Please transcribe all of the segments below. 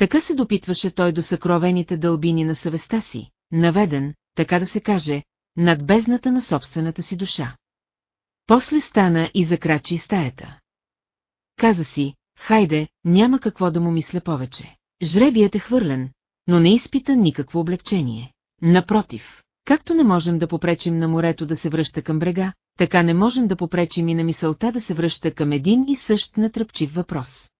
Така се допитваше той до съкровените дълбини на съвестта си, наведен, така да се каже, над бездната на собствената си душа. После стана и закрачи стаята. Каза си, хайде, няма какво да му мисля повече. Жребият е хвърлен, но не изпита никакво облегчение. Напротив, както не можем да попречим на морето да се връща към брега, така не можем да попречим и на мисълта да се връща към един и същ натръпчив въпрос.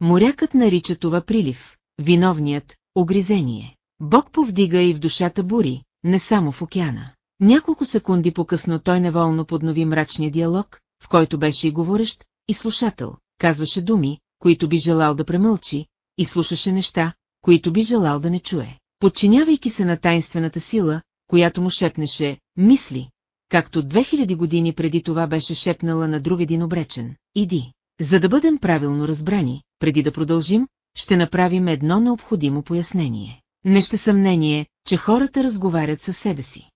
Морякът нарича това прилив, виновният – огризение. Бог повдига и в душата бури, не само в океана. Няколко секунди по-късно той неволно поднови мрачния диалог, в който беше и говорещ, и слушател, казваше думи, които би желал да премълчи, и слушаше неща, които би желал да не чуе. Подчинявайки се на тайнствената сила, която му шепнеше «Мисли», както 2000 години преди това беше шепнала на друг един обречен «Иди». За да бъдем правилно разбрани, преди да продължим, ще направим едно необходимо пояснение. Не ще съмнение, че хората разговарят със себе си.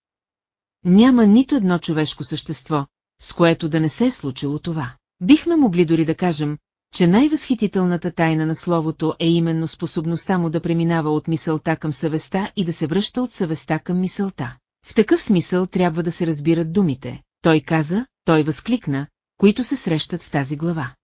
Няма нито едно човешко същество, с което да не се е случило това. Бихме могли дори да кажем, че най-възхитителната тайна на словото е именно способността му да преминава от мисълта към съвестта и да се връща от съвестта към мисълта. В такъв смисъл трябва да се разбират думите. Той каза, той възкликна, които се срещат в тази глава.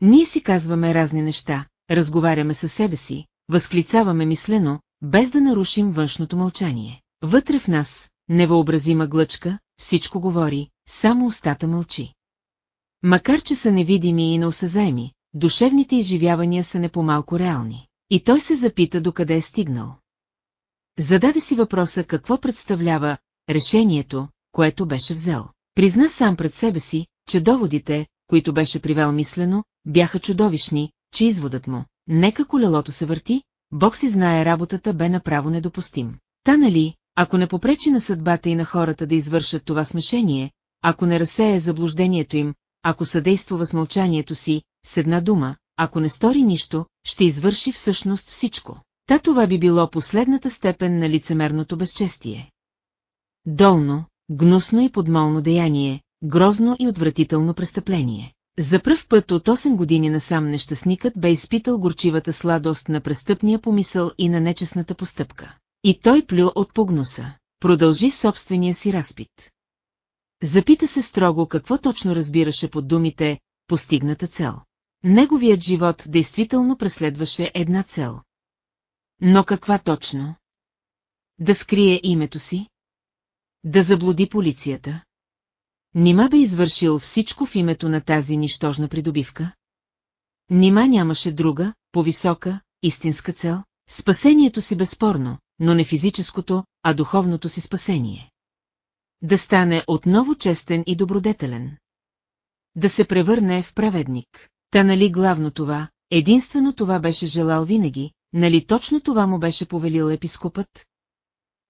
Ние си казваме разни неща, разговаряме със себе си, възклицаваме мислено, без да нарушим външното мълчание. Вътре в нас, невъобразима глъчка, всичко говори, само устата мълчи. Макар че са невидими и неосъзаеми, душевните изживявания са не по-малко реални. И той се запита докъде е стигнал. Зададе си въпроса какво представлява решението, което беше взел. Призна сам пред себе си, че доводите, които беше привел мислено, бяха чудовищни, че изводът му, нека колелото се върти, Бог си знае работата бе направо недопустим. Та нали, ако не попречи на съдбата и на хората да извършат това смешение, ако не разсея заблуждението им, ако съдействува с мълчанието си, с една дума, ако не стори нищо, ще извърши всъщност всичко. Та това би било последната степен на лицемерното безчестие. Долно, гнусно и подмолно деяние, грозно и отвратително престъпление. За пръв път от 8 години насам нещастникът бе изпитал горчивата сладост на престъпния помисъл и на нечестната постъпка. И той плю от погнуса. Продължи собствения си разпит. Запита се строго какво точно разбираше под думите «постигната цел». Неговият живот действително преследваше една цел. Но каква точно? Да скрие името си? Да заблуди полицията? Нима бе извършил всичко в името на тази нищожна придобивка? Нима нямаше друга, по-висока, истинска цел? Спасението си безспорно, но не физическото, а духовното си спасение. Да стане отново честен и добродетелен. Да се превърне в праведник. Та нали главно това, единствено това беше желал винаги, нали точно това му беше повелил епископът?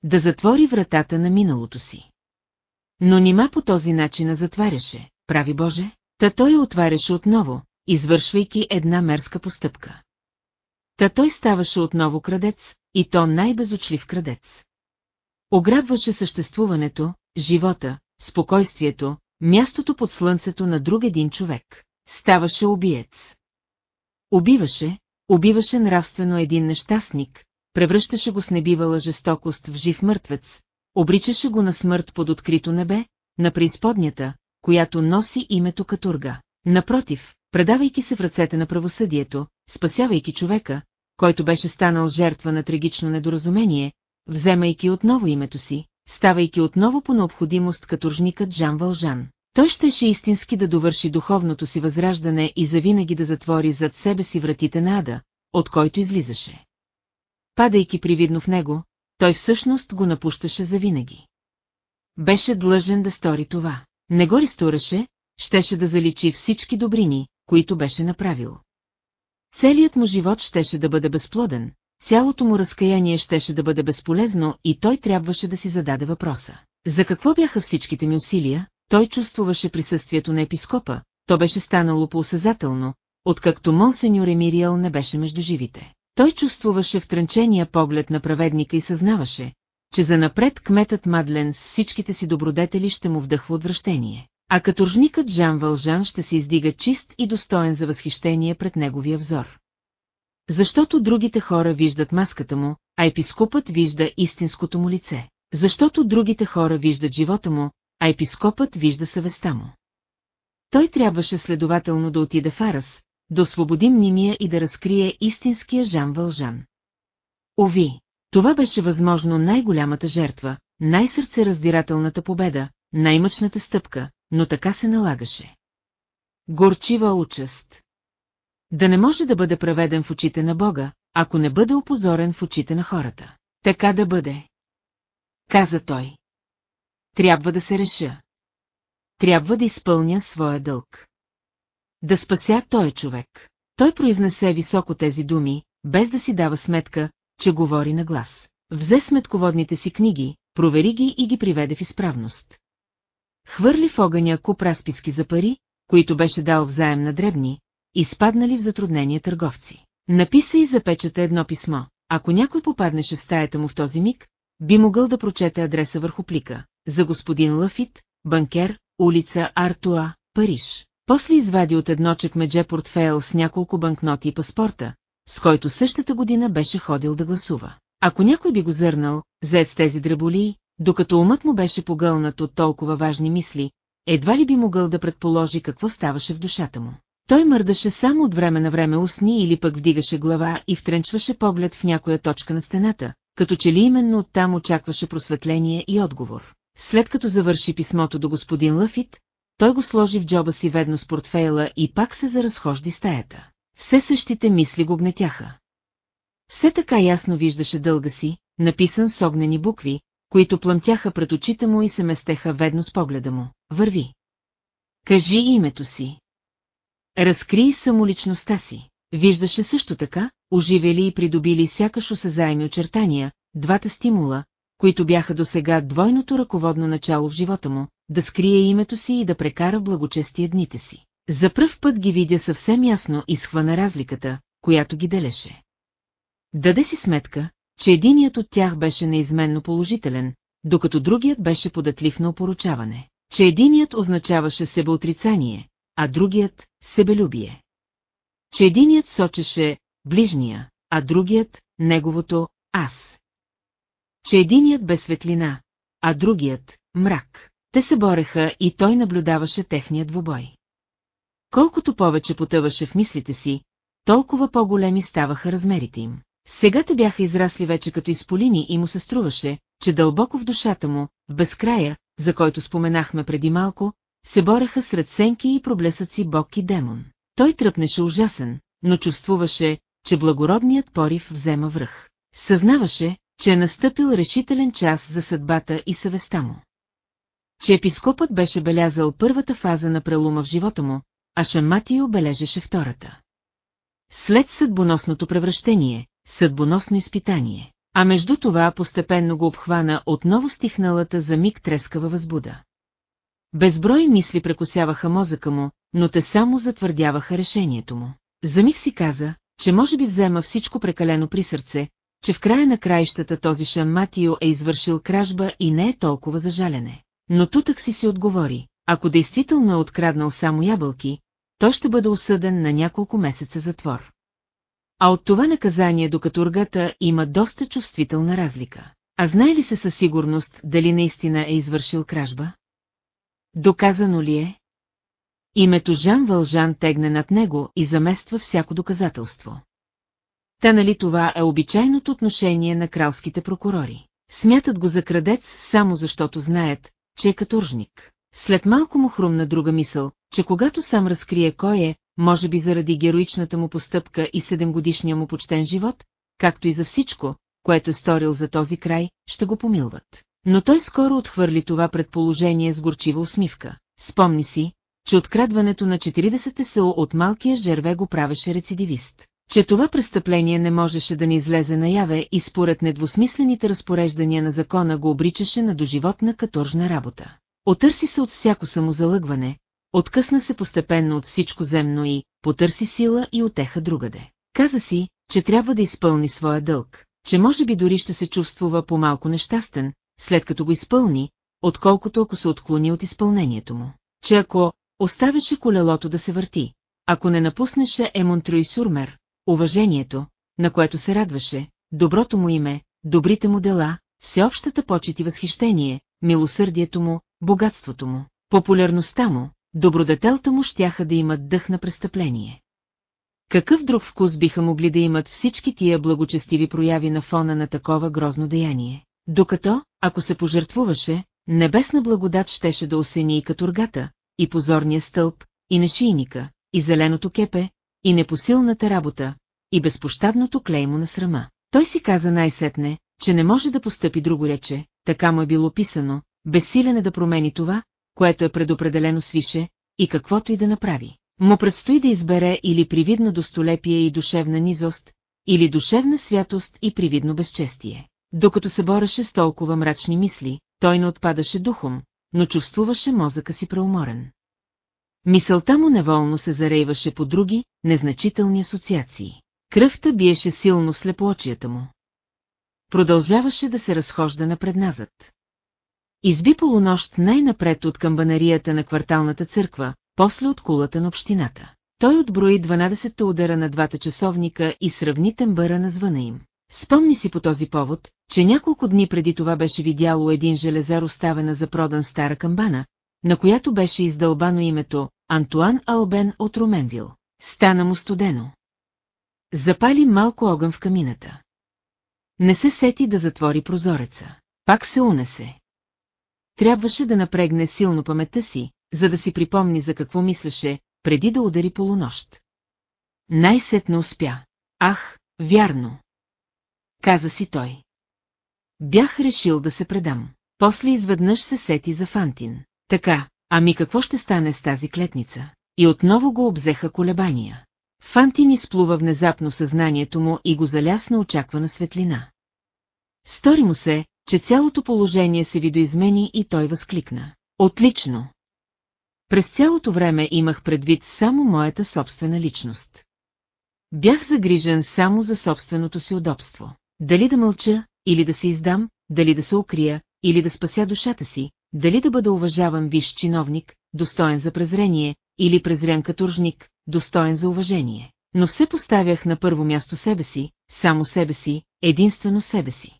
Да затвори вратата на миналото си. Но нима по този начин затваряше, прави Боже, та той отваряше отново, извършвайки една мерска постъпка. Та той ставаше отново крадец, и то най-безочлив крадец. Ограбваше съществуването, живота, спокойствието, мястото под слънцето на друг един човек. Ставаше убиец. Убиваше, убиваше нравствено един нещастник, превръщаше го с небивала жестокост в жив мъртвец, обричаше го на смърт под открито небе, на преизподнята, която носи името Катурга. Напротив, предавайки се в ръцете на правосъдието, спасявайки човека, който беше станал жертва на трагично недоразумение, вземайки отново името си, ставайки отново по необходимост каторжникът Жан Вължан. Той щеше истински да довърши духовното си възраждане и завинаги да затвори зад себе си вратите на ада, от който излизаше. Падайки привидно в него, той всъщност го напущаше завинаги. Беше длъжен да стори това. Не го ли стореше, щеше да заличи всички добрини, които беше направил. Целият му живот щеше да бъде безплоден, цялото му разкаяние щеше да бъде безполезно и той трябваше да си зададе въпроса. За какво бяха всичките ми усилия? Той чувствуваше присъствието на епископа, то беше станало поосъзнателно, откакто Монсеньор Емириел не беше между живите. Той чувствуваше втренчения поглед на праведника и съзнаваше, че занапред кметът Мадлен с всичките си добродетели ще му вдъхва отвращение, а каторжникът Жан Вължан ще се издига чист и достоен за възхищение пред неговия взор. Защото другите хора виждат маската му, а епископът вижда истинското му лице. Защото другите хора виждат живота му, а епископът вижда съвестта му. Той трябваше следователно да отиде в Арас, да освободи мнимия и да разкрие истинския Жан Вължан. Ови, това беше възможно най-голямата жертва, най-сърцераздирателната победа, най-мъчната стъпка, но така се налагаше. Горчива участ. Да не може да бъде праведен в очите на Бога, ако не бъде опозорен в очите на хората. Така да бъде. Каза той. Трябва да се реша. Трябва да изпълня своя дълг. Да спася той човек. Той произнесе високо тези думи, без да си дава сметка, че говори на глас. Взе сметководните си книги, провери ги и ги приведе в изправност. Хвърли в огъня куп разписки за пари, които беше дал взаем на дребни, изпаднали в затруднение търговци. Написа и запечата едно писмо. Ако някой попаднеше в стаята му в този миг, би могъл да прочете адреса върху плика. За господин Лъфит, банкер, улица Артуа, Париж. После извади от едно чекмедже портфейл с няколко банкноти и паспорта, с който същата година беше ходил да гласува. Ако някой би го зърнал, зет с тези дреболии, докато умът му беше погълнат от толкова важни мисли, едва ли би могъл да предположи какво ставаше в душата му. Той мърдаше само от време на време устни или пък вдигаше глава и втренчваше поглед в някоя точка на стената, като че ли именно оттам очакваше просветление и отговор. След като завърши писмото до господин Лъфит, той го сложи в джоба си ведно с портфейла и пак се заразхожди стаята. Все същите мисли го гнетяха. Все така ясно виждаше дълга си, написан с огнени букви, които плъмтяха пред очите му и се местеха ведно с погледа му. Върви. Кажи името си. Разкри самоличността си. Виждаше също така, оживели и придобили сякаш осезаеми очертания, двата стимула, които бяха досега двойното ръководно начало в живота му, да скрие името си и да прекара благочестие дните си. За пръв път ги видя съвсем ясно и схвана разликата, която ги делеше. Даде си сметка, че единият от тях беше неизменно положителен, докато другият беше податлив на опоручаване, че единият означаваше себеотрицание, а другият – себелюбие. Че единият сочеше ближния, а другият – неговото «аз». Че единият бе светлина, а другият – мрак. Те се бореха и той наблюдаваше техният двубой. Колкото повече потъваше в мислите си, толкова по-големи ставаха размерите им. Сега те бяха израсли вече като изполини и му се струваше, че дълбоко в душата му, в безкрая, за който споменахме преди малко, се бореха сред сенки и проблесъци бог и демон. Той тръпнеше ужасен, но чувствуваше, че благородният порив взема връх. Съзнаваше, че е настъпил решителен час за съдбата и съвестта му. Че епископът беше белязал първата фаза на прелума в живота му, а Шаматио бележеше втората. След съдбоносното превращение, съдбоносно изпитание, а между това постепенно го обхвана отново стихналата за миг трескава възбуда. Безброй мисли прекосяваха мозъка му, но те само затвърдяваха решението му. За миг си каза, че може би взема всичко прекалено при сърце, че в края на краищата този Шаматио е извършил кражба и не е толкова зажалене. Но тутък си си отговори, ако действително е откраднал само ябълки, той ще бъде осъден на няколко месеца затвор. А от това наказание до катургата има доста чувствителна разлика. А знае ли се със сигурност дали наистина е извършил кражба? Доказано ли е? Името Жан Вължан тегне над него и замества всяко доказателство. Та нали това е обичайното отношение на кралските прокурори? Смятат го за крадец само защото знаят, че е каторжник. След малко му хрумна друга мисъл, че когато сам разкрие кой е, може би заради героичната му постъпка и седемгодишния му почтен живот, както и за всичко, което е сторил за този край, ще го помилват. Но той скоро отхвърли това предположение с горчива усмивка. Спомни си, че открадването на 40 село от малкия жерве го правеше рецидивист. Че това престъпление не можеше да не излезе наяве и според недвусмислените разпореждания на закона го обричаше на доживотна каторжна работа. Отърси се от всяко самозалъгване, откъсна се постепенно от всичко земно и потърси сила и отеха другаде. Каза си, че трябва да изпълни своя дълг, че може би дори ще се чувствува по-малко нещастен, след като го изпълни, отколкото ако се отклони от изпълнението му. Че ако оставяше колелото да се върти, ако не напуснеше Емонтрой Сурмер, уважението, на което се радваше, доброто му име, добрите му дела, всеобщата почет и възхищение, милосърдието му, богатството му, популярността му, добродетелта му щяха да имат дъх на престъпление. Какъв друг вкус биха могли да имат всички тия благочестиви прояви на фона на такова грозно деяние? Докато, ако се пожертвуваше, небесна благодат щеше да осени и каторгата, и позорния стълб, и нашийника, и зеленото кепе, и непосилната работа, и безпощадното клеймо на срама. Той си каза най-сетне, че не може да постъпи друго рече, така му е било писано, безсилен е да промени това, което е предопределено свише, и каквото и да направи. Му предстои да избере или привидно достолепие и душевна низост, или душевна святост и привидно безчестие. Докато се бореше с толкова мрачни мисли, той не отпадаше духом, но чувствуваше мозъка си преуморен. Мисълта му неволно се зарейваше по други, незначителни асоциации. Кръвта биеше силно в слепоочията му. Продължаваше да се разхожда напредназът. Изби полунощ най-напред от камбанарията на кварталната църква, после от кулата на общината. Той отброи 12-та удара на двата часовника и сравни тембъра на звъна им. Спомни си по този повод, че няколко дни преди това беше видяло един железар оставена за продан стара камбана, на която беше издълбано името Антуан Албен от Руменвил. Стана му студено. Запали малко огън в камината. Не се сети да затвори прозореца. Пак се унесе. Трябваше да напрегне силно паметта си, за да си припомни за какво мислеше, преди да удари полунощ. Най-сетне успя. Ах, вярно. Каза си той. Бях решил да се предам. После изведнъж се сети за Фантин. Така, ами какво ще стане с тази клетница? И отново го обзеха колебания. Фантин изплува внезапно съзнанието му и го залясна очаквана светлина. Стори му се, че цялото положение се видоизмени и той възкликна. Отлично! През цялото време имах предвид само моята собствена личност. Бях загрижен само за собственото си удобство. Дали да мълча, или да се издам, дали да се укрия, или да спася душата си, дали да бъда уважаван виш чиновник, достоен за презрение, или презрян каторжник, достоен за уважение. Но все поставях на първо място себе си, само себе си, единствено себе си.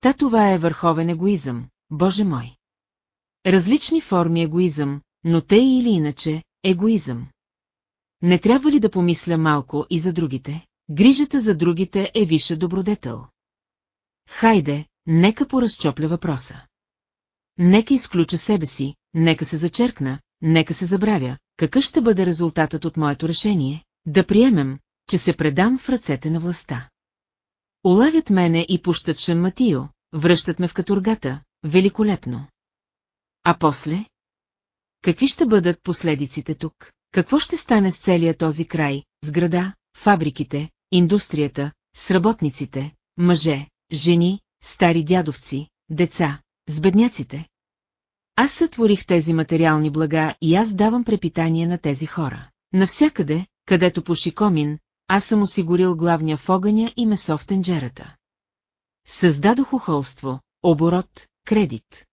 Та това е върховен егоизъм, Боже мой. Различни форми егоизъм, но те или иначе, егоизъм. Не трябва ли да помисля малко и за другите? Грижата за другите е висша добродетел. Хайде, нека поразчопля въпроса. Нека изключа себе си, нека се зачеркна, нека се забравя, какъв ще бъде резултатът от моето решение, да приемем, че се предам в ръцете на властта. Улавят мене и пущат Шамматио, връщат ме в катургата, великолепно. А после? Какви ще бъдат последиците тук? Какво ще стане с целия този край, с града, фабриките, индустрията, с работниците, мъже, жени, стари дядовци, деца, с бедняците? Аз сътворих тези материални блага и аз давам препитание на тези хора. Навсякъде, където пуши комин, аз съм осигурил главния в огъня и месо в тенджерата. Създадох охолство, оборот, кредит.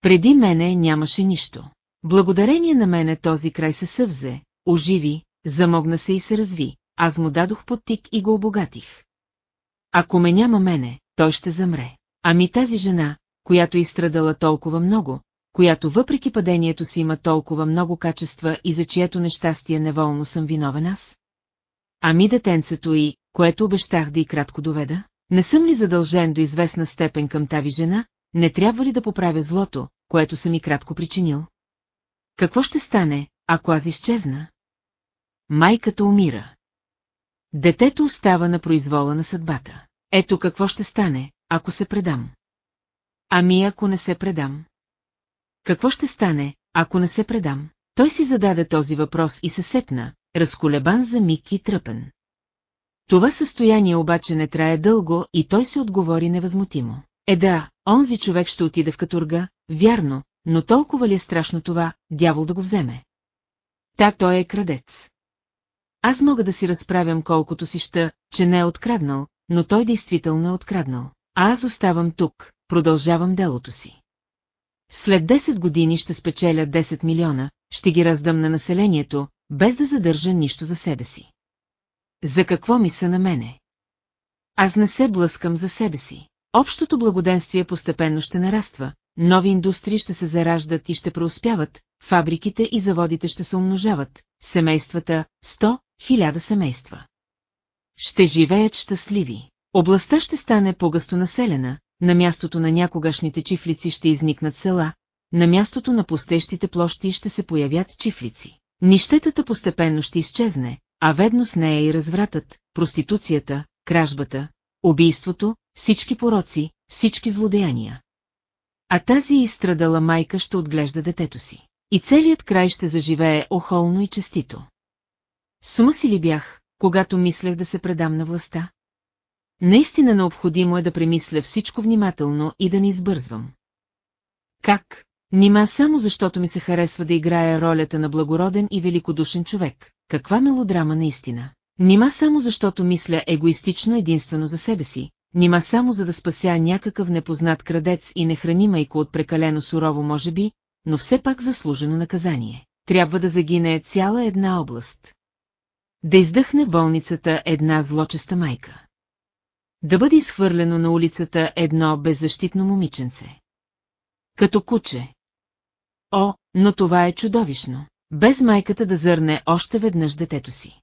Преди мене нямаше нищо. Благодарение на мене този край се съвзе, оживи, замогна се и се разви, аз му дадох подтик и го обогатих. Ако ме няма мене, той ще замре. Ами тази жена, която е изстрадала толкова много, която въпреки падението си има толкова много качества и за чието нещастие неволно съм виновен аз? Ами детенцето и, което обещах да и кратко доведа? Не съм ли задължен до известна степен към тази жена, не трябва ли да поправя злото, което съм и кратко причинил? Какво ще стане, ако аз изчезна? Майката умира. Детето остава на произвола на съдбата. Ето какво ще стане, ако се предам. Ами ако не се предам? Какво ще стане, ако не се предам? Той си зададе този въпрос и се сепна, разколебан за миг и тръпен. Това състояние обаче не трае дълго и той се отговори невъзмутимо. Е да, онзи човек ще отиде в катурга, вярно, но толкова ли е страшно това, дявол да го вземе? Та той е крадец. Аз мога да си разправям колкото си ща, че не е откраднал, но той действително е откраднал. А аз оставам тук, продължавам делото си. След 10 години ще спечеля 10 милиона, ще ги раздам на населението, без да задържа нищо за себе си. За какво ми са на мене? Аз не се блъскам за себе си. Общото благоденствие постепенно ще нараства, нови индустрии ще се зараждат и ще преуспяват, фабриките и заводите ще се умножават, семействата – 100, 1000 семейства. Ще живеят щастливи. Областта ще стане по-гъсто населена, на мястото на някогашните чифлици ще изникнат села, на мястото на пустещите площи ще се появят чифлици. Нищетата постепенно ще изчезне, а ведно с нея и развратът, проституцията, кражбата, убийството, всички пороци, всички злодеяния. А тази изстрадала майка ще отглежда детето си. И целият край ще заживее охолно и честито. Сума си ли бях, когато мислех да се предам на властта? Наистина необходимо е да премисля всичко внимателно и да не избързвам. Как? Нима само защото ми се харесва да играя ролята на благороден и великодушен човек. Каква мелодрама наистина? Нима само защото мисля егоистично единствено за себе си, нима само за да спася някакъв непознат крадец и не храни майко от прекалено сурово може би, но все пак заслужено наказание. Трябва да загине цяла една област. Да издъхне болницата една злочеста майка. Да бъде изхвърлено на улицата едно беззащитно момиченце. Като куче. О, но това е чудовищно. Без майката да зърне още веднъж детето си.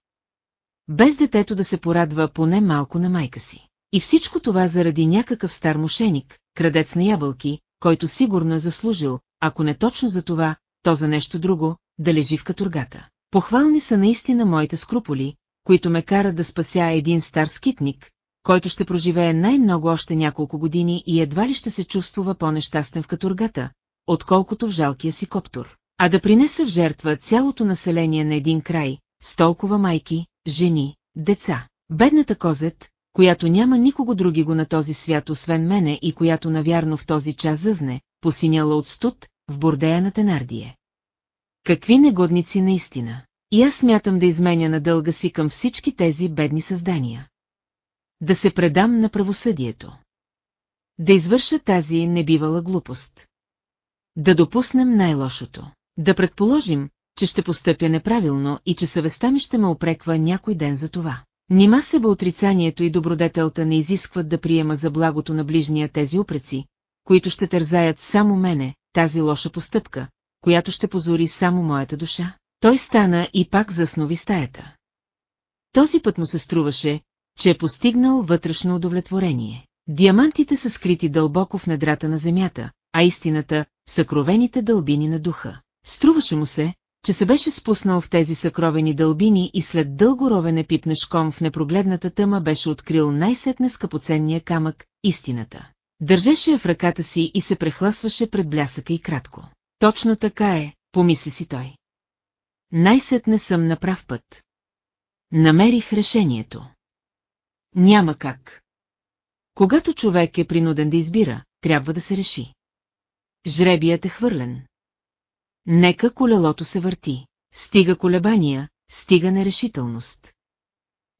Без детето да се порадва поне малко на майка си. И всичко това заради някакъв стар мошеник, крадец на ябълки, който сигурно е заслужил, ако не точно за това, то за нещо друго, да лежи в каторгата. Похвални са наистина моите скруполи, които ме карат да спася един стар скитник, който ще проживее най-много още няколко години и едва ли ще се чувствува по-нещастен в каторгата, отколкото в жалкия си коптур. А да принеса в жертва цялото население на един край, с толкова майки, жени, деца. Бедната козет, която няма никого други го на този свят освен мене и която навярно в този час зъзне, посиняла от студ, в бордея на Тенардие. Какви негодници наистина! И аз смятам да изменя на дълга си към всички тези бедни създания. Да се предам на правосъдието. Да извърша тази небивала глупост. Да допуснем най-лошото. Да предположим, че ще постъпя неправилно и че съвестта ми ще ме опреква някой ден за това. Нима себе отрицанието и добродетелта не изискват да приема за благото на ближния тези упреци, които ще тързаят само мене, тази лоша постъпка, която ще позори само моята душа. Той стана и пак заснови стаята. Този път му се струваше, че е постигнал вътрешно удовлетворение. Диамантите са скрити дълбоко в недрата на земята, а истината – в съкровените дълбини на духа. Струваше му се, че се беше спуснал в тези съкровени дълбини и след дълго ровене пипнешком в непрогледната тъма беше открил най-сетне скъпоценния камък – истината. Държеше я в ръката си и се прехласваше пред блясъка и кратко. Точно така е, помисли си той. Най-сетне съм на прав път. Намерих решението. Няма как. Когато човек е принуден да избира, трябва да се реши. Жребият е хвърлен. Нека колелото се върти. Стига колебания, стига нерешителност.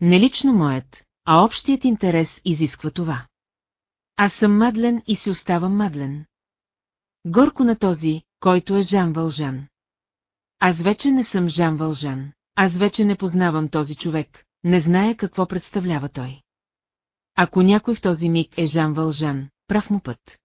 Не лично моят, а общият интерес изисква това. Аз съм мадлен и си оставам мадлен. Горко на този, който е Жан Вължан. Аз вече не съм Жан Вължан. Аз вече не познавам този човек, не зная какво представлява той. Ако някой в този миг е Жан Вължан, прав му път.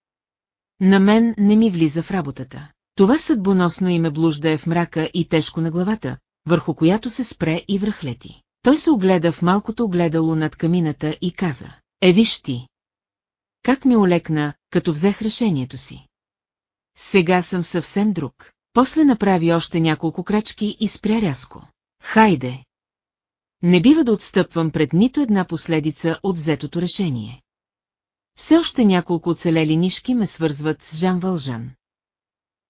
На мен не ми влиза в работата. Това съдбоносно име блужда е в мрака и тежко на главата, върху която се спре и връхлети. Той се огледа в малкото огледало над камината и каза, е виж ти. Как ми олекна, като взех решението си. Сега съм съвсем друг. После направи още няколко крачки и спря рязко. Хайде! Не бива да отстъпвам пред нито една последица от взетото решение. Все още няколко оцелели нишки ме свързват с Жан Вължан.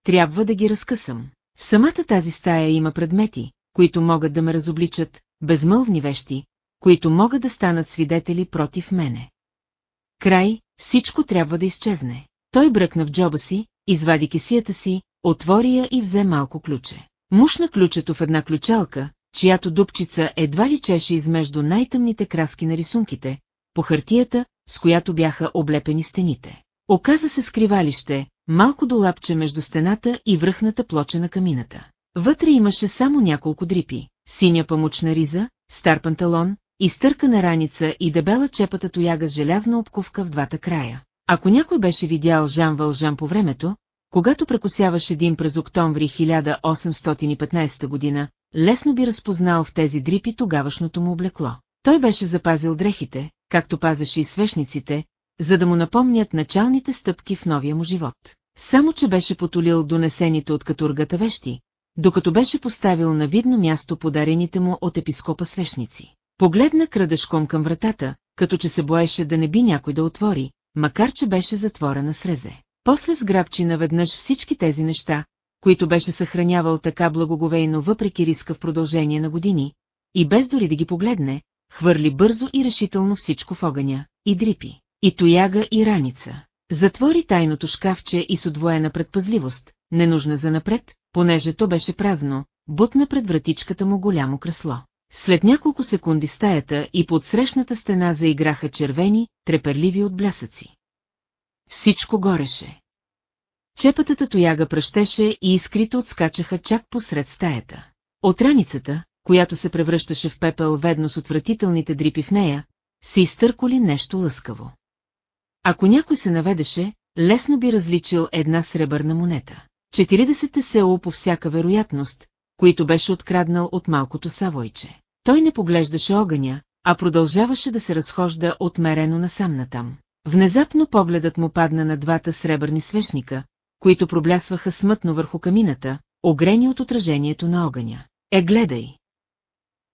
Трябва да ги разкъсам. В самата тази стая има предмети, които могат да ме разобличат, безмълвни вещи, които могат да станат свидетели против мене. Край, всичко трябва да изчезне. Той бръкна в джоба си, извади кесията си, отвори я и взе малко ключе. Мушна ключето в една ключалка, чиято дупчица едва ли чеше измежду най-тъмните краски на рисунките, по хартията, с която бяха облепени стените. Оказа се скривалище, малко долапче между стената и връхната плоча на камината. Вътре имаше само няколко дрипи, синя памучна риза, стар панталон, изтъркана раница и дебела чепата тояга с желязна обковка в двата края. Ако някой беше видял Жан Вължан по времето, когато прекосяваше един през октомври 1815 година, лесно би разпознал в тези дрипи тогавашното му облекло. Той беше запазил дрехите, както пазеше и свещниците, за да му напомнят началните стъпки в новия му живот. Само, че беше потолил донесените от катургата вещи, докато беше поставил на видно място подарените му от епископа свещници. Погледна крадешком към вратата, като че се боеше да не би някой да отвори, макар че беше затворена с резе. После сграбчи наведнъж всички тези неща, които беше съхранявал така благоговейно въпреки риска в продължение на години, и без дори да ги погледне, хвърли бързо и решително всичко в огъня, и дрипи, и тояга и раница. Затвори тайното шкафче и с отвоена предпазливост, ненужна за напред, понеже то беше празно, бутна пред вратичката му голямо кресло. След няколко секунди стаята и под срещната стена заиграха червени, треперливи от блясъци. Всичко гореше. Чепатата тояга пръщеше и искрите отскачаха чак посред стаята. От раницата, която се превръщаше в пепел ведно с отвратителните дрипи в нея, се изтърколи нещо лъскаво. Ако някой се наведеше, лесно би различил една сребърна монета. 40 село по всяка вероятност, които беше откраднал от малкото Савойче. Той не поглеждаше огъня, а продължаваше да се разхожда отмерено насам натам. Внезапно погледът му падна на двата сребърни свещника, които проблясваха смътно върху камината, огрени от отражението на огъня. Е, гледай!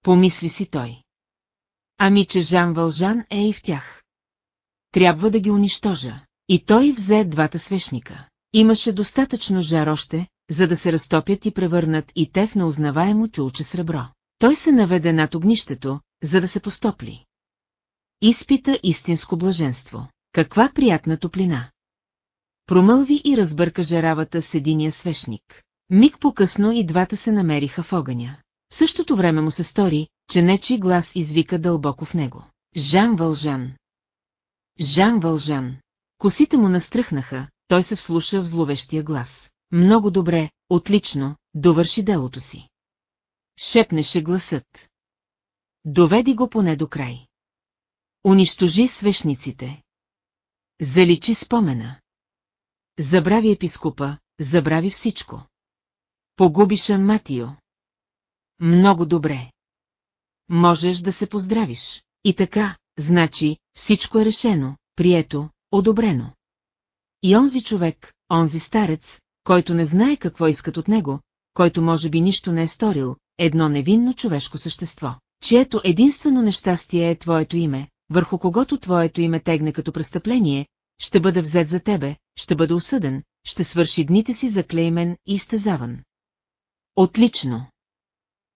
Помисли си той. Ами, че Жан Вължан е и в тях. Трябва да ги унищожа. И той взе двата свещника. Имаше достатъчно жар още, за да се разтопят и превърнат и те в неузнаваемо тюлче сребро. Той се наведе над огнището, за да се постопли. Изпита истинско блаженство. Каква приятна топлина! Промълви и разбърка жаравата с единия свещник. Миг по-късно и двата се намериха в огъня. В същото време му се стори, че нечи глас извика дълбоко в него. Жан Вължан. Жан Вължан. Косите му настръхнаха, той се вслуша в зловещия глас. Много добре, отлично, довърши делото си. Шепнеше гласът. Доведи го поне до край. Унищожи свещниците. Заличи спомена. Забрави епископа, забрави всичко. Погубиша Матио. Много добре. Можеш да се поздравиш. И така, значи, всичко е решено, прието, одобрено. И онзи човек, онзи старец, който не знае какво искат от него, който може би нищо не е сторил, едно невинно човешко същество, чието единствено нещастие е твоето име, върху когото твоето име тегне като престъпление, ще бъде взет за тебе, ще бъде осъден, ще свърши дните си заклеймен и изтезаван. Отлично!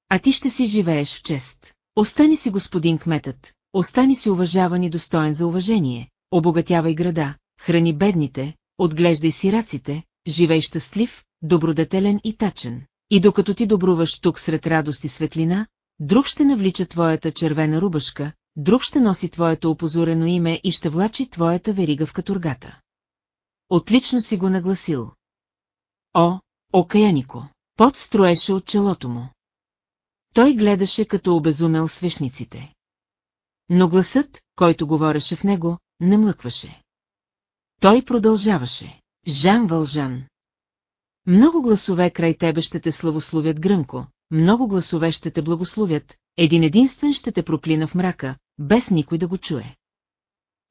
А ти ще си живееш в чест. Остани си господин кметът, остани си уважаван и достоен за уважение, обогатявай града, храни бедните, отглеждай сираците, живей щастлив, добродетелен и тачен. И докато ти добруваш тук сред радост и светлина, друг ще навлича твоята червена рубашка, друг ще носи твоето опозорено име и ще влачи твоята верига в катургата. Отлично си го нагласил. О, окаянико! Пот строеше от челото му. Той гледаше като обезумел свещниците. Но гласът, който говореше в него, не млъкваше. Той продължаваше. Жан Вължан. Много гласове край тебе ще те славословят гръмко, много гласове ще те благословят, един единствен ще те проклина в мрака, без никой да го чуе.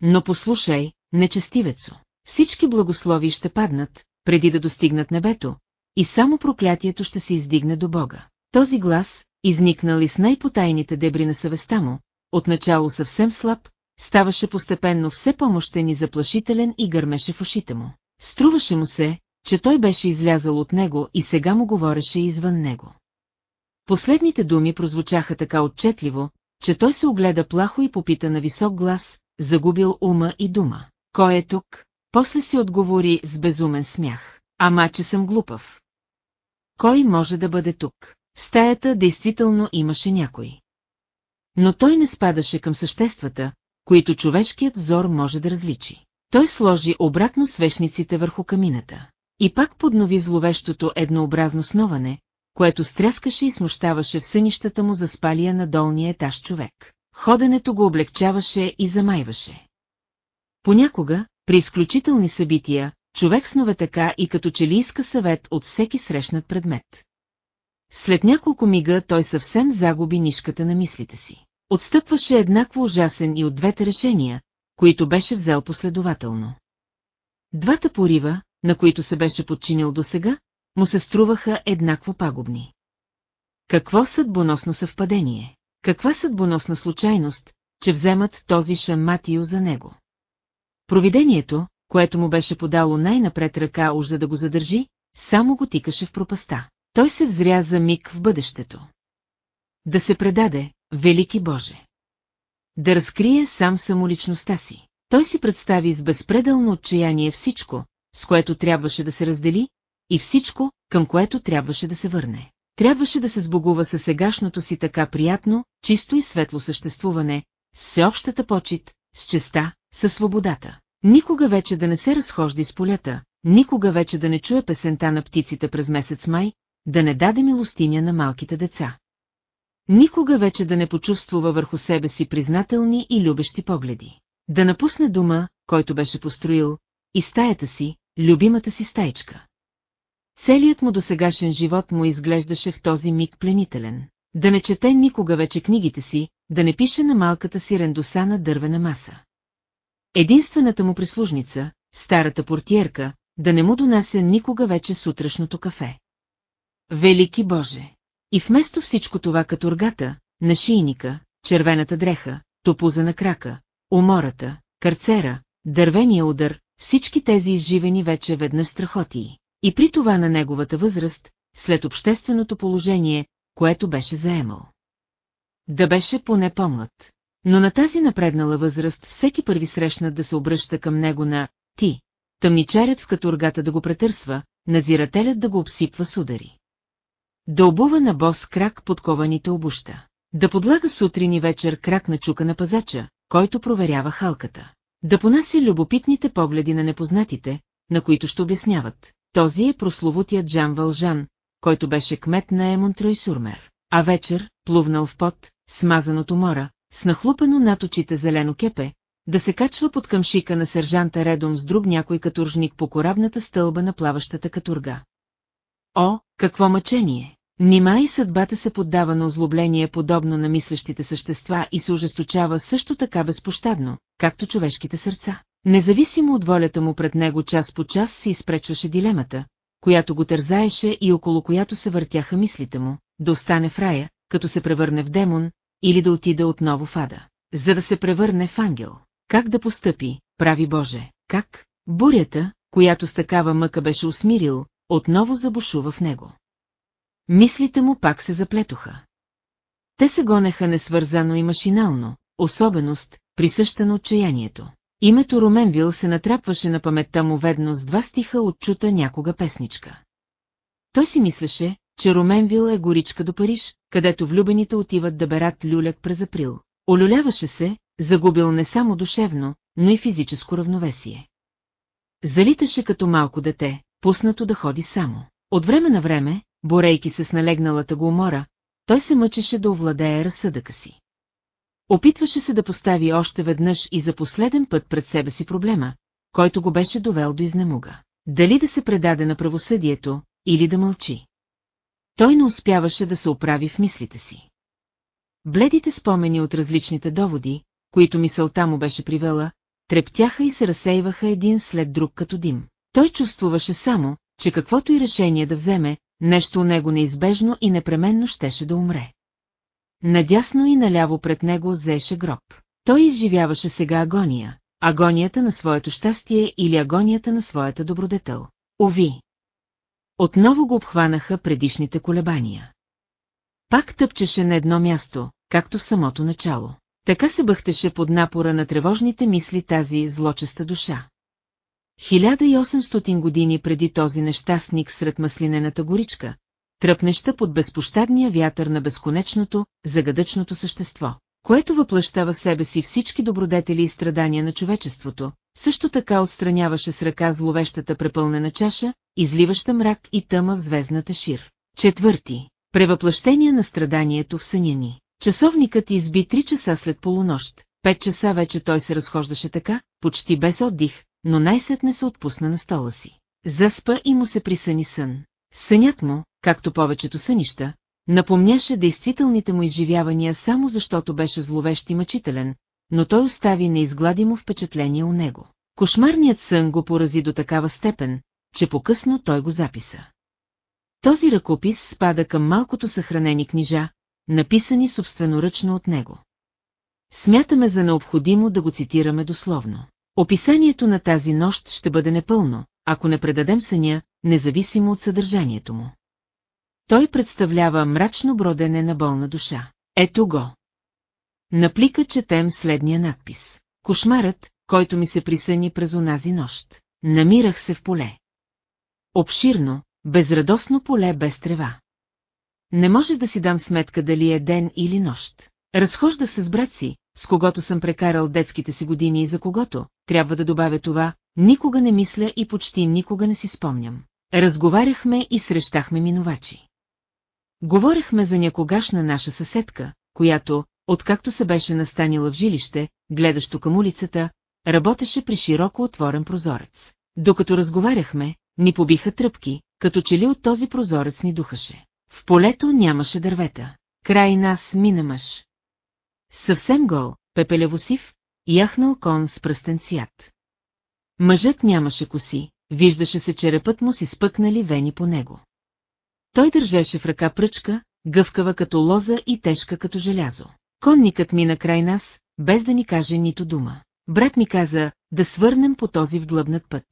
Но послушай, нечестивецо, всички благослови ще паднат, преди да достигнат небето, и само проклятието ще се издигне до Бога. Този глас, изникнал и с най-потайните дебри на съвестта му, отначало съвсем слаб, ставаше постепенно все по-мощен и заплашителен и гърмеше в ушите му. Струваше му се, че той беше излязал от него и сега му говореше извън него. Последните думи прозвучаха така отчетливо, че той се огледа плахо и попита на висок глас, загубил ума и дума. Кой е тук? После си отговори с безумен смях. Ама, че съм глупав. Кой може да бъде тук? В стаята действително имаше някой. Но той не спадаше към съществата, които човешкият взор може да различи. Той сложи обратно свещниците върху камината. И пак поднови зловещото еднообразно сноване, което стряскаше и смущаваше в сънищата му за спалия на долния етаж човек. ходенето го облегчаваше и замайваше. Понякога, при изключителни събития, човек снове така и като че ли иска съвет от всеки срещнат предмет. След няколко мига той съвсем загуби нишката на мислите си. Отстъпваше еднакво ужасен и от двете решения, които беше взел последователно. Двата порива, на които се беше подчинил досега, му се струваха еднакво пагубни. Какво съдбоносно съвпадение? Каква съдбоносна случайност, че вземат този шаматио за него? Провидението, което му беше подало най-напред ръка уж за да го задържи, само го тикаше в пропаста. Той се взря за миг в бъдещето. Да се предаде, велики Боже. Да разкрие сам самоличността си. Той си представи с безпределно отчаяние всичко, с което трябваше да се раздели, и всичко, към което трябваше да се върне. Трябваше да се сбогува със сегашното си така приятно, чисто и светло съществуване, с всеобщата почет, с честа, със свободата. Никога вече да не се разхожда из полята, никога вече да не чуе песента на птиците през месец май, да не даде милостиня на малките деца. Никога вече да не почувствува върху себе си признателни и любещи погледи. Да напусне дома, който беше построил, и стаята си, любимата си стаичка. Целият му досегашен живот му изглеждаше в този миг пленителен. Да не чете никога вече книгите си, да не пише на малката си рендосана дървена маса. Единствената му прислужница, старата портиерка, да не му донася никога вече сутрешното кафе. Велики Боже! И вместо всичко това каторгата, нашийника, червената дреха, топуза на крака, умората, карцера, дървения удар, всички тези изживени вече веднъж страхотии. И при това на неговата възраст, след общественото положение, което беше заемал. Да беше поне по-млад. Но на тази напреднала възраст всеки първи срещнат да се обръща към него на «ти», тъмничарят в каторгата да го претърсва, надзирателят да го обсипва с удари. Да обува на бос крак подкованите обуща. Да подлага сутрин и вечер крак на чука на пазача, който проверява халката. Да понаси любопитните погледи на непознатите, на които ще обясняват. Този е прословутият Джан Вължан, който беше кмет на Емонтрой Сурмер. А вечер, плувнал в пот, смазан от умора, с нахлупено над очите зелено кепе, да се качва под къмшика на сержанта редом с друг някой катуржник по корабната стълба на плаващата катурга. О, какво мъчение! Нима и съдбата се поддава на озлобление подобно на мислещите същества и се ожесточава също така безпощадно, както човешките сърца. Независимо от волята му пред него час по час се изпречваше дилемата, която го тързаеше и около която се въртяха мислите му, да остане в рая, като се превърне в демон, или да отида отново в ада, за да се превърне в ангел. Как да постъпи, прави Боже, как? Бурята, която с такава мъка беше усмирил, отново забушува в него. Мислите му пак се заплетоха. Те се гонеха несвързано и машинално, особеност, присъща на отчаянието. Името Роменвил се натрапваше на паметта му ведно с два стиха от чута някога песничка. Той си мислеше, че Роменвил е горичка до Париж, където влюбените отиват да берат люляк през април. Олюляваше се, загубил не само душевно, но и физическо равновесие. Залиташе като малко дете, пуснато да ходи само. От време на време, борейки се с налегналата го умора, той се мъчеше да овладее разсъдъка си. Опитваше се да постави още веднъж и за последен път пред себе си проблема, който го беше довел до изнемуга. Дали да се предаде на правосъдието, или да мълчи. Той не успяваше да се оправи в мислите си. Бледите спомени от различните доводи, които мисълта му беше привела, трептяха и се разсейваха един след друг като дим. Той чувствуваше само, че каквото и решение да вземе, нещо у него неизбежно и непременно щеше да умре. Надясно и наляво пред него зеше гроб. Той изживяваше сега агония, агонията на своето щастие или агонията на своята добродетел. Ови! Отново го обхванаха предишните колебания. Пак тъпчеше на едно място, както в самото начало. Така се бъхтеше под напора на тревожните мисли тази злочеста душа. 1800 години преди този нещастник сред маслинената горичка, тръпнеща под безпощадния вятър на безконечното, загадъчното същество, което въплъщава себе си всички добродетели и страдания на човечеството, също така отстраняваше с ръка зловещата препълнена чаша, изливаща мрак и тъма в звездната шир. Четвърти. Превъплъщение на страданието в съня ни. Часовникът изби три часа след полунощ, пет часа вече той се разхождаше така, почти без отдих, но най-сетне се отпусна на стола си. Заспа и му се присъни сън. Сънят му, както повечето сънища, напомняше действителните му изживявания само защото беше зловещ и мъчителен, но той остави неизгладимо впечатление у него. Кошмарният сън го порази до такава степен, че по-късно той го записа. Този ръкопис спада към малкото съхранени книжа, написани собственоръчно от него. Смятаме за необходимо да го цитираме дословно. Описанието на тази нощ ще бъде непълно, ако не предадем съня, независимо от съдържанието му. Той представлява мрачно бродене на болна душа. Ето го. Наплика четем следния надпис. Кошмарът, който ми се присъни през онази нощ. Намирах се в поле. Обширно, безрадостно поле без трева. Не може да си дам сметка дали е ден или нощ. Разхождах се с брат си, с когото съм прекарал детските си години и за когото, трябва да добавя това, никога не мисля и почти никога не си спомням. Разговаряхме и срещахме минувачи. Говорехме за някогашна наша съседка, която, откакто се беше настанила в жилище, гледащо към улицата, работеше при широко отворен прозорец. Докато разговаряхме, ни побиха тръпки, като че ли от този прозорец ни духаше. В полето нямаше дървета. Край нас мина мъж. Съвсем гол, пепелевосив, яхнал кон с пръстен цвят. Мъжът нямаше коси, виждаше се черепът му си спъкнали вени по него. Той държеше в ръка пръчка, гъвкава като лоза и тежка като желязо. Конникът мина край нас, без да ни каже нито дума. Брат ми каза, да свърнем по този вдлъбнат път.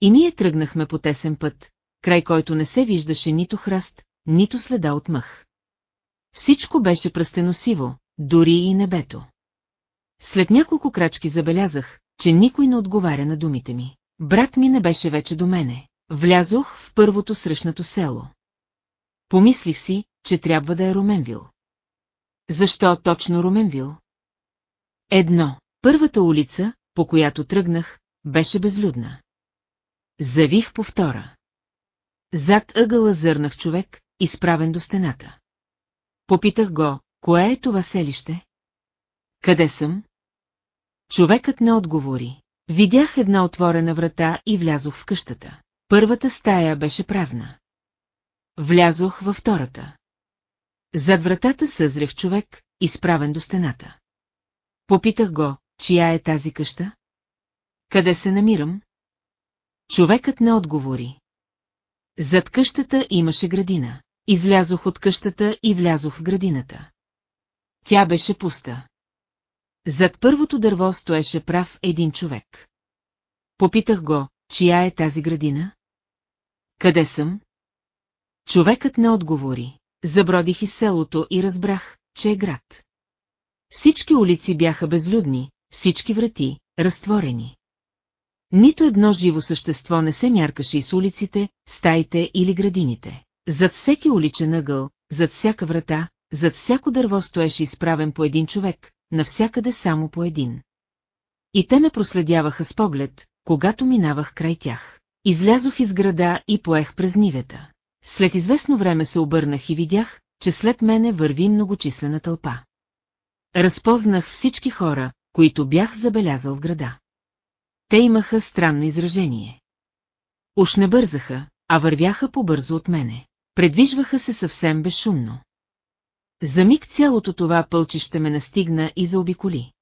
И ние тръгнахме по тесен път, край който не се виждаше нито храст, нито следа от мъх. Всичко беше пръстеносиво, дори и небето. След няколко крачки забелязах, че никой не отговаря на думите ми. Брат ми не беше вече до мене. Влязох в първото срещнато село. Помислих си, че трябва да е Руменвил. Защо точно Руменвил? Едно. Първата улица, по която тръгнах, беше безлюдна. Завих по втора. Зад ъгъла зърнах човек, изправен до стената. Попитах го, кое е това селище? Къде съм? Човекът не отговори. Видях една отворена врата и влязох в къщата. Първата стая беше празна. Влязох във втората. Зад вратата съзрях човек, изправен до стената. Попитах го, чия е тази къща? Къде се намирам? Човекът не отговори. Зад къщата имаше градина. Излязох от къщата и влязох в градината. Тя беше пуста. Зад първото дърво стоеше прав един човек. Попитах го, чия е тази градина? Къде съм? Човекът не отговори. Забродих из селото и разбрах, че е град. Всички улици бяха безлюдни, всички врати, разтворени. Нито едно живо същество не се мяркаше и с улиците, стаите или градините. Зад всеки уличен ъгъл, зад всяка врата, зад всяко дърво стоеше изправен по един човек, навсякъде само по един. И те ме проследяваха с поглед, когато минавах край тях. Излязох из града и поех през нивета. След известно време се обърнах и видях, че след мене върви многочислена тълпа. Разпознах всички хора, които бях забелязал в града. Те имаха странно изражение. Уж не бързаха, а вървяха по-бързо от мене. Предвижваха се съвсем безшумно. За миг цялото това пълчище ме настигна и заобиколи.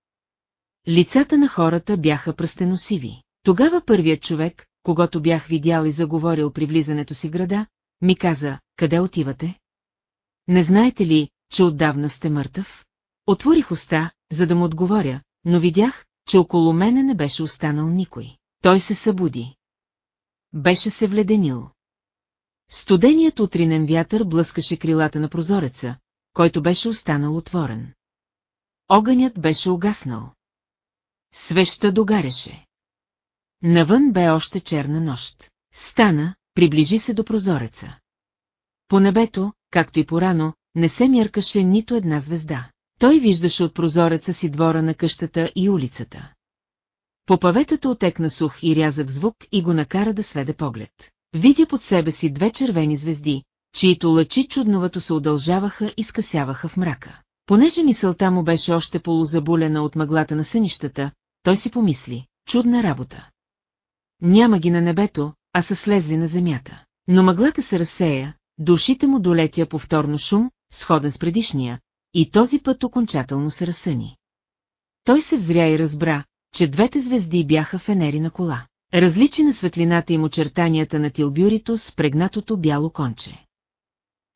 Лицата на хората бяха пръстеносиви. Тогава първият човек, когато бях видял и заговорил при влизането си града, ми каза, къде отивате? Не знаете ли, че отдавна сте мъртъв? Отворих уста, за да му отговоря, но видях, че около мене не беше останал никой. Той се събуди. Беше се вледенил. Студеният утринен вятър блъскаше крилата на прозореца, който беше останал отворен. Огънят беше угаснал. Свеща догаряше. Навън бе още черна нощ. Стана, приближи се до прозореца. По небето, както и порано, не се мяркаше нито една звезда. Той виждаше от прозореца си двора на къщата и улицата. По паветата отекна сух и рязък звук и го накара да сведе поглед. Видя под себе си две червени звезди, чието лъчи чудновато се удължаваха и скъсяваха в мрака. Понеже мисълта му беше още полузабулена от мъглата на сънищата, той си помисли, чудна работа. Няма ги на небето, а са слезли на земята. Но мъглата се разсея, душите му долетя повторно шум, сходен с предишния, и този път окончателно се разсъни. Той се взря и разбра, че двете звезди бяха фенери на кола. Различи на светлината им очертанията на тилбюрито с прегнатото бяло конче.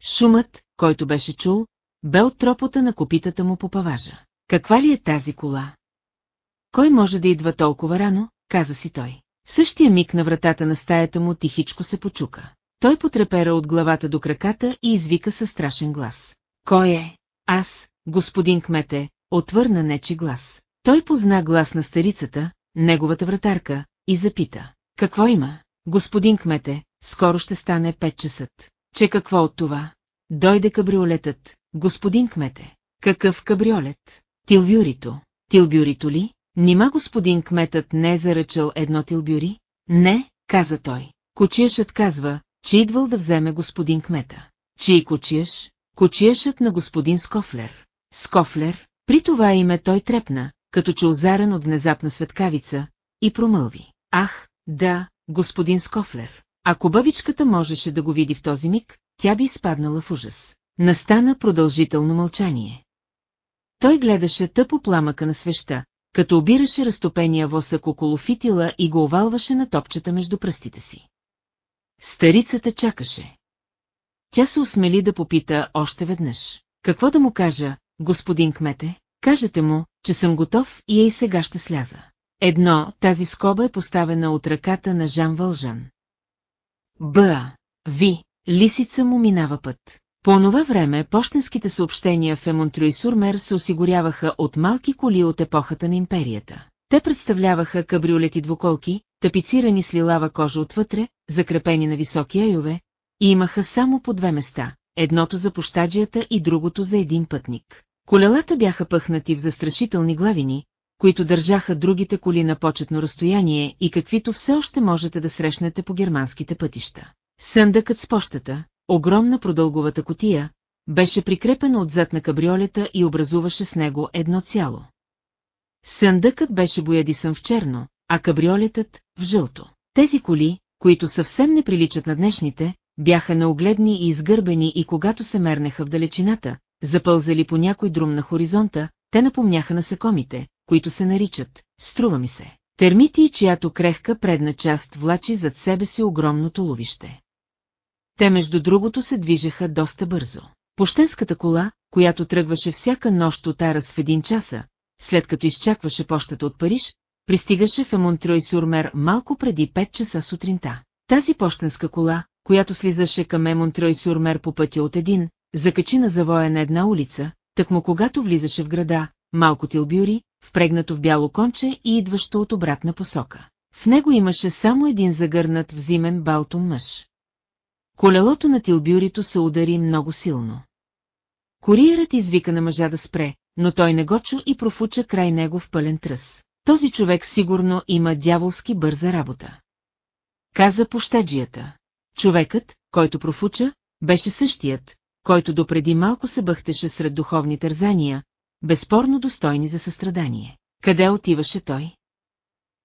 Шумът, който беше чул, бе от тропота на копитата му по паважа. Каква ли е тази кола? Кой може да идва толкова рано, каза си той. В същия миг на вратата на стаята му тихичко се почука. Той потрепера от главата до краката и извика със страшен глас. Кой е? Аз, господин кмете, отвърна нечи глас. Той позна глас на старицата, неговата вратарка, и запита. Какво има? Господин кмете, скоро ще стане пет часът. Че какво от това? Дойде кабриолетът, господин кмете. Какъв кабриолет? Тилбюрито. Тилбюрито ли? Нима господин кметът не е заръчал едно тилбюри? Не, каза той. Кочиешът казва, че идвал да вземе господин кмета. Чий кочиеш? Кочиешът на господин Скофлер. Скофлер, при това име той трепна, като че озарен от внезапна светкавица, и промълви. Ах, да, господин Скофлер. Ако бабичката можеше да го види в този миг, тя би изпаднала в ужас. Настана продължително мълчание. Той гледаше тъпо пламъка на свеща, като обираше разтопения восък около фитила и го овалваше на топчета между пръстите си. Старицата чакаше. Тя се усмели да попита още веднъж. Какво да му кажа, господин кмете? Кажете му, че съм готов и ей сега ще сляза. Едно, тази скоба е поставена от ръката на Жан Вължан. Б. Ви, лисица му минава път. По онова време почтенските съобщения в Емонтрюй Сурмер се осигуряваха от малки коли от епохата на империята. Те представляваха кабриолети двуколки, тапицирани с лилава кожа отвътре, закрепени на високи айове, и имаха само по две места, едното за пощаджията и другото за един пътник. Колелата бяха пъхнати в застрашителни главини, които държаха другите коли на почетно разстояние и каквито все още можете да срещнете по германските пътища. Съндъкът с пощата, огромна продълговата котия, беше прикрепен отзад на кабриолета и образуваше с него едно цяло. Съндъкът беше боядисан в черно, а кабриолетът – в жълто. Тези коли, които съвсем не приличат на днешните, бяха неогледни и изгърбени и когато се мернеха в далечината, запълзали по някой друм на хоризонта, те напомняха насекомите, които се наричат, струва ми се, термити, чиято крехка предна част влачи зад себе си огромното ловище. Те между другото се движеха доста бързо. Пощенската кола, която тръгваше всяка нощ от Арас в един часа, след като изчакваше пощата от Париж, пристигаше в Емонтрой Сурмер малко преди 5 часа сутринта. Тази пощенска кола, която слизаше към Емонтрой Сурмер по пътя от един, закачи на завоя на една улица, му когато влизаше в града, малко тилбюри, впрегнато в бяло конче и идващо от обратна посока. В него имаше само един загърнат в зимен балтон мъж. Колелото на тилбюрито се удари много силно. Куриерът извика на мъжа да спре, но той не го чу и профуча край него в пълен тръс. Този човек сигурно има дяволски бърза работа. Каза пощаджията. Човекът, който профуча, беше същият, който допреди малко се бъхтеше сред духовни тързания, безспорно достойни за състрадание. Къде отиваше той?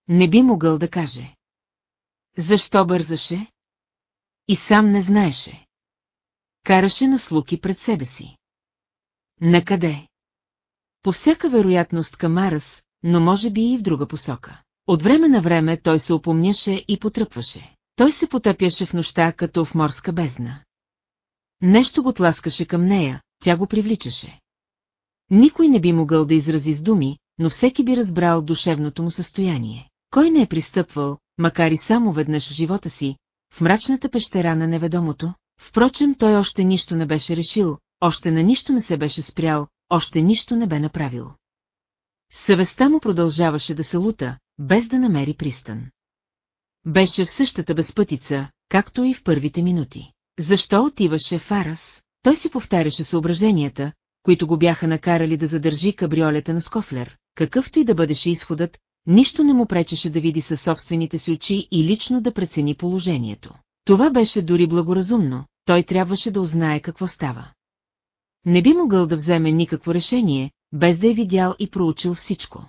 Не би могъл да каже. Защо бързаше? И сам не знаеше. Караше на слуки пред себе си. Накъде? По всяка вероятност към Арас, но може би и в друга посока. От време на време той се опомняше и потръпваше. Той се потъпяше в нощта като в морска бездна. Нещо го тласкаше към нея, тя го привличаше. Никой не би могъл да изрази с думи, но всеки би разбрал душевното му състояние. Кой не е пристъпвал, макар и само веднъж в живота си, в мрачната пещера на неведомото? Впрочем, той още нищо не беше решил, още на нищо не се беше спрял, още нищо не бе направил. Съвестта му продължаваше да се лута, без да намери пристан. Беше в същата безпътица, както и в първите минути. Защо отиваше в Арас? Той си повтаряше съображенията, които го бяха накарали да задържи кабриолета на Скофлер. Какъвто и да бъдеше изходът, нищо не му пречеше да види със собствените си очи и лично да прецени положението. Това беше дори благоразумно, той трябваше да узнае какво става. не би могъл да вземе никакво решение, без да е видял и проучил всичко.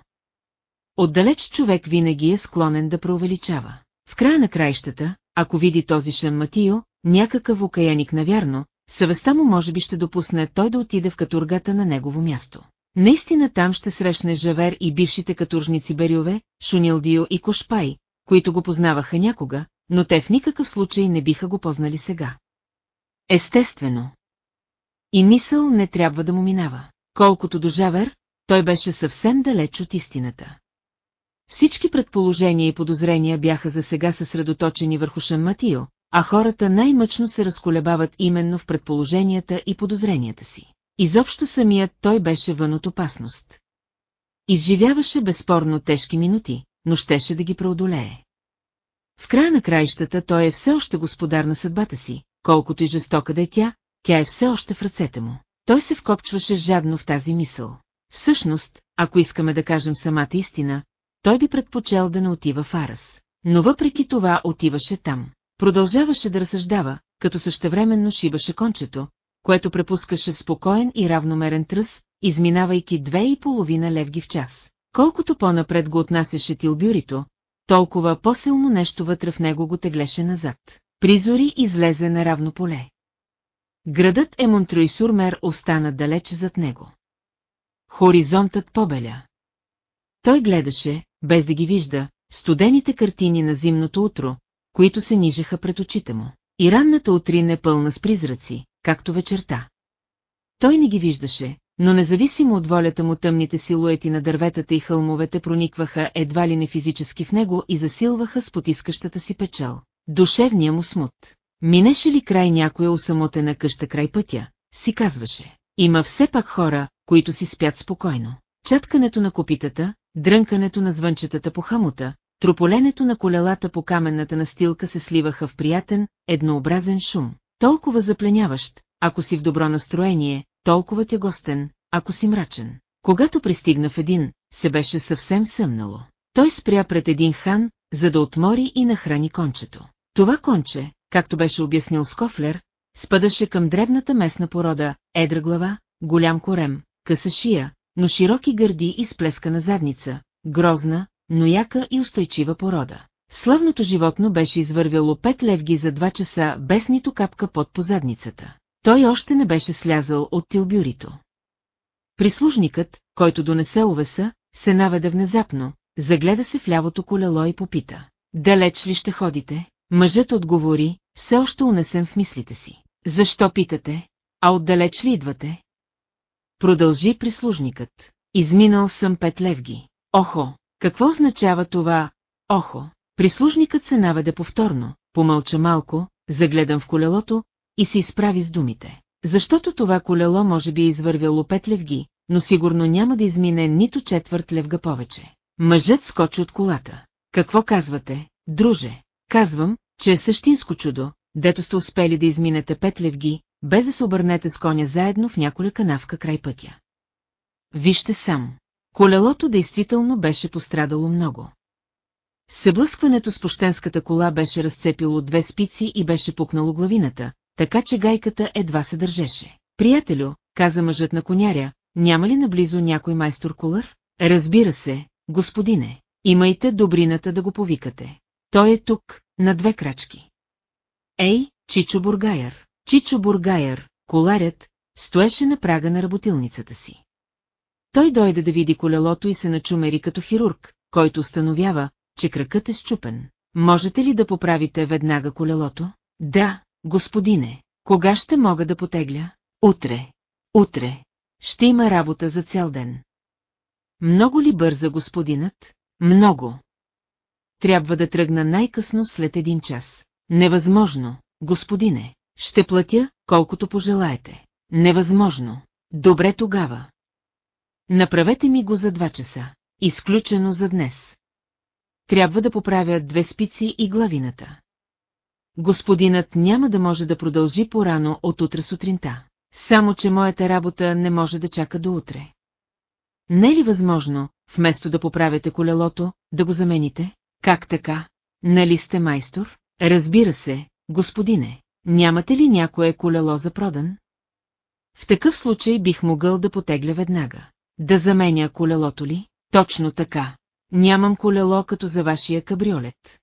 Отдалеч човек винаги е склонен да преувеличава. В края на краищата, ако види този шамматио, някакъв окаяник навярно, съвестта му може би ще допусне той да отиде в катургата на негово място. Наистина там ще срещне Жавер и бившите катуржници Бериове, Шунилдио и Кошпай, които го познаваха някога, но те в никакъв случай не биха го познали сега. Естествено. И мисъл не трябва да му минава. Колкото до Жавер, той беше съвсем далеч от истината. Всички предположения и подозрения бяха за сега съсредоточени върху Шамматио, а хората най-мъчно се разколебават именно в предположенията и подозренията си. Изобщо самият той беше вън от опасност. Изживяваше безспорно тежки минути, но щеше да ги преодолее. В края на краищата той е все още господар на съдбата си, колкото и жестока да е тя, тя е все още в ръцете му. Той се вкопчваше жадно в тази мисъл. Всъщност, ако искаме да кажем самата истина, той би предпочел да не отива в Арас. Но въпреки това отиваше там. Продължаваше да разсъждава, като същевременно шибаше кончето, което препускаше спокоен и равномерен тръс, изминавайки две и половина левги в час. Колкото по-напред го отнасяше тилбюрито, толкова по-силно нещо вътре в него го теглеше назад. Призори излезе на равно поле. Градът е Монтруисурмер остана далеч зад него. Хоризонтът побеля. Той гледаше, без да ги вижда, студените картини на зимното утро, които се нижеха пред очите му. И ранната утрин е пълна с призраци, както вечерта. Той не ги виждаше, но независимо от волята му тъмните силуети на дърветата и хълмовете проникваха едва ли не физически в него и засилваха с потискащата си печал. Душевния му смут. Минеше ли край някоя усамотена къща край пътя, си казваше. Има все пак хора, които си спят спокойно. Чаткането на копитата, дрънкането на звънчетата по хамута, трополенето на колелата по каменната настилка се сливаха в приятен, еднообразен шум. Толкова запленяващ, ако си в добро настроение, толкова тягостен, ако си мрачен. Когато пристигна в един, се беше съвсем съмнало. Той спря пред един хан, за да отмори и нахрани кончето. Това конче, както беше обяснил Скофлер, спадаше към дребната местна порода, едра глава, голям корем, къса шия, но широки гърди и сплескана задница, грозна, но яка и устойчива порода. Славното животно беше извървяло пет левги за два часа без нито капка под позадницата. Той още не беше слязал от тилбюрито. Прислужникът, който донесе овеса, се наведе внезапно, загледа се в лявото колело и попита. Далеч ли ще ходите? Мъжът отговори, все още унесен в мислите си. Защо питате? А отдалеч ли идвате? Продължи прислужникът. Изминал съм пет левги. Охо, какво означава това? Охо, прислужникът се наведе повторно, помълча малко, загледан в колелото и се изправи с думите. Защото това колело може би е извървяло пет левги, но сигурно няма да измине нито четвърт левга повече. Мъжът скочи от колата. Какво казвате, друже? Казвам, че е същинско чудо, дето сте успели да изминете пет левги, без да се обърнете с коня заедно в няколя канавка край пътя. Вижте сам. Колелото действително беше пострадало много. Съблъскването с пощенската кола беше разцепило две спици и беше пукнало главината, така че гайката едва се държеше. Приятелю, каза мъжът на коняря, няма ли наблизо някой майстор кулър? Разбира се, господине, имайте добрината да го повикате. Той е тук, на две крачки. Ей, Чичо Бургайер! Чичо Бургайер, коларят, стоеше на прага на работилницата си. Той дойде да види колелото и се начумери като хирург, който установява, че кракът е щупен. Можете ли да поправите веднага колелото? Да, господине. Кога ще мога да потегля? Утре. Утре. Ще има работа за цял ден. Много ли бърза господинът? Много. Трябва да тръгна най-късно след един час. Невъзможно, господине. Ще платя, колкото пожелаете. Невъзможно. Добре тогава. Направете ми го за два часа. Изключено за днес. Трябва да поправя две спици и главината. Господинът няма да може да продължи порано от утре сутринта. Само, че моята работа не може да чака до утре. Не е ли възможно, вместо да поправяте колелото, да го замените? Как така? Нали сте майстор? Разбира се, господине. Нямате ли някое колело за продан? В такъв случай бих могъл да потегля веднага. Да заменя колелото ли? Точно така. Нямам колело като за вашия кабриолет.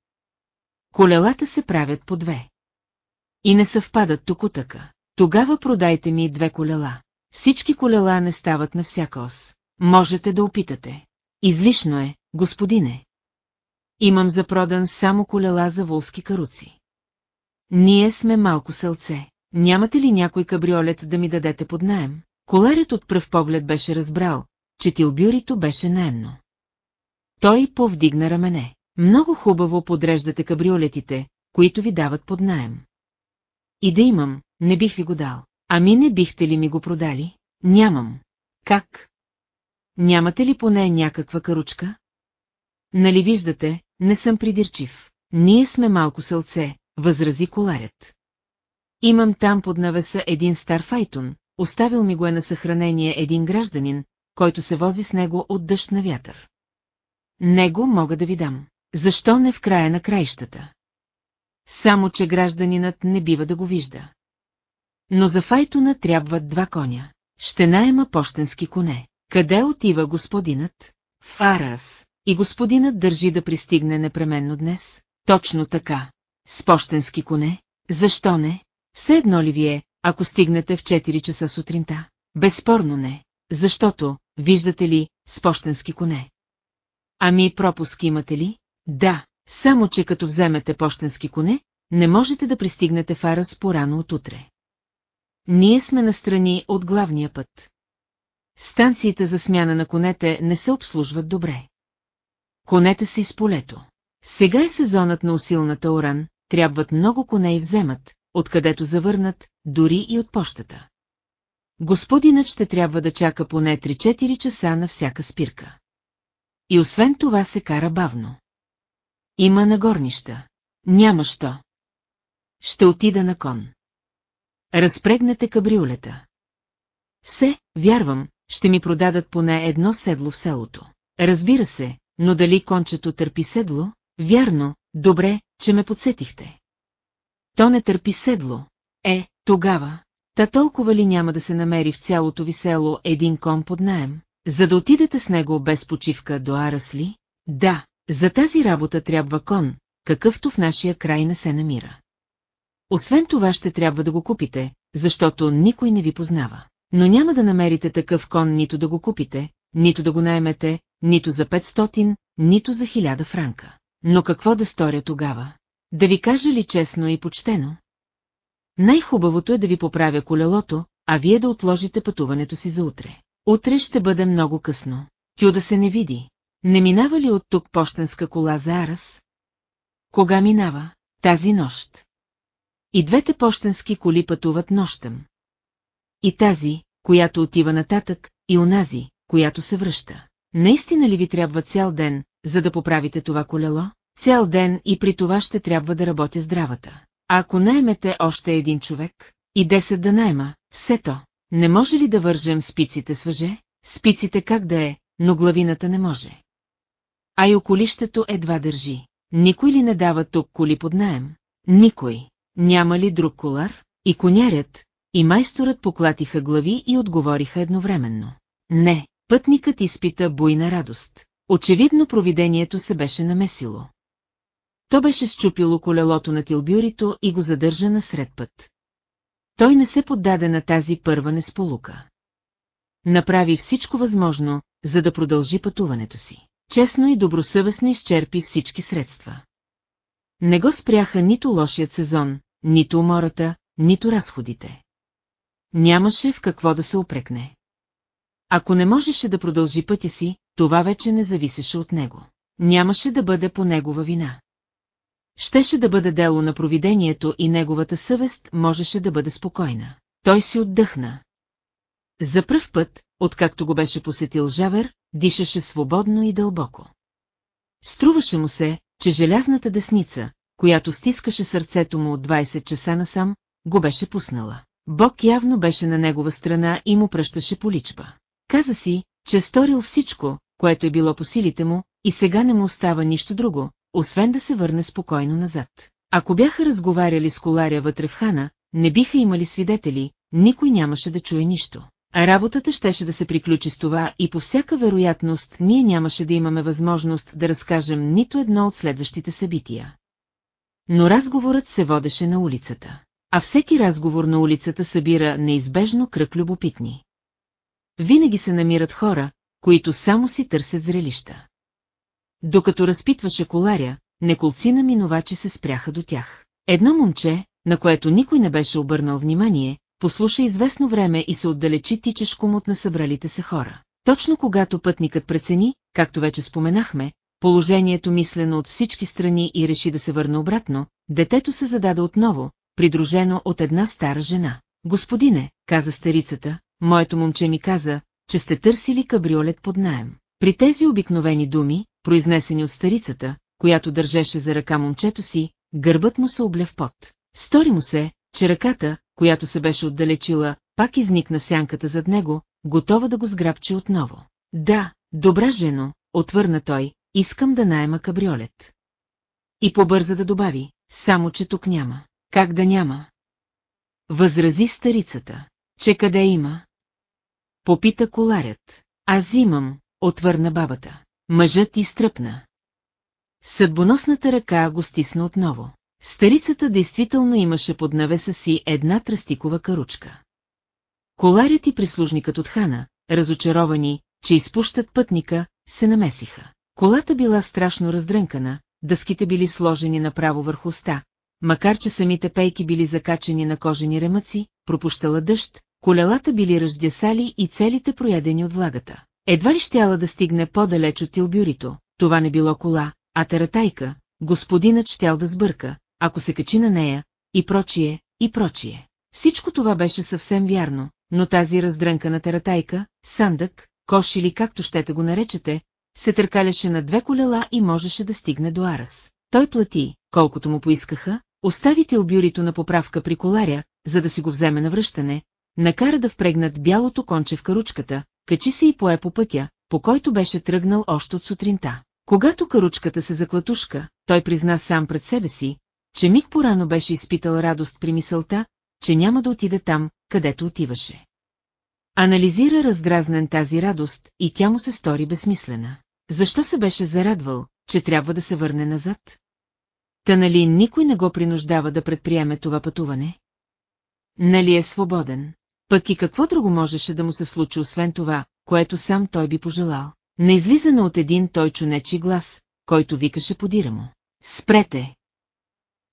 Колелата се правят по две. И не съвпадат токутъка. Тогава продайте ми две колела. Всички колела не стават на всяка ос. Можете да опитате. Излишно е, господине. Имам за продан само колела за волски каруци. Ние сме малко селце. Нямате ли някой кабриолет да ми дадете под наем? Коларят от пръв поглед беше разбрал, че тилбюрито беше наемно. Той повдигна рамене. Много хубаво подреждате кабриолетите, които ви дават под наем. И да имам, не бих ви го дал. Ами не бихте ли ми го продали? Нямам. Как? Нямате ли поне някаква каручка? Нали виждате, не съм придирчив. Ние сме малко сълце, възрази коларят. Имам там под навеса един стар файтон, оставил ми го е на съхранение един гражданин, който се вози с него от дъжд на вятър. Него мога да ви дам. Защо не в края на краищата? Само, че гражданинът не бива да го вижда. Но за файтона трябват два коня. Ще наема почтенски коне. Къде отива господинът? В Арас. И господинът държи да пристигне непременно днес? Точно така. С почтенски коне? Защо не? Все едно ли вие, ако стигнете в 4 часа сутринта? Безспорно не. Защото, виждате ли, с почтенски коне. Ами пропуски имате ли? Да, само че като вземете почтенски коне, не можете да пристигнете в Арас по-рано от утре. Ние сме настрани от главния път. Станциите за смяна на конете не се обслужват добре. Конете са из полето. Сега е сезонът на усилната оран, трябват много коне и вземат, откъдето завърнат, дори и от пощата. Господинът ще трябва да чака поне 3-4 часа на всяка спирка. И освен това се кара бавно. Има нагорнища. Няма що. Ще отида на кон. Разпрегнете кабриолета. Все, вярвам, ще ми продадат поне едно седло в селото. Разбира се, но дали кончето търпи седло? Вярно, добре, че ме подсетихте. То не търпи седло. Е, тогава, та толкова ли няма да се намери в цялото ви село един кон под наем, за да отидете с него без почивка до Арасли? Да, за тази работа трябва кон, какъвто в нашия край не се намира. Освен това ще трябва да го купите, защото никой не ви познава. Но няма да намерите такъв кон нито да го купите, нито да го наймете, нито за 500, нито за 1000 франка. Но какво да сторя тогава? Да ви кажа ли честно и почтено? Най-хубавото е да ви поправя колелото, а вие да отложите пътуването си за утре. Утре ще бъде много късно. Кю да се не види. Не минава ли от тук почтенска кола за Арас? Кога минава? Тази нощ. И двете почтенски коли пътуват нощем. И тази, която отива нататък, и онази, която се връща. Наистина ли ви трябва цял ден, за да поправите това колело? Цял ден и при това ще трябва да работя здравата. А ако наймете още един човек, и 10 да найма, все то, не може ли да вържем спиците с? Спиците как да е, но главината не може. А и околището едва държи. Никой ли не дава тук коли под наем? Никой. Няма ли друг колар? И конярят, и майсторът поклатиха глави и отговориха едновременно. Не, пътникът изпита буйна радост. Очевидно провидението се беше намесило. То беше щупило колелото на Тилбюрито и го задържа насред път. Той не се поддаде на тази първа несполука. Направи всичко възможно, за да продължи пътуването си. Честно и добросъвестно изчерпи всички средства. Не го спряха нито лошият сезон, нито умората, нито разходите. Нямаше в какво да се опрекне. Ако не можеше да продължи пътя си, това вече не зависеше от него. Нямаше да бъде по негова вина. Щеше да бъде дело на провидението и неговата съвест можеше да бъде спокойна. Той си отдъхна. За пръв път, откакто го беше посетил Жавер, дишаше свободно и дълбоко. Струваше му се, че желязната десница, която стискаше сърцето му от 20 часа насам, го беше пуснала. Бог явно беше на негова страна и му пръщаше по личба. Каза си, че е сторил всичко, което е било по силите му, и сега не му остава нищо друго, освен да се върне спокойно назад. Ако бяха разговаряли с коларя вътре в хана, не биха имали свидетели, никой нямаше да чуе нищо. А работата щеше да се приключи с това и по всяка вероятност ние нямаше да имаме възможност да разкажем нито едно от следващите събития. Но разговорът се водеше на улицата. А всеки разговор на улицата събира неизбежно кръг любопитни. Винаги се намират хора, които само си търсят зрелища. Докато разпитваше коларя, неколцина минувачи се спряха до тях. Едно момче, на което никой не беше обърнал внимание, послуша известно време и се отдалечи тичешком от насъбралите се хора. Точно когато пътникът прецени, както вече споменахме, положението мислено от всички страни и реши да се върне обратно, детето се зададе отново, придружено от една стара жена. Господине, каза старицата, моето момче ми каза, че сте търсили кабриолет под наем. При тези обикновени думи, произнесени от старицата, която държеше за ръка момчето си, гърбът му се обля в пот. Стори му се, че ръката, която се беше отдалечила, пак изникна сянката зад него, готова да го сграбчи отново. Да, добра жено, отвърна той, искам да найема кабриолет. И побърза да добави, само че тук няма. Как да няма? Възрази старицата. Че къде има? Попита коларят. Аз имам, отвърна бабата. Мъжът изтръпна. Съдбоносната ръка го стисна отново. Старицата действително имаше под навеса си една тръстикова каручка. Коларят и прислужникът от хана, разочаровани, че изпущат пътника, се намесиха. Колата била страшно раздрънкана, дъските били сложени направо върху уста, макар че самите пейки били закачени на кожени ремъци, пропущала дъжд, колелата били ръждясали и целите проядени от влагата. Едва ли щяла да стигне по-далеч от тилбюрито, това не било кола, а тератайка, господинът щял да сбърка, ако се качи на нея, и прочие, и прочие. Всичко това беше съвсем вярно, но тази раздрънкана тератайка, сандък, кош или както щете го наречете, се търкаляше на две колела и можеше да стигне до Арас. Той плати, колкото му поискаха, остави тилбюрито на поправка при коларя, за да си го вземе на връщане, накара да впрегнат бялото конче в каручката, качи се и пое по пътя, по който беше тръгнал още от сутринта. Когато каручката се заклатушка, той призна сам пред себе си, че миг порано беше изпитал радост при мисълта, че няма да отиде там, където отиваше. Анализира раздразнен тази радост и тя му се стори безсмислена. Защо се беше зарадвал, че трябва да се върне назад? Та нали никой не го принуждава да предприеме това пътуване? Нали е свободен? Пък и какво друго можеше да му се случи освен това, което сам той би пожелал? На излизане от един той чунечи глас, който викаше подира му. Спрете!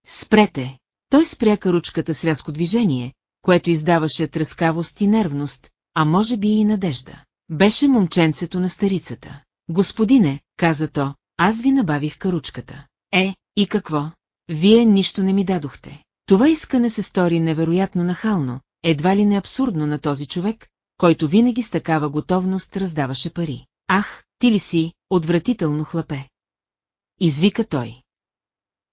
Спрете! Той спря каручката с рязко движение, което издаваше трескавост и нервност, а може би и надежда. Беше момченцето на старицата. Господине, каза то, аз ви набавих каручката. Е, и какво? Вие нищо не ми дадохте. Това искане се стори невероятно нахално, едва ли не абсурдно на този човек, който винаги с такава готовност раздаваше пари. Ах, ти ли си, отвратително хлапе? Извика той.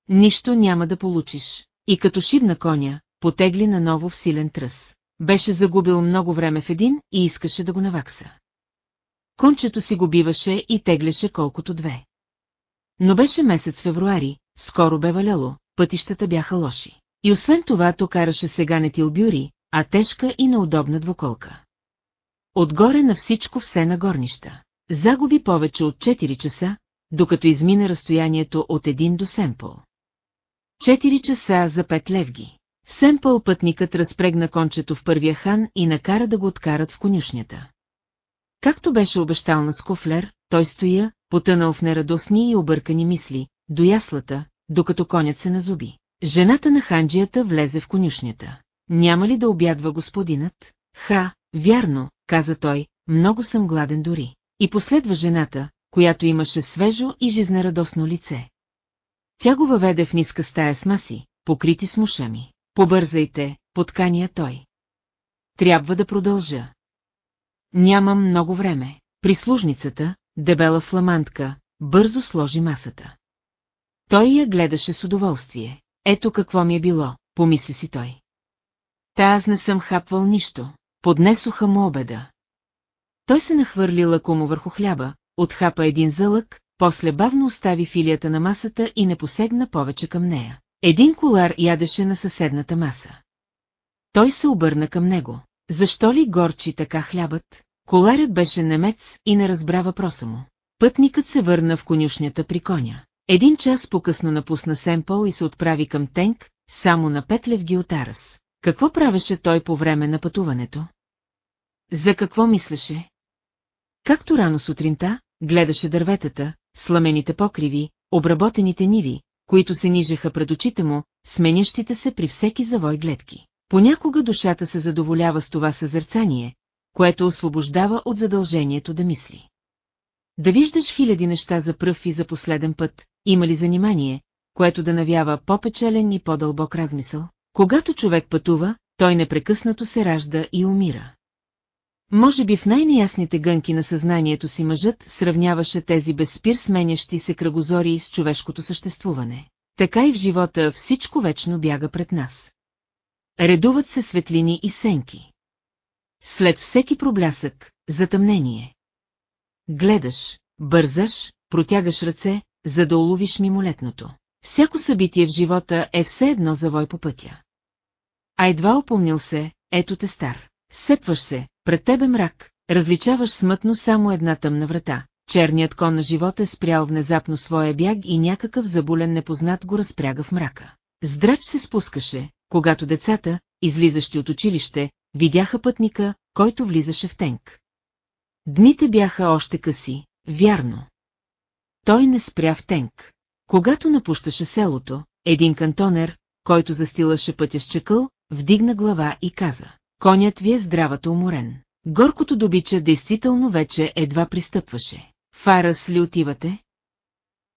Нищо няма да получиш. И като шибна коня, потегли наново в силен тръс. Беше загубил много време в един и искаше да го навакса. Кончето си го биваше и теглеше колкото две. Но беше месец февруари, скоро бе валяло, пътищата бяха лоши. И освен това то караше сега не тилбюри, а тежка и неудобна двуколка. Отгоре на всичко все на горнища. Загуби повече от 4 часа, докато измина разстоянието от един до Семпъл. 4 часа за пет левги. В Семпъл пътникът разпрегна кончето в първия хан и накара да го откарат в конюшнята. Както беше обещал на Скофлер, той стоя, потънал в нерадостни и объркани мисли, до яслата, докато конят се назуби. Жената на ханджията влезе в конюшнята. Няма ли да обядва господинът? Ха, вярно, каза той, много съм гладен дори. И последва жената, която имаше свежо и жизнерадосно лице. Тя го въведе в ниска стая с маси, покрити с мушами. Побързайте, подкания той. Трябва да продължа. Нямам много време. Прислужницата, дебела фламантка, бързо сложи масата. Той я гледаше с удоволствие. Ето какво ми е било, помисли си той. Та аз не съм хапвал нищо. Поднесоха му обеда. Той се нахвърли лакомо върху хляба, отхапа един зълък, после бавно остави филията на масата и не посегна повече към нея. Един колар ядеше на съседната маса. Той се обърна към него. Защо ли горчи така хлябът? Коларят беше немец и не разбра въпроса му. Пътникът се върна в конюшнята при коня. Един час по-късно напусна Семпъл и се отправи към Тенк, само на пет левги от Арас. Какво правеше той по време на пътуването? За какво мислеше? Както рано сутринта, гледаше дърветата, сламените покриви, обработените ниви, които се нижеха пред очите му, сменящите се при всеки завой гледки. Понякога душата се задоволява с това съзерцание, което освобождава от задължението да мисли. Да виждаш хиляди неща за пръв и за последен път, има ли занимание, което да навява по-печелен и по-дълбок размисъл? Когато човек пътува, той непрекъснато се ражда и умира. Може би в най-неясните гънки на съзнанието си мъжът сравняваше тези безспир сменящи се кръгозори с човешкото съществуване. Така и в живота всичко вечно бяга пред нас. Редуват се светлини и сенки. След всеки проблясък, затъмнение. Гледаш, бързаш, протягаш ръце, за да уловиш мимолетното. Всяко събитие в живота е все едно завой по пътя. А едва опомнил се, ето те стар. Сепваш се, пред тебе мрак, различаваш смътно само една тъмна врата. Черният кон на живота е спрял внезапно своя бяг и някакъв заболен непознат го разпряга в мрака. Здрач се спускаше, когато децата, излизащи от училище, видяха пътника, който влизаше в тенк. Дните бяха още къси, вярно. Той не спря в тенк. Когато напущаше селото, един кантонер, който застилаше пътя с чекъл, вдигна глава и каза. Конят ви е здравато уморен. Горкото добича действително вече едва пристъпваше. Фарас ли отивате?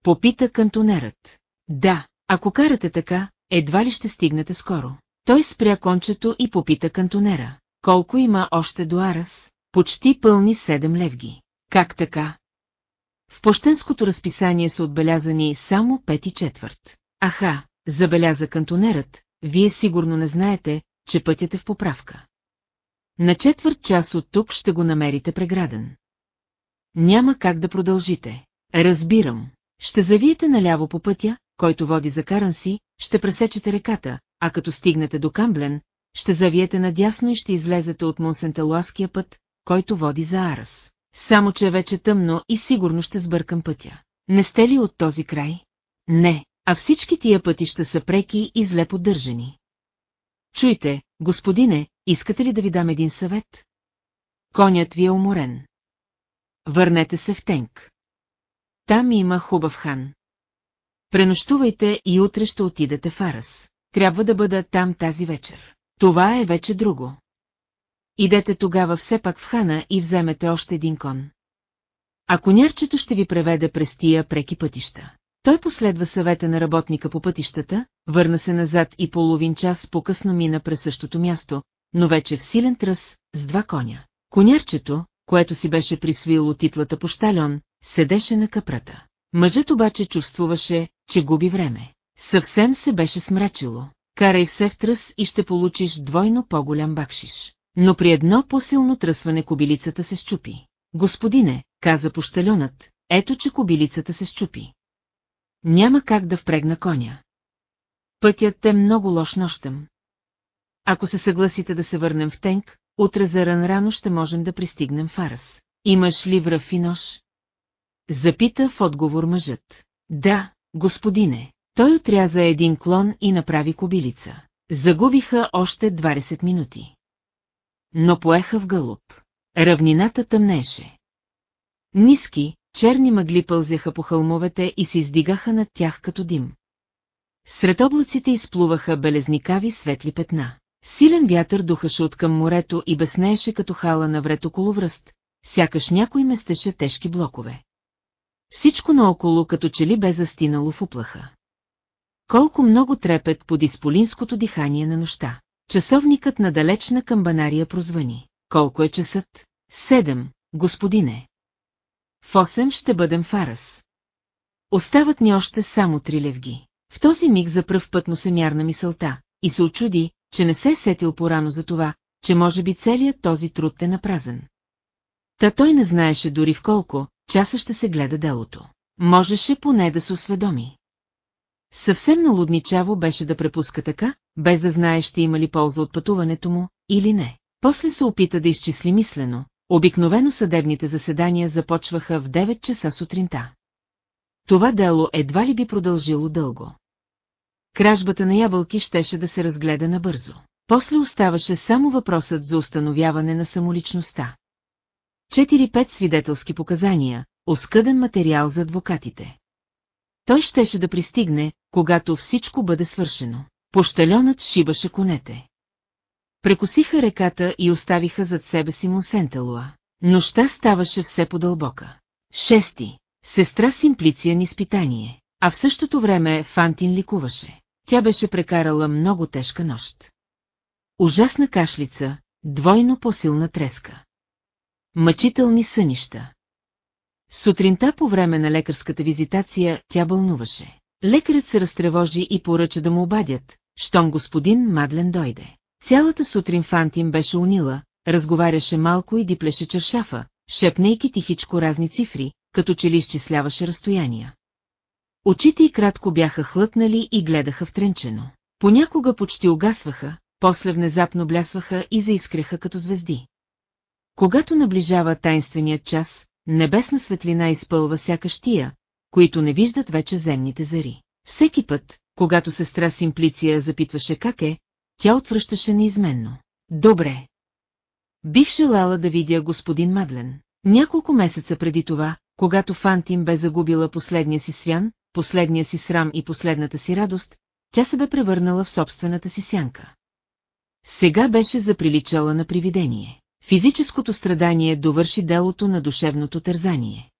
Попита кантонерът. Да, ако карате така, едва ли ще стигнете скоро. Той спря кончето и попита кантонера. Колко има още до Арас? Почти пълни седем левги. Как така? В пощенското разписание са отбелязани само пет и четвърт. Аха, забеляза кантонерът, вие сигурно не знаете, че пътят е в поправка. На четвърт час от тук ще го намерите преграден. Няма как да продължите. Разбирам. Ще завиете наляво по пътя, който води за Каранси, ще пресечете реката, а като стигнете до Камблен, ще завиете надясно и ще излезете от Монсентелуаския път, който води за Арас. Само, че е вече тъмно и сигурно ще сбъркам пътя. Не сте ли от този край? Не, а всички тия пътища са преки и зле поддържани. Чуйте, господине, искате ли да ви дам един съвет? Конят ви е уморен. Върнете се в Тенк. Там има хубав хан. Пренощувайте и утре ще отидете в Арас. Трябва да бъда там тази вечер. Това е вече друго. Идете тогава все пак в хана и вземете още един кон. А конярчето ще ви преведе през тия преки пътища. Той последва съвета на работника по пътищата, върна се назад и половин час по-късно мина през същото място, но вече в силен тръс, с два коня. Конярчето, което си беше присвило титлата по щальон, седеше на капрата. Мъжът обаче чувствуваше, че губи време. Съвсем се беше смрачило. Карай все в тръс и ще получиш двойно по-голям бакшиш. Но при едно по-силно тръсване кобилицата се щупи. Господине, каза пощалюнът, ето че кобилицата се щупи. Няма как да впрегна коня. Пътят е много лош нощем. Ако се съгласите да се върнем в Тенк, утре за ран рано ще можем да пристигнем в Арас. Имаш ли връв и нож? Запита в отговор мъжът. Да, господине. Той отряза един клон и направи кобилица. Загубиха още 20 минути. Но поеха в гълъб. Равнината тъмнеше. Ниски, черни мъгли пълзяха по хълмовете и се издигаха над тях като дим. Сред облаците изплуваха белезникави светли петна. Силен вятър духаше от към морето и безнееше като хала навред около връст, сякаш някой местеше тежки блокове. Всичко наоколо като че ли бе застинало в уплаха. Колко много трепет под изполинското дихание на нощта. Часовникът на далечна камбанария прозвани. Колко е часът? Седем, господине. В 8 ще бъдем в Арас. Остават ни още само три левги. В този миг за пръв път му се мярна мисълта и се очуди, че не се е сетил порано за това, че може би целият този труд е напразен. Та той не знаеше дори в колко часа ще се гледа делото. Можеше поне да се осведоми. Съвсем налудничаво беше да препуска така, без да знае ще има ли полза от пътуването му, или не. После се опита да изчисли мислено. Обикновено съдебните заседания започваха в 9 часа сутринта. Това дело едва ли би продължило дълго. Кражбата на ябълки щеше да се разгледа набързо. После оставаше само въпросът за установяване на самоличността. 4-5 свидетелски показания, оскъден материал за адвокатите. Той щеше да пристигне, когато всичко бъде свършено. Пощалионът шибаше конете. Прекосиха реката и оставиха зад себе си Монсентелуа. Нощта ставаше все по-дълбока. Шести. Сестра Симплиция ни изпитание. А в същото време Фантин ликуваше. Тя беше прекарала много тежка нощ. Ужасна кашлица, двойно по-силна треска. Мъчителни сънища. Сутринта по време на лекарската визитация тя бълнуваше. Лекарят се разтревожи и поръча да му обадят, щом господин Мадлен дойде. Цялата сутрин Фантин беше унила, разговаряше малко и диплеше чершафа, шепнейки тихичко разни цифри, като че ли изчисляваше разстояния. Очите й кратко бяха хлътнали и гледаха втренчено. Понякога почти угасваха, после внезапно блясваха и заискреха като звезди. Когато наближава тайнственият час, небесна светлина изпълва сякаш тия, които не виждат вече земните зари. Всеки път, когато сестра Симплиция запитваше как е, тя отвръщаше неизменно. Добре. Бих желала да видя господин Мадлен. Няколко месеца преди това, когато Фантин бе загубила последния си свян, последния си срам и последната си радост, тя се бе превърнала в собствената си сянка. Сега беше заприличала на привидение. Физическото страдание довърши делото на душевното тързание.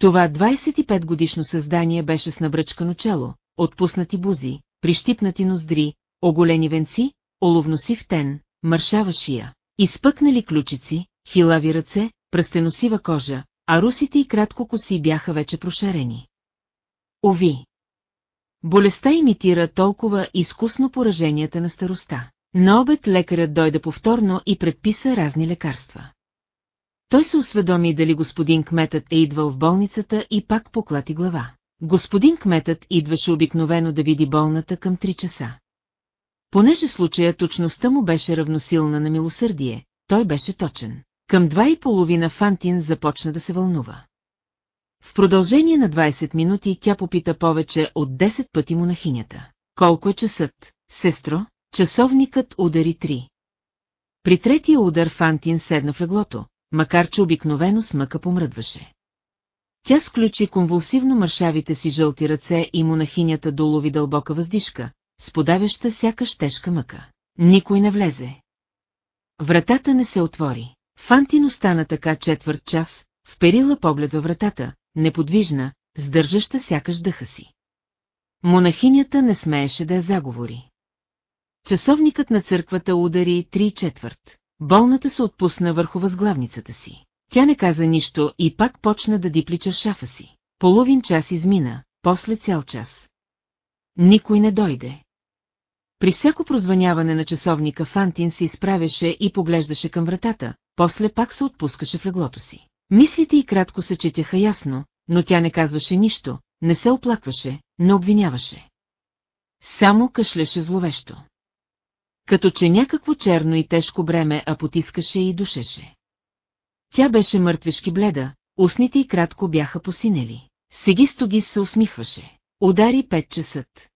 Това 25 годишно създание беше с набръчкано чело, отпуснати бузи, прищипнати ноздри, оголени венци, оловносив тен, маршава шия, изпъкнали ключици, хилави ръце, пръстеносива кожа, а русите и кратко коси бяха вече прошарени. Ови! Болестта имитира толкова изкусно пораженията на староста. На обед лекарят дойде повторно и предписа разни лекарства. Той се осведоми дали господин кметът е идвал в болницата и пак поклати глава. Господин кметът идваше обикновено да види болната към 3 часа. Понеже случая точността му беше равносилна на милосърдие, той беше точен. Към два и половина Фантин започна да се вълнува. В продължение на 20 минути тя попита повече от 10 пъти монахинята. Колко е часът, сестро? Часовникът удари три. При третия удар Фантин седна в леглото, макар че обикновено смъка помръдваше. Тя сключи конвулсивно мършавите си жълти ръце и монахинята долови дълбока въздишка, сподавяща сякаш тежка мъка. Никой не влезе. Вратата не се отвори. Фантин остана така четвърт час, вперила поглед във вратата, неподвижна, сдържаща сякаш дъха си. Монахинята не смееше да я заговори. Часовникът на църквата удари три четвърт. Болната се отпусна върху възглавницата си. Тя не каза нищо и пак почна да дипли шафа си. Половин час измина, после цял час. Никой не дойде. При всяко прозваняване на часовника Фантин се изправяше и поглеждаше към вратата, после пак се отпускаше в леглото си. Мислите и кратко се четяха ясно, но тя не казваше нищо, не се оплакваше, не обвиняваше. Само кашлеше зловещо. Като че някакво черно и тежко бреме а потискаше и душеше. Тя беше мъртвешки бледа, устните и кратко бяха посинели. Сегистоги се усмихваше. Удари пет часът.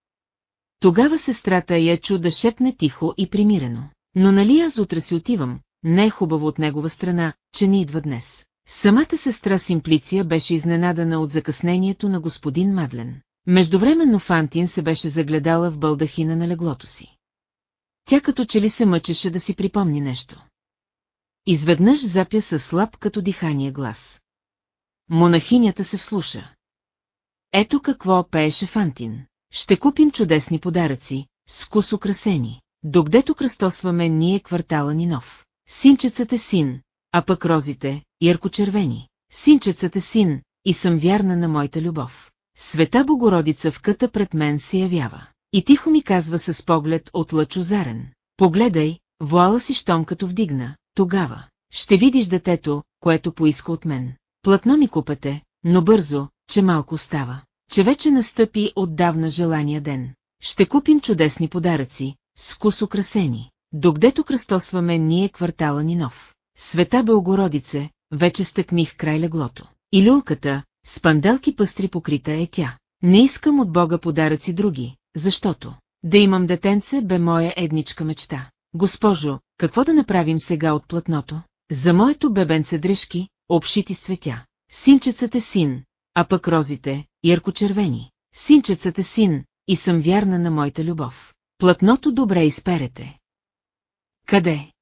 Тогава сестрата я чу да шепне тихо и примирено. Но нали аз утре си отивам, не е хубаво от негова страна, че не идва днес. Самата сестра Симплиция беше изненадана от закъснението на господин Мадлен. Междувременно Фантин се беше загледала в бълдахина на леглото си. Тя като че ли се мъчеше да си припомни нещо. Изведнъж запя със слаб като дихание глас. Монахинята се вслуша. Ето какво пееше Фантин. Ще купим чудесни подаръци, скус украсени, докъдето кръстосваме ние квартала ни нов. Синчецът е син, а пък розите, яркочервени. Синчецът е син, и съм вярна на моята любов. Света Богородица в къта пред мен се явява. И тихо ми казва с поглед от лъчозарен. Погледай, вуала си щом като вдигна, тогава. Ще видиш детето, което поиска от мен. Платно ми купете, но бързо, че малко става. Че вече настъпи отдавна желания ден. Ще купим чудесни подаръци, с вкус украсени. Докъдето кръстосваме ние квартала ни нов. Света Белгородице, вече стъкмих край леглото. И люлката, с панделки пъстри покрита е тя. Не искам от Бога подаръци други, защото да имам детенце бе моя едничка мечта. Госпожо, какво да направим сега от платното? За моето бебенце дрежки, обшити с цветя. Синчецът е син, а пък розите, ярко-червени. Синчецът е син, и съм вярна на моята любов. Платното добре изперете. Къде?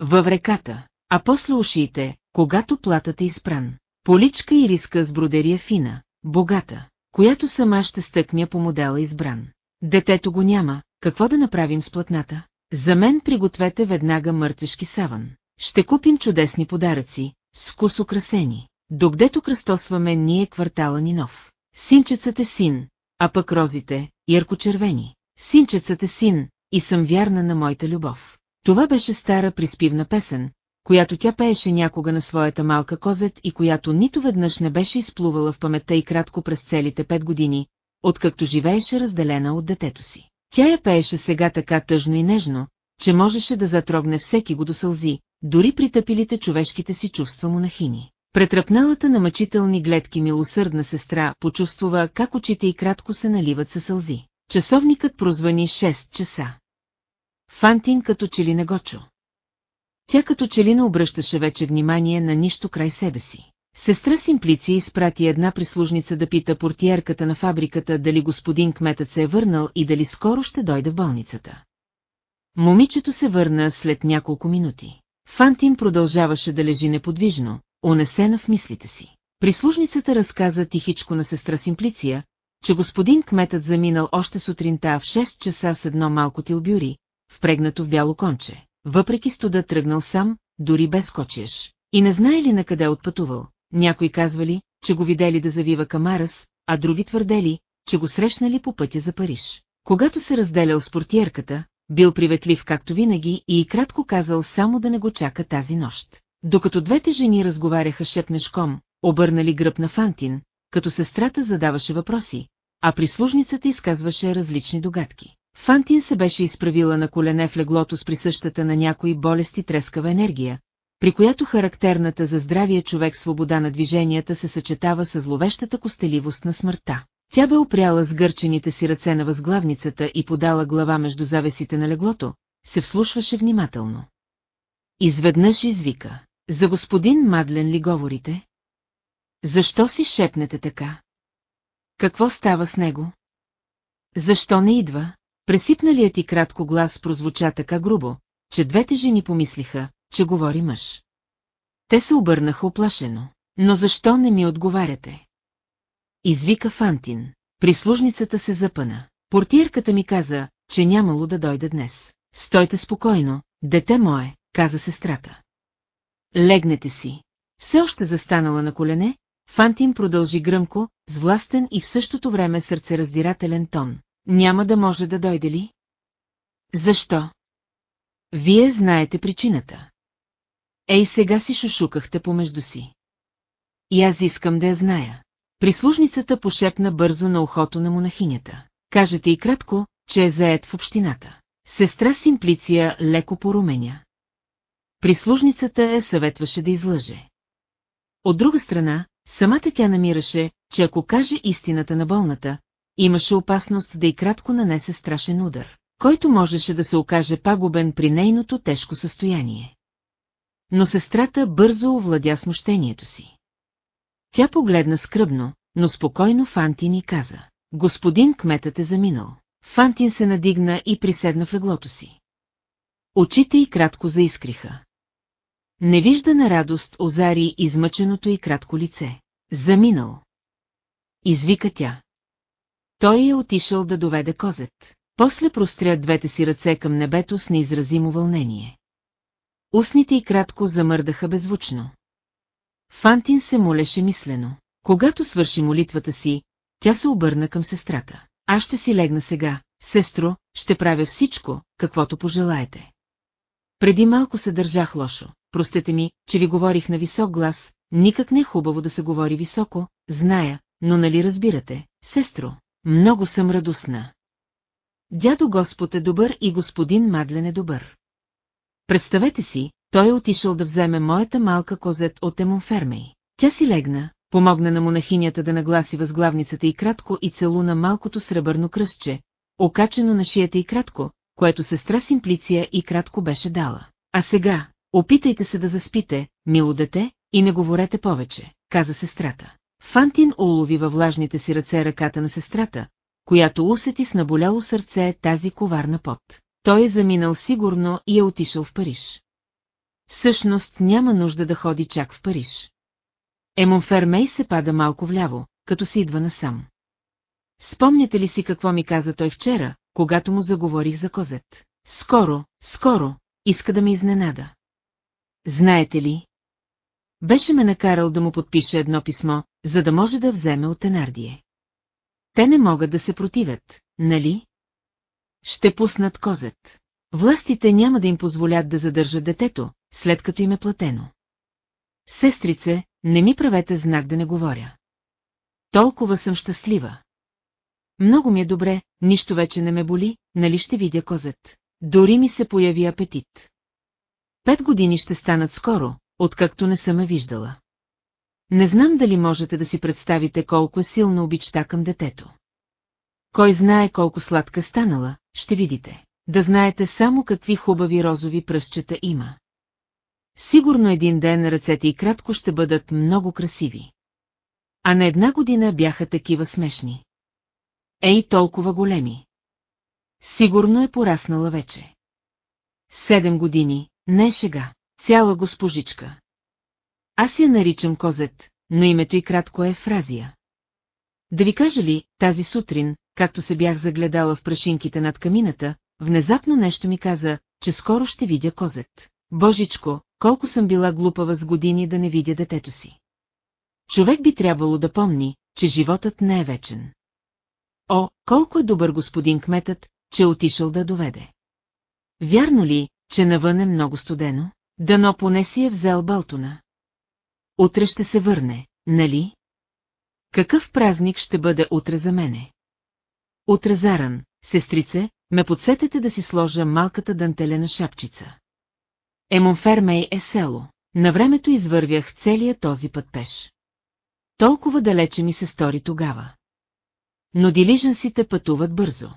Във реката, а после ушиите, когато платът е изпран. Поличка и риска с бродерия фина, богата, която сама ще стъкня по модела избран. Детето го няма, какво да направим с платната? За мен пригответе веднага мъртвешки саван. Ще купим чудесни подаръци, с украсени. Докъдето кръстосваме ние квартала ни нов. Синчецът е син, а пък розите, ярко-червени. Синчецът е син, и съм вярна на моята любов. Това беше стара приспивна песен, която тя пееше някога на своята малка козет и която нито веднъж не беше изплувала в паметта и кратко през целите пет години, откакто живееше разделена от детето си. Тя я пееше сега така тъжно и нежно, че можеше да затрогне всеки го до сълзи, дори притъпилите човешките си чувства монахини. Претръпналата на мъчителни гледки милосърдна сестра почувствува как очите и кратко се наливат със сълзи. Часовникът прозвани 6 часа. Фантин като че ли не го чу. Тя като че ли не обръщаше вече внимание на нищо край себе си. Сестра Симплиция изпрати една прислужница да пита портиерката на фабриката дали господин кметът се е върнал и дали скоро ще дойде в болницата. Момичето се върна след няколко минути. Фантин продължаваше да лежи неподвижно, унесена в мислите си. Прислужницата разказа тихичко на сестра Симплиция, че господин кметът заминал още сутринта в 6 часа с едно малко тилбюри, впрегнато в бяло конче. Въпреки студа тръгнал сам, дори без кочиеш. И не знае ли на къде отпътувал. Някои казвали, че го видели да завива към Арас, а други твърдели, че го срещнали по пътя за Париж. Когато се разделял с портиерката, бил приветлив както винаги и кратко казал само да не го чака тази нощ. Докато двете жени разговаряха шепнешком, обърнали гръб на Фантин, като сестрата задаваше въпроси, а прислужницата изказваше различни догадки. Фантин се беше изправила на колене в леглото с присъщата на някои болести трескава енергия, при която характерната за здравия човек свобода на движенията се съчетава с зловещата костеливост на смъртта. Тя бе опряла с гърчените си ръце на възглавницата и подала глава между завесите на леглото, се вслушваше внимателно. Изведнъж извика. За господин Мадлен ли говорите? Защо си шепнете така? Какво става с него? Защо не идва? Пресипналият ти кратко глас прозвуча така грубо, че двете жени помислиха, че говори мъж. Те се обърнаха оплашено. Но защо не ми отговаряте? Извика Фантин. Прислужницата се запъна. Портиерката ми каза, че нямало да дойде днес. Стойте спокойно, дете мое, каза сестрата. Легнете си. Все още застанала на колене, Фантин продължи гръмко, с властен и в същото време сърцераздирателен тон. Няма да може да дойде ли? Защо? Вие знаете причината. Ей, сега си шушукахте помежду си. И аз искам да я зная. Прислужницата пошепна бързо на ухото на монахинята. Кажете и кратко, че е заед в общината. Сестра Симплиция леко поруменя. Прислужницата я съветваше да излъже. От друга страна, самата тя намираше, че ако каже истината на болната, имаше опасност да и кратко нанесе страшен удар, който можеше да се окаже пагубен при нейното тежко състояние. Но сестрата бързо овладя смущението си. Тя погледна скръбно, но спокойно Фантин и каза. Господин кметът е заминал. Фантин се надигна и приседна в леглото си. Очите й кратко заискриха. Невиждана радост озари измъченото и кратко лице. Заминал. Извика тя. Той е отишъл да доведе козет. После простря двете си ръце към небето с неизразимо вълнение. Устните й кратко замърдаха беззвучно. Фантин се молеше мислено. Когато свърши молитвата си, тя се обърна към сестрата. Аз ще си легна сега, сестро, ще правя всичко, каквото пожелаете. Преди малко се държах лошо. Простете ми, че ви говорих на висок глас, никак не е хубаво да се говори високо, зная, но нали разбирате, сестро, много съм радостна. Дядо Господ е добър и господин Мадлен е добър. Представете си, той е отишъл да вземе моята малка козет от Емонфермей. Тя си легна, помогна на монахинята да нагласи възглавницата и кратко и целуна малкото сребърно кръстче, окачено на шията и кратко, което сестра Симплиция и кратко беше дала. А сега, опитайте се да заспите, мило дете, и не говорете повече, каза сестрата. Фантин улови във влажните си ръце ръката на сестрата, която усети с наболяло сърце тази коварна пот. Той е заминал сигурно и е отишъл в Париж. Всъщност няма нужда да ходи чак в Париж. Емонфермей се пада малко вляво, като си идва насам. Спомняте ли си какво ми каза той вчера, когато му заговорих за козет? Скоро, скоро, иска да ме изненада. Знаете ли? Беше ме накарал да му подпише едно писмо, за да може да вземе от Енардие. Те не могат да се противят, нали? Ще пуснат козет. Властите няма да им позволят да задържат детето, след като им е платено. Сестрице, не ми правете знак да не говоря. Толкова съм щастлива. Много ми е добре, нищо вече не ме боли, нали ще видя козет. Дори ми се появи апетит. Пет години ще станат скоро, откакто не съм ме виждала. Не знам дали можете да си представите колко е силна обичта към детето. Кой знае колко сладка станала, ще видите. Да знаете само какви хубави розови пръстчета има. Сигурно един ден ръцете и кратко ще бъдат много красиви. А на една година бяха такива смешни. Ей, толкова големи. Сигурно е пораснала вече. Седем години, не шега, цяла госпожичка. Аз я наричам Козет, но името и кратко е Фразия. Да ви кажа ли, тази сутрин, както се бях загледала в прашинките над камината, внезапно нещо ми каза, че скоро ще видя Козет. Божичко, колко съм била глупава с години да не видя детето си. Човек би трябвало да помни, че животът не е вечен. О, колко е добър господин кметът, че е отишъл да доведе. Вярно ли, че навън е много студено? Дано поне си е взел Балтона. Утре ще се върне, нали? Какъв празник ще бъде утре за мене? Утре заран, сестрице, ме подсетете да си сложа малката дантелена шапчица. Емонфермей е село. На времето извървях целия този път пеш. Толкова далече ми се стори тогава. Но дилижансите пътуват бързо.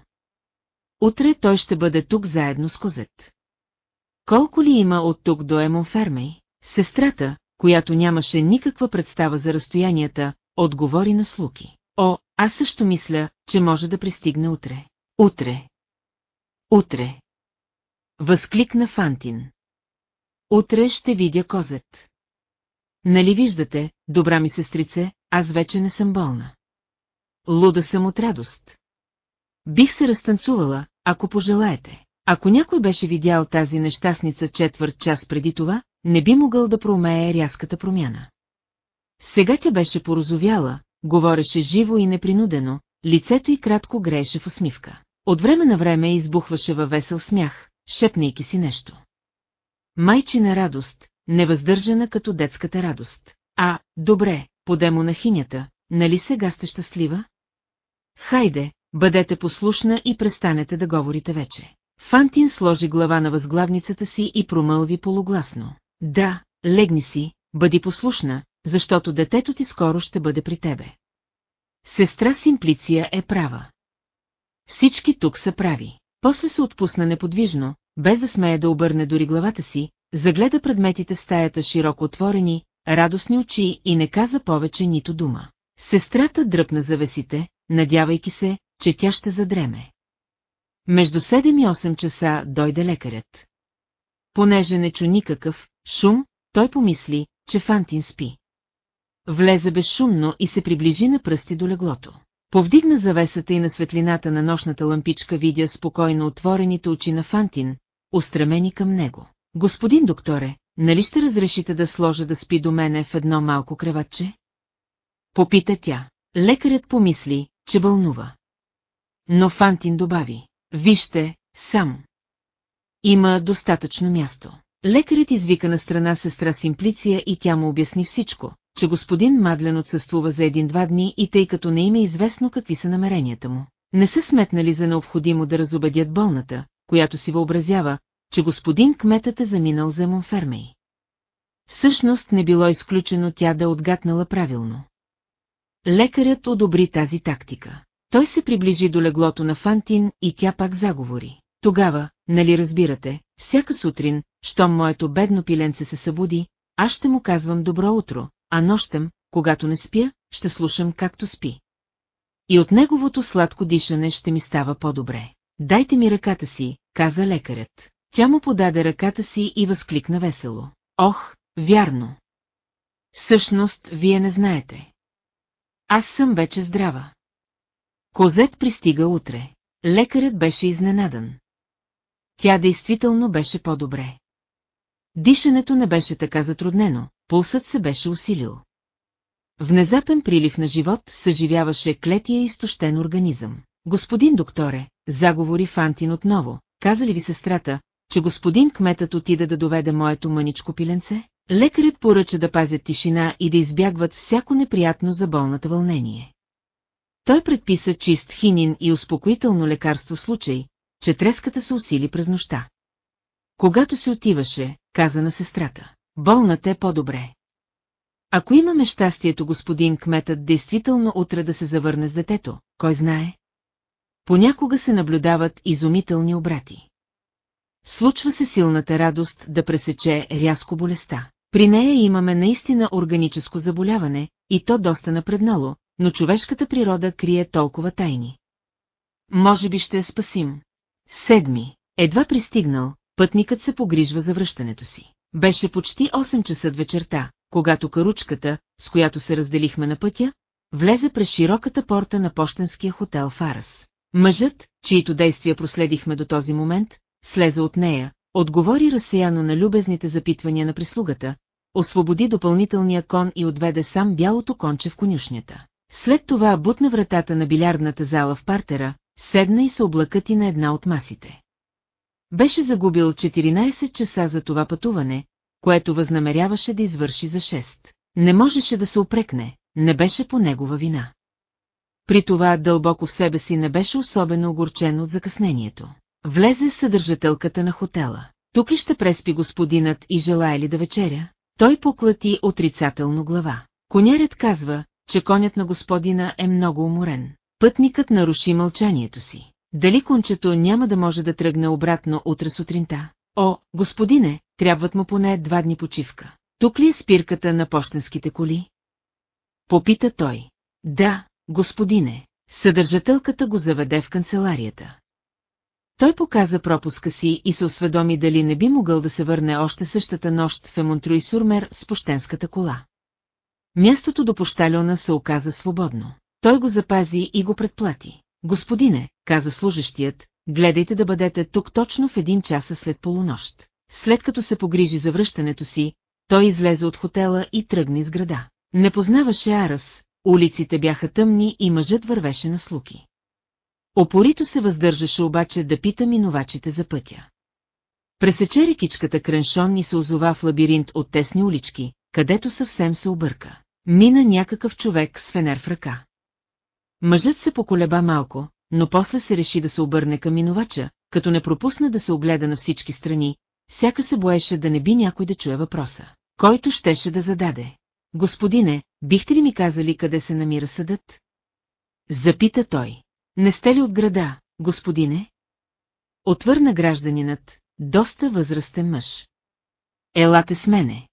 Утре той ще бъде тук заедно с козет. Колко ли има от тук до Емонфермей? Сестрата, която нямаше никаква представа за разстоянията, отговори на слуки. О, аз също мисля, че може да пристигне утре. Утре. Утре. Възкликна Фантин. Утре ще видя козет. Нали виждате, добра ми сестрице, аз вече не съм болна. Луда съм от радост. Бих се разтанцувала, ако пожелаете. Ако някой беше видял тази нещастница четвърт час преди това, не би могъл да промее рязката промяна. Сега тя беше порозовяла, говореше живо и непринудено, лицето й кратко грееше в усмивка. От време на време избухваше във весел смях, шепнейки си нещо. Майчина радост, невъздържана като детската радост. А, добре, поде монахинята, нали сега сте щастлива? Хайде, бъдете послушна и престанете да говорите вече. Фантин сложи глава на възглавницата си и промълви полугласно. Да, легни си, бъди послушна, защото детето ти скоро ще бъде при тебе. Сестра Симплиция е права. Всички тук са прави. После се отпусна неподвижно, без да смее да обърне дори главата си, загледа предметите в стаята широко отворени, радостни очи и не каза повече нито дума. Сестрата дръпна завесите, надявайки се, че тя ще задреме. Между 7 и 8 часа дойде лекарят. Понеже не чу никакъв шум, той помисли, че Фантин спи. Влезе безшумно и се приближи на пръсти до леглото. Повдигна завесата и на светлината на нощната лампичка видя спокойно отворените очи на Фантин, устремени към него. Господин докторе, нали ще разрешите да сложа да спи до мене в едно малко креватче? Попита тя. Лекарят помисли, че вълнува. Но Фантин добави. Вижте, сам. Има достатъчно място. Лекарят извика на страна сестра Симплиция и тя му обясни всичко, че господин Мадлен отсъствува за един-два дни и тъй като не им е известно какви са намеренията му. не са сметнали за необходимо да разобедят болната, която си въобразява, че господин кметът е заминал за Монфермей. Всъщност не било изключено тя да отгатнала правилно. Лекарят одобри тази тактика. Той се приближи до леглото на Фантин и тя пак заговори. Тогава, нали разбирате, всяка сутрин, щом моето бедно пиленце се събуди, аз ще му казвам добро утро, а нощем, когато не спя, ще слушам както спи. И от неговото сладко дишане ще ми става по-добре. Дайте ми ръката си, каза лекарят. Тя му подаде ръката си и възкликна весело. Ох, вярно. Всъщност, вие не знаете. Аз съм вече здрава. Козет пристига утре. Лекарят беше изненадан. Тя действително беше по-добре. Дишането не беше така затруднено, пулсът се беше усилил. Внезапен прилив на живот съживяваше клетия изтощен организъм. Господин докторе, заговори Фантин отново, каза ли ви сестрата, че господин кметът отида да доведе моето мъничко пиленце? Лекарят поръча да пазят тишина и да избягват всяко неприятно за болната вълнение. Той предписа чист хинин и успокоително лекарство в случай, че треската се усили през нощта. Когато се отиваше, каза на сестрата, болната е по-добре. Ако имаме щастието господин кметът действително утре да се завърне с детето, кой знае? Понякога се наблюдават изумителни обрати. Случва се силната радост да пресече рязко болестта. При нея имаме наистина органическо заболяване, и то доста напреднало, но човешката природа крие толкова тайни. Може би ще я спасим. Седми. Едва пристигнал, пътникът се погрижва за връщането си. Беше почти 8 часа вечерта, когато каручката, с която се разделихме на пътя, влезе през широката порта на почтенския хотел Фарас. Мъжът, чието действия проследихме до този момент, слезе от нея, отговори разсеяно на любезните запитвания на прислугата, освободи допълнителния кон и отведе сам бялото конче в конюшнята. След това бутна вратата на билярдната зала в партера, седна и се облакати на една от масите. Беше загубил 14 часа за това пътуване, което възнамеряваше да извърши за 6. Не можеше да се опрекне, не беше по негова вина. При това дълбоко в себе си не беше особено огорчен от закъснението. Влезе съдържателката на хотела. Тук ли ще преспи господинът и желая ли да вечеря? Той поклати отрицателно глава. Конярят казва, че конят на господина е много уморен. Пътникът наруши мълчанието си. Дали кончето няма да може да тръгне обратно утре сутринта? О, господине, трябват му поне два дни почивка. Тук ли е спирката на почтенските коли? Попита той. Да, господине. Съдържателката го заведе в канцеларията. Той показа пропуска си и се осведоми дали не би могъл да се върне още същата нощ в Емонтруй Сурмер с пощенската кола. Мястото до пощалиона се оказа свободно. Той го запази и го предплати. Господине, каза служащият, гледайте да бъдете тук точно в един часа след полунощ. След като се погрижи за връщането си, той излезе от хотела и тръгна из града. Не познаваше Арас, улиците бяха тъмни и мъжът вървеше на слуки. Опорито се въздържаше обаче да пита минувачите за пътя. Пресече рекичката Креншон и се озова в лабиринт от тесни улички, където съвсем се обърка. Мина някакъв човек с фенер в ръка. Мъжът се поколеба малко, но после се реши да се обърне към минувача, като не пропусна да се огледа на всички страни, сяка се боеше да не би някой да чуе въпроса, който щеше да зададе. Господине, бихте ли ми казали къде се намира съдът? Запита той. Не сте ли от града, господине? Отвърна гражданинът, доста възрастен мъж. Елате с мене.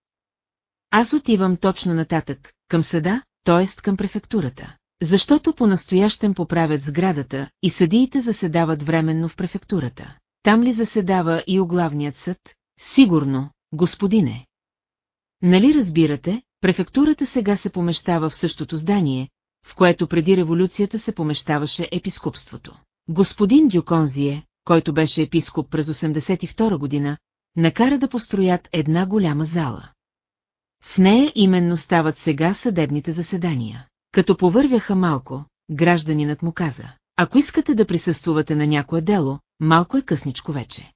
Аз отивам точно нататък, към съда, т.е. към префектурата. Защото по-настоящем поправят сградата и съдиите заседават временно в префектурата. Там ли заседава и оглавният съд? Сигурно, господине. Нали разбирате, префектурата сега се помещава в същото здание, в което преди революцията се помещаваше епископството. Господин Дюконзие, който беше епископ през 82 година, накара да построят една голяма зала. В нея именно стават сега съдебните заседания. Като повървяха малко, гражданинът му каза, ако искате да присъствувате на някое дело, малко е късничко вече.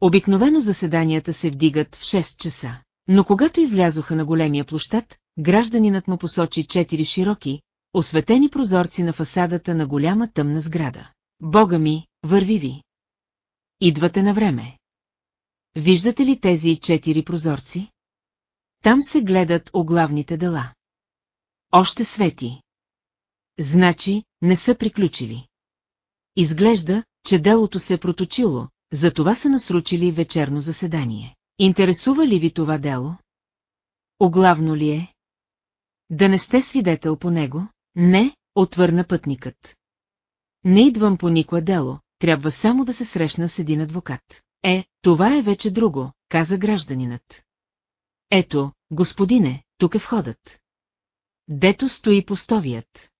Обикновено заседанията се вдигат в 6 часа, но когато излязоха на големия площад, гражданинът му посочи четири широки, осветени прозорци на фасадата на голяма тъмна сграда. Бога ми, върви ви. Идвате на време. Виждате ли тези четири прозорци? Там се гледат оглавните дела. Още свети. Значи, не са приключили. Изглежда, че делото се е проточило, затова са насручили вечерно заседание. Интересува ли ви това дело? Оглавно ли е? Да не сте свидетел по него? Не, отвърна пътникът. Не идвам по никое дело, трябва само да се срещна с един адвокат. Е, това е вече друго, каза гражданинът. Ето, господине, тук е входът. Дето стои постовият.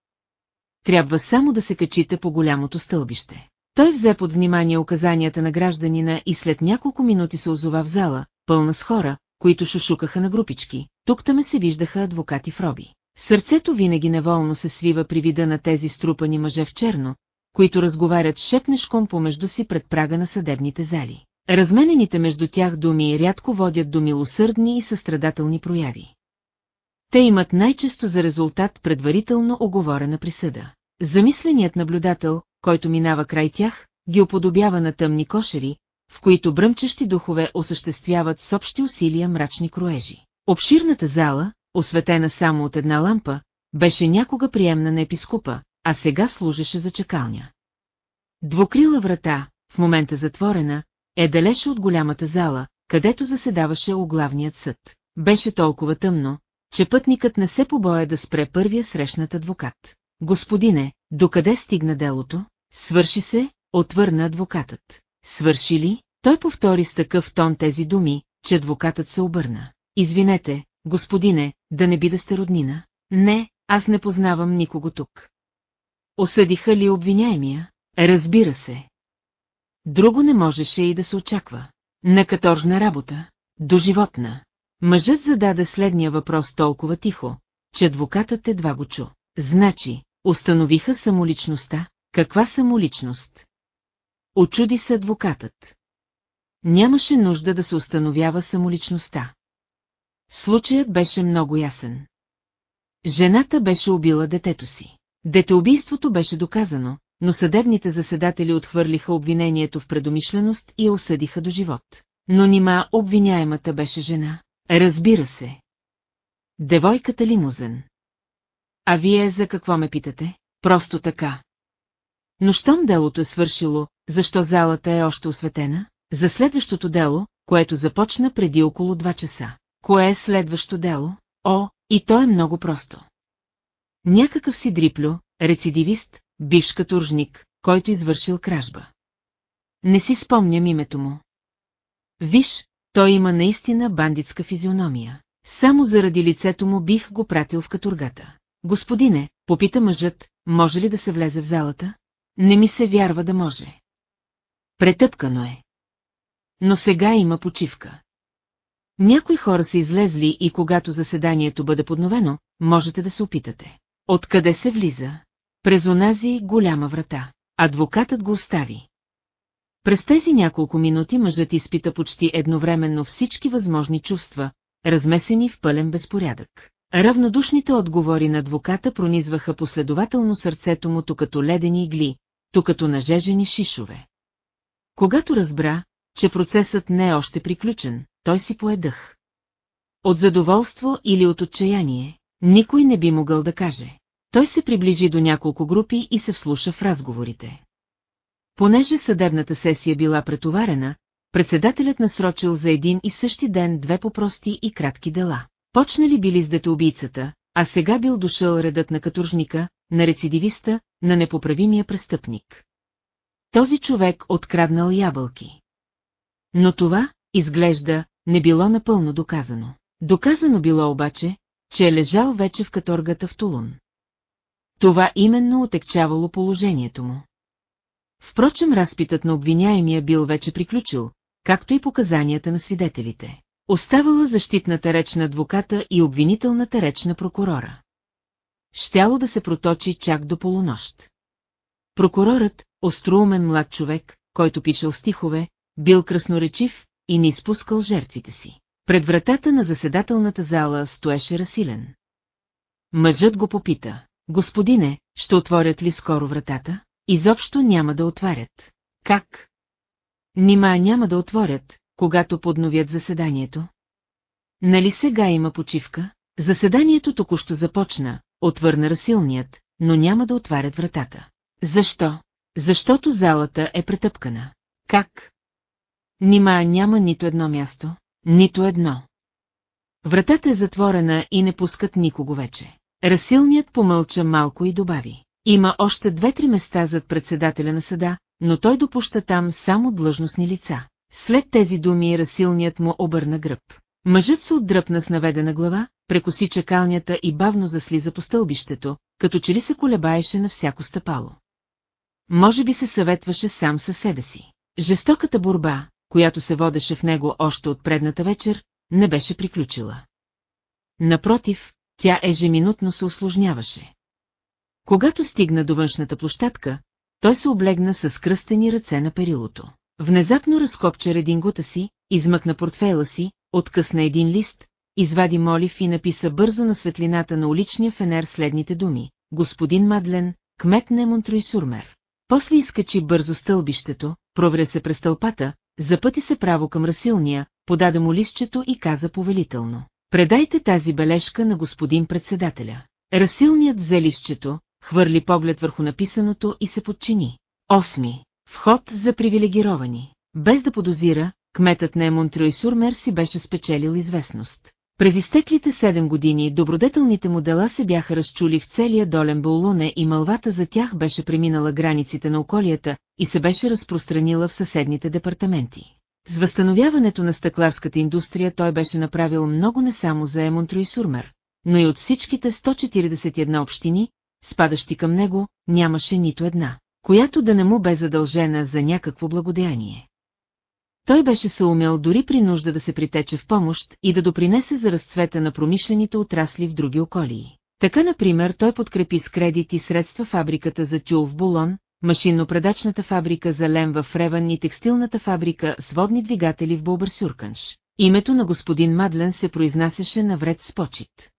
Трябва само да се качите по голямото стълбище. Той взе под внимание указанията на гражданина и след няколко минути се озова в зала, пълна с хора, които шушукаха на групички. Тук таме се виждаха адвокати в роби. Сърцето винаги неволно се свива при вида на тези струпани мъже в черно, които разговарят шепнешком помежду си пред прага на съдебните зали. Разменените между тях думи рядко водят до милосърдни и състрадателни прояви. Те имат най-често за резултат предварително оговорена присъда. Замисленият наблюдател, който минава край тях, ги оподобява на тъмни кошери, в които бръмчещи духове осъществяват с общи усилия мрачни кроежи. Обширната зала, осветена само от една лампа, беше някога приемна на епископа, а сега служеше за чакалня. Двукрила врата, в момента затворена, е далеч от голямата зала, където заседаваше оглавният съд. Беше толкова тъмно, че пътникът не се побоя да спре първия срещнат адвокат. Господине, докъде стигна делото? Свърши се, отвърна адвокатът. Свърши ли? Той повтори с такъв тон тези думи, че адвокатът се обърна. Извинете, господине, да не би да сте роднина? Не, аз не познавам никого тук. Осъдиха ли обвиняемия? Разбира се. Друго не можеше и да се очаква. На каторжна работа, до животна. Мъжът зададе следния въпрос толкова тихо, че адвокатът едва го чу. Значи, установиха самоличността. Каква самоличност? Очуди се адвокатът. Нямаше нужда да се установява самоличността. Случаят беше много ясен. Жената беше убила детето си. Детеубийството беше доказано, но съдебните заседатели отхвърлиха обвинението в предомишленост и я осъдиха до живот. Но нима обвиняемата беше жена. Разбира се. Девойката лимузен. А вие за какво ме питате? Просто така. Но щом делото е свършило, защо залата е още осветена? За следващото дело, което започна преди около 2 часа. Кое е следващо дело? О, и то е много просто. Някакъв си дриплю, рецидивист, бивш каторжник, който извършил кражба. Не си спомням името му. Виж, той има наистина бандитска физиономия. Само заради лицето му бих го пратил в каторгата. Господине, попита мъжът, може ли да се влезе в залата? Не ми се вярва да може. Претъпкано е. Но сега има почивка. Някои хора са излезли и когато заседанието бъде подновено, можете да се опитате. Откъде се влиза? През онази голяма врата. Адвокатът го остави. През тези няколко минути мъжът изпита почти едновременно всички възможни чувства, размесени в пълен безпорядък. Равнодушните отговори на адвоката пронизваха последователно сърцето му то като ледени игли, то като нажежени шишове. Когато разбра, че процесът не е още приключен, той си поедъх. От задоволство или от отчаяние, никой не би могъл да каже. Той се приближи до няколко групи и се вслуша в разговорите. Понеже съдебната сесия била претоварена, председателят насрочил за един и същи ден две попрости и кратки дела. Почнали били с детоубийцата, а сега бил дошъл редът на каторжника, на рецидивиста, на непоправимия престъпник. Този човек откраднал ябълки. Но това, изглежда, не било напълно доказано. Доказано било обаче, че е лежал вече в каторгата в Тулун. Това именно отекчавало положението му. Впрочем, разпитът на обвиняемия бил вече приключил, както и показанията на свидетелите. Оставала защитната реч на адвоката и обвинителната реч на прокурора. Щяло да се проточи чак до полунощ. Прокурорът, остроумен млад човек, който пишел стихове, бил красноречив и не изпускал жертвите си. Пред вратата на заседателната зала стоеше Расилен. Мъжът го попита. Господине, ще отворят ли скоро вратата? Изобщо няма да отварят. Как? Нима няма да отворят, когато подновят заседанието? Нали сега има почивка? Заседанието току-що започна, отвърна Расилният, но няма да отварят вратата. Защо? Защото залата е претъпкана. Как? Нима няма нито едно място, нито едно. Вратата е затворена и не пускат никого вече. Расилният помълча малко и добави. Има още две-три места зад председателя на съда, но той допуща там само длъжностни лица. След тези думи Расилният му обърна гръб. Мъжът се отдръпна с наведена глава, прекоси чакалнята и бавно заслиза по стълбището, като че ли се колебаеше на всяко стъпало. Може би се съветваше сам със себе си. Жестоката борба, която се водеше в него още от предната вечер, не беше приключила. Напротив, тя ежеминутно се осложняваше. Когато стигна до външната площадка, той се облегна с кръстени ръце на перилото. Внезапно разкопча редингота си, измъкна портфейла си, откъсна един лист, извади молив и написа бързо на светлината на уличния фенер следните думи. Господин Мадлен, кмет на Монтруй Сурмер. После изкачи бързо стълбището, провря се през тълпата, запъти се право към Расилния, подаде му листчето и каза повелително. Предайте тази бележка на господин председателя. Расилният взе листчето, хвърли поглед върху написаното и се подчини. Осми. Вход за привилегировани. Без да подозира, кметът на Емонтрой Сурмер си беше спечелил известност. През изтеклите седем години добродетелните му дела се бяха разчули в целия долен Болуне и мълвата за тях беше преминала границите на околията и се беше разпространила в съседните департаменти. С възстановяването на стъкларската индустрия той беше направил много не само за Емонтро и Сурмер, но и от всичките 141 общини, спадащи към него, нямаше нито една, която да не му бе задължена за някакво благодеяние. Той беше се дори при нужда да се притече в помощ и да допринесе за разцвета на промишлените отрасли в други околии. Така, например, той подкрепи с кредит и средства фабриката за тюл в Булон, машинно-предачната фабрика за лем в Реван и текстилната фабрика с водни двигатели в Бълбърсюрканш. Името на господин Мадлен се произнасяше навред с почет.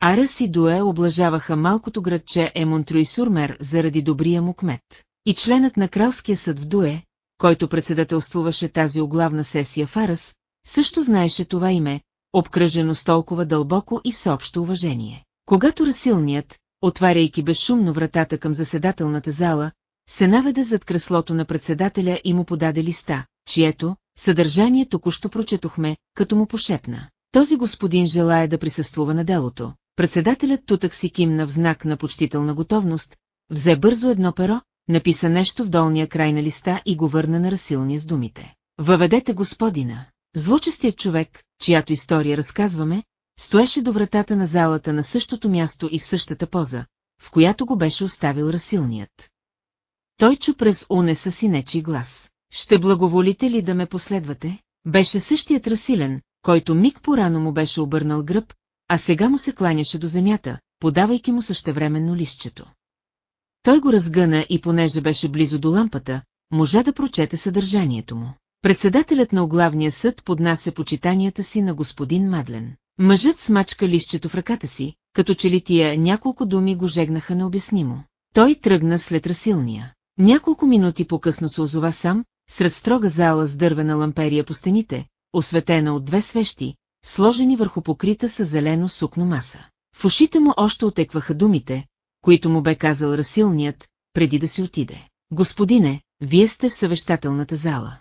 Арас и Дуе облажаваха малкото градче Емонтруй Сурмер заради добрия му кмет. И членът на кралския съд в Дуе, който председателствуваше тази оглавна сесия в Арас, също знаеше това име, обкръжено с толкова дълбоко и всеобщо уважение. Когато Расилният, отваряйки безшумно вратата към заседателната зала, се наведе зад креслото на председателя и му подаде листа, чието съдържание току-що прочетохме, като му пошепна. Този господин желая да присъствува на делото. Председателят тутък си кимна в знак на почтителна готовност, взе бързо едно перо, написа нещо в долния край на листа и го върна на Расилния с думите. Въведете господина. Злочестият човек, чиято история разказваме, стоеше до вратата на залата на същото място и в същата поза, в която го беше оставил Расилният. Той чу през унеса си нечи глас. Ще благоволите ли да ме последвате? Беше същият Расилен, който миг порано му беше обърнал гръб, а сега му се кланяше до земята, подавайки му същевременно листчето. Той го разгъна и понеже беше близо до лампата, можа да прочете съдържанието му. Председателят на оглавния съд поднася почитанията си на господин Мадлен. Мъжът смачка листчето в ръката си, като че ли тия няколко думи го жегнаха необяснимо. Той тръгна след Расилния. Няколко минути по-късно се озова сам, сред строга зала с дървена ламперия по стените, осветена от две свещи, сложени върху покрита с зелено сукно маса. В ушите му още отекваха думите, които му бе казал Расилният, преди да си отиде. Господине, вие сте в съвещателната зала.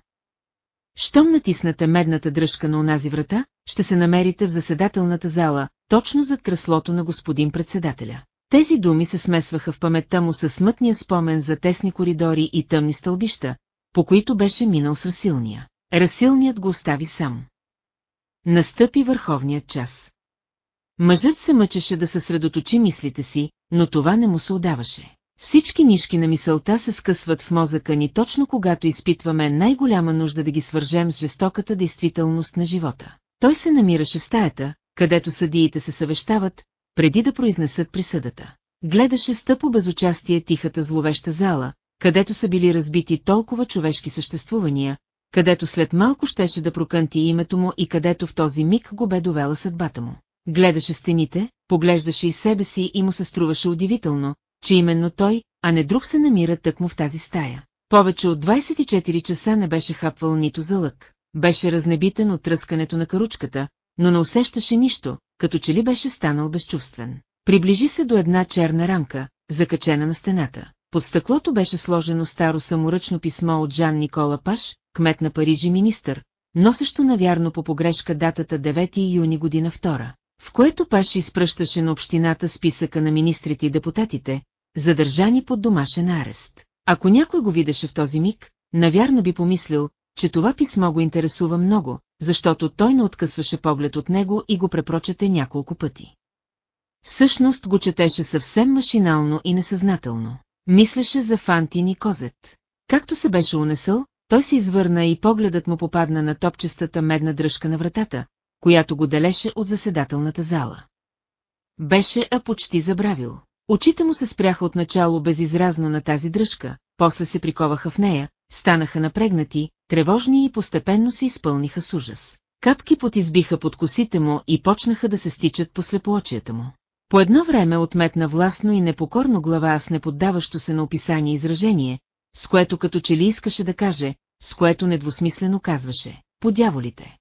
Щом натиснете медната дръжка на онази врата, ще се намерите в заседателната зала, точно зад креслото на господин председателя. Тези думи се смесваха в паметта му със смътния спомен за тесни коридори и тъмни стълбища, по които беше минал с Расилния. Расилният го остави сам. Настъпи върховният час. Мъжът се мъчеше да съсредоточи мислите си, но това не му се отдаваше. Всички нишки на мисълта се скъсват в мозъка ни точно когато изпитваме най-голяма нужда да ги свържем с жестоката действителност на живота. Той се намираше в стаята, където съдиите се съвещават, преди да произнесат присъдата. Гледаше стъпо безучастие тихата зловеща зала, където са били разбити толкова човешки съществувания, където след малко щеше да прокънти името му и където в този миг го бе довела съдбата му. гледаше стените, поглеждаше и себе си и му се струваше удивително, че именно той, а не друг се намира тъкмо в тази стая. Повече от 24 часа не беше хапвал нито за лък, беше разнебитен от тръскането на каручката, но не усещаше нищо, като че ли беше станал безчувствен. Приближи се до една черна рамка, закачена на стената. Под стъклото беше сложено старо саморъчно писмо от Жан Никола Паш, кмет на Париж и министър, носещо навярно по погрешка датата 9 юни година втора, в което Паш изпръщаше на общината списъка на министрите и депутатите, задържани под домашен арест. Ако някой го видеше в този миг, навярно би помислил, че това писмо го интересува много, защото той не откъсваше поглед от него и го препрочете няколко пъти. Всъщност го четеше съвсем машинално и несъзнателно. Мислеше за Фантин и Козет. Както се беше унесъл, той се извърна и погледът му попадна на топчестата медна дръжка на вратата, която го делеше от заседателната зала. Беше, а почти забравил. Очите му се спряха отначало безизразно на тази дръжка, после се приковаха в нея, станаха напрегнати, тревожни и постепенно се изпълниха с ужас. Капки потизбиха под косите му и почнаха да се стичат по слепоочията му. По едно време отметна властно и непокорно глава с неподдаващо се на описание изражение, с което като че ли искаше да каже, с което недвусмислено казваше, по дяволите.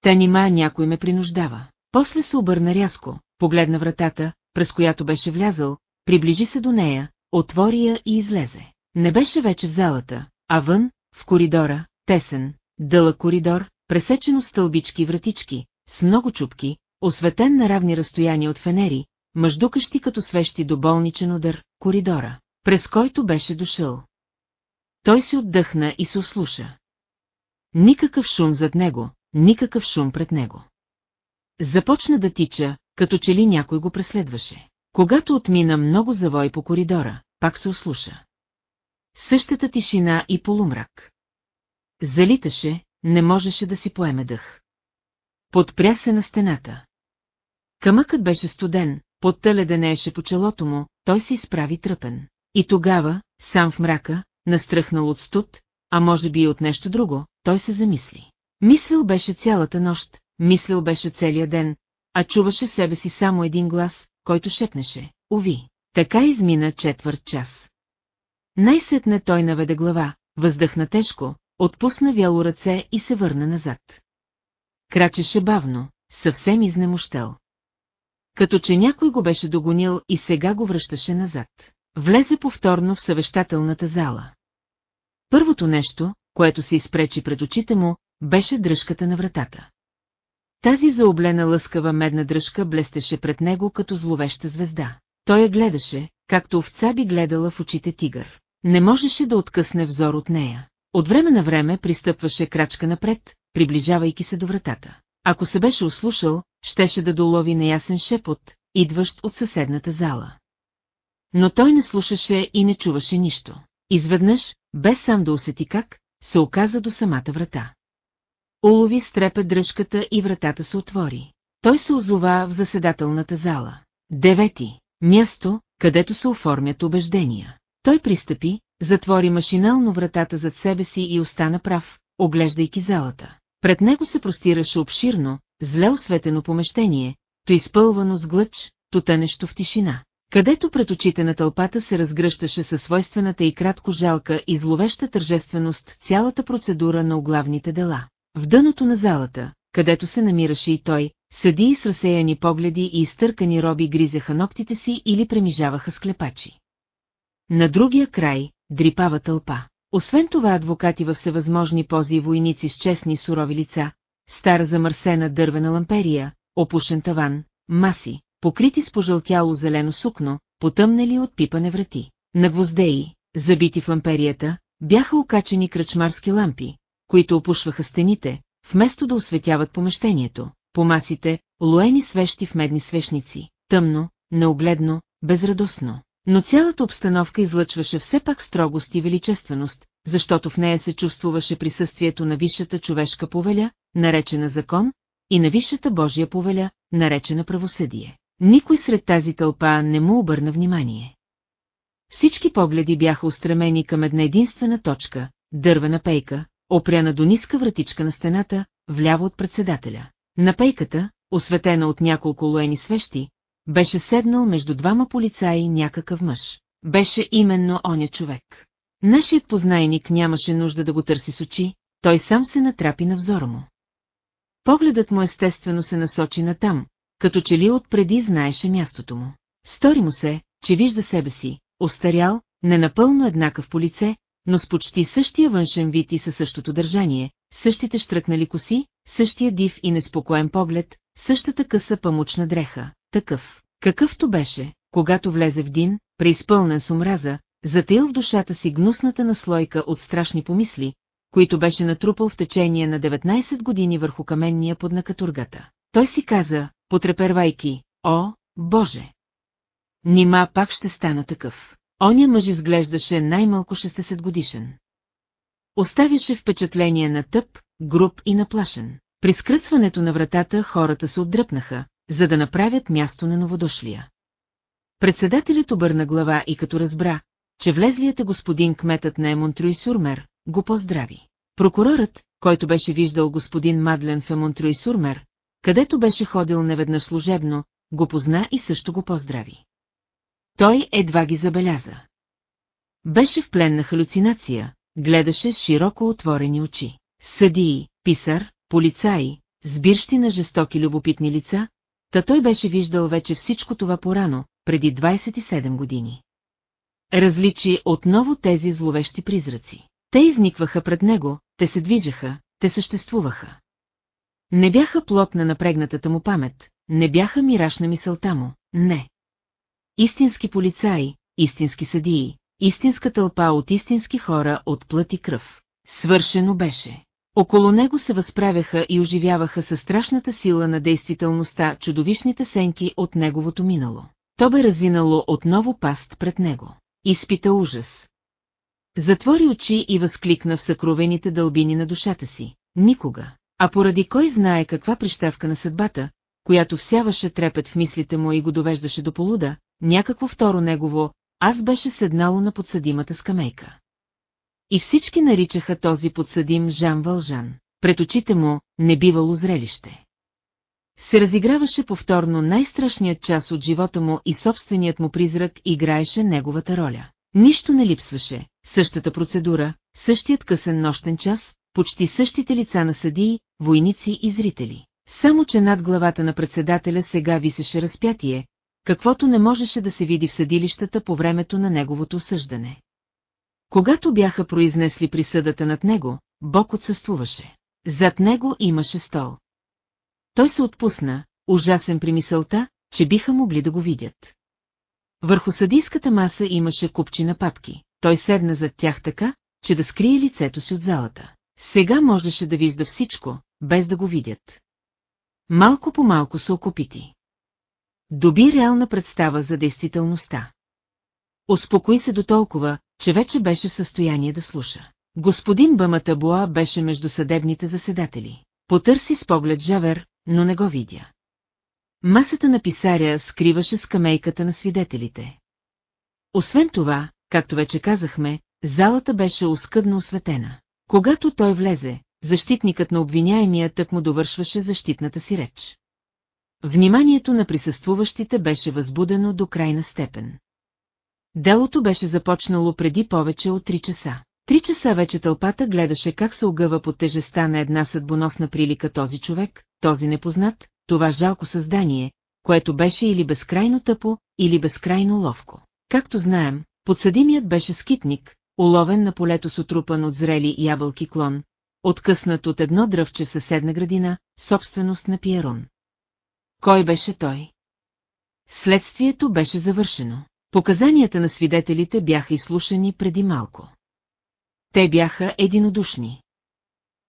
Та нима някой ме принуждава. После се обърна рязко, погледна вратата, през която беше влязъл, приближи се до нея, отвори я и излезе. Не беше вече в залата, а вън, в коридора, тесен, дълъг коридор, пресечено стълбички и вратички, с много чупки, осветен на равни разстояния от фенери, мъждукащи като свещи до болничен удар, коридора, през който беше дошъл. Той се отдъхна и се ослуша. Никакъв шум зад него, никакъв шум пред него. Започна да тича, като че ли някой го преследваше. Когато отмина много завой по коридора, пак се ослуша. Същата тишина и полумрак. Залиташе, не можеше да си поеме дъх. Подпря се на стената. Камъкът беше студен, потта леденееше по челото му, той се изправи тръпен. И тогава, сам в мрака, настръхнал от студ, а може би и от нещо друго, той се замисли. Мислил беше цялата нощ, мислил беше целия ден, а чуваше себе си само един глас, който шепнеше, уви. Така измина четвърт час. Най-сетне той наведе глава, въздъхна тежко, отпусна вяло ръце и се върна назад. Крачеше бавно, съвсем изнемощел. Като че някой го беше догонил и сега го връщаше назад. Влезе повторно в съвещателната зала. Първото нещо, което се изпречи пред очите му, беше дръжката на вратата. Тази заоблена лъскава медна дръжка блестеше пред него като зловеща звезда. Той я гледаше, както овца би гледала в очите тигър. Не можеше да откъсне взор от нея. От време на време пристъпваше крачка напред, приближавайки се до вратата. Ако се беше услушал, щеше да долови неясен шепот, идващ от съседната зала. Но той не слушаше и не чуваше нищо. Изведнъж, без сам да усети как, се оказа до самата врата. Улови стрепа дръжката и вратата се отвори. Той се озова в заседателната зала. Девети. Място, където се оформят убеждения. Той пристъпи, затвори машинално вратата зад себе си и остана прав, оглеждайки залата. Пред него се простираше обширно, зле осветено помещение, то изпълвано с глъч, то тънещо в тишина, където пред очите на тълпата се разгръщаше със свойствената и кратко жалка и зловеща тържественост цялата процедура на оглавните дела. В дъното на залата, където се намираше и той, съди с разсеяни погледи и изтъркани роби гризеха ногтите си или премижаваха склепачи. На другия край, дрипава тълпа. Освен това адвокати във всевъзможни пози и войници с честни сурови лица, стара замърсена дървена ламперия, опушен таван, маси, покрити с пожълтяло зелено сукно, потъмнели от пипане врати. На гвоздеи, забити в ламперията, бяха окачени кръчмарски лампи, които опушваха стените, вместо да осветяват помещението, по масите, лоени свещи в медни свещници, тъмно, неогледно, безрадостно. Но цялата обстановка излъчваше все пак строгост и величественост, защото в нея се чувствуваше присъствието на висшата човешка повеля, наречена закон, и на висшата Божия повеля, наречена правосъдие. Никой сред тази тълпа не му обърна внимание. Всички погледи бяха устремени към една единствена точка, дървена пейка, опряна до ниска вратичка на стената, вляво от председателя. На пейката, осветена от няколко луени свещи, беше седнал между двама полицаи някакъв мъж. Беше именно оня човек. Нашият познайник нямаше нужда да го търси с очи, той сам се натрапи на взора му. Погледът му естествено се насочи натам, като че ли отпреди знаеше мястото му. Стори му се, че вижда себе си, остарял, ненапълно еднакъв по лице, но с почти същия външен вид и със същото държание, същите штръкнали коси, същия див и неспокоен поглед, същата къса памучна дреха, такъв, какъвто беше, когато влезе в Дин, преизпълнен с омраза, затаил в душата си гнусната наслойка от страшни помисли, които беше натрупал в течение на 19 години върху каменния под накатургата. Той си каза, потрепервайки, о, Боже! Нима пак ще стана такъв. Оня мъж изглеждаше най-малко 60 годишен. Оставяше впечатление на тъп, груб и наплашен. При скръцването на вратата хората се отдръпнаха, за да направят място на новодошлия. Председателят обърна глава и като разбра, че влезлият е господин кметът на Емонтрюй Сурмер, го поздрави. Прокурорът, който беше виждал господин Мадлен в Емонтрюй Сурмер, където беше ходил неведнъж служебно, го позна и също го поздрави. Той едва ги забеляза. Беше в плен на халюцинация, гледаше с широко отворени очи. Съдии, писар, полицаи, сбирщи на жестоки любопитни лица, та той беше виждал вече всичко това порано, преди 27 години. Различи отново тези зловещи призраци. Те изникваха пред него, те се движеха, те съществуваха. Не бяха плод на напрегнатата му памет, не бяха мираж на мисълта му, не. Истински полицаи, истински съдии, истинска тълпа от истински хора от плът и кръв. Свършено беше. Около него се възправяха и оживяваха със страшната сила на действителността чудовищните сенки от неговото минало. То бе разинало отново паст пред него. Изпита ужас. Затвори очи и възкликна в съкровените дълбини на душата си. Никога. А поради кой знае каква прищавка на съдбата, която всяваше трепет в мислите му и го довеждаше до полуда, някакво второ негово, аз беше седнало на подсъдимата скамейка. И всички наричаха този подсъдим Жан Вължан. Пред очите му не бивало зрелище. Се разиграваше повторно най-страшният час от живота му и собственият му призрак играеше неговата роля. Нищо не липсваше, същата процедура, същият късен нощен час, почти същите лица на съдии, войници и зрители. Само, че над главата на председателя сега висеше разпятие, каквото не можеше да се види в съдилищата по времето на неговото осъждане. Когато бяха произнесли присъдата над него, Бог отсъствуваше. Зад него имаше стол. Той се отпусна, ужасен при мисълта, че биха могли да го видят. Върху съдийската маса имаше купчина папки. Той седна зад тях така, че да скрие лицето си от залата. Сега можеше да вижда всичко, без да го видят. Малко по малко се окупити. Доби реална представа за действителността. Успокои се до толкова, че вече беше в състояние да слуша. Господин Баматабуа беше между съдебните заседатели. Потърси с поглед Жавер, но не го видя. Масата на писаря скриваше скамейката на свидетелите. Освен това, както вече казахме, залата беше оскъдно осветена. Когато той влезе, защитникът на обвиняемия тък му довършваше защитната си реч. Вниманието на присъствуващите беше възбудено до крайна степен. Делото беше започнало преди повече от три часа. Три часа вече тълпата гледаше как се огъва под тежеста на една съдбоносна прилика този човек, този непознат, това жалко създание, което беше или безкрайно тъпо, или безкрайно ловко. Както знаем, подсъдимият беше скитник, уловен на полето с отрупан от зрели ябълки клон, откъснат от едно дръвче в съседна градина, собственост на Пиерон. Кой беше той? Следствието беше завършено. Показанията на свидетелите бяха изслушани преди малко. Те бяха единодушни.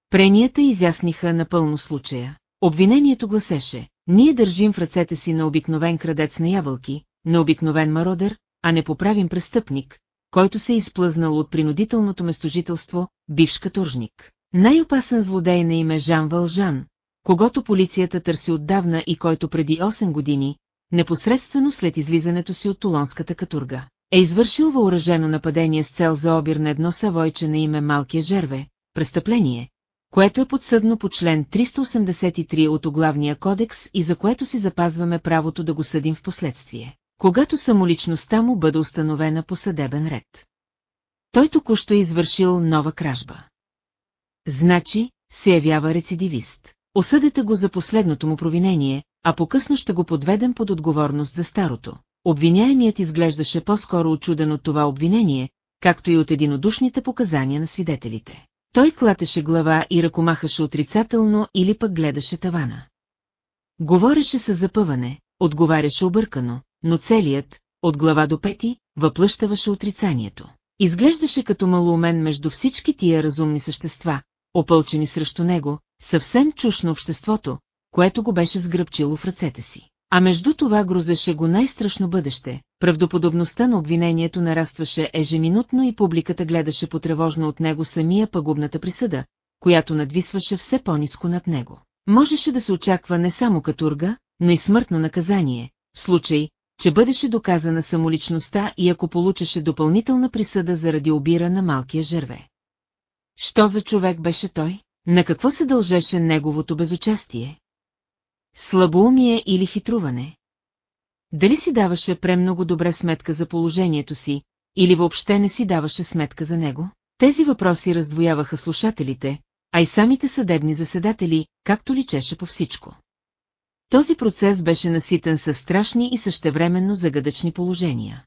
Пренията изясниха напълно случая. Обвинението гласеше, ние държим в ръцете си на обикновен крадец на ябълки, на обикновен мародер, а не поправим престъпник, който се е изплъзнал от принудителното местожителство, бивш каторжник. Най-опасен злодей на име Жан Вължан, когато полицията търси отдавна и който преди 8 години, непосредствено след излизането си от Тулонската катурга, е извършил въоръжено нападение с цел за обир на едно савойче на име Малкия Жерве, престъпление, което е подсъдно по член 383 от оглавния кодекс и за което си запазваме правото да го съдим в последствие, когато самоличността му бъде установена по съдебен ред. Той току-що е извършил нова кражба. Значи, се явява рецидивист. Осъдете го за последното му провинение, а по-късно ще го подведем под отговорност за старото. Обвиняемият изглеждаше по-скоро очуден от това обвинение, както и от единодушните показания на свидетелите. Той клатеше глава и ръкомахаше отрицателно или пък гледаше тавана. Говореше с запъване, отговаряше объркано, но целият, от глава до пети, въплъщаваше отрицанието. Изглеждаше като малоумен между всички тия разумни същества, опълчени срещу него, съвсем чуш на обществото, което го беше сгръбчило в ръцете си. А между това грозеше го най-страшно бъдеще, правдоподобността на обвинението нарастваше ежеминутно и публиката гледаше потревожно от него самия пагубната присъда, която надвисваше все по-низко над него. Можеше да се очаква не само катурга, но и смъртно наказание, в случай, че бъдеше доказана самоличността и ако получеше допълнителна присъда заради обира на малкия жерве. Що за човек беше той? На какво се дължеше неговото безучастие? Слабоумие или хитруване? Дали си даваше премного добре сметка за положението си, или въобще не си даваше сметка за него? Тези въпроси раздвояваха слушателите, а и самите съдебни заседатели, както личеше по всичко. Този процес беше наситен със страшни и същевременно загадъчни положения.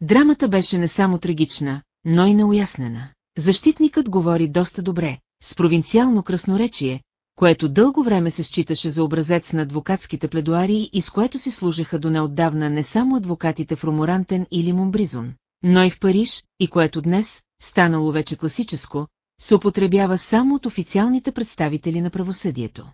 Драмата беше не само трагична, но и неуяснена. Защитникът говори доста добре, с провинциално красноречие, което дълго време се считаше за образец на адвокатските пледуарии и с което си служеха до неотдавна не само адвокатите в Роморантен или Момбризон, но и в Париж, и което днес, станало вече класическо, се употребява само от официалните представители на правосъдието.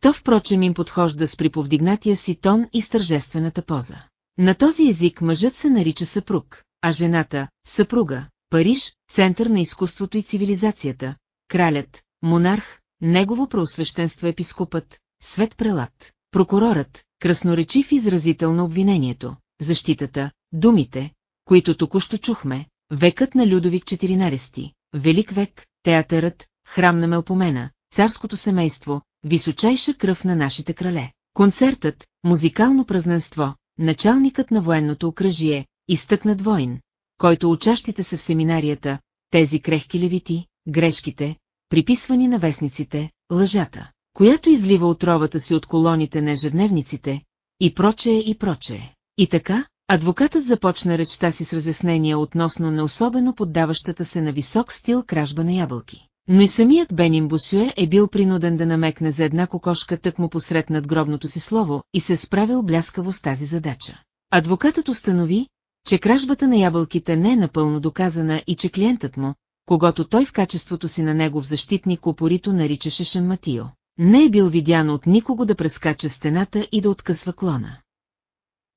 То впрочем им подхожда с приповдигнатия си тон и с тържествената поза. На този език мъжът се нарича съпруг, а жената – съпруга, Париж – център на изкуството и цивилизацията, кралят, монарх, негово преосвещенство епископът, свет прелат, прокурорът, красноречив изразител на обвинението, защитата, думите, които току-що чухме, векът на Людовик XIV, Велик век, театърът, храм на Мелпомена, царското семейство, височайша кръв на нашите крале. Концертът, музикално празненство, началникът на военното окръжие, изтъкнат воин, който учащите се в семинарията, тези крехки левити, грешките, приписвани на вестниците, лъжата, която излива отровата си от колоните на ежедневниците, и прочее и прочее. И така, адвокатът започна речта си с разяснения относно на особено поддаващата се на висок стил кражба на ябълки. Но и самият Бенин Босюе е бил принуден да намекне за една кокошка тъкмо посред над гробното си слово и се справил бляскаво с тази задача. Адвокатът установи, че кражбата на ябълките не е напълно доказана и че клиентът му, когато той в качеството си на негов защитник опорито наричаше Шанматио, не е бил видян от никого да прескача стената и да откъсва клона.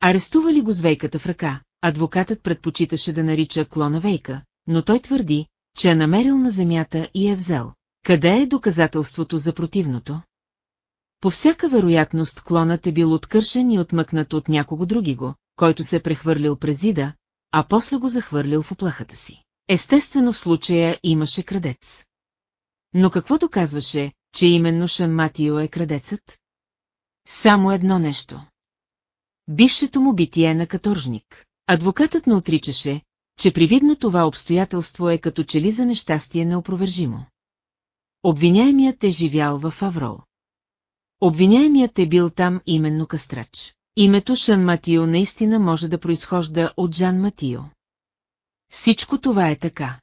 Арестували го с вейката в ръка, адвокатът предпочиташе да нарича клона вейка, но той твърди, че е намерил на земята и е взел. Къде е доказателството за противното? По всяка вероятност клонът е бил откършен и отмъкнат от някого други го, който се е прехвърлил през зида, а после го захвърлил в оплахата си. Естествено в случая имаше крадец. Но какво доказваше, че именно Шан Матио е крадецът? Само едно нещо. Бившето му битие на каторжник. Адвокатът не отричаше, че привидно това обстоятелство е като че ли за нещастие неопровержимо. Обвиняемият е живял в Аврол. Обвиняемият е бил там именно кастрач. Името Шан Матио наистина може да произхожда от Жан Матио. Всичко това е така.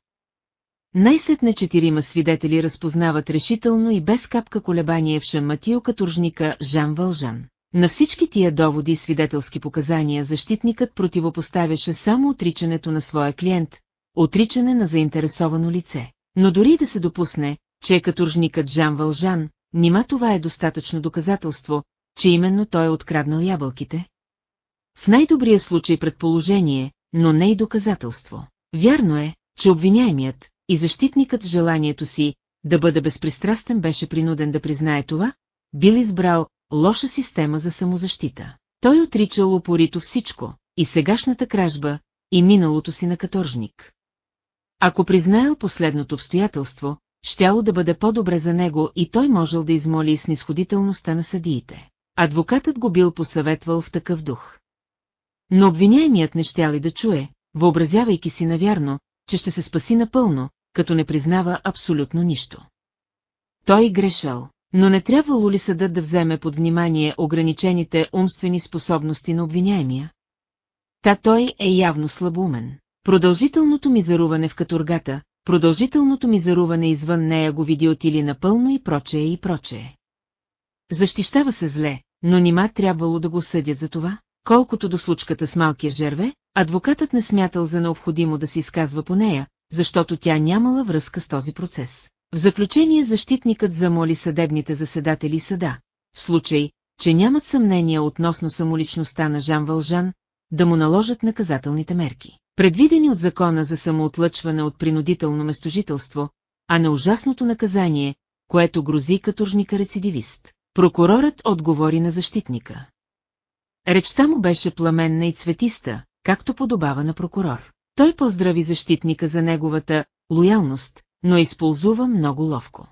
Най-сетне четирима свидетели разпознават решително и без капка колебание в Шаматио каторжника Жан Вължан. На всички тия доводи и свидетелски показания защитникът противопоставяше само отричането на своя клиент, отричане на заинтересовано лице. Но дори да се допусне, че е каторжникът Жан Вължан, нима това е достатъчно доказателство, че именно той е откраднал ябълките? В най-добрия случай предположение, но не и доказателство. Вярно е, че обвиняемият и защитникът в желанието си да бъде безпристрастен беше принуден да признае това, бил избрал лоша система за самозащита. Той отричал упорито всичко, и сегашната кражба, и миналото си на каторжник. Ако признаел последното обстоятелство, щяло да бъде по-добре за него и той можел да измоли снисходителността на съдиите. Адвокатът го бил посъветвал в такъв дух. Но обвиняемият не щял и да чуе, въобразявайки си навярно, че ще се спаси напълно, като не признава абсолютно нищо. Той грешал, но не трябвало ли съдът да вземе под внимание ограничените умствени способности на обвиняемия? Та той е явно слабоумен. Продължителното ми заруване в катургата, продължителното ми заруване извън нея го види отили напълно и прочее и прочее. Защищава се зле, но нима трябвало да го съдят за това? Колкото до случката с малкия жерве, адвокатът не смятал за необходимо да се изказва по нея, защото тя нямала връзка с този процес. В заключение защитникът замоли съдебните заседатели съда, в случай, че нямат съмнение относно самоличността на Жан Вължан, да му наложат наказателните мерки, предвидени от закона за самоотлъчване от принудително местожителство, а на ужасното наказание, което грози каторжника рецидивист. Прокурорът отговори на защитника. Речта му беше пламенна и цветиста, както подобава на прокурор. Той поздрави защитника за неговата лоялност, но използва много ловко.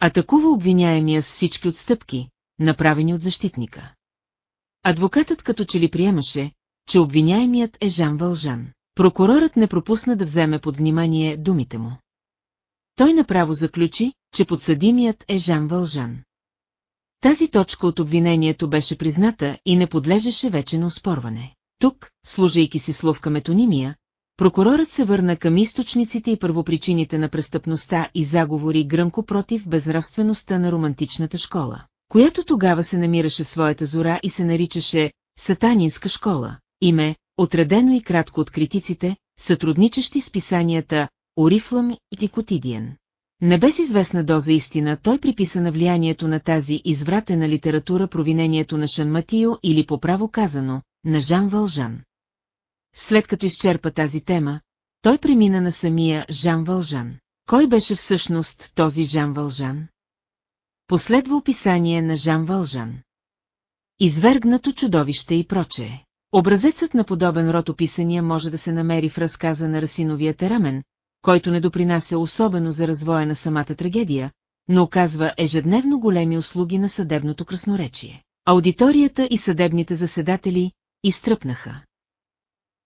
Атакува обвиняемия с всички отстъпки, направени от защитника. Адвокатът като че ли приемаше, че обвиняемият е Жан Вължан. Прокурорът не пропусна да вземе под внимание думите му. Той направо заключи, че подсъдимият е Жан Вължан. Тази точка от обвинението беше призната и не подлежеше вече на оспорване. Тук, служейки си словка метонимия, прокурорът се върна към източниците и първопричините на престъпността и заговори гръмко против безнравствеността на романтичната школа, която тогава се намираше своята зора и се наричаше Сатанинска школа, име, отредено и кратко от критиците, сътрудничещи с писанията Орифлам и Котидиен. Не без известна доза истина той приписа на влиянието на тази извратена литература провинението на Шан Матио или по право казано, на Жан Вължан. След като изчерпа тази тема, той премина на самия Жан Вължан. Кой беше всъщност този Жан Вължан? Последва описание на Жан Вължан. Извергнато чудовище и прочее. Образецът на подобен род описания може да се намери в разказа на Расиновия терамен, който не допринася особено за развоя на самата трагедия, но оказва ежедневно големи услуги на съдебното красноречие. Аудиторията и съдебните заседатели изтръпнаха.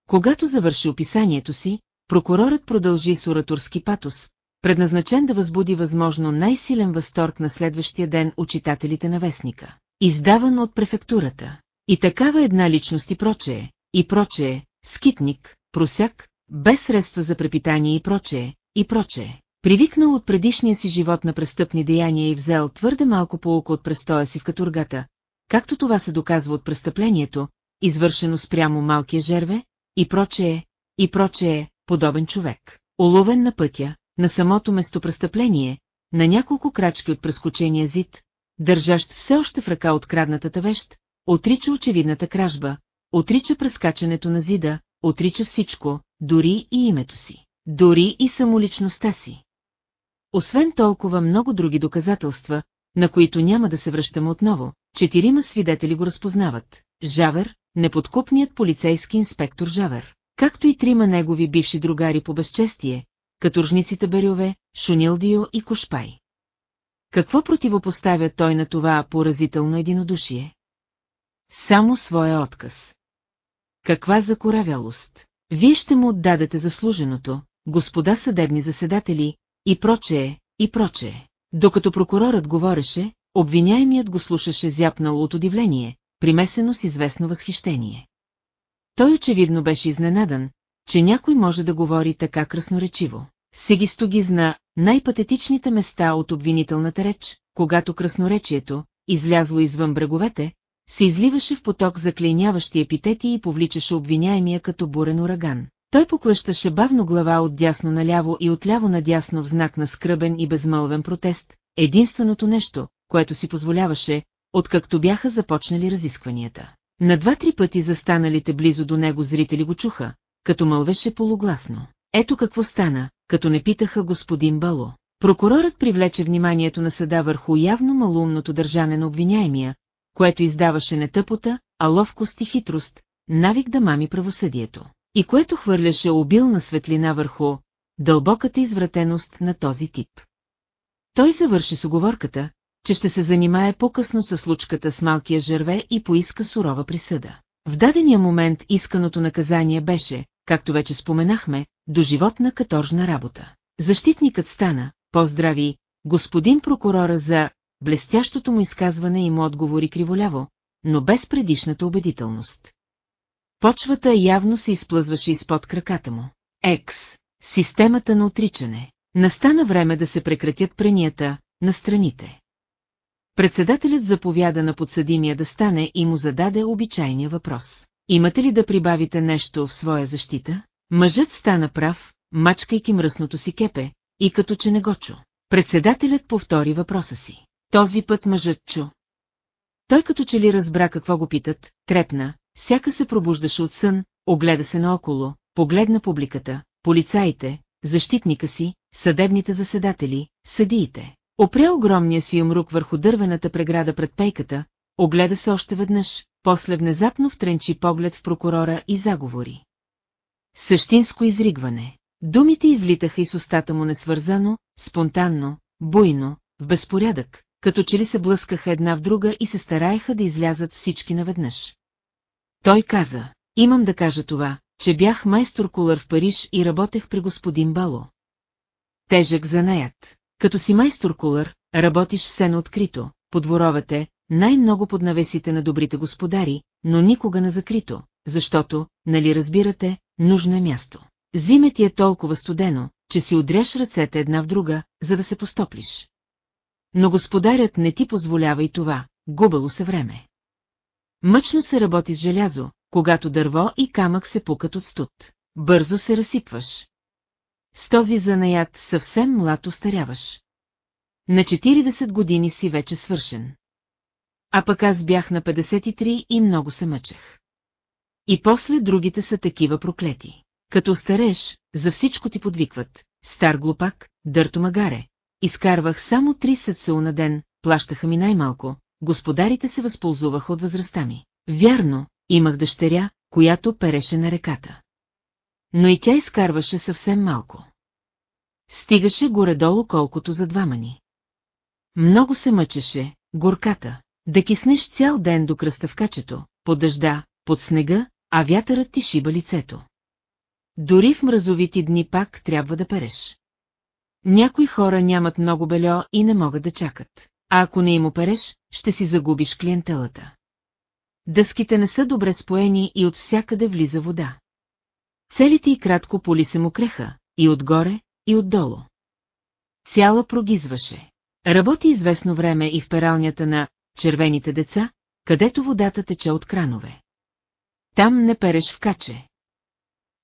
Когато завърши описанието си, прокурорът продължи с ораторски патос, предназначен да възбуди възможно най-силен възторг на следващия ден учитателите на вестника, издаван от префектурата. И такава една личност и прочее, и прочее, скитник, просяк, без средства за препитание и прочее, и прочее. Привикнал от предишния си живот на престъпни деяния и взел твърде малко полука от престоя си в катургата, както това се доказва от престъплението, извършено спрямо малкия жерве, и прочее, и прочее, подобен човек. Оловен на пътя, на самото местопрестъпление, на няколко крачки от прескочения зид, държащ все още в ръка от краднатата вещ, отрича очевидната кражба, отрича прескачането на зида, отрича всичко, дори и името си, дори и самоличността си. Освен толкова много други доказателства, на които няма да се връщаме отново, четирима свидетели го разпознават. Жавер, неподкупният полицейски инспектор Жавер, както и трима негови бивши другари по безчестие, каторжниците Берюве, Шунилдио и Кошпай. Какво противопоставя той на това поразително единодушие? Само своя отказ. Каква закоравялост! Вие ще му отдадете заслуженото, господа съдебни заседатели, и прочее, и прочее. Докато прокурорът говореше, обвиняемият го слушаше зяпнало от удивление, примесено с известно възхищение. Той очевидно беше изненадан, че някой може да говори така красноречиво. Сегисто ги зна най-патетичните места от обвинителната реч, когато красноречието, излязло извън бреговете, се изливаше в поток заклейняващи епитети и повличаше обвиняемия като бурен ураган. Той поклъщаше бавно глава от дясно наляво и отляво надясно в знак на скръбен и безмълвен протест, единственото нещо, което си позволяваше, откакто бяха започнали разискванията. На два-три пъти застаналите близо до него зрители го чуха, като мълвеше полугласно. Ето какво стана, като не питаха господин Бало. Прокурорът привлече вниманието на съда върху явно малумното държане на обвиняемия, което издаваше не тъпота, а ловкост и хитрост, навик да мами правосъдието, и което хвърляше обилна светлина върху дълбоката извратеност на този тип. Той завърши с оговорката, че ще се занимае по-късно с случката с малкия жерве и поиска сурова присъда. В дадения момент исканото наказание беше, както вече споменахме, доживотна каторжна работа. Защитникът стана, поздрави, господин прокурора за блестящото му изказване и му отговори криволяво, но без предишната убедителност. Почвата явно се изплъзваше изпод краката му. Екс. Системата на отричане. Настана време да се прекратят пренията на страните. Председателят заповяда на подсъдимия да стане и му зададе обичайния въпрос. Имате ли да прибавите нещо в своя защита? Мъжът стана прав, мачкайки мръсното си кепе, и като че не го чу. Председателят повтори въпроса си. Този път мъжът чу. Той като че ли разбра какво го питат, трепна, сяка се пробуждаше от сън, огледа се наоколо, погледна публиката, полицаите, защитника си, съдебните заседатели, съдиите. Опря огромния си умрук върху дървената преграда пред пейката, огледа се още веднъж, после внезапно втренчи поглед в прокурора и заговори. Същинско изригване. Думите излитаха и с устата му несвързано, спонтанно, буйно, в безпорядък, като че ли се блъскаха една в друга и се стараеха да излязат всички наведнъж. Той каза, имам да кажа това, че бях майстор-кулър в Париж и работех при господин Бало. Тежък занаят. Като си майстор-кулър, работиш все на открито, по дворовете, най-много под навесите на добрите господари, но никога на закрито, защото, нали разбирате, нужно е място. Зиме ти е толкова студено, че си удряш ръцете една в друга, за да се постоплиш. Но господарят не ти позволява и това, губало се време. Мъчно се работи с желязо, когато дърво и камък се пукат от студ. Бързо се разсипваш. С този занаят съвсем млад остаряваш. На 40 години си вече свършен. А пък аз бях на 53 и много се мъчех. И после другите са такива проклети. Като стареш, за всичко ти подвикват. Стар глупак, дърто магаре. Изкарвах само 30 сел на ден, плащаха ми най-малко, господарите се възползваха от възрастта ми. Вярно, имах дъщеря, която переше на реката. Но и тя изкарваше съвсем малко. Стигаше горе-долу колкото за двама ни. Много се мъчеше, горката, да киснеш цял ден до кръставкачето, под дъжда, под снега, а вятърът ти шиба лицето. Дори в мразовити дни пак трябва да переш. Някои хора нямат много бельо и не могат да чакат. А ако не им опереш, ще си загубиш клиентелата. Дъските не са добре споени и от всякъде влиза вода. Целите и кратко поли се му креха, и отгоре, и отдолу. Цяла прогизваше. Работи известно време и в пералнята на червените деца, където водата тече от кранове. Там не переш в каче.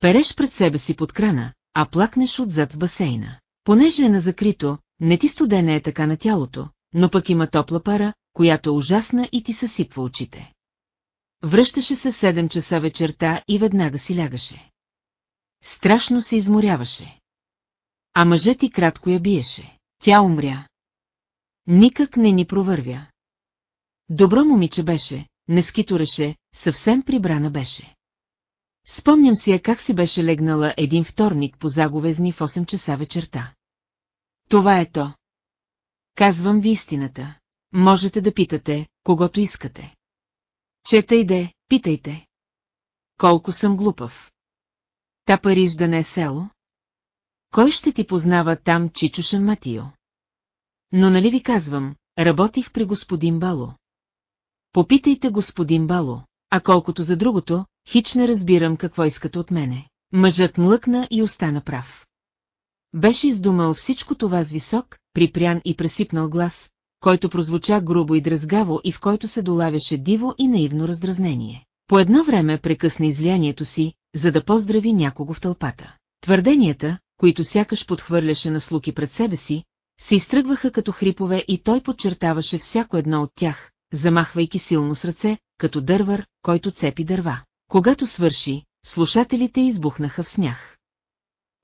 Переш пред себе си под крана, а плакнеш отзад в басейна. Понеже е на закрито, не ти студене е така на тялото, но пък има топла пара, която е ужасна и ти съсипва очите. Връщаше се в 7 часа вечерта и веднага си лягаше. Страшно се изморяваше. А мъжът ти кратко я биеше. Тя умря. Никак не ни провървя. Добро момиче беше, не скитореше, съвсем прибрана беше. Спомням си я как си беше легнала един вторник по заговезни в 8 часа вечерта. Това е то. Казвам ви истината. Можете да питате, когато искате. Чета иде, питайте. Колко съм глупав. Та Париж да не е село? Кой ще ти познава там Чичушен Матио? Но нали ви казвам, работих при господин Бало. Попитайте господин Бало, а колкото за другото, хич не разбирам какво искате от мене. Мъжът млъкна и остана прав. Беше издумал всичко това с висок, припрян и пресипнал глас, който прозвуча грубо и дръзгаво и в който се долавяше диво и наивно раздразнение. По едно време прекъсна излиянието си, за да поздрави някого в тълпата. Твърденията, които сякаш подхвърляше на слуки пред себе си, се изтръгваха като хрипове и той подчертаваше всяко едно от тях, замахвайки силно с ръце, като дървър, който цепи дърва. Когато свърши, слушателите избухнаха в смях.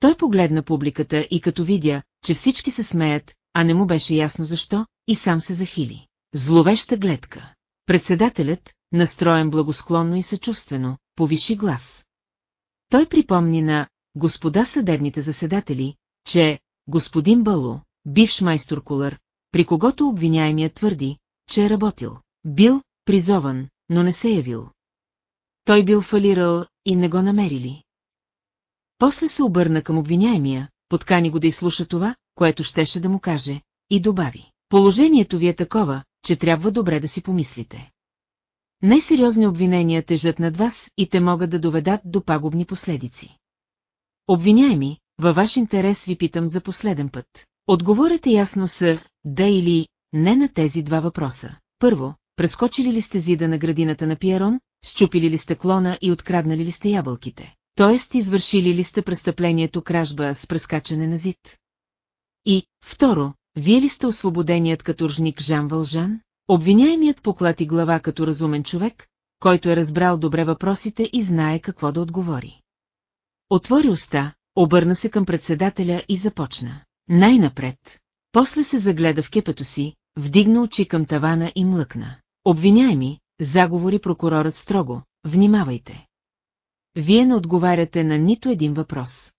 Той погледна публиката и като видя, че всички се смеят, а не му беше ясно защо, и сам се захили. Зловеща гледка. Председателят, настроен благосклонно и съчувствено, повиши глас. Той припомни на господа съдебните заседатели, че господин Балу, бивш майстор кулър, при когото обвиняемият твърди, че е работил. Бил призован, но не се явил. Той бил фалирал и не го намерили. После се обърна към обвиняемия, подкани го да изслуша това, което щеше да му каже, и добави. Положението ви е такова, че трябва добре да си помислите. Най-сериозни обвинения тежат над вас и те могат да доведат до пагубни последици. Обвиняеми, във ваш интерес ви питам за последен път. Отговорете ясно с да или не на тези два въпроса. Първо, прескочили ли сте зида на градината на Пиерон, щупили ли сте клона и откраднали ли сте ябълките? Тоест, извършили ли сте престъплението кражба с прескачане на зид? И, второ, вие ли сте освободеният каторжник Жан Вължан? Обвиняемият поклати глава като разумен човек, който е разбрал добре въпросите и знае какво да отговори. Отвори уста, обърна се към председателя и започна. Най-напред. После се загледа в кепето си, вдигна очи към тавана и млъкна. Обвиняеми, заговори прокурорът строго, внимавайте. Вие не отговаряте на нито един въпрос.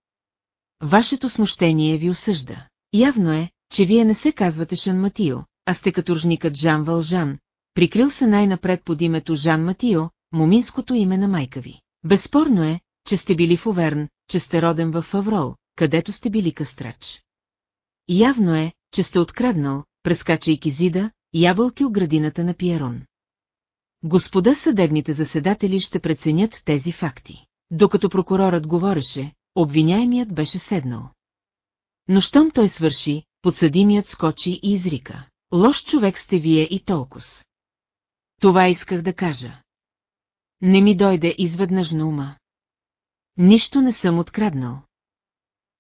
Вашето смущение ви осъжда. Явно е, че вие не се казвате Шан Матио, а сте каторжникът Жан Вължан, прикрил се най-напред под името Жан Матио, моминското име на майка ви. Безспорно е, че сте били в Оверн, че сте роден в Фаврол, където сте били кастрач. Явно е, че сте откраднал, прескачайки зида, ябълки от градината на Пиерон. Господа съдебните заседатели ще преценят тези факти. Докато прокурорът говореше, обвиняемият беше седнал. Но щом той свърши, подсъдимият скочи и изрика. Лош човек сте вие и толкос. Това исках да кажа. Не ми дойде изведнъж на ума. Нищо не съм откраднал.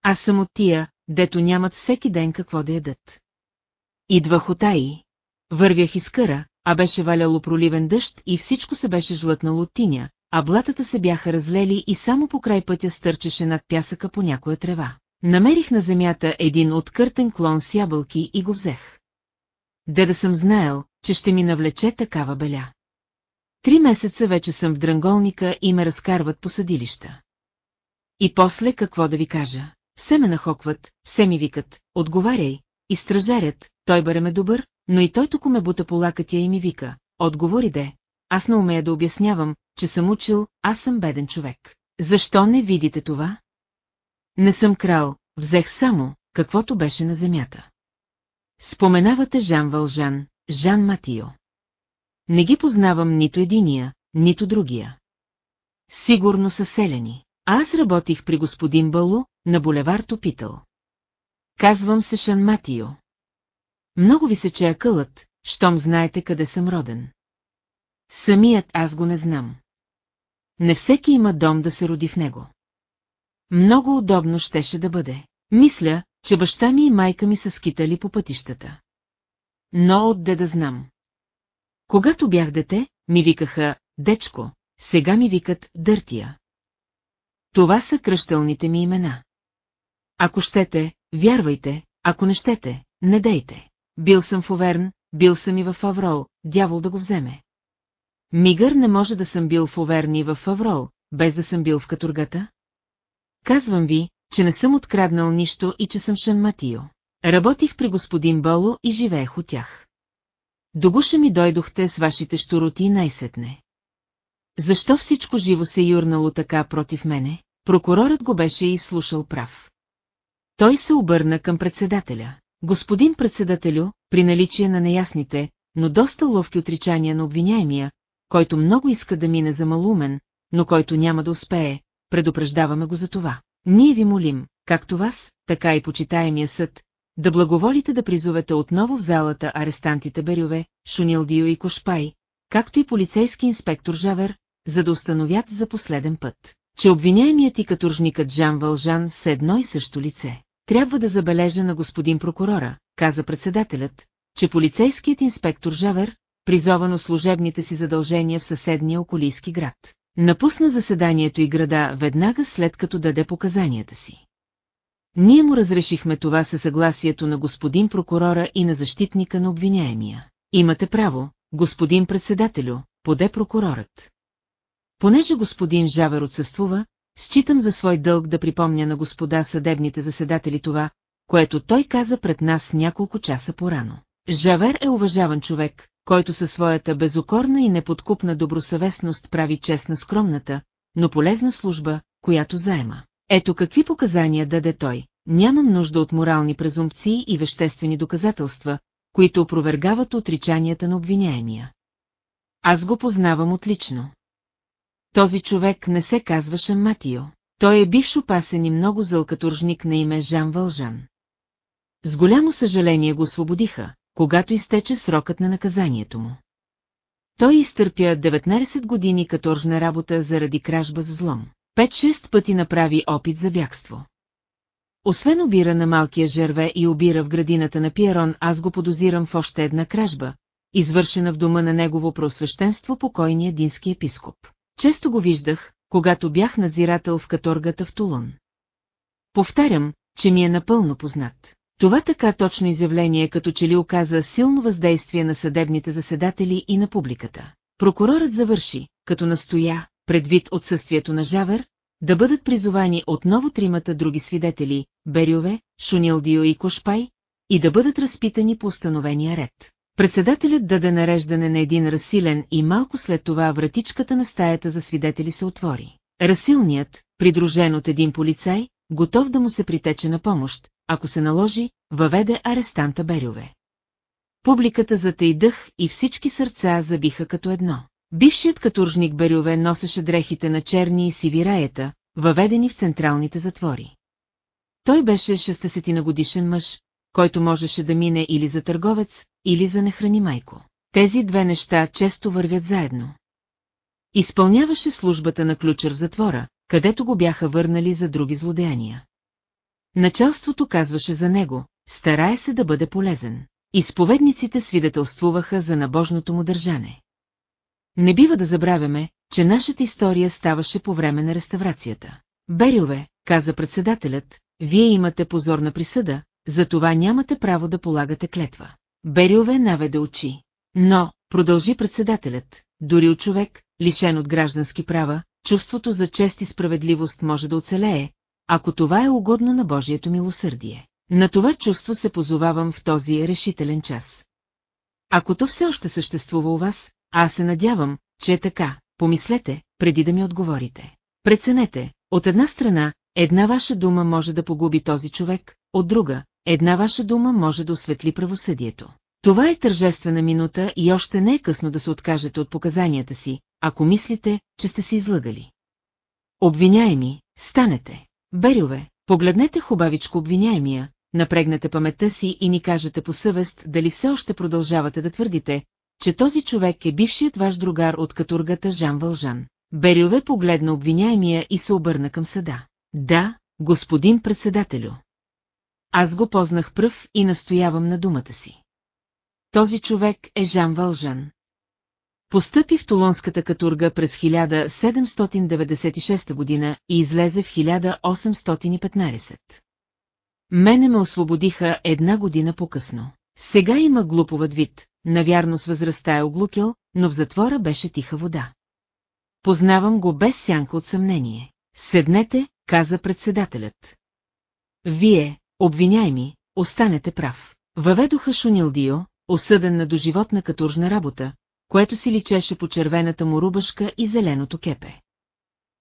Аз съм от тия, дето нямат всеки ден какво да ядат. Идвах от Аи. Вървях из къра, а беше валяло проливен дъжд и всичко се беше жлътнало от тиня, а блатата се бяха разлели и само по край пътя стърчеше над пясъка по някоя трева. Намерих на земята един откъртен клон с ябълки и го взех. Де да съм знаел, че ще ми навлече такава беля. Три месеца вече съм в дранголника и ме разкарват по съдилища. И после какво да ви кажа? Все ме нахокват, все ми викат, отговаряй, и стражарят, той бъре ме добър, но и той тук ме бута по лакътя и ми вика, отговори де, аз не умея да обяснявам, че съм учил, аз съм беден човек. Защо не видите това? Не съм крал, взех само, каквото беше на земята. Споменавате Жан Вължан, Жан Матио. Не ги познавам нито единия, нито другия. Сигурно са селени. Аз работих при господин Балу, на булевар Топитъл. Казвам се Шан Матио. Много ви се чея кълът, щом знаете къде съм роден. Самият аз го не знам. Не всеки има дом да се роди в него. Много удобно щеше да бъде. Мисля, че баща ми и майка ми са скитали по пътищата. Но отде да знам. Когато бях дете, ми викаха «Дечко», сега ми викат «Дъртия». Това са кръщълните ми имена. Ако щете, вярвайте, ако не щете, не дейте. Бил съм в Оверн, бил съм и в Фаврол, дявол да го вземе. Мигър не може да съм бил в Оверн и в Фаврол, без да съм бил в Катургата? Казвам ви, че не съм откраднал нищо и че съм Шен Матио. Работих при господин Боло и живеех от тях. До гуша ми дойдохте с вашите штуроти най-сетне. Защо всичко живо се юрнало така против мене? Прокурорът го беше и слушал прав. Той се обърна към председателя. Господин председателю, при наличие на неясните, но доста ловки отричания на обвиняемия, който много иска да мине за малумен, но който няма да успее, предупреждаваме го за това. Ние ви молим, както вас, така и почитаемия съд, да благоволите да призовете отново в залата арестантите Берюве, Шунилдио и Кошпай, както и полицейски инспектор Жавер, за да установят за последен път, че обвиняемият и каторжникът Жан Вължан са едно и също лице. Трябва да забележа на господин прокурора, каза председателят, че полицейският инспектор Жавер, призовано служебните си задължения в съседния околийски град, Напусна заседанието и града веднага след като даде показанията си. Ние му разрешихме това със съгласието на господин прокурора и на защитника на обвиняемия. Имате право, господин председателю, поде прокурорът. Понеже господин Жавер отсъствува, считам за свой дълг да припомня на господа съдебните заседатели това, което той каза пред нас няколко часа порано. Жавер е уважаван човек, който със своята безокорна и неподкупна добросъвестност прави чест на скромната, но полезна служба, която заема. Ето какви показания даде той. Нямам нужда от морални презумпции и веществени доказателства, които опровергават отричанията на обвиняемия. Аз го познавам отлично. Този човек не се казваше Матио. Той е бивш опасен и много зъл каторжник на име Жан Вължан. С голямо съжаление го освободиха, когато изтече срокът на наказанието му. Той изтърпя 19 години каторжна работа заради кражба за злом. Пет-шест пъти направи опит за бягство. Освен обира на малкия жерве и обира в градината на Пиерон, аз го подозирам в още една кражба, извършена в дома на негово просвещенство покойния дински епископ. Често го виждах, когато бях надзирател в каторгата в Тулон. Повтарям, че ми е напълно познат. Това така точно изявление като че ли оказа силно въздействие на съдебните заседатели и на публиката. Прокурорът завърши, като настоя, предвид отсъствието на Жавер, да бъдат призовани отново тримата други свидетели, Берюве, Шунилдио и Кошпай, и да бъдат разпитани по установения ред. Председателят даде нареждане на един разсилен и малко след това вратичката на стаята за свидетели се отвори. Расилният, придружен от един полицай, готов да му се притече на помощ, ако се наложи, въведе арестанта Берюве. Публиката затейдъх и всички сърца забиха като едно. Бившият катуржник Берюве носеше дрехите на черни и сиви раета, въведени в централните затвори. Той беше 60 на годишен мъж, който можеше да мине или за търговец, или за нехрани майко. Тези две неща често вървят заедно. Изпълняваше службата на ключер в затвора, където го бяха върнали за други злодеяния. Началството казваше за него, старае се да бъде полезен. Изповедниците свидетелствуваха за набожното му държане. Не бива да забравяме, че нашата история ставаше по време на реставрацията. Бериове, каза председателят, вие имате позорна присъда, затова нямате право да полагате клетва. Бериове наведе очи. Но, продължи председателят, дори от човек, лишен от граждански права, чувството за чест и справедливост може да оцелее, ако това е угодно на Божието милосърдие. На това чувство се позовавам в този решителен час. Ако то все още съществува у вас, аз се надявам, че е така, помислете, преди да ми отговорите. Преценете, от една страна, една ваша дума може да погуби този човек, от друга, една ваша дума може да осветли правосъдието. Това е тържествена минута и още не е късно да се откажете от показанията си, ако мислите, че сте се излъгали. Обвиняеми, станете. Берюве, погледнете хубавичко обвиняемия, напрегнете паметта си и ни кажете по съвест дали все още продължавате да твърдите, че този човек е бившият ваш другар от катургата Жан Вължан. Берюве погледна обвиняемия и се обърна към съда. Да, господин председателю. Аз го познах пръв и настоявам на думата си. Този човек е Жан Вължан. Постъпи в Тулонската катурга през 1796 година и излезе в 1815. Мене ме освободиха една година по-късно. Сега има глуповът вид, навярно с възрастта е оглукил, но в затвора беше тиха вода. Познавам го без сянка от съмнение. Седнете, каза председателят. Вие, обвиняеми, останете прав. Въведоха Шунилдио, осъден на доживотна катуржна работа, което си личеше по червената му рубашка и зеленото кепе.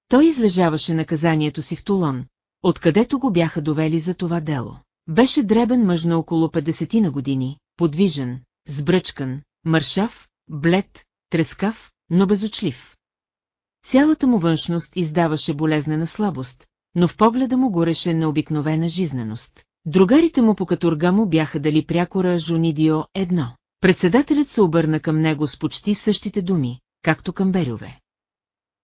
Той излежаваше наказанието си в Тулон, откъдето го бяха довели за това дело. Беше дребен мъж на около 50 на години, подвижен, сбръчкан, мършав, блед, трескав, но безочлив. Цялата му външност издаваше болезнена слабост, но в погледа му гореше необикновена жизненост. Другарите му по катурга му бяха дали прякора Жунидио едно. Председателят се обърна към него с почти същите думи, както към Берюве.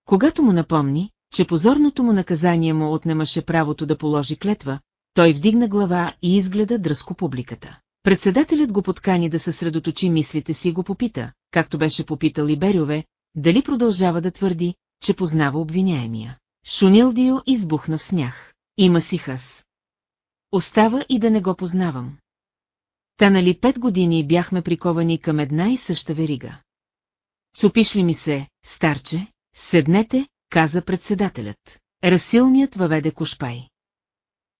Когато му напомни, че позорното му наказание му отнемаше правото да положи клетва, той вдигна глава и изгледа дръско публиката. Председателят го подкани да съсредоточи мислите си и го попита, както беше попитал и Берюве, дали продължава да твърди, че познава обвиняемия. Шунилдио избухна в смях. Има си хъс. Остава и да не го познавам. Та нали пет години бяхме приковани към една и съща верига. Цупиш ли ми се, старче? Седнете, каза председателят. Расилният въведе кошпай.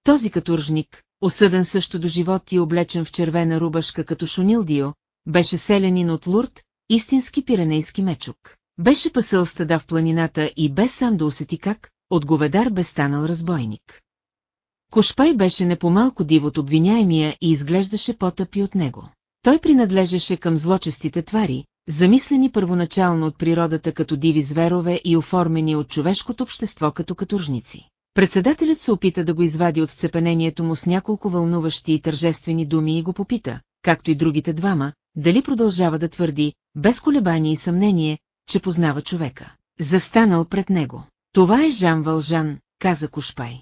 Този каторжник, осъден също до живот и облечен в червена рубашка като Шунилдио, беше селянин от Лурд, истински пиренейски мечук. Беше пасъл стада в планината и без сам да усети как, от говедар бе станал разбойник. Кошпай беше не по-малко див от обвиняемия и изглеждаше по-тъпи от него. Той принадлежеше към злочестите твари, замислени първоначално от природата като диви зверове и оформени от човешкото общество като каторжници. Председателят се опита да го извади от сцепенението му с няколко вълнуващи и тържествени думи и го попита, както и другите двама, дали продължава да твърди, без колебание и съмнение, че познава човека. Застанал пред него. Това е Жан Вължан, каза Кошпай.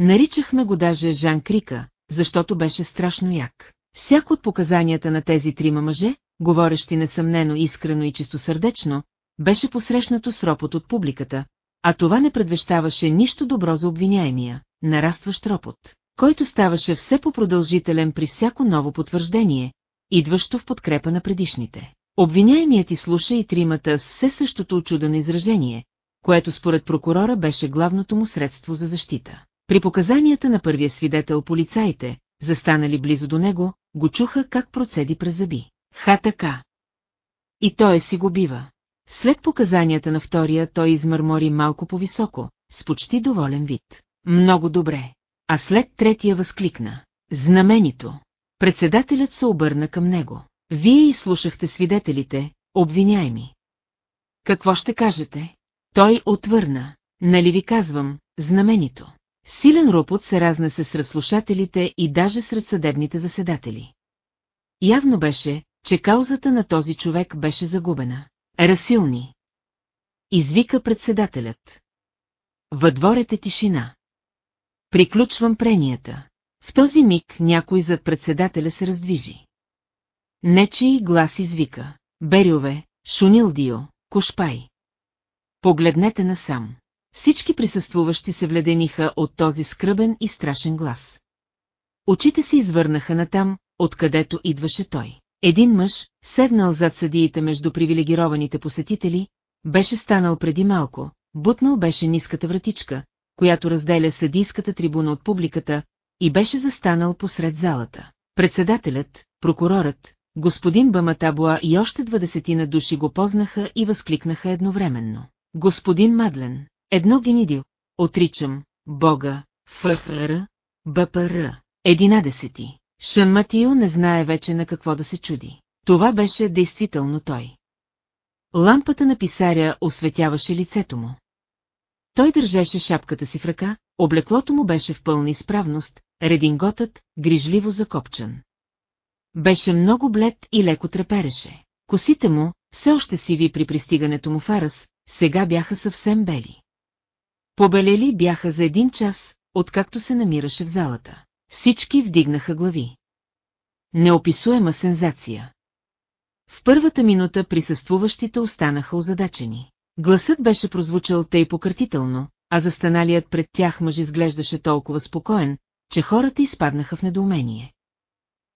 Наричахме го даже Жан Крика, защото беше страшно як. Всяко от показанията на тези трима мъже, говорещи несъмнено искрено и чистосърдечно, беше посрещнато с ропот от публиката, а това не предвещаваше нищо добро за обвиняемия, нарастващ ропот, който ставаше все по-продължителен при всяко ново потвърждение, идващо в подкрепа на предишните. Обвиняемият ти слуша и тримата с все същото очудено изражение, което според прокурора беше главното му средство за защита. При показанията на първия свидетел полицаите, застанали близо до него, го чуха как процеди през зъби. Ха така. И той си го бива. След показанията на втория той измърмори малко по-високо, с почти доволен вид. Много добре. А след третия възкликна. Знаменито. Председателят се обърна към него. Вие изслушахте свидетелите, обвиняеми. Какво ще кажете? Той отвърна. Нали ви казвам, знаменито. Силен ропот се разнесе с разслушателите и даже сред съдебните заседатели. Явно беше, че каузата на този човек беше загубена. Расилни. Извика председателят. Въдворете тишина. Приключвам пренията. В този миг някой зад председателя се раздвижи. Нечи глас извика. Бериове, Шунилдио, Кошпай. Погледнете насам. Всички присъствуващи се вледениха от този скръбен и страшен глас. Очите се извърнаха натам, откъдето идваше той. Един мъж, седнал зад съдиите между привилегированите посетители, беше станал преди малко, бутнал беше ниската вратичка, която разделя съдийската трибуна от публиката, и беше застанал посред залата. Председателят, прокурорът, господин Баматабуа и още двадесетина души го познаха и възкликнаха едновременно. Господин Мадлен, едно генидио, отричам, Бога, ФФР, БПР, единадесети. Шън Матио не знае вече на какво да се чуди. Това беше действително той. Лампата на писаря осветяваше лицето му. Той държеше шапката си в ръка, облеклото му беше в пълна изправност, рединготът, грижливо закопчан. Беше много блед и леко трепереше. Косите му, все още сиви при пристигането му в Арас, сега бяха съвсем бели. Побелели бяха за един час, откакто се намираше в залата. Всички вдигнаха глави. Неописуема сензация. В първата минута присъствуващите останаха озадачени. Гласът беше прозвучал тъй пократително, а застаналият пред тях мъж изглеждаше толкова спокоен, че хората изпаднаха в недоумение.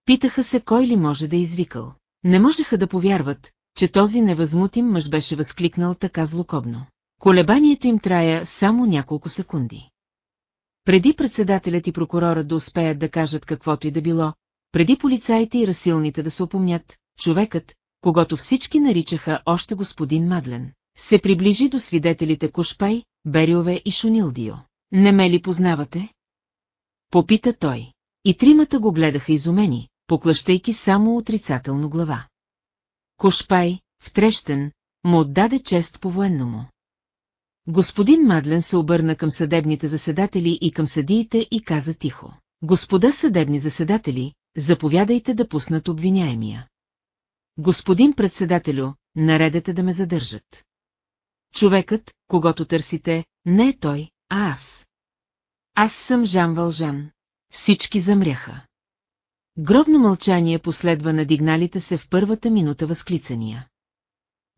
Питаха се кой ли може да е извикал. Не можеха да повярват, че този невъзмутим мъж беше възкликнал така злокобно. Колебанието им трая само няколко секунди. Преди председателят и прокурора да успеят да кажат каквото и да било, преди полицаите и расилните да се опомнят, човекът, когато всички наричаха още господин Мадлен, се приближи до свидетелите Кошпай, Бериове и Шунилдио. Не ме ли познавате? Попита той. И тримата го гледаха изумени, поклащайки само отрицателно глава. Кошпай, втрещен, му отдаде чест по-военному. Господин Мадлен се обърна към съдебните заседатели и към съдиите и каза тихо. Господа съдебни заседатели, заповядайте да пуснат обвиняемия. Господин председателю, наредете да ме задържат. Човекът, когато търсите, не е той, а аз. Аз съм Жан Вължан. Всички замряха. Гробно мълчание последва на дигналите се в първата минута възклицания.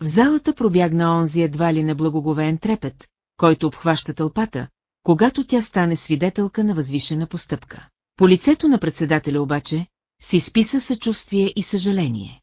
В залата пробягна онзи едва ли неблагоговеен трепет, който обхваща тълпата, когато тя стане свидетелка на възвишена постъпка. По лицето на председателя обаче, си списа съчувствие и съжаление.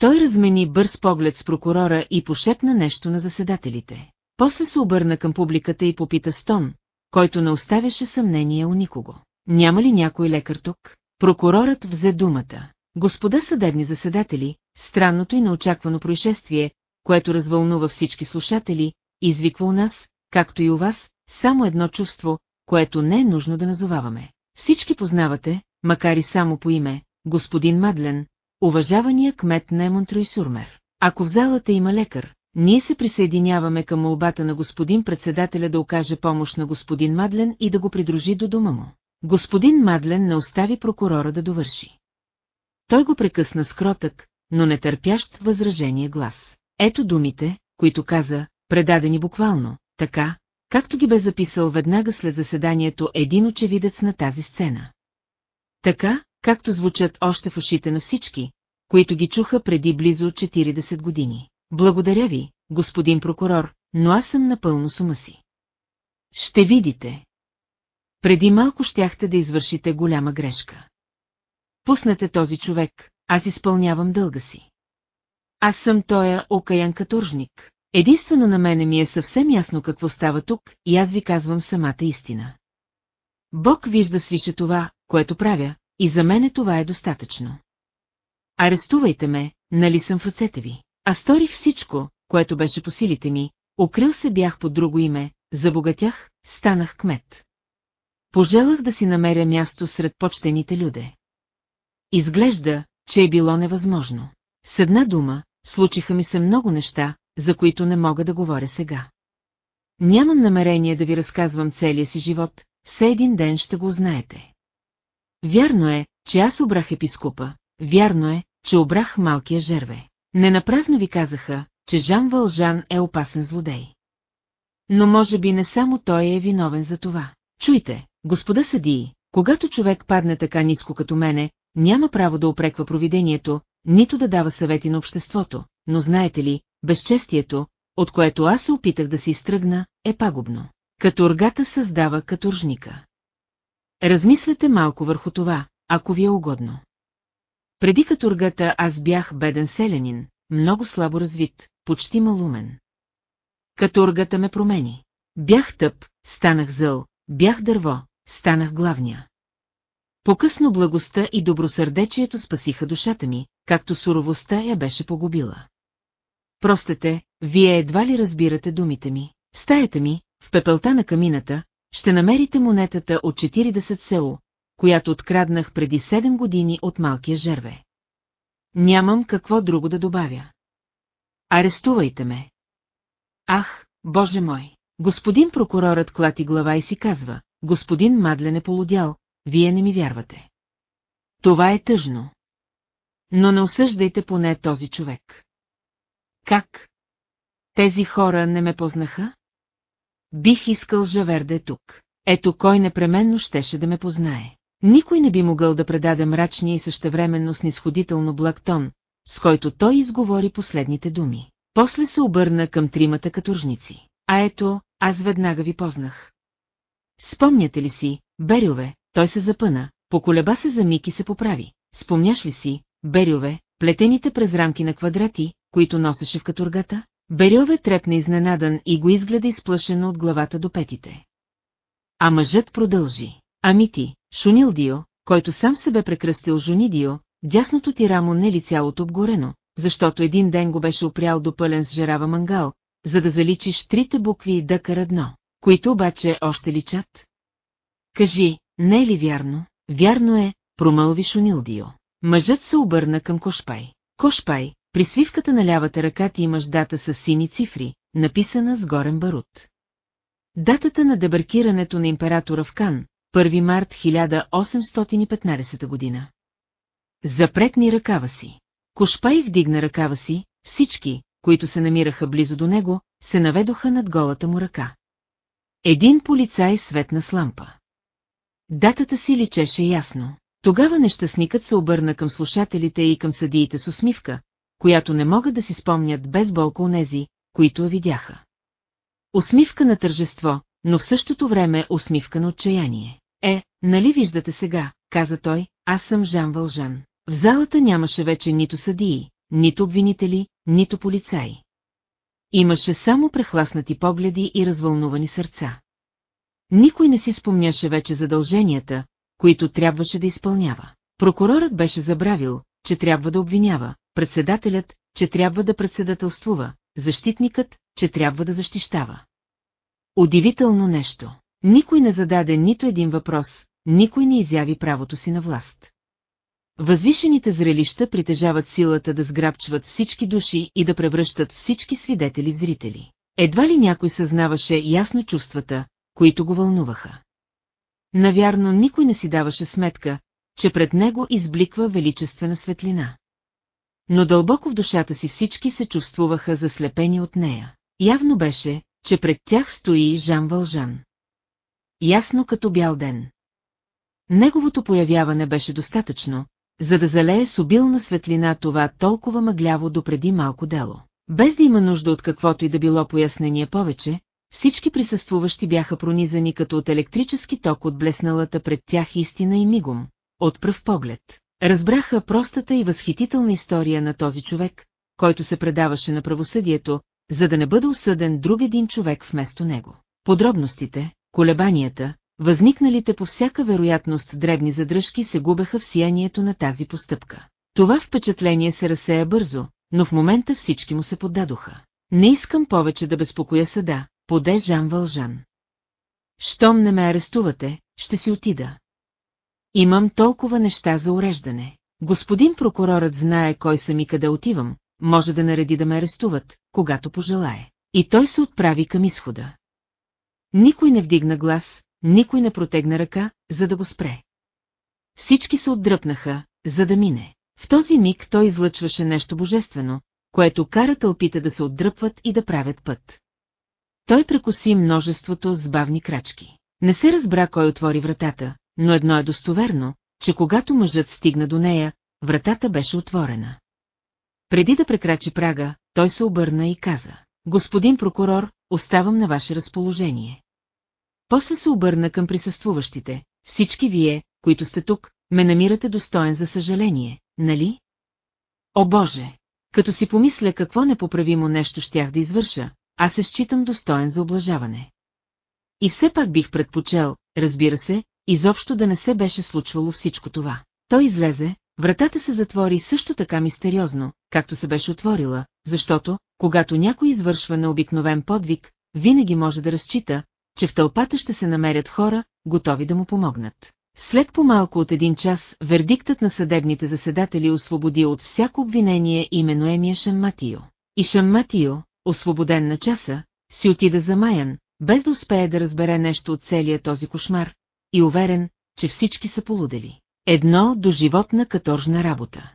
Той размени бърз поглед с прокурора и пошепна нещо на заседателите. После се обърна към публиката и попита Стон, който не оставяше съмнение у никого. няма ли някой лекар тук? Прокурорът взе думата. Господа съдебни заседатели, странното и неочаквано происшествие, което развълнува всички слушатели, извиква у нас, както и у вас, само едно чувство, което не е нужно да назоваваме. Всички познавате, макар и само по име, господин Мадлен, уважавания кмет на Емонтрой Сурмер. Ако в залата има лекар, ние се присъединяваме към молбата на господин председателя да окаже помощ на господин Мадлен и да го придружи до дома му. Господин Мадлен не остави прокурора да довърши. Той го прекъсна с кротък, но нетърпящ възражение глас. Ето думите, които каза, предадени буквално, така, както ги бе записал веднага след заседанието един очевидец на тази сцена. Така, както звучат още в ушите на всички, които ги чуха преди близо 40 години. Благодаря ви, господин прокурор, но аз съм напълно с ума си. Ще видите. Преди малко щяхте да извършите голяма грешка. Пуснете този човек, аз изпълнявам дълга си. Аз съм тоя окаян каторжник. Единствено на мене ми е съвсем ясно какво става тук и аз ви казвам самата истина. Бог вижда свише това, което правя, и за мене това е достатъчно. Арестувайте ме, нали съм в ръцете ви. А сторих всичко, което беше по силите ми, укрил се бях под друго име, забогатях, станах кмет. Пожелах да си намеря място сред почтените люде. Изглежда, че е било невъзможно. С една дума, случиха ми се много неща, за които не мога да говоря сега. Нямам намерение да ви разказвам целия си живот, все един ден ще го узнаете. Вярно е, че аз обрах епископа, вярно е, че обрах малкия жерве. Ненапразно ви казаха, че Жан Вължан е опасен злодей. Но може би не само той е виновен за това. Чуйте, господа съдии, когато човек падне така ниско като мене, няма право да опреква провидението, нито да дава съвети на обществото, но знаете ли, безчестието, от което аз се опитах да се изтръгна, е пагубно. Каторгата създава каторжника. Размислете малко върху това, ако ви е угодно. Преди каторгата аз бях беден селянин, много слабо развит, почти малумен. Каторгата ме промени. Бях тъп, станах зъл, бях дърво, станах главния. По-късно благостта и добросърдечието спасиха душата ми, както суровостта я беше погубила. Простете, вие едва ли разбирате думите ми. Стаята ми, в пепелта на камината, ще намерите монетата от 40 село, която откраднах преди 7 години от малкия жерве. Нямам какво друго да добавя. Арестувайте ме. Ах, боже мой! Господин прокурорът клати глава и си казва, господин Мадлен е полудял, вие не ми вярвате. Това е тъжно. Но не осъждайте поне този човек. Как? Тези хора не ме познаха? Бих искал Жавер да е тук. Ето кой непременно щеше да ме познае. Никой не би могъл да предаде мрачния и същевременно снисходително благ тон, с който той изговори последните думи. После се обърна към тримата каторжници. А ето, аз веднага ви познах. Спомняте ли си, Берюве, той се запъна, поколеба се за миг и се поправи. Спомняш ли си, Берюве, плетените през рамки на квадрати, които носеше в каторгата? Берюве трепна изненадан и го изгледа изплашено от главата до петите. А мъжът продължи. Ами ти, Шунилдио, който сам се бе прекръстил Жунидио, дясното ти рамо не ли цялото обгорено, защото един ден го беше опрял до пълен с жерава мангал, за да заличиш трите букви Дъкър едно, които обаче още личат? Кажи, не е ли вярно? Вярно е, промълви Шунилдио. Мъжът се обърна към Кошпай. Кошпай, при свивката на лявата ръка ти имаш дата с сини цифри, написана с горен барут. Датата на дебаркирането на императора в Кан, 1 март 1815 година. Запретни ръкава си. Кошпай вдигна ръкава си, всички, които се намираха близо до него, се наведоха над голата му ръка. Един полицай светна с лампа. Датата си личеше ясно. Тогава нещастникът се обърна към слушателите и към съдиите с усмивка, която не могат да си спомнят без болко онези, които я видяха. Усмивка на тържество, но в същото време усмивка на отчаяние. Е, нали виждате сега, каза той, аз съм Жан Вължан. В залата нямаше вече нито съдии, нито обвинители, нито полицаи. Имаше само прехласнати погледи и развълнувани сърца. Никой не си спомняше вече задълженията, които трябваше да изпълнява. Прокурорът беше забравил, че трябва да обвинява, председателят, че трябва да председателствува, защитникът, че трябва да защищава. Удивително нещо. Никой не зададе нито един въпрос, никой не изяви правото си на власт. Възвишените зрелища притежават силата да сграбчват всички души и да превръщат всички свидетели в зрители. Едва ли някой съзнаваше ясно чувствата, които го вълнуваха. Навярно никой не си даваше сметка, че пред него избликва величествена светлина. Но дълбоко в душата си всички се чувствуваха заслепени от нея. Явно беше, че пред тях стои Жан Вължан. Ясно като бял ден. Неговото появяване беше достатъчно, за да залее с обилна светлина това толкова мъгляво допреди малко дело. Без да има нужда от каквото и да било пояснение повече, всички присъствуващи бяха пронизани като от електрически ток от блесналата пред тях истина и мигом, от пръв поглед. Разбраха простата и възхитителна история на този човек, който се предаваше на правосъдието, за да не бъде осъден друг един човек вместо него. Подробностите, колебанията, възникналите по всяка вероятност дребни задръжки се губеха в сиянието на тази постъпка. Това впечатление се разсея бързо, но в момента всички му се поддадоха. Не искам повече да безпокоя съда, поде Жан Вължан. Щом не ме арестувате, ще си отида. Имам толкова неща за уреждане. Господин прокурорът знае кой съм и къде отивам, може да нареди да ме арестуват, когато пожелае. И той се отправи към изхода. Никой не вдигна глас, никой не протегна ръка, за да го спре. Всички се отдръпнаха, за да мине. В този миг той излъчваше нещо божествено, което кара тълпите да се отдръпват и да правят път. Той прекоси множеството с бавни крачки. Не се разбра кой отвори вратата, но едно е достоверно, че когато мъжът стигна до нея, вратата беше отворена. Преди да прекрачи прага, той се обърна и каза, господин прокурор, оставам на ваше разположение. После се обърна към присъствуващите. Всички вие, които сте тук, ме намирате достоен за съжаление, нали? О Боже! Като си помисля какво непоправимо нещо щях да извърша, аз се считам достоен за облажаване. И все пак бих предпочел, разбира се, изобщо да не се беше случвало всичко това. Той излезе, вратата се затвори също така мистериозно, както се беше отворила, защото, когато някой извършва необикновен подвиг, винаги може да разчита, че в тълпата ще се намерят хора, готови да му помогнат. След по-малко от един час, вердиктът на съдебните заседатели освободи от всяко обвинение именно Емия Шамматио. И Шамматио, освободен на часа, си отида замаян, без да успее да разбере нещо от целия този кошмар, и уверен, че всички са полудели. Едно до животна каторжна работа.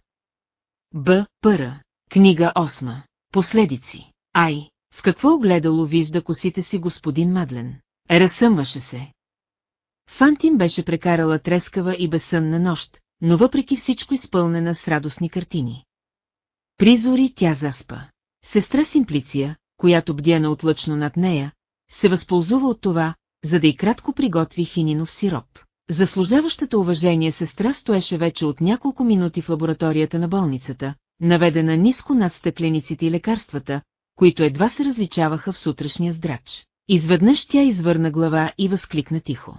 Б. Пъра. Книга 8. Последици. Ай, в какво огледало вижда косите си господин Мадлен? Разсъмваше се. Фантин беше прекарала трескава и безсънна нощ, но въпреки всичко изпълнена с радостни картини. Призори тя заспа. Сестра Симплиция, която бдя отлъчно над нея, се възползва от това, за да и кратко приготви хининов сироп. Заслужаващата уважение сестра стоеше вече от няколко минути в лабораторията на болницата, наведена ниско над стъклениците и лекарствата, които едва се различаваха в сутрешния здрач. Изведнъж тя извърна глава и възкликна тихо.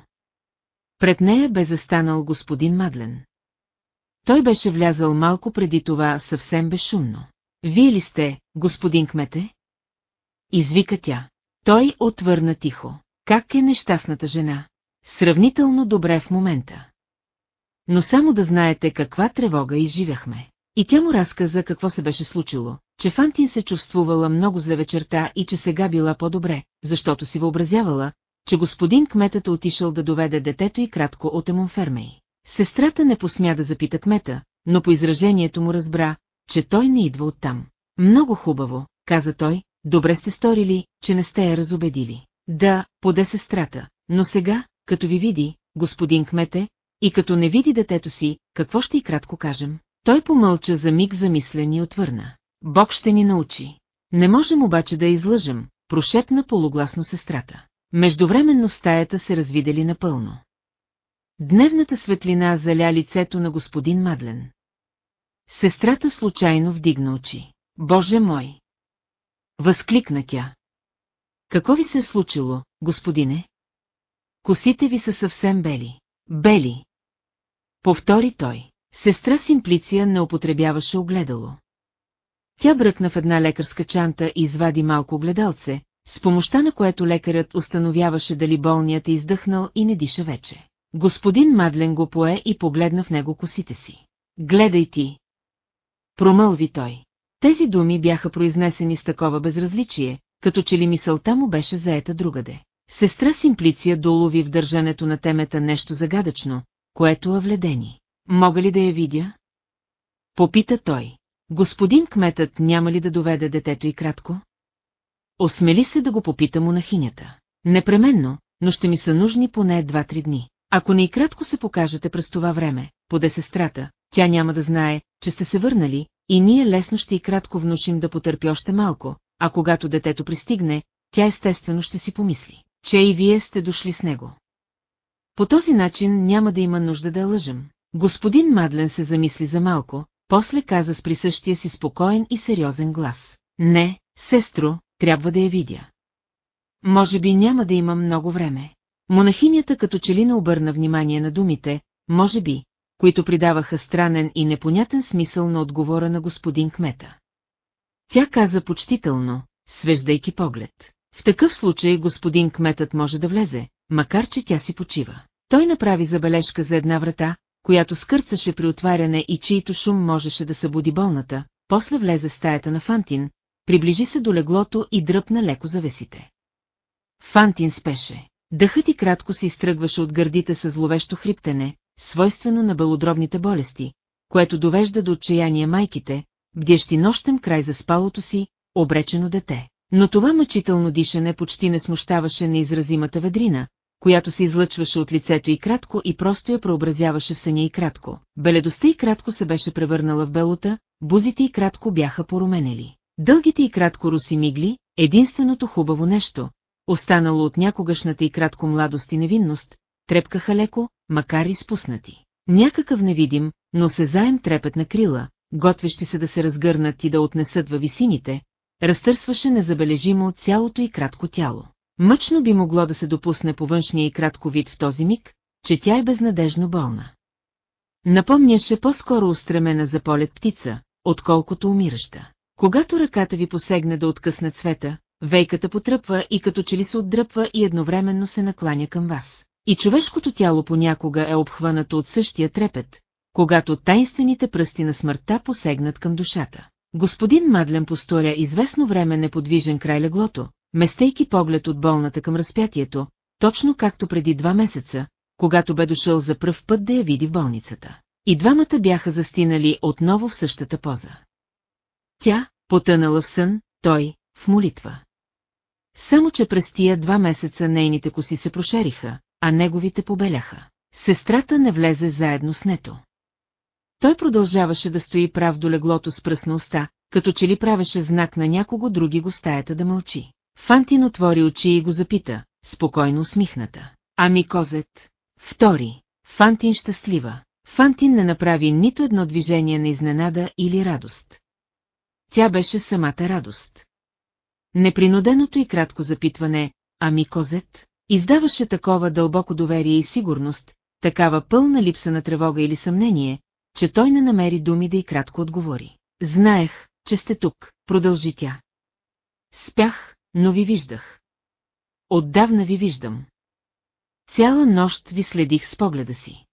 Пред нея бе застанал господин Мадлен. Той беше влязал малко преди това съвсем безшумно. Вие ли сте, господин кмете? Извика тя. Той отвърна тихо. Как е нещастната жена? Сравнително добре в момента. Но само да знаете каква тревога изживяхме. И тя му разказа какво се беше случило, че Фантин се чувствувала много зле вечерта и че сега била по-добре, защото си въобразявала, че господин кметът отишъл да доведе детето и кратко от Емонфермей. Сестрата не посмя да запита кмета, но по изражението му разбра, че той не идва оттам. Много хубаво, каза той, добре сте сторили, че не сте я разобедили. Да, поде сестрата, но сега, като ви види, господин кмете, и като не види детето си, какво ще и кратко кажем? Той помълча за миг замислен и отвърна. Бог ще ни научи. Не можем обаче да излъжем, прошепна полугласно сестрата. Междувременно стаята се развидели напълно. Дневната светлина заля лицето на господин Мадлен. Сестрата случайно вдигна очи. Боже мой! Възкликна тя. Какво ви се е случило, господине? Косите ви са съвсем бели. Бели. Повтори той. Сестра Симплиция не употребяваше огледало. Тя бръкна в една лекарска чанта и извади малко огледалце, с помощта на което лекарят установяваше дали болният е издъхнал и не диша вече. Господин Мадлен го пое и погледна в него косите си. Гледай ти. Промълви той. Тези думи бяха произнесени с такова безразличие, като че ли мисълта му беше заета другаде. Сестра Симплиция долови в държането на темета нещо загадъчно, което авледени. Мога ли да я видя? Попита той. Господин кметът няма ли да доведе детето и кратко? Осмели се да го попита монахинята. Непременно, но ще ми са нужни поне два-три дни. Ако не и кратко се покажете през това време, поде сестрата, тя няма да знае, че сте се върнали, и ние лесно ще и кратко внушим да потърпи още малко, а когато детето пристигне, тя естествено ще си помисли, че и вие сте дошли с него. По този начин няма да има нужда да лъжем. Господин Мадлен се замисли за малко, после каза с присъщия си спокоен и сериозен глас. Не, сестро, трябва да я видя. Може би няма да имам много време. Монахинята като че ли не обърна внимание на думите, може би, които придаваха странен и непонятен смисъл на отговора на господин кмета. Тя каза почтително, свеждайки поглед. В такъв случай господин кметът може да влезе, макар че тя си почива. Той направи забележка за една врата, която скърцаше при отваряне и чието шум можеше да събуди болната, после влезе в стаята на Фантин, приближи се до леглото и дръпна леко завесите. Фантин спеше. Дъхът и кратко се изтръгваше от гърдите с зловещо хриптене, свойствено на белодробните болести, което довежда до отчаяние майките, бдещи нощем край за спалото си, обречено дете. Но това мъчително дишане почти не смущаваше неизразимата ведрина, която се излъчваше от лицето и кратко и просто я преобразяваше в съня и кратко. Беледостта и кратко се беше превърнала в белота, бузите и кратко бяха поруменели. Дългите и кратко руси мигли, единственото хубаво нещо, останало от някогашната и кратко младост и невинност, трепкаха леко, макар и спуснати. Някакъв невидим, но се заем трепет на крила, готвещи се да се разгърнат и да отнесат във висините, разтърсваше незабележимо цялото и кратко тяло. Мъчно би могло да се допусне по външния и кратко вид в този миг, че тя е безнадежно болна. Напомняше по-скоро устремена за полет птица, отколкото умираща. Когато ръката ви посегне да откъсне цвета, вейката потръпва и като че ли се отдръпва и едновременно се накланя към вас. И човешкото тяло понякога е обхванато от същия трепет, когато тайнствените пръсти на смъртта посегнат към душата. Господин Мадлен посторя известно време неподвижен край леглото, местейки поглед от болната към разпятието, точно както преди два месеца, когато бе дошъл за пръв път да я види в болницата. И двамата бяха застинали отново в същата поза. Тя, потънала в сън, той, в молитва. Само, че през тия два месеца нейните коси се прошериха, а неговите побеляха. Сестрата не влезе заедно с нето. Той продължаваше да стои прав до леглото с пръсна уста, като че ли правеше знак на някого други го стаята да мълчи. Фантин отвори очи и го запита, спокойно усмихната. Ами козет? Втори. Фантин щастлива. Фантин не направи нито едно движение на изненада или радост. Тя беше самата радост. Непринуденото и кратко запитване, ами козет, издаваше такова дълбоко доверие и сигурност, такава пълна липса на тревога или съмнение, че той не намери думи да и кратко отговори. Знаех, че сте тук, продължи тя. Спях, но ви виждах. Отдавна ви виждам. Цяла нощ ви следих с погледа си.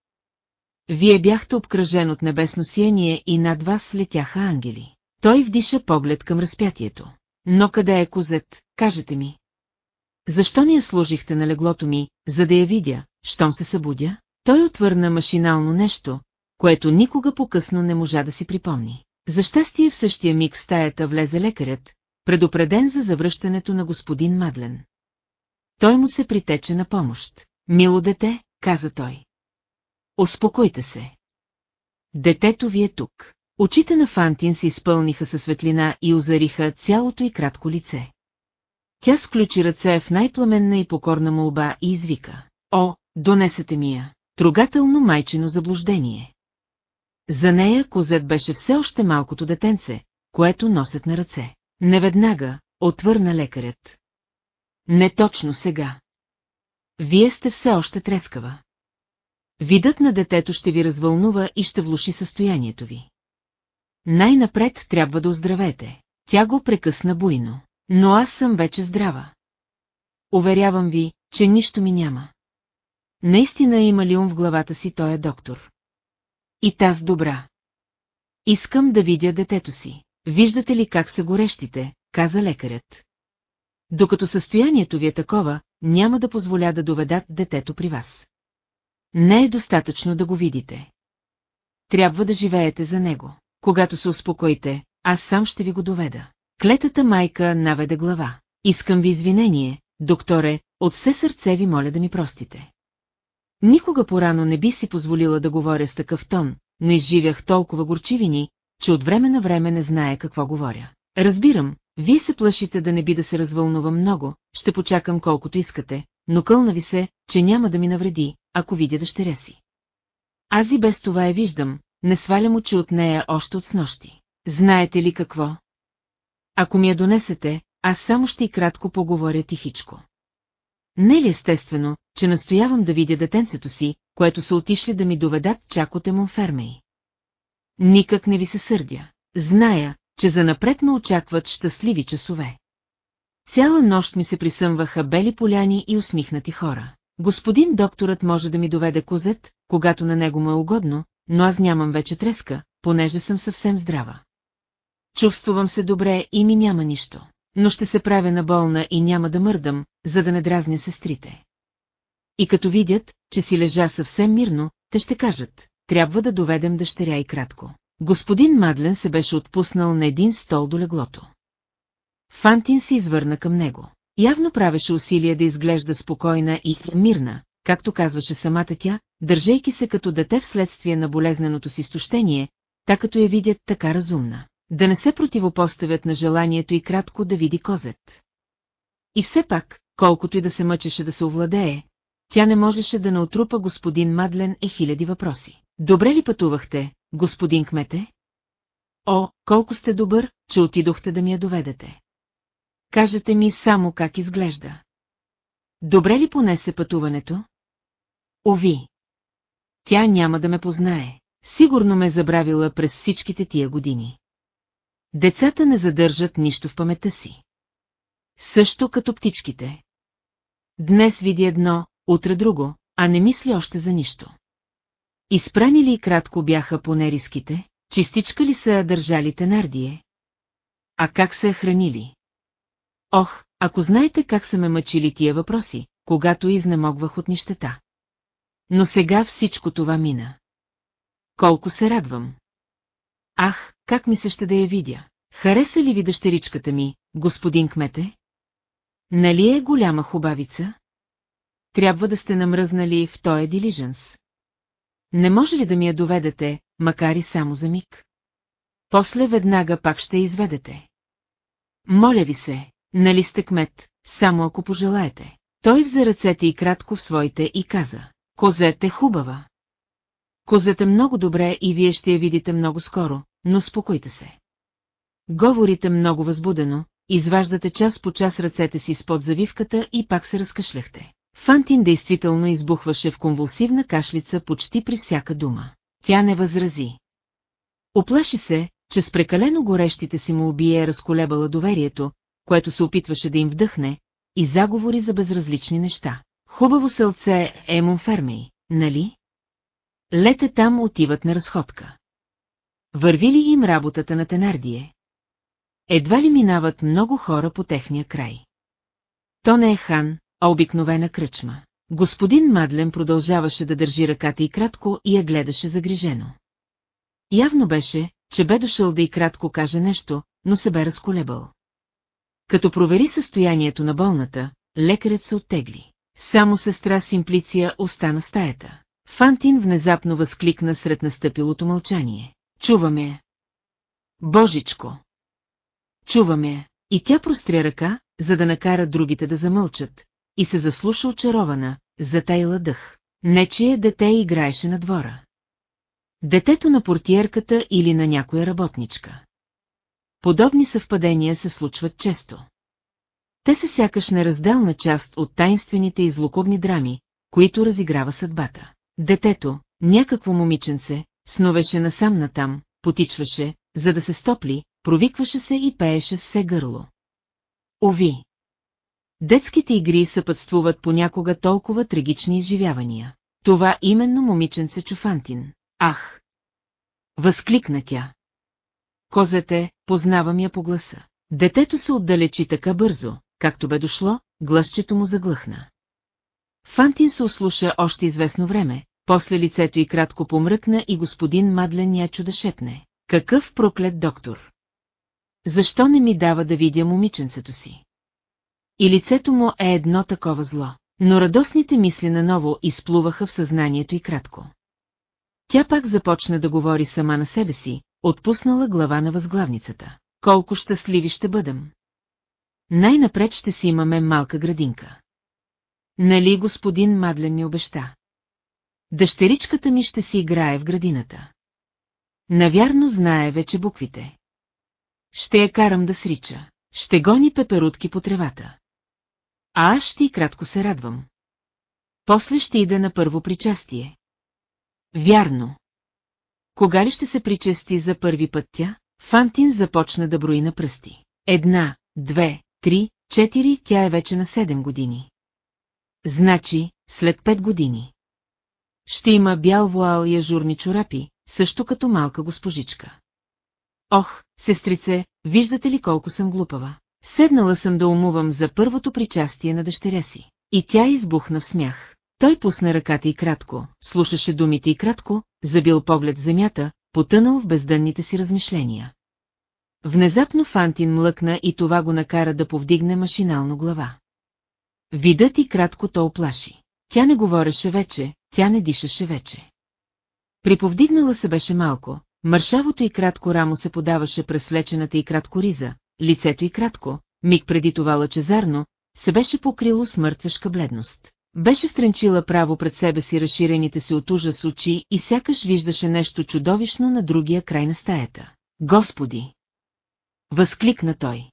Вие бяхте обкръжен от небесно сияние и над вас летяха ангели. Той вдиша поглед към разпятието. Но къде е козет, кажете ми? Защо не я сложихте на леглото ми, за да я видя, щом се събудя? Той отвърна машинално нещо, което никога по-късно не можа да си припомни. За щастие в същия миг в стаята влезе лекарят, предупреден за завръщането на господин Мадлен. Той му се притече на помощ. Мило дете, каза той. Успокойте се. Детето ви е тук. Очите на Фантин се изпълниха със светлина и озариха цялото и кратко лице. Тя сключи ръце в най-пламенна и покорна молба и извика. О, донесете ми я! Трогателно майчено заблуждение. За нея козет беше все още малкото детенце, което носят на ръце. Неведнага, отвърна лекарят. Не точно сега. Вие сте все още трескава. Видът на детето ще ви развълнува и ще влуши състоянието ви. Най-напред трябва да оздравете. Тя го прекъсна буйно. Но аз съм вече здрава. Уверявам ви, че нищо ми няма. Наистина има ли ум в главата си той е доктор? И таз добра. Искам да видя детето си. Виждате ли как са горещите, каза лекарят. Докато състоянието ви е такова, няма да позволя да доведат детето при вас. Не е достатъчно да го видите. Трябва да живеете за него. Когато се успокоите, аз сам ще ви го доведа. Клетата майка наведе глава. Искам ви извинение, докторе, от все сърце ви моля да ми простите. Никога порано не би си позволила да говоря с такъв тон, но изживях толкова горчивини, че от време на време не знае какво говоря. Разбирам, вие се плашите да не би да се развълнува много, ще почакам колкото искате, но кълна ви се, че няма да ми навреди, ако видя дъщеря си. Аз и без това я виждам, не свалям очи от нея още от снощи. Знаете ли какво? Ако ми я донесете, аз само ще и кратко поговоря тихичко. Не е ли естествено, че настоявам да видя детенцето си, което са отишли да ми доведат чак от Емонфермей? Никак не ви се сърдя. Зная, че занапред ме очакват щастливи часове. Цяла нощ ми се присъмваха бели поляни и усмихнати хора. Господин докторът може да ми доведе козет, когато на него му е угодно, но аз нямам вече треска, понеже съм съвсем здрава. Чувствувам се добре и ми няма нищо, но ще се правя на болна и няма да мърдам, за да не дразня сестрите. И като видят, че си лежа съвсем мирно, те ще кажат, трябва да доведем дъщеря и кратко. Господин Мадлен се беше отпуснал на един стол до леглото. Фантин се извърна към него. Явно правеше усилие да изглежда спокойна и мирна, както казваше самата тя, държейки се като дете вследствие на болезненото си стощение, така като я видят така разумна. Да не се противопоставят на желанието и кратко да види козет. И все пак, колкото и да се мъчеше да се овладее, тя не можеше да наотрупа господин Мадлен е хиляди въпроси. Добре ли пътувахте, господин кмете? О, колко сте добър, че отидохте да ми я доведете. Кажете ми само как изглежда. Добре ли понесе пътуването? Ови. Тя няма да ме познае. Сигурно ме е забравила през всичките тия години. Децата не задържат нищо в паметта си. Също като птичките. Днес види едно, утре друго, а не мисли още за нищо. Изпрани ли и кратко бяха понериските, чистичка ли са държали тенардие? А как е хранили? Ох, ако знаете как са ме мъчили тия въпроси, когато изнемогвах от нищета. Но сега всичко това мина. Колко се радвам. Ах, как ми се ще да я видя. Хареса ли ви дъщеричката ми, господин кмете? Нали е голяма хубавица? Трябва да сте намръзнали в този дилиженс. Не може ли да ми я доведете, макар и само за миг? После веднага пак ще изведете. Моля ви се, нали сте кмет, само ако пожелаете. Той взе ръцете и кратко в своите и каза, козет е хубава. Козет е много добре и вие ще я видите много скоро, но спокойте се. Говорите много възбудено, изваждате час по час ръцете си спод завивката и пак се разкашляхте. Фантин действително избухваше в конвулсивна кашлица почти при всяка дума. Тя не възрази. Оплаши се, че с прекалено горещите си му убие разколебала доверието, което се опитваше да им вдъхне, и заговори за безразлични неща. Хубаво сълце е Монфермей, нали? Лете там отиват на разходка. Върви ли им работата на Тенардие? Едва ли минават много хора по техния край. То не е хан, а обикновена кръчма. Господин Мадлен продължаваше да държи ръката и кратко и я гледаше загрижено. Явно беше, че бе дошъл да и кратко каже нещо, но се бе разколебал. Като провери състоянието на болната, лекарят се оттегли. Само сестра Симплиция остана стаята. Фантин внезапно възкликна сред настъпилото мълчание. Чуваме я. Божичко! Чуваме я. И тя простря ръка, за да накара другите да замълчат, и се заслуша очарована, затайла дъх. Нечие дете играеше на двора. Детето на портиерката или на някоя работничка. Подобни съвпадения се случват често. Те са сякаш неразделна част от тайнствените и злокобни драми, които разиграва съдбата. Детето, някакво момиченце, сновеше насам натам, потичваше, за да се стопли, провикваше се и пееше с се гърло. Ови! Детските игри съпътствуват понякога толкова трагични изживявания. Това именно момиченце Чуфантин. Ах! Възкликна тя. Козете, познавам я по гласа. Детето се отдалечи така бързо, както бе дошло, гласчето му заглъхна. Фантин се ослуша още известно време, после лицето й кратко помръкна и господин Мадлен ячо да шепне. Какъв проклет доктор! Защо не ми дава да видя момиченцето си? И лицето му е едно такова зло, но радостните мисли наново изплуваха в съзнанието и кратко. Тя пак започна да говори сама на себе си, отпуснала глава на възглавницата. Колко щастливи ще бъдем! Най-напред ще си имаме малка градинка. Нали господин Мадлен ми обеща? Дъщеричката ми ще си играе в градината. Навярно знае вече буквите. Ще я карам да срича. Ще гони пеперутки по тревата. А аз ще и кратко се радвам. После ще иде на първо причастие. Вярно. Кога ли ще се причести за първи път тя? Фантин започна да брои на пръсти. Една, две, три, четири, тя е вече на седем години. Значи, след пет години. Ще има бял вуал и ажурни чорапи, също като малка госпожичка. Ох, сестрице, виждате ли колко съм глупава? Седнала съм да умувам за първото причастие на дъщеря си. И тя избухна в смях. Той пусна ръката и кратко, слушаше думите и кратко, забил поглед в земята, потънал в бездънните си размишления. Внезапно Фантин млъкна и това го накара да повдигне машинално глава. Видът и кратко то оплаши. Тя не говореше вече, тя не дишаше вече. Приповдигнала се беше малко, мършавото и кратко рамо се подаваше през влечената и кратко риза, лицето и кратко, миг преди това лъчезарно, се беше покрило с мъртвешка бледност. Беше втренчила право пред себе си разширените си от ужас очи и сякаш виждаше нещо чудовищно на другия край на стаята. Господи! Възкликна той.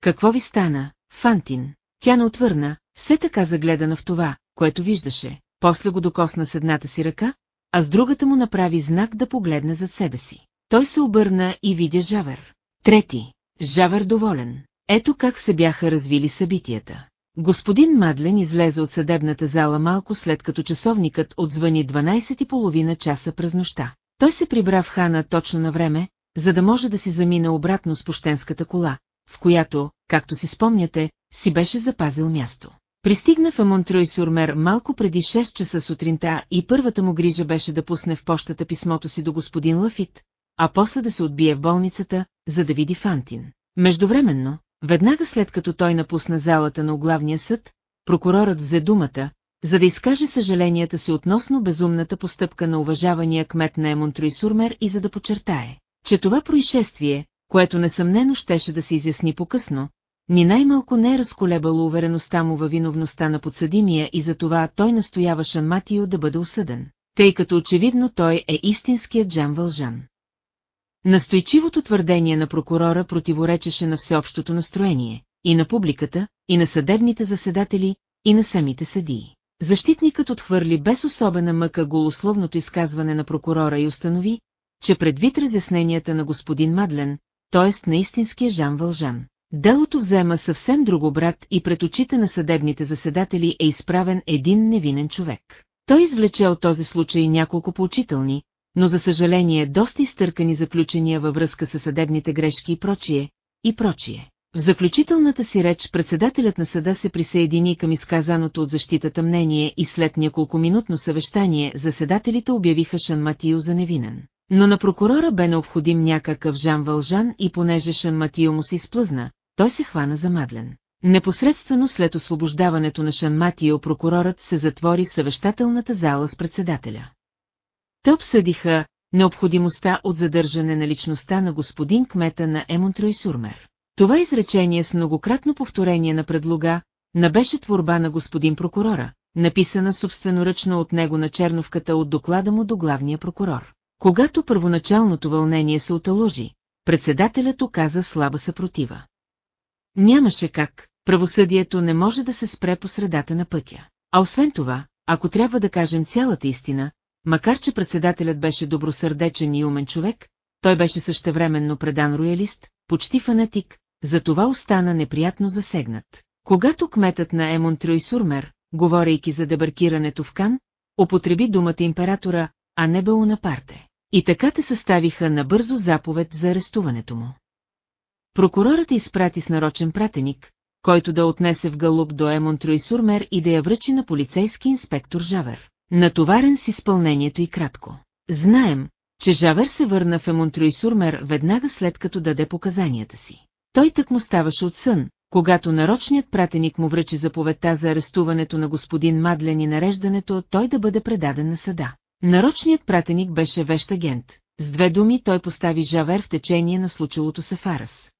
Какво ви стана, Фантин? Тя не отвърна, все така загледана в това, което виждаше, после го докосна с едната си ръка, а с другата му направи знак да погледне зад себе си. Той се обърна и видя Жавер. Трети. Жавер доволен. Ето как се бяха развили събитията. Господин Мадлен излезе от съдебната зала малко след като часовникът отзвани 12 часа през нощта. Той се прибра в хана точно на време, за да може да си замине обратно с пощенската кола, в която, както си спомняте, си беше запазил място. Пристигна в Монтрой Сурмер малко преди 6 часа сутринта и първата му грижа беше да пусне в почтата писмото си до господин Лафит, а после да се отбие в болницата, за да види Фантин. Междувременно, веднага след като той напусна залата на оглавния съд, прокурорът взе думата, за да изкаже съжаленията си относно безумната постъпка на уважавания кмет на Емонтрой Сурмер и за да подчертае, че това происшествие, което несъмнено щеше да се изясни по-късно, ни най-малко не е разколебало увереността му във виновността на подсъдимия и затова той настояваше Матио да бъде осъден, тъй като очевидно той е истинският Джан Вължан. Настойчивото твърдение на прокурора противоречеше на всеобщото настроение, и на публиката, и на съдебните заседатели, и на самите съдии. Защитникът отхвърли без особена мъка голословното изказване на прокурора и установи, че предвид разясненията на господин Мадлен, т.е. на истинския Жан Вължан, делото взема съвсем друго брат и пред очите на съдебните заседатели е изправен един невинен човек. Той извлече от този случай няколко поучителни, но за съжаление доста изтъркани заключения във връзка с съдебните грешки и прочие, и прочие. В заключителната си реч председателят на съда се присъедини към изказаното от защитата мнение и след няколко минутно съвещание заседателите обявиха Шан Матио за невинен. Но на прокурора бе необходим някакъв Жан Вължан и понеже Шан Матио му се изплъзна, той се хвана за Мадлен. Непосредствено след освобождаването на Шан Матио прокурорът се затвори в съвещателната зала с председателя. Те обсъдиха необходимостта от задържане на личността на господин кмета на Емонтрой Сурмер. Това изречение с многократно повторение на предлога на беше творба на господин прокурора, написана собственоръчно от него на черновката от доклада му до главния прокурор. Когато първоначалното вълнение се оталожи, председателят оказа слаба съпротива. Нямаше как, правосъдието не може да се спре по средата на пътя. А освен това, ако трябва да кажем цялата истина, макар че председателят беше добросърдечен и умен човек, той беше същевременно предан роялист, почти фанатик, затова остана неприятно засегнат. Когато кметът на Емонтрюй Сурмер, говорейки за дебаркирането в Кан, употреби думата императора, а не Беонапарте. И така те съставиха на бързо заповед за арестуването му. Прокурорът изпрати с нарочен пратеник, който да отнесе в галуп до Емонтрюй Сурмер и да я връчи на полицейски инспектор Жавер. Натоварен с изпълнението и кратко. Знаем, че Жавер се върна в Емонтрюй Сурмер веднага след като даде показанията си. Той так му ставаше от сън, когато нарочният пратеник му връчи заповедта за арестуването на господин Мадлен и нареждането той да бъде предаден на съда. Нарочният пратеник беше вещ агент. С две думи той постави Жавер в течение на случилото се Фарас.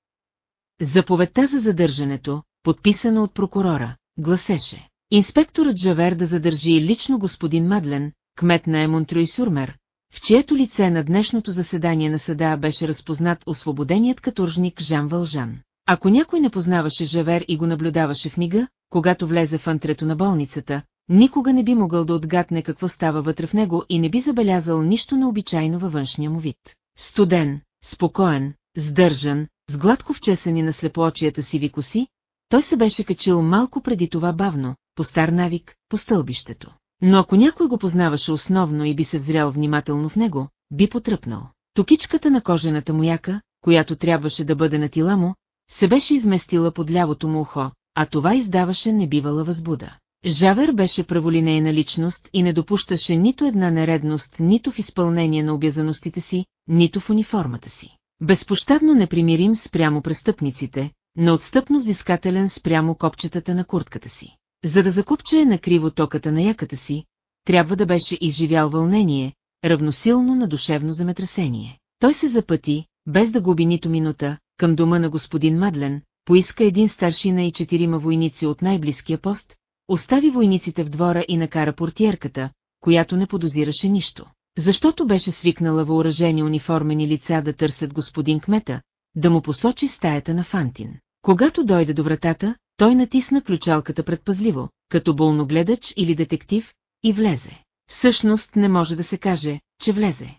Заповедта за задържането, подписана от прокурора, гласеше. Инспекторът Жавер да задържи лично господин Мадлен, кмет на Емонтрюй Сурмер, в чието лице на днешното заседание на съда беше разпознат освободеният каторжник Жан Вължан. Ако някой не познаваше Жавер и го наблюдаваше в мига, когато влезе в антрето на болницата, никога не би могъл да отгадне какво става вътре в него и не би забелязал нищо необичайно във външния му вид. Студен, спокоен, сдържан, с гладко вчесани на слепоочията си коси, той се беше качил малко преди това бавно, по стар навик, по стълбището. Но ако някой го познаваше основно и би се взрял внимателно в него, би потръпнал. Токичката на кожената му яка, която трябваше да бъде на тила му, се беше изместила под лявото му ухо, а това издаваше небивала възбуда. Жавер беше праволинейна личност и не допущаше нито една нередност нито в изпълнение на обязаностите си, нито в униформата си. Безпощадно непримирим спрямо престъпниците, но отстъпно взискателен спрямо копчетата на куртката си. За да закупче на криво токата на яката си, трябва да беше изживял вълнение, равносилно на душевно земетресение. Той се запъти, без да губи нито минута, към дома на господин Мадлен, поиска един старшина и четирима войници от най-близкия пост, остави войниците в двора и накара портиерката, която не подозираше нищо. Защото беше свикнала въоръжени униформени лица да търсят господин кмета, да му посочи стаята на Фантин. Когато дойде до вратата, той натисна ключалката предпазливо, като болногледач или детектив, и влезе. Всъщност не може да се каже, че влезе.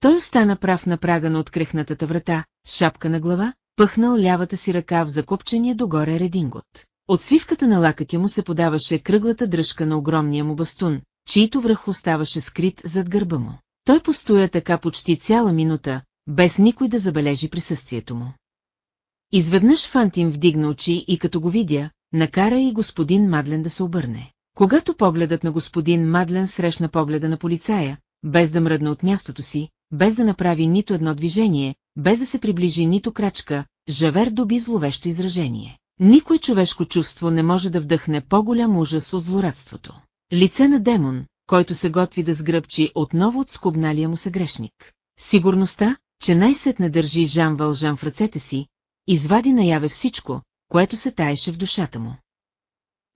Той остана прав на прага на открехнатата врата, с шапка на глава, пъхнал лявата си ръка в закопчения догоре редингот. От свивката на лакътя му се подаваше кръглата дръжка на огромния му бастун, чието връх оставаше скрит зад гърба му. Той постоя така почти цяла минута, без никой да забележи присъствието му. Изведнъж Фантин вдигна очи и като го видя, накара и господин Мадлен да се обърне. Когато погледът на господин Мадлен срещна погледа на полицая, без да мръдна от мястото си, без да направи нито едно движение, без да се приближи нито крачка, Жавер доби зловещо изражение. Никой човешко чувство не може да вдъхне по-голям ужас от злорадството. Лице на демон, който се готви да сгръбчи отново от скубналия му съгрешник. Сигурността, че най-сетне държи Жан Вължан в ръцете си, извади наяве всичко, което се таеше в душата му.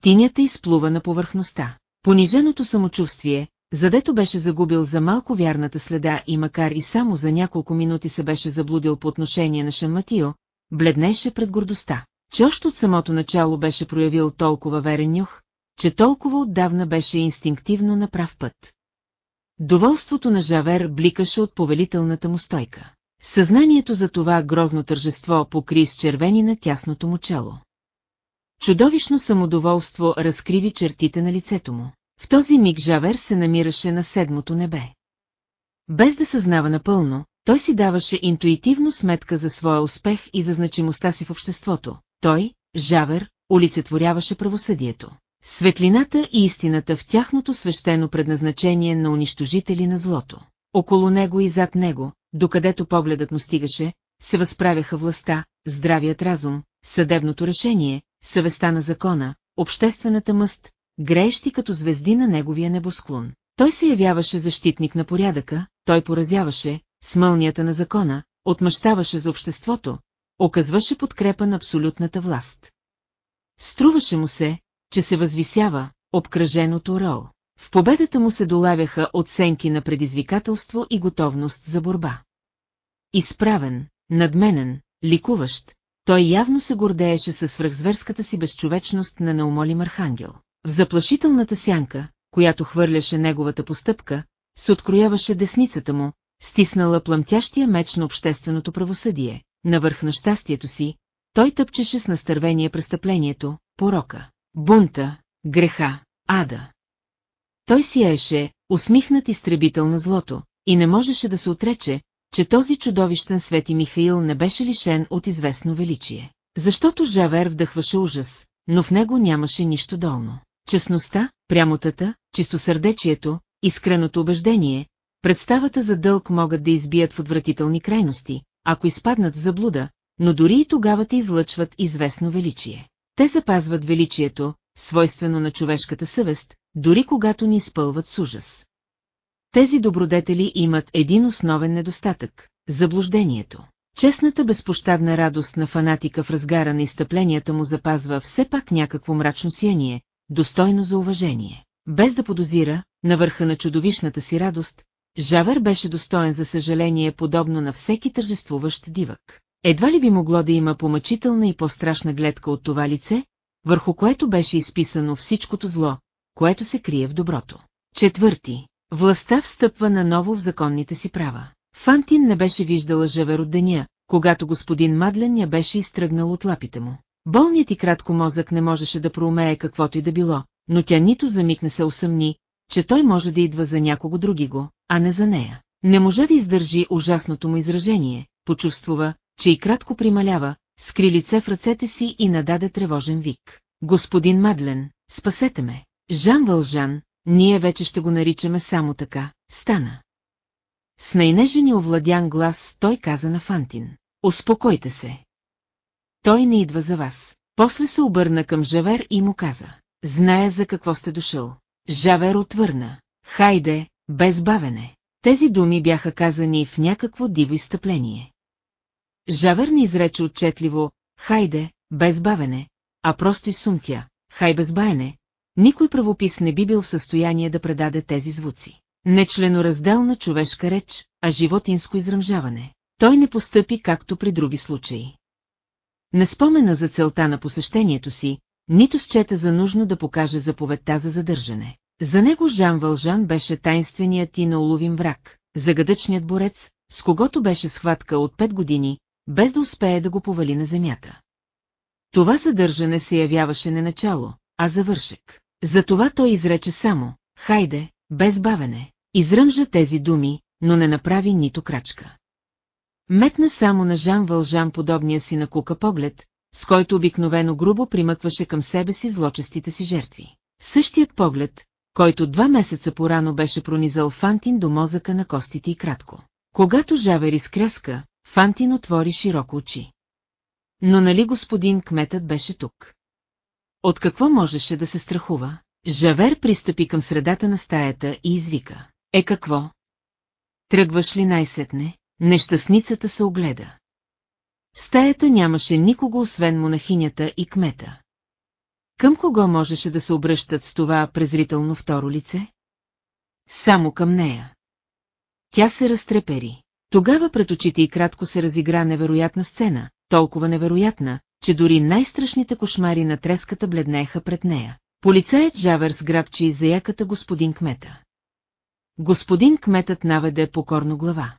Тинята изплува на повърхността. Пониженото самочувствие, задето беше загубил за малко вярната следа и макар и само за няколко минути се беше заблудил по отношение на Шаматио, бледнеше пред гордостта, че още от самото начало беше проявил толкова верен нюх, че толкова отдавна беше инстинктивно на прав път. Доволството на Жавер бликаше от повелителната му стойка. Съзнанието за това грозно тържество покри с червени на тясното му чело. Чудовищно самодоволство разкриви чертите на лицето му. В този миг Жавер се намираше на седмото небе. Без да съзнава напълно, той си даваше интуитивно сметка за своя успех и за значимостта си в обществото. Той, Жавер, олицетворяваше правосъдието. Светлината и истината в тяхното свещено предназначение на унищожители на злото. Около него и зад него, докъдето погледът му стигаше, се възправяха властта, здравият разум, съдебното решение, съвестта на закона, обществената мъст, греещи като звезди на неговия небосклон. Той се явяваше защитник на порядъка, той поразяваше, с мълнията на закона, отмъщаваше за обществото, оказваше подкрепа на абсолютната власт. Струваше му се, че се възвисява, обкръжен от орол. В победата му се долавяха оценки на предизвикателство и готовност за борба. Изправен, надменен, ликуващ, той явно се гордееше със свръхзверската си безчовечност на неумолим архангел. В заплашителната сянка, която хвърляше неговата постъпка, се открояваше десницата му, стиснала плъмтящия меч на общественото правосъдие. На върх на щастието си, той тъпчеше с настървение престъплението, порока, бунта, греха, ада. Той сияеше, усмихнат изтребител на злото, и не можеше да се отрече, че този чудовищен Свети Михаил не беше лишен от известно величие. Защото Жавер вдъхваше ужас, но в него нямаше нищо долно. Честността, прямотата, чистосърдечието, искреното убеждение, представата за дълг могат да избият в отвратителни крайности, ако изпаднат заблуда, но дори и тогава те излъчват известно величие. Те запазват величието, свойствено на човешката съвест, дори когато ни изпълват с ужас. Тези добродетели имат един основен недостатък – заблуждението. Честната безпощадна радост на фанатика в разгара на изтъпленията му запазва все пак някакво мрачно сияние, достойно за уважение. Без да подозира, на върха на чудовищната си радост, Жавер беше достоен за съжаление подобно на всеки тържествуващ дивък. Едва ли би могло да има помъчителна и по-страшна гледка от това лице, върху което беше изписано всичкото зло, което се крие в доброто. Четвърти. Властта встъпва наново в законните си права. Фантин не беше виждала Жавер от деня, когато господин Мадлен я беше изтръгнал от лапите му. Болният и кратко мозък не можеше да проумее каквото и да било, но тя нито за миг не се усъмни, че той може да идва за някого други го, а не за нея. Не може да издържи ужасното му изражение, почувствува, че и кратко прималява, скри лице в ръцете си и нададе тревожен вик. Господин Мадлен, спасете ме! Жан Вължан, ние вече ще го наричаме само така, стана. С най-нежен и овладян глас той каза на Фантин. Успокойте се. Той не идва за вас. После се обърна към Жавер и му каза. Зная за какво сте дошъл. Жавер отвърна. Хайде, без бавене. Тези думи бяха казани в някакво диво изтъпление. Жавер не изрече отчетливо, хайде, без бавене, а просто сумтя, хай без баене, никой правопис не би бил в състояние да предаде тези звуци. Не членоразделна човешка реч, а животинско изръмжаване. Той не постъпи както при други случаи. Не спомена за целта на посещението си, нито счете за нужно да покаже заповедта за задържане. За него Жан Вължан беше тайнственият и науловим враг, загадъчният борец, с когото беше схватка от пет години, без да успее да го повали на земята. Това задържане се явяваше не начало, а завършек. Затова той изрече само, хайде, без бавене, изръмжа тези думи, но не направи нито крачка. Метна само на Жан Вължан подобния си на кука поглед, с който обикновено грубо примъкваше към себе си злочестите си жертви. Същият поглед, който два месеца порано беше пронизал Фантин до мозъка на костите и кратко. Когато Жавер изкряска, Фантин отвори широко очи. Но нали господин кметът беше тук? От какво можеше да се страхува? Жавер пристъпи към средата на стаята и извика. Е какво? Тръгваш ли най-сетне? Нещастницата се огледа. В стаята нямаше никого освен монахинята и кмета. Към кого можеше да се обръщат с това презрително второ лице? Само към нея. Тя се разтрепери. Тогава пред очите и кратко се разигра невероятна сцена, толкова невероятна, че дори най-страшните кошмари на треската бледнееха пред нея. Полицаят Жавер сграбчи за яката господин кмета. Господин кметът наведе покорно глава.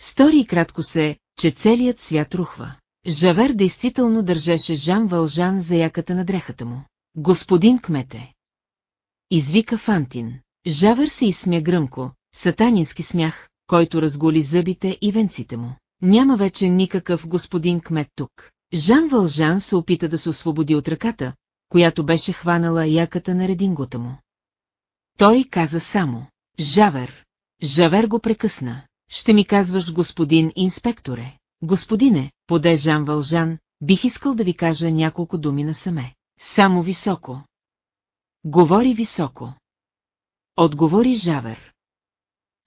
Стори и кратко се, че целият свят рухва. Жавер действително държеше Жан Вължан за яката на дрехата му. Господин кмете! Извика Фантин. Жавер се изсмя гръмко, сатанински смях, който разголи зъбите и венците му. Няма вече никакъв господин кмет тук. Жан Вължан се опита да се освободи от ръката, която беше хванала яката на редингота му. Той каза само, Жавер. Жавер го прекъсна. Ще ми казваш господин инспекторе. Господине, поде Жан Вължан, бих искал да ви кажа няколко думи на саме. Само високо. Говори високо. Отговори Жавер.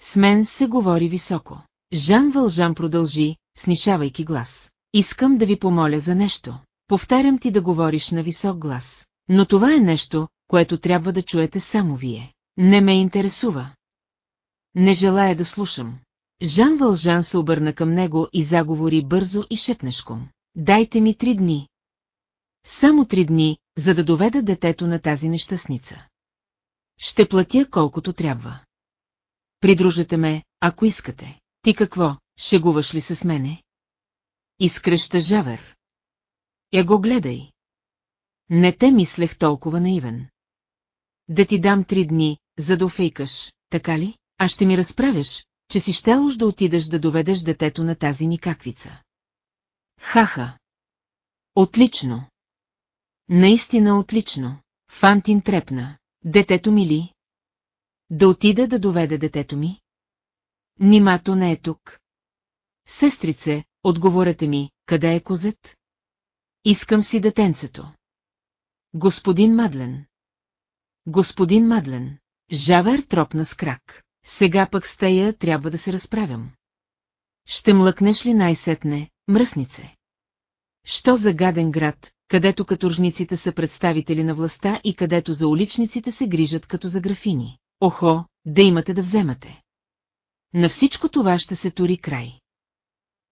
С мен се говори високо. Жан Вължан продължи, снишавайки глас. Искам да ви помоля за нещо. Повтарям ти да говориш на висок глас. Но това е нещо, което трябва да чуете само вие. Не ме интересува. Не желая да слушам. Жан Вължан се обърна към него и заговори бързо и шепнешком. Дайте ми три дни. Само три дни, за да доведа детето на тази нещастница. Ще платя колкото трябва. Придружете ме, ако искате. Ти какво, шегуваш ли се с мене? Изкръща Жавер. Я го гледай. Не те мислех толкова наивен. Да ти дам три дни, за да офейкаш, така ли? А ще ми разправяш, че си ще уж да отидеш да доведеш детето на тази никаквица. Хаха. Отлично. Наистина отлично. Фантин трепна. Детето ми ли? Да отида да доведе детето ми? Нимато не е тук. Сестрице, отговорете ми, къде е козет? Искам си детенцето. Господин Мадлен. Господин Мадлен. Жавер тропна с крак. Сега пък с тея трябва да се разправям. Ще млъкнеш ли най-сетне, мръснице? Що за гаден град, където каторжниците са представители на властта и където за уличниците се грижат като за графини. Охо, да имате да вземате. На всичко това ще се тури край.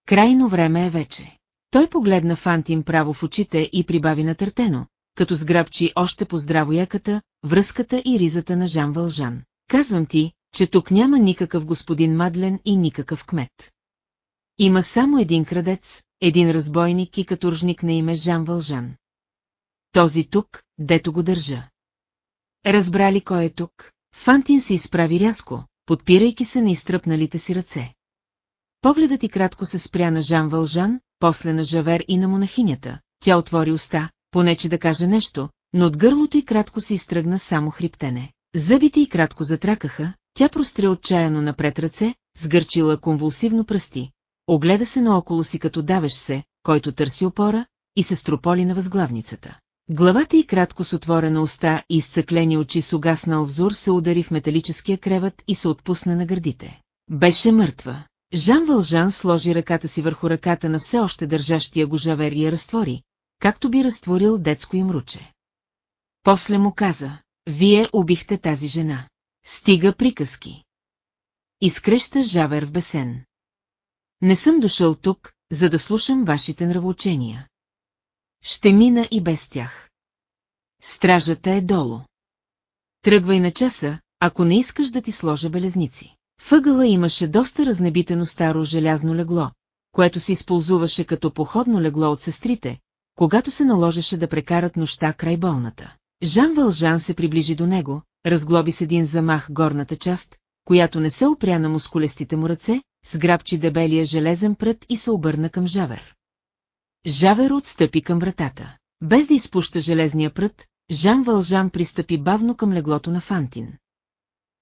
Крайно време е вече. Той погледна Фантин право в очите и прибави натъртено, като сграбчи още по здраво яката, връзката и ризата на Жан Вължан. Казвам ти, че тук няма никакъв господин Мадлен и никакъв кмет. Има само един крадец, един разбойник и каторжник на име Жан Вължан. Този тук, дето го държа. Разбрали кой е тук? Фантин се изправи рязко, подпирайки се на изтръпналите си ръце. Погледът и кратко се спря на Жан Вължан, после на Жавер и на монахинята. Тя отвори уста, понече да каже нещо, но от гърлото и кратко се изтръгна само хриптене. Зъбите и кратко затракаха, тя простря отчаяно напред ръце, сгърчила конвулсивно пръсти, огледа се наоколо си като давеш се, който търси опора, и се строполи на възглавницата. Главата й кратко с отворена уста и изцъклени очи с угаснал взор се удари в металическия креват и се отпусна на гърдите. Беше мъртва. Жан Вължан сложи ръката си върху ръката на все още държащия го жавер и я разтвори, както би разтворил детско им руче. После му каза, вие убихте тази жена. Стига приказки. Изкреща Жавер в бесен. Не съм дошъл тук, за да слушам вашите нравоучения. Ще мина и без тях. Стражата е долу. Тръгвай на часа, ако не искаш да ти сложа белезници. Въгъла имаше доста разнебитено старо желязно легло, което се използваше като походно легло от сестрите, когато се наложеше да прекарат нощта край болната. Жан Вължан се приближи до него, разглоби с един замах горната част, която не се опря на мускулестите му ръце, сграбчи дебелия железен прът и се обърна към Жавер. Жавер отстъпи към вратата. Без да изпуща железния прът, Жан Вължан пристъпи бавно към леглото на Фантин.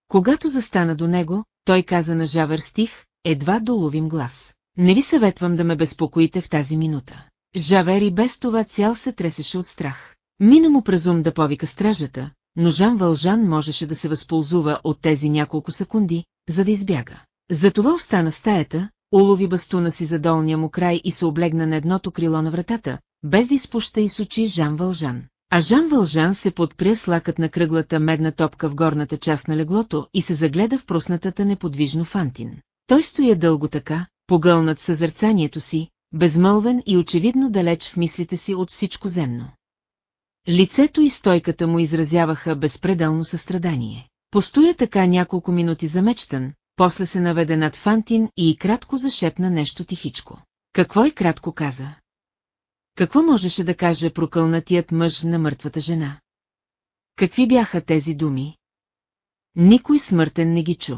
Когато застана до него, той каза на Жавер стих, едва доловим глас. Не ви съветвам да ме безпокоите в тази минута. Жавер и без това цял се тресеше от страх. Мина му през да повика стражата, но Жан Вължан можеше да се възползва от тези няколко секунди, за да избяга. Затова остана стаята, улови бастуна си за долния му край и се облегна на едното крило на вратата, без да изпуща и с очи Жан Вължан. А Жан Вължан се подпря с лакът на кръглата медна топка в горната част на леглото и се загледа в проснатата неподвижно Фантин. Той стоя дълго така, погълнат съзърцанието си, безмълвен и очевидно далеч в мислите си от всичко земно. Лицето и стойката му изразяваха безпределно състрадание. Постоя така няколко минути замечтан, после се наведе над Фантин и кратко зашепна нещо тихичко. Какво и кратко каза? Какво можеше да каже прокълнатият мъж на мъртвата жена? Какви бяха тези думи? Никой смъртен не ги чу.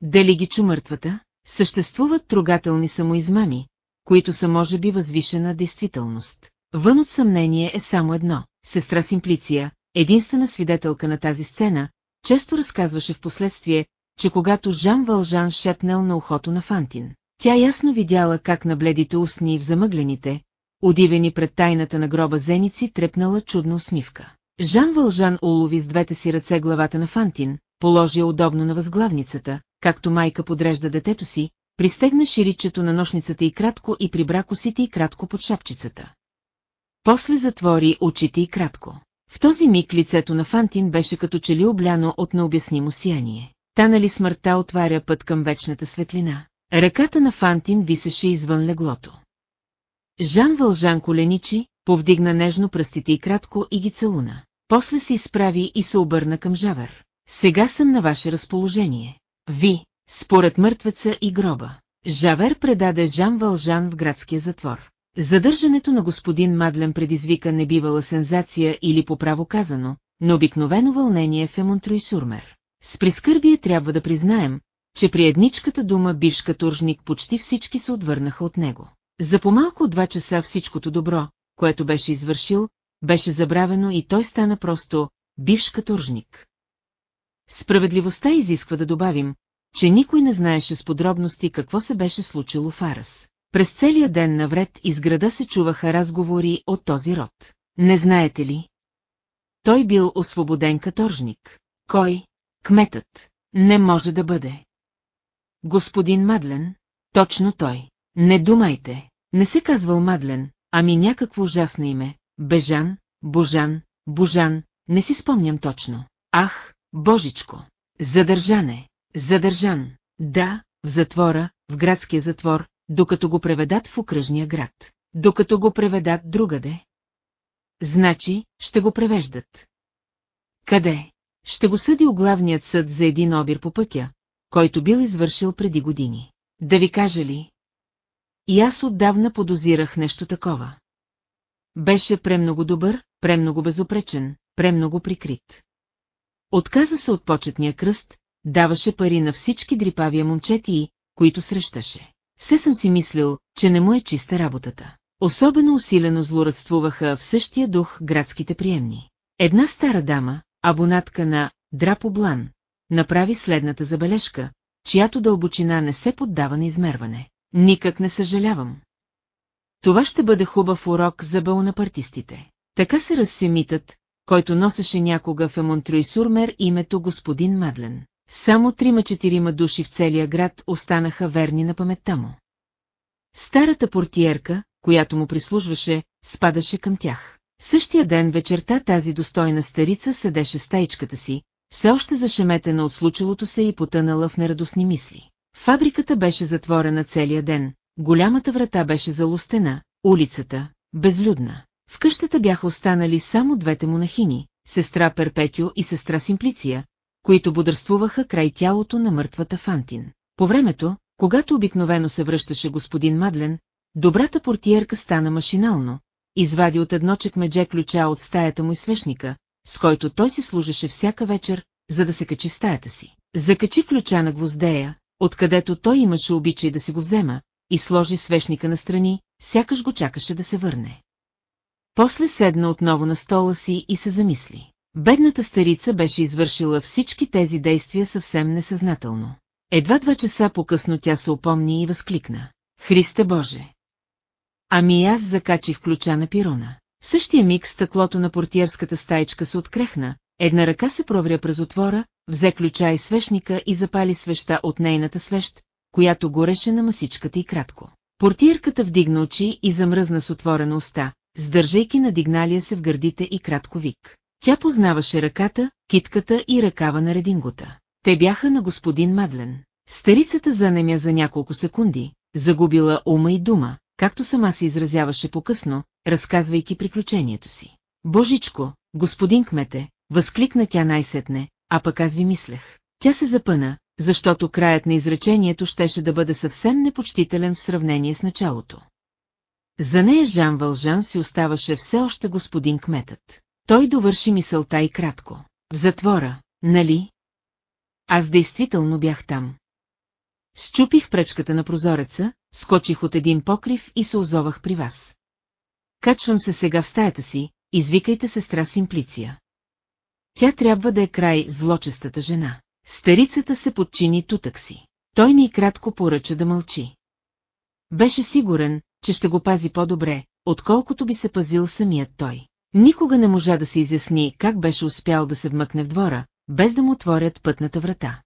Дали ги чу мъртвата? Съществуват трогателни самоизмами, които са може би възвишена действителност. Вън от съмнение е само едно. Сестра Симплиция, единствена свидетелка на тази сцена, често разказваше в последствие, че когато Жан Вължан шепнал на ухото на Фантин, тя ясно видяла как на бледите устни и в замъглените, удивени пред тайната на гроба зеници, трепнала чудна усмивка. Жан Вължан улови с двете си ръце главата на Фантин, положи удобно на възглавницата, както майка подрежда детето си, пристегна ширичето на нощницата и кратко и прибра косите и кратко под шапчицата. После затвори очите и кратко. В този миг лицето на Фантин беше като че ли обляно от необяснимо сияние. Та нали смъртта отваря път към вечната светлина. Ръката на Фантин висеше извън леглото. Жан Вължан коленичи, повдигна нежно пръстите и кратко и ги целуна. после се изправи и се обърна към Жавер. Сега съм на ваше разположение. Ви, според мъртвеца и гроба. Жавер предаде Жан Вължан в градския затвор. Задържането на господин Мадлен предизвика небивала сензация или по право казано, но обикновено вълнение в Емонтруй Сурмер. С прискърбие трябва да признаем, че при едничката дума бивш каторжник почти всички се отвърнаха от него. За по-малко от два часа всичкото добро, което беше извършил, беше забравено и той стана просто бивш каторжник. Справедливостта изисква да добавим, че никой не знаеше с подробности какво се беше случило в Арас. През целия ден навред из града се чуваха разговори от този род. Не знаете ли? Той бил освободен каторжник. Кой? Кметът. Не може да бъде. Господин Мадлен? Точно той. Не думайте. Не се казвал Мадлен, ами някакво ужасно име. Бежан, Божан, Божан, не си спомням точно. Ах, Божичко! Задържане! Задържан! Да, в затвора, в градския затвор, докато го преведат в окръжния град. Докато го преведат другаде. Значи, ще го превеждат. Къде? Ще го съди оглавният съд за един обир по пътя, който бил извършил преди години. Да ви кажа ли? И аз отдавна подозирах нещо такова. Беше премного добър, премного безопречен, премного прикрит. Отказа се от почетния кръст, даваше пари на всички дрипавия момчети, които срещаше. Все съм си мислил, че не му е чиста работата. Особено усилено злорадствуваха в същия дух градските приемни. Една стара дама, абонатка на Драпоблан, направи следната забележка, чиято дълбочина не се поддава на измерване. Никак не съжалявам. Това ще бъде хубав урок за бълнапартистите. Така се разсемитът, който носеше някога в Емонтрюй Сурмер името господин Мадлен. Само трима-четирима души в целия град останаха верни на паметта му. Старата портиерка, която му прислужваше, спадаше към тях. Същия ден вечерта тази достойна старица седеше стаичката си, все още зашеметена от случилото се и потънала в нерадостни мисли. Фабриката беше затворена целия ден, голямата врата беше залустена, улицата – безлюдна. В къщата бяха останали само двете монахини, сестра Перпетио и сестра Симплиция, които бодрствуваха край тялото на мъртвата Фантин. По времето, когато обикновено се връщаше господин Мадлен, добрата портиерка стана машинално, извади от едно чекмедже ключа от стаята му и свещника, с който той си служеше всяка вечер, за да се качи стаята си. Закачи ключа на гвоздея, откъдето той имаше обичай да си го взема, и сложи свещника настрани, сякаш го чакаше да се върне. После седна отново на стола си и се замисли. Бедната старица беше извършила всички тези действия съвсем несъзнателно. Едва два часа по-късно тя се опомни и възкликна. Христе Боже! Ами аз закачих ключа на пирона. В същия миг стъклото на портиерската стаичка се открехна, една ръка се провря през отвора, взе ключа и свещника и запали свеща от нейната свещ, която гореше на масичката и кратко. Портиерката вдигна очи и замръзна с отворена уста, сдържайки надигналия се в гърдите и кратко вик. Тя познаваше ръката, китката и ръкава на редингута. Те бяха на господин Мадлен. Старицата занемя за няколко секунди, загубила ума и дума, както сама се изразяваше по-късно, разказвайки приключението си. Божичко, господин кмете, възкликна тя най-сетне, а пък аз ви мислех. Тя се запъна, защото краят на изречението щеше да бъде съвсем непочтителен в сравнение с началото. За нея Жан Вължан си оставаше все още господин кметът. Той довърши мисълта и кратко. В затвора, нали? Аз действително бях там. Счупих пречката на прозореца, скочих от един покрив и се озовах при вас. Качвам се сега в стаята си, извикайте сестра Симплиция. Тя трябва да е край злочестата жена. Старицата се подчини тутък си. Той ни кратко поръча да мълчи. Беше сигурен, че ще го пази по-добре, отколкото би се пазил самият той. Никога не можа да се изясни как беше успял да се вмъкне в двора, без да му отворят пътната врата.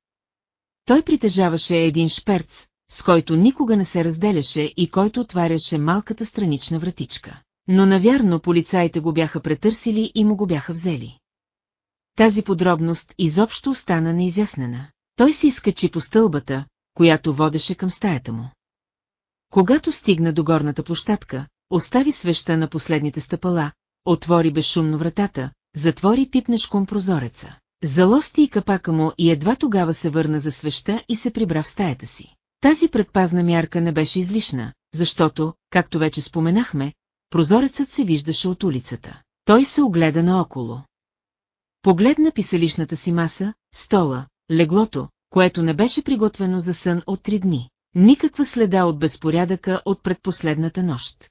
Той притежаваше един шперц, с който никога не се разделяше и който отваряше малката странична вратичка. Но навярно полицаите го бяха претърсили и му го бяха взели. Тази подробност изобщо остана неизяснена. Той си изкачи по стълбата, която водеше към стаята му. Когато стигна до горната площадка, остави свеща на последните стъпала, отвори безшумно вратата, затвори пипнешком прозореца. Залости и капака му и едва тогава се върна за свеща и се прибра в стаята си. Тази предпазна мярка не беше излишна, защото, както вече споменахме, прозорецът се виждаше от улицата. Той се огледа наоколо. Погледна писалишната си маса, стола, леглото, което не беше приготвено за сън от три дни. Никаква следа от безпорядъка от предпоследната нощ.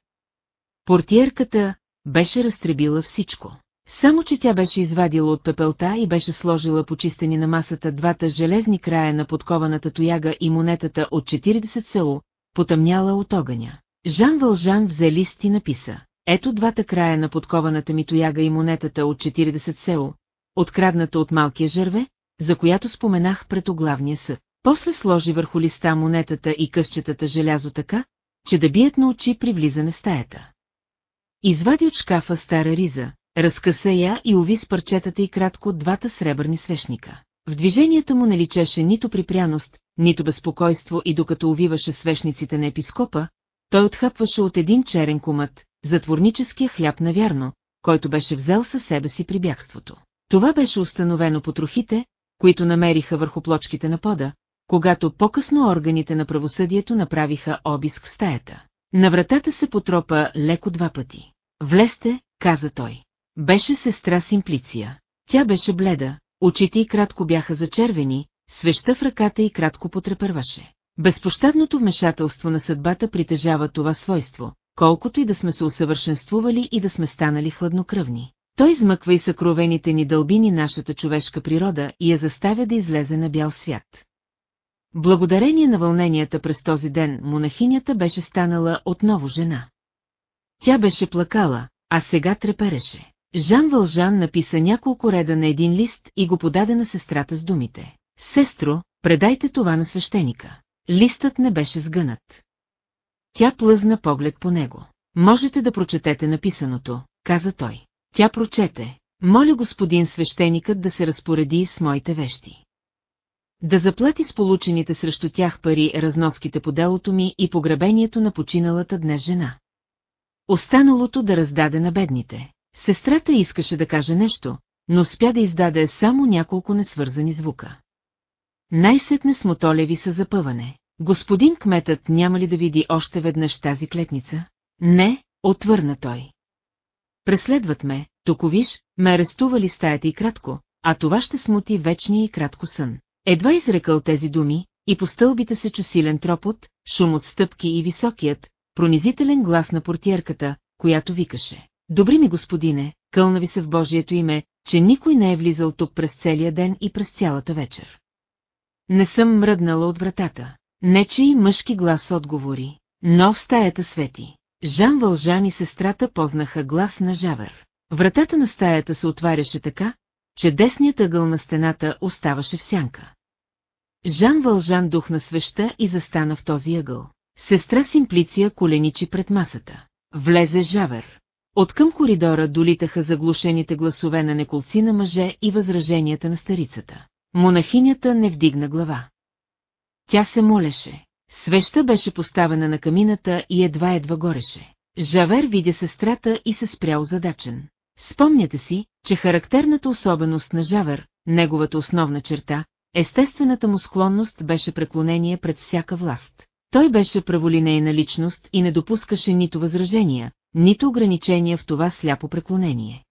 Портиерката беше разтребила всичко. Само, че тя беше извадила от пепелта и беше сложила почистени на масата двата железни края на подкованата тояга и монетата от 40 село, потъмняла от огъня. Жан Вължан взе лист и написа. Ето двата края на подкованата ми тояга и монетата от 40 село, открадната от малкия жърве, за която споменах пред оглавния съд. После сложи върху листа монетата и късчетата желязо така, че да бият на очи при влизане в стаята. Извади от шкафа стара риза, разкъса я и уви с парчетата и кратко двата сребърни свещника. В движенията му не личеше нито припряност, нито безпокойство и докато увиваше свещниците на епископа, той отхъпваше от един черен комът, затворническия хляб навярно, който беше взел със себе си при бягството. Това беше установено по трохите, които намериха върху плочките на пода, когато по-късно органите на правосъдието направиха обиск в стаята. На вратата се потропа леко два пъти. Влезте, каза той. Беше сестра Симплиция. Тя беше бледа, очите й кратко бяха зачервени, свеща в ръката и кратко потрепърваше. Безпощадното вмешателство на съдбата притежава това свойство, колкото и да сме се усъвършенствували и да сме станали хладнокръвни. Той измъква и съкровените ни дълбини нашата човешка природа и я заставя да излезе на бял свят. Благодарение на вълненията през този ден, монахинята беше станала отново жена. Тя беше плакала, а сега трепереше. Жан Вължан написа няколко реда на един лист и го подаде на сестрата с думите. Сестро, предайте това на свещеника. Листът не беше сгънат. Тя плъзна поглед по него. Можете да прочетете написаното, каза той. Тя прочете. Моля господин свещеникът да се разпореди с моите вещи. Да заплати с получените срещу тях пари разноските по делото ми и погребението на починалата днес жена. Останалото да раздаде на бедните. Сестрата искаше да каже нещо, но спя да издаде само няколко несвързани звука. Най-сетне смотолеви са запъване. Господин кметът няма ли да види още веднъж тази клетница? Не, отвърна той. Преследват ме, токовиш, ме арестували стаята и кратко, а това ще смути вечния и кратко сън. Едва изрекал тези думи, и по стълбите се чу силен тропот, шум от стъпки и високият, пронизителен глас на портиерката, която викаше. Добри ми господине, кълна ви се в Божието име, че никой не е влизал тук през целия ден и през цялата вечер. Не съм мръднала от вратата. Нечи мъжки глас отговори, но в стаята свети. Жан Вължан и сестрата познаха глас на Жавер. Вратата на стаята се отваряше така, че десният ъгъл на стената оставаше в сянка. Жан Вължан духна свеща и застана в този ъгъл. Сестра Симплиция коленичи пред масата. Влезе Жавер. Откъм коридора долитаха заглушените гласове на неколци на мъже и възраженията на старицата. Монахинята не вдигна глава. Тя се молеше. Свеща беше поставена на камината и едва-едва гореше. Жавер видя сестрата и се спрял задачен. Спомняте си, че характерната особеност на Жавер, неговата основна черта, естествената му склонност беше преклонение пред всяка власт. Той беше праволинейна личност и не допускаше нито възражения, нито ограничения в това сляпо преклонение.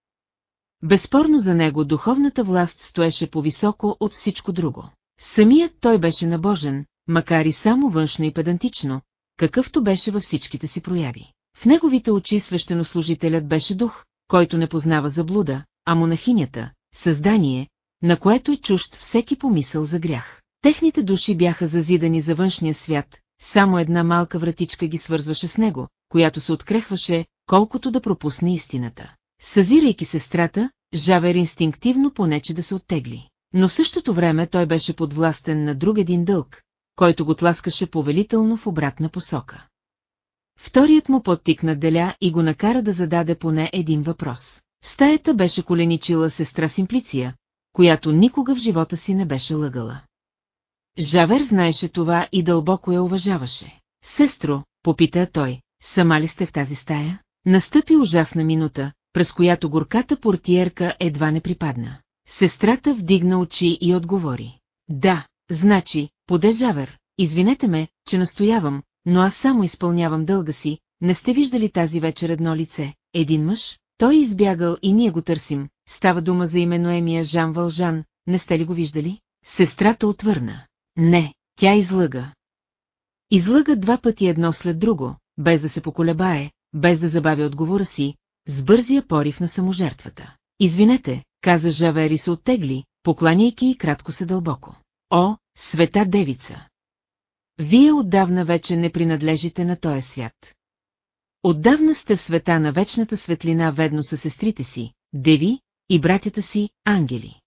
Безспорно за него духовната власт стоеше по-високо от всичко друго. Самият той беше набожен, макар и само външно и педантично, какъвто беше във всичките си прояви. В неговите очи свещенослужителят беше дух, който не познава заблуда, а монахинята – създание, на което е чужд всеки помисъл за грях. Техните души бяха зазидани за външния свят, само една малка вратичка ги свързваше с него, която се открехваше, колкото да пропусне истината. Съзирайки сестрата, Жавер инстинктивно понече да се оттегли. Но в същото време той беше подвластен на друг един дълг, който го тласкаше повелително в обратна посока. Вторият му подтикна деля и го накара да зададе поне един въпрос. Стаята беше коленичила сестра Симплиция, която никога в живота си не беше лъгала. Жавер знаеше това и дълбоко я уважаваше. Сестро, попита той, сама ли сте в тази стая? Настъпи ужасна минута, през която горката портиерка едва не припадна. Сестрата вдигна очи и отговори. Да, значи, поде Жавер, извинете ме, че настоявам, но аз само изпълнявам дълга си, не сте виждали тази вечер едно лице, един мъж, той е избягал и ние го търсим, става дума за имено Емия Жан Вължан, не сте ли го виждали? Сестрата отвърна. Не, тя излъга. Излъга два пъти едно след друго, без да се поколебае, без да забави отговора си, с бързия порив на саможертвата. Извинете, каза Жавер и се оттегли, покланяйки и кратко се дълбоко. О, света девица! Вие отдавна вече не принадлежите на този свят. Отдавна сте в света на вечната светлина ведно с сестрите си, деви, и братята си, ангели.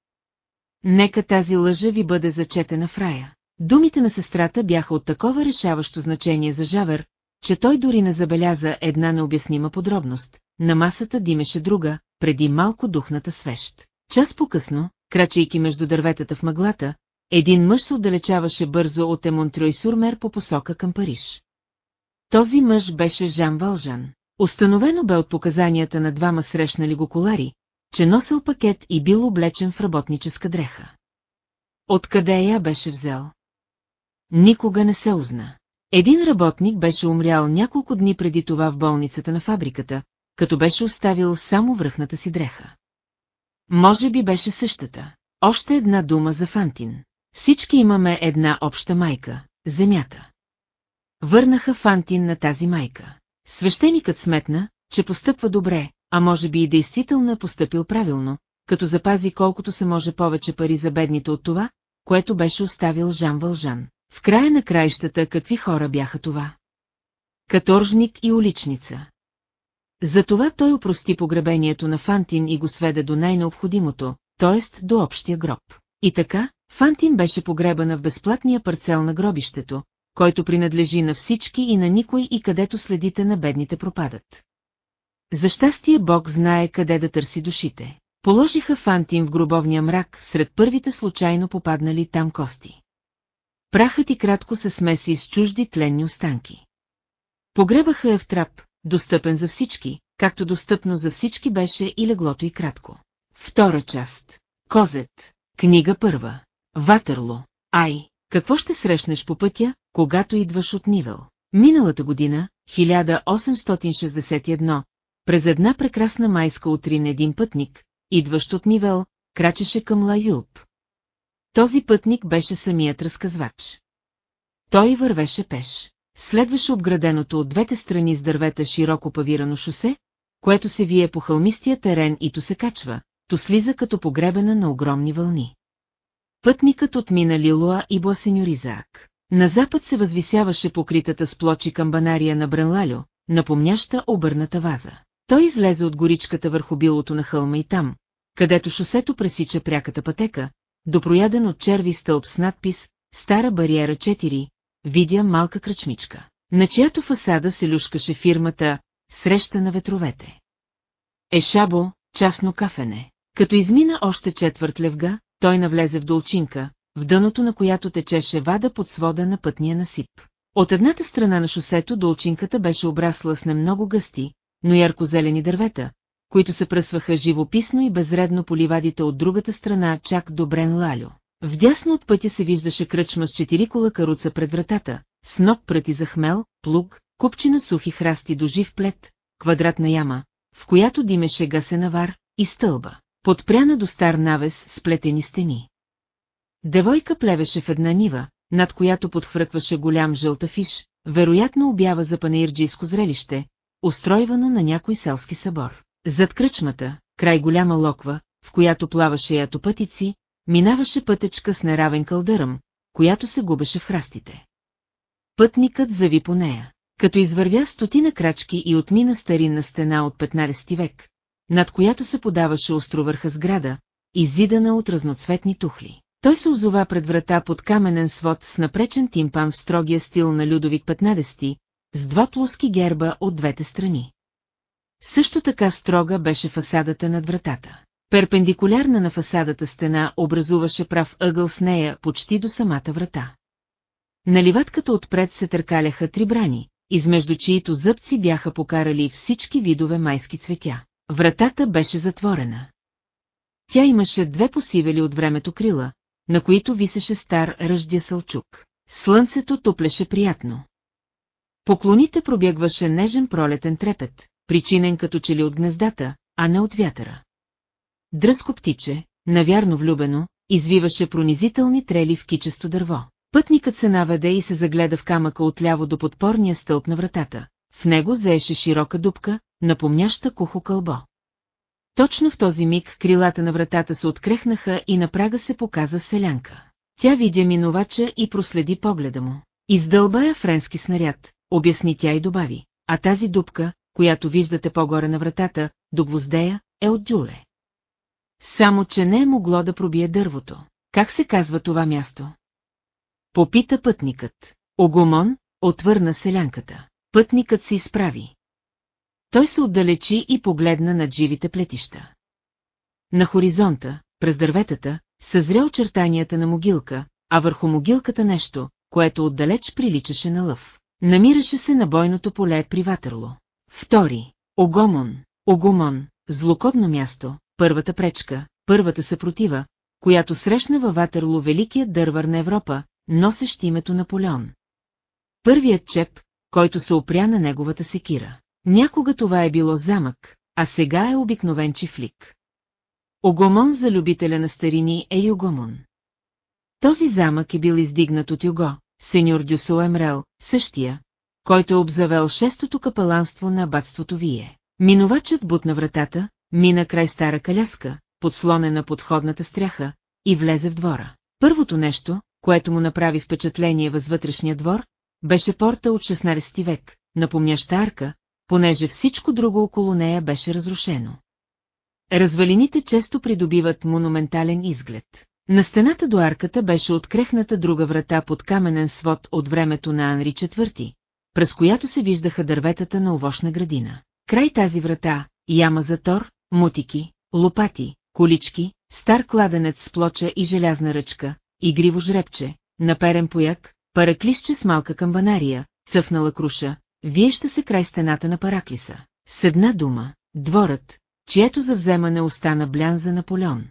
Нека тази лъжа ви бъде зачетена в рая. Думите на сестрата бяха от такова решаващо значение за Жавер, че той дори не забеляза една необяснима подробност. На масата димеше друга, преди малко духната свещ. Час по-късно, крачейки между дърветата в мъглата, един мъж се отдалечаваше бързо от Емонтрой Сурмер по посока към Париж. Този мъж беше Жан Вължан. Установено бе от показанията на двама срещнали го колари, че носил пакет и бил облечен в работническа дреха. Откъде я беше взел? Никога не се узна. Един работник беше умрял няколко дни преди това в болницата на фабриката, като беше оставил само връхната си дреха. Може би беше същата. Още една дума за Фантин. Всички имаме една обща майка – земята. Върнаха Фантин на тази майка. Свещеникът сметна, че постъпва добре, а може би и действително е постъпил правилно, като запази колкото се може повече пари за бедните от това, което беше оставил Жан Вължан. В края на краищата какви хора бяха това? Каторжник и уличница. Затова той упрости погребението на Фантин и го сведе до най-необходимото, т.е. до общия гроб. И така, Фантин беше погребана в безплатния парцел на гробището, който принадлежи на всички и на никой и където следите на бедните пропадат. За щастие Бог знае къде да търси душите. Положиха Фантин в гробовния мрак сред първите случайно попаднали там кости. Прахът и кратко се смеси с чужди тленни останки. Погребаха я в трап, достъпен за всички, както достъпно за всички беше и леглото и кратко. Втора част. Козет. Книга първа. Ватерло. Ай, какво ще срещнеш по пътя, когато идваш от Нивел? Миналата година, 1861, през една прекрасна майска утрин един пътник, идващ от Нивел, крачеше към Лаюлп. Този пътник беше самият разказвач. Той вървеше пеш. Следваше обграденото от двете страни с дървета широко павирано шосе, което се вие по хълмистия терен и то се качва, то слиза като погребена на огромни вълни. Пътникът отмина Лилуа и Бласеньоризак. На запад се възвисяваше покритата с плочи камбанария на Бренлалю, напомняща обърната ваза. Той излезе от горичката върху билото на хълма и там, където шосето пресича пряката пътека, допрояден от черви стълб с надпис «Стара бариера 4», видя малка кръчмичка, на чиято фасада се люшкаше фирмата «Среща на ветровете». Ешабо, частно кафене. Като измина още четвърт левга, той навлезе в долчинка, в дъното на която течеше вада под свода на пътния насип. От едната страна на шосето долчинката беше обрасла с немного гъсти, но яркозелени дървета, които се пръсваха живописно и безредно по ливадите от другата страна чак до Брен Лалю. Вдясно от пътя се виждаше кръчма с четири кола каруца пред вратата, сноп пръти за хмел, плуг, купчина сухи храсти до жив плет, квадратна яма, в която димеше гасена вар и стълба, подпряна до стар навес с плетени стени. Девойка плевеше в една нива, над която подхвъркваше голям жълта фиш, вероятно обява за панаирджийско зрелище, устройвано на някой селски събор. Зад кръчмата, край голяма локва, в която плаваше ятопътици, минаваше пътечка с неравен кълдъръм, която се губеше в храстите. Пътникът зави по нея, като извървя стотина крачки и отмина старинна стена от 15 век, над която се подаваше островърха сграда, изидана от разноцветни тухли. Той се озова пред врата под каменен свод с напречен тимпан в строгия стил на Людовик 15, с два плоски герба от двете страни. Също така строга беше фасадата над вратата. Перпендикулярна на фасадата стена образуваше прав ъгъл с нея почти до самата врата. На ливатката отпред се търкаляха три брани, измежду чието зъбци бяха покарали всички видове майски цветя. вратата беше затворена. Тя имаше две посивели от времето крила, на които висеше стар ръждя сълчук. Слънцето топлеше приятно. Поклоните пробягваше нежен пролетен трепет, причинен като че ли от гнездата, а не от вятъра. Дръско птиче, навярно влюбено, извиваше пронизителни трели в кичесто дърво. Пътникът се наведе и се загледа в камъка отляво до подпорния стълб на вратата. В него заеше широка дупка, напомняща кухо кълбо. Точно в този миг крилата на вратата се открехнаха и на прага се показа селянка. Тя видя минувача и проследи погледа му. Издълба я френски снаряд, обясни тя и добави. А тази дупка, която виждате по-горе на вратата, до гвоздея, е от джуле. Само, че не е могло да пробие дървото. Как се казва това място? Попита пътникът. Огомон, отвърна селянката. Пътникът се изправи. Той се отдалечи и погледна над живите плетища. На хоризонта, през дърветата, съзря очертанията на могилка, а върху могилката нещо, което отдалеч приличаше на лъв. Намираше се на бойното поле при Ватърло. Втори. Огомон. Огомон. Злокобно място, първата пречка, първата съпротива, която срещна във Ватърло великият дървър на Европа, носещ името Наполеон. Първият чеп, който се опря на неговата секира. Някога това е било замък, а сега е обикновен чифлик. Огомон за любителя на старини е Югомон. Този замък е бил издигнат от Юго, сеньор Дюсо Емрел, същия, който е обзавел шестото капеланство на абатството Вие. Минувачът бутна вратата, мина край стара каляска, подслонена под ходната стряха, и влезе в двора. Първото нещо, което му направи впечатление въз вътрешния двор, беше порта от 16 век, напомняща арка, понеже всичко друго около нея беше разрушено. Развалините често придобиват монументален изглед. На стената до арката беше открехната друга врата под каменен свод от времето на Анри IV, през която се виждаха дърветата на овощна градина. Край тази врата, яма за тор, мутики, лопати, колички, стар кладенец с плоча и желязна ръчка, игриво жребче, наперен пояк, параклисче с малка камбанария, цъфнала круша, виеща се край стената на Параклиса. С една дума, дворът, чието завземане остана блян за Наполеон.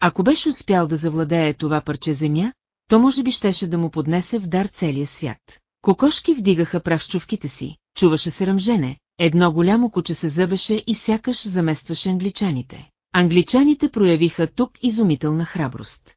Ако беше успял да завладее това парче земя, то може би щеше да му поднесе в дар целия свят. Кокошки вдигаха прах чувките си, чуваше се ръмжене, едно голямо куче се зъбеше и сякаш заместваше англичаните. Англичаните проявиха тук изумителна храброст.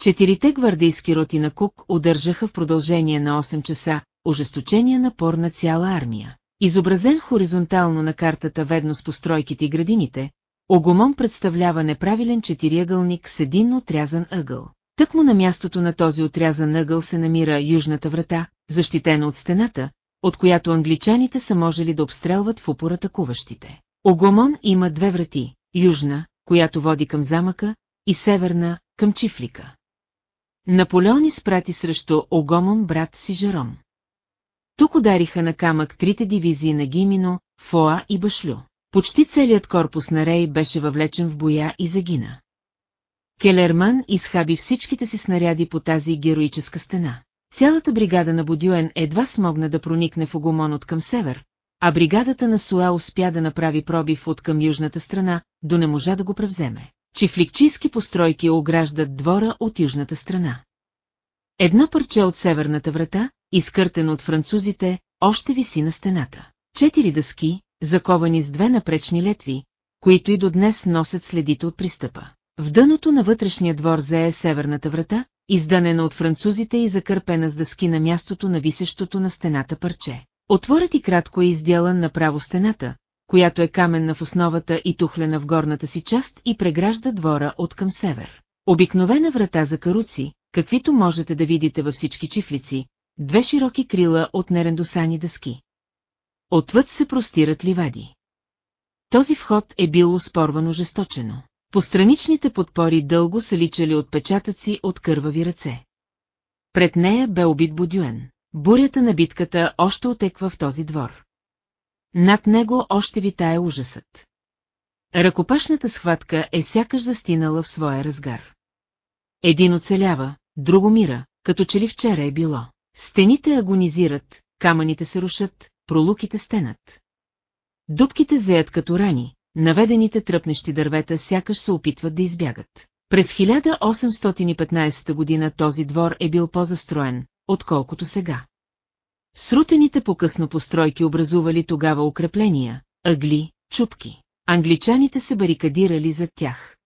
Четирите гвардейски роти на Кук удържаха в продължение на 8 часа ожесточения напор на цяла армия. Изобразен хоризонтално на картата ведно с постройките и градините, Огомон представлява неправилен четириъгълник с един отрязан ъгъл. Тъкмо на мястото на този отрязан ъгъл се намира южната врата, защитена от стената, от която англичаните са можели да обстрелват в упор атакуващите. Огомон има две врати, южна, която води към замъка, и северна, към Чифлика. Наполеон изпрати срещу Огомон брат си Жером. Тук удариха на камък трите дивизии на Гимино, Фоа и Башлю. Почти целият корпус на Рей беше въвлечен в боя и загина. Келерман изхаби всичките си снаряди по тази героическа стена. Цялата бригада на Бодюен едва смогна да проникне в Огомон от към север, а бригадата на Суа успя да направи пробив от към южната страна, до не можа да го превземе. Чифликчийски постройки ограждат двора от южната страна. Едно парче от северната врата, изкъртено от французите, още виси на стената. Четири дъски, заковани с две напречни летви, които и до днес носят следите от пристъпа. В дъното на вътрешния двор зае северната врата, изданена от французите и закърпена с дъски на мястото на висещото на стената парче. Отворът и кратко е изделан направо стената, която е каменна в основата и тухлена в горната си част и прегражда двора от към север. Обикновена врата за каруци, каквито можете да видите във всички чифлици, две широки крила от нерендосани дъски. Отвъд се простират ливади. Този вход е бил успорвано жесточено. По страничните подпори дълго са личали отпечатъци от кървави ръце. Пред нея бе убит Будюен. Бурята на битката още отеква в този двор. Над него още витае ужасът. Ръкопашната схватка е сякаш застинала в своя разгар. Един оцелява, друго мира, като че ли вчера е било. Стените агонизират, камъните се рушат, пролуките стенат. Дубките зеят като рани, наведените тръпнещи дървета сякаш се опитват да избягат. През 1815 година този двор е бил по-застроен, отколкото сега. Срутените по-късно постройки образували тогава укрепления, ъгли, чупки. Англичаните се барикадирали зад тях.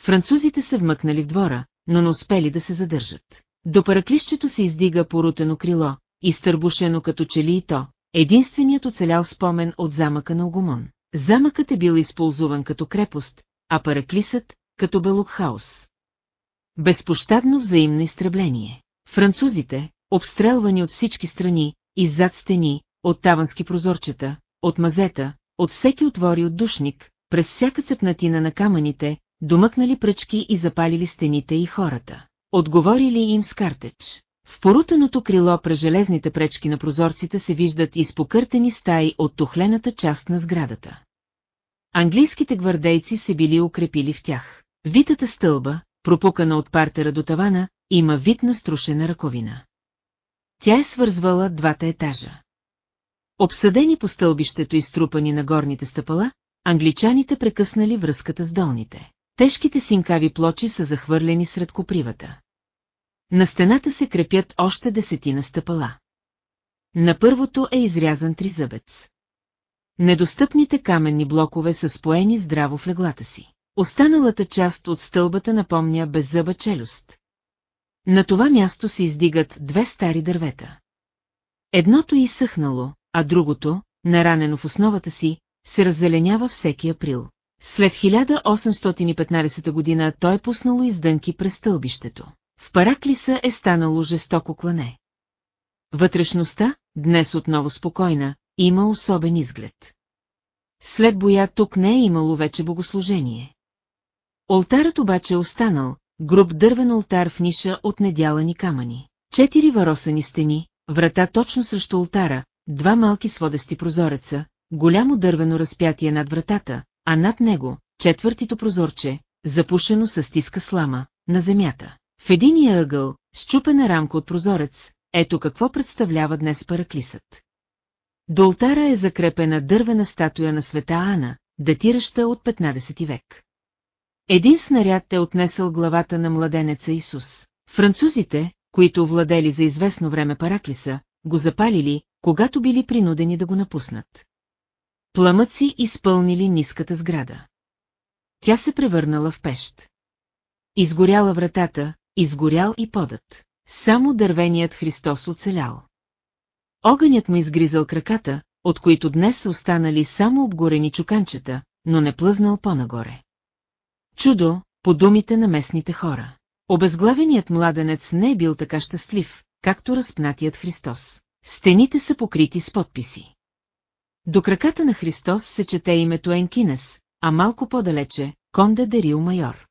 Французите се вмъкнали в двора, но не успели да се задържат. До параклището се издига порутено крило, изтърбушено като чели и то, единственият оцелял спомен от замъка на Огомон. Замъкът е бил използван като крепост, а параклисът – като белокхаус. Безпощадно взаимно изтребление. Французите, обстрелвани от всички страни, иззад стени, от тавански прозорчета, от мазета, от всеки отвори от душник, през всяка цепнатина на камъните, домъкнали пръчки и запалили стените и хората. Отговорили им с картеч. В порутеното крило през железните пречки на прозорците се виждат изпокъртени стаи от тухлената част на сградата. Английските гвардейци се били укрепили в тях. Витата стълба, пропукана от партера до тавана, има вид на струшена ръковина. Тя е свързвала двата етажа. Обсъдени по стълбището и струпани на горните стъпала, англичаните прекъснали връзката с долните. Тежките синкави плочи са захвърлени сред копривата. На стената се крепят още десетина стъпала. На първото е изрязан тризъбец. Недостъпните каменни блокове са споени здраво в леглата си. Останалата част от стълбата напомня беззъба челюст. На това място се издигат две стари дървета. Едното е изсъхнало, а другото, наранено в основата си, се раззеленява всеки април. След 1815 година той е пуснало издънки през стълбището. В Параклиса е станало жестоко клане. Вътрешността, днес отново спокойна, има особен изглед. След боя тук не е имало вече богослужение. Олтарът обаче е останал, груб дървен олтар в ниша от недялани камъни. Четири варосани стени, врата точно срещу олтара, два малки сводести прозореца, голямо дървено разпятие над вратата, а над него, четвъртито прозорче, запушено с стиска слама, на земята. В единия ъгъл, щупена рамка от прозорец, ето какво представлява днес параклисът. До ултара е закрепена дървена статуя на света Ана, датираща от 15 век. Един снаряд е отнесъл главата на младенеца Исус. Французите, които владели за известно време Параклиса, го запалили, когато били принудени да го напуснат. Пламъци изпълнили ниската сграда. Тя се превърнала в пещ. Изгоряла вратата, изгорял и подът. Само дървеният Христос оцелял. Огънят му изгризал краката, от които днес са останали само обгорени чуканчета, но не плъзнал по-нагоре. Чудо, по думите на местните хора. Обезглавеният младенец не е бил така щастлив, както разпнатият Христос. Стените са покрити с подписи. До краката на Христос се чете името Енкинес, а малко по-далече – Конде де Рио Майор.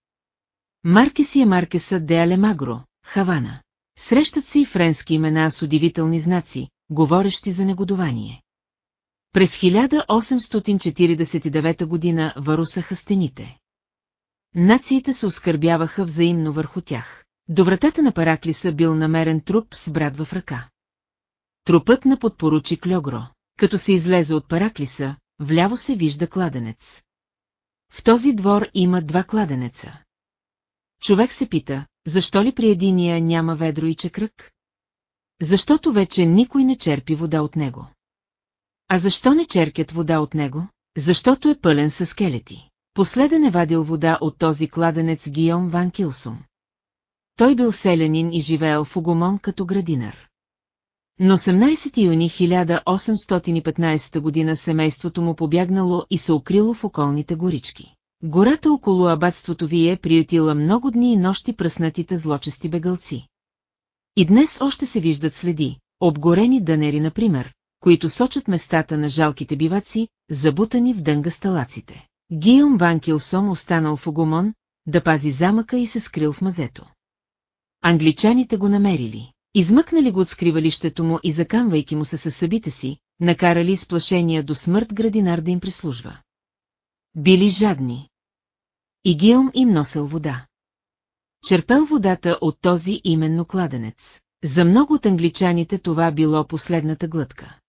Маркес и е Маркеса де Алемагро, Хавана. Срещат се и френски имена с удивителни знаци, говорещи за негодование. През 1849 година варусаха стените. Нациите се оскърбяваха взаимно върху тях. До вратата на Параклиса бил намерен труп с брат в ръка. Трупът на подпоручи Клёгро. Като се излезе от Параклиса, вляво се вижда кладенец. В този двор има два кладенеца. Човек се пита, защо ли при единия няма ведро и чекрък? Защото вече никой не черпи вода от него. А защо не черкят вода от него? Защото е пълен със скелети. Последен е вадил вода от този кладенец Гийом Ван Килсум. Той бил селянин и живеел в Огомон като градинар. На 18 юни 1815 година семейството му побягнало и се укрило в околните горички. Гората около абатството ви е приютила много дни и нощи пръснатите злочести бегалци. И днес още се виждат следи, обгорени дънери, например, които сочат местата на жалките биваци, забутани в дънга сталаците. Гийом Ван Килсом останал в Огомон, да пази замъка и се скрил в мазето. Англичаните го намерили. Измъкнали го от скривалището му и закамвайки му се със събите си, накарали сплашения до смърт градинар да им прислужва. Били жадни. И Гилм им носил вода. Черпел водата от този именно кладенец. За много от англичаните това било последната глътка.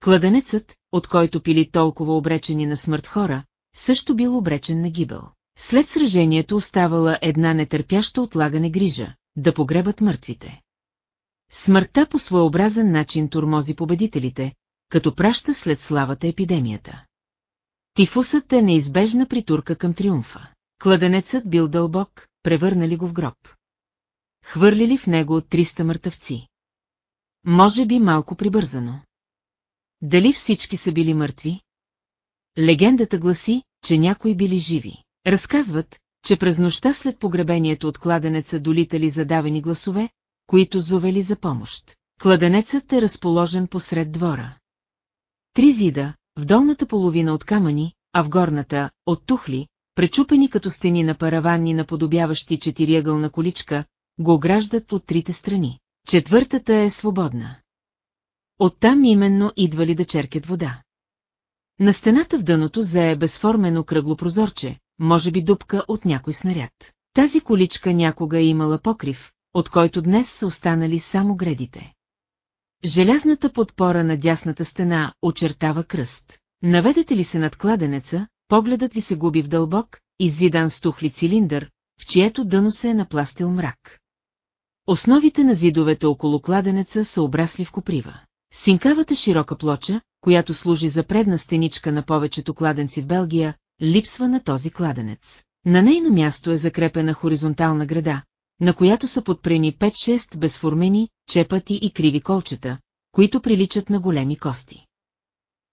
Кладенецът, от който пили толкова обречени на смърт хора, също бил обречен на гибел. След сражението оставала една нетърпяща отлагане грижа – да погребат мъртвите. Смъртта по своеобразен начин турмози победителите, като праща след славата епидемията. Тифусът е неизбежна притурка към триумфа. Кладенецът бил дълбок, превърнали го в гроб. Хвърлили в него 300 мъртъвци. Може би малко прибързано. Дали всички са били мъртви? Легендата гласи, че някои били живи. Разказват, че през нощта след погребението от кладенеца долитали задавени гласове, които зовели за помощ. Кладенецът е разположен посред двора. Три зида, в долната половина от камъни, а в горната – от тухли, пречупени като стени на паравани наподобяващи четириъгълна количка, го ограждат от трите страни. Четвъртата е свободна. Оттам именно идвали да черкят вода. На стената в дъното зае безформено кръгло прозорче, може би дупка от някой снаряд. Тази количка някога е имала покрив, от който днес са останали само гредите. Желязната подпора на дясната стена очертава кръст. Наведете ли се над кладенеца, погледът ви се губи в дълбок, иззидан с тухли цилиндър, в чието дъно се е напластил мрак. Основите на зидовете около кладенеца са обрасли в коприва. Синкавата широка плоча, която служи за предна стеничка на повечето кладенци в Белгия, липсва на този кладенец. На нейно място е закрепена хоризонтална града, на която са подпрени 5-6 безформени, чепати и криви колчета, които приличат на големи кости.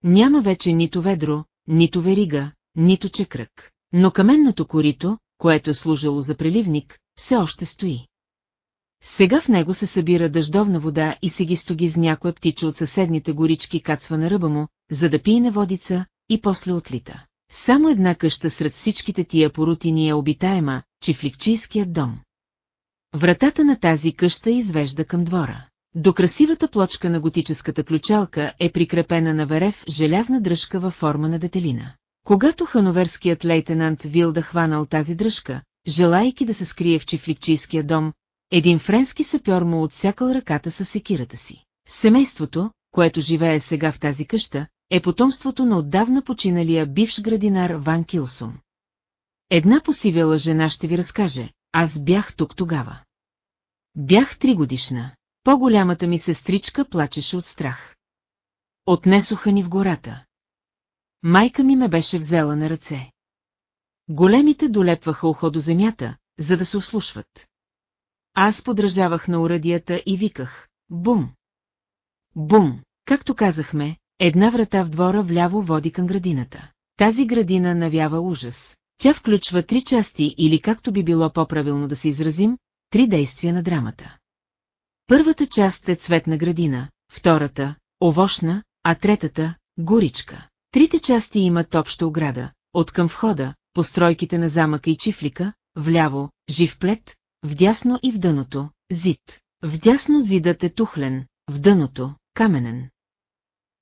Няма вече нито ведро, нито верига, нито чекрък, но каменното корито, което е служило за преливник, все още стои. Сега в него се събира дъждовна вода и се ги стоги с някоя птича от съседните горички кацва на ръба му, за да пине водица и после отлита. Само една къща сред всичките тия порутини е обитаема, чифликчийският дом. Вратата на тази къща извежда към двора. До красивата плочка на готическата ключалка е прикрепена на верев желязна дръжка във форма на детелина. Когато хановерският лейтенант Вилда хванал тази дръжка, желайки да се скрие в чифликчийския дом, един френски сапьор му отсякал ръката с секирата си. Семейството, което живее сега в тази къща, е потомството на отдавна починалия бивш градинар Ван Килсум. Една посивяла жена ще ви разкаже, аз бях тук тогава. Бях три годишна. По-голямата ми сестричка плачеше от страх. Отнесоха ни в гората. Майка ми ме беше взела на ръце. Големите долепваха ухо до земята, за да се ослушват. Аз подражавах на урадията и виках «Бум!» Бум! Както казахме, една врата в двора вляво води към градината. Тази градина навява ужас. Тя включва три части или както би било по-правилно да се изразим, три действия на драмата. Първата част е цветна градина, втората – овощна, а третата – горичка. Трите части имат обща ограда, от към входа, постройките на замъка и чифлика, вляво – жив плет, вдясно и в дъното – зид. Вдясно зидът е тухлен, в дъното – каменен.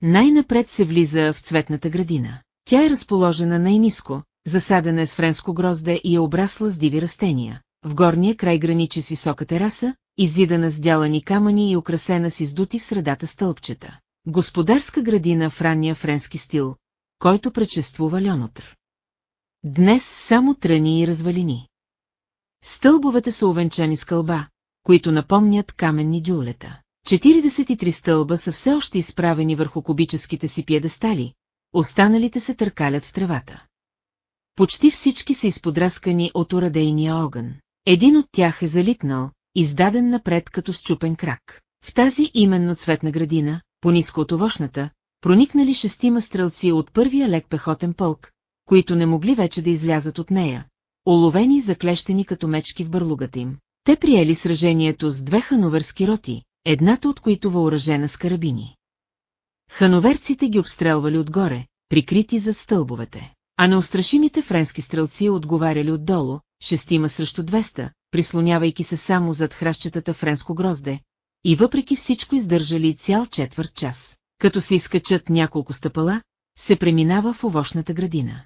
Най-напред се влиза в цветната градина. Тя е разположена най-низко, засадена е с френско грозде и е обрасла с диви растения. В горния край граничи с висока тераса, изидана с дялани камъни и украсена с издути в средата стълбчета. Господарска градина в ранния френски стил, който предшествува Льонотр. Днес само тръни и развалини. Стълбовете са увенчани с кълба, които напомнят каменни дюлета. 43 стълба са все още изправени върху кубическите си пиедестали, останалите се търкалят в тревата. Почти всички са изподраскани от урадейния огън. Един от тях е залитнал, издаден напред като щупен крак. В тази именно цветна градина, по-низко от овощната, проникнали шестима стрелци от първия лек пехотен полк, които не могли вече да излязат от нея, уловени и заклещени като мечки в бърлугата им. Те приели сражението с две хановерски роти, едната от които въоръжена с карабини. Хановерците ги обстрелвали отгоре, прикрити зад стълбовете, а неустрашимите френски стрелци отговаряли отдолу, шестима срещу 200, прислонявайки се само зад хращетата френско грозде, и въпреки всичко издържали цял четвърт час. Като се изкачат няколко стъпала, се преминава в овощната градина.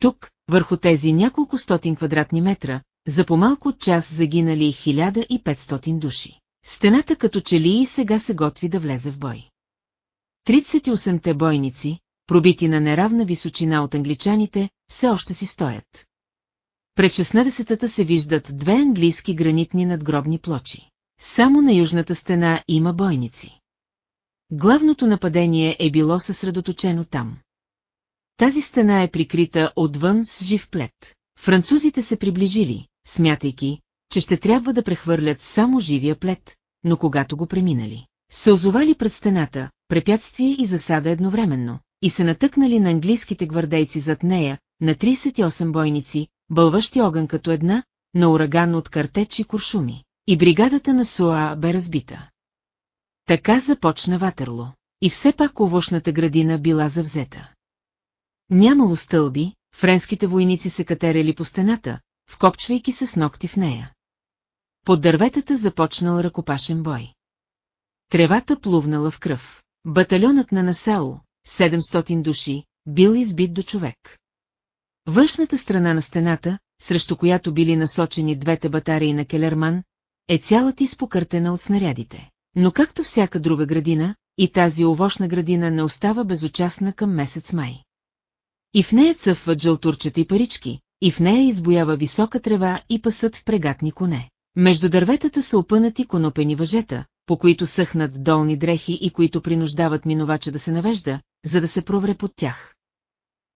Тук, върху тези няколко стотин квадратни метра, за по-малко от час загинали 1500 души. Стената като че ли и сега се готви да влезе в бой. 38-те бойници, пробити на неравна височина от англичаните, все още си стоят. Пред 16-та се виждат две английски гранитни надгробни плочи. Само на южната стена има бойници. Главното нападение е било съсредоточено там. Тази стена е прикрита отвън с жив плет. Французите се приближили, смятайки, че ще трябва да прехвърлят само живия плет, но когато го преминали, се озовали пред стената, препятствие и засада едновременно, и се натъкнали на английските гвардейци зад нея, на 38 бойници, бълващи огън като една, на ураган от картеч и куршуми. И бригадата на Суа бе разбита. Така започна Ватерло. И все пак овощната градина била завзета. Нямало стълби, френските войници се катерели по стената, вкопчвайки се с ногти в нея. Под дърветата започнал ръкопашен бой. Тревата плувнала в кръв. Батальонът на Насао, 700 души, бил избит до човек. Външната страна на стената, срещу която били насочени двете батарии на Келерман, е цялата изпокъртена от снарядите. Но както всяка друга градина, и тази овощна градина не остава безучастна към месец май. И в нея цъфват жълтурчета и парички, и в нея избоява висока трева и пасът в прегатни коне. Между дърветата са опънати конопени въжета, по които съхнат долни дрехи и които принуждават минувача да се навежда, за да се провре под тях.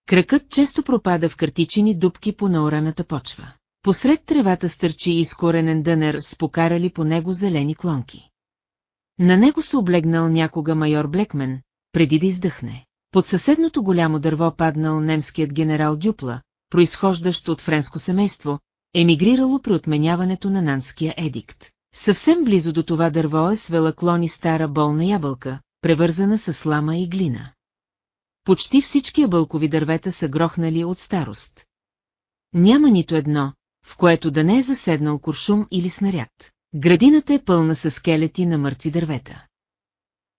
Кракът често пропада в картичени дубки по наораната почва. Посред тревата стърчи изкоренен дънер с покарали по него зелени клонки. На него се облегнал някога майор Блекмен, преди да издъхне. Под съседното голямо дърво паднал немският генерал Дюпла, произхождащ от френско семейство, емигрирало при отменяването на Нанския едикт. Съвсем близо до това дърво е свела клони стара болна ябълка, превързана с слама и глина. Почти всички ябълкови дървета са грохнали от старост. Няма нито едно, в което да не е заседнал куршум или снаряд. Градината е пълна с скелети на мъртви дървета.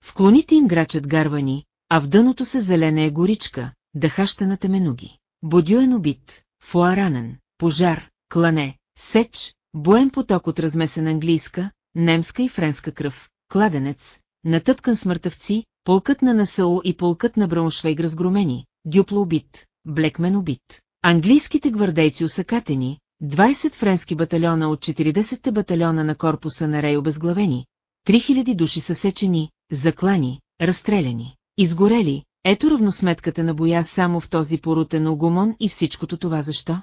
В клоните им грачат гарвани, а в дъното се зелена е горичка, дъхаща на теменуги. Бодюен убит, фуаранен, пожар, клане, сеч, буен поток от размесена английска, немска и френска кръв, кладенец, натъпкан смъртъвци, полкът на Насао и полкът на Брауншвейг разгромени, Дюпло убит, Блекмен убит. Английските гвардейци усъкатени, 20 френски батальона от 40-те батальона на корпуса на Рей обезглавени, 3000 души са сечени, заклани, разстреляни, изгорели, ето равносметката на боя само в този порутен огумон и всичкото това защо?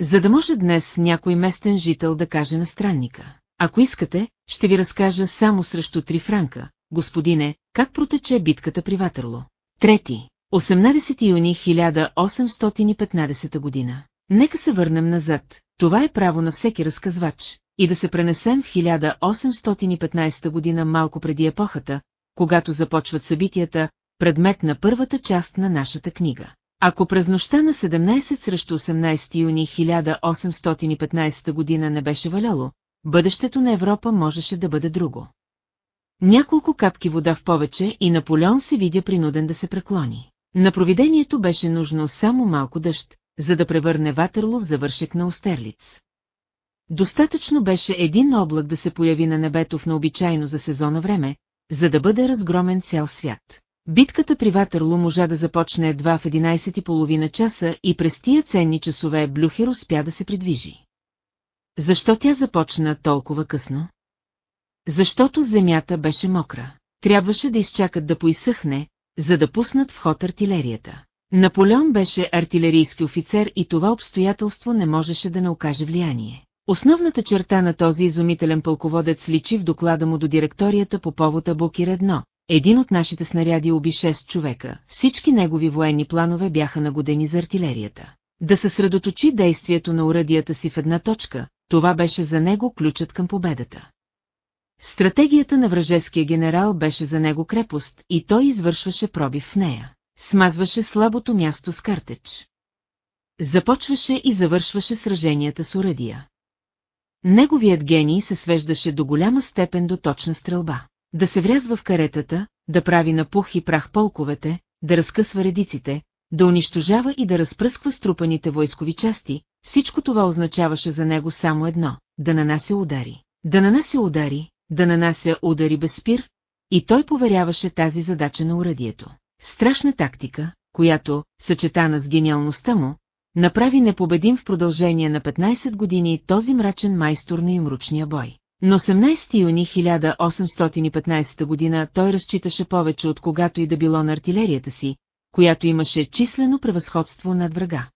За да може днес някой местен жител да каже на странника. Ако искате, ще ви разкажа само срещу три франка, господине, как протече битката при Ватерло. Трети, 18 юни 1815 година. Нека се върнем назад, това е право на всеки разказвач, и да се пренесем в 1815 година малко преди епохата, когато започват събитията, предмет на първата част на нашата книга. Ако през нощта на 17 срещу 18 юни 1815 година не беше валяло, бъдещето на Европа можеше да бъде друго. Няколко капки вода в повече и Наполеон се видя принуден да се преклони. На провидението беше нужно само малко дъжд, за да превърне Ватерло в завършек на Остерлиц. Достатъчно беше един облак да се появи на небето в необичайно за сезона време, за да бъде разгромен цял свят. Битката при Ватерло можа да започне едва в 11.30 часа и през тия ценни часове Блюхер успя да се придвижи. Защо тя започна толкова късно? Защото земята беше мокра. Трябваше да изчакат да поизсъхне, за да пуснат в ход артилерията. Наполеон беше артилерийски офицер и това обстоятелство не можеше да не окаже влияние. Основната черта на този изумителен пълководец личи в доклада му до директорията по повода Букир 1. Един от нашите снаряди уби 6 човека, всички негови военни планове бяха нагодени за артилерията. Да съсредоточи действието на уръдията си в една точка, това беше за него ключът към победата. Стратегията на вражеския генерал беше за него крепост и той извършваше пробив в нея. Смазваше слабото място с картеч. Започваше и завършваше сраженията с уръдия. Неговият гений се свеждаше до голяма степен до точна стрелба. Да се врязва в каретата, да прави на пух и прах полковете, да разкъсва редиците, да унищожава и да разпръсква струпаните войскови части, всичко това означаваше за него само едно – да нанася удари. Да нанася удари, да нанася удари без спир, и той поверяваше тази задача на урадието. Страшна тактика, която, съчетана с гениалността му, направи непобедим в продължение на 15 години този мрачен майстор на имручния бой. Но 18 юни 1815 година той разчиташе повече от когато и да било на артилерията си, която имаше числено превъзходство над врага.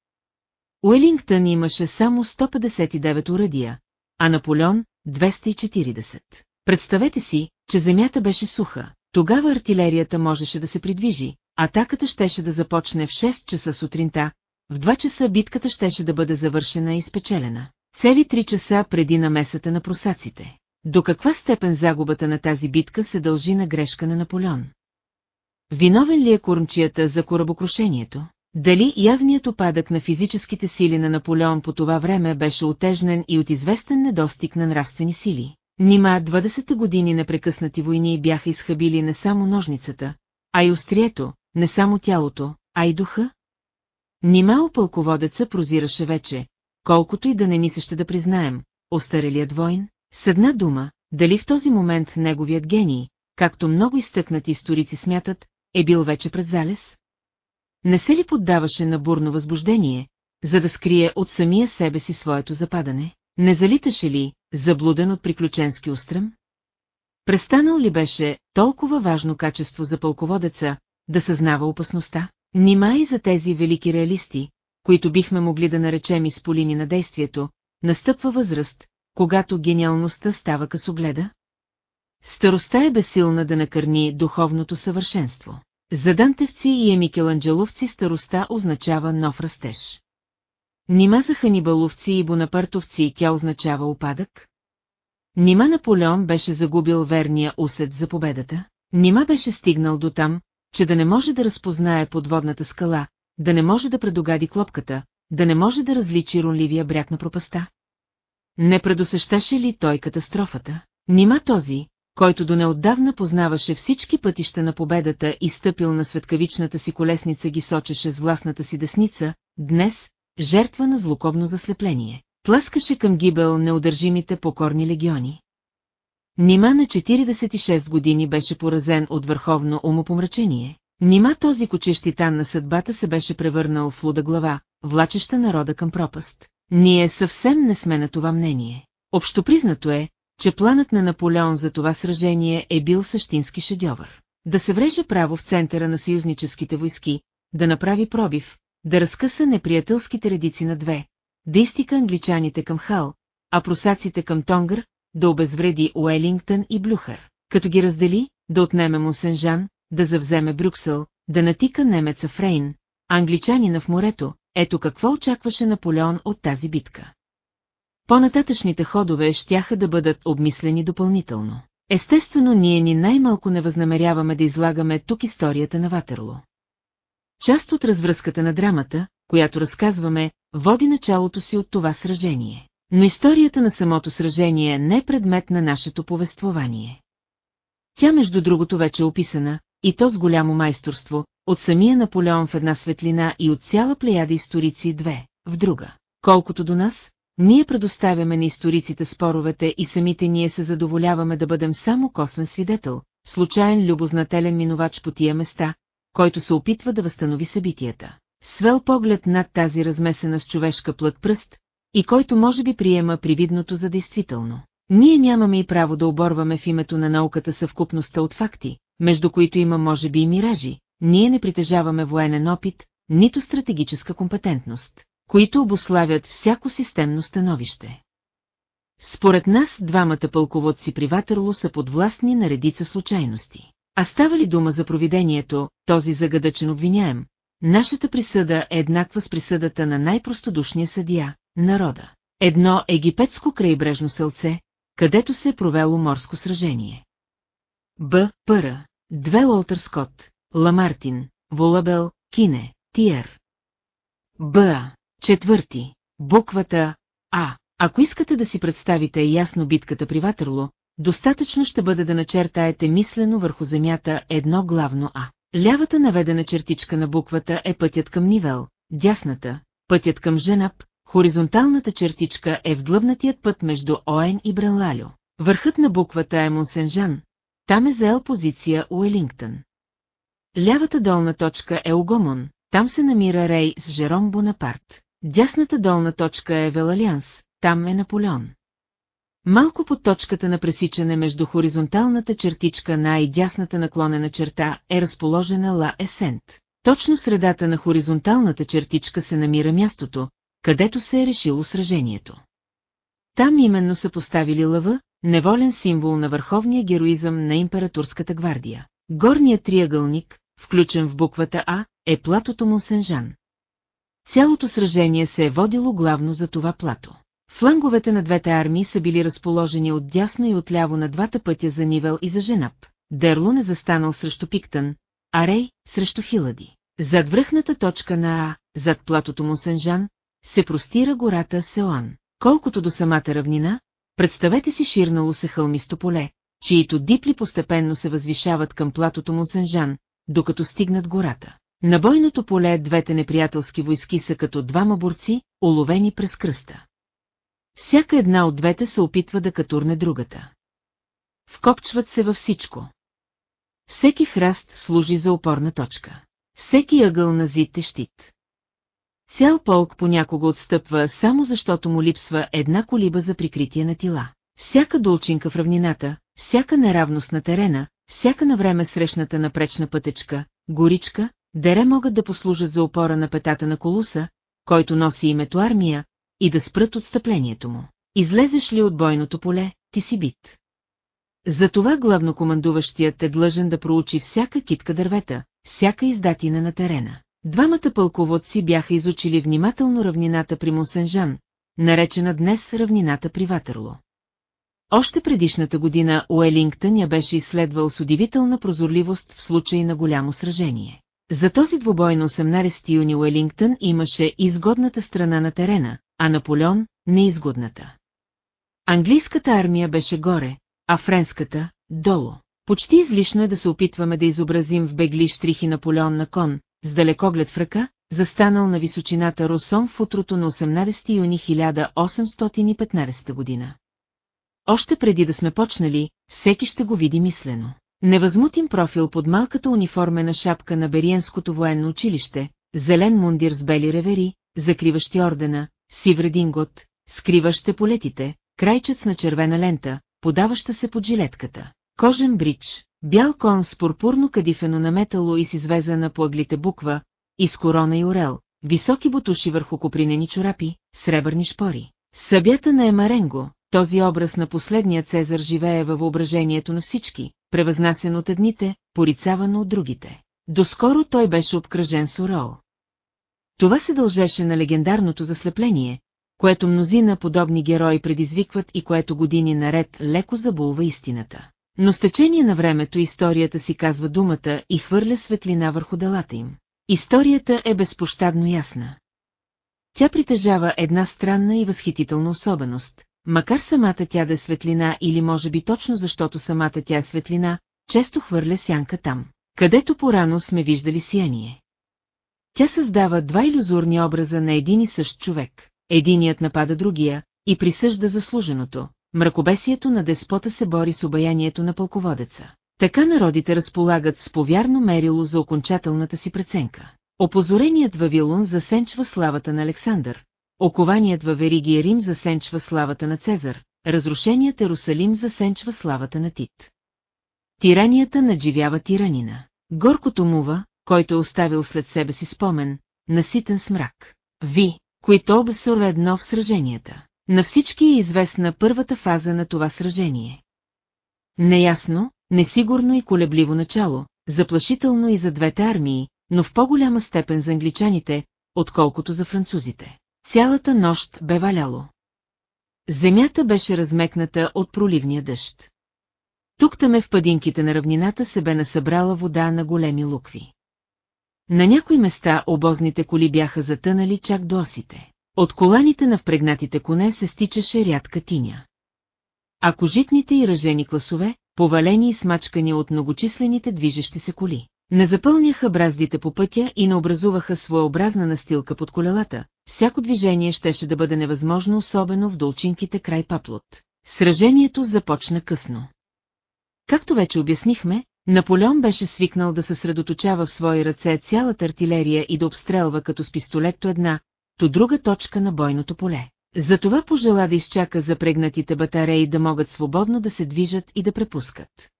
Уелингтън имаше само 159 урадия, а Наполеон – 240. Представете си, че земята беше суха, тогава артилерията можеше да се придвижи, атаката щеше да започне в 6 часа сутринта, в 2 часа битката щеше да бъде завършена и спечелена. Цели 3 часа преди намесата на просаците. До каква степен загубата на тази битка се дължи на грешка на Наполеон? Виновен ли е кормчията за корабокрушението? Дали явният опадък на физическите сили на Наполеон по това време беше отежнен и от известен недостиг на нравствени сили? Нима 20 години непрекъснати войни бяха изхабили не само ножницата, а и острието, не само тялото, а и духа? Нима пълководеца прозираше вече, колкото и да не ни се ще да признаем, остарелият войн, с една дума, дали в този момент неговият гений, както много изтъкнати историци смятат, е бил вече пред залез? Не се ли поддаваше на бурно възбуждение, за да скрие от самия себе си своето западане? Не залиташе ли, заблуден от приключенски устрем? Престанал ли беше толкова важно качество за пълководеца, да съзнава опасността? Нима и за тези велики реалисти, които бихме могли да наречем изполини на действието, настъпва възраст, когато гениалността става късогледа? Старостта е безсилна да накърни духовното съвършенство. За дантевци и емикеланджеловци старостта означава нов растеж. Нима за ханибаловци и бонапартовци тя означава опадък? Нима Наполеон беше загубил верния усет за победата? Нима беше стигнал до там, че да не може да разпознае подводната скала, да не може да предогади клопката, да не може да различи ронливия бряг на пропаста? Не предусещаше ли той катастрофата? Нима този, който до неотдавна познаваше всички пътища на победата и стъпил на светкавичната си колесница ги сочеше с властната си десница, днес, жертва на злокобно заслепление, тласкаше към гибел неудържимите покорни легиони. Нима на 46 години беше поразен от върховно умопомрачение. Нима този кочещ титан на съдбата се беше превърнал в луда глава, влачеща народа към пропаст. Ние съвсем не сме на това мнение. Общопризнато е, че планът на Наполеон за това сражение е бил същински шедьовър. Да се вреже право в центъра на съюзническите войски, да направи пробив, да разкъса неприятелските редици на две, да изтика англичаните към Хал, а просаците към Тонгър, да обезвреди Уелингтън и Блюхър, като ги раздели, да отнеме Монсенжан, да завземе Брюксел, да натика немеца в Рейн, англичанина в морето, ето какво очакваше Наполеон от тази битка. По-нататъчните ходове щяха да бъдат обмислени допълнително. Естествено, ние ни най-малко не възнамеряваме да излагаме тук историята на Ватерло. Част от развръзката на драмата, която разказваме, води началото си от това сражение. Но историята на самото сражение не е предмет на нашето повествование. Тя между другото вече е описана, и то с голямо майсторство, от самия Наполеон в една светлина и от цяла плеяда историци две, в друга. Колкото до нас, ние предоставяме на историците споровете и самите ние се задоволяваме да бъдем само косвен свидетел, случайен любознателен минувач по тия места, който се опитва да възстанови събитията. Свел поглед над тази размесена с човешка плът пръст, и който може би приема привидното за действително. Ние нямаме и право да оборваме в името на науката съвкупността от факти, между които има може би и миражи, ние не притежаваме военен опит, нито стратегическа компетентност, които обославят всяко системно становище. Според нас двамата пълководци при Ватерло са подвластни на редица случайности. А става ли дума за провидението, този загадъчен обвиняем, нашата присъда е еднаква с присъдата на най-простодушния съдия, народа. Едно египетско крайбрежно селце, където се е провело морско сражение. Б. Пъра, две Уолтер Скот, Ламартин, Волабел, Кине, Тиер. Б. Четвърти. Буквата А. Ако искате да си представите ясно битката при Ватерло, достатъчно ще бъде да начертаете мислено върху земята едно главно А. Лявата наведена чертичка на буквата е пътят към Нивел, дясната – пътят към Женап, хоризонталната чертичка е вдлъбнатият път между Оен и Бранлалю. Върхът на буквата е Монсенжан, там е заел позиция Уелингтън. Лявата долна точка е Огомон, там се намира Рей с Жером Бонапарт. Дясната долна точка е Велалианс, там е Наполеон. Малко под точката на пресичане между хоризонталната чертичка на и дясната наклонена черта е разположена Ла Есент. Точно средата на хоризонталната чертичка се намира мястото, където се е решило сражението. Там именно са поставили лъва, неволен символ на върховния героизъм на императорската гвардия. Горният триъгълник, включен в буквата А, е платото му Сенжан. Цялото сражение се е водило главно за това плато. Фланговете на двете армии са били разположени от дясно и отляво на двата пътя за Нивел и за Женап. Дерлун е застанал срещу Пиктън, а Рей – срещу Хилади. Зад връхната точка на А, зад платото му Сенжан, се простира гората Сеоан. Колкото до самата равнина, представете си ширнало се хълмисто поле, чието дипли постепенно се възвишават към платото му Сенжан, докато стигнат гората. На бойното поле двете неприятелски войски са като двама борци, уловени през кръста. Всяка една от двете се опитва да катурне другата. Вкопчват се във всичко. Всеки храст служи за опорна точка. Всеки ъгъл на зид е щит. Цял полк понякога отстъпва само защото му липсва една колиба за прикритие на тила. Всяка долчинка в равнината, всяка неравност на терена, всяка навреме срещната напречна пътечка, горичка, дере могат да послужат за опора на петата на колуса, който носи името армия, и да спрат отстъплението му. Излезеш ли от бойното поле, ти си бит. Затова главнокомандуващият е длъжен да проучи всяка китка дървета, всяка издатина на терена. Двамата пълководци бяха изучили внимателно равнината при Мусенжан, наречена днес равнината при Ватерло. Още предишната година Уелингтън я беше изследвал с удивителна прозорливост в случай на голямо сражение. За този двубой на 18 юни Уелингтън имаше изгодната страна на терена, а Наполеон – неизгодната. Английската армия беше горе, а френската – долу. Почти излишно е да се опитваме да изобразим в бегли штрихи Наполеон на кон, с далекоглед в ръка, застанал на височината Росом в утрото на 18 юни 1815 година. Още преди да сме почнали, всеки ще го види мислено. Невъзмутим профил под малката униформена шапка на Бериенското военно училище, зелен мундир с бели ревери, закриващи ордена, сив редингот, скриващ полетите, крайчец на червена лента, подаваща се под жилетката. Кожен брич, бял кон с пурпурно кадифено наметало и с извезана по аглите буква, и с корона и орел, високи бутуши върху копринени чорапи, сребърни шпори. Събята на Емаренго, този образ на последния Цезар живее във въображението на всички, превъзнасен от едните, порицаван от другите. Доскоро той беше обкръжен с орол. Това се дължеше на легендарното заслепление, което мнозина подобни герои предизвикват и което години наред леко забулва истината. Но с течение на времето историята си казва думата и хвърля светлина върху делата им. Историята е безпощадно ясна. Тя притежава една странна и възхитителна особеност, макар самата тя да е светлина или може би точно защото самата тя е светлина, често хвърля сянка там, където порано сме виждали сияние. Тя създава два иллюзорни образа на един и същ човек. Единият напада другия и присъжда заслуженото. Мракобесието на деспота се бори с обаянието на пълководеца. Така народите разполагат с повярно мерило за окончателната си преценка. Опозореният Вавилон засенчва славата на Александър, окованият във Веригия Рим засенчва славата на Цезар, разрушеният Ерусалим засенчва славата на Тит. Тиранията надживява тиранина. Горкото мува, който е оставил след себе си спомен, наситен смрак. Ви, които обесор едно в сраженията. На всички е известна първата фаза на това сражение. Неясно, несигурно и колебливо начало, заплашително и за двете армии, но в по-голяма степен за англичаните, отколкото за французите. Цялата нощ бе валяло. Земята беше размекната от проливния дъжд. Тук-таме в падинките на равнината се бе насъбрала вода на големи лукви. На някои места обозните коли бяха затънали чак до осите. От коланите на впрегнатите коне се стичаше рядка тиня. Ако житните и ръжени класове, повалени и смачкани от многочислените движещи се коли, не запълняха браздите по пътя и не образуваха своеобразна настилка под колелата, всяко движение щеше да бъде невъзможно, особено в долчинките край Паплот. Сражението започна късно. Както вече обяснихме, Наполеон беше свикнал да съсредоточава в свои ръце цялата артилерия и да обстрелва като с пистолет то една, то друга точка на бойното поле. Затова пожела да изчака запрегнатите батареи да могат свободно да се движат и да препускат.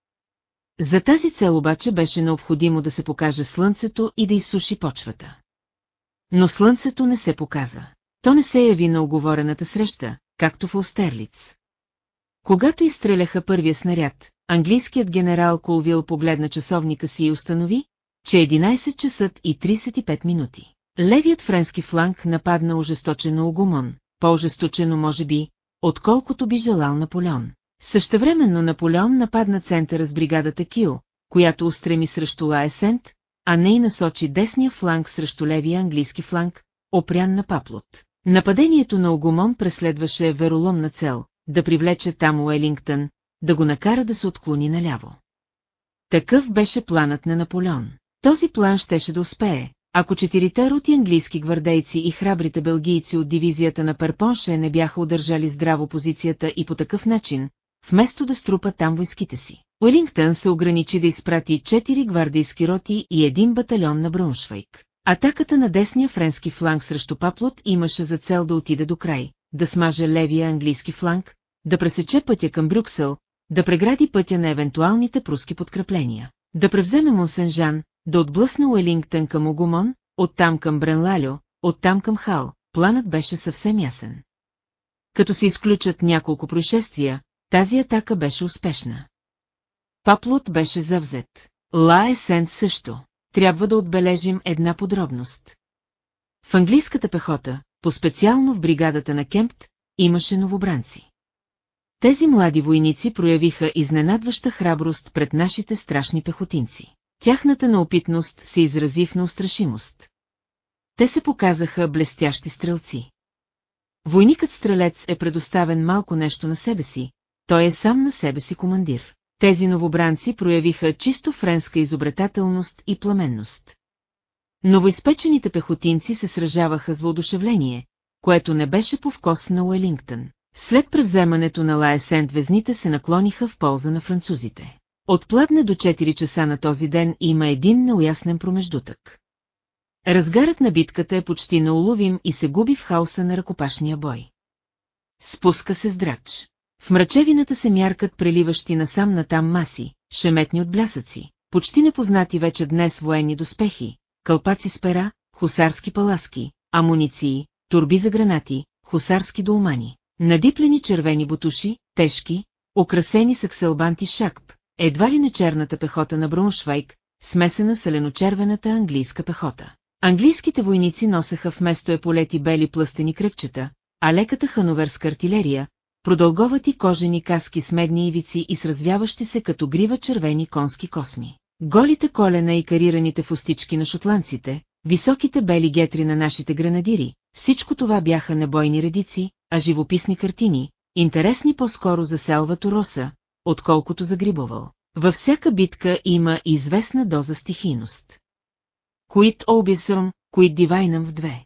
За тази цел обаче беше необходимо да се покаже слънцето и да изсуши почвата. Но слънцето не се показа. То не се яви на оговорената среща, както в Остерлиц. Когато изстреляха първия снаряд, английският генерал Колвил погледна часовника си и установи, че 11 часа и 35 минути. Левият френски фланг нападна ожесточено Огумон, по-ожесточено може би, отколкото би желал Наполеон. Същевременно Наполеон нападна центъра с бригадата Кио, която устреми срещу Лаесент, а не и насочи десния фланг срещу левия английски фланг, опрян на Паплот. Нападението на Огумон преследваше вероломна цел – да привлече там Уелингтън, да го накара да се отклони наляво. Такъв беше планът на Наполеон. Този план щеше да успее, ако четирите роти английски гвардейци и храбрите белгийци от дивизията на Перпонше не бяха удържали здраво позицията и по такъв начин, вместо да струпа там войските си. Уелингтън се ограничи да изпрати четири гвардейски роти и един батальон на Бруншвейк. Атаката на десния френски фланг срещу Паплот имаше за цел да отиде до край, да смаже левия английски фланг, да пресече пътя към Брюксел, да прегради пътя на евентуалните пруски подкрепления, да превземе Монсенжан, да отблъсне Уелингтън към Огумон, оттам към Бренлалю, оттам към Хал, планът беше съвсем ясен. Като се изключат няколко происшествия, тази атака беше успешна. Паплот беше завзет. Ла Есент също. Трябва да отбележим една подробност. В английската пехота, по-специално в бригадата на Кемпт, имаше новобранци. Тези млади войници проявиха изненадваща храброст пред нашите страшни пехотинци. Тяхната неопитност се изрази в неустрашимост. Те се показаха блестящи стрелци. Войникът-стрелец е предоставен малко нещо на себе си, той е сам на себе си командир. Тези новобранци проявиха чисто френска изобретателност и пламенност. Новоизпечените пехотинци се сражаваха с воодушевление, което не беше по вкос на Уелингтън. След превземането на Лаесент везните се наклониха в полза на французите. От пладне до 4 часа на този ден има един неуяснен промеждутък. Разгарът на битката е почти неуловим и се губи в хаоса на ръкопашния бой. Спуска се с драч. В мрачевината се мяркат преливащи насам натам маси, шеметни от блясъци, почти непознати вече днес военни доспехи, кълпаци с пера, хусарски паласки, амуниции, турби за гранати, хусарски долмани, надиплени червени бутуши, тежки, украсени с акселбанти шакп, едва ли не черната пехота на Бруншвайк, смесена с еленочервената английска пехота. Английските войници носеха вместо еполети бели плъстени кръгчета, а леката хановерска артилерия, продълговати кожени каски с медни ивици и с развяващи се като грива червени конски косми. Голите колена и карираните фустички на шотландците, високите бели гетри на нашите гранадири, всичко това бяха небойни редици, а живописни картини, интересни по-скоро за селвато Роса, отколкото за Грибовал. Във всяка битка има известна доза стихийност. Коит обисром, коит дивайнам в две.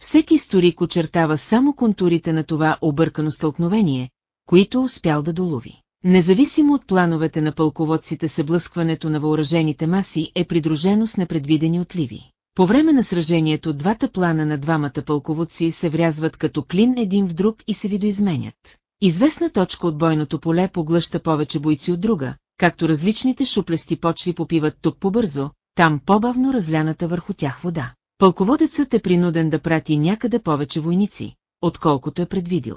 Всеки историк очертава само контурите на това объркано стълкновение, които успял да долови. Независимо от плановете на пълководците съблъскването на въоръжените маси е придружено с непредвидени отливи. По време на сражението двата плана на двамата пълководци се врязват като клин един в друг и се видоизменят. Известна точка от бойното поле поглъща повече бойци от друга, както различните шуплести почви попиват тук побързо, там по-бавно разляната върху тях вода. Пълководецът е принуден да прати някъде повече войници, отколкото е предвидил.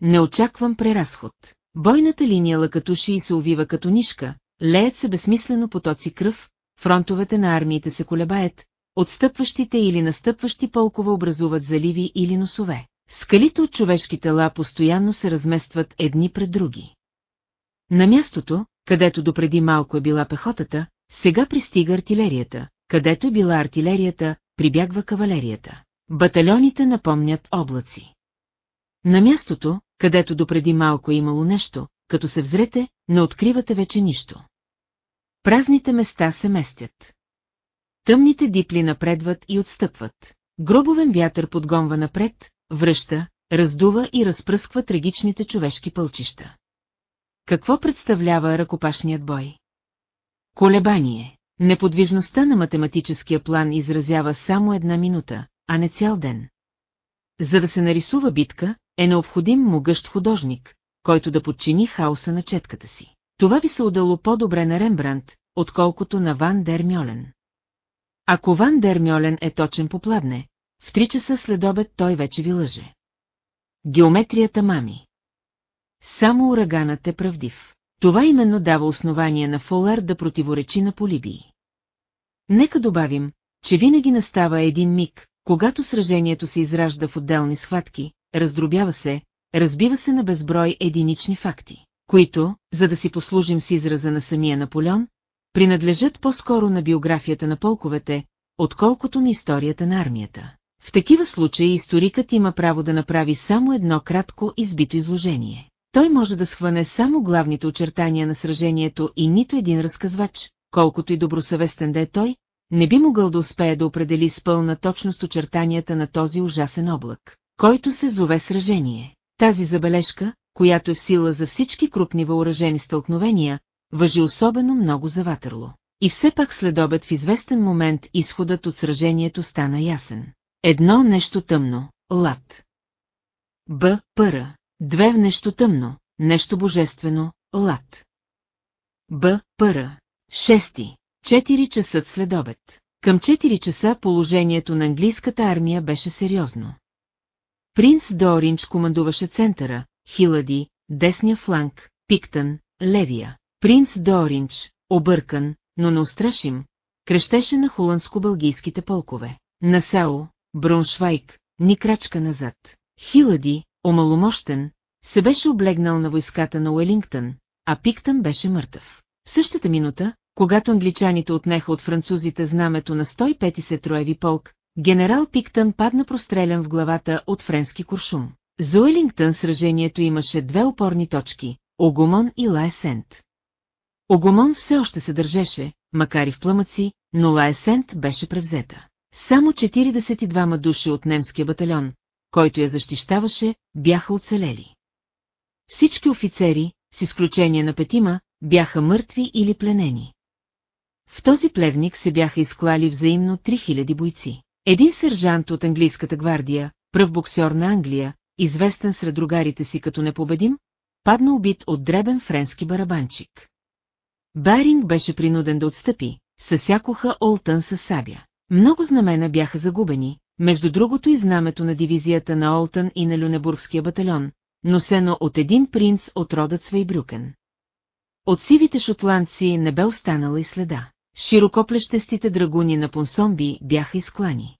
Не очаквам преразход. Бойната линия лъкатуши и се увива като нишка, леят се безсмислено потоци кръв, фронтовете на армиите се колебаят, отстъпващите или настъпващи полкова образуват заливи или носове. Скалите от човешки тела постоянно се разместват едни пред други. На мястото, където допреди малко е била пехотата, сега пристига артилерията, където е била артилерията, прибягва кавалерията. Батальоните напомнят облаци. На мястото, където допреди малко е имало нещо, като се взрете, не откривате вече нищо. Празните места се местят. Тъмните дипли напредват и отстъпват. Гробовен вятър подгонва напред, връща, раздува и разпръсква трагичните човешки пълчища. Какво представлява ръкопашният бой? Колебание. Неподвижността на математическия план изразява само една минута, а не цял ден. За да се нарисува битка, е необходим могъщ художник, който да подчини хаоса на четката си. Това би се удало по-добре на Рембрандт, отколкото на Ван Дер Мьолен. Ако Ван Дер Мьолен е точен по пладне, в три часа след обед той вече ви лъже. Геометрията мами. Само ураганът е правдив. Това именно дава основание на Фолар да противоречи на Полибии. Нека добавим, че винаги настава един миг, когато сражението се изражда в отделни схватки, раздробява се, разбива се на безброй единични факти, които, за да си послужим с израза на самия Наполеон, принадлежат по-скоро на биографията на полковете, отколкото на историята на армията. В такива случаи историкът има право да направи само едно кратко избито изложение. Той може да схване само главните очертания на сражението и нито един разказвач, колкото и добросъвестен да е той, не би могъл да успее да определи с пълна точност очертанията на този ужасен облак, който се зове сражение. Тази забележка, която е в сила за всички крупни въоръжени стълкновения, въжи особено много за Ватърло. И все пак след в известен момент изходът от сражението стана ясен. Едно нещо тъмно, лад. Б. Пъра. Две в нещо тъмно, нещо божествено, лад. Б. Пъра. Шести. Четири часа след обед. Към 4 часа положението на английската армия беше сериозно. Принц Доринч командуваше центъра, Хилади, десния фланг, Пиктън, левия. Принц Доринч, объркан, но неустрашим, крещеше на холандско-бългийските полкове. Насао, Броншвайк, ни крачка назад. Хилади, омаломощен, се беше облегнал на войската на Уелингтън, а Пиктън беше мъртъв. В същата минута, когато англичаните отнеха от французите знамето на 150 троеви полк, генерал Пиктън падна прострелян в главата от френски куршум. За Уелингтън сражението имаше две опорни точки – Огомон и Лаесент. Огомон все още се държеше, макар и в пламъци, но Лаесент беше превзета. Само 42 души от немския батальон, който я защищаваше, бяха оцелели. Всички офицери, с изключение на петима, бяха мъртви или пленени. В този плевник се бяха изклали взаимно 3000 бойци. Един сержант от английската гвардия, пръв боксер на Англия, известен сред другарите си като непобедим, падна убит от дребен френски барабанчик. Баринг беше принуден да отстъпи, съсякоха Олтън със сабя. Много знамена бяха загубени, между другото и знамето на дивизията на Олтън и на Люнебургския батальон, носено от един принц от рода Цвейбрюкен. От сивите шотландци не бе останала и следа. Широкоплещестите драгуни на Понсомби бяха изклани.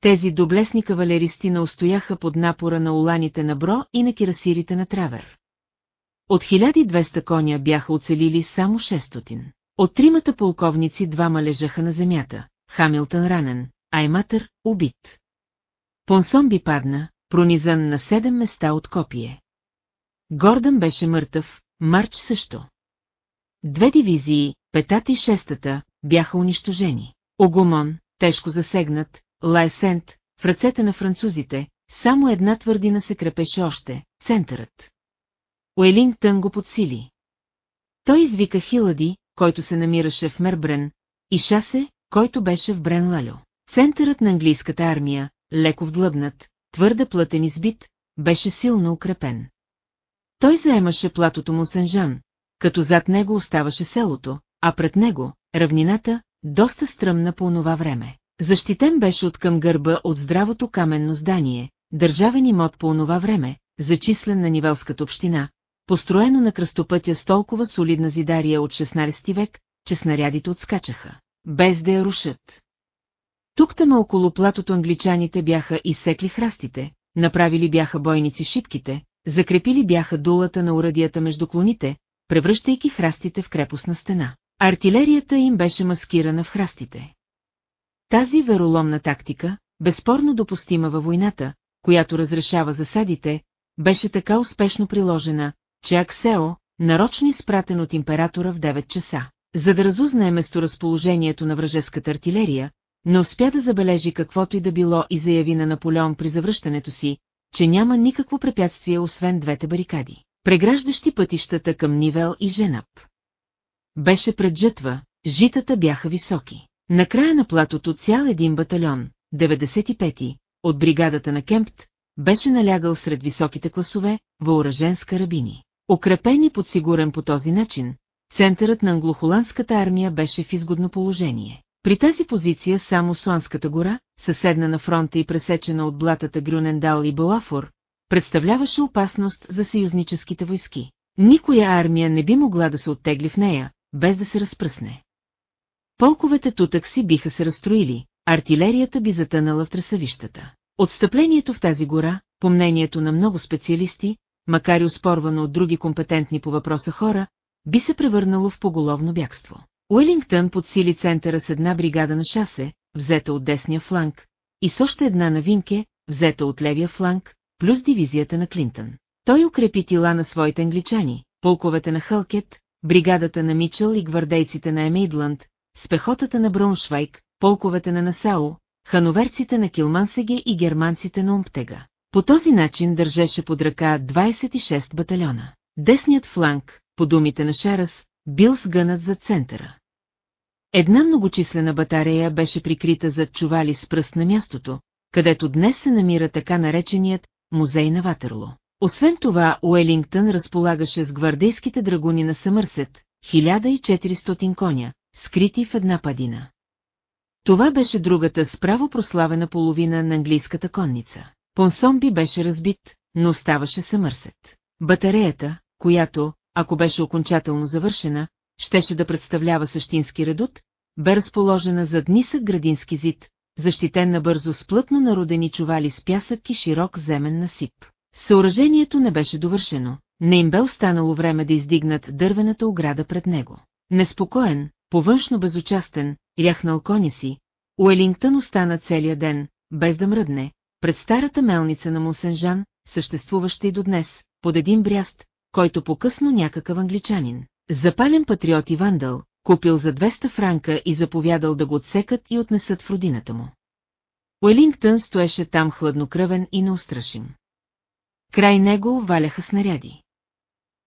Тези доблесни кавалеристи не под напора на уланите на Бро и на кирасирите на Травер. От 1200 коня бяха оцелили само 600. От тримата полковници двама лежаха на земята, Хамилтън ранен, Айматър убит. Понсомби падна, пронизан на седем места от копие. Гордън беше мъртъв, Марч също. Две дивизии, петата и шестата, бяха унищожени. Огомон, тежко засегнат, Лайсент, в ръцете на французите, само една твърдина се крепеше още, центърът. Уелингтън го подсили. Той извика Хилади, който се намираше в Мербрен, и Шасе, който беше в Брен Лалю. Центърът на английската армия, леко вдлъбнат, твърде плътен избит, беше силно укрепен. Той заемаше платото му Сенжан, като зад него оставаше селото, а пред него – равнината, доста стръмна по онова време. Защитен беше от към гърба от здравото каменно здание, държавен имот по онова време, зачислен на Нивелската община, построено на кръстопътя с толкова солидна зидария от 16 век, че снарядите отскачаха, без да я рушат. Тук-тама около платото англичаните бяха изсекли храстите, направили бяха бойници шипките, закрепили бяха дулата на урадията между клоните, превръщайки храстите в крепостна стена. Артилерията им беше маскирана в храстите. Тази вероломна тактика, безспорно допустима във войната, която разрешава засадите, беше така успешно приложена, че Аксео, нарочно изпратен от императора в 9 часа, за да разузнае месторазположението на вражеската артилерия, не успя да забележи каквото и да било и заяви на Наполеон при завръщането си, че няма никакво препятствие освен двете барикади, преграждащи пътищата към Нивел и Женап. беше пред жътва, житата бяха високи. Накрая на платото цял един батальон, 95-ти, от бригадата на Кемпт, беше налягал сред високите класове, въоръжен с карабини. Укрепени подсигурен по този начин, центърът на англохоландската армия беше в изгодно положение. При тази позиция само Суанската гора, съседна на фронта и пресечена от блатата Грюнендал и Балафор, представляваше опасност за съюзническите войски. Никоя армия не би могла да се оттегли в нея, без да се разпръсне. Полковете тутък си биха се разстроили, артилерията би затънала в тресавищата. Отстъплението в тази гора, по мнението на много специалисти, макар и успорвано от други компетентни по въпроса хора, би се превърнало в поголовно бягство. Уелингтън подсили центъра с една бригада на шасе, взета от десния фланг, и с още една на Винке, взета от левия фланг, плюс дивизията на Клинтън. Той укрепи тила на своите англичани, полковете на Хълкет, бригадата на Мичел и гвардейците на Емейдланд, с пехотата на Брауншвайк, полковете на Насао, хановерците на Килмансеге и германците на Умптега. По този начин държеше под ръка 26 батальона. Десният фланг, по думите на Шарас, бил сгънат за центъра. Една многочислена батарея беше прикрита зад чували с пръст на мястото, където днес се намира така нареченият музей на Ватерло. Освен това, Уелингтън разполагаше с гвардейските драгуни на Съмърсет, 1400 коня, скрити в една падина. Това беше другата справо прославена половина на английската конница. Понсомби беше разбит, но оставаше Съмърсет. Батареята, която, ако беше окончателно завършена, щеше да представлява същински редут, бе разположена зад нисък градински зид, защитен набързо с плътно народени чували с пясък и широк земен насип. Съоръжението не беше довършено, не им бе останало време да издигнат дървената ограда пред него. Неспокоен, повъншно безучастен, ряхнал коня си, Уелингтън остана целия ден, без да мръдне, пред старата мелница на Мусенжан, съществуваща и до днес, под един бряст, който по-късно някакъв англичанин, запален патриот и вандал, купил за 200 франка и заповядал да го отсекат и отнесат в родината му. Уелингтън стоеше там хладнокръвен и неустрашим. Край него валяха снаряди.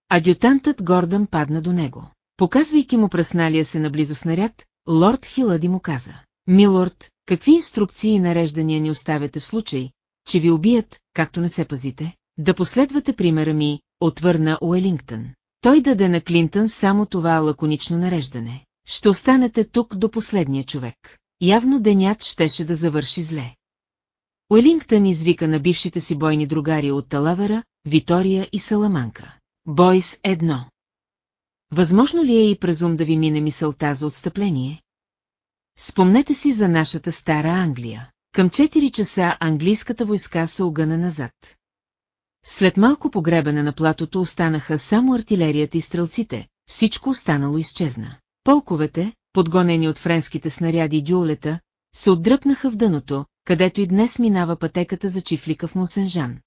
Адютантът Гордън падна до него. Показвайки му пръсналия се наблизо снаряд, лорд Хилади му каза. Милорд, какви инструкции и нареждания ни оставяте в случай, че ви убият, както не се пазите? Да последвате примера ми, отвърна Уелингтън. Той даде на Клинтън само това лаконично нареждане. Ще останете тук до последния човек. Явно денят щеше да завърши зле. Уелингтън извика на бившите си бойни другари от Талавера, Витория и Саламанка. Бойс едно. Възможно ли е и презум да ви мине мисълта за отстъпление? Спомнете си за нашата стара Англия. Към 4 часа английската войска се огъна назад. След малко погребане на платото останаха само артилерията и стрелците, всичко останало изчезна. Полковете, подгонени от френските снаряди и дюлета, се отдръпнаха в дъното, където и днес минава пътеката за чифлика в Мусенжан.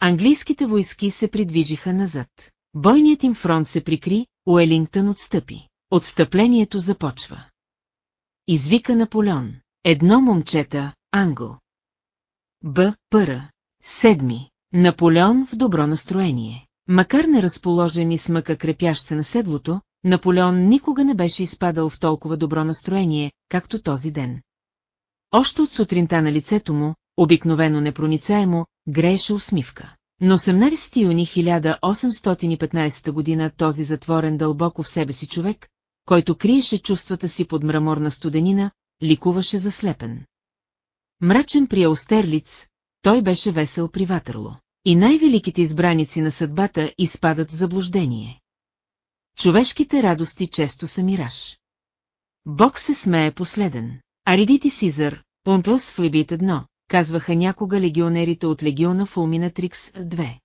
Английските войски се придвижиха назад. Бойният им фронт се прикри, Уелингтън отстъпи. Отстъплението започва. Извика Наполеон. Едно момчета, Англ. Б. Пъра. Седми. Наполеон в добро настроение. Макар не разположен и смъка крепящ се на седлото, Наполеон никога не беше изпадал в толкова добро настроение, както този ден. Още от сутринта на лицето му, обикновено непроницаемо, грееше усмивка. Но 18 юни 1815 година този затворен дълбоко в себе си човек, който криеше чувствата си под мраморна студенина, ликуваше заслепен. Мрачен при Аустерлиц, той беше весел при Ватърло. И най-великите избраници на съдбата изпадат в заблуждение. Човешките радости често са мираж. Бог се смее последен. Аридити Сизър, Помпус в Либит едно, казваха някога легионерите от легиона Фулминатрикс 2.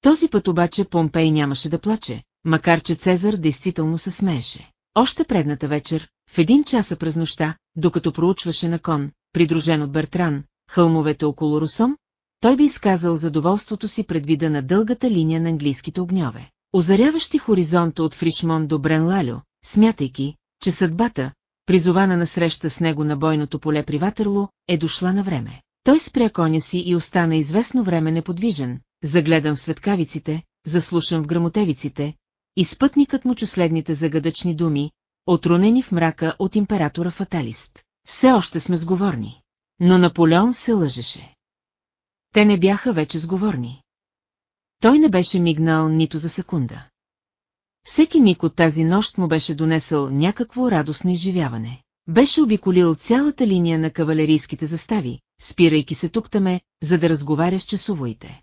Този път обаче Помпей нямаше да плаче, макар че Цезар действително се смееше. Още предната вечер, в един часа през нощта, докато проучваше на кон, придружен от Бертран, хълмовете около Русом, той би изказал задоволството си предвида на дългата линия на английските огньове. Озаряващи хоризонта от Фришмон до Бренлалю, смятайки, че съдбата, призована на среща с него на бойното поле при Ватерло, е дошла на време. Той спря коня си и остана известно време неподвижен, загледан в светкавиците, заслушан в грамотевиците, и спътникът му чу следните загадъчни думи, отрунени в мрака от императора Фаталист. Все още сме сговорни. Но Наполеон се лъжеше. Те не бяха вече сговорни. Той не беше мигнал нито за секунда. Всеки миг от тази нощ му беше донесъл някакво радостно изживяване. Беше обиколил цялата линия на кавалерийските застави, спирайки се тук-таме, за да разговаря с часовоите.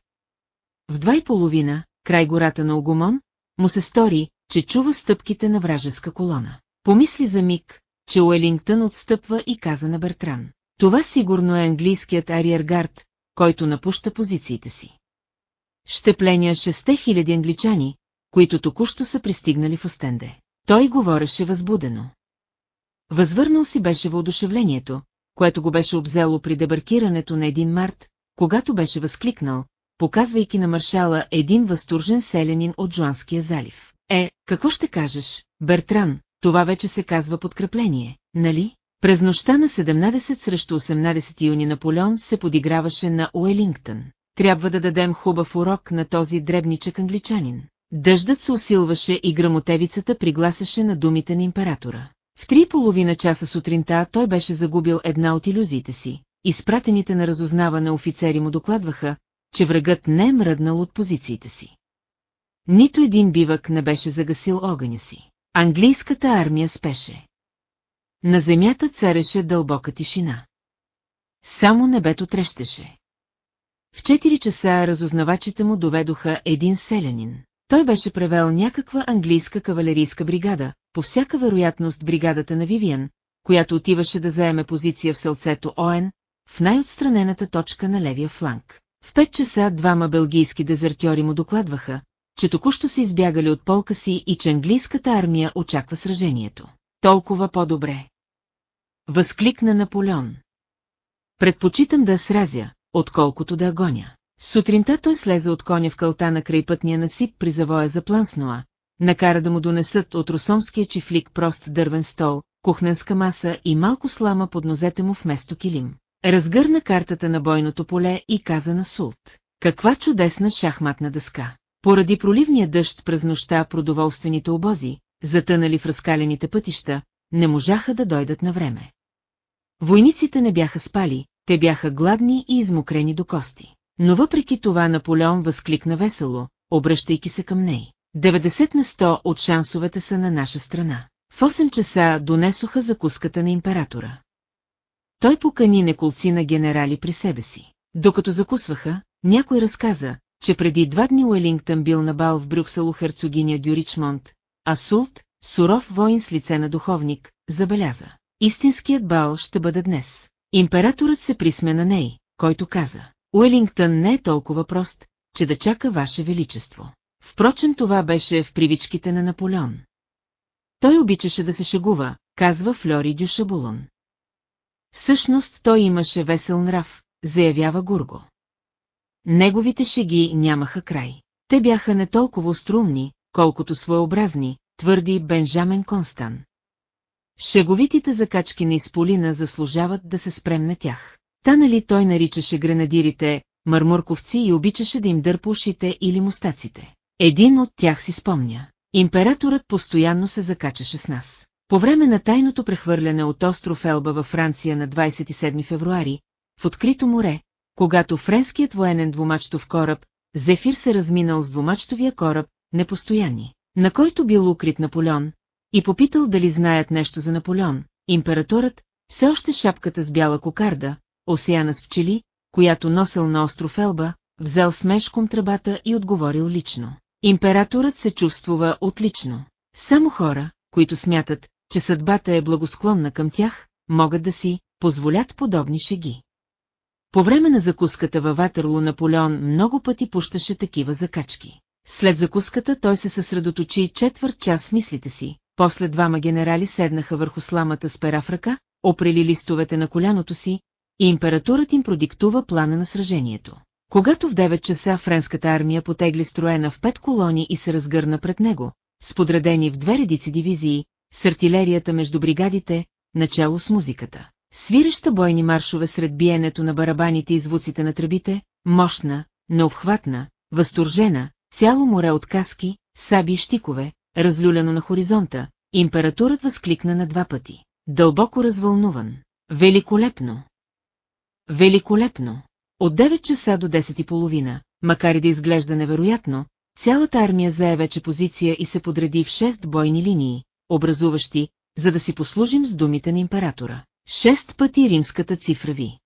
В два и половина, край гората на Огомон, му се стори, че чува стъпките на вражеска колона. Помисли за миг, че Уелингтън отстъпва и каза на Бертран. Това сигурно е английският ариергард, който напуща позициите си. Ще пленя шесте хиляди англичани, които току-що са пристигнали в Остенде. Той говореше възбудено. Възвърнал си беше въодушевлението, което го беше обзело при дебаркирането на един март, когато беше възкликнал, показвайки на маршала един възторжен селянин от Жуанския залив. Е, какво ще кажеш, Бертран, това вече се казва подкрепление, нали? През нощта на 17 срещу 18 юни Наполеон се подиграваше на Уелингтън. Трябва да дадем хубав урок на този дребничък англичанин. Дъждът се усилваше и грамотевицата пригласяше на думите на императора. В три половина часа сутринта той беше загубил една от иллюзиите си. Изпратените на разузнаване офицери му докладваха, че врагът не е мръднал от позициите си. Нито един бивък не беше загасил огъня си. Английската армия спеше. На земята цареше дълбока тишина. Само небето трещеше. В 4 часа разузнавачите му доведоха един селянин. Той беше превел някаква английска кавалерийска бригада, по всяка вероятност бригадата на Вивиан, която отиваше да заеме позиция в селцето Оен, в най-отстранената точка на левия фланг. В 5 часа двама белгийски дезертьори му докладваха, че току-що са избягали от полка си и че английската армия очаква сражението. Толкова по-добре. Възкликна Наполеон. Предпочитам да сразя, отколкото да гоня. Сутринта той слезе от коня в кълта на крайпътния насип при завоя за Планснуа, накара да му донесат от русомския чифлик прост дървен стол, кухненска маса и малко слама под нозете му вместо килим. Разгърна картата на бойното поле и каза на Султ. Каква чудесна шахматна дъска! Поради проливния дъжд през нощта продоволствените обози, затънали в разкалените пътища, не можаха да дойдат на време. Войниците не бяха спали, те бяха гладни и измокрени до кости. Но въпреки това Наполеон възкликна весело, обръщайки се към ней. 90 на 100 от шансовете са на наша страна. В 8 часа донесоха закуската на императора. Той покани неколци на генерали при себе си. Докато закусваха, някой разказа, че преди два дни Уелингтън бил на бал в Брюксел херцогиня Дюричмонт, а Султ, суров воин с лице на духовник, забеляза. Истинският бал ще бъде днес. Императорът се присме на ней, който каза. Уелингтън не е толкова прост, че да чака Ваше Величество. Впрочем това беше в привичките на Наполеон. Той обичаше да се шегува, казва Флори Дюшабулон. Всъщност той имаше весел нрав, заявява Гурго. Неговите шеги нямаха край. Те бяха не толкова струмни, колкото своеобразни, твърди Бенжамен Констан. Шеговитите закачки на изполина заслужават да се спрем на тях. Та нали той наричаше гренадирите мармурковци и обичаше да им дърпа ушите или мустаците. Един от тях си спомня. Императорът постоянно се закачаше с нас. По време на тайното прехвърляне от остров Елба във Франция на 27 февруари, в открито море, когато френският военен двумачтов кораб, Зефир се разминал с двумачтовия кораб, непостоянни, на който бил укрит Наполеон, и попитал дали знаят нещо за Наполеон, императорът, все още шапката с бяла кокарда, осияна с пчели, която носил на остров Елба, взел смешком тръбата и отговорил лично. Императорът се чувствува отлично. Само хора, които смятат, че съдбата е благосклонна към тях, могат да си позволят подобни шеги. По време на закуската във Ватерло Наполеон много пъти пущаше такива закачки. След закуската той се съсредоточи четвърт час в мислите си, после двама генерали седнаха върху сламата с пера в ръка, опрели листовете на коляното си, и императорът им продиктува плана на сражението. Когато в 9 часа френската армия потегли строена в пет колони и се разгърна пред него, с подредени в две редици дивизии, с артилерията между бригадите, начало с музиката. Свиреща бойни маршове сред биенето на барабаните и звуците на тръбите, мощна, необхватна, възторжена, цяло море от каски, саби и щикове, разлюляно на хоризонта, императорът възкликна на два пъти. Дълбоко развълнуван. Великолепно! Великолепно! От 9 часа до 10 и половина, макар и да изглежда невероятно, цялата армия зае вече позиция и се подреди в 6 бойни линии, образуващи, за да си послужим с думите на императора. Шест пъти римската цифра ви.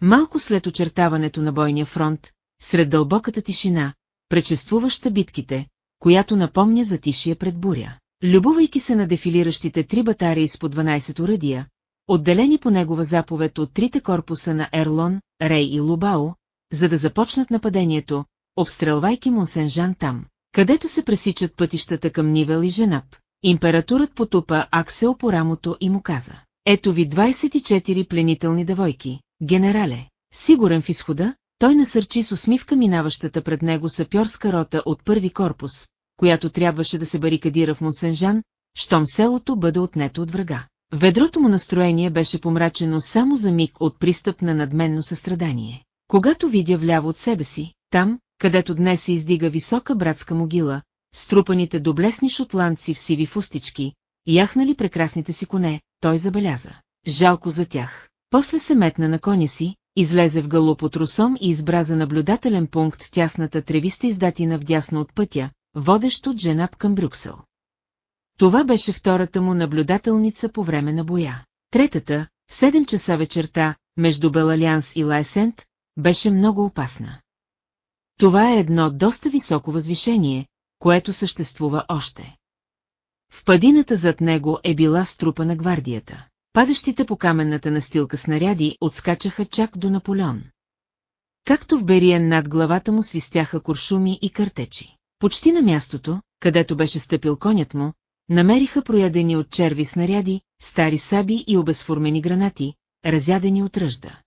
Малко след очертаването на бойния фронт, сред дълбоката тишина, пречествуваща битките, която напомня за тишия пред буря. Любовайки се на дефилиращите три батарии с по 12 уръдия, отделени по негова заповед от трите корпуса на Ерлон, Рей и Лубао, за да започнат нападението, обстрелвайки Монсенжан там, където се пресичат пътищата към Нивел и Женап, императорът потупа Аксел по рамото и му каза. Ето ви 24 пленителни девойки, генерале. Сигурен в изхода, той насърчи с усмивка минаващата пред него сапьорска рота от първи корпус, която трябваше да се барикадира в Монсенжан, щом селото бъде отнето от врага. Ведрото му настроение беше помрачено само за миг от пристъп на надменно състрадание. Когато видя вляво от себе си, там, където днес се издига висока братска могила, струпаните доблесни шотландци в сиви фустички, яхнали прекрасните си коне, той забеляза. Жалко за тях. После се метна на коня си, излезе в галуп от Русом и избра за наблюдателен пункт тясната тревиста издатина вдясно от пътя, водещ от Женап към Брюксел. Това беше втората му наблюдателница по време на боя. Третата, в 7 часа вечерта, между Белалианс и Лайсент, беше много опасна. Това е едно доста високо възвишение, което съществува още. В падината зад него е била струпа на гвардията. Падащите по каменната настилка снаряди отскачаха чак до Наполеон. Както в Бериен над главата му свистяха куршуми и картечи. Почти на мястото, където беше стъпил конят му, намериха проядени от черви снаряди, стари саби и обезформени гранати, разядени от ръжда.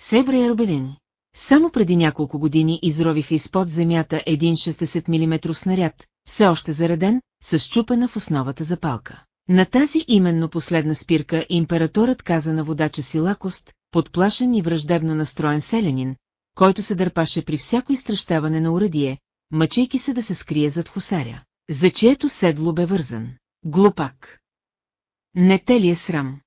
Себре е робеден. Само преди няколко години изровиха изпод земята един 60 мм снаряд, все още зареден, с чупена в основата запалка. На тази именно последна спирка императорът каза на водача си лакост, подплашен и враждебно настроен селянин, който се дърпаше при всяко изтращаване на уръдие, мъчейки се да се скрие зад хусаря, за чието седло бе вързан. Глупак! Не те ли е срам?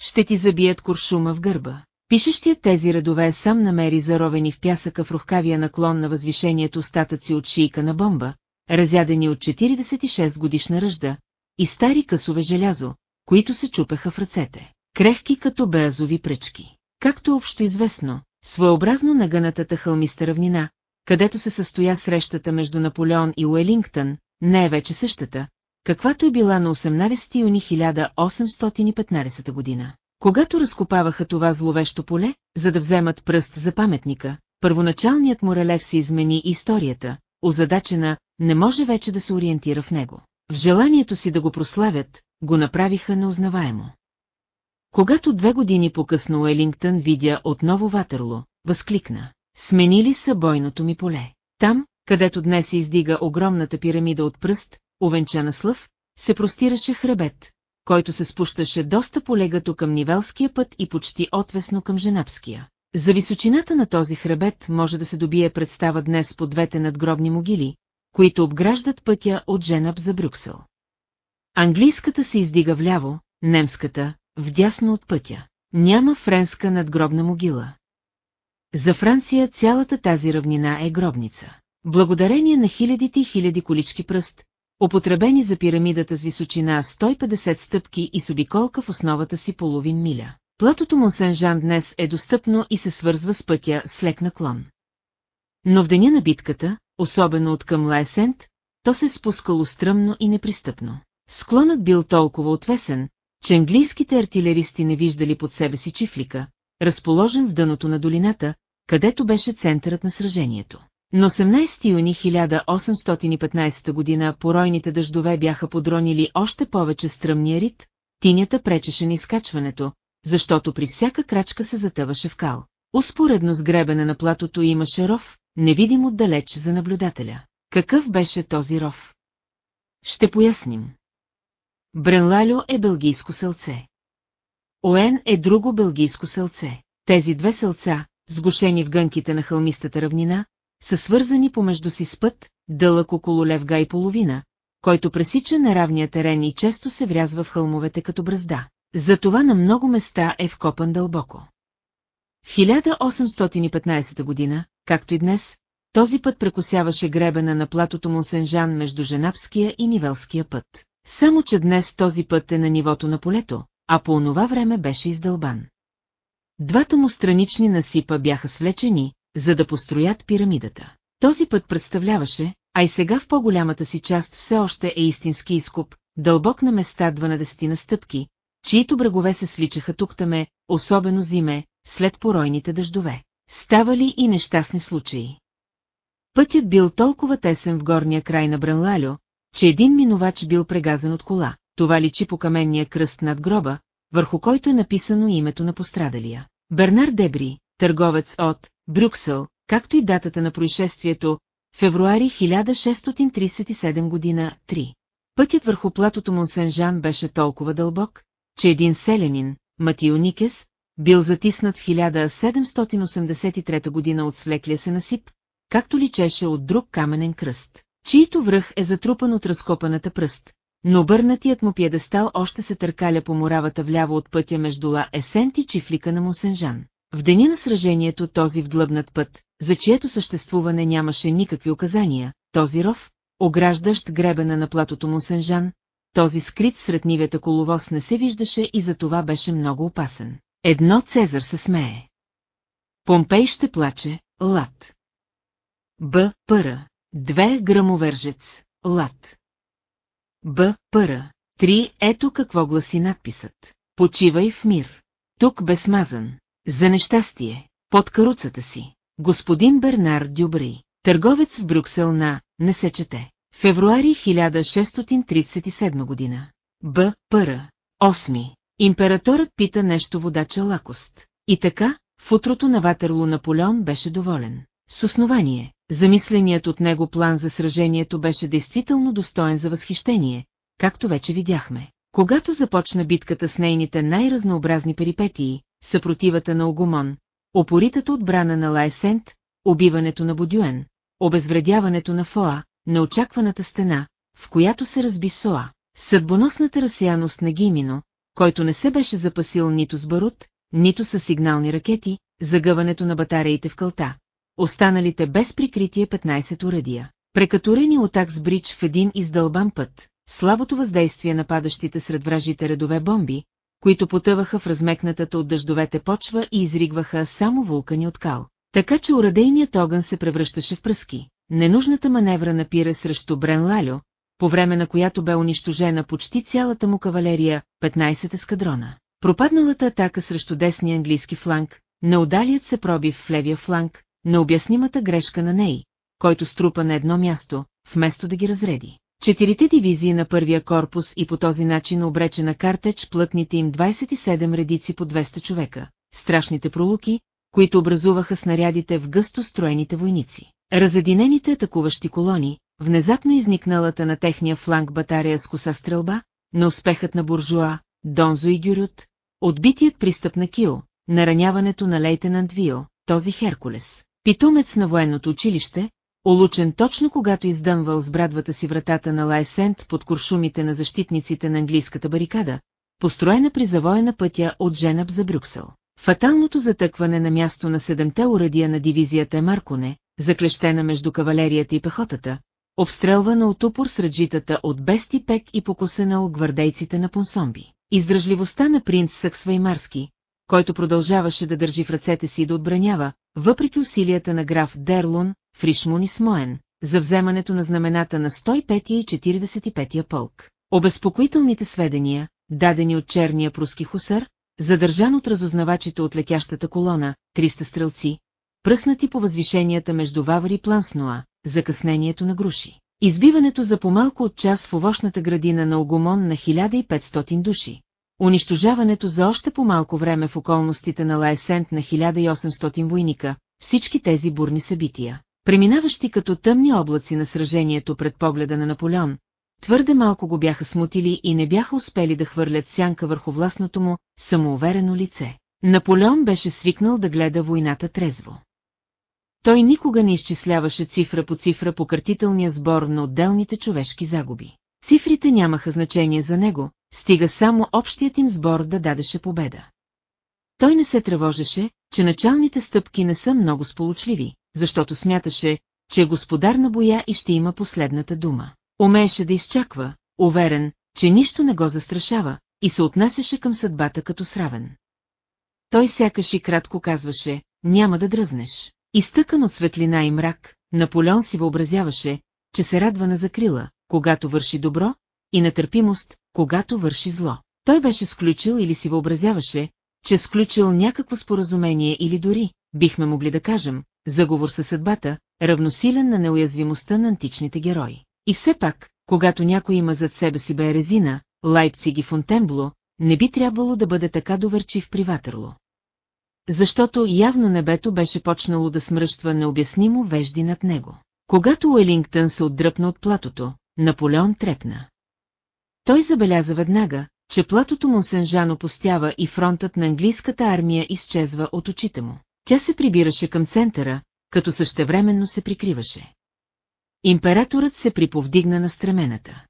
Ще ти забият куршума в гърба. Пишещият тези редове сам намери заровени в пясъка в рухкавия наклон на възвишението остатъци от шийка на бомба, разядени от 46 годишна ръжда, и стари късове желязо, които се чупеха в ръцете, крехки като беазови пръчки. Както общо известно, своеобразно нагънатата хълмиста равнина, където се състоя срещата между Наполеон и Уелингтън, не е вече същата, каквато е била на 18 юни 1815 година. Когато разкопаваха това зловещо поле, за да вземат пръст за паметника, първоначалният му релев се измени историята, озадачена, не може вече да се ориентира в него. В желанието си да го прославят, го направиха неузнаваемо. Когато две години по-късно Елингтън видя отново Ватерло, възкликна. Сменили са бойното ми поле. Там, където днес се издига огромната пирамида от пръст, овенчана слъв, се простираше хребет, който се спущаше доста полегато към Нивелския път и почти отвесно към Женапския. За височината на този хребет може да се добие представа днес по двете надгробни могили, които обграждат пътя от Женап за Брюксел. Английската се издига вляво, немската – вдясно от пътя. Няма френска надгробна могила. За Франция цялата тази равнина е гробница. Благодарение на хилядите и хиляди колички пръст, употребени за пирамидата с височина 150 стъпки и с обиколка в основата си половин миля. Платото Монсен-Жан днес е достъпно и се свързва с пътя с лек наклон. Но в деня на битката, особено от към Лайсент, то се спускало стръмно и непристъпно. Склонът бил толкова отвесен, че английските артилеристи не виждали под себе си чифлика, разположен в дъното на долината, където беше центърът на сражението. Но 18 юни 1815 година поройните дъждове бяха подронили още повече стръмния рит, тинята пречеше на изкачването, защото при всяка крачка се затъваше в кал. Успоредно с гребене на платото имаше ров, невидим отдалеч за наблюдателя. Какъв беше този ров? Ще поясним. Бренлалю е белгийско селце. Оен е друго белгийско селце. Тези две селца, сгушени в гънките на хълмистата равнина, са свързани помежду си с път, дълъг около левга и половина, който пресича неравния терен и често се врязва в хълмовете като бръзда. Затова на много места е вкопан дълбоко. В 1815 година, както и днес, този път прекусяваше гребена на платото Монсенжан между Женавския и Нивелския път. Само, че днес този път е на нивото на полето, а по онова време беше издълбан. Двата му странични насипа бяха свлечени, за да построят пирамидата. Този път представляваше, а и сега в по-голямата си част все още е истински изкуп, дълбок на места 12 на стъпки, чието брегове се свличаха тук-таме, особено зиме, след поройните дъждове. Ставали и нещастни случаи. Пътят бил толкова тесен в горния край на Бранлалю, че един минувач бил прегазан от кола. Това личи по каменния кръст над гроба, върху който е написано името на пострадалия. Бернар Дебри, търговец от Брюксел, както и датата на происшествието, февруари 1637 година, 3. Пътят върху платото Монсенжан беше толкова дълбок, че един селянин, Матио Никес, бил затиснат в 1783 година от свлеклия се насип, както личеше от друг каменен кръст, чието връх е затрупан от разкопаната пръст, но обърнатият му пиедестал още се търкаля по моравата вляво от пътя между Ла Есент и чифлика на Монсенжан. В деня на сражението този вдлъбнат път, за чието съществуване нямаше никакви указания, този ров, ограждащ гребена на платото Монсенжан, този скрит сред нивята коловоз не се виждаше и за това беше много опасен. Едно Цезар се смее. Помпей ще плаче, лад. Б. Пъра. Две грамовержец, лад. Б. Пъра. Три. Ето какво гласи надписът. Почивай в мир. Тук бе смазан. За нещастие. Под каруцата си. Господин Бернар Дюбри. Търговец в Брюксел на «Не се чете». Февруари 1637 година. Б. Пъра. Осми. Императорът пита нещо водача лакост. И така, в утрото на Ватерло Наполеон беше доволен. С основание, замисленият от него план за сражението беше действително достоен за възхищение, както вече видяхме. Когато започна битката с нейните най-разнообразни перипетии, съпротивата на Огомон, опоритата отбрана на Лайсент, убиването на Бодюен, обезвредяването на Фоа, неочакваната стена, в която се разби Соа, съдбоносната разсияност на Гимино, който не се беше запасил нито с барут, нито с сигнални ракети, загъването на батареите в кълта, останалите без прикритие 15 уредия, прекатурени от Аксбридж в един издълбан път, слабото въздействие на падащите сред вражите редове бомби, които потъваха в размекнатата от дъждовете почва и изригваха само вулкани от кал. Така че урадейният огън се превръщаше в пръски. Ненужната маневра на пире срещу Брен Лалю, по време на която бе унищожена почти цялата му кавалерия, 15 ескадрона. Пропадналата атака срещу десния английски фланг, неудалият се проби в левия фланг, необяснимата грешка на ней, който струпа на едно място, вместо да ги разреди. Четирите дивизии на първия корпус и по този начин обрече на картеч плътните им 27 редици по 200 човека, страшните пролуки, които образуваха снарядите в гъсто строените войници. Разединените атакуващи колони, внезапно изникналата на техния фланг батария с коса стрелба, на успехът на буржуа, Донзо и Гюрют, отбитият пристъп на Кио, нараняването на лейтенант Вио, този Херкулес, питомец на военното училище, улучен точно когато издъмвал с брадвата си вратата на Лайсент под куршумите на защитниците на английската барикада, построена при завоя на пътя от Женъб за Брюксел. Фаталното затъкване на място на седемте урадия на дивизията Марконе, заклещена между кавалерията и пехотата, обстрелвана от упор сред житата от Бести Пек и покосена от гвардейците на Понсомби. Издръжливостта на принц Съксваймарски, който продължаваше да държи в ръцете си да отбранява, въпреки усилията на граф Дерлун, Фришмун и Смоен, за вземането на знамената на 105 и 45 полк. Обезпокоителните сведения, дадени от черния пруски хусар, задържан от разузнавачите от летящата колона, 300 стрелци, пръснати по възвишенията между Вавър и Планснуа, закъснението на груши. Избиването за помалко от час в овощната градина на Огомон на 1500 души. Унищожаването за още по-малко време в околностите на Лаесент на 1800 войника, всички тези бурни събития, преминаващи като тъмни облаци на сражението пред погледа на Наполеон, твърде малко го бяха смутили и не бяха успели да хвърлят сянка върху властното му, самоуверено лице. Наполеон беше свикнал да гледа войната трезво. Той никога не изчисляваше цифра по цифра по картителния сбор на отделните човешки загуби. Цифрите нямаха значение за него, стига само общият им сбор да дадеше победа. Той не се тревожеше, че началните стъпки не са много сполучливи, защото смяташе, че е господар на боя и ще има последната дума. Умееше да изчаква, уверен, че нищо не го застрашава, и се отнасяше към съдбата като сравен. Той сякаш и кратко казваше, няма да дръзнеш. Изтъкан от светлина и мрак, Наполеон си въобразяваше, че се радва на закрила, когато върши добро, и на търпимост, когато върши зло. Той беше сключил или си въобразяваше, че сключил някакво споразумение или дори, бихме могли да кажем, заговор със съдбата, равносилен на неуязвимостта на античните герои. И все пак, когато някой има зад себе си Березина, Лайпциг и Фонтенбло, не би трябвало да бъде така доверчив при Ватерло. Защото явно небето беше почнало да смръщва необяснимо вежди над него. Когато Уелингтън се отдръпна от платото, Наполеон трепна. Той забеляза веднага, че платото му Сенжан опустява и фронтът на английската армия изчезва от очите му. Тя се прибираше към центъра, като същевременно се прикриваше. Императорът се приповдигна на стремената.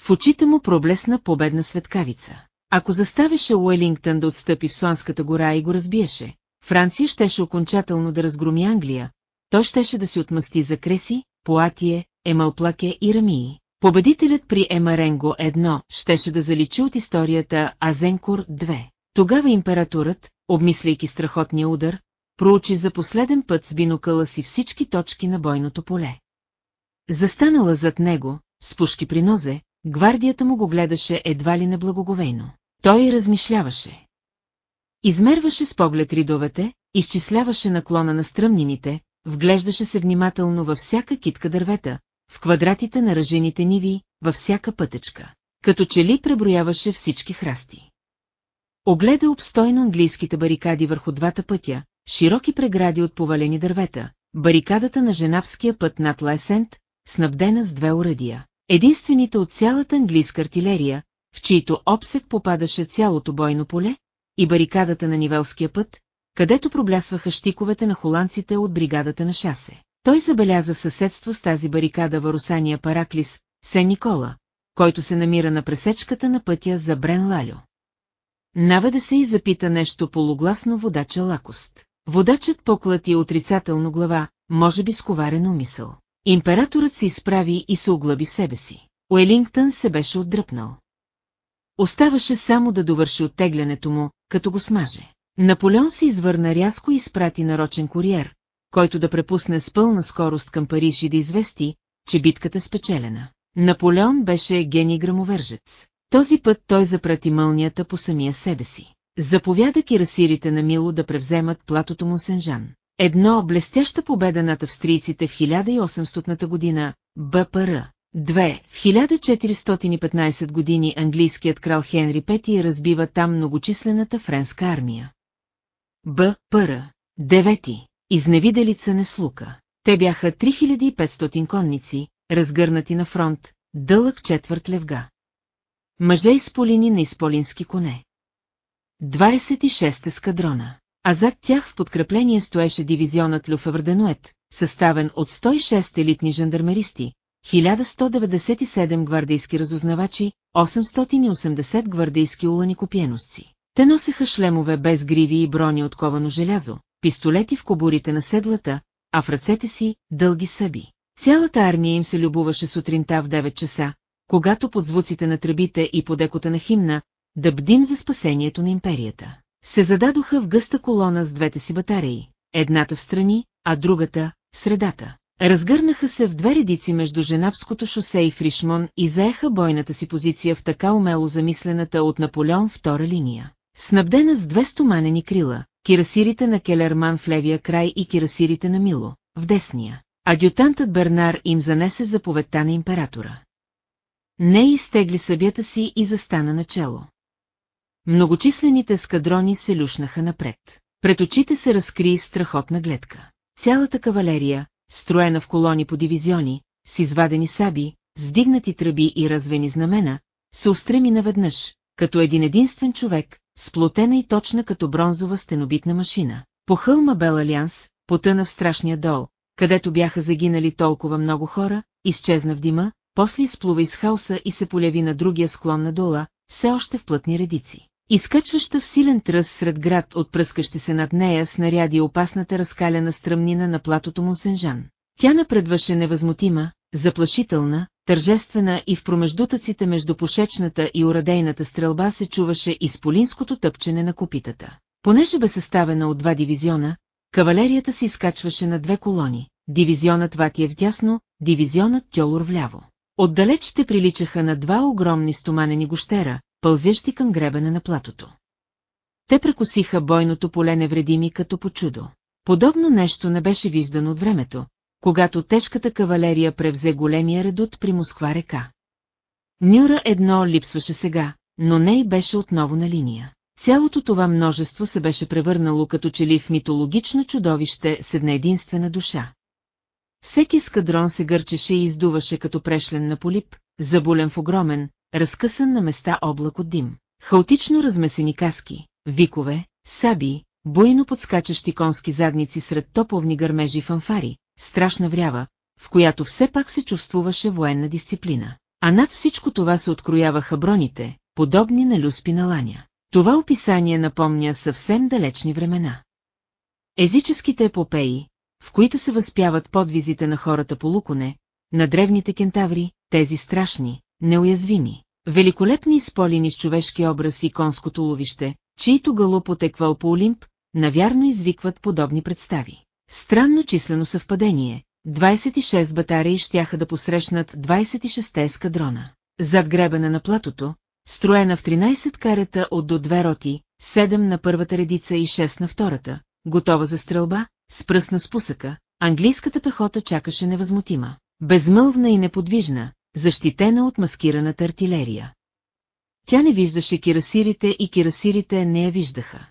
В очите му проблесна победна светкавица. Ако заставеше Уелингтън да отстъпи в Сланската гора и го разбиеше, Франция щеше окончателно да разгроми Англия, той щеше да си отмъсти за Креси, Поатие, Емалплаке и Рамии. Победителят при Емаренго 1 щеше да заличи от историята Азенкур 2. Тогава императорът, обмисляйки страхотния удар, проучи за последен път с бинокъла си всички точки на бойното поле. Застанала зад него, с пушки при нозе, гвардията му го гледаше едва ли неблагоговейно. Той размишляваше. Измерваше с поглед ридовете, изчисляваше наклона на стръмнините, вглеждаше се внимателно във всяка китка дървета, в квадратите на ръжените ниви, във всяка пътечка, като че ли преброяваше всички храсти. Огледа обстойно английските барикади върху двата пътя, широки прегради от повалени дървета, барикадата на Женавския път над Лайсент, снабдена с две уредия. Единствените от цялата английска артилерия, в чието обсек попадаше цялото бойно поле, и барикадата на Нивелския път, където проблясваха щиковете на холандците от бригадата на шасе. Той забеляза съседство с тази барикада Варусания Параклис, Сен Никола, който се намира на пресечката на пътя за Брен Лалю. Наведе се и запита нещо полугласно водача Лакост. Водачът поклати отрицателно глава, може би сковарен умисъл. Императорът се изправи и се оглъби в себе си. Уелингтън се беше отдръпнал. Оставаше само да довърши оттеглянето му, като го смаже. Наполеон се извърна рязко и изпрати нарочен куриер, който да препусне с пълна скорост към Париж и да извести, че битката спечелена. Наполеон беше гений грамовержец. Този път той запрати мълнията по самия себе си. Заповяда кирасирите на Мило да превземат платото му Сенжан. Едно блестяща победа над австрийците в 1800 година, БПР. Две, в 1415 години английският крал Хенри V разбива там многочислената френска армия. БПР. Девети. Изневиделица не слука. Те бяха 3500 конници, разгърнати на фронт, дълъг четвърт левга. Мъже изполини на изполински коне. 26 ескадрона, а зад тях в подкрепление стоеше дивизионът Люфевърденует, съставен от 106 елитни жандармеристи, 1197 гвардейски разузнавачи, 880 гвардейски уланикопиеносци. Те носеха шлемове без гриви и брони от ковано желязо, пистолети в кобурите на седлата, а в ръцете си дълги съби. Цялата армия им се любоваше сутринта в 9 часа, когато под звуците на тръбите и под екота на химна, да бдим за спасението на империята. Се зададоха в гъста колона с двете си батареи, едната в страни, а другата – в средата. Разгърнаха се в две редици между Женавското шосе и Фришмон и заеха бойната си позиция в така умело замислената от Наполеон втора линия. Снабдена с две стоманени крила, кирасирите на Келерман в левия край и кирасирите на Мило, в десния. Адютантът Бернар им занесе заповедта на императора. Не изтегли събята си и застана начело. Многочислените скадрони се люшнаха напред. Пред очите се разкри страхотна гледка. Цялата кавалерия, строена в колони по дивизиони, с извадени саби, с вдигнати тръби и развени знамена, се устреми наведнъж, като един единствен човек, сплотена и точна като бронзова стенобитна машина. По хълма Бел Алианс, потъна в страшния дол, където бяха загинали толкова много хора, изчезна в дима, после изплува из хаоса и се поляви на другия склон на дола, все още в плътни редици. Изкачваща в силен тръс сред град, отпръскащи се над нея, снаряди опасната разкаляна стръмнина на платото му Сенжан. Тя напредваше невъзмутима, заплашителна, тържествена и в промеждутъците между пошечната и урадейната стрелба се чуваше изполинското тъпчене на копитата. Понеже бе съставена от два дивизиона, кавалерията се изкачваше на две колони, дивизионът Ватиев дясно, дивизионът Тьолор вляво. Отдалеч те приличаха на два огромни стоманени гощера, пълзящи към гребена на платото. Те прекосиха бойното поле невредими като по чудо. Подобно нещо не беше виждано от времето, когато тежката кавалерия превзе големия редут при Москва река. Нюра едно липсваше сега, но не и беше отново на линия. Цялото това множество се беше превърнало като че ли в митологично чудовище с една единствена душа. Всеки скадрон се гърчеше и издуваше като прешлен на полип, заболен в огромен, разкъсан на места облак от дим. Хаотично размесени каски, викове, саби, буйно подскачащи конски задници сред топовни гърмежи фанфари, страшна врява, в която все пак се чувствуваше военна дисциплина. А над всичко това се открояваха броните, подобни на люспи на ланя. Това описание напомня съвсем далечни времена. Езическите епопеи, в които се възпяват подвизите на хората по Луконе, на древните кентаври, тези страшни, неуязвими, великолепни изполини с човешки образ и конското ловище, чието галуп отеквал по Олимп, навярно извикват подобни представи. Странно числено съвпадение, 26 батарии щяха да посрещнат 26 ескадрона. Зад гребена на платото, строена в 13 карета от до две роти, 7 на първата редица и 6 на втората, готова за стрелба, с пръсна спусъка, английската пехота чакаше невъзмутима, безмълвна и неподвижна, защитена от маскираната артилерия. Тя не виждаше кирасирите и кирасирите не я виждаха.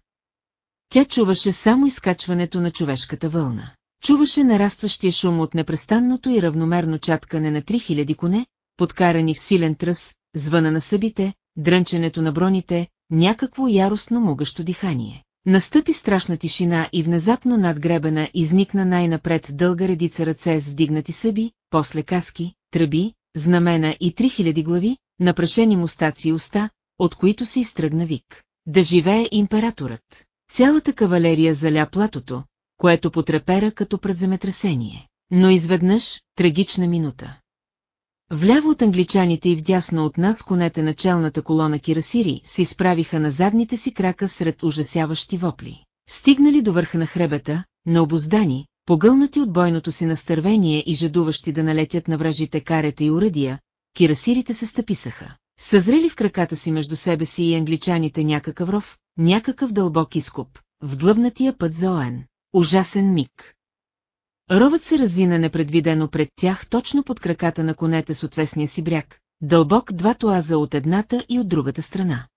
Тя чуваше само изкачването на човешката вълна. Чуваше нарастващия шум от непрестанното и равномерно чаткане на 3000 коне, подкарани в силен тръс, звъна на събите, дрънченето на броните, някакво яростно могъщо дихание. Настъпи страшна тишина и внезапно над гребена изникна най-напред дълга редица ръце с вдигнати съби, после каски, тръби, знамена и 3000 глави, напрашени мустаци и уста, от които се изтръгна вик. Да живее императорът! Цялата кавалерия заля платото, което потрепера като пред земетресение. Но изведнъж, трагична минута. Вляво от англичаните и вдясно от нас конете на челната колона кирасири се изправиха на задните си крака сред ужасяващи вопли. Стигнали до върха на хребета, на обоздани, погълнати от бойното си настървение и жадуващи да налетят на вражите карета и урадия, кирасирите се стъписаха. Съзрели в краката си между себе си и англичаните някакъв ров, някакъв дълбок изкуп, в длъбнатия път за Оен. Ужасен миг. Ровът се разина непредвидено пред тях точно под краката на конете с отвесния си бряг, дълбок два тоаза от едната и от другата страна.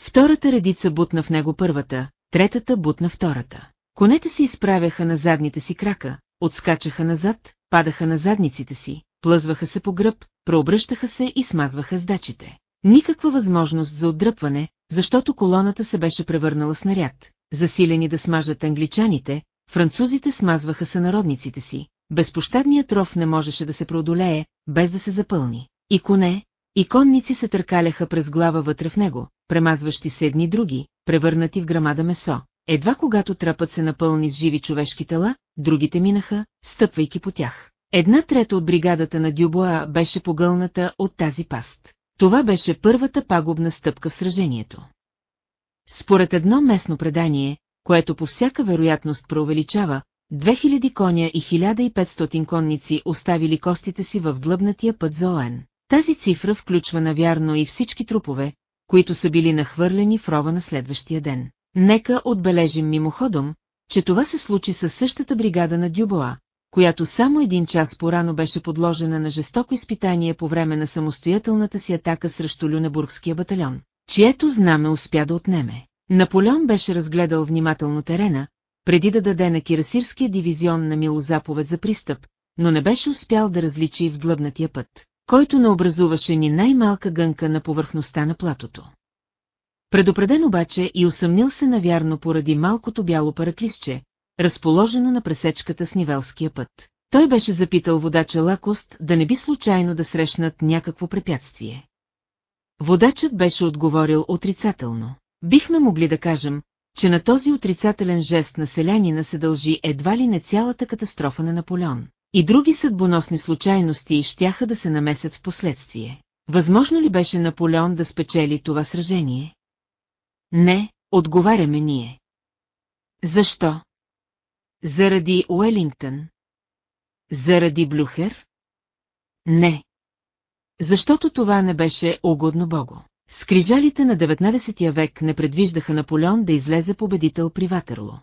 Втората редица бутна в него първата, третата бутна втората. Конете си изправяха на задните си крака, отскачаха назад, падаха на задниците си, плъзваха се по гръб, преобръщаха се и смазваха сдачите. Никаква възможност за отдръпване, защото колоната се беше превърнала с наряд. Засилени да смажат англичаните, французите смазваха сънародниците си. Безпощадният ров не можеше да се преодолее, без да се запълни. И коне, и конници се търкаляха през глава вътре в него, премазващи се едни други, превърнати в грамада месо. Едва когато трапът се напълни с живи човешки тела, другите минаха, стъпвайки по тях. Една трета от бригадата на Дюбоа беше погълната от тази паст. Това беше първата пагубна стъпка в сражението. Според едно местно предание, което по всяка вероятност преувеличава, 2000 коня и 1500 конници оставили костите си в длъбнатия път за Оен. Тази цифра включва навярно и всички трупове, които са били нахвърлени в рова на следващия ден. Нека отбележим мимоходом, че това се случи със същата бригада на Дюбоа, която само един час порано беше подложена на жестоко изпитание по време на самостоятелната си атака срещу Люнебургския батальон, чието знаме успя да отнеме. Наполеон беше разгледал внимателно терена, преди да даде на кирасирския дивизион на Мило заповед за пристъп, но не беше успял да различи в длъбнатия път, който не образуваше ни най-малка гънка на повърхността на платото. Предупреден обаче и усъмнил се навярно поради малкото бяло параклисче, разположено на пресечката с Нивелския път. Той беше запитал водача Лакост да не би случайно да срещнат някакво препятствие. Водачът беше отговорил отрицателно. Бихме могли да кажем, че на този отрицателен жест на селянина се дължи едва ли не цялата катастрофа на Наполеон. И други съдбоносни случайности щяха да се намесят в последствие. Възможно ли беше Наполеон да спечели това сражение? Не, отговаряме ние. Защо? Заради Уелингтън. Заради Блюхер? Не. Защото това не беше угодно Богу. Скрижалите на 19 век не предвиждаха Наполеон да излезе победител при Ватерло.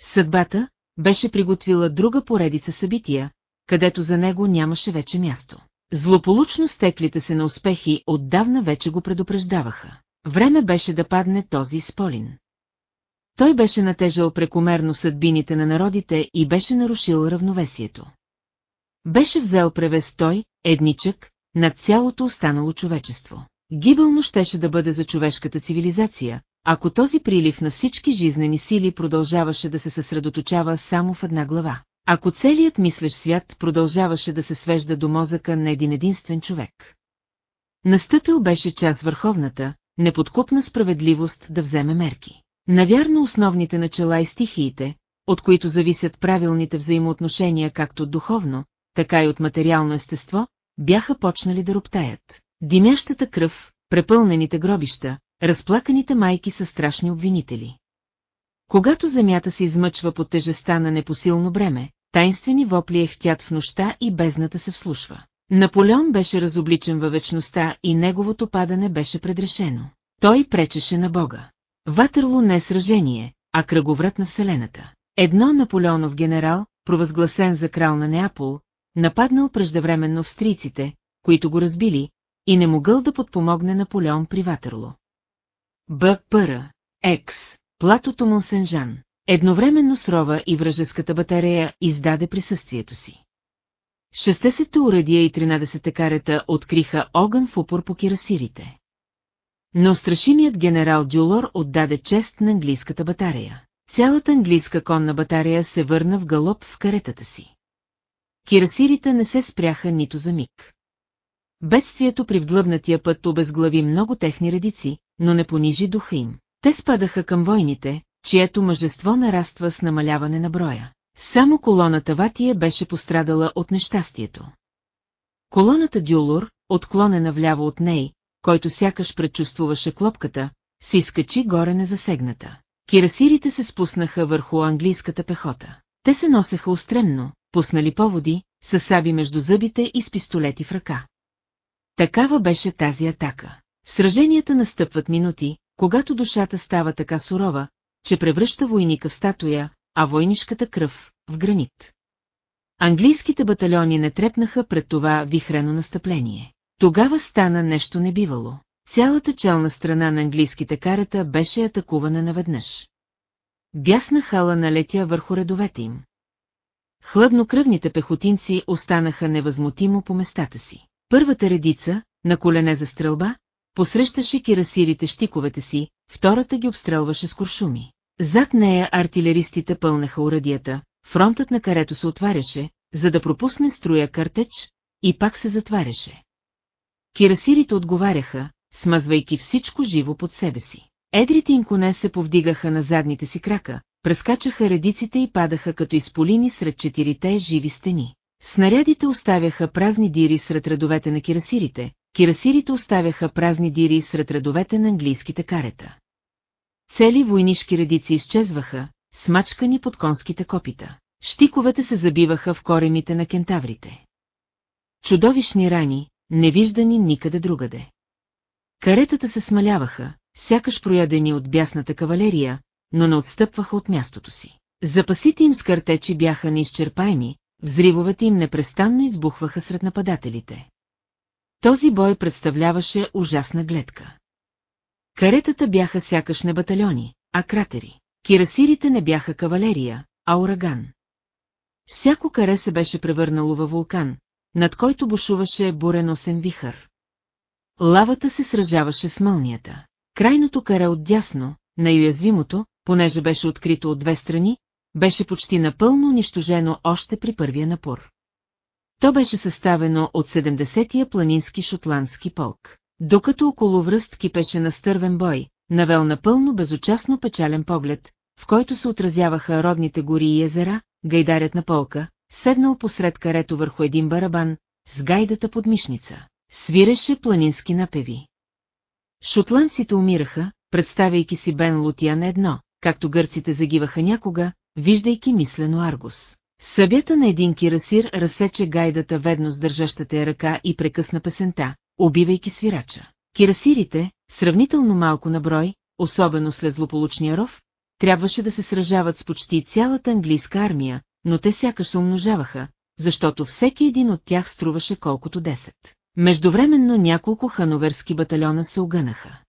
Съдбата беше приготвила друга поредица събития, където за него нямаше вече място. Злополучно стеклите се на успехи отдавна вече го предупреждаваха. Време беше да падне този сполин. Той беше натежал прекомерно съдбините на народите и беше нарушил равновесието. Беше взел превес той, едничък, над цялото останало човечество. Гибелно щеше да бъде за човешката цивилизация, ако този прилив на всички жизнени сили продължаваше да се съсредоточава само в една глава. Ако целият мислещ свят продължаваше да се свежда до мозъка на един единствен човек. Настъпил беше час върховната, неподкупна справедливост да вземе мерки. Навярно основните начала и стихиите, от които зависят правилните взаимоотношения както от духовно, така и от материално естество, бяха почнали да роптаят. Димящата кръв, препълнените гробища, разплаканите майки са страшни обвинители. Когато земята се измъчва под тежеста на непосилно бреме, тайнствени вопли е хтят в нощта и бездната се вслушва. Наполеон беше разобличен във вечността и неговото падане беше предрешено. Той пречеше на Бога. Ватерло не е сражение, а кръговрат на Вселената. Едно Наполеонов генерал, провъзгласен за крал на Неапол, нападнал преждевременно австрийците, които го разбили, и не могъл да подпомогне Наполеон при Ватерло. Б. Пъра, Екс, платото Монсенжан, едновременно с рова и вражеската батарея издаде присъствието си. 60-те урадия и 13-те карета откриха огън в упор по кирасирите. Но страшимият генерал Дюлор отдаде чест на английската батарея. Цялата английска конна батарея се върна в галоп в каретата си. Кирасирите не се спряха нито за миг. Бедствието при вдлъбнатия път обезглави много техни редици, но не понижи духа им. Те спадаха към войните, чието мъжество нараства с намаляване на броя. Само колоната Ватия беше пострадала от нещастието. Колоната Дюлор, отклонена вляво от ней, който сякаш предчувствуваше клопката, се изкачи горе незасегната. Кирасирите се спуснаха върху английската пехота. Те се носеха устремно, пуснали поводи, с саби между зъбите и с пистолети в ръка. Такава беше тази атака. Сраженията настъпват минути, когато душата става така сурова, че превръща войника в статуя, а войнишката кръв – в гранит. Английските батальони не трепнаха пред това вихрено настъпление. Тогава стана нещо небивало. Цялата челна страна на английските карата беше атакувана наведнъж. Бясна хала налетя върху редовете им. Хладнокръвните пехотинци останаха невъзмутимо по местата си. Първата редица, на колене за стрелба, посрещаше кирасирите щиковете си, втората ги обстрелваше с куршуми. Зад нея артилеристите пълнеха урадията, фронтът на карето се отваряше, за да пропусне струя картеч, и пак се затваряше. Кирасирите отговаряха, смазвайки всичко живо под себе си. Едрите им коне се повдигаха на задните си крака, прескачаха редиците и падаха като изполини сред четирите живи стени. Снарядите оставяха празни дири сред редовете на кирасирите, кирасирите оставяха празни дири сред редовете на английските карета. Цели войнишки редици изчезваха, смачкани под конските копита. Щиковете се забиваха в корените на кентаврите. Чудовищни рани, невиждани никъде другаде. Каретата се смаляваха, сякаш проядени от бясната кавалерия, но не отстъпваха от мястото си. Запасите им с картечи бяха неизчерпаеми, взривовете им непрестанно избухваха сред нападателите. Този бой представляваше ужасна гледка. Каретата бяха сякаш не батальони, а кратери. Кирасирите не бяха кавалерия, а ураган. Всяко каре се беше превърнало във вулкан, над който бушуваше буреносен вихър. Лавата се сражаваше с мълнията. Крайното каре отдясно, най-уязвимото, понеже беше открито от две страни, беше почти напълно унищожено още при първия напор. То беше съставено от 70-я планински шотландски полк. Докато около връст кипеше на стървен бой, навел напълно безучастно печален поглед, в който се отразяваха родните гори и езера, гайдарят на полка, седнал посред карето върху един барабан, с гайдата под мишница. Свиреше планински напеви. Шотландците умираха, представяйки си Бен Лутия на едно, както гърците загиваха някога, виждайки мислено Аргус. Събята на един кирасир разсече гайдата ведно с държащата я ръка и прекъсна песента, убивайки свирача. Кирасирите, сравнително малко на брой, особено след злополучния ров, трябваше да се сражават с почти цялата английска армия, но те сякаш умножаваха, защото всеки един от тях струваше колкото 10. Междувременно няколко хановерски батальона се огънаха.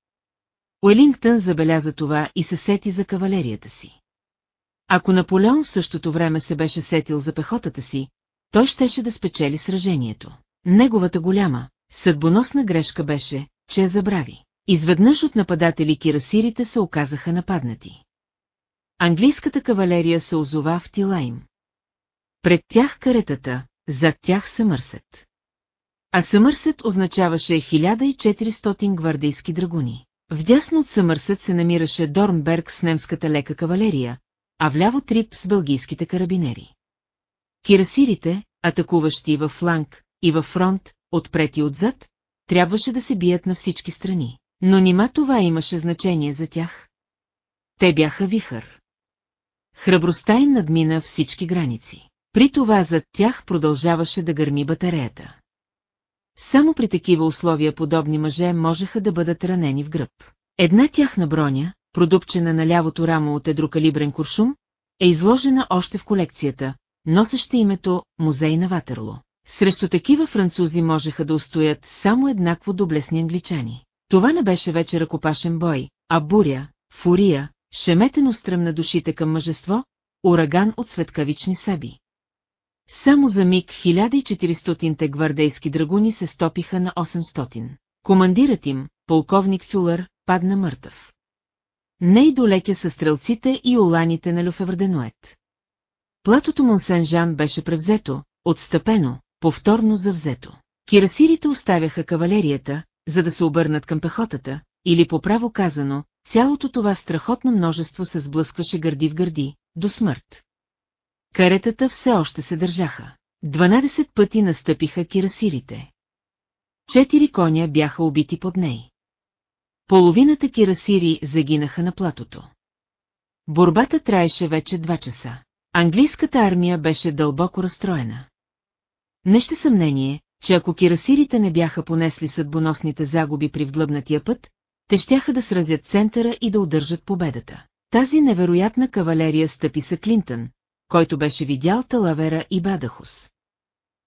Уелингтън забеляза това и се сети за кавалерията си. Ако Наполеон в същото време се беше сетил за пехотата си, той щеше да спечели сражението. Неговата голяма, съдбоносна грешка беше, че я забрави. Изведнъж от нападатели кирасирите се оказаха нападнати. Английската кавалерия се озова в тила им. Пред тях каретата, зад тях Съмърсет. А Съмърсет означаваше 1400 гвардейски драгуни. Вдясно от Съмърсет се намираше Дорнберг с немската лека кавалерия, а вляво Трип с бългийските карабинери. Кирасирите, атакуващи във фланг и във фронт, отпред и отзад, трябваше да се бият на всички страни. Но нима това имаше значение за тях. Те бяха вихър. Храбростта им надмина всички граници. При това зад тях продължаваше да гърми батареята. Само при такива условия подобни мъже можеха да бъдат ранени в гръб. Една тяхна броня, продупчена на лявото рамо от едрокалибрен куршум, е изложена още в колекцията, носеща името Музей на Ватерло. Срещу такива французи можеха да устоят само еднакво доблесни англичани. Това не беше вече ръкопашен бой, а буря, фурия, шеметено стръм на душите към мъжество, ураган от светкавични саби. Само за миг 1400-те гвардейски драгуни се стопиха на 800. Командирът им, полковник Фюлър, падна мъртъв. Не и долекя са стрелците и оланите на Люфевърденует. Платото Монсен-Жан беше превзето, отстъпено, повторно завзето. Кирасирите оставяха кавалерията, за да се обърнат към пехотата, или по право казано, цялото това страхотно множество се сблъскваше гърди в гърди, до смърт. Каретата все още се държаха. Дванадесет пъти настъпиха кирасирите. Четири коня бяха убити под ней. Половината кирасири загинаха на платото. Борбата траеше вече два часа. Английската армия беше дълбоко разстроена. Нещо съмнение, че ако кирасирите не бяха понесли съдбоносните загуби при вдлъбнатия път, те щяха да сразят центъра и да удържат победата. Тази невероятна кавалерия стъпи са Клинтън, който беше видял Талавера и Бадахус.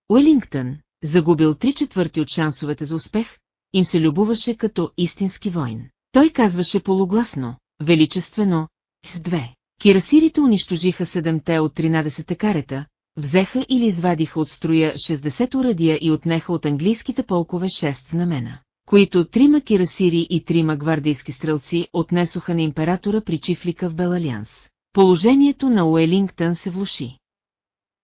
Уелингтън, загубил три четвърти от шансовете за успех, им се любоваше като истински войн. Той казваше полугласно, величествено, с две. Кирасирите унищожиха седемте от 13 карета, взеха или извадиха от строя 60 урадия и отнеха от английските полкове 6 знамена, които трима кирасири и трима гвардейски стрелци отнесоха на императора при чифлика в Белалианс. Положението на Уелингтън се влуши.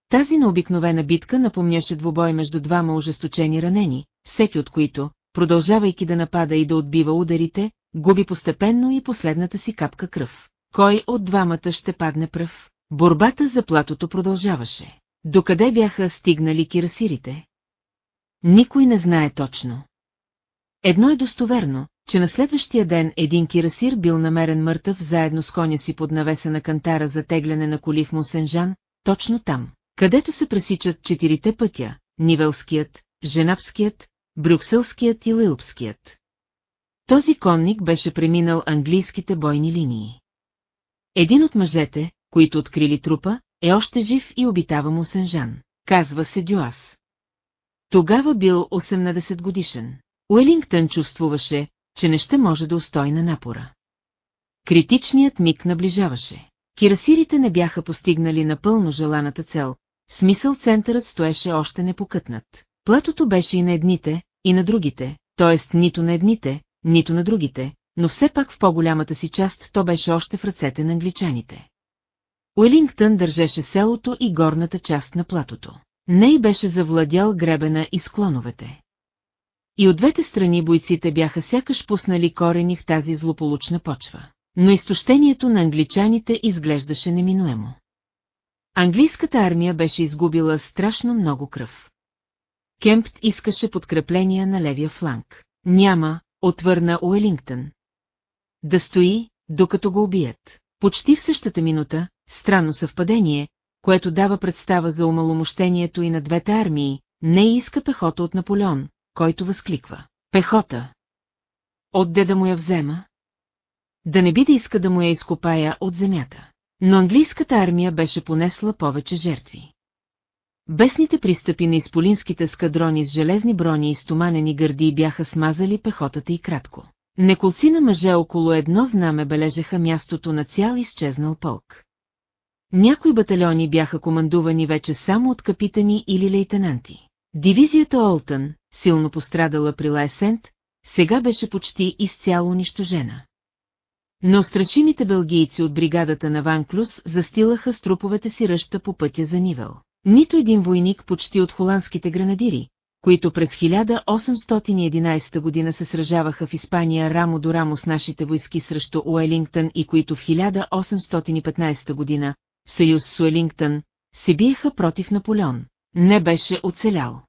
Тази необикновена битка напомняше двубой между двама ожесточени ранени, всеки от които, продължавайки да напада и да отбива ударите, губи постепенно и последната си капка кръв. Кой от двамата ще падне пръв? Борбата за платото продължаваше. Докъде бяха стигнали кирасирите? Никой не знае точно. Едно е достоверно, че на следващия ден един кирасир бил намерен мъртъв заедно с коня си под навеса на кантара за тегляне на коли в Мусенжан, точно там, където се пресичат четирите пътя – Нивелският, Женавският, Брюкселският и Лилпският. Този конник беше преминал английските бойни линии. Един от мъжете, които открили трупа, е още жив и обитава му Сенжан. Казва се Дюас. Тогава бил 18 годишен. Уелингтън чувствуваше, че не ще може да устои на напора. Критичният миг наближаваше. Кирасирите не бяха постигнали напълно желаната цел, смисъл центърът стоеше още непокътнат. Платото беше и на едните, и на другите, т.е. нито на едните, нито на другите, но все пак в по-голямата си част то беше още в ръцете на англичаните. Уелингтън държеше селото и горната част на платото. Ней беше завладял гребена и склоновете. И от двете страни бойците бяха сякаш пуснали корени в тази злополучна почва. Но изтощението на англичаните изглеждаше неминуемо. Английската армия беше изгубила страшно много кръв. Кемпт искаше подкрепления на левия фланг. Няма, отвърна Уелингтън. Да стои, докато го убият. Почти в същата минута, странно съвпадение, което дава представа за умаломощението и на двете армии, не иска пехота от Наполеон, който възкликва. Пехота! Отде да му я взема? Да не би да иска да му я изкопая от земята. Но английската армия беше понесла повече жертви. Бесните пристъпи на изполинските скадрони с железни брони и стоманени гърди бяха смазали пехотата и кратко. Неколци на мъже около едно знаме бележеха мястото на цял изчезнал полк. Някои батальони бяха командувани вече само от капитани или лейтенанти. Дивизията Олтън, силно пострадала при Лайсент, сега беше почти изцяло унищожена. Но страшимите белгийци от бригадата на Ванклюс застилаха с труповете си ръща по пътя за Нивел. Нито един войник почти от холандските гранадири, които през 1811 година се сражаваха в Испания рамо до рамо с нашите войски срещу Уелингтън и които в 1815 година, съюз с Уелингтън, се биеха против Наполеон. Не беше оцелял.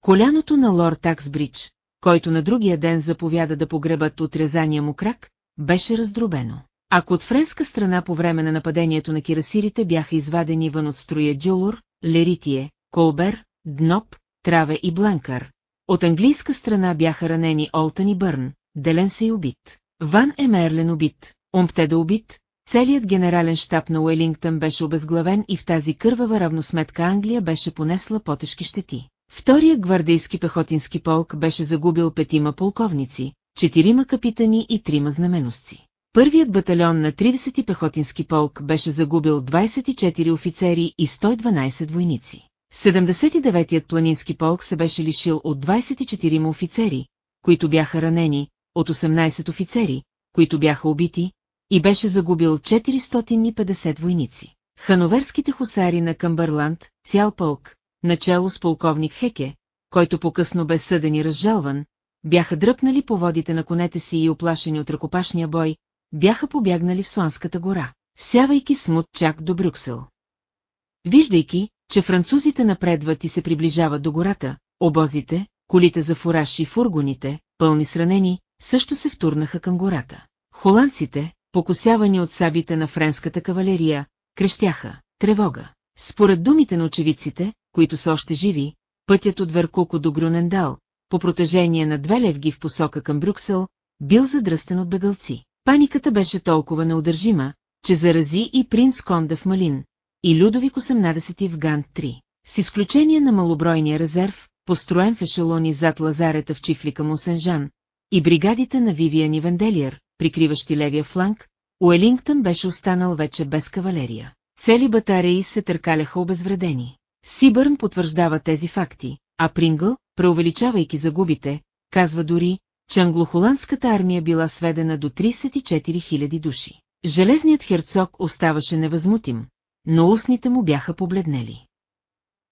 Коляното на лорд Аксбридж, който на другия ден заповяда да погребат отрезания му крак, беше раздробено. Ако от френска страна по време на нападението на кирасирите бяха извадени вън от строя Дюлор, Леритие, Колбер, Дноп, Траве и Бланкар, от английска страна бяха ранени Олтън и Бърн, Делен се и убит. Ван Емерлен убит, Умптеда убит, целият генерален щаб на Уелингтън беше обезглавен и в тази кървава равносметка Англия беше понесла потешки щети. Втория гвардейски пехотински полк беше загубил петима полковници, четирима капитани и трима знаменосци. Първият батальон на 30-ти пехотински полк беше загубил 24 офицери и 112 войници. 79-тият планински полк се беше лишил от 24 офицери, които бяха ранени, от 18 офицери, които бяха убити, и беше загубил 450 войници. Хановерските хусари на Камбърланд, цял полк, начало с полковник Хеке, който по-късно бе съден и разжалван, бяха дръпнали по водите на конете си и оплашени от ръкопашния бой, бяха побягнали в Сланската гора, сявайки смут чак до Брюксел. Виждайки, че французите напредват и се приближават до гората, обозите, колите за фураж и фургоните, пълни с ранени, също се втурнаха към гората. Холандците, покосявани от сабите на френската кавалерия, крещяха «Тревога!». Според думите на очевидците, които са още живи, пътят от Веркуко до Грунендал, по протежение на две левги в посока към Брюксел, бил задръстен от бегалци. Паниката беше толкова неудържима, че зарази и принц Конда в Малин, и Людовик 18 в Гант 3. С изключение на малобройния резерв, построен в ешелони зад лазарета в чифлика му Сен-Жан, и бригадите на Вивиан и Венделиер, прикриващи левия фланг, Уелингтън беше останал вече без кавалерия. Цели батареи се търкаляха обезвредени. Сибърн потвърждава тези факти, а Прингъл, преувеличавайки загубите, казва дори, че англохоландската армия била сведена до 34 000 души. Железният херцог оставаше невъзмутим, но устните му бяха побледнели.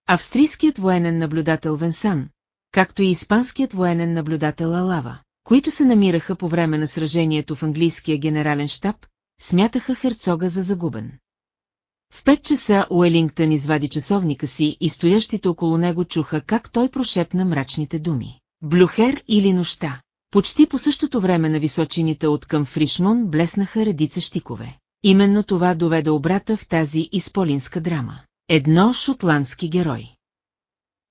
Австрийският военен наблюдател Венсан, както и испанският военен наблюдател Алава, които се намираха по време на сражението в английския генерален штаб, смятаха херцога за загубен. В пет часа Уелингтън извади часовника си и стоящите около него чуха как той прошепна мрачните думи. Блюхер или нощта. Почти по същото време на височините от към Фришмон блеснаха редица щикове. Именно това доведе обрата в тази изполинска драма. Едно шотландски герой.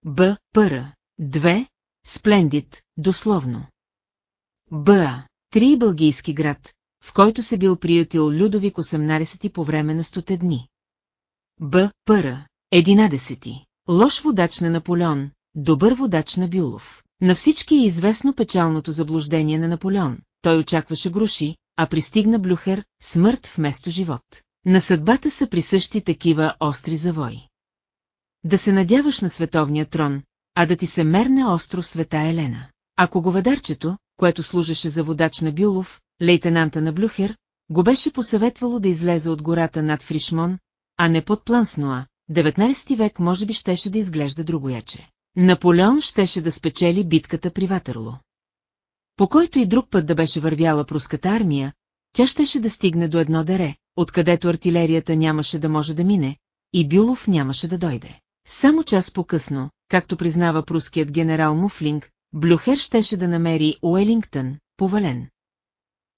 Б. Пъра. Две. Сплендит, дословно. Б. Три бългийски град, в който се бил приятел Людовик 18 по време на стоте дни. Б. Пъра. 11. Лош водач на Наполеон, добър водач на Бюлов. На всички е известно печалното заблуждение на Наполеон. Той очакваше груши, а пристигна Блюхер, смърт вместо живот. На съдбата са присъщи такива остри завои. Да се надяваш на световния трон, а да ти се мерне остро света Елена. Ако говедарчето, което служеше за водач на Бюлов, лейтенанта на Блюхер, го беше посъветвало да излезе от гората над Фришмон, а не под Планснуа, 19 век може би щеше да изглежда другояче. Наполеон щеше да спечели битката при Ватерло. По който и друг път да беше вървяла пруската армия, тя щеше да стигне до едно дере, откъдето артилерията нямаше да може да мине, и Бюлов нямаше да дойде. Само час по-късно, както признава пруският генерал Муфлинг, Блюхер щеше да намери Уелингтън, повален.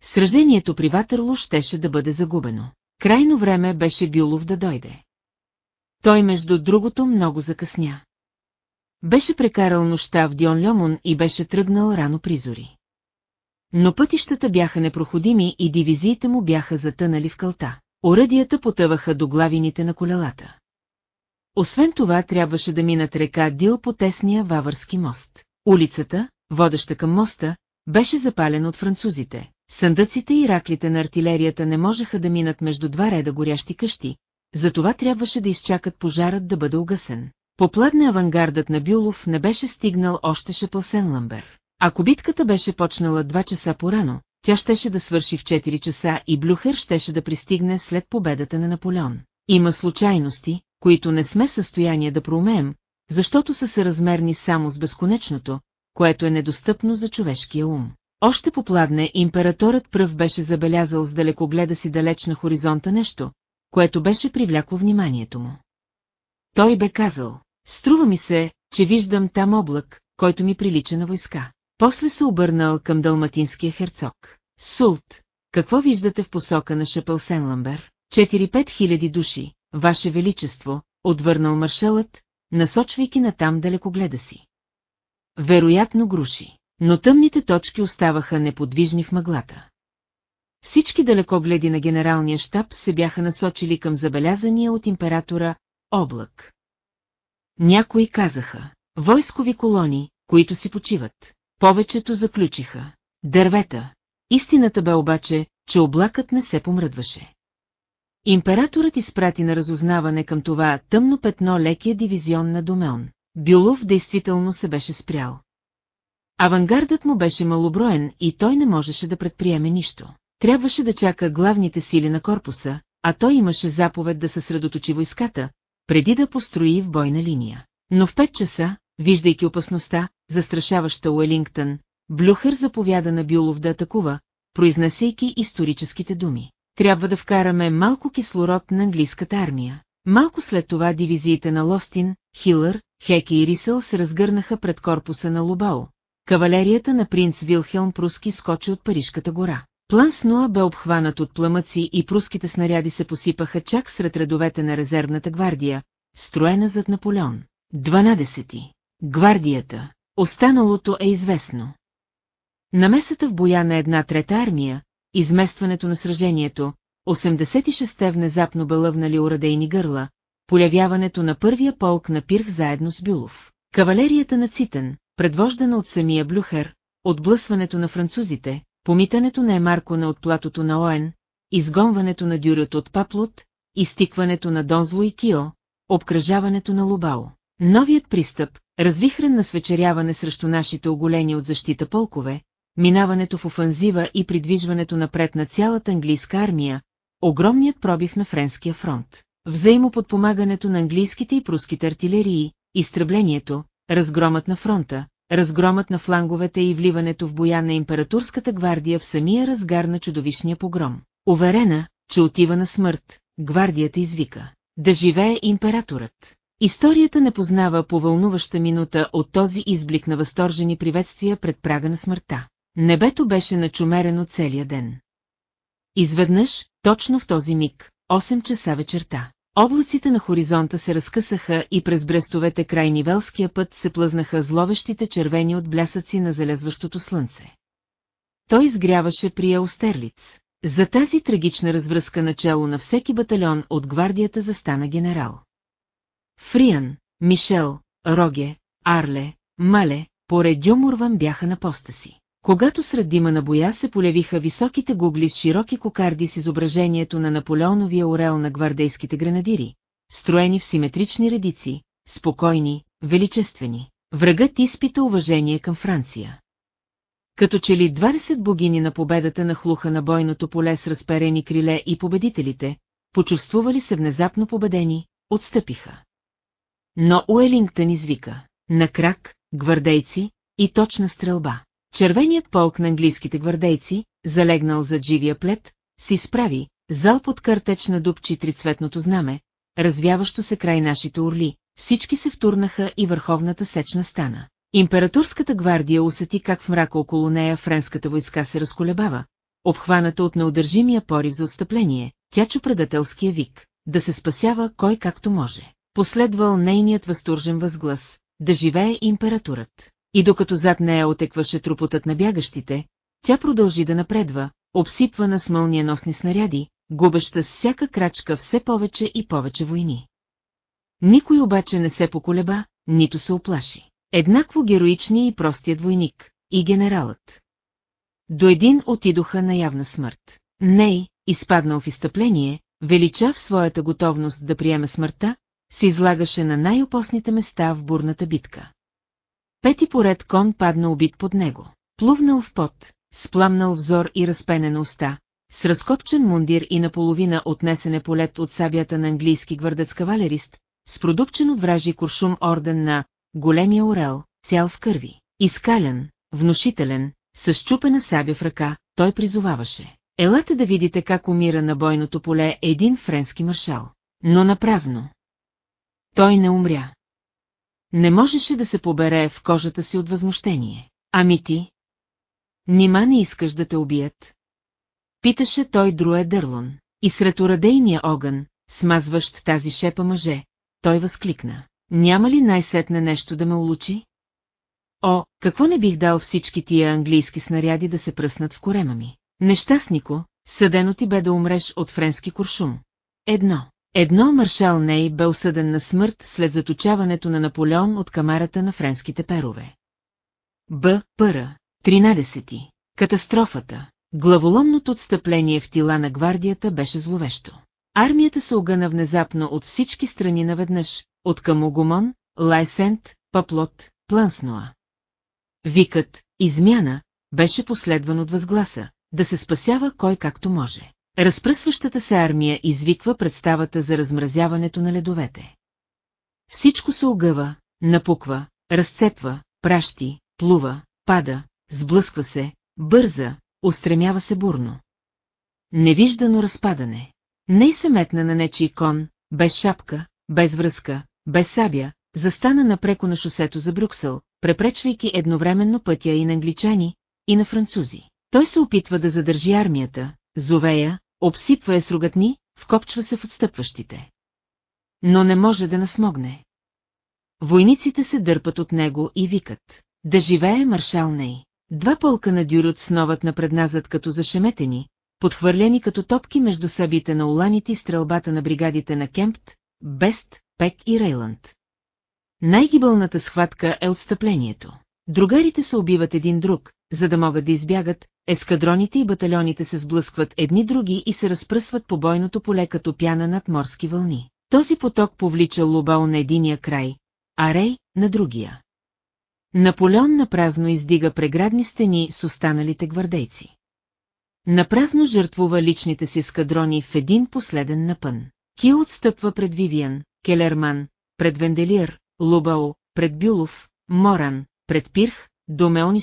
Сражението при Ватерло щеше да бъде загубено. Крайно време беше Бюлов да дойде. Той между другото много закъсня. Беше прекарал нощта в Дион Льомон и беше тръгнал рано призори. Но пътищата бяха непроходими и дивизиите му бяха затънали в кълта. Оръдията потъваха до главините на колелата. Освен това трябваше да минат река Дил по тесния Вавърски мост. Улицата, водеща към моста, беше запалена от французите. Съндъците и раклите на артилерията не можеха да минат между два реда горящи къщи, затова трябваше да изчакат пожарът да бъде угасен. Попладне авангардът на Бюлов не беше стигнал още Шепълсен Ламбер. Ако битката беше почнала два часа по-рано, тя щеше да свърши в 4 часа и Блюхер щеше да пристигне след победата на Наполеон. Има случайности, които не сме в състояние да проумеем, защото са съразмерни само с безконечното, което е недостъпно за човешкия ум. Още попладне императорът пръв беше забелязал с далекогледа си далеч на хоризонта нещо, което беше привлякло вниманието му. Той бе казал, струва ми се, че виждам там облак, който ми прилича на войска. После се обърнал към далматинския херцог. Султ, какво виждате в посока на Шапълсен Ламбер? 4-5 хиляди души, Ваше Величество, отвърнал маршалът, насочвайки натам далекогледа си. Вероятно груши, но тъмните точки оставаха неподвижни в мъглата. Всички далекогледи на генералния щаб се бяха насочили към забелязания от императора облак. Някои казаха, войскови колони, които си почиват. Повечето заключиха. Дървета. Истината бе обаче, че облакът не се помръдваше. Императорът изпрати на разузнаване към това тъмно петно лекия дивизион на Домеон. Бюлов действително се беше спрял. Авангардът му беше малоброен и той не можеше да предприеме нищо. Трябваше да чака главните сили на корпуса, а той имаше заповед да съсредоточи войската, преди да построи в бойна линия. Но в пет часа, виждайки опасността, застрашаваща Уелингтън, Блюхър заповяда на Бюлов да атакува, произнасяйки историческите думи. Трябва да вкараме малко кислород на английската армия. Малко след това дивизиите на Лостин, Хилър, Хеки и Рисъл се разгърнаха пред корпуса на Лобао. Кавалерията на принц Вилхелм Пруски скочи от Парижката гора. План Снуа бе обхванат от пламъци и пруските снаряди се посипаха чак сред редовете на резервната гвардия, строена зад Наполеон. 12. Гвардията. Останалото е известно. Намесата в боя на една трета армия, изместването на сражението, 86-те внезапно бе лъвнали урадейни гърла, полявяването на първия полк на Пирх заедно с Бюлов. Кавалерията на Цитън, предвождана от самия Блюхер, отблъсването на французите, помитането на Емаркона от платото на Оен, изгонването на Дюрят от Паплот, изтикването на Донзло и Кио, обкръжаването на Лубао. Новият пристъп, развихрен на свечеряване срещу нашите оголени от защита полкове, минаването в офанзива и придвижването напред на цялата английска армия, огромният пробив на Френския фронт, взаимоподпомагането на английските и пруските артилерии, изтреблението, разгромът на фронта, разгромът на фланговете и вливането в боя на императорската гвардия в самия разгар на чудовищния погром. Уверена, че отива на смърт, гвардията извика. Да живее императорът! Историята не познава повълнуваща минута от този изблик на възторжени приветствия пред прага на смъртта. Небето беше начумерено целия ден. Изведнъж, точно в този миг, 8 часа вечерта, облаците на хоризонта се разкъсаха и през брестовете край Нивелския път се плъзнаха зловещите червени от блясъци на залезващото слънце. Той изгряваше при Аустерлиц. За тази трагична развръзка начало на всеки батальон от гвардията застана генерал. Фриан, Мишел, Роге, Арле, Мале, поред Дюмурван бяха на поста си. Когато сред дима на боя се полявиха високите гугли с широки кокарди с изображението на Наполеоновия орел на гвардейските гренадири, строени в симетрични редици, спокойни, величествени, врагът изпита уважение към Франция. като че ли 20 богини на победата нахлуха на бойното поле с разперени криле и победителите, почувствували се внезапно победени, отстъпиха. Но Уелингтън извика, на крак, гвардейци и точна стрелба. Червеният полк на английските гвардейци, залегнал за живия плет, си справи, залп от картеч на дубчи трицветното знаме, развяващо се край нашите орли, всички се втурнаха и върховната сечна стана. Императорската гвардия усети как в мрака около нея френската войска се разколебава, обхваната от неудържимия порив за отстъпление, тя чу предателския вик, да се спасява кой както може. Последвал нейният възторжен възглас, да живее императорът. И докато зад нея отекваше трупотът на бягащите, тя продължи да напредва, обсипвана с мълниеносни снаряди, губеща с всяка крачка все повече и повече войни. Никой обаче не се поколеба, нито се оплаши. Еднакво героични и простият войник, и генералът. До един отидоха на явна смърт. Ней, изпаднал в изтъпление, велича в своята готовност да приеме смъртта, се излагаше на най-опосните места в бурната битка. Пети поред кон падна убит под него, плувнал в пот, спламнал взор и разпенена уста, с разкопчен мундир и наполовина отнесене полет от сабията на английски гвардец кавалерист, с продупчен от вражи куршум орден на големия орел, цял в кърви, изкалян, внушителен, с чупена сабя в ръка, той призоваваше. Елате да видите как умира на бойното поле един френски маршал. Но на празно. Той не умря. Не можеше да се побере в кожата си от възмущение. Ами ти? Нима не искаш да те убият? Питаше той Друе Дърлон. И сред урадейния огън, смазващ тази шепа мъже, той възкликна. Няма ли най-сетне нещо да ме улучи? О, какво не бих дал всички тия английски снаряди да се пръснат в корема ми? Нещастнико, съдено ти бе да умреш от френски куршум. Едно. Едно маршал Ней бе осъден на смърт след заточаването на Наполеон от камарата на френските перове. Б. Пъра. 13. Катастрофата. Главоломното отстъпление в тила на гвардията беше зловещо. Армията се огъна внезапно от всички страни наведнъж, от към Огомон, Лайсент, Паплот, Планснуа. Викът, измяна, беше последван от възгласа, да се спасява кой както може. Разпръсващата се армия извиква представата за размразяването на ледовете. Всичко се огъва, напуква, разцепва, пращи, плува, пада, сблъсква се, бърза, устремява се бурно. Невиждано разпадане. Ней се метна на нечи кон, без шапка, без връзка, без сабя, застана напреко на шосето за Брюксел, препречвайки едновременно пътя и на англичани, и на французи. Той се опитва да задържи армията, зовея, обсипва е с рогатни, вкопчва се в отстъпващите. Но не може да насмогне. Войниците се дърпат от него и викат. Да живее маршал Ней. Два полка на дюрот сноват напредназът като зашеметени, подхвърлени като топки между събите на уланите и стрелбата на бригадите на Кемпт, Бест, Пек и Рейланд. Най-гибълната схватка е отстъплението. Другарите се убиват един друг, за да могат да избягат, ескадроните и батальоните се сблъскват едни други и се разпръсват по бойното поле като пяна над морски вълни. Този поток повлича Лубао на единия край, а Рей – на другия. Наполеон напразно издига преградни стени с останалите гвардейци. Напразно жертвува личните си скадрони в един последен напън. Ки отстъпва пред Вивиан, Келерман, пред Венделиер, Лубао, пред Бюлов, Моран, пред Пирх, Домеон и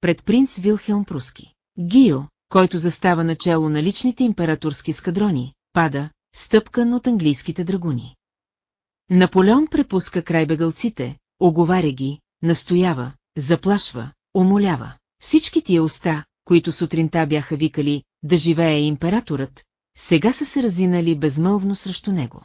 пред принц Вилхелм Пруски. Гио, който застава начало на личните императорски скадрони, пада, стъпкан от английските драгуни. Наполеон препуска край бегалците, оговаря ги, настоява, заплашва, умолява. Всички тия уста, които сутринта бяха викали «Да живее императорът», сега са се разинали безмълвно срещу него.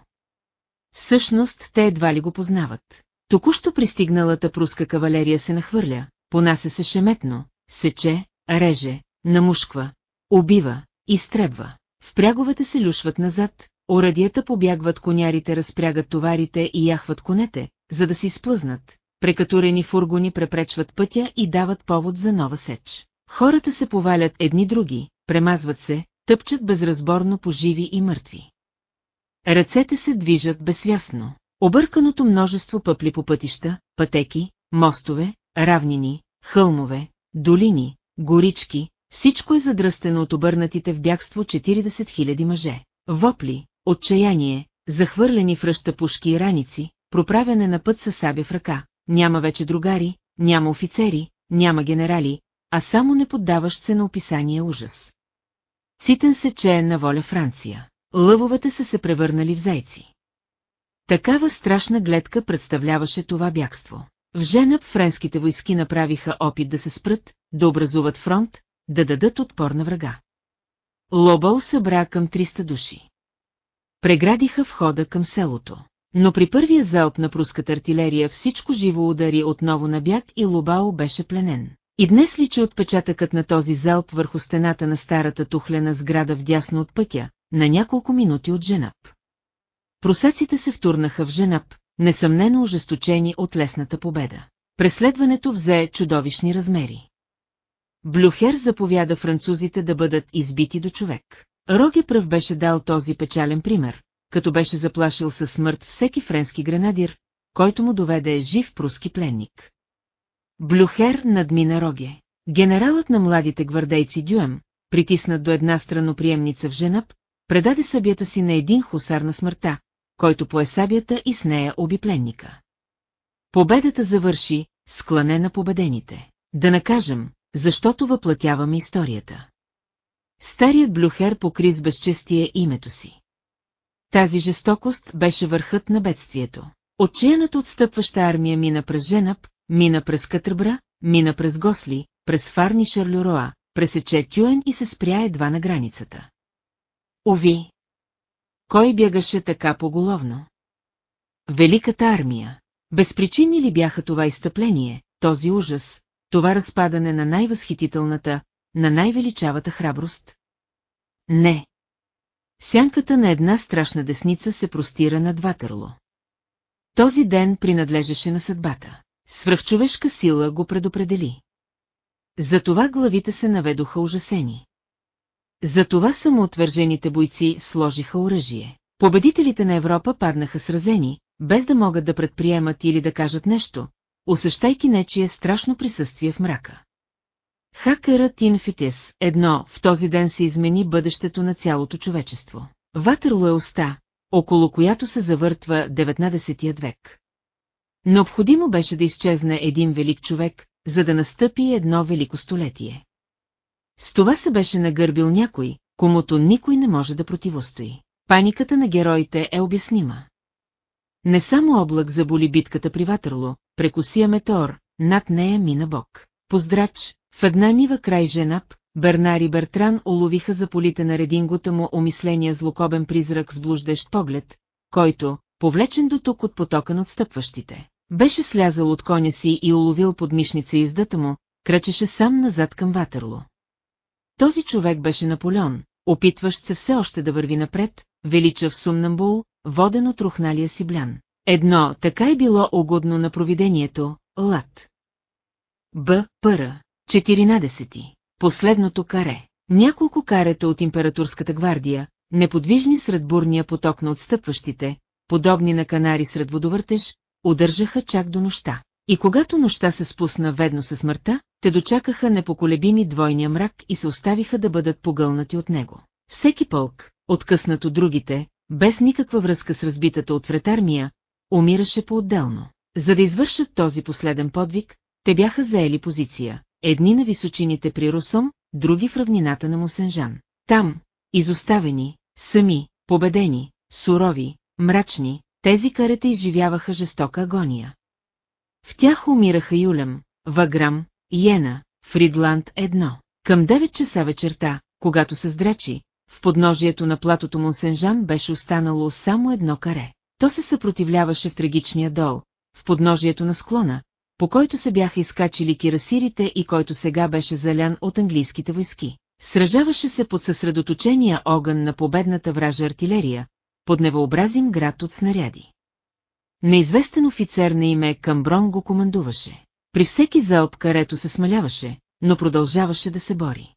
Всъщност те едва ли го познават. Току-що пристигналата пруска кавалерия се нахвърля, понася се шеметно, сече, реже, намушква, убива, изтребва. Впряговете се люшват назад, орадията побягват конярите разпрягат товарите и яхват конете, за да си сплъзнат. Прекатурени фургони препречват пътя и дават повод за нова сеч. Хората се повалят едни други, премазват се, тъпчат безразборно по живи и мъртви. Ръцете се движат безсвясно. Обърканото множество пъпли по пътища, пътеки, мостове, равнини, хълмове, долини, горички, всичко е задръстено от обърнатите в бягство 40 000 мъже. Вопли, отчаяние, захвърлени в ръща пушки и раници, проправяне на път със сабя в ръка. Няма вече другари, няма офицери, няма генерали, а само не поддаващ се на описание ужас. Цитен се чее на воля Франция. Лъвовете са се превърнали в зайци. Такава страшна гледка представляваше това бягство. В Женъб френските войски направиха опит да се спрат, да образуват фронт, да дадат отпор на врага. Лобол събра към 300 души. Преградиха входа към селото. Но при първия залп на пруската артилерия всичко живо удари отново на бяг и Лобао беше пленен. И днес личи отпечатъкът на този залп върху стената на старата тухлена сграда вдясно от пътя, на няколко минути от Женап. Просеците се втурнаха в Женап, несъмнено ожесточени от лесната победа. Преследването взе чудовищни размери. Блюхер заповяда французите да бъдат избити до човек. Роге пръв беше дал този печален пример, като беше заплашил със смърт всеки френски гренадир, който му доведе жив пруски пленник. Блюхер надмина Роге. Генералът на младите гвардейци Дюем, притиснат до една страноприемница в Женъп, предаде събията си на един хусар на смъртта, който пое сабията и с нея оби пленника. Победата завърши, склане на победените. Да накажем, защото въплатяваме историята. Старият Блюхер покри с безчестие името си. Тази жестокост беше върхът на бедствието. Отчаяната отстъпваща армия мина през Женъп, мина през Катърбра, мина през Госли, през Фарни Шарлюроа, пресече Тюен и се спря едва на границата. Ови! Кой бягаше така поголовно? Великата армия. Безпричинни ли бяха това изтъпление, този ужас, това разпадане на най-възхитителната, на най-величавата храброст? Не. Сянката на една страшна десница се простира над Ватърло. Този ден принадлежеше на съдбата. Свръхчовешка сила го предопредели. Затова главите се наведоха ужасени. Затова самоотвържените бойци сложиха оръжие. Победителите на Европа паднаха сразени, без да могат да предприемат или да кажат нещо, усещайки нечие страшно присъствие в мрака. Хакерът Инфитис, едно, в този ден се измени бъдещето на цялото човечество. Ватерло е уста, около която се завъртва 19 век. Необходимо беше да изчезне един велик човек, за да настъпи едно велико столетие. С това се беше нагърбил някой, комуто никой не може да противостои. Паниката на героите е обяснима. Не само облак заболи битката при Ватърло, прекусия метеор, над нея мина бог. Поздрач, в една нива край Женап, Бернар и Бертран уловиха за полите на редингота му умисления злокобен призрак с блуждещ поглед, който, повлечен до тук от потока на отстъпващите, беше слязал от коня си и уловил под мишница издата му, кръчеше сам назад към Ватерло. Този човек беше Наполеон, опитващ се все още да върви напред, величав сумнамбул, воден от рухналия си блян. Едно, така е било угодно на провидението, лад. Б. Пъра. 14. Последното каре. Няколко карета от императорската гвардия, неподвижни сред бурния поток на отстъпващите, подобни на канари сред водовъртеж, удържаха чак до нощта. И когато нощта се спусна ведно със смъртта, те дочакаха непоколебими двойния мрак и се оставиха да бъдат погълнати от него. Всеки полк, откъснат от другите, без никаква връзка с разбитата от вретармия, умираше по-отделно. За да извършат този последен подвиг, те бяха заели позиция. Едни на височините при Русом, други в равнината на Мусенжан. Там, изоставени, сами, победени, сурови, мрачни, тези карета изживяваха жестока агония. В тях умираха Юлем, Ваграм, Йена, Фридланд едно. Към 9 часа вечерта, когато се здрачи, в подножието на платото Монсенжан беше останало само едно каре. То се съпротивляваше в трагичния дол, в подножието на склона, по който се бяха изкачили кирасирите и който сега беше залян от английските войски. Сражаваше се под съсредоточения огън на победната вража артилерия, под невообразим град от снаряди. Неизвестен офицер на име Камброн го командуваше. При всеки залп карето се смаляваше, но продължаваше да се бори.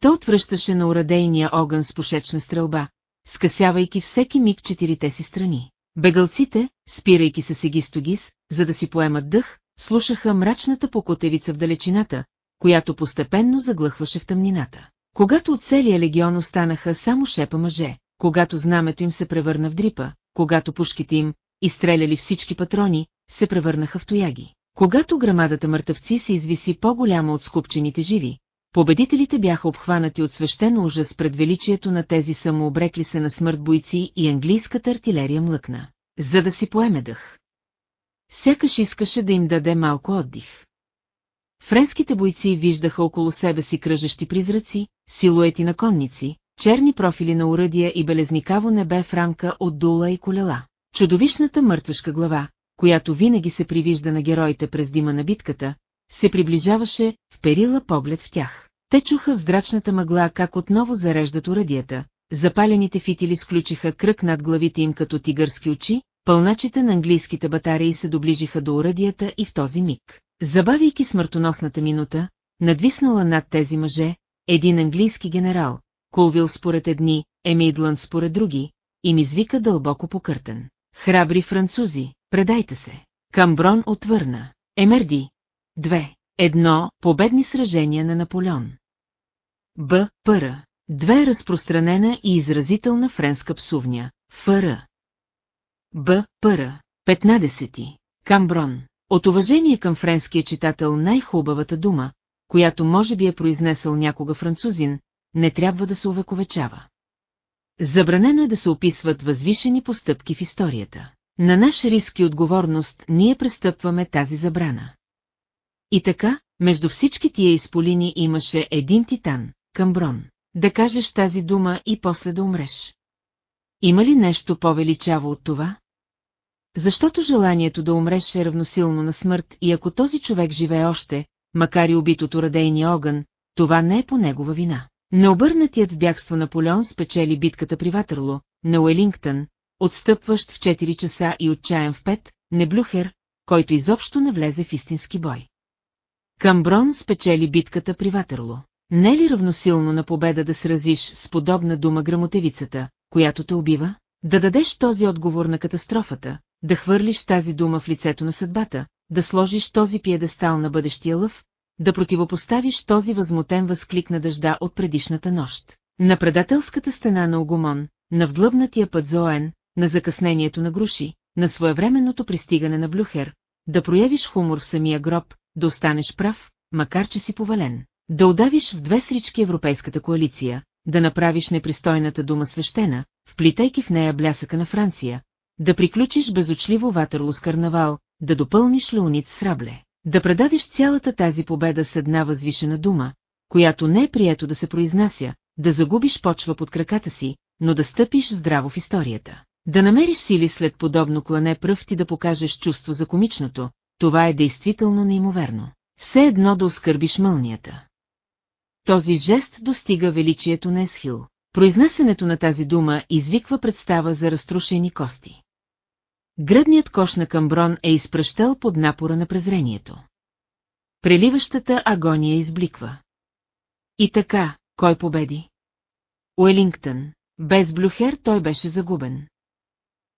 То отвръщаше на урадейния огън с пошечна стрелба, скъсявайки всеки миг четирите си страни. Бегалците, спирайки се сегистогис, за да си поемат дъх, слушаха мрачната покотевица в далечината, която постепенно заглъхваше в тъмнината. Когато от целия легион останаха само шепа мъже, когато знамето им се превърна в дрипа, когато пушките им, изстреляли всички патрони, се превърнаха в тояги. Когато грамадата мъртъвци се извиси по-голяма от скупчените живи, победителите бяха обхванати от свещен ужас пред величието на тези самообрекли се на смърт бойци и английската артилерия млъкна, за да си поеме дъх. Сякаш искаше да им даде малко отдих. Френските бойци виждаха около себе си кръжещи призраци, силуети на конници, черни профили на уръдия и белезникаво небе в рамка от дула и колела. Чудовищната мъртвешка глава, която винаги се привижда на героите през дима на битката, се приближаваше в перила поглед в тях. Те чуха в здрачната мъгла как отново зареждат уръдията, запалените фитили сключиха кръг над главите им като тигърски очи, пълначите на английските батарии се доближиха до уръдията и в този миг. Забавяйки смъртоносната минута, надвиснала над тези мъже, един английски генерал, Колвил според едни, Емейдланд според други, им извика дълбоко покъртен. Храбри французи, предайте се. Камброн отвърна. Емерди. Две. Едно. Победни сражения на Наполеон. Б. Пъра. Две. Разпространена и изразителна френска псувня. Фъра. Б. Пъра. 15. Камброн. От уважение към френския читател най-хубавата дума, която може би е произнесъл някога французин, не трябва да се увековечава. Забранено е да се описват възвишени постъпки в историята. На наш риск и отговорност ние престъпваме тази забрана. И така, между всички тия изполини имаше един титан, Камброн. Да кажеш тази дума и после да умреш. Има ли нещо по-величаво от това? Защото желанието да умреш е равносилно на смърт и ако този човек живее още, макар и убит от урадейния огън, това не е по негова вина. Необърнатият в бягство Наполеон спечели битката при Ватерло, на Уелингтън, отстъпващ в 4 часа и отчаян в 5, не Блюхер, който изобщо не влезе в истински бой. Камброн спечели битката при Ватерло. Не е ли равносилно на победа да сразиш с подобна дума грамотевицата, която те убива? Да дадеш този отговор на катастрофата, да хвърлиш тази дума в лицето на съдбата, да сложиш този пиедестал на бъдещия лъв, да противопоставиш този възмутен възклик на дъжда от предишната нощ. На предателската стена на Огомон, на вдлъбнатия път за Оен, на закъснението на Груши, на своевременното пристигане на Блюхер, да проявиш хумор в самия гроб, да останеш прав, макар че си повален, да удавиш в две срички Европейската коалиция, да направиш непристойната дума свещена, вплитайки в нея блясъка на Франция, да приключиш безочливо Ватерло с карнавал, да допълниш Леонид с рабле, да предадеш цялата тази победа с една възвишена дума, която не е прието да се произнася, да загубиш почва под краката си, но да стъпиш здраво в историята. Да намериш сили след подобно клане пръв ти да покажеш чувство за комичното, това е действително неимоверно. Все едно да оскърбиш мълнията. Този жест достига величието на Есхил. Произнесенето на тази дума извиква представа за разтрушени кости. Гръдният кош на Камброн е изпръщал под напора на презрението. Преливащата агония избликва. И така, кой победи? Уелингтън. Без Блюхер той беше загубен.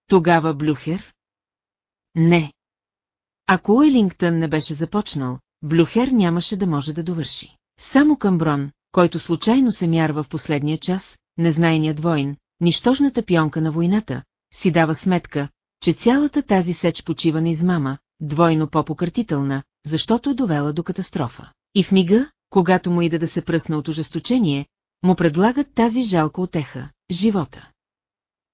Тогава Блюхер? Не. Ако Уелингтън не беше започнал, Блюхер нямаше да може да довърши. Само Камброн, който случайно се мярва в последния час, незнайният войн, нищожната пионка на войната, си дава сметка, че цялата тази сеч почива на измама, двойно по-пократителна, защото е довела до катастрофа. И в мига, когато му иде да се пръсна от ожесточение, му предлагат тази жалка отеха – живота.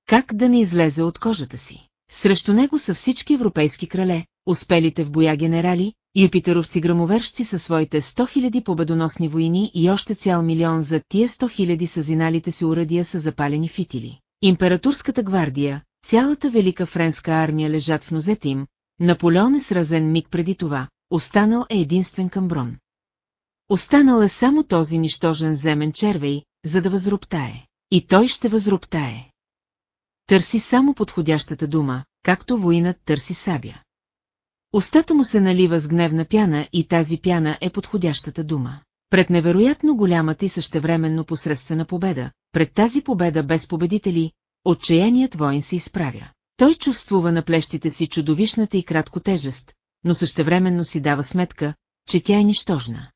Как да не излезе от кожата си? Срещу него са всички европейски крале, успелите в боя генерали, юпитеровци грамоверщи със своите 100 000 победоносни войни и още цял милион за тия 100 000 съзиналите си уръдия са запалени фитили. Императорската гвардия, цялата велика френска армия лежат в нозете им, Наполеон е сразен миг преди това, останал е единствен камброн. Останал е само този нищожен земен червей, за да възроптае. И той ще възроптае. Търси само подходящата дума, както воинът търси сабя. Остата му се налива с гневна пяна и тази пяна е подходящата дума. Пред невероятно голямата и същевременно посредствена победа, пред тази победа без победители, отчаяният воин се изправя. Той чувствува на плещите си чудовищната и кратко тежест, но същевременно си дава сметка, че тя е нищожна.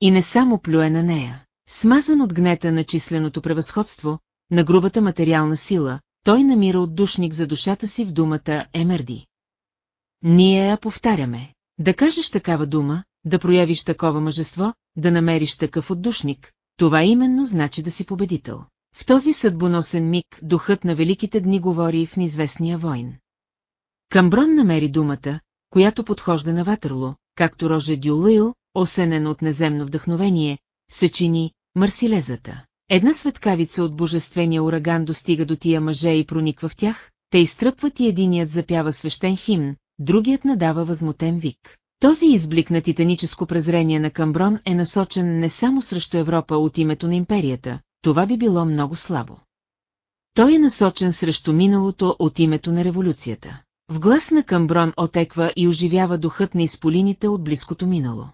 и не само плюе на нея. Смазан от гнета на численото превъзходство, на грубата материална сила, той намира отдушник за душата си в думата Емерди. Ние я повтаряме. Да кажеш такава дума, да проявиш такова мъжество, да намериш такъв отдушник, това именно значи да си победител. В този съдбоносен миг духът на великите дни говори в неизвестния войн. Камброн намери думата, която подхожда на Ватърло, както Роже Дюлъйл, осенен от неземно вдъхновение, се чини Марсилезата. Една светкавица от божествения ураган достига до тия мъже и прониква в тях, те изтръпват и единият запява свещен химн, другият надава възмутен вик. Този изблик на титаническо презрение на Камброн е насочен не само срещу Европа от името на империята, това би било много слабо. Той е насочен срещу миналото от името на революцията. В глас на Камброн отеква и оживява духът на изполините от близкото минало.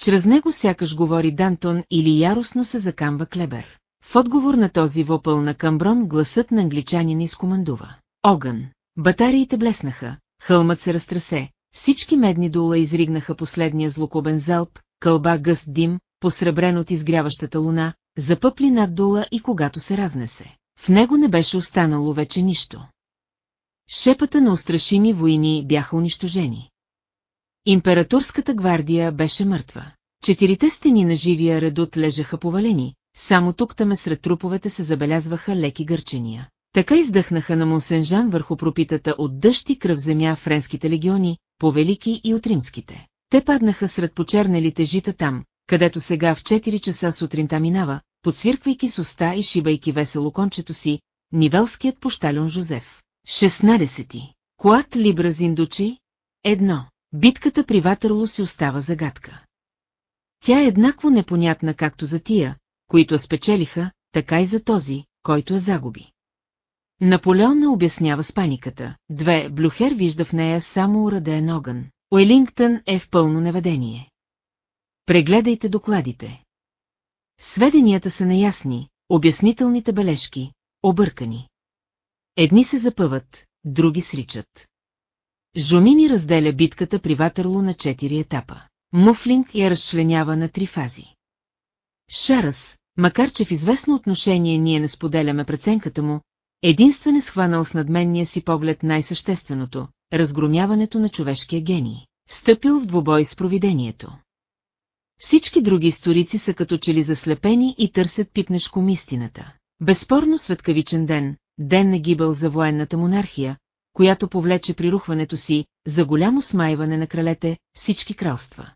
Чрез него сякаш говори Дантон или яростно се закамва Клебер. В отговор на този вопъл на Камброн гласът на англичанина изкомандува. Огън! Батариите блеснаха, хълмът се разтресе, всички медни дула изригнаха последния злокобен залп, кълба гъст дим, посребрен от изгряващата луна, запъпли над дула и когато се разнесе. В него не беше останало вече нищо. Шепата на устрашими войни бяха унищожени. Императорската гвардия беше мъртва. Четирите стени на живия редут лежаха повалени, само тук-таме сред труповете се забелязваха леки гърчения. Така издъхнаха на Монсенжан върху пропитата от дъжд и кръв земя френските легиони, повелики и от римските. Те паднаха сред почернелите жита там, където сега в 4 часа сутринта минава, подсвирквайки с уста и шибайки весело кончето си, нивелският пощален Жозеф. 16. Куат Либра Зиндучи? Едно. Битката при Ватърло си остава загадка. Тя е еднакво непонятна както за тия, които спечелиха, така и за този, който я загуби. Наполеон не обяснява с паниката. Две, Блюхер вижда в нея само ураден огън. Уелингтън е в пълно неведение. Прегледайте докладите. Сведенията са неясни, обяснителните бележки, объркани. Едни се запъват, други сричат. Жомини разделя битката при Ватърло на четири етапа. Муфлинг я разчленява на три фази. Шарас, макар че в известно отношение ние не споделяме преценката му, единствен е схванал с надменния си поглед най-същественото – разгромяването на човешкия гений. Стъпил в двубой с провидението. Всички други историци са като че ли заслепени и търсят пипнешком истината. Безспорно светкавичен ден, ден на гибел за военната монархия, която повлече прирухването си за голямо смайване на кралете всички кралства.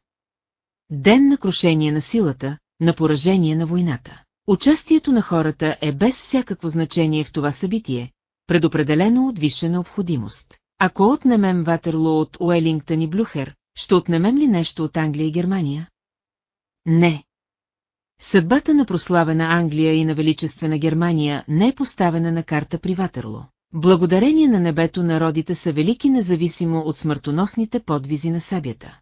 Ден на крушение на силата, на поражение на войната. Участието на хората е без всякакво значение в това събитие, предопределено от висша необходимост. Ако отнемем Ватерло от Уелингтън и Блюхер, ще отнемем ли нещо от Англия и Германия? Не. Съдбата на прославена Англия и на величествена Германия не е поставена на карта при Ватерло. Благодарение на небето народите са велики независимо от смъртоносните подвизи на сабята.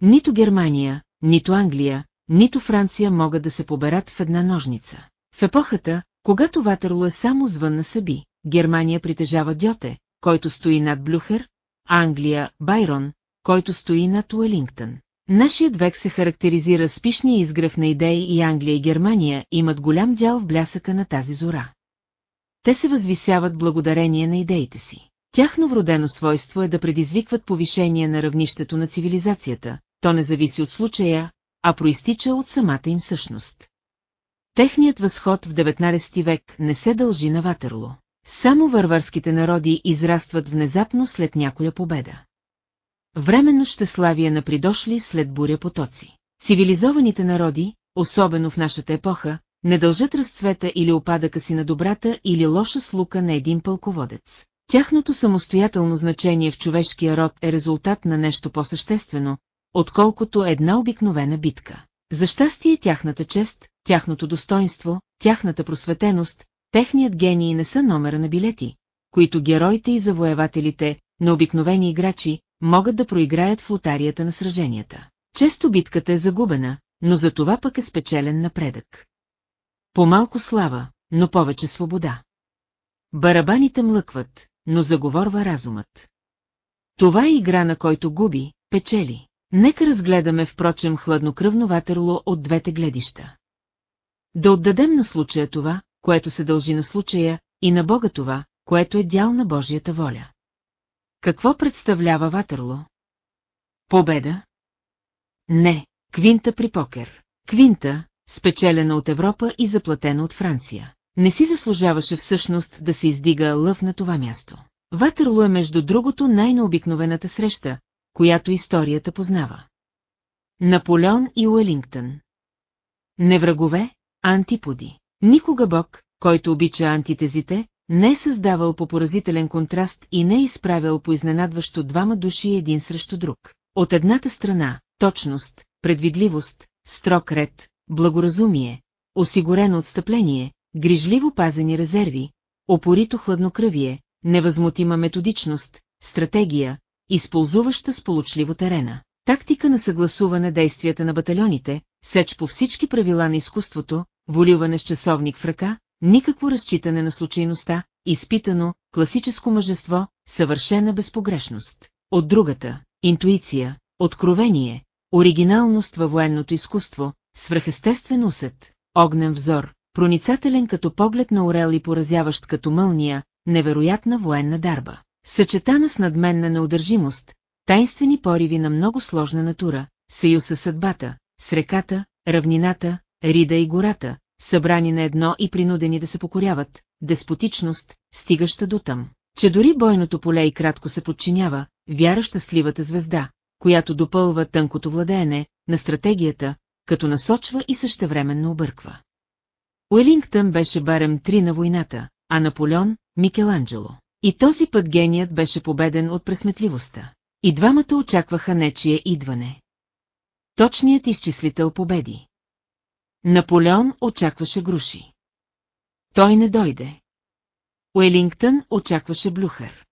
Нито Германия, нито Англия, нито Франция могат да се поберат в една ножница. В епохата, когато Ватерло е само звън на съби, Германия притежава Дьоте, който стои над Блюхер, Англия – Байрон, който стои над Уелингтън. Нашият век се характеризира с пишния изгрев на идеи и Англия и Германия имат голям дял в блясъка на тази зора. Те се възвисяват благодарение на идеите си. Тяхно вродено свойство е да предизвикват повишение на равнището на цивилизацията, то не зависи от случая, а проистича от самата им същност. Техният възход в 19 век не се дължи на Ватерло. Само варварските народи израстват внезапно след някоя победа. Временно ще славия на придошли след буря потоци. Цивилизованите народи, особено в нашата епоха, не дължат разцвета или опадъка си на добрата или лоша слука на един пълководец. Тяхното самостоятелно значение в човешкия род е резултат на нещо по-съществено, отколкото една обикновена битка. За щастие тяхната чест, тяхното достоинство, тяхната просветеност, техният гений не са номера на билети, които героите и завоевателите, на обикновени играчи, могат да проиграят в лотарията на сраженията. Често битката е загубена, но за това пък е спечелен напредък. По-малко слава, но повече свобода. Барабаните млъкват, но заговорва разумът. Това е игра на който губи, печели. Нека разгледаме впрочем хладнокръвно Ватерло от двете гледища. Да отдадем на случая това, което се дължи на случая, и на Бога това, което е дял на Божията воля. Какво представлява Ватерло? Победа? Не, квинта при покер. Квинта, спечелена от Европа и заплатена от Франция. Не си заслужаваше всъщност да се издига лъв на това място. Ватерло е между другото най-необикновената среща, която историята познава. Наполеон и Уелингтън. Не врагове, а антиподи. Никога Бог, който обича антитезите, не е създавал по поразителен контраст и не е изправил по изненадващо двама души един срещу друг. От едната страна – точност, предвидливост, строг ред, благоразумие, осигурено отстъпление, грижливо пазени резерви, опорито хладнокръвие, невъзмутима методичност, стратегия, използваща сполучливо терена. Тактика на съгласуване действията на батальоните, сеч по всички правила на изкуството, волюване с часовник в ръка, никакво разчитане на случайността, изпитано, класическо мъжество, съвършена безпогрешност. От другата, интуиция, откровение, оригиналност във военното изкуство, свръхестествен усет, огнен взор, проницателен като поглед на орел и поразяващ като мълния, невероятна военна дарба. Съчетана с надменна неудържимост, тайнствени пориви на много сложна натура, съюз със съдбата, с реката, равнината, рида и гората, събрани на едно и принудени да се покоряват, деспотичност, стигаща до там, че дори бойното поле и кратко се подчинява, вяра щастливата звезда, която допълва тънкото владеене на стратегията, като насочва и същевременно обърква. Уелингтън беше барем три на войната, а Наполеон – Микеланджело. И този път геният беше победен от пресметливостта. И двамата очакваха нечие идване. Точният изчислител победи. Наполеон очакваше груши. Той не дойде. Уелингтън очакваше Блюхър.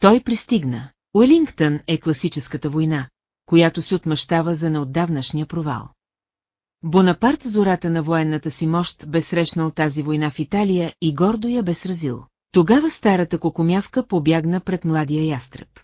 Той пристигна. Уелингтън е класическата война, която се отмъщава за неотдавнашния провал. Бонапарт зората на военната си мощ бе срещнал тази война в Италия и гордо я бе сразил. Тогава старата кокомявка побягна пред младия ястреб.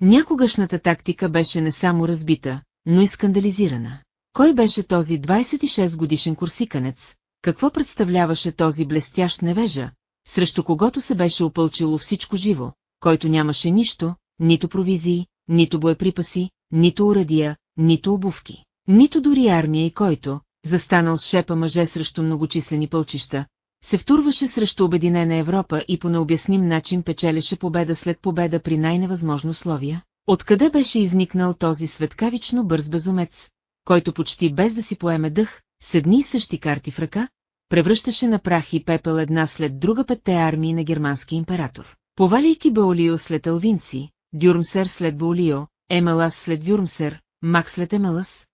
Някогашната тактика беше не само разбита, но и скандализирана. Кой беше този 26 годишен курсиканец, какво представляваше този блестящ невежа, срещу когото се беше опълчило всичко живо, който нямаше нищо, нито провизии, нито боеприпаси, нито урадия, нито обувки, нито дори армия и който, застанал с шепа мъже срещу многочислени пълчища, се втурваше срещу Обединена Европа и по необясним начин печелеше победа след победа при най-невъзможно условия? Откъде беше изникнал този светкавично бърз безумец, който почти без да си поеме дъх, с едни и същи карти в ръка, превръщаше на прах и пепел една след друга петте армии на германски император. Поваляйки Баолио след Алвинци, Дюрмсер след Баолио, Емалас след Дюрмсер, Мак след Емалас.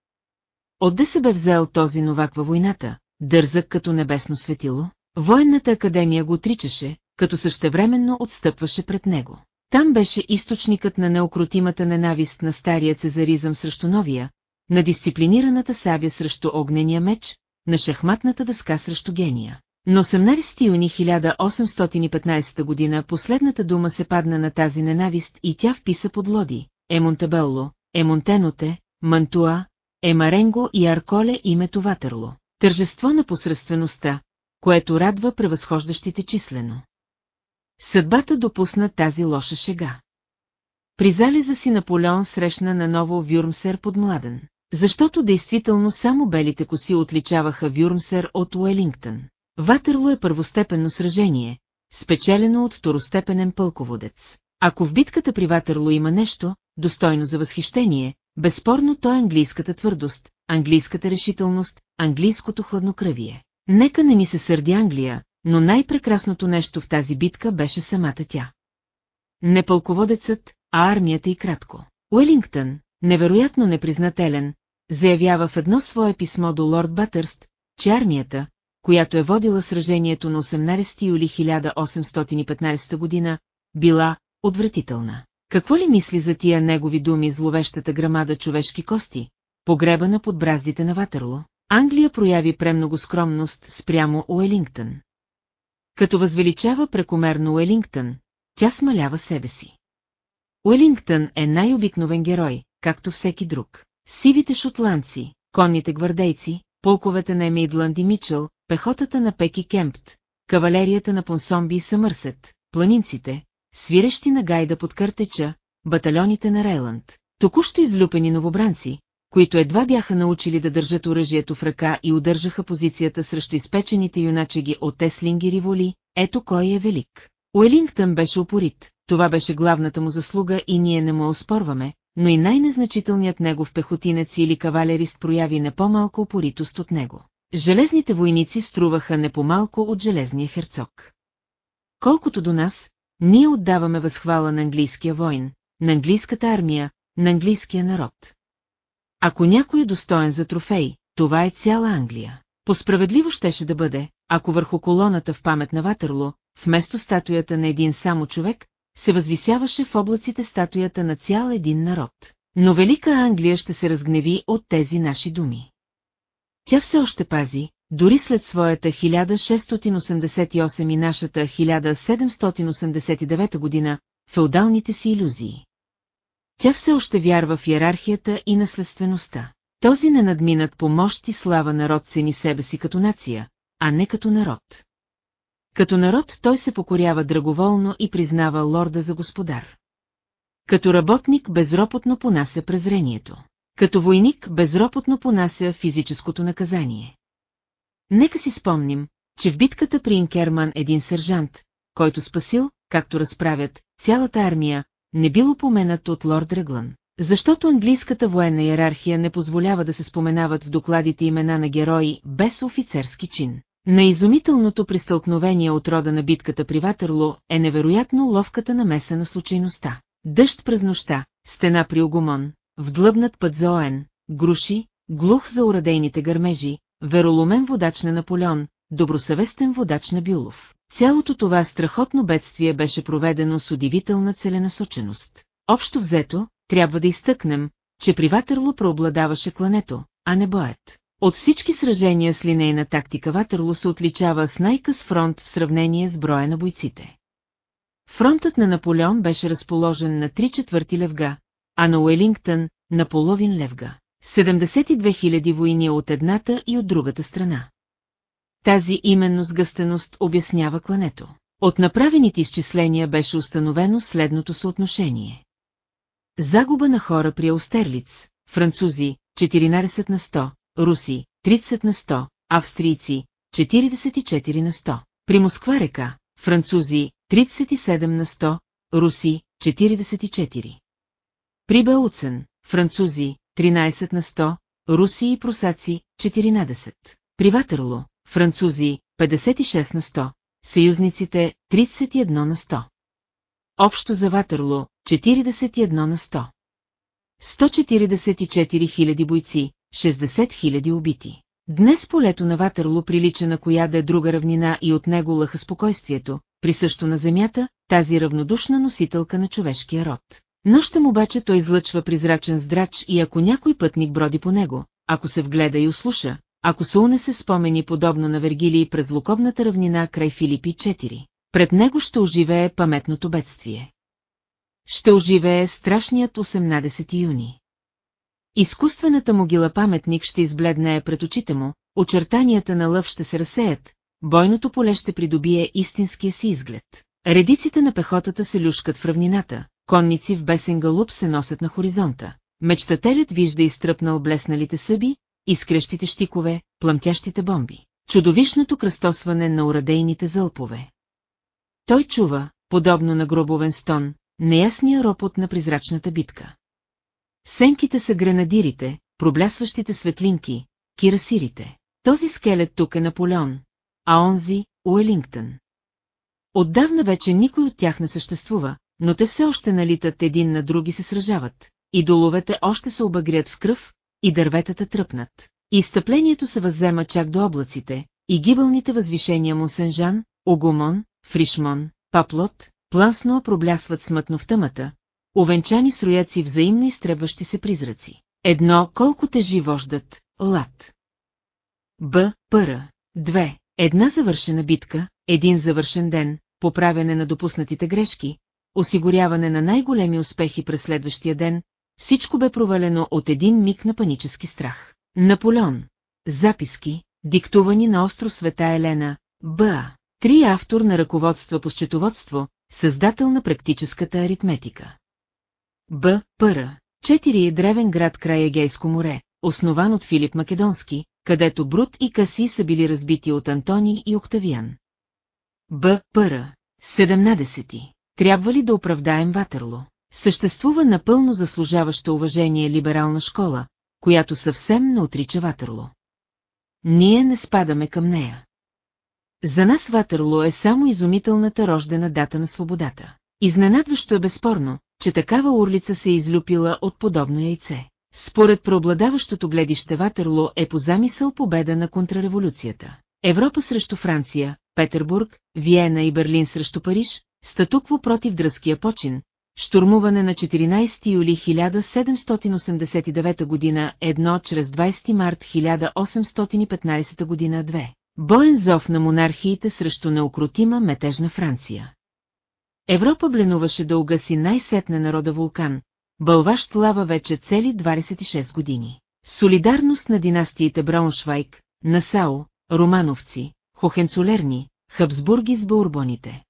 Отде се бе взел този новак във войната, дързък като небесно светило? Военната академия го отричаше, като същевременно отстъпваше пред него. Там беше източникът на неокротимата ненавист на стария цезаризъм срещу новия, на дисциплинираната сабя срещу огнения меч, на шахматната дъска срещу гения. Но 18 юни 1815 година последната дума се падна на тази ненавист и тя вписа под лоди Емонтабелло, Емонтеноте, Мантуа, Емаренго и Арколе името Ватерло. Тържество на посредствеността, което радва превъзхождащите числено. Съдбата допусна тази лоша шега. При залеза си Наполеон срещна наново Вюрмсер под младен, защото действително само белите коси отличаваха Вюрмсер от Уелингтън. Ватерло е първостепенно сражение, спечелено от второстепенен пълководец. Ако в битката при Ватерло има нещо, достойно за възхищение, безспорно то е английската твърдост, английската решителност, английското хладнокръвие. Нека не ни се сърди Англия, но най-прекрасното нещо в тази битка беше самата тя. Не пълководецът, а армията и кратко. Уелингтън, невероятно непризнателен, заявява в едно свое писмо до лорд Батърст, че армията, която е водила сражението на 18 юли 1815 година, била отвратителна. Какво ли мисли за тия негови думи зловещата грамада човешки кости, погребана под браздите на Ватерло? Англия прояви премного скромност спрямо Уелингтън. Като възвеличава прекомерно Уелингтън, тя смалява себе си. Уелингтън е най-обикновен герой, както всеки друг. Сивите шотландци, конните гвардейци, полковете на Емидланд и Мичел, пехотата на Пеки Кемпт, кавалерията на Понсомби и Съмърсет, планинците, свирещи на гайда под картеча, батальоните на Рейланд, току-що излюпени новобранци, които едва бяха научили да държат оръжието в ръка и удържаха позицията срещу изпечените юначеги от Теслинги риволи, ето кой е велик. Уелингтън беше упорит, това беше главната му заслуга и ние не му оспорваме, но и най-незначителният негов пехотинец или кавалерист прояви не по-малко упоритост от него. Железните войници струваха не по-малко от железния херцог. Колкото до нас, ние отдаваме възхвала на английския войн, на английската армия, на английския народ. Ако някой е достоен за трофей, това е цяла Англия. По справедливо щеше да бъде, ако върху колоната в памет на Ватърло, вместо статуята на един само човек, се възвисяваше в облаците статуята на цял един народ. Но Велика Англия ще се разгневи от тези наши думи. Тя все още пази, дори след своята 1688 и нашата 1789 година, феодалните си иллюзии. Тя все още вярва в иерархията и наследствеността. Този ненадминат по мощ и слава народ цени себе си като нация, а не като народ. Като народ той се покорява драговолно и признава лорда за господар. Като работник безропотно понася презрението. Като войник безропотно понася физическото наказание. Нека си спомним, че в битката при Инкерман един сержант, който спасил, както разправят, цялата армия, не бил упоменат от лорд Реглан. Защото английската военна иерархия не позволява да се споменават в докладите имена на герои без офицерски чин. На изумителното пристълкновение от рода на битката при Ватърло е невероятно ловката намеса на случайността. Дъжд през нощта, стена при Огомон, вдлъбнат път за Оен, груши, глух за урадейните гърмежи, вероломен водач на Наполеон, добросъвестен водач на Бюлов. Цялото това страхотно бедствие беше проведено с удивителна целенасоченост. Общо взето, трябва да изтъкнем, че при Ватърло преобладаваше клането, а не боят. От всички сражения с линейна тактика Ватърло се отличава с най-къс фронт в сравнение с броя на бойците. Фронтът на Наполеон беше разположен на 3 четвърти левга, а на Уелингтън – на половин левга. 72 000 войни от едната и от другата страна. Тази именно сгъстеност обяснява клането. От направените изчисления беше установено следното съотношение. Загуба на хора при Аустерлиц, французи 14 на 100, руси 30 на 100, австрийци 44 на 100. При Москва река, французи 37 на 100, руси 44. При Бауцен, французи 13 на 100, руси и просаци 14. При Ватерло, французи 56 на 100, съюзниците 31 на 100. Общо за Ватерло 41 на 100. 144 000 бойци, 60 000 убити. Днес полето на Ватерло прилича на коя да е друга равнина и от него лъха спокойствието, присъщо на земята, тази равнодушна носителка на човешкия род. Нощем обаче той излъчва призрачен здрач и ако някой пътник броди по него, ако се вгледа и услуша, ако се унесе спомени подобно на Вергилий през луковната равнина край Филипи 4, пред него ще оживее паметното бедствие. Ще оживее страшният 18 юни. Изкуствената могила паметник ще избледнее пред очите му, очертанията на лъв ще се разсеят, бойното поле ще придобие истинския си изглед. Редиците на пехотата се люшкат в равнината, конници в бесен галуп се носят на хоризонта. Мечтателят вижда изтръпнал блесналите съби, изкрещите щикове, плъмтящите бомби, чудовищното кръстосване на урадейните зълпове. Той чува, подобно на гробовен стон, неясния ропот на призрачната битка. Сенките са гренадирите, проблясващите светлинки, кирасирите. Този скелет тук е Наполеон, а онзи – Уелингтън. Отдавна вече никой от тях не съществува, но те все още налитат един на други се сражават, и доловете още се обагрят в кръв, и дърветата тръпнат. И стъплението се въззема чак до облаците, и гибълните възвишения му Сенжан, Огумон, Фришмон, Паплот, плансно проблясват смътно в тъмата, увенчани с рояци взаимно изтребващи се призраци. Едно, колко тежи вождат, лад. Б. Пъра. Две. Една завършена битка, един завършен ден, поправяне на допуснатите грешки, осигуряване на най-големи успехи през следващия ден, всичко бе провалено от един миг на панически страх. Наполеон. Записки, диктувани на остров Света Елена, Б.А. Три автор на ръководства по счетоводство, създател на практическата аритметика. Б. Пъра. Четири е древен град край Егейско море, основан от Филип Македонски, където Брут и Каси са били разбити от Антони и Октавиан. Б. Пъра. 17. Трябва ли да оправдаем Ватерло? Съществува напълно заслужаваща уважение либерална школа, която съвсем не отрича Ватерло. Ние не спадаме към нея. За нас Ватерло е само изумителната рождена дата на свободата. Изненадващо е безспорно, че такава урлица се е излюпила от подобно яйце. Според преобладаващото гледище Ватерло е по замисъл победа на контрреволюцията. Европа срещу Франция, Петербург, Виена и Берлин срещу Париж, статукво против дръзкия почин, штурмуване на 14 юли 1789 година едно чрез 20 март 1815 година 2. Боен зов на монархиите срещу неукротима метежна Франция. Европа бленуваше да угаси най-сетне народа вулкан, бълващ лава вече цели 26 години. Солидарност на династиите Брауншвайк, Насао, Романовци, Хохенцолерни, Хабсбурги с Баурбоните.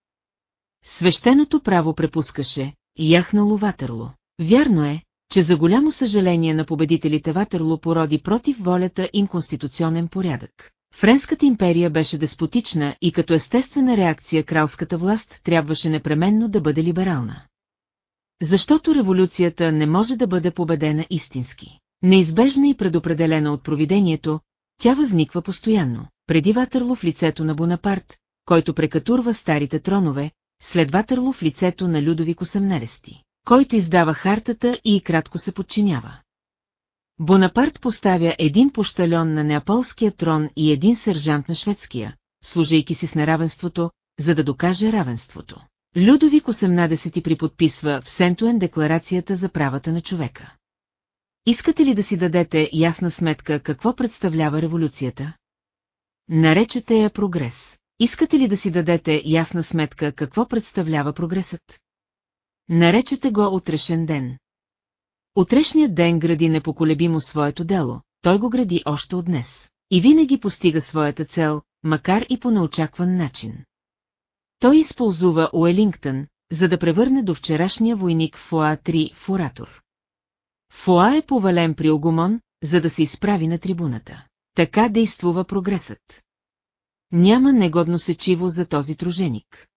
Свещеното право препускаше, яхнало Ватерло. Вярно е, че за голямо съжаление на победителите Ватерло породи против волята им конституционен порядък. Френската империя беше деспотична и като естествена реакция кралската власт трябваше непременно да бъде либерална. Защото революцията не може да бъде победена истински. Неизбежна и предопределена от провидението, тя възниква постоянно, преди Ватерло в лицето на Бонапарт, който прекатурва старите тронове, след Ватерло в лицето на Людовик 18, който издава хартата и кратко се подчинява. Бонапарт поставя един пощальон на неаполския трон и един сержант на шведския, служейки си с неравенството, за да докаже равенството. Людовик 18 приподписва в Сентуен декларацията за правата на човека. Искате ли да си дадете ясна сметка какво представлява революцията? Наречете я прогрес. Искате ли да си дадете ясна сметка какво представлява прогресът? Наречете го утрешен ден. Утрешният ден гради непоколебимо своето дело, той го гради още от днес. И винаги постига своята цел, макар и по неочакван начин. Той използва Уелингтън, за да превърне до вчерашния войник Фуа-3 в оратор. Фуа е повален при Огумон, за да се изправи на трибуната. Така действува прогресът. Няма негодно сечиво за този труженик.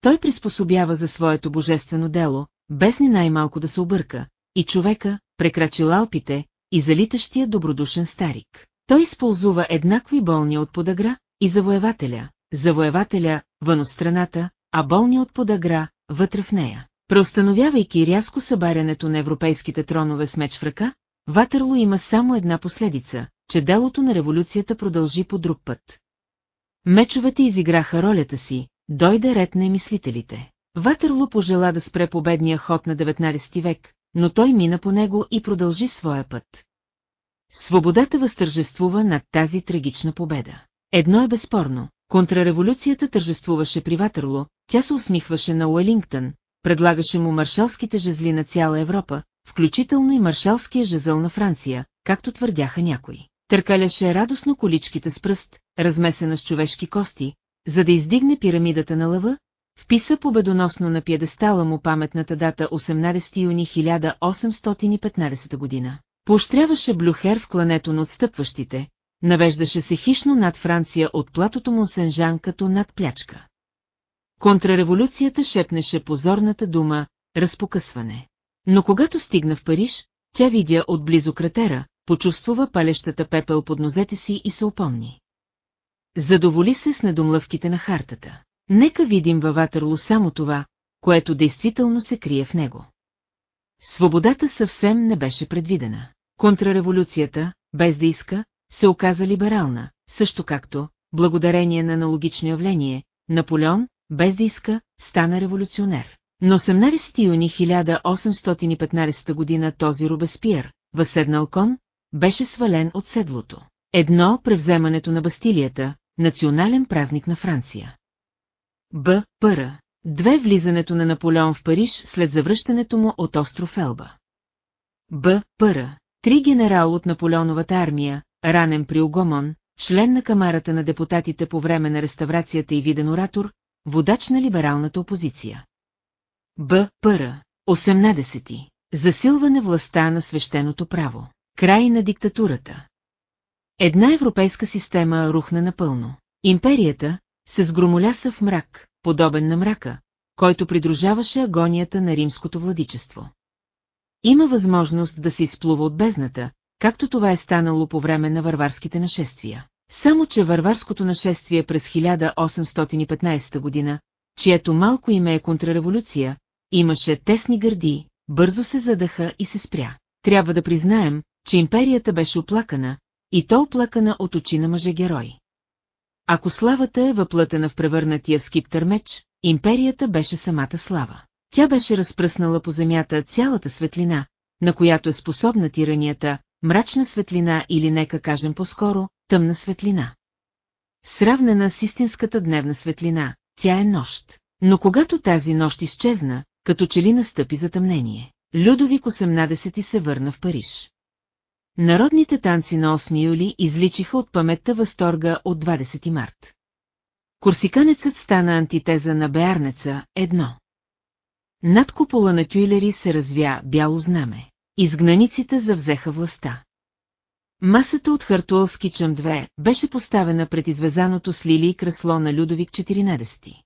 Той приспособява за своето божествено дело, без ни най-малко да се обърка, и човека, прекрачил Алпите, и залитащия добродушен старик. Той използва еднакви болни от подагра и завоевателя, завоевателя вън от страната, а болни от подагра вътре в нея. Преустановявайки рязко събарянето на европейските тронове с меч в ръка, Ватерло има само една последица, че делото на революцията продължи по друг път. Мечовете изиграха ролята си, дойде ред на мислителите. Ватерло пожела да спре победния ход на 19 век, но той мина по него и продължи своя път. Свободата възтържествува над тази трагична победа. Едно е безспорно, контрареволюцията тържествуваше при Ватерло, тя се усмихваше на Уелингтън, предлагаше му маршалските жезли на цяла Европа, включително и маршалския жезъл на Франция, както твърдяха някои. Търкаляше радостно количките с пръст, размесена с човешки кости, за да издигне пирамидата на лъва, вписа победоносно на пьедестала му паметната дата 18 юни 1815 година. Поощряваше Блюхер в клането на отстъпващите, навеждаше се хищно над Франция от платото му Сенжан като над плячка. Контрареволюцията шепнеше позорната дума «разпокъсване». Но когато стигна в Париж, тя видя отблизо кратера, почувствува палещата пепел под нозете си и се опомни. Задоволи се с недомлъвките на хартата. Нека видим във Ватерло само това, което действително се крие в него. Свободата съвсем не беше предвидена. Контрареволюцията, без да иска, се оказа либерална, също както, благодарение на аналогично явление, Наполеон, без да иска, стана революционер. Но 18 юни 1815 година този Робеспиер, възседнал кон, беше свален от седлото. Едно превземането на Бастилията, национален празник на Франция. Б. Пъра. Две влизането на Наполеон в Париж след завръщането му от остров Елба. Б. Пъра. Три генерал от Наполеоновата армия, ранен при Огомон, член на камарата на депутатите по време на реставрацията и виден оратор, водач на либералната опозиция. Б. Пъра. 18. Засилване властта на свещеното право. Край на диктатурата. Една европейска система рухна напълно. Империята се сгромоляса в мрак, подобен на мрака, който придружаваше агонията на римското владичество. Има възможност да се изплува от бездната, както това е станало по време на варварските нашествия. Само, че варварското нашествие през 1815 година, чието малко име е контрреволюция, имаше тесни гърди, бързо се задаха и се спря. Трябва да признаем, че империята беше оплакана, и то оплакана от очи на мъже-герой. Ако славата е въплътена в превърнатия в скиптър меч, империята беше самата слава. Тя беше разпръснала по земята цялата светлина, на която е способна тиранията, мрачна светлина или нека кажем по-скоро, тъмна светлина. Сравнена с истинската дневна светлина, тя е нощ. Но когато тази нощ изчезна, като че ли настъпи затъмнение, Людовик 18 се върна в Париж. Народните танци на 8 юли изличиха от паметта възторга от 20 март. Корсиканецът стана антитеза на Беарнеца, едно. Над купола на Тюйлери се развя бяло знаме. Изгнаниците завзеха властта. Масата от Хартуалски чъм 2 беше поставена пред извезаното с лилии кресло на Людовик 14.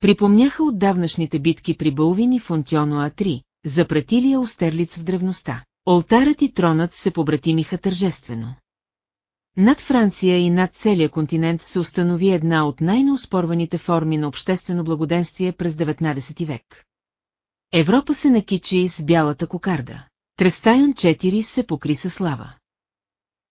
Припомняха отдавнашните битки при Бълвин и Фонтьоно А3, запратилия Остерлиц в древността. Олтарът и тронът се побратимиха тържествено. Над Франция и над целия континент се установи една от най-неоспорваните форми на обществено благоденствие през 19 век. Европа се накичи с бялата кокарда. Трестайон 4 се покри със слава.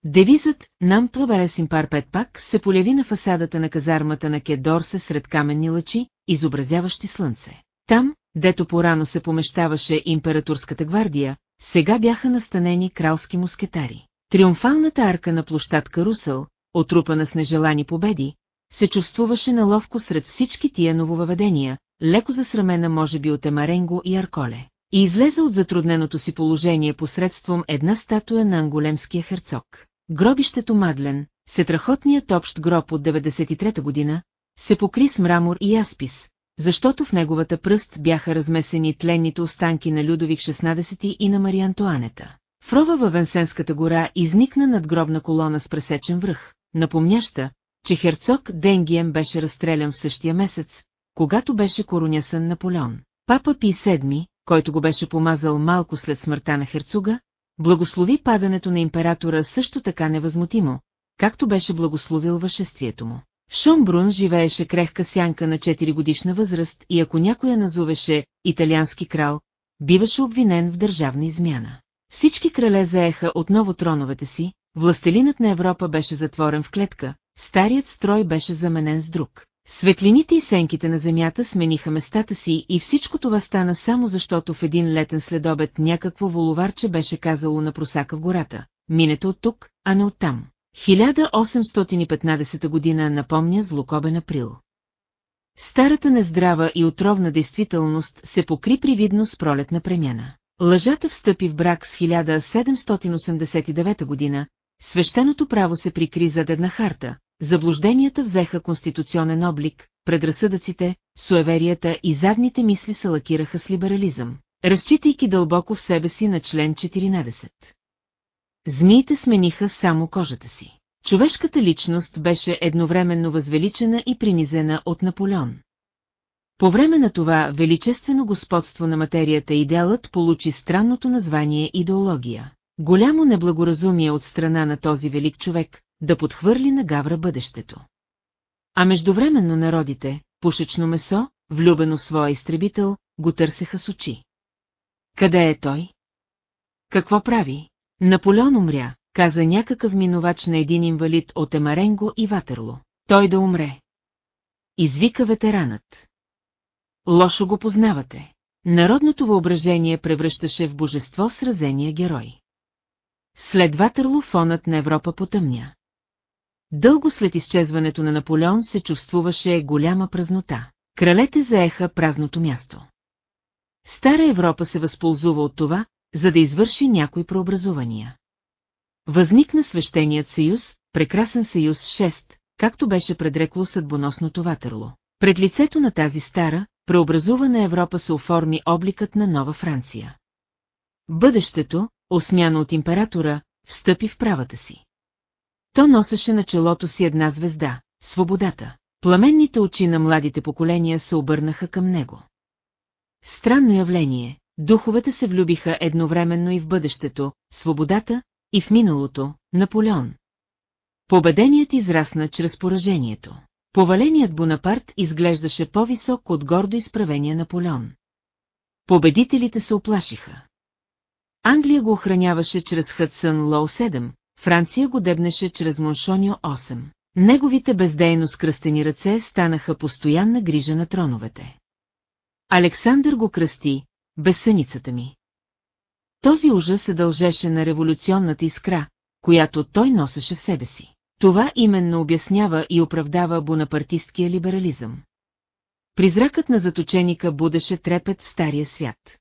Девизът «Нам плаваре симпар пет пак» се поляви на фасадата на казармата на Кедорсе сред каменни лъчи, изобразяващи слънце. Там, дето порано се помещаваше императорската гвардия, сега бяха настанени кралски мускетари. Триумфалната арка на площад Карусъл, отрупана с нежелани победи, се чувствуваше наловко сред всички тия нововъведения, леко засрамена може би от Емаренго и Арколе. И излезе от затрудненото си положение посредством една статуя на анголемския херцог. Гробището Мадлен, сетрахотният общ гроб от 93-та година, се покри с мрамор и аспис, защото в неговата пръст бяха размесени тленните останки на Людовик 16 и на Мария Антуанета. Фрова във Венсенската гора изникна над гробна колона с пресечен връх, напомняща, че херцог Денгием беше разстрелян в същия месец, когато беше коронясън Наполеон. Папа Пи VII, който го беше помазал малко след смъртта на херцога, благослови падането на императора също така невъзмутимо, както беше благословил възшествието му. В Шомбрун живееше крехка сянка на 4 годишна възраст и ако някоя назовеше италиански крал, биваше обвинен в държавна измяна. Всички крале заеха отново троновете си, властелинът на Европа беше затворен в клетка, старият строй беше заменен с друг. Светлините и сенките на земята смениха местата си и всичко това стана само защото в един летен следобед някакво воловарче беше казало на просака в гората. Минете от тук, а не оттам. 1815 година напомня злокобен април. Старата нездрава и отровна действителност се покри привидно с пролетна премяна. Лъжата встъпи в брак с 1789 година, свещеното право се прикри зад една харта, заблужденията взеха конституционен облик, предразсъдъците, суеверията и задните мисли се лакираха с либерализъм, разчитайки дълбоко в себе си на член 14. Змиите смениха само кожата си. Човешката личност беше едновременно възвеличена и принизена от Наполеон. По време на това величествено господство на материята идеалът получи странното название идеология. Голямо неблагоразумие от страна на този велик човек да подхвърли на гавра бъдещето. А междувременно народите, пушечно месо, влюбено в своя изтребител, го търсеха с очи. Къде е той? Какво прави? Наполеон умря, каза някакъв минувач на един инвалид от Емаренго и Ватерло. Той да умре. Извика ветеранът. Лошо го познавате. Народното въображение превръщаше в божество сразения герой. След Ватерло фонът на Европа потъмня. Дълго след изчезването на Наполеон се чувствуваше голяма празнота. Кралете заеха празното място. Стара Европа се възползва от това, за да извърши някои преобразувания. Възникна свещеният съюз, прекрасен съюз 6, както беше предрекло съдбоносното Ватерло. Пред лицето на тази стара, преобразувана Европа се оформи обликът на нова Франция. Бъдещето, осмяно от императора, встъпи в правата си. То носеше на челото си една звезда – свободата. Пламенните очи на младите поколения се обърнаха към него. Странно явление, духовете се влюбиха едновременно и в бъдещето, свободата, и в миналото, Наполеон. Победеният израсна чрез поражението. Поваленият Бонапарт изглеждаше по-висок от гордо изправения Наполеон. Победителите се оплашиха. Англия го охраняваше чрез Хътсън Лоу 7, Франция го дебнеше чрез Моншонио 8. Неговите бездейно скръстени ръце станаха постоянна грижа на троновете. Александър го кръсти, безсъницата ми. Този ужас се дължеше на революционната искра, която той носеше в себе си. Това именно обяснява и оправдава бонапартисткия либерализъм. Призракът на заточеника будеше трепет в стария свят.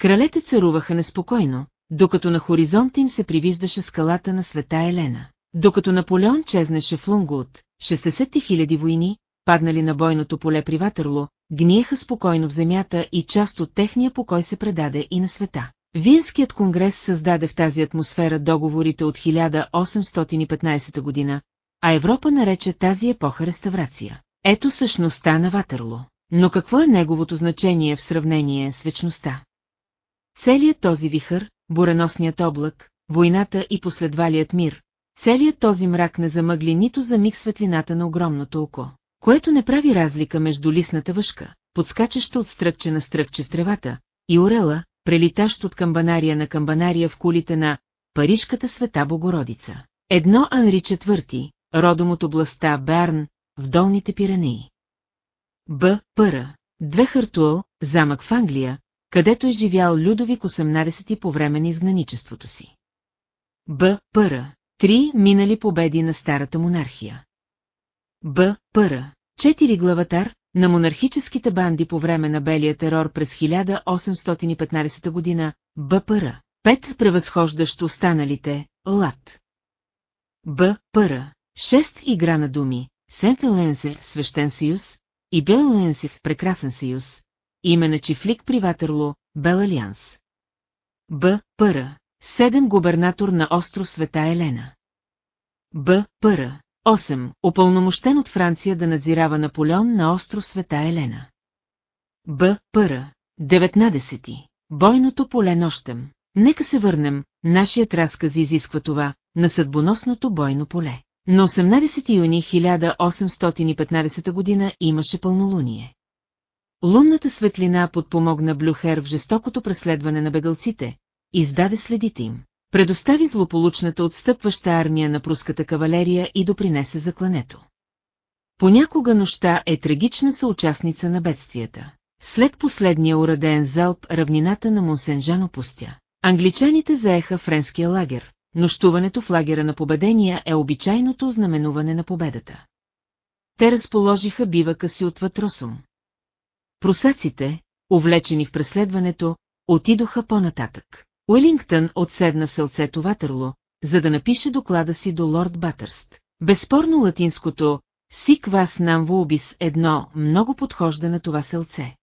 Кралете царуваха неспокойно, докато на хоризонта им се привиждаше скалата на света Елена. Докато Наполеон чезнеше в Лунгут, 60 хиляди войни, паднали на бойното поле при Ватърло, гниеха спокойно в земята и част от техния покой се предаде и на света. Виенският конгрес създаде в тази атмосфера договорите от 1815 година, а Европа нарече тази епоха реставрация. Ето същността на Ватерло. Но какво е неговото значение в сравнение с вечността? Целият този вихър, буреносният облак, войната и последвалият мир, целият този мрак не замъгли нито за миг светлината на огромното око, което не прави разлика между лисната въшка, подскачаща от стръкче на стръкче в тревата, и орела, прелитащ от камбанария на камбанария в кулите на Парижката света Богородица. Едно Анри четвърти, родом от областта Берн, в долните Пиренеи. Б. Пъра. Две Хартуъл, замък в Англия, където е живял Людовик 18 по време на изгнаничеството си. Б. Пъра. Три минали победи на старата монархия. Б. Пъра. Четири главатар, на монархическите банди по време на белия терор през 1815 година, БПР. Пет превъзхождащо останалите, ЛАТ. БПР. Шест игра на думи, Сент-Еленсе свещен съюз и Белоенсе в прекрасен съюз, име на Чифлик при Ватерло, Бел Алианс. БПР. Седем губернатор на остров Света Елена. БПР. 8. Упълномощен от Франция да надзирава Наполеон на остров Света Елена. Б. Пъра. 19. Бойното поле нощем. Нека се върнем, нашият разказ изисква това, на съдбоносното бойно поле. На 18 юни 1815 година имаше пълнолуние. Лунната светлина подпомогна Блюхер в жестокото преследване на бегалците, издаде следите им предостави злополучната отстъпваща армия на пруската кавалерия и допринесе за клането. Понякога нощта е трагична съучастница на бедствията. След последния ураден залп равнината на Монсенжан опустя. Англичаните заеха френския лагер. Нощуването в лагера на победения е обичайното знаменуване на победата. Те разположиха бивака си от Ватросум. Просаците, увлечени в преследването, отидоха по-нататък. Уелингтън отседна в селцето Ватърло, за да напише доклада си до лорд Батърст. Безспорно латинското «Сик вас нам вубис» едно много подхожда на това селце.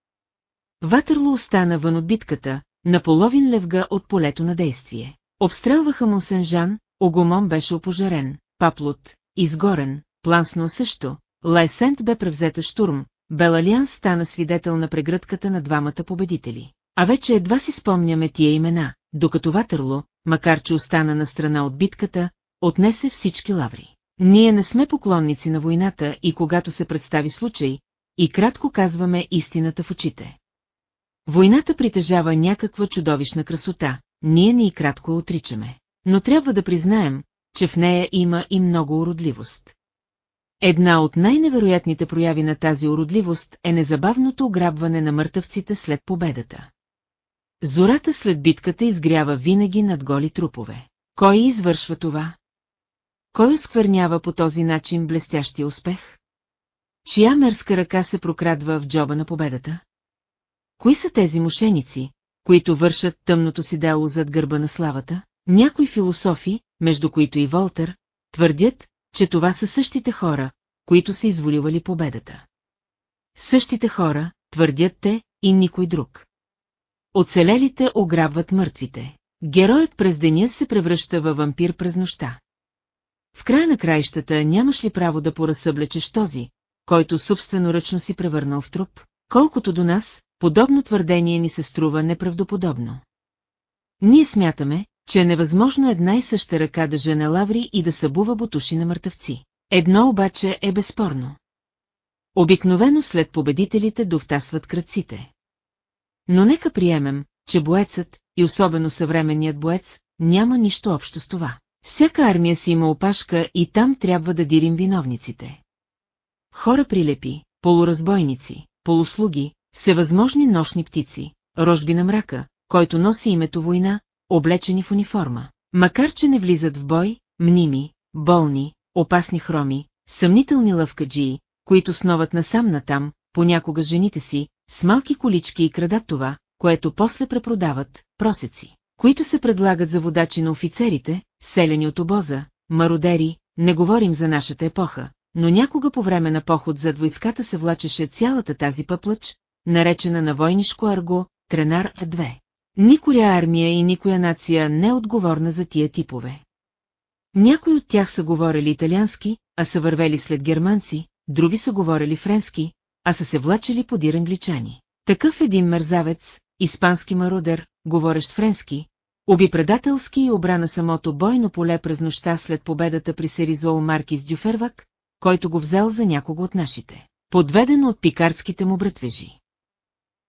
Ватърло остана вън от битката, на половин левга от полето на действие. Обстрелваха му Сенжан, Огомон беше опожарен, Паплот, изгорен, Плансно също, Лайсент бе превзета штурм, Белалиан стана свидетел на прегръдката на двамата победители. А вече едва си спомняме тия имена, докато Ватърло, макар че остана на страна от битката, отнесе всички лаври. Ние не сме поклонници на войната и когато се представи случай, и кратко казваме истината в очите. Войната притежава някаква чудовищна красота, ние не и кратко отричаме. Но трябва да признаем, че в нея има и много уродливост. Една от най-невероятните прояви на тази уродливост е незабавното ограбване на мъртъвците след победата. Зората след битката изгрява винаги над голи трупове. Кой извършва това? Кой осквернява по този начин блестящия успех? Чия мерска ръка се прокрадва в джоба на победата? Кои са тези мошеници, които вършат тъмното си дело зад гърба на славата? Някои философи, между които и Волтер, твърдят, че това са същите хора, които са изволивали победата. Същите хора, твърдят те, и никой друг. Оцелелите ограбват мъртвите. Героят през деня се превръща във вампир през нощта. В края на краищата нямаш ли право да поразсъблечеш този, който собственоръчно си превърнал в труп? Колкото до нас, подобно твърдение ни се струва неправдоподобно. Ние смятаме, че е невъзможно една и съща ръка да жене лаври и да събува бутуши на мъртъвци. Едно обаче е безспорно. Обикновено след победителите довтасват кръците. Но нека приемем, че боецът, и особено съвременният боец, няма нищо общо с това. Всяка армия си има опашка и там трябва да дирим виновниците. Хора прилепи, полуразбойници, полуслуги, всевъзможни нощни птици, рожби на мрака, който носи името война, облечени в униформа. Макар че не влизат в бой, мними, болни, опасни хроми, съмнителни лъвкаджии, които сноват насам натам, понякога жените си, с малки колички и крадат това, което после препродават, просеци, които се предлагат за водачи на офицерите, селени от обоза, мародери, не говорим за нашата епоха, но някога по време на поход зад войската се влачеше цялата тази пъплъч, наречена на войнишко арго, Тренар А2. Никоя армия и никоя нация не е отговорна за тия типове. Някои от тях са говорили италиански, а са вървели след германци, други са говорили френски, а са се влачили подир англичани. Такъв един мързавец, испански мародер, говорещ френски, уби предателски и обрана самото бойно поле през нощта след победата при Серизол Маркис Дюфервак, който го взел за някого от нашите, подведено от пикарските му братвежи.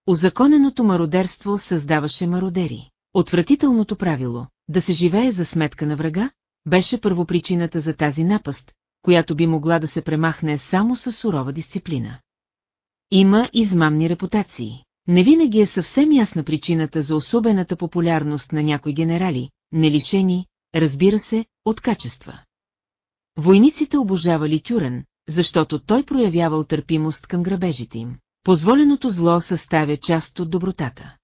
Озаконеното мародерство създаваше мародери. Отвратителното правило, да се живее за сметка на врага, беше първопричината за тази напаст, която би могла да се премахне само с сурова дисциплина. Има измамни репутации. Не винаги е съвсем ясна причината за особената популярност на някои генерали, не лишени, разбира се, от качества. Войниците обожавали Тюрен, защото той проявявал търпимост към грабежите им. Позволеното зло съставя част от добротата.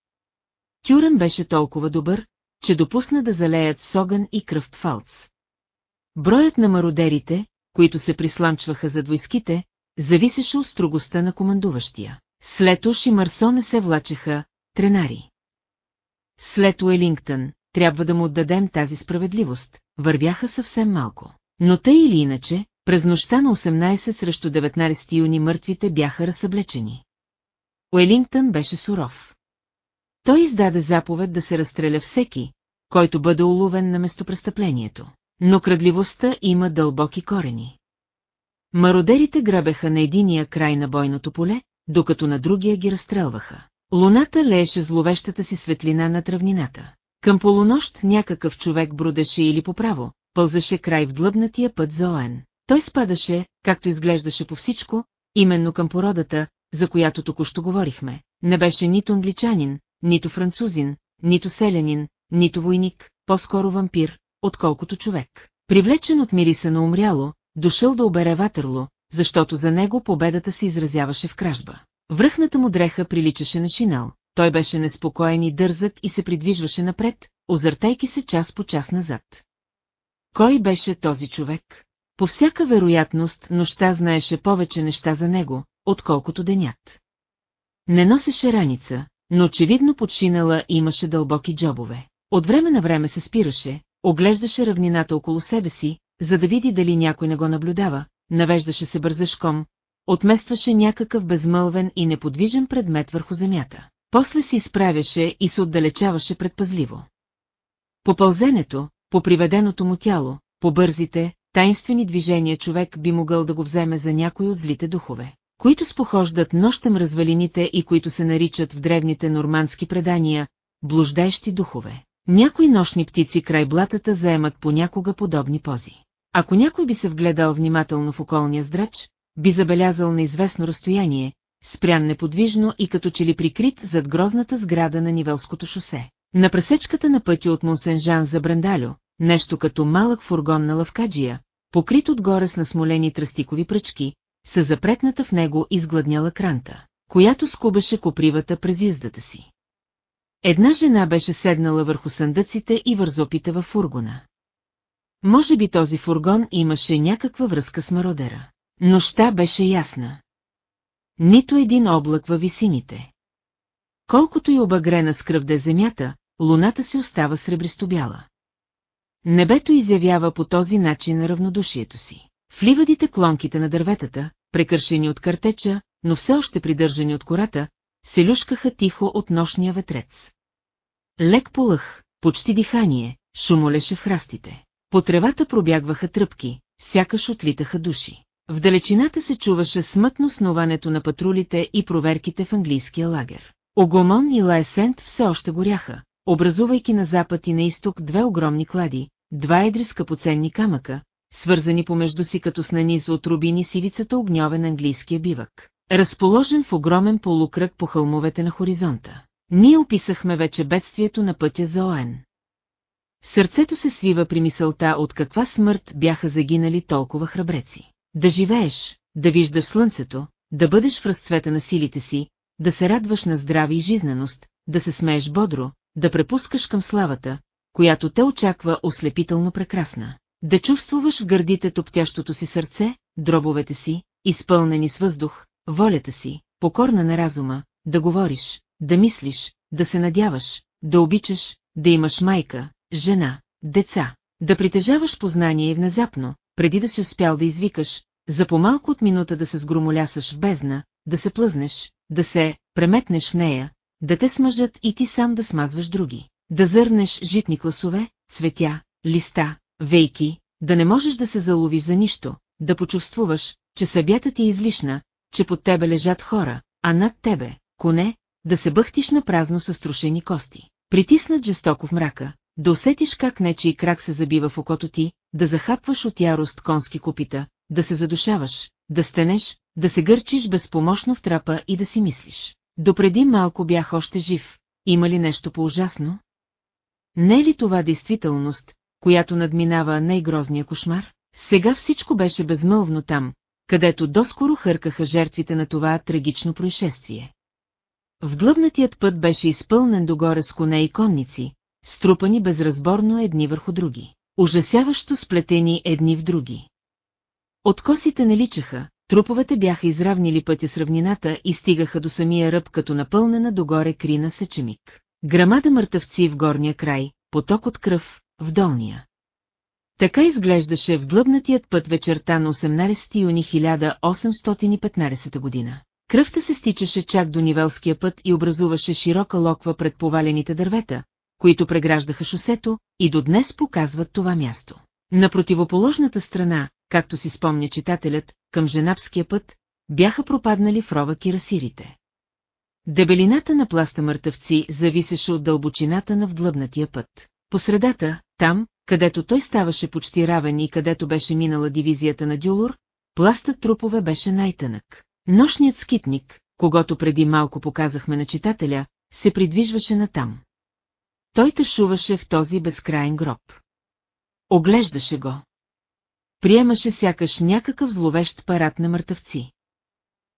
Тюрен беше толкова добър, че допусна да залеят с огън и кръв фалц. Броят на мародерите, които се присламчваха зад войските, зависеше от строгостта на командуващия. След Уш и Марсо не се влачеха тренари. След Уелингтън, трябва да му отдадем тази справедливост, вървяха съвсем малко. Но тъй или иначе, през нощта на 18 срещу 19 юни мъртвите бяха разсъблечени. Уелингтън беше суров. Той издаде заповед да се разстреля всеки, който бъде уловен на местопрестъплението. Но крадливостта има дълбоки корени. Мародерите грабеха на единия край на бойното поле, докато на другия ги разстрелваха. Луната лееше зловещата си светлина на травнината. Към полунощ някакъв човек бродеше или поправо, пълзаше край в длъбнатия път за Оен. Той спадаше, както изглеждаше по всичко, именно към породата, за която току-що говорихме. Не беше нито англичанин, нито французин, нито селянин, нито войник, по-скоро вампир, отколкото човек. Привлечен от мириса на умряло, дошъл да обере Ватерло, защото за него победата се изразяваше в кражба. Връхната му дреха приличаше на шинал, той беше неспокоен и дързък и се придвижваше напред, озъртайки се час по час назад. Кой беше този човек? По всяка вероятност нощта знаеше повече неща за него, отколкото денят. Не носеше раница, но очевидно под шинала имаше дълбоки джобове. От време на време се спираше, оглеждаше равнината около себе си, за да види дали някой не го наблюдава, навеждаше се бързашком, отместваше някакъв безмълвен и неподвижен предмет върху земята. После се изправяше и се отдалечаваше предпазливо. По пълзенето, по приведеното му тяло, по бързите, тайнствени движения човек би могъл да го вземе за някой от злите духове, които спохождат нощем развалините и които се наричат в древните нормандски предания блуждаещи духове. Някои нощни птици край блатата заемат понякога подобни пози. Ако някой би се вгледал внимателно в околния здрач, би забелязал на известно разстояние, спрян неподвижно и като че ли прикрит зад грозната сграда на Нивелското шосе. На пресечката на пътя от Монсенжан за Брендалю, нещо като малък фургон на лавкаджия, покрит отгоре с насмолени тръстикови пръчки, са запретната в него изгладняла кранта, която скубеше копривата през юздата си. Една жена беше седнала върху съндъците и вързопите във фургона. Може би този фургон имаше някаква връзка с мародера. Нощта беше ясна. Нито един облак във висините. Колкото и обагрена с кръвде земята, луната си остава сребристо-бяла. Небето изявява по този начин равнодушието си. В ливадите клонките на дърветата, прекършени от картеча, но все още придържани от кората, се люшкаха тихо от нощния ветрец. Лек полъх, почти дихание, шумолеше в храстите. По тревата пробягваха тръпки, сякаш отлитаха души. В далечината се чуваше смътно снуването на патрулите и проверките в английския лагер. Огомон и Лаесент все още горяха, образувайки на запад и на изток две огромни клади, два едри скъпоценни камъка, свързани помежду си като с нанизо от рубини сивицата огньовен английския бивък, разположен в огромен полукръг по хълмовете на хоризонта. Ние описахме вече бедствието на пътя за Оен. Сърцето се свива при мисълта от каква смърт бяха загинали толкова храбреци. Да живееш, да виждаш слънцето, да бъдеш в разцвета на силите си, да се радваш на здраве и жизненост, да се смееш бодро, да препускаш към славата, която те очаква ослепително прекрасна. Да чувствуваш в гърдите топтящото си сърце, дробовете си, изпълнени с въздух, волята си, покорна на разума, да говориш, да мислиш, да се надяваш, да обичаш, да имаш майка, жена, деца, да притежаваш познание и внезапно, преди да си успял да извикаш, за по-малко от минута да се сгромолясаш в бездна, да се плъзнеш, да се преметнеш в нея, да те смъжат и ти сам да смазваш други, да зърнеш житни класове, цветя, листа, вейки, да не можеш да се заловиш за нищо, да почувствуваш, че събята ти е излишна, че под тебе лежат хора, а над тебе, коне, да се бъхтиш на празно с струшени кости. Притиснат жестоко в мрака, да усетиш как нечи крак се забива в окото ти, да захапваш от ярост конски копита, да се задушаваш, да стенеш, да се гърчиш безпомощно в трапа и да си мислиш. Допреди малко бях още жив. Има ли нещо по-ужасно? Не е ли това действителност, която надминава най-грозния кошмар? Сега всичко беше безмълвно там, където доскоро хъркаха жертвите на това трагично происшествие. Вдлъбнатият път беше изпълнен догоре с коне и конници, струпани безразборно едни върху други, ужасяващо сплетени едни в други. Откосите не личаха, труповете бяха изравнили пътя с равнината и стигаха до самия ръб като напълнена догоре крина сечемик. Грамада мъртъвци в горния край, поток от кръв, в долния. Така изглеждаше в длъбнатият път вечерта на 18 юни 1815 година. Кръвта се стичаше чак до Нивелския път и образуваше широка локва пред повалените дървета, които преграждаха шосето и до днес показват това място. На противоположната страна, както си спомня читателят, към Женапския път, бяха пропаднали в рова кирасирите. Дебелината на пласта мъртъвци зависеше от дълбочината на вдлъбнатия път. По средата, там, където той ставаше почти равен и където беше минала дивизията на Дюлор, пластът трупове беше най-тънък. Нощният скитник, когато преди малко показахме на читателя, се придвижваше натам. Той тъшуваше в този безкрайен гроб. Оглеждаше го. Приемаше сякаш някакъв зловещ парад на мъртъвци.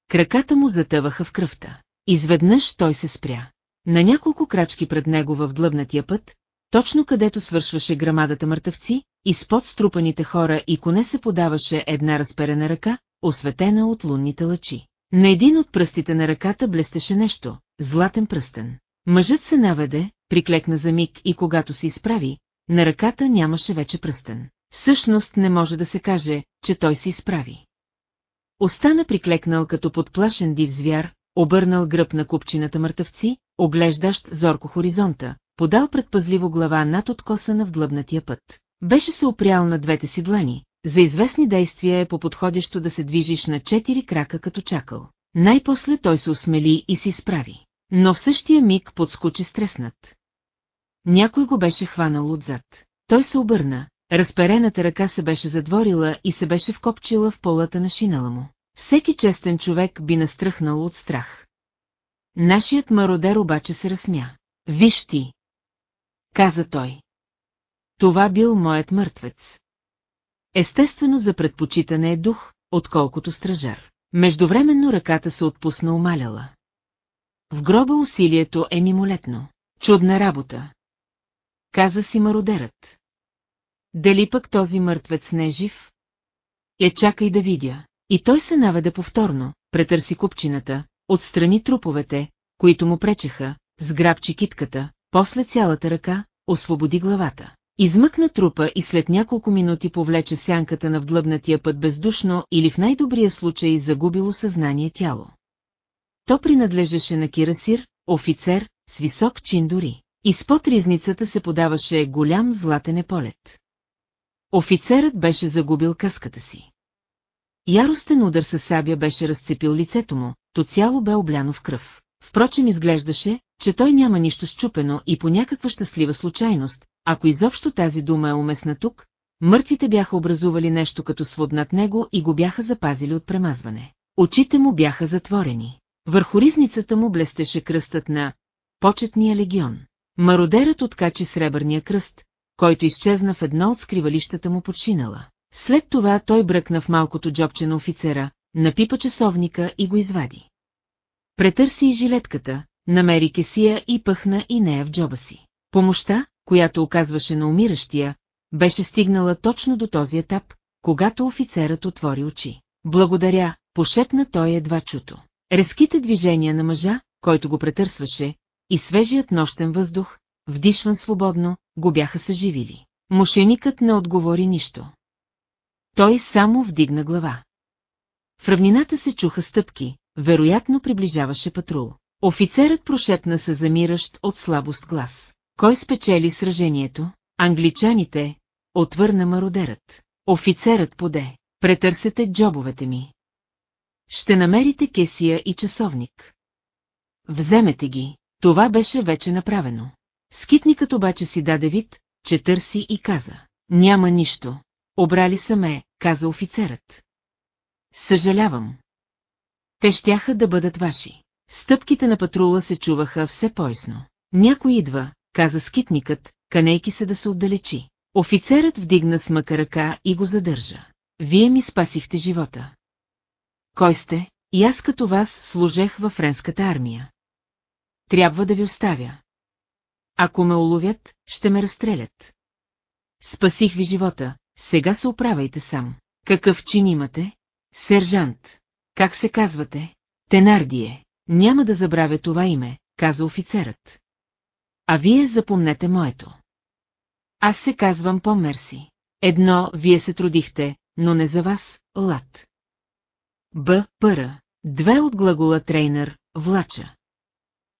Краката му затъваха в кръвта. Изведнъж той се спря. На няколко крачки пред него в длъбнатия път, точно където свършваше грамадата мъртъвци, изпод струпаните хора и коне се подаваше една разперена ръка, осветена от лунните лъчи. На един от пръстите на ръката блестеше нещо, златен пръстен. Мъжът се наведе, приклекна за миг и когато се изправи, на ръката нямаше вече пръстен. Всъщност не може да се каже, че той се изправи. Остана приклекнал като подплашен див звяр, обърнал гръб на купчината мъртъвци, оглеждащ зорко хоризонта, подал предпазливо глава над откоса в длъбнатия път. Беше се опрял на двете си длани, за известни действия е по-подходящо да се движиш на четири крака като чакал. Най-после той се усмели и си справи. Но в същия миг подскочи стреснат. Някой го беше хванал отзад. Той се обърна, разперената ръка се беше задворила и се беше вкопчила в полата на шинала му. Всеки честен човек би настръхнал от страх. Нашият мародер обаче се разсмя. Виж ти! Каза той. Това бил моят мъртвец. Естествено за предпочитане е дух, отколкото стражар. Междувременно ръката се отпусна умаляла. В гроба усилието е мимолетно. Чудна работа. Каза си мародерът. Дали пък този мъртвец не е жив? Е, чакай да видя. И той се наведе повторно, претърси купчината, отстрани труповете, които му пречеха, сграбчи китката, после цялата ръка, освободи главата. Измъкна трупа и след няколко минути повлече сянката на вдлъбнатия път бездушно или в най-добрия случай загубило съзнание тяло. То принадлежеше на Кирасир, офицер, с висок чин дори. Изпод ризницата се подаваше голям златен полет. Офицерът беше загубил къската си. Яростен удар със сабя беше разцепил лицето му, то цяло бе обляно в кръв. Впрочем изглеждаше, че той няма нищо щупено и по някаква щастлива случайност, ако изобщо тази дума е уместна тук, мъртвите бяха образували нещо като свод над него и го бяха запазили от премазване. Очите му бяха затворени. Върху ризницата му блестеше кръстът на почетния легион. Мародерът откачи сребърния кръст, който изчезна в едно от скривалищата му под шинала. След това той бръкна в малкото джобче на офицера, напипа часовника и го извади. Претърси и жилетката, намери кесия и пъхна и нея в джоба си. Помощта, която оказваше на умиращия, беше стигнала точно до този етап, когато офицерът отвори очи. Благодаря, пошепна той едва чуто. Резките движения на мъжа, който го претърсваше, и свежият нощен въздух, вдишван свободно, го бяха съживили. Мошеникът не отговори нищо. Той само вдигна глава. В равнината се чуха стъпки, вероятно приближаваше патрул. Офицерът прошепна се замиращ от слабост глас. Кой спечели сражението? Англичаните, отвърна мародерът. Офицерът поде. Претърсете джобовете ми. Ще намерите кесия и часовник. Вземете ги. Това беше вече направено. Скитникът обаче си даде вид, че търси и каза. Няма нищо. Обрали са ме, каза офицерът. Съжалявам. Те щяха да бъдат ваши. Стъпките на патрула се чуваха все поясно. Някой идва, каза скитникът, канейки се да се отдалечи. Офицерът вдигна смъка ръка и го задържа. Вие ми спасихте живота. Кой сте? И аз като вас служех във френската армия. Трябва да ви оставя. Ако ме уловят, ще ме разстрелят. Спасих ви живота, сега се оправайте сам. Какъв чин имате? Сержант. Как се казвате? Тенардие. Няма да забравя това име, каза офицерът. А вие запомнете моето. Аз се казвам по-мерси. Едно, вие се трудихте, но не за вас, лад. Б. Пъра. Две от глагола трейнер, влача.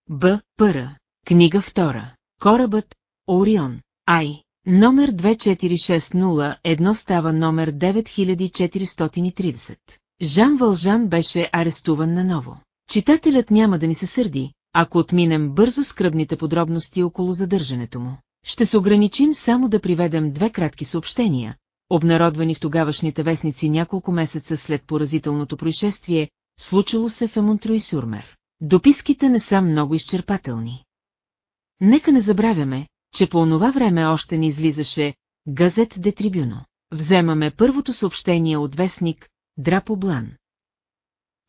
Б. Пъра. Книга втора. Корабът, Орион. Ай. Номер 24601 става номер 9430. Жан Вължан беше арестуван наново. Читателят няма да ни се сърди, ако отминем бързо скръбните подробности около задържането му. Ще се ограничим само да приведем две кратки съобщения, обнародвани в тогавашните вестници няколко месеца след поразителното происшествие, случило се в Емонтруи Сюрмер. Дописките не са много изчерпателни. Нека не забравяме, че по онова време още не излизаше Газет де Трибюно. Вземаме първото съобщение от вестник Драпо Блан.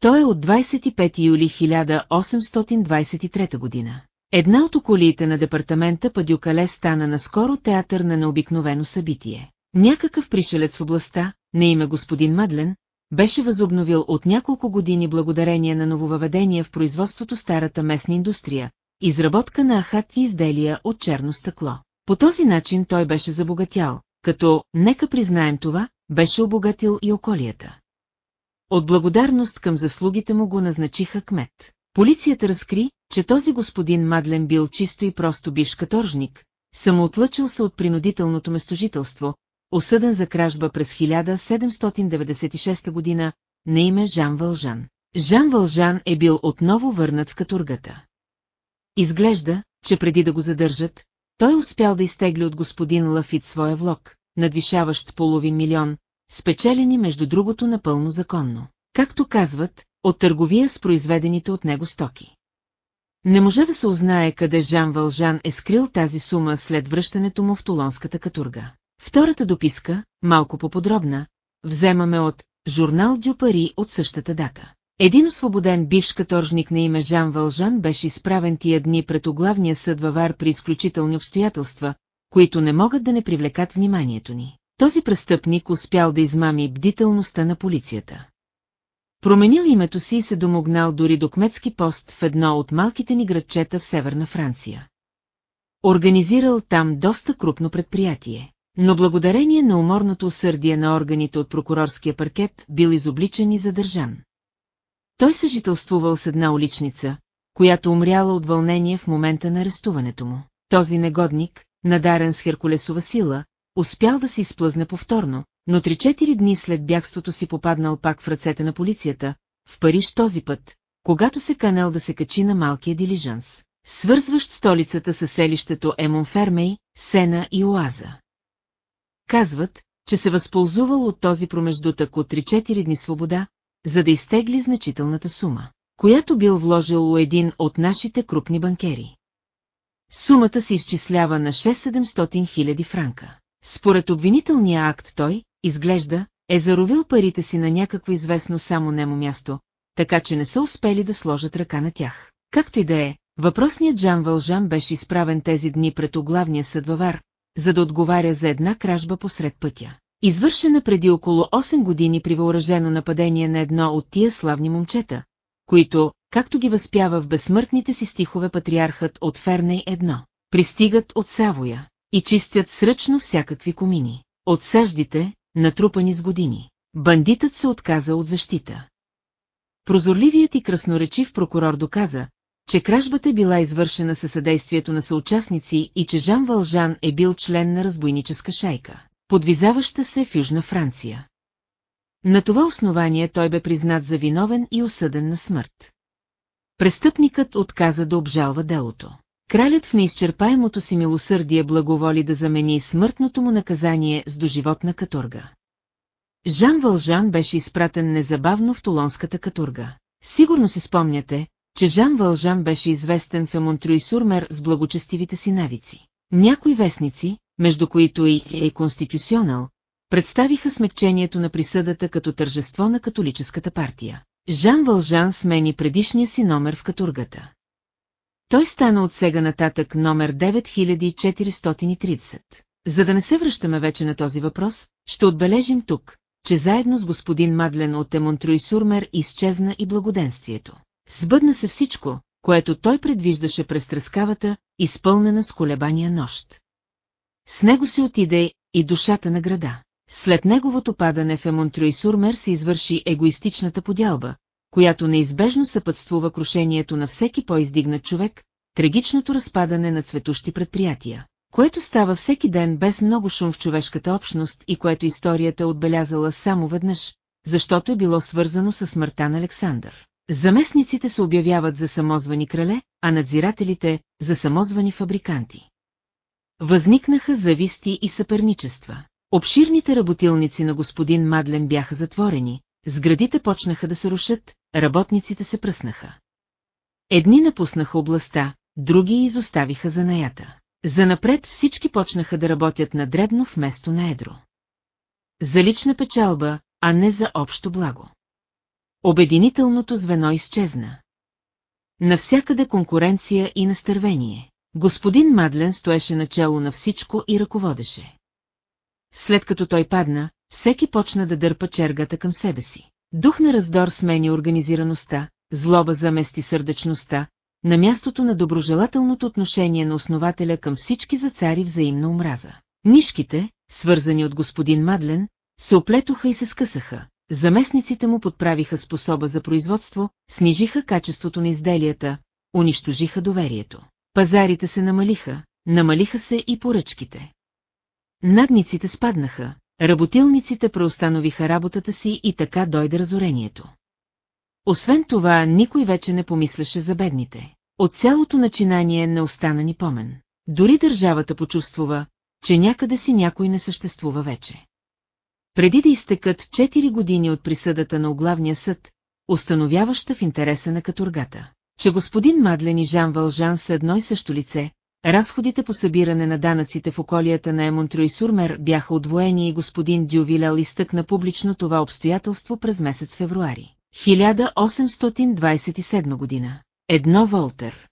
Той е от 25 юли 1823 година. Една от околиите на департамента Падюкале стана наскоро театър на необикновено събитие. Някакъв пришелец в областта, на име господин Мадлен, беше възобновил от няколко години благодарение на нововъведения в производството старата местна индустрия, изработка на ахат и изделия от черно стъкло. По този начин той беше забогатял, като, нека признаем това, беше обогатил и околията. От благодарност към заслугите му го назначиха кмет. Полицията разкри, че този господин Мадлен бил чисто и просто бивш каторжник, самоотлъчил се от принудителното местожителство, осъден за кражба през 1796 година, на име Жан Вължан. Жан Вължан е бил отново върнат в катургата. Изглежда, че преди да го задържат, той успял да изтегли от господин Лафит своя влог, надвишаващ половин милион, спечелени между другото напълно законно. Както казват, от търговия с произведените от него стоки. Не може да се узнае къде Жан Вължан е скрил тази сума след връщането му в Тулонската катурга. Втората дописка, малко по-подробна, вземаме от журнал Дюпари от същата дата. Един освободен бивш каторжник на име Жан Вължан беше изправен тия дни пред оглавния съд във при изключителни обстоятелства, които не могат да не привлекат вниманието ни. Този престъпник успял да измами бдителността на полицията. Променил името си и се домогнал дори до кметски пост в едно от малките ни градчета в северна Франция. Организирал там доста крупно предприятие, но благодарение на уморното усърдие на органите от прокурорския паркет бил изобличен и задържан. Той съжителствувал с една уличница, която умряла от вълнение в момента на арестуването му. Този негодник, надарен с Херкулесова сила, успял да се изплъзне повторно, но 3-4 дни след бягството си попаднал пак в ръцете на полицията, в Париж този път, когато се канел да се качи на малкия дилижанс, свързващ столицата със селището Емонфермей, Сена и Оаза. Казват, че се възползвал от този промеждутък от 3-4 дни свобода, за да изтегли значителната сума, която бил вложил у един от нашите крупни банкери. Сумата се изчислява на 6-700 хиляди франка. Според обвинителния акт той, изглежда, е заровил парите си на някакво известно само немо място, така че не са успели да сложат ръка на тях. Както и да е, въпросният Жан Вължан беше изправен тези дни пред оглавния съдвавар, за да отговаря за една кражба посред пътя. Извършена преди около 8 години при въоръжено нападение на едно от тия славни момчета, които, както ги възпява в безсмъртните си стихове патриархът от Ферней едно, пристигат от Савоя и чистят сръчно всякакви комини. От саждите, натрупани с години. Бандитът се отказа от защита. Прозорливият и красноречив прокурор доказа, че кражбата била извършена със съдействието на съучастници и че Жан Вължан е бил член на разбойническа шайка, подвизаваща се в Южна Франция. На това основание той бе признат за виновен и осъден на смърт. Престъпникът отказа да обжалва делото. Кралят в неизчерпаемото си милосърдие благоволи да замени смъртното му наказание с доживотна каторга. Жан Вължан беше изпратен незабавно в Тулонската каторга. Сигурно си спомняте, че Жан Вължан беше известен в Емонтрюй Сурмер с благочестивите си навици. Някои вестници, между които и е конституционал, представиха смекчението на присъдата като тържество на католическата партия. Жан Вължан смени предишния си номер в катургата. Той стана от сега нататък номер 9430. За да не се връщаме вече на този въпрос, ще отбележим тук, че заедно с господин Мадлен от Емонтруй Сурмер изчезна и благоденствието. Сбъдна се всичко, което той предвиждаше през трескавата, изпълнена с колебания нощ. С него си отиде и душата на града. След неговото падане в Емонтрюй Сурмер се извърши егоистичната подялба, която неизбежно съпътствува крушението на всеки по-издигнат човек, трагичното разпадане на цветущи предприятия, което става всеки ден без много шум в човешката общност и което историята отбелязала само веднъж, защото е било свързано с смъртта на Александър. Заместниците се обявяват за самозвани крале, а надзирателите – за самозвани фабриканти. Възникнаха зависти и съперничества. Обширните работилници на господин Мадлен бяха затворени, сградите почнаха да се рушат, работниците се пръснаха. Едни напуснаха областта, други изоставиха занаята. Занапред всички почнаха да работят на дребно вместо на едро. За лична печалба, а не за общо благо. Обединителното звено изчезна. Навсякъде конкуренция и настървение. Господин Мадлен стоеше начало на всичко и ръководеше. След като той падна, всеки почна да дърпа чергата към себе си. Дух на раздор смени организираността, злоба замести сърдечността, на мястото на доброжелателното отношение на основателя към всички зацари взаимна омраза. Нишките, свързани от господин Мадлен, се оплетоха и се скъсаха. Заместниците му подправиха способа за производство, снижиха качеството на изделията, унищожиха доверието. Пазарите се намалиха, намалиха се и поръчките. Надниците спаднаха, работилниците преустановиха работата си и така дойде разорението. Освен това, никой вече не помисляше за бедните. От цялото начинание не остана ни помен. Дори държавата почувствува, че някъде си някой не съществува вече. Преди да изтекат 4 години от присъдата на оглавния съд, установяваща в интереса на катургата, че господин Мадлен и Жан Вължан са едно и също лице, разходите по събиране на данъците в околията на Емонтрю Сурмер бяха отвоени и господин Дювилел изтъкна публично това обстоятелство през месец февруари. 1827 година. Едно Волтер.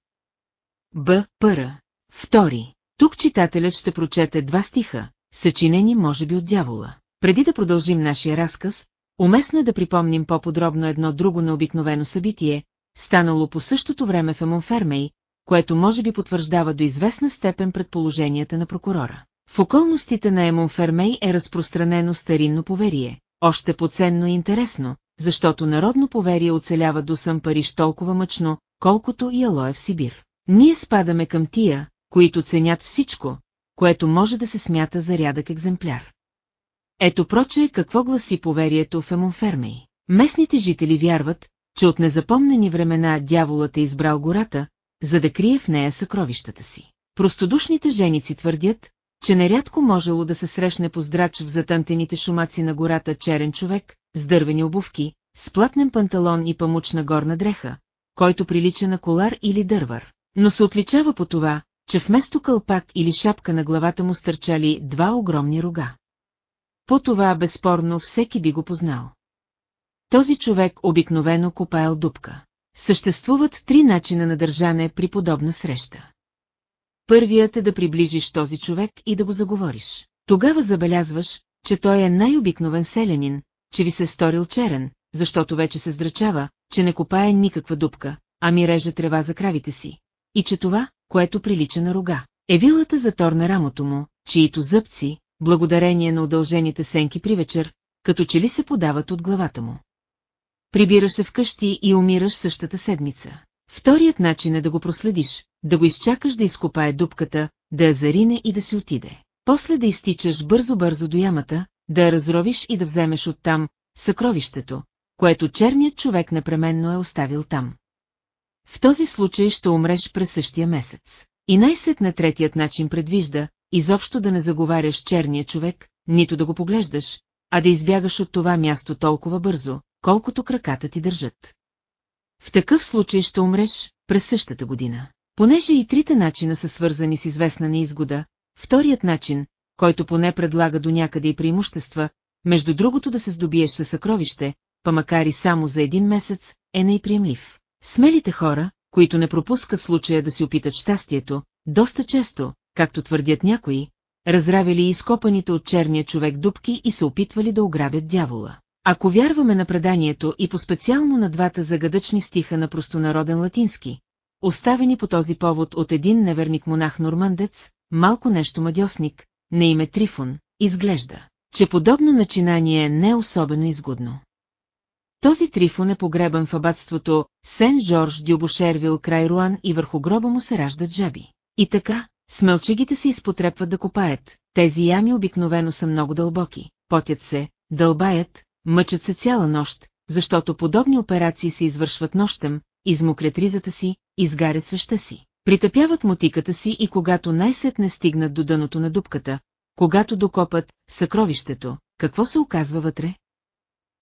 Б. Пъра. Втори. Тук читателят ще прочете два стиха, съчинени може би от дявола. Преди да продължим нашия разказ, уместно е да припомним по-подробно едно друго необикновено събитие, станало по същото време в Емонфермей, което може би потвърждава до известна степен предположенията на прокурора. В околностите на Емонфермей е разпространено старинно поверие, още поценно и интересно, защото народно поверие оцелява до сам Париж толкова мъчно, колкото и Алоя в Сибир. Ние спадаме към тия, които ценят всичко, което може да се смята за рядък екземпляр. Ето проче какво гласи поверието в Емонфермей. Местните жители вярват, че от незапомнени времена дяволът е избрал гората, за да крие в нея съкровищата си. Простодушните женици твърдят, че нерядко можело да се срещне поздрач в затънтените шумаци на гората черен човек, с дървени обувки, с платнен панталон и памучна горна дреха, който прилича на колар или дървар, но се отличава по това, че вместо кълпак или шапка на главата му стърчали два огромни рога. По това безспорно всеки би го познал. Този човек обикновено копаял дупка. Съществуват три начина на държане при подобна среща. Първият е да приближиш този човек и да го заговориш. Тогава забелязваш, че той е най-обикновен селянин, че ви се сторил черен, защото вече се здрачава, че не копае никаква дупка, ами реже трева за кравите си. И че това, което прилича на рога, е вилата заторна рамото му, чието зъбци, благодарение на удължените сенки при вечер, като че ли се подават от главата му. Прибираш се вкъщи и умираш същата седмица. Вторият начин е да го проследиш, да го изчакаш да изкопае дупката, да я зарине и да си отиде. После да изтичаш бързо-бързо до ямата, да я разровиш и да вземеш оттам съкровището, което черният човек непременно е оставил там. В този случай ще умреш през същия месец. И най-сетне третият начин предвижда, изобщо да не заговаряш черния човек, нито да го поглеждаш, а да избягаш от това място толкова бързо, колкото краката ти държат. В такъв случай ще умреш през същата година. Понеже и трите начина са свързани с известна неизгода, вторият начин, който поне предлага до някъде и преимущества, между другото да се здобиеш със съкровище, па макар и само за един месец, е неприемлив. Смелите хора, които не пропускат случая да си опитат щастието, доста често, както твърдят някои, разравили изкопаните от черния човек дубки и се опитвали да ограбят дявола. Ако вярваме на преданието и по-специално на двата загадъчни стиха на простонароден латински, оставени по този повод от един неверник монах нормандец, малко нещо мадьосник, на име Трифон, изглежда, че подобно начинание не е особено изгодно. Този Трифон е погребан в абатството Сен-Жорж Дюбошервил край Руан и върху гроба му се раждат жаби. И така, смълчигите се изпотрепват да копаят, тези ями обикновено са много дълбоки, потят се, дълбаят, мъчат се цяла нощ, защото подобни операции се извършват нощем, измоклят ризата си, изгарят свеща си, притъпяват мотиката си и когато най-сетне стигнат до дъното на дупката, когато докопат съкровището, какво се оказва вътре?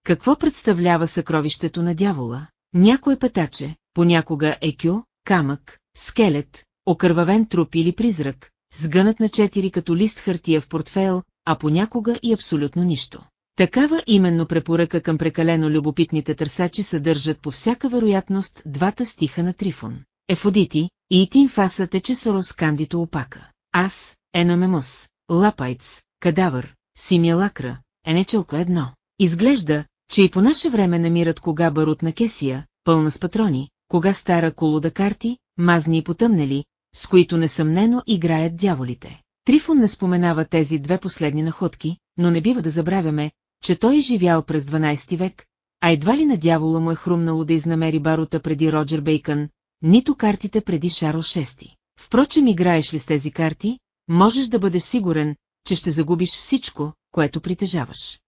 Какво представлява съкровището на дявола? Някое петаче, понякога екю, камък, скелет, окървавен труп или призрак, сгънат на четири като лист хартия в портфейл, а понякога и абсолютно нищо. Такава именно препоръка към прекалено любопитните търсачи съдържат по всяка вероятност двата стиха на Трифон. Ефодити, и тин фаса тече сорос кандито опака. Аз, еномемос, лапайц, кадавър, симиалакра, енечелко едно. Изглежда, че и по наше време намират кога барут на кесия, пълна с патрони, кога стара колода карти, мазни и потъмнели, с които несъмнено играят дяволите. Трифон не споменава тези две последни находки, но не бива да забравяме, че той е живял през 12 век, а едва ли на дявола му е хрумнало да изнамери барута преди Роджер Бейкън, нито картите преди Шарл VI. Впрочем, играеш ли с тези карти, можеш да бъдеш сигурен, че ще загубиш всичко, което притежаваш.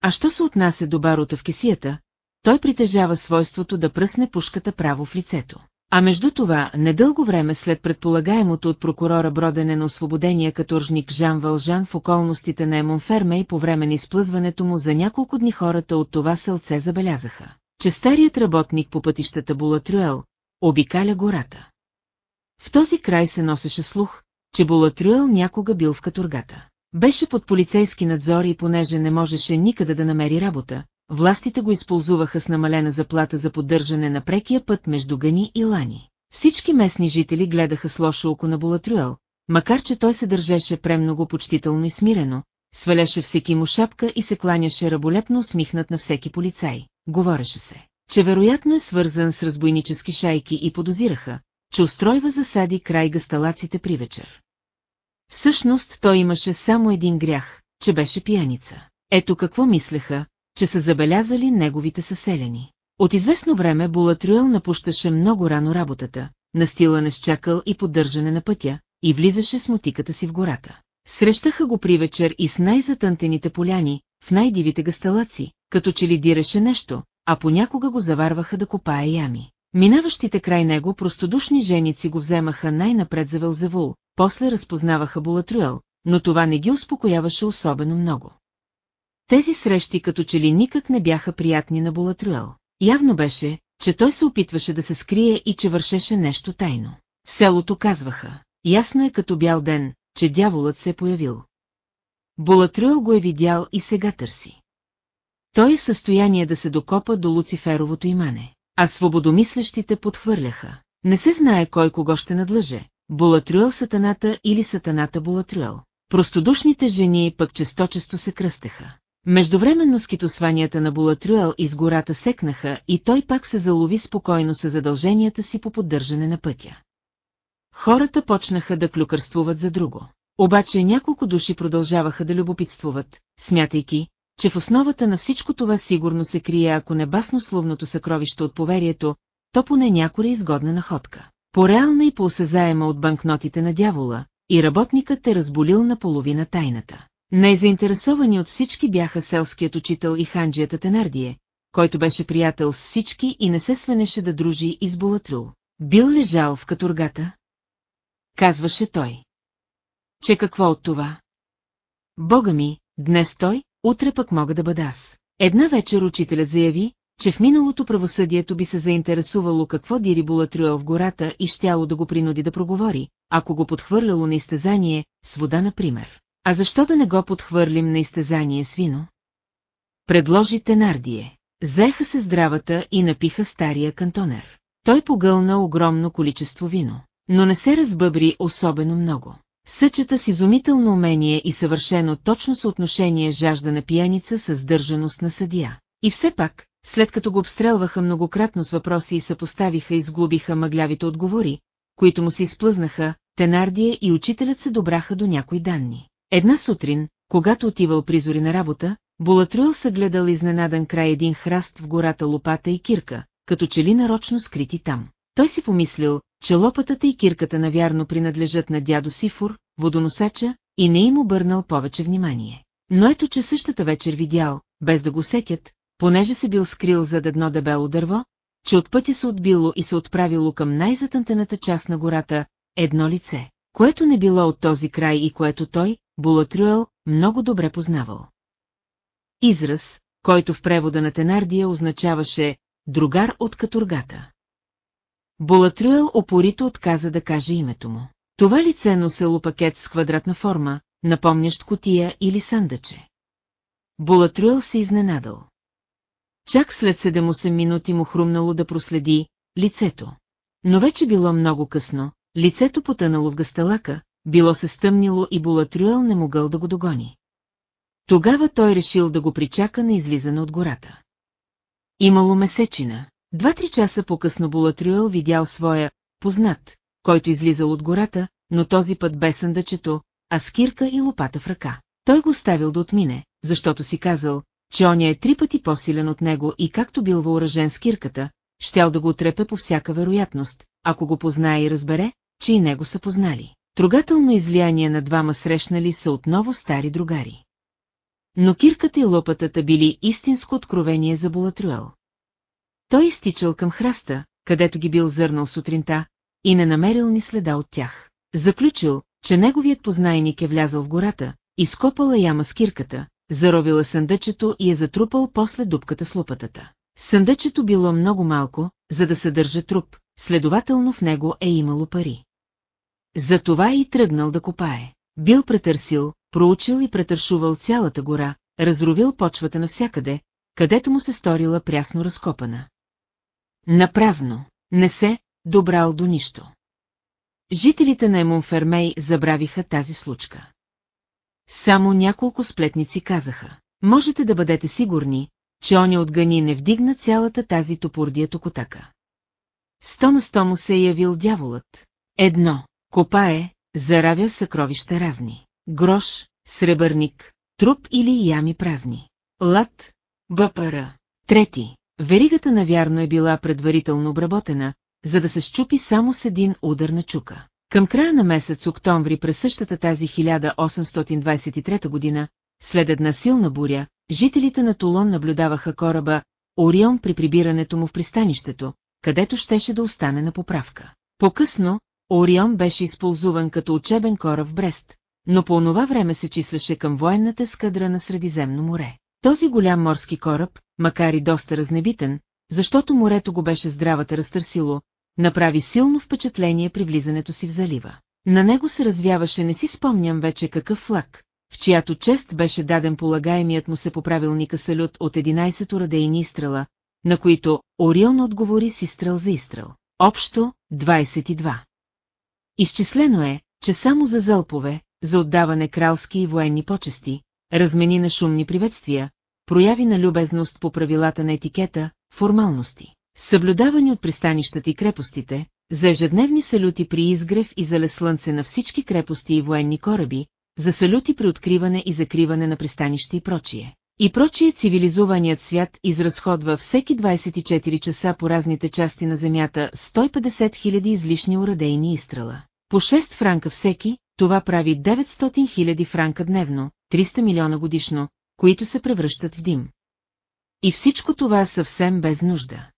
А що се отнася до барута в кесията, той притежава свойството да пръсне пушката право в лицето. А между това, недълго време след предполагаемото от прокурора бродене на освободения каторжник Жан Вължан в околностите на Емонферме и по време на изплъзването му за няколко дни хората от това селце забелязаха, че старият работник по пътищата Булатрюел обикаля гората. В този край се носеше слух, че Булатрюел някога бил в каторгата. Беше под полицейски надзор и понеже не можеше никъде да намери работа, властите го използваха с намалена заплата за поддържане на прекия път между Гани и Лани. Всички местни жители гледаха с лошо око на Булатрюел, макар че той се държеше премного почтително и смирено, сваляше всеки му шапка и се кланяше раболепно усмихнат на всеки полицай. Говореше се, че вероятно е свързан с разбойнически шайки и подозираха, че устройва засади край гасталаците при вечер. Всъщност той имаше само един грях, че беше пияница. Ето какво мислеха, че са забелязали неговите съселени. От известно време Булатрюел напущаше много рано работата, настилане с чакъл и поддържане на пътя, и влизаше с мотиката си в гората. Срещаха го при вечер и с най-затънтените поляни, в най-дивите гасталаци, като че ли диреше нещо, а понякога го заварваха да копае ями. Минаващите край него простодушни женици го вземаха най-напред за Велзевул, после разпознаваха Булатрюел, но това не ги успокояваше особено много. Тези срещи като че ли никак не бяха приятни на Булатрюел. Явно беше, че той се опитваше да се скрие и че вършеше нещо тайно. Селото казваха, ясно е като бял ден, че дяволът се е появил. Булатрюел го е видял и сега търси. Той е в състояние да се докопа до Луциферовото имане, а свободомислещите подхвърляха. Не се знае кой кого ще надлъже, Булатрюел сатаната или сатаната Булатрюел. Простодушните жени пък често-често се кръстеха. Междувременно скитосванията на Булатрюел из гората секнаха и той пак се залови спокойно с задълженията си по поддържане на пътя. Хората почнаха да клюкърствуват за друго. Обаче няколко души продължаваха да любопитствуват, смятайки, че в основата на всичко това сигурно се крие ако не баснословното съкровище от поверието, то поне някоя изгодна находка. По-реална и по-осезаема от банкнотите на дявола, и работникът е разболил наполовина тайната. Най-заинтересовани от всички бяха селският учител и ханджията Тенардие, който беше приятел с всички и не се свенеше да дружи и с Булатрул. Бил лежал в каторгата? Казваше той. Че какво от това? Бога ми, днес той, утре пък мога да бъда аз. Една вечер учителят заяви, че в миналото правосъдието би се заинтересувало какво дири Булатрюел в гората и щяло да го принуди да проговори, ако го подхвърляло на изтезание, с вода, например. А защо да не го подхвърлим на изтезание с вино? Предложи Тенардие. Заеха се здравата и напиха стария кантонер. Той погълна огромно количество вино, но не се разбъбри особено много. Съчета с изумително умение и съвършено точно съотношение жажда на пияница с сдържаност на съдия. И все пак, след като го обстрелваха многократно с въпроси и съпоставиха и сглобиха мъглявите отговори, които му се изплъзнаха, Тенардия и учителят се добраха до някои данни. Една сутрин, когато отивал призори на работа, Булатрюел се гледал изненадан край един храст в гората лопата и кирка, като че ли нарочно скрити там. Той си помислил, че лопатата и кирката навярно принадлежат на дядо Сифур, водоносача, и не им обърнал повече внимание. Но ето, че същата вечер видял, без да го сетят, понеже се бил скрил зад едно дебело дърво, че от пътя се отбило и се отправило към най-затънтената част на гората, едно лице, което не било от този край и което той, Булатрюел, много добре познавал. Израз, който в превода на Тенардия означаваше «другар от катургата». Булатрюел опорито отказа да каже името му. Това лице носело пакет с квадратна форма, напомнящ котия или сандъче. Булатрюел се изненадал. Чак след 7-8 минути му хрумнало да проследи лицето. Но вече било много късно, лицето потънало в гасталака, било се стъмнило и Булатрюел не могъл да го догони. Тогава той решил да го причака на излизане от гората. Имало месечина. Два-три часа по-късно Булатрюел видял своя познат, който излизал от гората, но този път без съндъчето, а с кирка и лопата в ръка. Той го оставил да отмине, защото си казал, че оня е три пъти по-силен от него и както бил въоръжен с кирката, щял да го отрепе по всяка вероятност, ако го познае и разбере, че и него са познали. Трогателно излияние на двама срещнали са отново стари другари. Но кирката и лопатата били истинско откровение за Булатрюел. Той изтичал към храста, където ги бил зърнал сутринта, и не намерил ни следа от тях. Заключил, че неговият познайник е влязъл в гората, изкопала яма с кирката, заровила съндъчето и е затрупал после дупката с лопатата. Съндъчето било много малко, за да съдържа труп, следователно в него е имало пари. Затова и тръгнал да копае. Бил претърсил, проучил и претършувал цялата гора, разровил почвата навсякъде, където му се сторила прясно разкопана. Напразно, не се добрал до нищо. Жителите на Емонфермей забравиха тази случка. Само няколко сплетници казаха. Можете да бъдете сигурни, че оня от Гани не вдигна цялата тази топордия токотака. Сто на сто му се е явил дяволът. Едно, копае, заравя съкровища разни. Грош, сребърник, труп или ями празни. Лад, бъпара. Трети, веригата навярно е била предварително обработена, за да се щупи само с един удар на чука. Към края на месец октомври през същата тази 1823 година, след една силна буря, жителите на Тулон наблюдаваха кораба Орион при прибирането му в пристанището, където щеше да остане на поправка. По-късно, Орион беше използван като учебен кораб в Брест, но по онова време се числеше към военната скадра на Средиземно море. Този голям морски кораб, макар и доста разнебитен, защото морето го беше здравата разтърсило, направи силно впечатление при влизането си в залива. На него се развяваше не си спомням вече какъв флаг, в чиято чест беше даден полагаемият му се по правилника салют от 11 радейни изстрела, на които Орион отговори с изстрел за изстрел. Общо 22. Изчислено е, че само за зълпове, за отдаване кралски и военни почести, размени на шумни приветствия, прояви на любезност по правилата на етикета, формалности, съблюдавани от пристанищата и крепостите, за ежедневни салюти при изгрев и зале слънце на всички крепости и военни кораби, за салюти при откриване и закриване на пристанища и прочие. И прочие цивилизованият свят изразходва всеки 24 часа по разните части на Земята 150 000 излишни урадейни изстрела. По 6 франка всеки, това прави 900 000 франка дневно, 300 милиона годишно, които се превръщат в дим. И всичко това съвсем без нужда.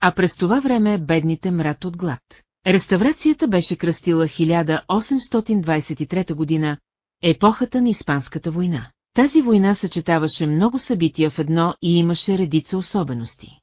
А през това време бедните мрат от глад. Реставрацията беше кръстила 1823 година, епохата на Испанската война. Тази война съчетаваше много събития в едно и имаше редица особености.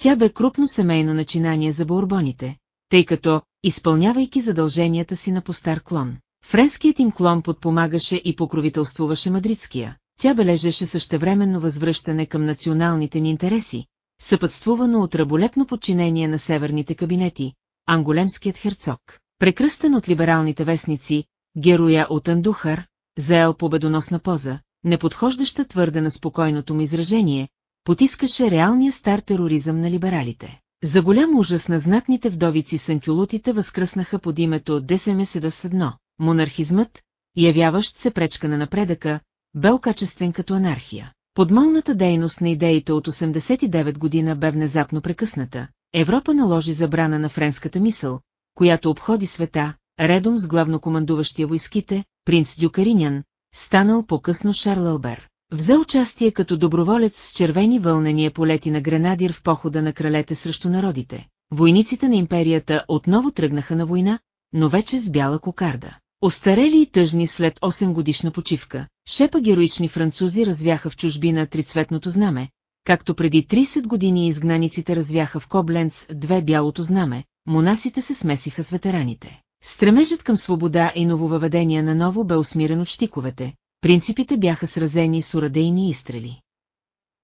Тя бе крупно семейно начинание за бурбоните, тъй като, изпълнявайки задълженията си на постар клон, френският им клон подпомагаше и покровителствуваше мадридския, тя бележеше същевременно възвръщане към националните ни интереси, съпътствувано от раболепно подчинение на северните кабинети, анголемският херцог, прекръстен от либералните вестници, героя от Андухар, заел победоносна поза, не подхождаща твърде на спокойното му изражение, потискаше реалния стар тероризъм на либералите. За голям ужас на знатните вдовици санкюлутите възкръснаха под името Десемеседъс-1, монархизмът, явяващ се пречка на напредъка, бе окачествен като анархия. Подмолната дейност на идеите от 89 година бе внезапно прекъсната. Европа наложи забрана на френската мисъл, която обходи света, редом с главнокомандуващия войските, принц Дюкаринян, станал по-късно Шарл Албер. Взе участие като доброволец с червени вълнения полети на Гренадир в похода на кралете срещу народите. Войниците на империята отново тръгнаха на война, но вече с бяла кокарда. Остарели и тъжни след 8 годишна почивка, шепа героични французи развяха в чужбина трицветното знаме, както преди 30 години изгнаниците развяха в Кобленц две бялото знаме, монасите се смесиха с ветераните. Стремежът към свобода и нововъведения на ново бе усмирен от щиковете, принципите бяха сразени с урадейни изстрели.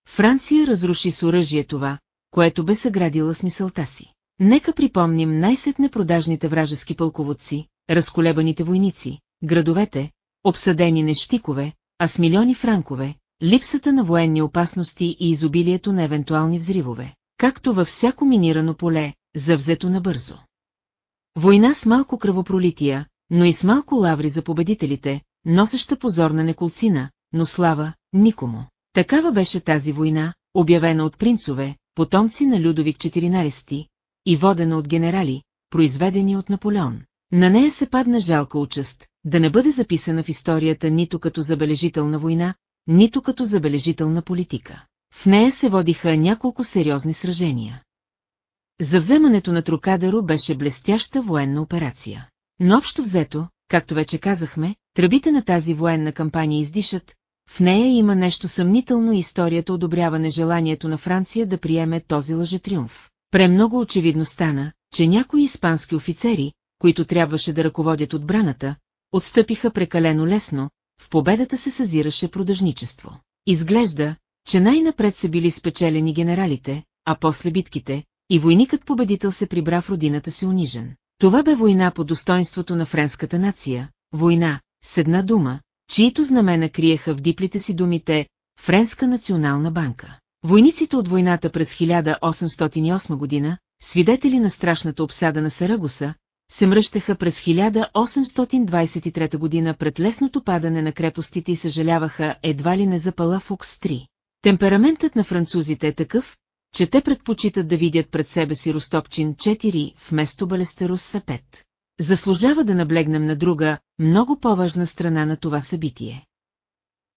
Франция разруши с оръжие това, което бе съградила с мисълта си. Нека припомним най-сетне продажните вражески пълководци, разколебаните войници, градовете, обсъдени не щикове, а с милиони франкове, липсата на военни опасности и изобилието на евентуални взривове, както във всяко минирано поле, завзето набързо. Война с малко кръвопролития, но и с малко лаври за победителите, носеща позорна неколцина, но слава – никому. Такава беше тази война, обявена от принцове, потомци на Людовик XIV, и водена от генерали, произведени от Наполеон. На нея се падна жалка участ, да не бъде записана в историята нито като забележителна война, нито като забележителна политика. В нея се водиха няколко сериозни сражения. За вземането на Трокадеро беше блестяща военна операция. Но общо взето, както вече казахме, тръбите на тази военна кампания издишат, в нея има нещо съмнително и историята одобрява нежеланието на Франция да приеме този лъжетриумф. Премного очевидно стана, че някои испански офицери, които трябваше да ръководят отбраната, отстъпиха прекалено лесно, в победата се съзираше продъжничество. Изглежда, че най-напред са били спечелени генералите, а после битките, и войникът победител се прибра в родината си унижен. Това бе война по достоинството на френската нация, война, с една дума, чието знамена криеха в диплите си думите Френска национална банка. Войниците от войната през 1808 година, свидетели на страшната обсада на Сарагоса, се мръщаха през 1823 година пред лесното падане на крепостите и съжаляваха едва ли не запала Фокс-3. Темпераментът на французите е такъв, че те предпочитат да видят пред себе си Ростопчин 4 вместо Балестерус 5. Заслужава да наблегнем на друга, много по-важна страна на това събитие.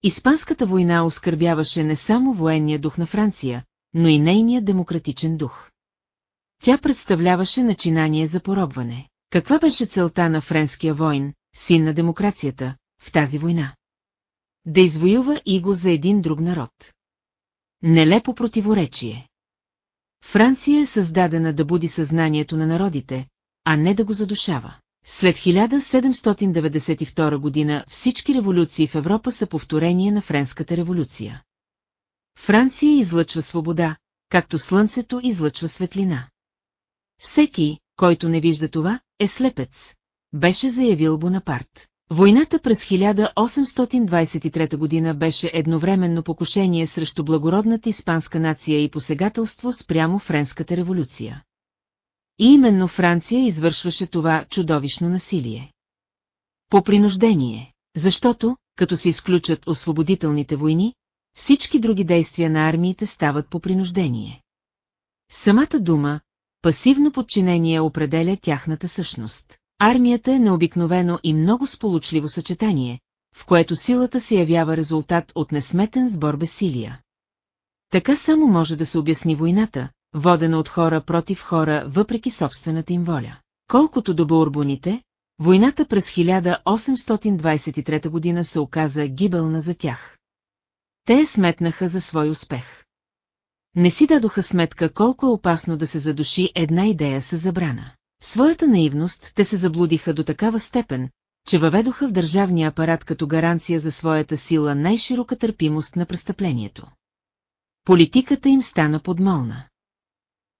Испанската война оскърбяваше не само военния дух на Франция, но и нейния демократичен дух. Тя представляваше начинание за поробване. Каква беше целта на френския войн, син на демокрацията, в тази война? Да извоюва иго за един друг народ. Нелепо противоречие. Франция е създадена да буди съзнанието на народите, а не да го задушава. След 1792 година всички революции в Европа са повторение на Френската революция. Франция излъчва свобода, както слънцето излъчва светлина. Всеки, който не вижда това, е слепец, беше заявил Бонапарт. Войната през 1823 година беше едновременно покушение срещу благородната испанска нация и посегателство спрямо Френската революция. И именно Франция извършваше това чудовищно насилие. По принуждение, защото, като се изключат освободителните войни, всички други действия на армиите стават по принуждение. Самата дума, пасивно подчинение определя тяхната същност. Армията е необикновено и много сполучливо съчетание, в което силата се явява резултат от несметен сбор безсилия. Така само може да се обясни войната, водена от хора против хора въпреки собствената им воля. Колкото до бурбоните, войната през 1823 година се оказа гибелна за тях. Те сметнаха за свой успех. Не си дадоха сметка колко е опасно да се задуши една идея с забрана. Своята наивност те се заблудиха до такава степен, че въведоха в държавния апарат като гаранция за своята сила най-широка търпимост на престъплението. Политиката им стана подмолна.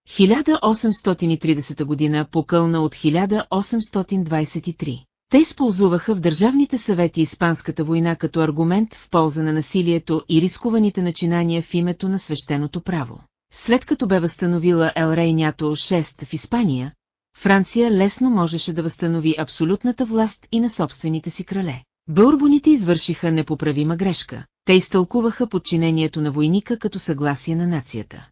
1830 година покълна от 1823. Те използваха в държавните съвети Испанската война като аргумент в полза на насилието и рискуваните начинания в името на свещеното право. След като бе възстановила Ел Рейнято 6 в Испания, Франция лесно можеше да възстанови абсолютната власт и на собствените си крале. Бълбоните извършиха непоправима грешка. Те изтълкуваха подчинението на войника като съгласие на нацията.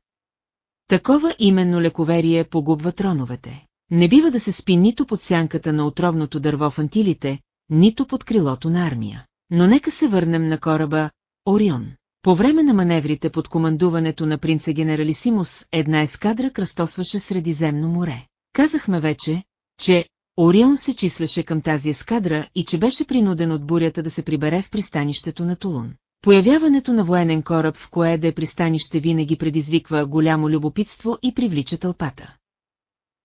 Такова именно лековерие погубва троновете. Не бива да се спи нито под сянката на отровното дърво в антилите, нито под крилото на армия. Но нека се върнем на кораба Орион. По време на маневрите под командуването на принца генералисимус, една ескадра кръстосваше Средиземно море. Казахме вече, че Орион се числеше към тази ескадра и че беше принуден от бурята да се прибере в пристанището на Тулун. Появяването на военен кораб в кое да е пристанище винаги предизвиква голямо любопитство и привлича тълпата.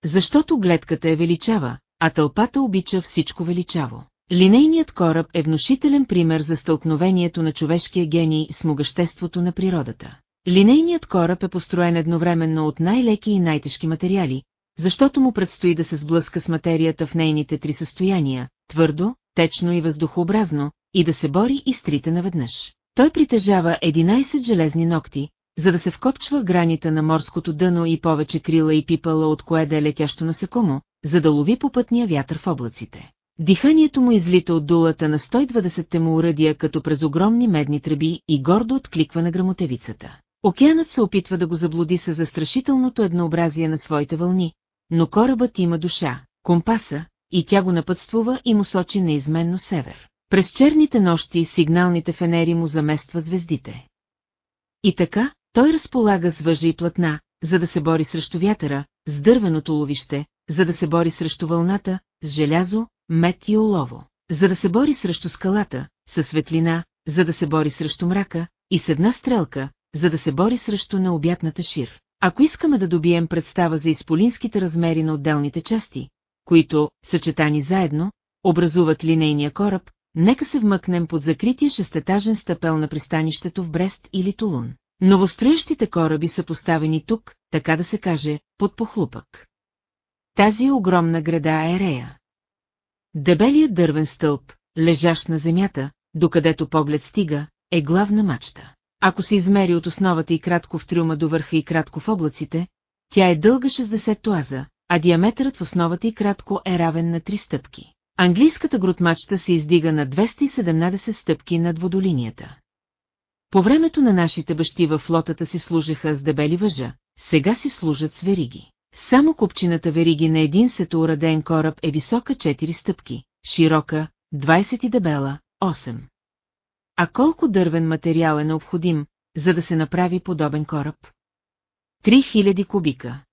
Защото гледката е величава, а тълпата обича всичко величаво. Линейният кораб е внушителен пример за стълкновението на човешкия гений с могъществото на природата. Линейният кораб е построен едновременно от най-леки и най-тежки материали, защото му предстои да се сблъска с материята в нейните три състояния – твърдо, течно и въздухообразно, и да се бори и с трите наведнъж. Той притежава 11 железни ногти, за да се вкопчва в граните на морското дъно и повече крила и пипала от кое да е летящо насекомо, за да лови попътния вятър в облаците. Диханието му излита от дулата на 120-те му уръдия като през огромни медни тръби и гордо откликва на грамотевицата. Океанът се опитва да го заблуди с застрашителното еднообразие на своите вълни, но корабът има душа, компаса, и тя го напътствува и му сочи неизменно север. През черните нощи сигналните фенери му заместват звездите. И така, той разполага с въжи и платна, за да се бори срещу вятъра, с дървеното ловище, за да се бори срещу вълната, с желязо, мед и олово, за да се бори срещу скалата, със светлина, за да се бори срещу мрака, и с една стрелка, за да се бори срещу необятната шир. Ако искаме да добием представа за изполинските размери на отделните части, които, съчетани заедно, образуват линейния кораб, нека се вмъкнем под закрития шестетажен стъпел на пристанището в Брест или Тулун. Новостроящите кораби са поставени тук, така да се каже, под похлупък. Тази огромна града е Рея. Дебелият дървен стълб, лежащ на земята, докъдето поглед стига, е главна мачта. Ако се измери от основата и кратко в трюма до върха и кратко в облаците, тя е дълга 60 туаза, а диаметърът в основата и кратко е равен на 3 стъпки. Английската грудмачта се издига на 217 стъпки над водолинията. По времето на нашите бащи във флотата си служеха с дебели въжа, сега си служат с вериги. Само купчината вериги на един сетоураден кораб е висока 4 стъпки, широка, 20 и дебела, 8. А колко дървен материал е необходим, за да се направи подобен кораб? 3000 кубика.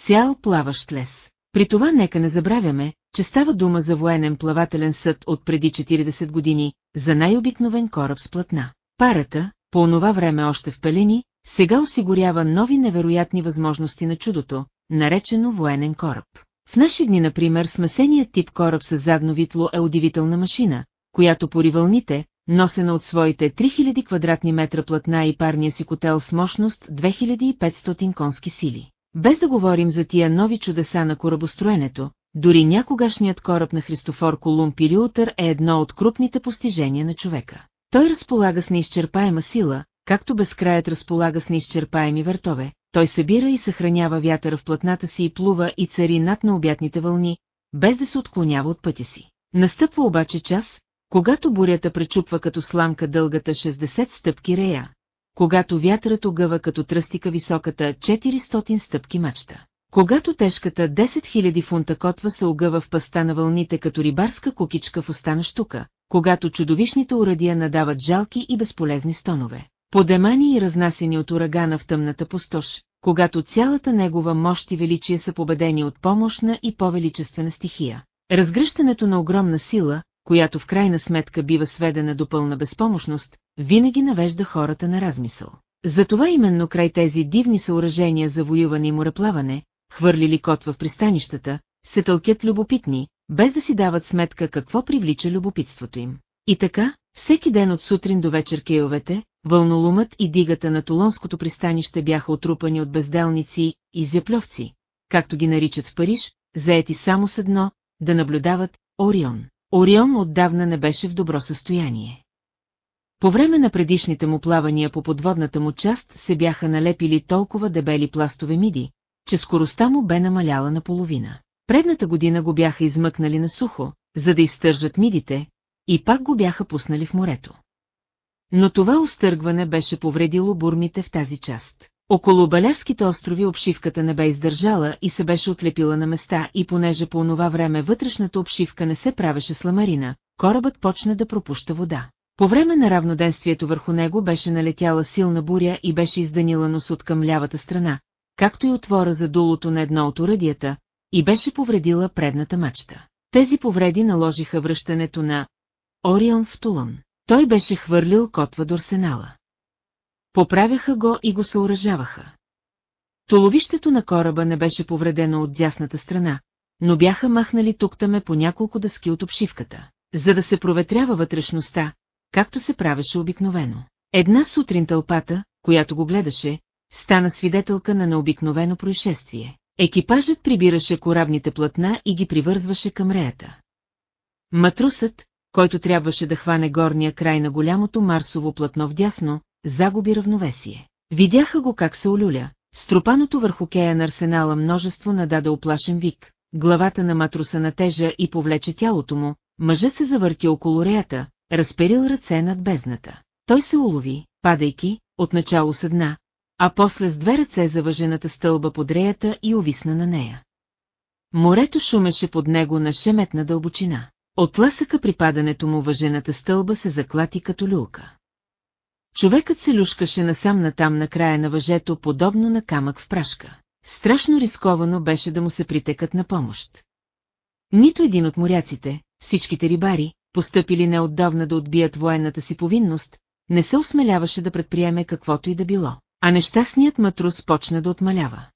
Цял плаващ лес. При това нека не забравяме, че става дума за военен плавателен съд от преди 40 години, за най-обикновен кораб с платна. Парата, по онова време още в пелени, сега осигурява нови невероятни възможности на чудото, наречено военен кораб. В наши дни, например, смесеният тип кораб с задно витло е удивителна машина, която пори вълните, носена от своите 3000 квадратни метра платна и парния си котел с мощност 2500 конски сили. Без да говорим за тия нови чудеса на корабостроенето, дори някогашният кораб на Христофор Колумб или Утър е едно от крупните постижения на човека. Той разполага с неизчерпаема сила, както безкраят разполага с неизчерпаеми въртове, той събира и съхранява вятъра в платната си и плува и цари над необятните вълни, без да се отклонява от пъти си. Настъпва обаче час, когато бурята пречупва като сламка дългата 60 стъпки рея, когато вятърът огъва като тръстика високата 400 стъпки мачта. Когато тежката 10 000 фунта котва се огъва в паста на вълните като рибарска кукичка в остана штука, когато чудовищните урадия надават жалки и безполезни стонове. Подемани и разнасени от урагана в тъмната пустош, когато цялата негова мощ и величие са победени от помощна и по-величествена стихия. Разгръщането на огромна сила, която в крайна сметка бива сведена до пълна безпомощност, винаги навежда хората на размисъл. Затова именно край тези дивни съоръжения за воюване и мореплаване, хвърлили котва в пристанищата, се тълкят любопитни, без да си дават сметка какво привлича любопитството им. И така, всеки ден от сутрин до вечер кейовете, вълнолумът и дигата на Толонското пристанище бяха отрупани от безделници и зяпловци, както ги наричат в Париж, заети само с едно, да наблюдават Орион. Орион отдавна не беше в добро състояние. По време на предишните му плавания по подводната му част се бяха налепили толкова дебели пластове миди, че скоростта му бе намаляла наполовина. Предната година го бяха измъкнали на сухо, за да изтържат мидите, и пак го бяха пуснали в морето. Но това остъргване беше повредило бурмите в тази част. Около Балярските острови обшивката не бе издържала и се беше отлепила на места и понеже по онова време вътрешната обшивка не се правеше с ламарина, корабът почна да пропуща вода. По време на равноденствието върху него беше налетяла силна буря и беше изданила нос от към лявата страна, както и отвора за дулото на едно от урадията, и беше повредила предната мачта. Тези повреди наложиха връщането на Орион в Тулон. Той беше хвърлил котва до арсенала. Поправяха го и го съоръжаваха. Толовището на кораба не беше повредено от дясната страна, но бяха махнали туктаме по няколко дъски от обшивката, за да се проветрява вътрешността, както се правеше обикновено. Една сутрин тълпата, която го гледаше, стана свидетелка на необикновено происшествие. Екипажът прибираше корабните платна и ги привързваше към реята. Матрусът, който трябваше да хване горния край на голямото марсово платно вдясно, загуби равновесие. Видяха го как се олюля, струпаното върху кея на арсенала множество нададе оплашен вик, главата на матруса натежа и повлече тялото му, мъжът се завърти около реята, разперил ръце над бездната. Той се улови, падайки, отначало с една, а после с две ръце за въжената стълба под реята и увисна на нея. Морето шумеше под него на шеметна дълбочина. От лъсъка при падането му въжената стълба се заклати като люлка. Човекът се люшкаше насам натам на края на въжето, подобно на камък в прашка. Страшно рисковано беше да му се притекат на помощ. Нито един от моряците, всичките рибари, постъпили неотдавна да отбият военната си повинност, не се осмеляваше да предприеме каквото и да било, а нещастният матрус почна да отмалява.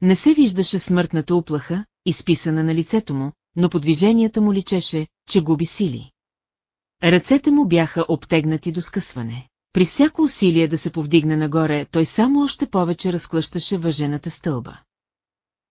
Не се виждаше смъртната уплаха, изписана на лицето му, но по движенията му личеше, че губи сили. Ръцете му бяха обтегнати до скъсване. При всяко усилие да се повдигне нагоре, той само още повече разклъщаше въжената стълба.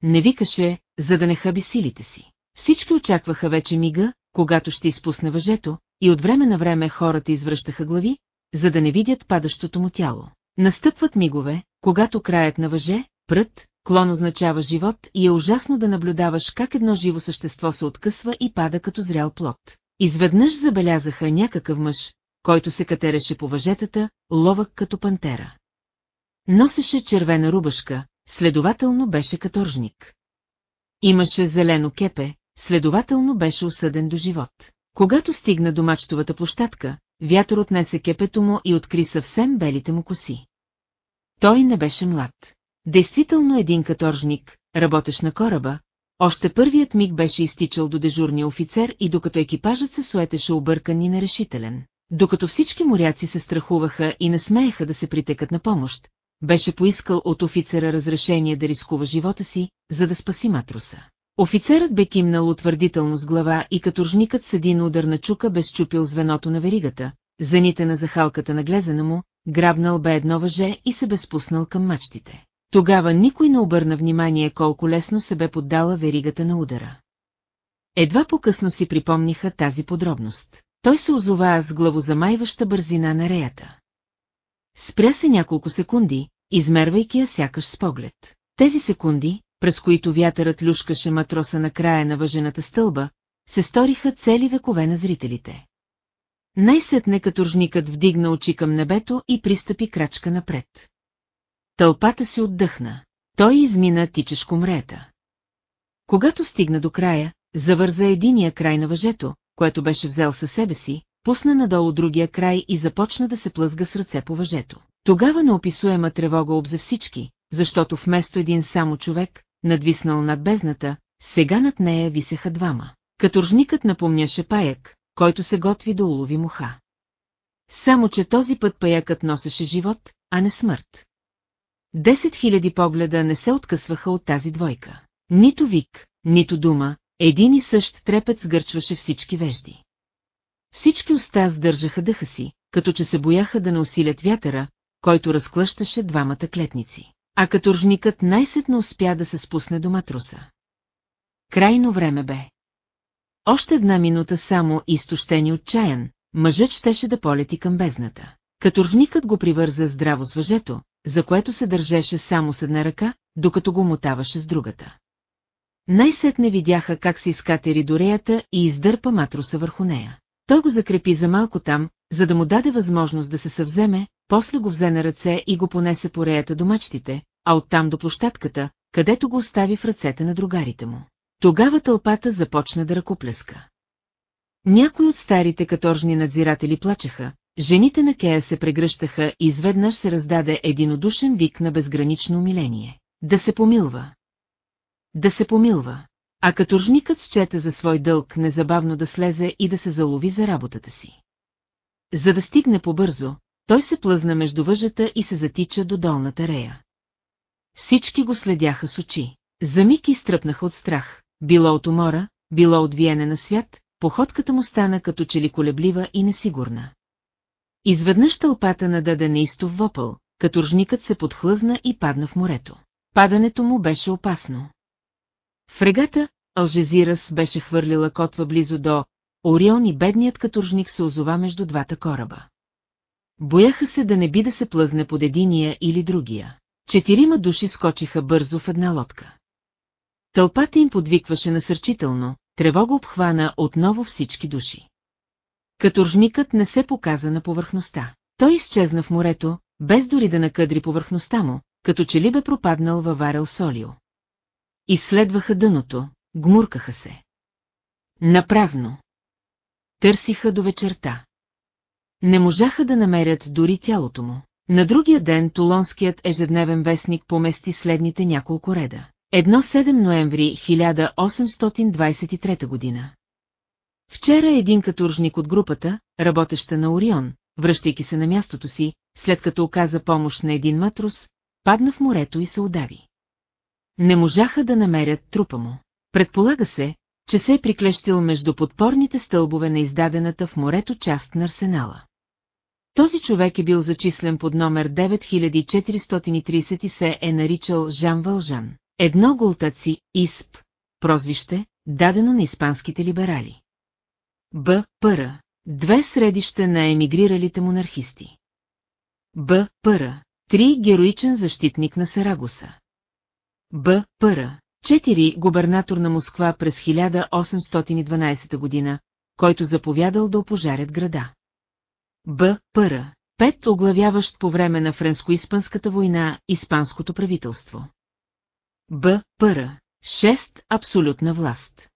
Не викаше, за да не хаби силите си. Всички очакваха вече мига, когато ще изпусне въжето, и от време на време хората извръщаха глави, за да не видят падащото му тяло. Настъпват мигове, когато краят на въже, прът, клон означава живот и е ужасно да наблюдаваш как едно живо същество се откъсва и пада като зрял плод. Изведнъж забелязаха някакъв мъж, който се катереше по въжетата, ловък като пантера. Носеше червена рубашка, следователно беше каторжник. Имаше зелено кепе, следователно беше осъден до живот. Когато стигна до мачтовата площадка, вятър отнесе кепето му и откри съвсем белите му коси. Той не беше млад. Действително един каторжник, работещ на кораба, още първият миг беше изтичал до дежурния офицер и докато екипажът се суетеше объркан и нерешителен, докато всички моряци се страхуваха и не смееха да се притекат на помощ, беше поискал от офицера разрешение да рискува живота си, за да спаси матроса. Офицерът бе кимнал утвърдително с глава и каторжникът с един удар на чука бе щупил звеното на веригата, заните на захалката на глезена му, грабнал бе едно въже и се бе спуснал към мачтите. Тогава никой не обърна внимание колко лесно се бе поддала веригата на удара. Едва по-късно си припомниха тази подробност. Той се озова с главозамайваща бързина на реята. Спря се няколко секунди, измервайки я сякаш с поглед. Тези секунди, през които вятърът люшкаше матроса на края на въжената стълба, се сториха цели векове на зрителите. Най-сетне каторжникът вдигна очи към небето и пристъпи крачка напред. Тълпата се отдъхна. Той измина тичешко мрета. Когато стигна до края, завърза единия край на въжето, което беше взел със себе си, пусна надолу другия край и започна да се плъзга с ръце по въжето. Тогава неописуема тревога обзе всички, защото вместо един само човек, надвиснал над бездната, сега над нея висеха двама. Каторжникът напомняше паяк, който се готви да улови муха. Само, че този път паякът носеше живот, а не смърт. Десет хиляди погледа не се откъсваха от тази двойка. Нито вик, нито дума, един и същ трепет сгърчваше всички вежди. Всички уста сдържаха дъха си, като че се бояха да не усилят вятъра, който разклъщаше двамата клетници. А каторжникът най-сетно успя да се спусне до матруса. Крайно време бе. Още една минута само, изтощен и отчаян, мъжът щеше да полети към бездната. Каторжникът го привърза здраво с въжето, за което се държеше само с една ръка, докато го мотаваше с другата. Най-сетне видяха как се изкатери до реята и издърпа матроса върху нея. Той го закрепи за малко там, за да му даде възможност да се съвземе, после го взе на ръце и го понесе по реята до мачтите, а оттам до площадката, където го остави в ръцете на другарите му. Тогава тълпата започна да ръкоплеска. Някои от старите каторжни надзиратели плачеха, жените на Кея се прегръщаха и изведнъж се раздаде единодушен вик на безгранично умиление. Да се помилва. Да се помилва. А каторжникът счете за свой дълг незабавно да слезе и да се залови за работата си. За да стигне побързо, той се плъзна между въжата и се затича до долната рея. Всички го следяха с очи. За миг изтръпнаха от страх, било от умора, било от виене на свят, походката му стана като че ли колеблива и несигурна. Изведнъж тълпата нададе неистов вопъл, като ржникът се подхлъзна и падна в морето. Падането му беше опасно. Фрегата Алжезирас беше хвърлила котва близо до Орион и бедният каторжник се озова между двата кораба. Бояха се да не би да се плъзне под единия или другия. Четирима души скочиха бързо в една лодка. Тълпата им подвикваше насърчително, тревога обхвана отново всички души. Каторжникът не се показа на повърхността. Той изчезна в морето, без дори да накъдри повърхността му, като че ли бе пропаднал във варел солио. Изследваха дъното, гмуркаха се. Напразно. Търсиха до вечерта. Не можаха да намерят дори тялото му. На другия ден Тулонският ежедневен вестник помести следните няколко реда. 1-7 ноември 1823 година. Вчера един каторжник от групата, работеща на Орион, връщайки се на мястото си, след като оказа помощ на един матрос, падна в морето и се удари. Не можаха да намерят трупа му. Предполага се, че се е приклещил между подпорните стълбове на издадената в морето част на арсенала. Този човек е бил зачислен под номер 9430 и се е наричал Жан Вължан. Едно голтаци, ИСП, прозвище, дадено на испанските либерали. Б. Пъра. Две средища на емигриралите монархисти. Б. Пъра. Три. Героичен защитник на Сарагоса. Б. Пъра. 4. Губернатор на Москва през 1812 година, който заповядал да опожарят града. Б. Пъра. 5. Оглавяващ по време на Френско-Испанската война Испанското правителство. Б. Пъра. 6. Абсолютна власт.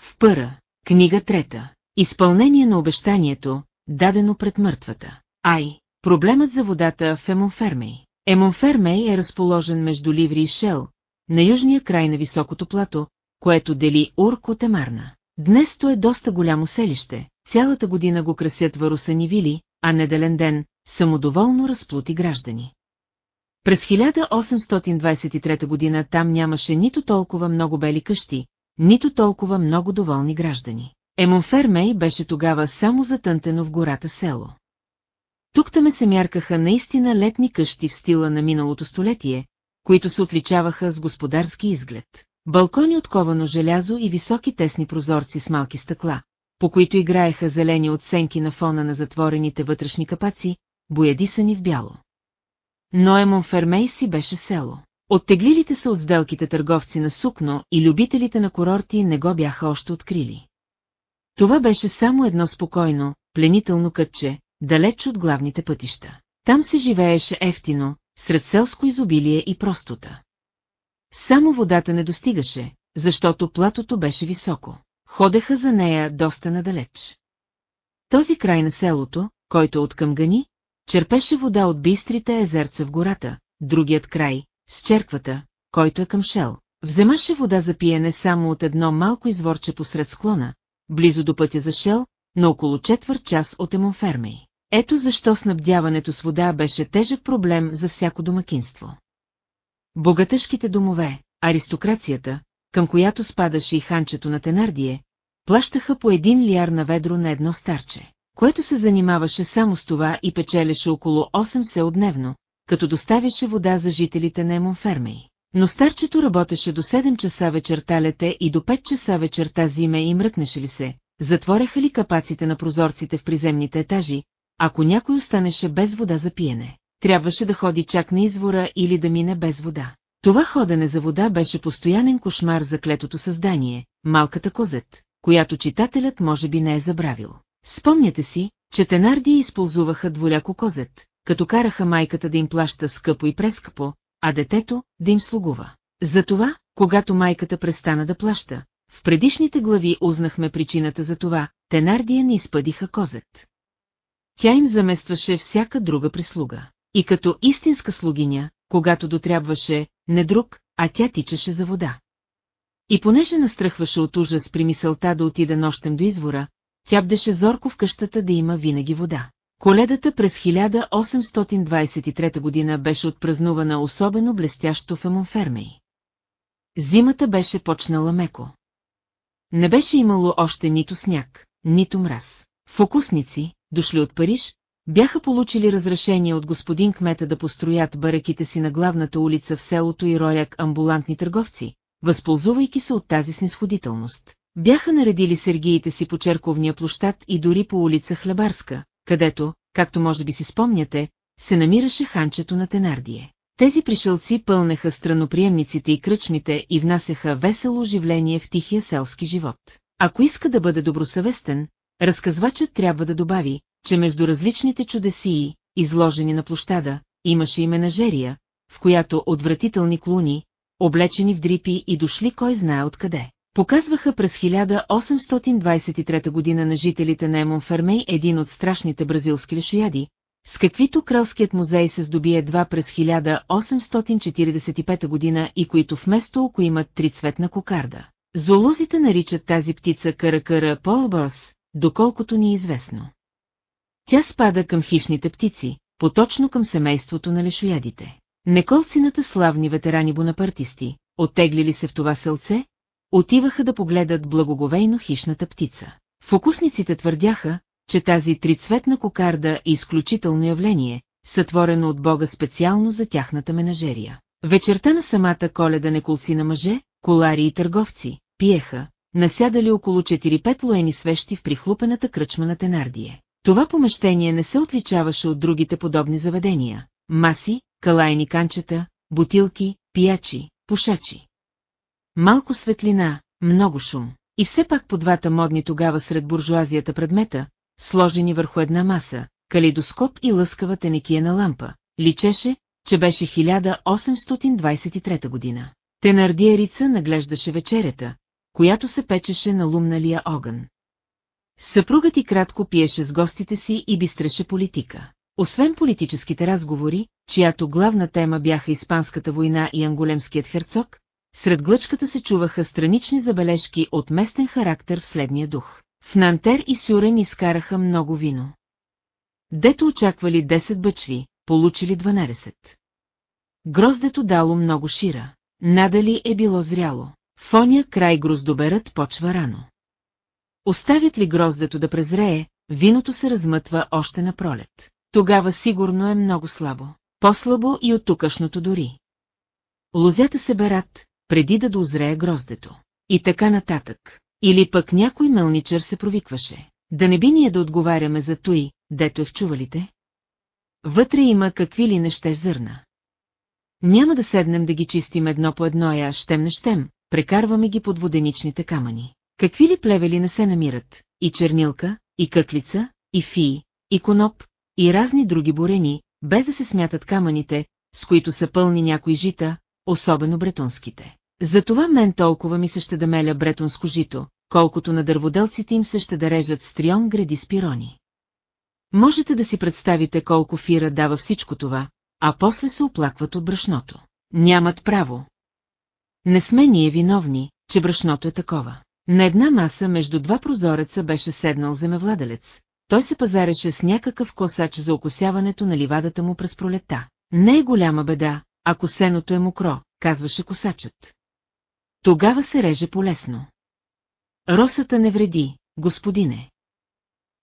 В Пъра. Книга трета. Изпълнение на обещанието, дадено пред мъртвата. Ай. Проблемът за водата в Емонфермей. Емонфермей е разположен между Ливри и Шел, на южния край на високото плато, което дели Урк от Емарна. Днес то е доста голямо селище, цялата година го красят варусани вили, а неделен ден – самодоволно разплути граждани. През 1823 година там нямаше нито толкова много бели къщи, нито толкова много доволни граждани. Емонфермей беше тогава само затънтено в гората село. Тук-таме се мяркаха наистина летни къщи в стила на миналото столетие, които се отличаваха с господарски изглед. Балкони от ковано желязо и високи тесни прозорци с малки стъкла, по които играеха зелени отсенки на фона на затворените вътрешни капаци, боядисани в бяло. Но Емонфермей си беше село. Оттеглилите се от сделките търговци на сукно и любителите на курорти не го бяха още открили. Това беше само едно спокойно, пленително кътче, далеч от главните пътища. Там се живееше ефтино, сред селско изобилие и простота. Само водата не достигаше, защото платото беше високо. Ходеха за нея доста надалеч. Този край на селото, който от към гани, черпеше вода от бистрите езерца в гората, другият край, с черквата, който е към Шел. Вземаше вода за пиене само от едно малко изворче посред склона, близо до пътя за Шел, на около четвърт час от Емонфермей. Ето защо снабдяването с вода беше тежък проблем за всяко домакинство. Богатъшките домове, аристокрацията, към която спадаше и ханчето на Тенардие, плащаха по един лиар на ведро на едно старче, което се занимаваше само с това и печелеше около 8 се дневно, като доставяше вода за жителите на Емонфермей. Но старчето работеше до 7 часа вечерта лете и до 5 часа вечерта зиме и мръкнеше ли се, затвореха ли капаците на прозорците в приземните етажи, ако някой останеше без вода за пиене. Трябваше да ходи чак на извора или да мине без вода. Това ходене за вода беше постоянен кошмар за клетото създание, малката козет, която читателят може би не е забравил. Спомняте си, че Тенардия използваха дволяко козет, като караха майката да им плаща скъпо и прескъпо, а детето да им слугува. Затова, когато майката престана да плаща, в предишните глави узнахме причината за това, Тенардия не изпъдиха козет. Тя им заместваше всяка друга прислуга. И като истинска слугиня, когато дотрябваше, не друг, а тя тичаше за вода. И понеже настръхваше от ужас при мисълта да отида нощем до извора, тя бдеше зорко в къщата да има винаги вода. Коледата през 1823 година беше отпразнувана особено блестящо в Емонфермей. Зимата беше почнала меко. Не беше имало още нито сняг, нито мраз. Фокусници, дошли от Париж, бяха получили разрешение от господин кмета да построят бараките си на главната улица в селото и рояк амбулантни търговци, възползвайки се от тази снисходителност. Бяха наредили сергиите си по черковния площад и дори по улица Хлебарска, където, както може би си спомняте, се намираше ханчето на Тенардие. Тези пришелци пълнеха страноприемниците и кръчмите и внасяха весело оживление в тихия селски живот. Ако иска да бъде добросъвестен, разказвачът трябва да добави, че между различните чудесии, изложени на площада, имаше и менажерия, в която отвратителни клуни, облечени в дрипи и дошли кой знае откъде. Показваха през 1823 година на жителите на Емонфермей един от страшните бразилски лешояди, с каквито кралският музей се здоби едва през 1845 година и които вместо око имат трицветна кокарда. Зоолозите наричат тази птица каракара полбос, доколкото ни е известно. Тя спада към хищните птици, поточно към семейството на лешоядите. Неколцината славни ветерани бонапартисти, оттеглили се в това селце, отиваха да погледат благоговейно хищната птица. Фокусниците твърдяха, че тази трицветна кокарда е изключително явление, сътворено от Бога специално за тяхната менажерия. Вечерта на самата коледа неколци на мъже, колари и търговци, пиеха, насядали около 4-5 лоени свещи в прихлупената кръчма на Тенардие. Това помещение не се отличаваше от другите подобни заведения. Маси, калайни канчета, бутилки, пиячи, пушачи. Малко светлина, много шум. И все пак по двата модни тогава сред буржуазията предмета, сложени върху една маса, калейдоскоп и лъскава тенекия лампа, личеше, че беше 1823 година. Тенардиерица наглеждаше вечерята, която се печеше на лумналия огън. Съпругът и кратко пиеше с гостите си и бистреше политика. Освен политическите разговори, чиято главна тема бяха Испанската война и анголемският херцог, сред глъчката се чуваха странични забележки от местен характер в следния дух. В Нантер и Сюрен изкараха много вино. Дето очаквали 10 бъчви, получили 12. Гроздето дало много шира. Надали е било зряло. В оня край гроздоберът почва рано. Оставят ли гроздето да презрее, виното се размътва още на пролет. Тогава сигурно е много слабо. По-слабо и от тукашното дори. Лозята се берат, преди да дозрее гроздето. И така нататък. Или пък някой мълничър се провикваше. Да не би ние да отговаряме за той, дето е в чувалите? Вътре има какви ли нещеш зърна. Няма да седнем да ги чистим едно по едно, я щем не щем, прекарваме ги под воденичните камъни. Какви ли плевели не се намират, и чернилка, и къклица, и фии, и коноп, и разни други бурени, без да се смятат камъните, с които са пълни някои жита, особено бретонските. Затова мен толкова ми се ще да меля бретонско жито, колкото на дърводелците им се ще да режат стрион гради спирони. Можете да си представите колко фира дава всичко това, а после се оплакват от брашното. Нямат право. Не сме ние виновни, че брашното е такова. На една маса между два прозореца беше седнал земевладелец. Той се пазареше с някакъв косач за окосяването на ливадата му през пролета. Не е голяма беда, ако сеното е мокро, казваше косачът. Тогава се реже полесно. Росата не вреди, господине.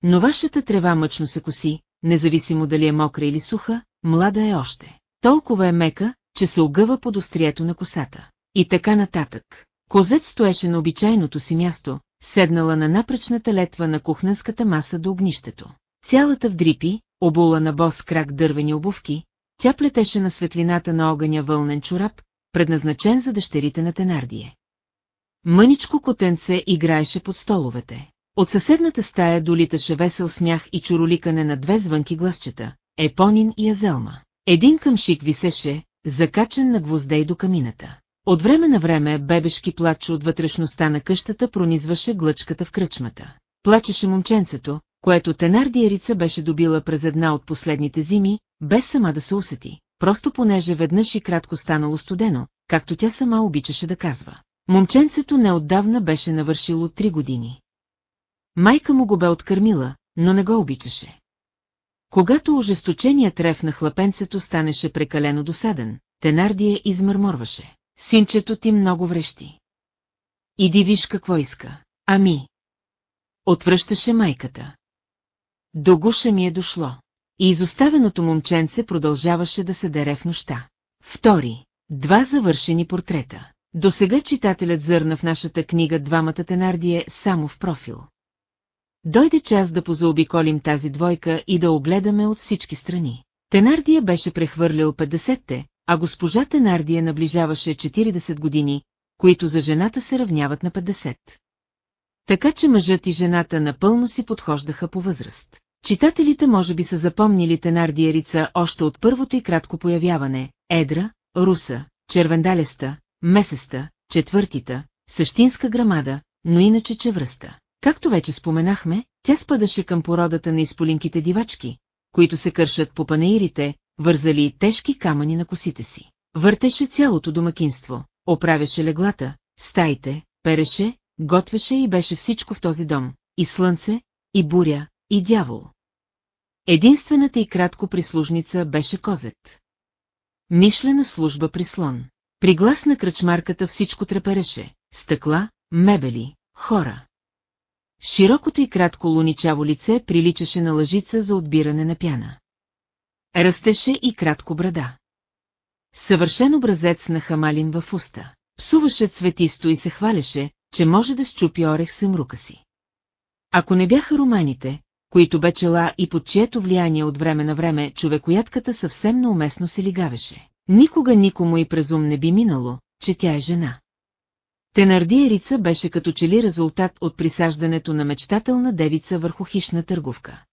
Но вашата трева мъчно се коси, независимо дали е мокра или суха, млада е още. Толкова е мека, че се огъва под острието на косата. И така нататък. Козет стоеше на обичайното си място, седнала на напречната летва на кухненската маса до огнището. Цялата в дрипи, обула на бос крак дървени обувки, тя плетеше на светлината на огъня вълнен чорап, предназначен за дъщерите на Тенардие. Мъничко котенце играеше под столовете. От съседната стая долиташе весел смях и чуроликане на две звънки гласчета, Епонин и Азелма. Един къмшик висеше, закачен на гвоздей до камината. От време на време бебешки плач от вътрешността на къщата пронизваше глъчката в кръчмата. Плачеше момченцето, което Тенардиерица беше добила през една от последните зими, без сама да се усети, просто понеже веднъж и кратко станало студено, както тя сама обичаше да казва. Момченцето неотдавна беше навършило три години. Майка му го бе откърмила, но не го обичаше. Когато ожесточеният рев на хлапенцето станеше прекалено досаден, Тенардия измърморваше. Синчето ти много врещи. Иди виж какво иска. Ами. Отвръщаше майката. До гуша ми е дошло. И изоставеното момченце продължаваше да се дере в нощта. Втори. Два завършени портрета. До сега читателят зърна в нашата книга двамата Тенардие само в профил. Дойде час да позаобиколим тази двойка и да огледаме от всички страни. Тенардия беше прехвърлил 50-те, а госпожа Тенардия наближаваше 40 години, които за жената се равняват на 50. Така че мъжът и жената напълно си подхождаха по възраст. Читателите може би са запомнили Тенардиерица още от първото и кратко появяване, едра, руса, червендалеста, месеста, четвъртита, същинска грамада, но иначе чевръста. Както вече споменахме, тя спадаше към породата на изполинките дивачки, които се кършат по панеирите, вързали тежки камъни на косите си. Въртеше цялото домакинство, оправяше леглата, стаите, переше, готвеше и беше всичко в този дом, и слънце, и буря, и дявол. Единствената и кратко прислужница беше козет. Мишлена служба при слон. При глас на кръчмарката всичко трепереше. Стъкла, мебели, хора. Широкото и кратко луничаво лице приличаше на лъжица за отбиране на пяна. Растеше и кратко брада. Съвършен образец на хамалин в уста. Псуваше цветисто и се хвалеше, че може да щупи орех съмрука си. Ако не бяха романите, които бе чела и под чието влияние от време на време човекоятката съвсем неуместно се лигавеше. Никога никому и през ум не би минало, че тя е жена. Тенардиерица беше като че ли резултат от присаждането на мечтателна девица върху хищна търговка.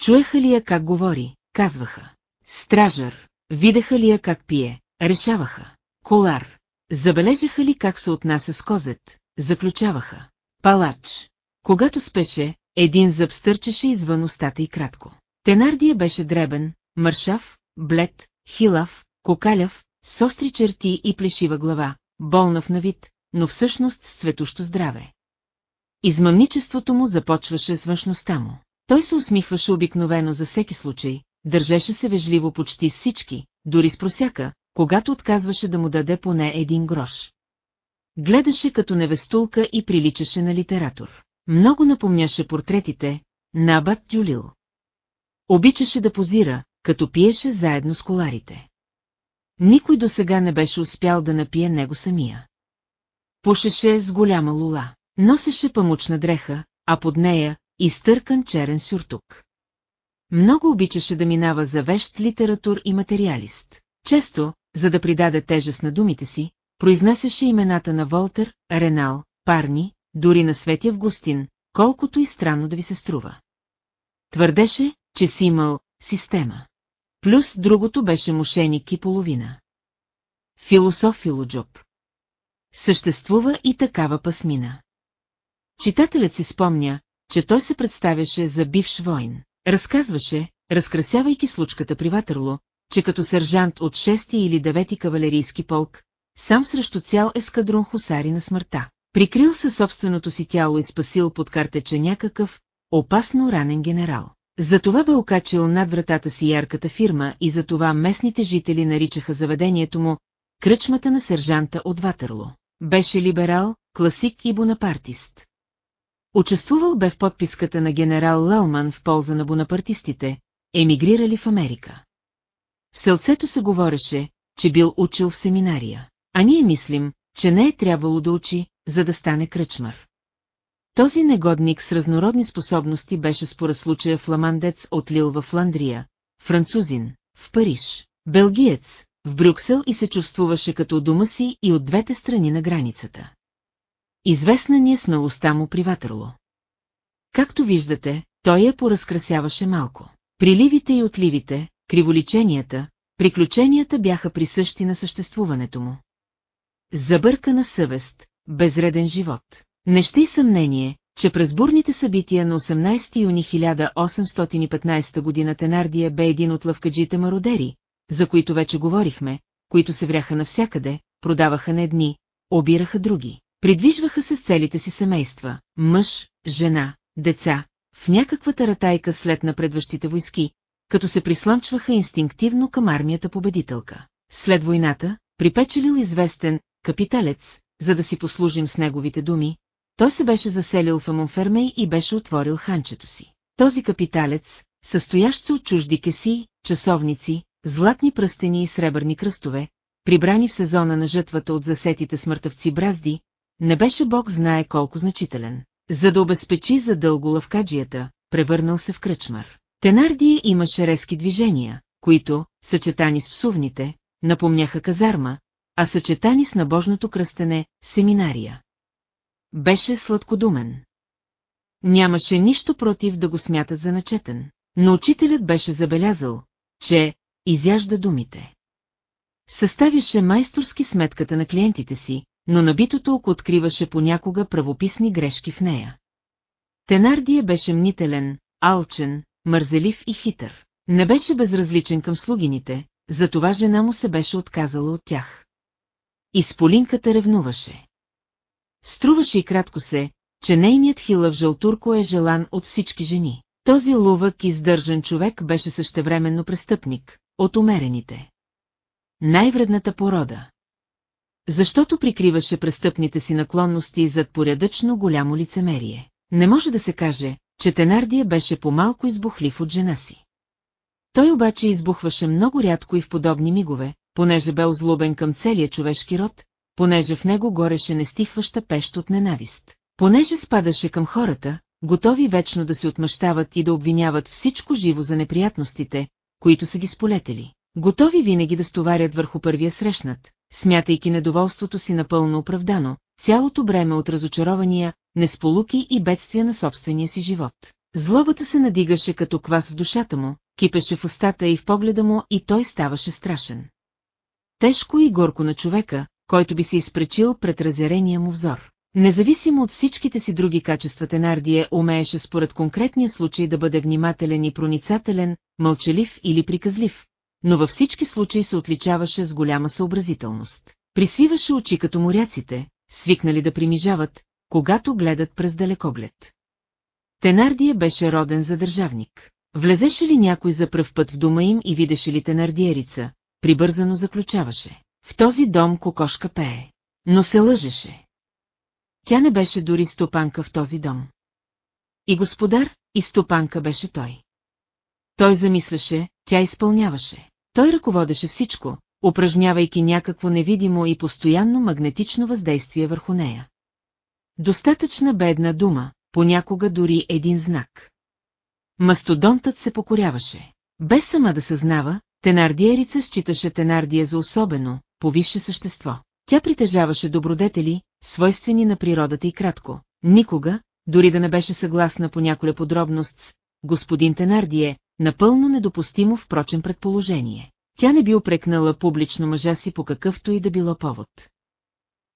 Чуеха ли я как говори, казваха. Стражър, видяха ли я как пие, решаваха. Колар, забележаха ли как се отнася с козет, заключаваха. Палач. Когато спеше, един зъб стърчеше извън устата и кратко. Тенардия беше дребен, мършав, блед, хилав, кокаляв, с остри черти и плешива глава, болнав на вид, но всъщност с цветущо здраве. Измъмничеството му започваше с външността му. Той се усмихваше обикновено за всеки случай, държеше се вежливо почти с всички, дори с просяка, когато отказваше да му даде поне един грош. Гледаше като невестулка и приличаше на литератор. Много напомняше портретите на Абат Тюлил. Обичаше да позира, като пиеше заедно с коларите. Никой до сега не беше успял да напие него самия. Пушеше с голяма лула, носеше памучна дреха, а под нея изтъркан черен сюртук. Много обичаше да минава за вещ литератур и материалист. Често, за да придаде тежест на думите си, произнасяше имената на Волтер, Ренал, Парни, дори на Свети Августин, колкото и странно да ви се струва. Твърдеше, че си имал система. Плюс другото беше мошеник и половина. Философ Филоджоп. Съществува и такава пасмина. Читателят си спомня, че той се представяше за бивш войн. Разказваше, разкрасявайки случката при Ватерло, че като сержант от 6 или 9 кавалерийски полк, сам срещу цял ескадрон хусари на смъртта. Прикрил със собственото си тяло и спасил под картеча някакъв, опасно ранен генерал. Затова бе окачил над вратата си ярката фирма и затова местните жители наричаха заведението му кръчмата на сержанта от Ватерло. Беше либерал, класик и бонапартист. Участвувал бе в подписката на генерал Лалман в полза на бонапартистите, емигрирали в Америка. В селцето се говореше, че бил учил в семинария, а ние мислим, че не е трябвало да учи, за да стане кръчмар. Този негодник с разнородни способности беше според случая фламандец от Лил в Фландрия, французин, в Париж, белгиец, в Брюксел и се чувствуваше като дома си и от двете страни на границата. Известна ни е смелостта му при Ватърло. Както виждате, той я поразкрасяваше малко. Приливите и отливите, криволиченията, приключенията бяха присъщи на съществуването му. Забъркана съвест, безреден живот. Не ще и съмнение, че през бурните събития на 18 юни 1815 година Тенардия бе един от лъвкаджите мародери, за които вече говорихме, които се вряха навсякъде, продаваха на едни, обираха други. Придвижваха се с целите си семейства, мъж, жена, деца, в някаква таратайка след напредващите войски, като се прислънчваха инстинктивно към армията победителка. След войната, припечелил известен капиталец, за да си послужим с неговите думи, той се беше заселил в Амонфермей и беше отворил ханчето си. Този капиталец, състоящ се от чужди кеси, часовници, златни пръстени и сребърни кръстове, прибрани в сезона на жътвата от засетите смъртъвци бразди, не беше бог знае колко значителен. За да обезпечи за дълго лъвкаджията, превърнал се в кръчмар. Тенардия имаше резки движения, които, съчетани с псувните, напомняха казарма, а съчетани с набожното кръстене – семинария. Беше сладкодумен. Нямаше нищо против да го смятат за начетен, но учителят беше забелязал, че изяжда думите. Съставяше майсторски сметката на клиентите си, но набитото око откриваше понякога правописни грешки в нея. Тенардия беше мнителен, алчен, мързелив и хитър. Не беше безразличен към слугините, затова жена му се беше отказала от тях. И с Полинката ревнуваше. Струваше и кратко се, че нейният хилъв жълтурко е желан от всички жени. Този лувък издържан човек беше същевременно престъпник, от умерените. Най-вредната порода. Защото прикриваше престъпните си наклонности зад порядъчно голямо лицемерие. не може да се каже, че Тенардия беше по-малко избухлив от жена си. Той обаче избухваше много рядко и в подобни мигове, понеже бе озлобен към целия човешки род, понеже в него гореше нестихваща пещ от ненавист, понеже спадаше към хората, готови вечно да се отмъщават и да обвиняват всичко живо за неприятностите, които са ги сполетели. Готови винаги да стоварят върху първия срещнат, смятайки недоволството си напълно оправдано, цялото бреме от разочарования, несполуки и бедствия на собствения си живот. Злобата се надигаше като квас в душата му, кипеше в устата и в погледа му и той ставаше страшен. Тежко и горко на човека, който би се изпречил пред разярения му взор. Независимо от всичките си други качества Тенардие умееше според конкретния случай да бъде внимателен и проницателен, мълчалив или приказлив, но във всички случаи се отличаваше с голяма съобразителност. Присвиваше очи като моряците, свикнали да примижават, когато гледат през далекоглед. Тенардия беше роден за държавник. Влезеше ли някой за пръв път в дома им и видеше ли Тенардиерица, прибързано заключаваше. В този дом кокошка пее. Но се лъжеше. Тя не беше дори стопанка в този дом. И господар, и стопанка беше той. Той замисляше, тя изпълняваше. Той ръководеше всичко, упражнявайки някакво невидимо и постоянно магнетично въздействие върху нея. Достатъчна бедна дума, понякога дори един знак. Мастодонтът се покоряваше. Без сама да съзнава, Тенардиерица считаше Тенардия за особено, повисше същество. Тя притежаваше добродетели, свойствени на природата и кратко. Никога, дори да не беше съгласна по няколя подробност с господин Тенардие, напълно недопустимо впрочем предположение. Тя не би опрекнала публично мъжа си по какъвто и да било повод.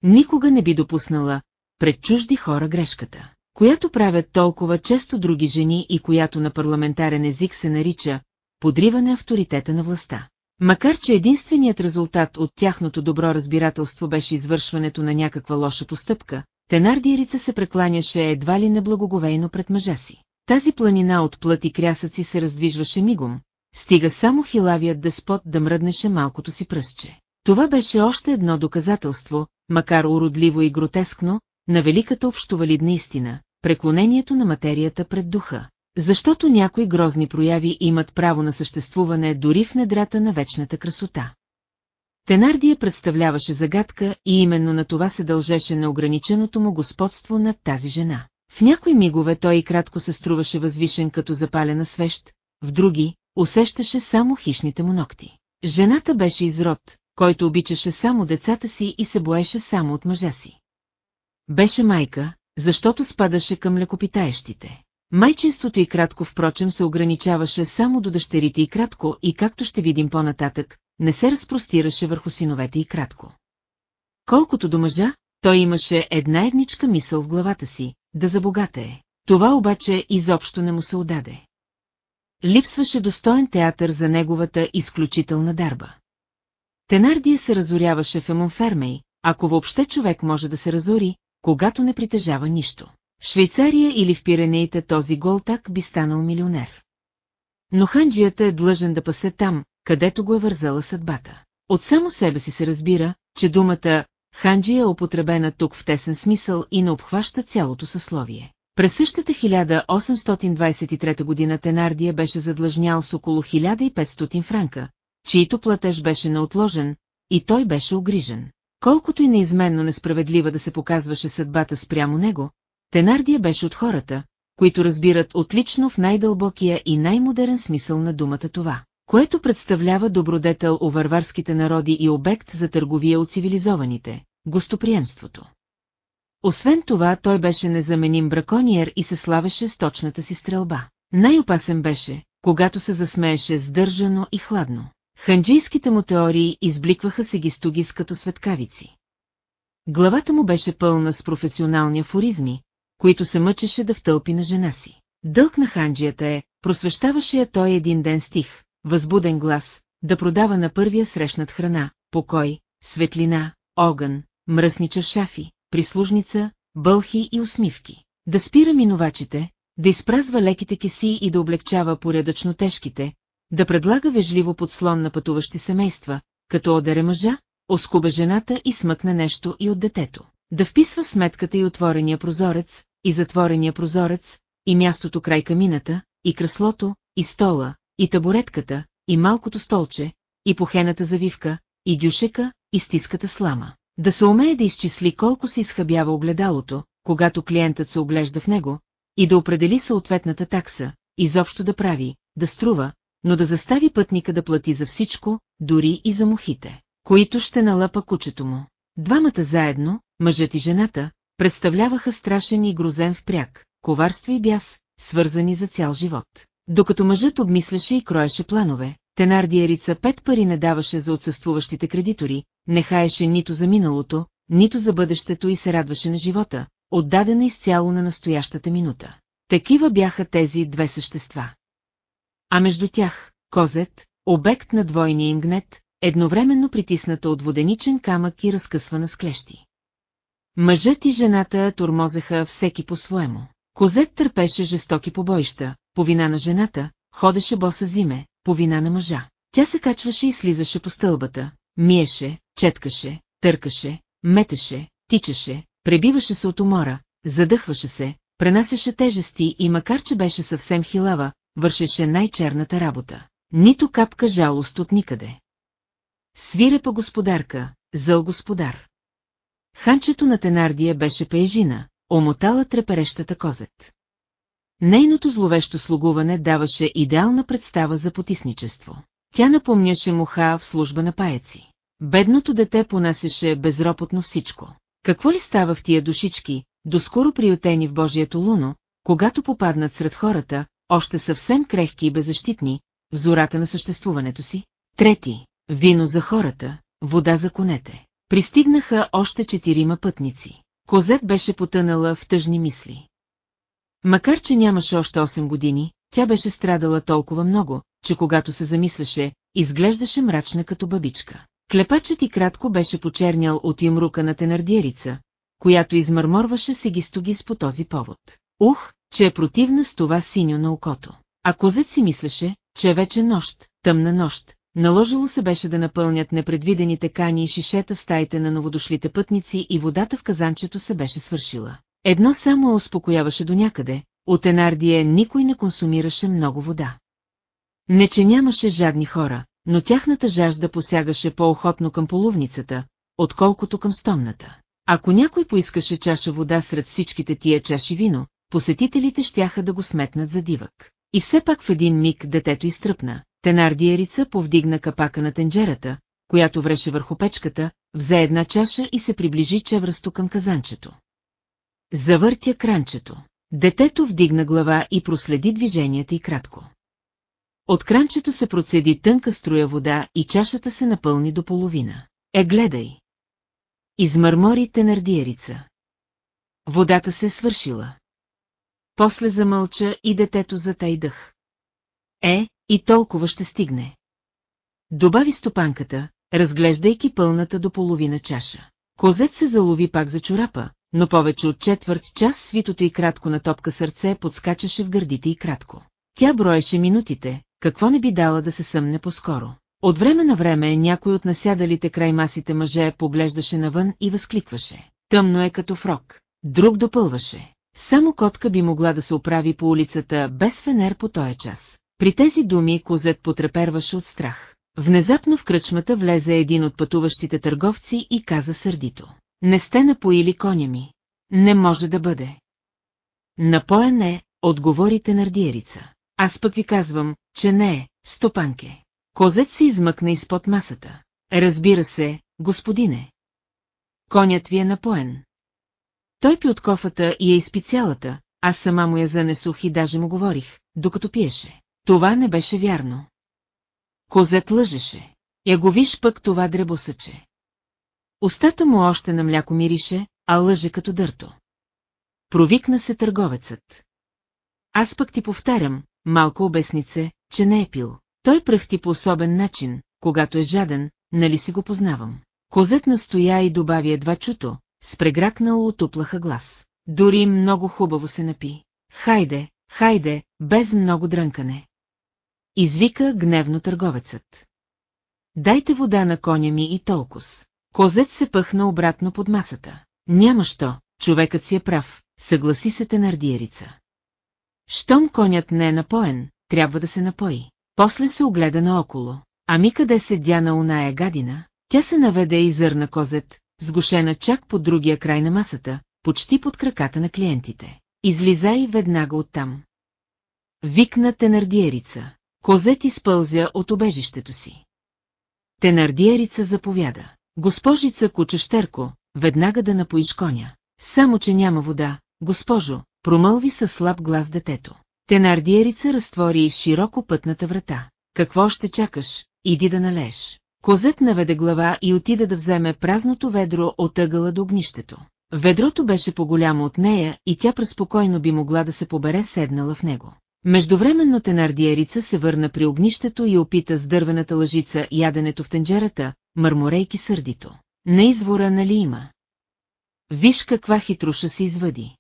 Никога не би допуснала пред чужди хора грешката, която правят толкова често други жени и която на парламентарен език се нарича подриване авторитета на властта. Макар че единственият резултат от тяхното добро разбирателство беше извършването на някаква лоша постъпка, Тенардиерица се прекланяше едва ли неблагоговейно пред мъжа си. Тази планина от плът и крясъци се раздвижваше мигом, стига само хилавият деспот да мръднеше малкото си пръстче. Това беше още едно доказателство, макар уродливо и гротескно, на великата общовалидна истина, преклонението на материята пред духа. Защото някои грозни прояви имат право на съществуване дори в недрата на вечната красота. Тенардия представляваше загадка и именно на това се дължеше на ограниченото му господство над тази жена. В някои мигове той и кратко се струваше възвишен като запалена свещ, в други усещаше само хищните му ногти. Жената беше изрод, който обичаше само децата си и се боеше само от мъжа си. Беше майка, защото спадаше към лекопитаещите. Майчинството и кратко впрочем се ограничаваше само до дъщерите и кратко и както ще видим по-нататък, не се разпростираше върху синовете и кратко. Колкото до мъжа, той имаше една едничка мисъл в главата си, да забогатее. Това обаче изобщо не му се отдаде. Липсваше достоен театър за неговата изключителна дарба. Тенардия се разоряваше в Емонфермей, ако въобще човек може да се разори, когато не притежава нищо. В Швейцария или в Пиренеите този голтак би станал милионер. Но ханджията е длъжен да пасе там, където го е вързала съдбата. От само себе си се разбира, че думата ханджия е употребена тук в тесен смисъл и не обхваща цялото съсловие. През същата 1823 година Тенардия беше задлъжнял с около 1500 франка, чието платеж беше неотложен, и той беше огрижен. Колкото и неизменно несправедлива да се показваше съдбата спрямо него, Тенардия беше от хората, които разбират отлично в най-дълбокия и най-модерен смисъл на думата това, което представлява добродетел у варварските народи и обект за търговия от цивилизованите – гостоприемството. Освен това, той беше незаменим бракониер и се славеше с точната си стрелба. Най-опасен беше, когато се засмееше сдържано и хладно. Ханджийските му теории избликваха се гистогис като светкавици. Главата му беше пълна с професионални афоризми, които се мъчеше да втълпи на жена си. Дълг на ханджията е, просвещаваше я той един ден стих, възбуден глас, да продава на първия срещнат храна, покой, светлина, огън, мръсни чашафи, прислужница, бълхи и усмивки. Да спира минувачите, да изпразва леките киси и да облегчава порядъчно тежките, да предлага вежливо подслон на пътуващи семейства, като одере мъжа, оскубе жената и смъкне нещо и от детето. Да вписва сметката и отворения прозорец, и затворения прозорец, и мястото край камината, и креслото, и стола, и табуретката, и малкото столче, и похената завивка, и дюшека, и стиската слама. Да се умее да изчисли колко се изхъбява огледалото, когато клиентът се оглежда в него, и да определи съответната такса, изобщо да прави, да струва, но да застави пътника да плати за всичко, дори и за мухите, които ще налъпа кучето му. Двамата заедно, мъжът и жената, представляваха страшен и грозен впряг, коварство и бяс, свързани за цял живот. Докато мъжът обмисляше и кроеше планове, Тенардиерица пет пари не даваше за отсъствуващите кредитори, не хаеше нито за миналото, нито за бъдещето и се радваше на живота, отдадена изцяло на настоящата минута. Такива бяха тези две същества. А между тях, козет, обект на двойния им гнет, едновременно притисната от воденичен камък и разкъсвана с клещи. Мъжът и жената тормозеха всеки по-своему. Козет търпеше жестоки побоища, по вина на жената, ходеше боса зиме, по вина на мъжа. Тя се качваше и слизаше по стълбата, миеше, четкаше, търкаше, метеше, тичаше, пребиваше се от умора, задъхваше се, пренасяше тежести и макар че беше съвсем хилава, вършеше най-черната работа. Нито капка жалост от никъде. Свирепа господарка, зъл господар. Ханчето на Тенардия беше пеежина, омотала треперещата козет. Нейното зловещо слугуване даваше идеална представа за потисничество. Тя напомняше муха в служба на паяци. Бедното дете понасеше безропотно всичко. Какво ли става в тия душички, доскоро приютени в Божието луно, когато попаднат сред хората, още съвсем крехки и беззащитни, в зората на съществуването си? Трети – вино за хората, вода за конете. Пристигнаха още четирима пътници. Козет беше потънала в тъжни мисли. Макар, че нямаше още 8 години, тя беше страдала толкова много, че когато се замисляше, изглеждаше мрачна като бабичка. Клепачът и кратко беше почернял от имрука на тенардиерица, която измърморваше сегистогис по този повод. Ух, че е противна с това синьо на окото. А козет си мислеше, че е вече нощ, тъмна нощ, наложило се беше да напълнят непредвидените кани и шишета стаите на новодошлите пътници и водата в казанчето се беше свършила. Едно само успокояваше до някъде, от Енардие никой не консумираше много вода. Не, че нямаше жадни хора, но тяхната жажда посягаше по-охотно към половницата, отколкото към стомната. Ако някой поискаше чаша вода сред всичките тия чаши вино, посетителите щяха да го сметнат за дивък. И все пак в един миг детето изтръпна. Тенардиерица повдигна капака на тенджерата, която вреше върху печката, взе една чаша и се приближи чевръсто към казанчето. Завъртя кранчето. Детето вдигна глава и проследи движенията и кратко. От кранчето се процеди тънка струя вода и чашата се напълни до половина. Е, гледай! Измърмори тенардиерица. Водата се е свършила. После замълча и детето затай дъх. Е, и толкова ще стигне. Добави стопанката, разглеждайки пълната до половина чаша. Козет се залови пак за чорапа, но повече от четвърт час свитото и кратко на топка сърце подскачаше в гърдите и кратко. Тя броеше минутите, какво не би дала да се съмне по-скоро. От време на време някой от насядалите край масите мъже поглеждаше навън и възкликваше. Тъмно е като фрок. Друг допълваше. Само котка би могла да се оправи по улицата без фенер по този час. При тези думи козет потреперваше от страх. Внезапно в кръчмата влезе един от пътуващите търговци и каза сърдито. Не сте напоили коня ми. Не може да бъде. Напоен е, отговорите нардиерица. Аз пък ви казвам, че не е, стопанке. Козет се измъкна изпод масата. Разбира се, господине. Конят ви е напоен. Той пи от кофата и я изпи цялата, аз сама му я занесох и даже му говорих, докато пиеше. Това не беше вярно. Козет лъжеше. Я го виж пък това дребосъче. Остата му още на мляко мирише, а лъже като дърто. Провикна се търговецът. Аз пък ти повтарям, малко обеснице, че не е пил. Той пръхти по особен начин, когато е жаден, нали си го познавам. Козет настоя и добави едва чуто, с отуплаха глас. Дори много хубаво се напи. Хайде, хайде, без много дрънкане. Извика гневно търговецът. Дайте вода на коня ми и толкос. Козет се пъхна обратно под масата. Няма що, човекът си е прав, съгласи се Тенардиерица. Щом конят не е напоен, трябва да се напои. После се огледа наоколо. Ами къде седя на оная гадина? Тя се наведе и зърна козет, сгушена чак по другия край на масата, почти под краката на клиентите. Излизай веднага оттам. Викна Тенардиерица. Козет изпълзя от обежището си. Тенардиерица заповяда. Госпожица Кучещерко, веднага да напоиш коня. Само, че няма вода, госпожо, промълви със слаб глас детето. Тенардиерица разтвори широко пътната врата. Какво ще чакаш? Иди да налееш. Козет наведе глава и отида да вземе празното ведро от ъгъла до огнището. Ведрото беше по-голямо от нея и тя преспокойно би могла да се побере седнала в него. Междувременно Тенардиерица се върна при огнището и опита с дървената лъжица яденето в тенджерата, мърморейки сърдито. На извора нали има? Виж каква хитруша се извади.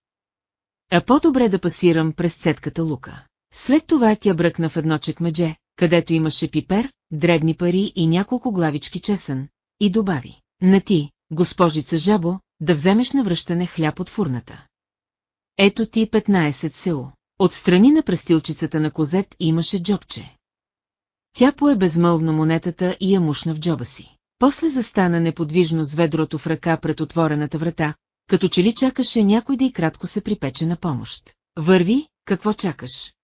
А по-добре да пасирам през цетката лука. След това тя бръкна в едно чекмедже, където имаше пипер, дребни пари и няколко главички чесън, и добави. На ти, госпожица Жабо, да вземеш на връщане хляб от фурната. Ето ти 15 село. Отстрани на престилчицата на козет имаше джобче. Тя пое безмълвно монетата и я мушна в джоба си. После застана неподвижно с ведрото в ръка пред отворената врата, като че ли чакаше някой да и кратко се припече на помощ. Върви, какво чакаш?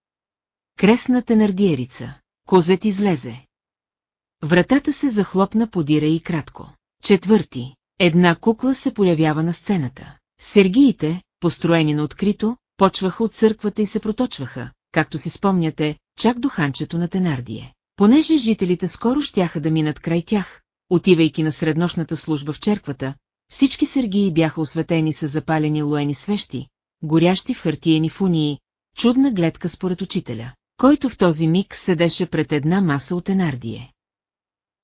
Кресна тенардиерица. Козет излезе. Вратата се захлопна подира и кратко. Четвърти. Една кукла се появява на сцената. Сергиите, построени на открито, почваха от църквата и се проточваха, както си спомняте, чак до ханчето на Тенардие. Понеже жителите скоро щяха да минат край тях, отивайки на среднощната служба в черквата, всички сергии бяха осветени с запалени луени свещи, горящи в хартиени фунии, чудна гледка според учителя, който в този миг седеше пред една маса от Енардие.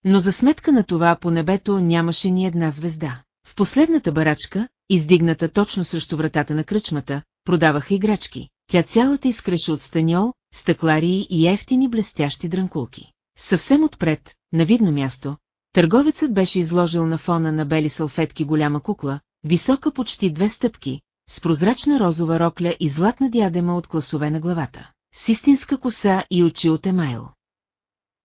Но за сметка на това по небето нямаше ни една звезда. В последната барачка, издигната точно срещу вратата на кръчмата, продаваха играчки. Тя цялата изкреше от станьол, стъкларии и ефтини блестящи дранкулки. Съвсем отпред, на видно място, търговецът беше изложил на фона на бели салфетки голяма кукла, висока почти две стъпки, с прозрачна розова рокля и златна диадема от класове на главата, с истинска коса и очи от емайл.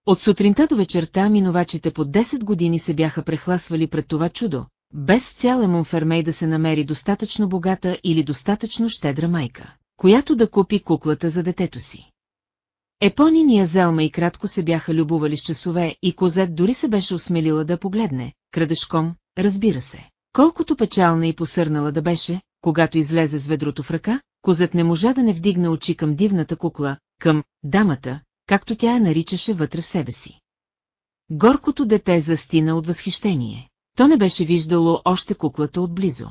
От сутринта до вечерта минувачите по 10 години се бяха прехласвали пред това чудо, без цял Емонфермей да се намери достатъчно богата или достатъчно щедра майка, която да купи куклата за детето си. Епонин и Азелма и кратко се бяха любували с часове и Козет дори се беше осмелила да погледне, крадешком, разбира се. Колкото печална и посърнала да беше, когато излезе с ведрото в ръка, Козет не можа да не вдигна очи към дивната кукла, към дамата, както тя я наричаше вътре в себе си. Горкото дете застина от възхищение. То не беше виждало още куклата отблизо.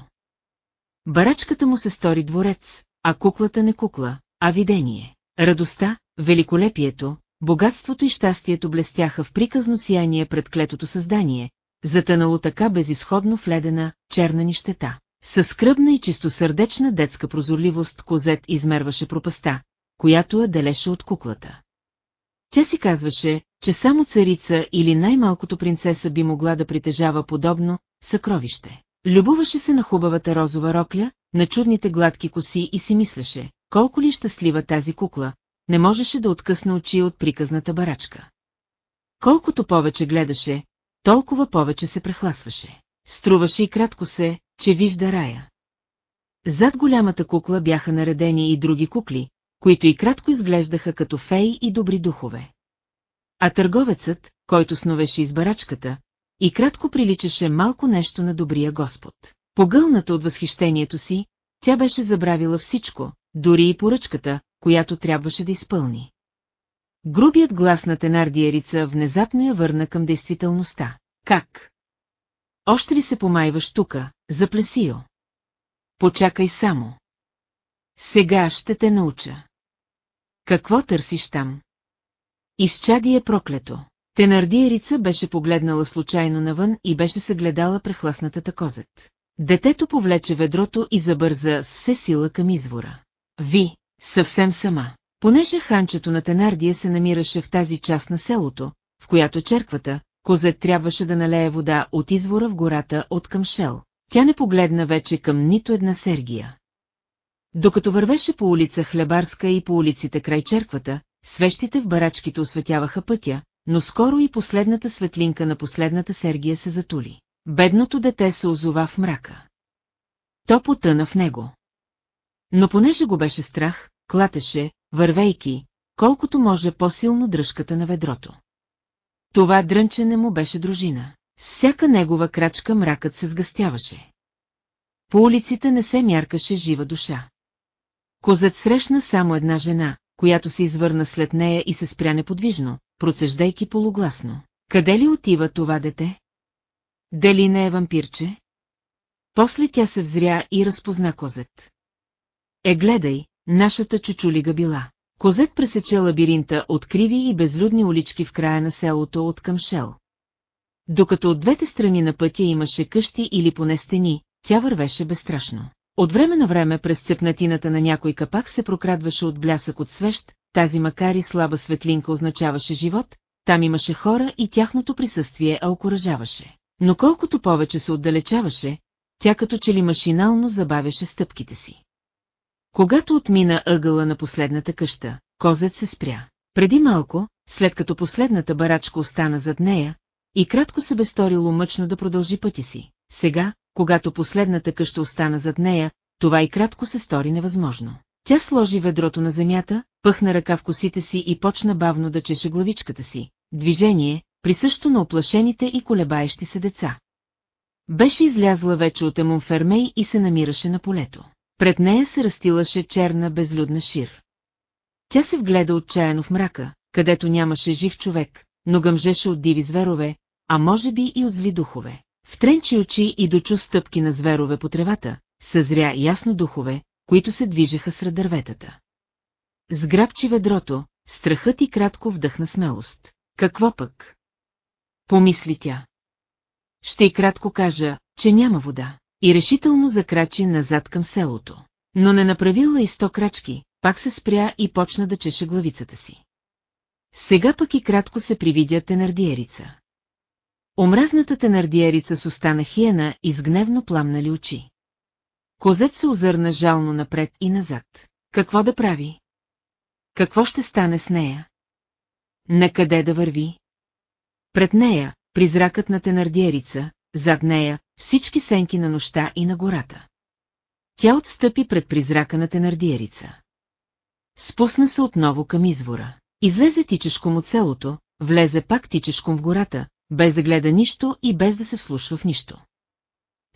Барачката му се стори дворец, а куклата не кукла, а видение. Радостта, великолепието, богатството и щастието блестяха в приказно сияние пред клетото създание, затънало така безисходно в ледена, черна нищета. Със скръбна и чистосърдечна детска прозорливост Козет измерваше пропаста, която я делеше от куклата. Тя си казваше, че само царица или най-малкото принцеса би могла да притежава подобно съкровище. Любоваше се на хубавата розова рокля, на чудните гладки коси и си мислеше, колко ли щастлива тази кукла, не можеше да откъсне очи от приказната барачка. Колкото повече гледаше, толкова повече се прехласваше. Струваше и кратко се, че вижда рая. Зад голямата кукла бяха наредени и други кукли, които и кратко изглеждаха като феи и добри духове. А търговецът, който сновеше из барачката, и кратко приличаше малко нещо на добрия Господ. Погълната от възхищението си, тя беше забравила всичко, дори и поръчката, която трябваше да изпълни. Грубият глас на Тенардиерица внезапно я върна към действителността. Как? Още ли се помайваш тука, за плесио? Почакай само. Сега ще те науча. Какво търсиш там? Изчади е проклето. Тенардиерица беше погледнала случайно навън и беше съгледала прехласнатата козет. Детето повлече ведрото и забърза с все сила към извора. Ви, съвсем сама. Понеже ханчето на Тенардия се намираше в тази част на селото, в която черквата, козет трябваше да налее вода от извора в гората от към Шел. Тя не погледна вече към нито една Сергия. Докато вървеше по улица Хлебарска и по улиците край черквата, свещите в барачките осветяваха пътя, но скоро и последната светлинка на последната Сергия се затули. Бедното дете се озова в мрака. То потъна в него. Но понеже го беше страх, клатеше, вървейки, колкото може по-силно дръжката на ведрото. Това дрънчене му беше дружина. С всяка негова крачка мракът се сгъстяваше. По улиците не се мяркаше жива душа. Козът срещна само една жена, която се извърна след нея и се спря неподвижно, процеждайки полугласно. Къде ли отива това дете? Дали не е вампирче? После тя се взря и разпозна козет. Е, гледай, нашата чучулига била. Козет пресече лабиринта от криви и безлюдни улички в края на селото от към Шел. Докато от двете страни на пътя имаше къщи или поне стени, тя вървеше безстрашно. От време на време през цепнатината на някой капак се прокрадваше от блясък от свещ, тази макар и слаба светлинка означаваше живот, там имаше хора и тяхното присъствие а окоръжаваше. Но колкото повече се отдалечаваше, тя като че ли машинално забавяше стъпките си. Когато отмина ъгъла на последната къща, козет се спря. Преди малко, след като последната барачка остана зад нея, и кратко се бе сторило мъчно да продължи пъти си. Сега, когато последната къща остана зад нея, това и кратко се стори невъзможно. Тя сложи ведрото на земята, пъхна ръка в косите си и почна бавно да чеше главичката си. Движение, присъщо на оплашените и колебаещи се деца. Беше излязла вече от Емонфермей и се намираше на полето. Пред нея се растилаше черна безлюдна шир. Тя се вгледа отчаяно в мрака, където нямаше жив човек, но гъмжеше от диви зверове, а може би и от зли духове. Втренчи очи и дочу стъпки на зверове по тревата, съзря ясно духове, които се движеха сред дърветата. Сграбчи ведрото, страхът и кратко вдъхна смелост. Какво пък? Помисли тя. Ще и кратко кажа, че няма вода. И решително закрачи назад към селото. Но не направила и сто крачки, пак се спря и почна да чеше главицата си. Сега пък и кратко се привидя тенардиерица. Омразната тенардиерица с остана хиена и с гневно пламнали очи. Козет се озърна жално напред и назад. Какво да прави? Какво ще стане с нея? Накъде да върви? Пред нея, призракът на тенардиерица, зад нея, всички сенки на нощта и на гората. Тя отстъпи пред призрака на тенардиерица. Спусна се отново към извора. Излезе тичешком от селото, влезе пак тичешком в гората, без да гледа нищо и без да се вслушва в нищо.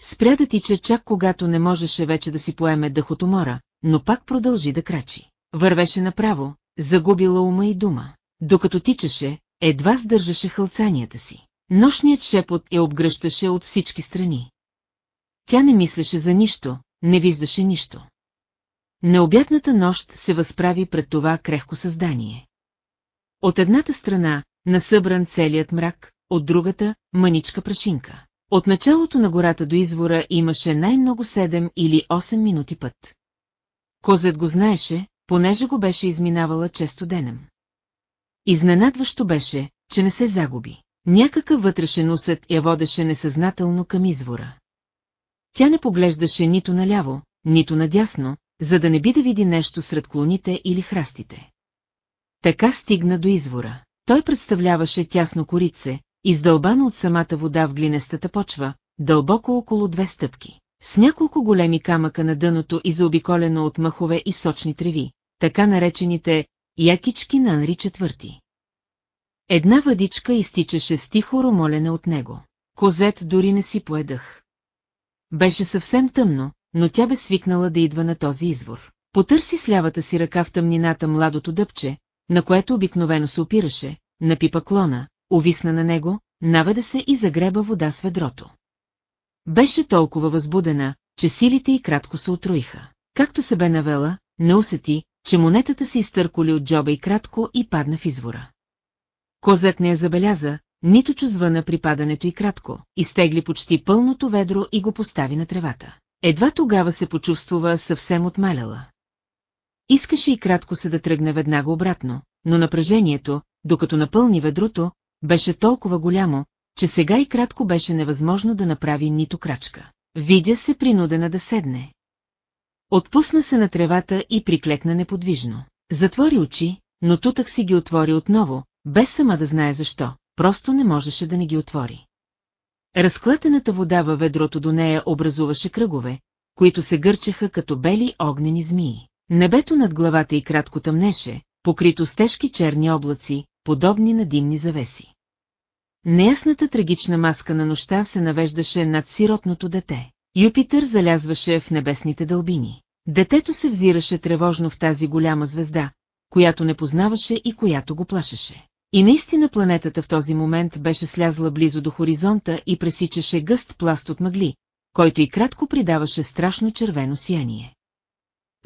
Спря да тича чак когато не можеше вече да си поеме дъхотомора, но пак продължи да крачи. Вървеше направо, загубила ума и дума. Докато тичаше, едва сдържаше хълцанията си. Нощният шепот я обгръщаше от всички страни. Тя не мислеше за нищо, не виждаше нищо. Необятната нощ се възправи пред това крехко създание. От едната страна, насъбран целият мрак, от другата – мъничка прашинка. От началото на гората до извора имаше най-много 7 или 8 минути път. Козет го знаеше, понеже го беше изминавала често денем. Изненадващо беше, че не се загуби. Някакъв вътрешен усет я водеше несъзнателно към извора. Тя не поглеждаше нито наляво, нито надясно, за да не би да види нещо сред клоните или храстите. Така стигна до извора. Той представляваше тясно корице, издълбано от самата вода в глинестата почва, дълбоко около две стъпки, с няколко големи камъка на дъното и заобиколено от мъхове и сочни треви, така наречените якички на Анри четвърти. Една въдичка изтичаше с тихо ромолене от него. Козет дори не си поедах. Беше съвсем тъмно, но тя бе свикнала да идва на този извор. Потърси с лявата си ръка в тъмнината младото дъбче, на което обикновено се опираше, напипа клона, увисна на него, наведа се и загреба вода с ведрото. Беше толкова възбудена, че силите й кратко се отруиха. Както се бе навела, не усети, че монетата се изтърколи от джоба и кратко и падна в извора. Козет не я забеляза, нито чу звъна при падането и кратко, изтегли почти пълното ведро и го постави на тревата. Едва тогава се почувствува съвсем отмаляла. Искаше и кратко се да тръгне веднага обратно, но напрежението, докато напълни ведрото, беше толкова голямо, че сега и кратко беше невъзможно да направи нито крачка. Видя се принудена да седне. Отпусна се на тревата и приклекна неподвижно. Затвори очи, но тутък си ги отвори отново, без сама да знае защо, просто не можеше да не ги отвори. Разклатената вода във ведрото до нея образуваше кръгове, които се гърчеха като бели огнени змии. Небето над главата й кратко тъмнеше, покрито с тежки черни облаци, подобни на димни завеси. Неясната трагична маска на нощта се навеждаше над сиротното дете. Юпитър залязваше в небесните дълбини. Детето се взираше тревожно в тази голяма звезда, която не познаваше и която го плашеше. И наистина планетата в този момент беше слязла близо до хоризонта и пресичаше гъст пласт от мъгли, който и кратко придаваше страшно червено сияние.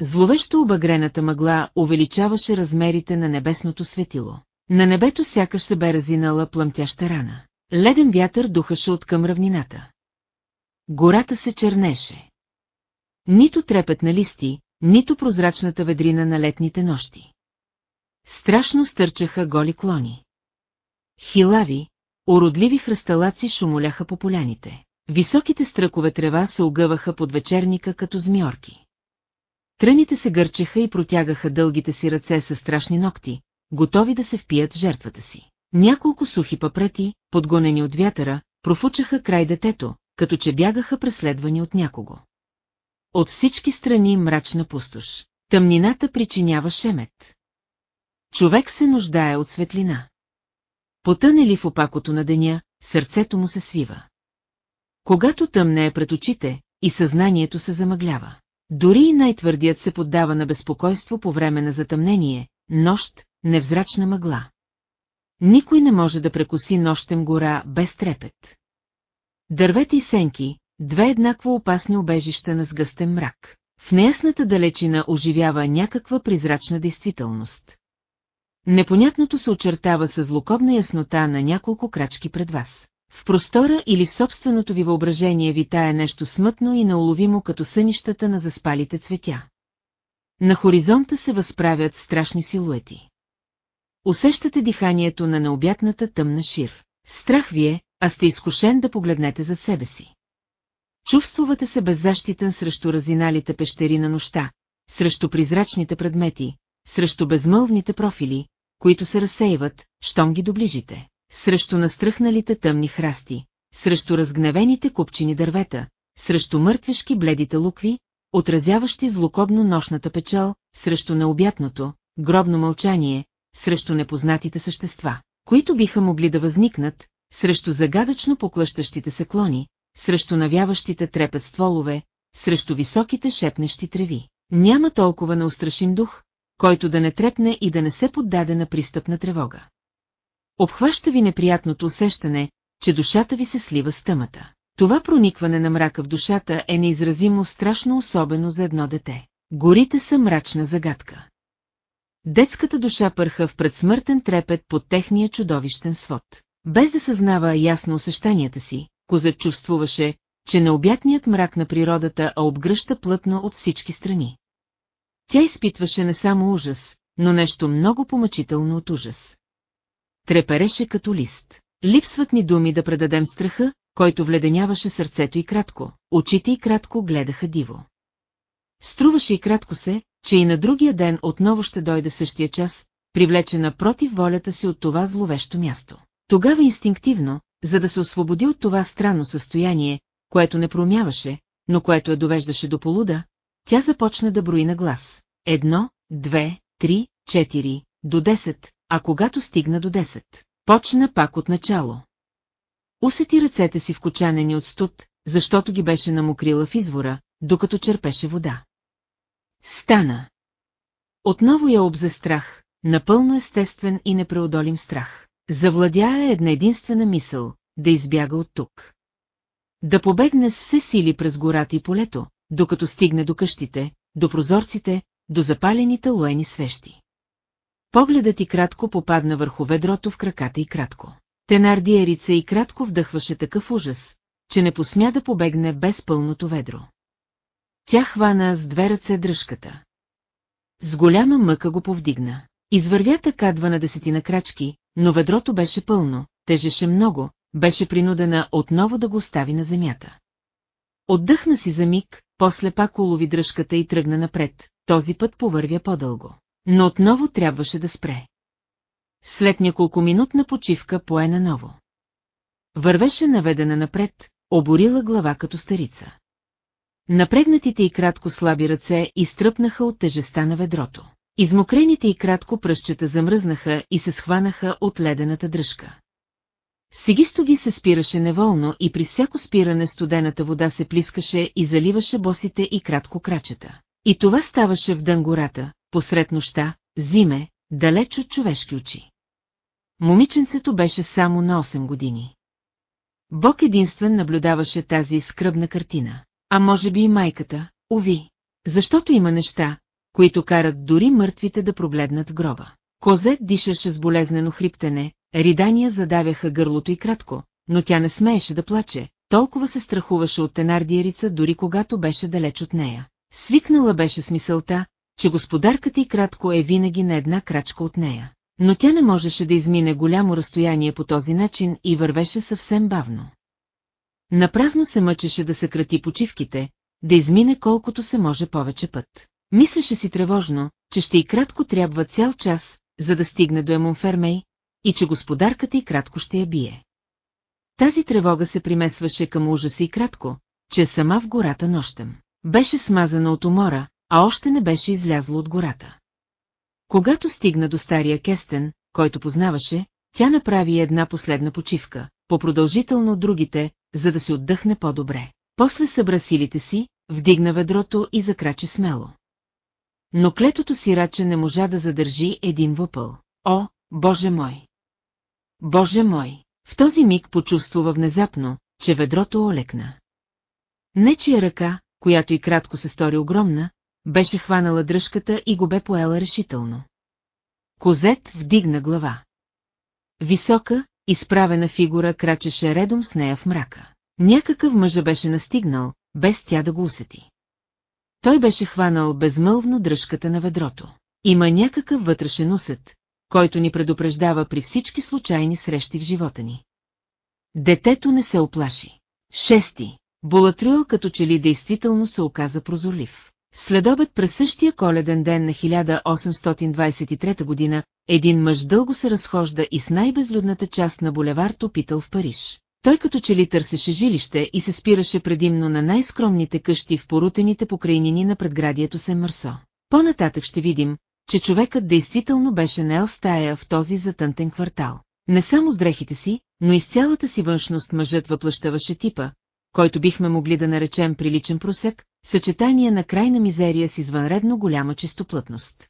Зловещо обагрената мъгла увеличаваше размерите на небесното светило. На небето сякаш се бе разинала плъмтяща рана. Леден вятър духаше от към равнината. Гората се чернеше. Нито трепет на листи, нито прозрачната ведрина на летните нощи. Страшно стърчаха голи клони. Хилави, уродливи хръсталаци шумоляха по поляните. Високите стръкове трева се огъваха под вечерника като змиорки. Тръните се гърчеха и протягаха дългите си ръце с страшни ногти, готови да се впият в жертвата си. Няколко сухи папрети, подгонени от вятъра, профучаха край детето, като че бягаха преследвани от някого. От всички страни мрачна пустош. Тъмнината причинява шемет. Човек се нуждае от светлина. Потъне ли в опакото на деня, сърцето му се свива. Когато тъмне е пред очите, и съзнанието се замъглява. Дори и най-твърдият се поддава на безпокойство по време на затъмнение, нощ, невзрачна мъгла. Никой не може да прекоси нощем гора без трепет. Дървета и сенки, две еднакво опасни обежища на сгъстен мрак. В неясната далечина оживява някаква призрачна действителност. Непонятното се очертава с злокобна яснота на няколко крачки пред вас. В простора или в собственото ви въображение витае нещо смътно и неуловимо като сънищата на заспалите цветя. На хоризонта се възправят страшни силуети. Усещате диханието на необятната тъмна шир. Страх ви е, а сте изкушен да погледнете за себе си. Чувствувате се беззащитен срещу разиналите пещери на нощта, срещу призрачните предмети, срещу безмълвните профили, които се разсейват, щом ги доближите, срещу настръхналите тъмни храсти, срещу разгневените купчини дървета, срещу мъртвешки бледите лукви, отразяващи злокобно нощната печал, срещу необятното, гробно мълчание, срещу непознатите същества, които биха могли да възникнат, срещу загадъчно поклъщащите се клони, срещу навяващите трепет стволове, срещу високите шепнещи треви. Няма толкова неустрашим дух, който да не трепне и да не се поддаде на пристъпна тревога. Обхваща ви неприятното усещане, че душата ви се слива с тъмата. Това проникване на мрака в душата е неизразимо страшно особено за едно дете. Горите са мрачна загадка. Детската душа пърха в предсмъртен трепет под техния чудовищен свод. Без да съзнава ясно усещанията си, Козът чувствуваше, че необятният мрак на природата а обгръща плътно от всички страни. Тя изпитваше не само ужас, но нещо много помъчително от ужас. Трепереше като лист. Липсват ни думи да предадем страха, който вледеняваше сърцето и кратко, очите и кратко гледаха диво. Струваше и кратко се, че и на другия ден отново ще дойде същия час, привлечена против волята си от това зловещо място. Тогава инстинктивно, за да се освободи от това странно състояние, което не промяваше, но което я довеждаше до полуда, тя започна да брои на глас. Едно, две, три, четири, до десет, а когато стигна до десет, почна пак от начало. Усети ръцете си вкочанени от студ, защото ги беше намокрила в извора, докато черпеше вода. Стана. Отново я обзе страх, напълно естествен и непреодолим страх. Завладя една единствена мисъл – да избяга от тук. Да побегне с все сили през гората и полето, докато стигне до къщите, до прозорците, до запалените лоени свещи. Погледът и кратко попадна върху ведрото в краката и кратко. Тенардиерица и кратко вдъхваше такъв ужас, че не посмя да побегне без пълното ведро. Тя хвана с две ръце дръжката. С голяма мъка го повдигна. Извървя така два на десетина крачки, но ведрото беше пълно, тежеше много, беше принудена отново да го остави на земята. Отдъхна си за миг, после пак улови дръжката и тръгна напред, този път повървя по-дълго. Но отново трябваше да спре. След няколко минутна почивка пое наново. Вървеше наведена напред, оборила глава като старица. Напрегнатите и кратко слаби ръце изтръпнаха от тежеста на ведрото. Измокрените и кратко пръщчета замръзнаха и се схванаха от ледената дръжка. Сегисто ги се спираше неволно и при всяко спиране студената вода се плискаше и заливаше босите и кратко крачета. И това ставаше в дънгората, посред нощта, зиме, далеч от човешки очи. Момиченцето беше само на 8 години. Бог единствен наблюдаваше тази скръбна картина. А може би и майката, уви. Защото има неща, които карат дори мъртвите да прогледнат гроба. Козет дишаше с болезнено хриптене, ридания задавяха гърлото и кратко, но тя не смееше да плаче, толкова се страхуваше от тенардиерица, дори когато беше далеч от нея. Свикнала беше с мисълта, че господарката и кратко е винаги на една крачка от нея. Но тя не можеше да измине голямо разстояние по този начин и вървеше съвсем бавно. Напразно се мъчеше да съкрати почивките, да измине колкото се може повече път. Мислеше си тревожно, че ще и кратко трябва цял час, за да стигне до Емонфермей, и че господарката и кратко ще я бие. Тази тревога се примесваше към ужаса и кратко, че сама в гората нощем. Беше смазана от умора, а още не беше излязло от гората. Когато стигна до стария кестен, който познаваше, тя направи една последна почивка, по-продължително другите, за да се отдъхне по-добре. После събра силите си, вдигна ведрото и закрачи смело. Но клетото сираче не можа да задържи един въпъл. О, Боже мой! Боже мой! В този миг почувствува внезапно, че ведрото олекна. Нечия ръка, която и кратко се стори огромна, беше хванала дръжката и го бе поела решително. Козет вдигна глава. Висока, изправена фигура крачеше редом с нея в мрака. Някакъв мъжа беше настигнал, без тя да го усети. Той беше хванал безмълвно дръжката на ведрото. Има някакъв вътрешен усет, който ни предупреждава при всички случайни срещи в живота ни. Детето не се оплаши. Шести. Булатрюел като че ли действително се оказа прозорлив. Следобед през същия коледен ден на 1823 година, един мъж дълго се разхожда и с най-безлюдната част на булевард опитал в Париж. Той като че ли търсеше жилище и се спираше предимно на най-скромните къщи в порутените покрайнини на предградието Сен-Марсо. По-нататък ще видим, че човекът действително беше наел стая в този затънтен квартал. Не само с дрехите си, но и с цялата си външност мъжът въплъщаваше типа, който бихме могли да наречем приличен просек, съчетание на крайна мизерия с извънредно голяма чистоплътност.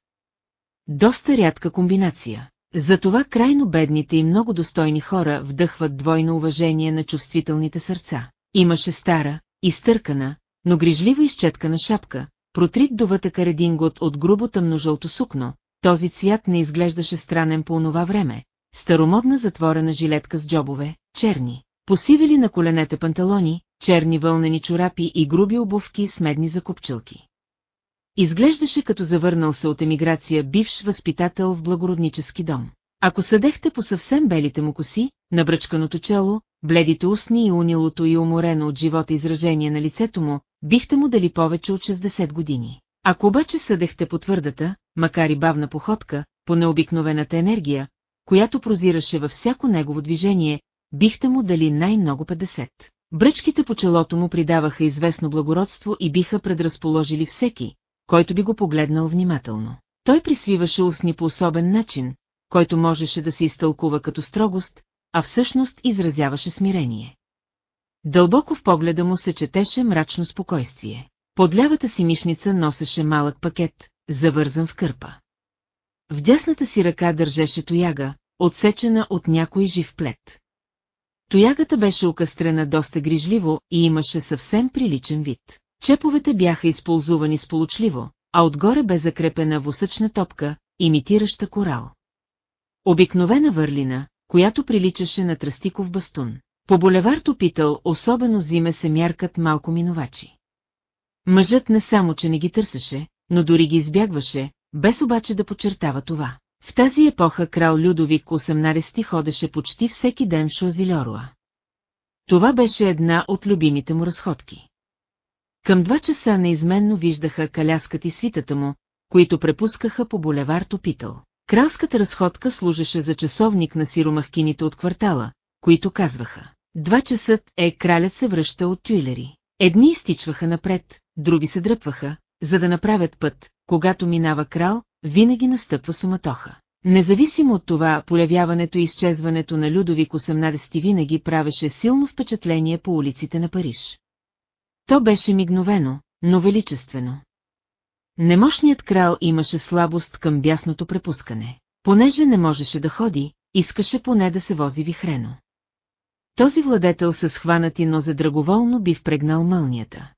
Доста рядка комбинация. Затова крайно бедните и много достойни хора вдъхват двойно уважение на чувствителните сърца. Имаше стара, изтъркана, но грижливо изчеткана шапка, протрит до вътъка редингот от грубо тъмно-жълто сукно, този цвят не изглеждаше странен по онова време, старомодна затворена жилетка с джобове, черни, посивели на коленете панталони, черни вълнени чорапи и груби обувки с медни закупчелки. Изглеждаше като завърнал се от емиграция бивш възпитател в благороднически дом. Ако съдехте по съвсем белите му коси, набръчканото чело, бледите устни и унилото и уморено от живота изражение на лицето му, бихте му дали повече от 60 години. Ако обаче съдехте по твърдата, макар и бавна походка, по необикновената енергия, която прозираше във всяко негово движение, бихте му дали най-много 50. Бръчките по челото му придаваха известно благородство и биха предразположили всеки, който би го погледнал внимателно. Той присвиваше устни по особен начин, който можеше да се изтълкува като строгост, а всъщност изразяваше смирение. Дълбоко в погледа му се четеше мрачно спокойствие. Под лявата си мишница носеше малък пакет, завързан в кърпа. В дясната си ръка държеше тояга, отсечена от някой жив плет. Тоягата беше окастрена доста грижливо и имаше съвсем приличен вид. Чеповете бяха използувани сполучливо, а отгоре бе закрепена восъчна топка, имитираща корал. Обикновена върлина, която приличаше на тръстиков бастун. По булевард опитал, особено зиме се мяркат малко минувачи. Мъжът не само, че не ги търсеше, но дори ги избягваше, без обаче да подчертава това. В тази епоха крал Людовик 18 ходеше почти всеки ден в Шозилеруа. Това беше една от любимите му разходки. Към два часа неизменно виждаха каляската и свитата му, които препускаха по булевар Топитъл. Кралската разходка служеше за часовник на сиромахкините от квартала, които казваха. Два часът е кралят се връща от тюйлери. Едни изтичваха напред, други се дръпваха, за да направят път, когато минава крал, винаги настъпва суматоха. Независимо от това, полявяването и изчезването на Людовик 18 винаги правеше силно впечатление по улиците на Париж. То беше мигновено, но величествено. Немощният крал имаше слабост към бясното препускане. Понеже не можеше да ходи, искаше поне да се вози вихрено. Този владетел с хванати нозе драговолно би впрегнал мълнията.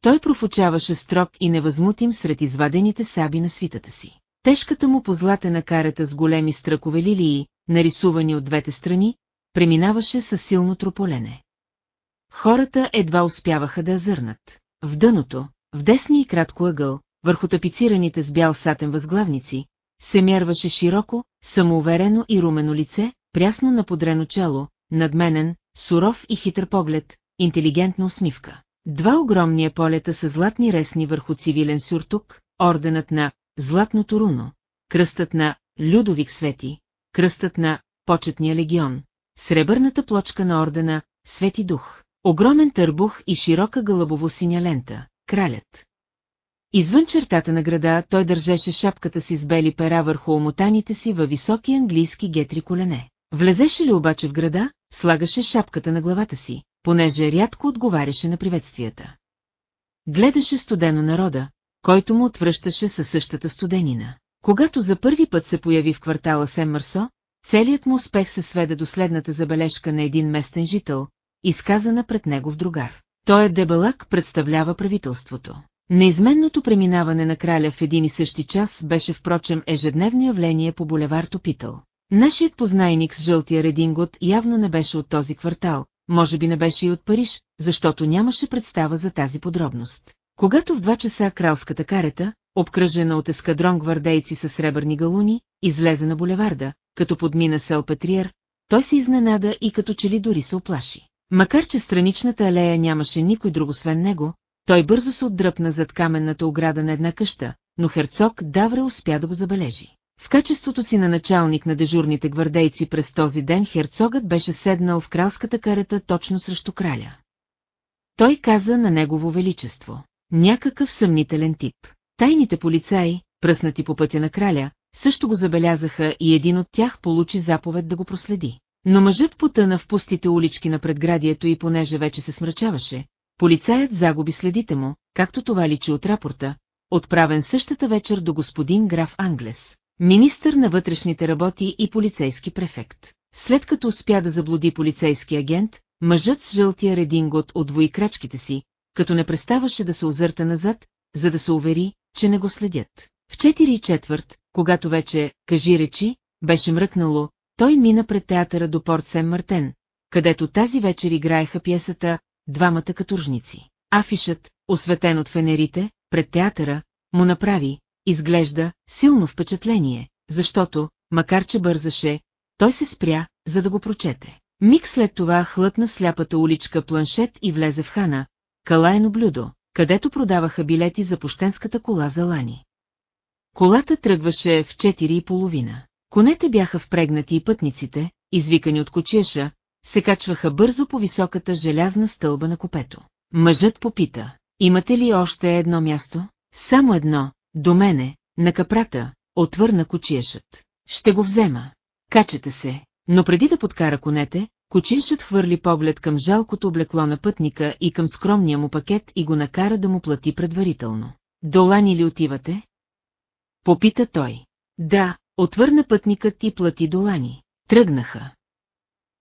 Той профучаваше строг и невъзмутим сред извадените саби на свитата си. Тежката му позлатена карета с големи стръкове лилии, нарисувани от двете страни, преминаваше със силно трополене. Хората едва успяваха да зърнат. В дъното, в десния и кратко ъгъл, върху тапицираните с бял сатен възглавници, се мярваше широко, самоуверено и румено лице, прясно наподрено чело, надменен, суров и хитър поглед, интелигентна усмивка. Два огромния полета с златни ресни върху цивилен сюртук, орденът на Златното руно, кръстът на Людовик Свети, кръстът на Почетния легион, сребърната плочка на ордена Свети дух, огромен търбух и широка гълъбово-синя лента, кралят. Извън чертата на града той държеше шапката си с бели пера върху омотаните си във високи английски гетри колене. Влезеше ли обаче в града, слагаше шапката на главата си, понеже рядко отговаряше на приветствията. Гледаше студено народа, който му отвръщаше със същата студенина. Когато за първи път се появи в квартала Сен-Марсо, целият му успех се сведе до следната забележка на един местен жител, изказана пред него в другар. Той е дебелак представлява правителството. Неизменното преминаване на краля в един и същи час беше впрочем ежедневно явление по булевар Топитъл. Нашият познайник с жълтия редингот явно не беше от този квартал, може би не беше и от Париж, защото нямаше представа за тази подробност. Когато в два часа кралската карета, обкръжена от ескадрон гвардейци с сребърни галуни, излезе на булеварда, като подмина Сел Петриер, той се изненада и като че ли дори се оплаши. Макар че страничната алея нямаше никой друг освен него, той бързо се отдръпна зад каменната ограда на една къща, но херцог Давре успя да го забележи. В качеството си на началник на дежурните гвардейци през този ден херцогът беше седнал в кралската карета точно срещу краля. Той каза на негово величество. Някакъв съмнителен тип. Тайните полицаи, пръснати по пътя на краля, също го забелязаха и един от тях получи заповед да го проследи. Но мъжът потъна в пустите улички на предградието и понеже вече се смрачаваше, полицаят загуби следите му, както това личи от рапорта, отправен същата вечер до господин граф Англес, министър на вътрешните работи и полицейски префект. След като успя да заблуди полицейски агент, мъжът с жълтия редингот отвои крачките си, като не преставаше да се озърта назад, за да се увери, че не го следят. В 4 и четвърт, когато вече, кажи речи, беше мръкнало, той мина пред театъра до Порт Сен Мартен, където тази вечер играеха пиесата «Двамата каторжници». Афишът, осветен от фенерите, пред театъра, му направи, изглежда, силно впечатление, защото, макар че бързаше, той се спря, за да го прочете. Миг след това хлътна сляпата уличка планшет и влезе в хана, калайно блюдо, където продаваха билети за пощенската кола за Лани. Колата тръгваше в 4 и половина. Конете бяха впрегнати и пътниците, извикани от кочеша, се качваха бързо по високата желязна стълба на копето. Мъжът попита, имате ли още едно място? Само едно, до мене, на капрата, отвърна кочиешът. Ще го взема. Качете се, но преди да подкара конете, Кочиншът хвърли поглед към жалкото облекло на пътника и към скромния му пакет и го накара да му плати предварително. Долани ли отивате? Попита той. Да, отвърна пътникът и плати долани. Тръгнаха.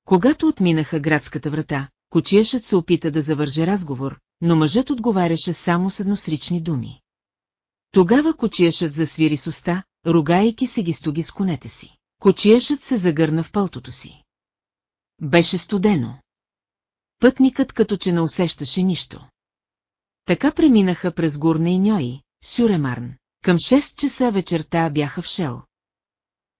Когато отминаха градската врата, кочиешът се опита да завърже разговор, но мъжът отговаряше само с едносрични думи. Тогава кочиешът засвири с уста, ругайки се ги стоги с конете си. Кочиешът се загърна в пълтото си. Беше студено. Пътникът като че не усещаше нищо. Така преминаха през Гурна и Ньои, Сюремарн. Към 6 часа вечерта бяха в Шел.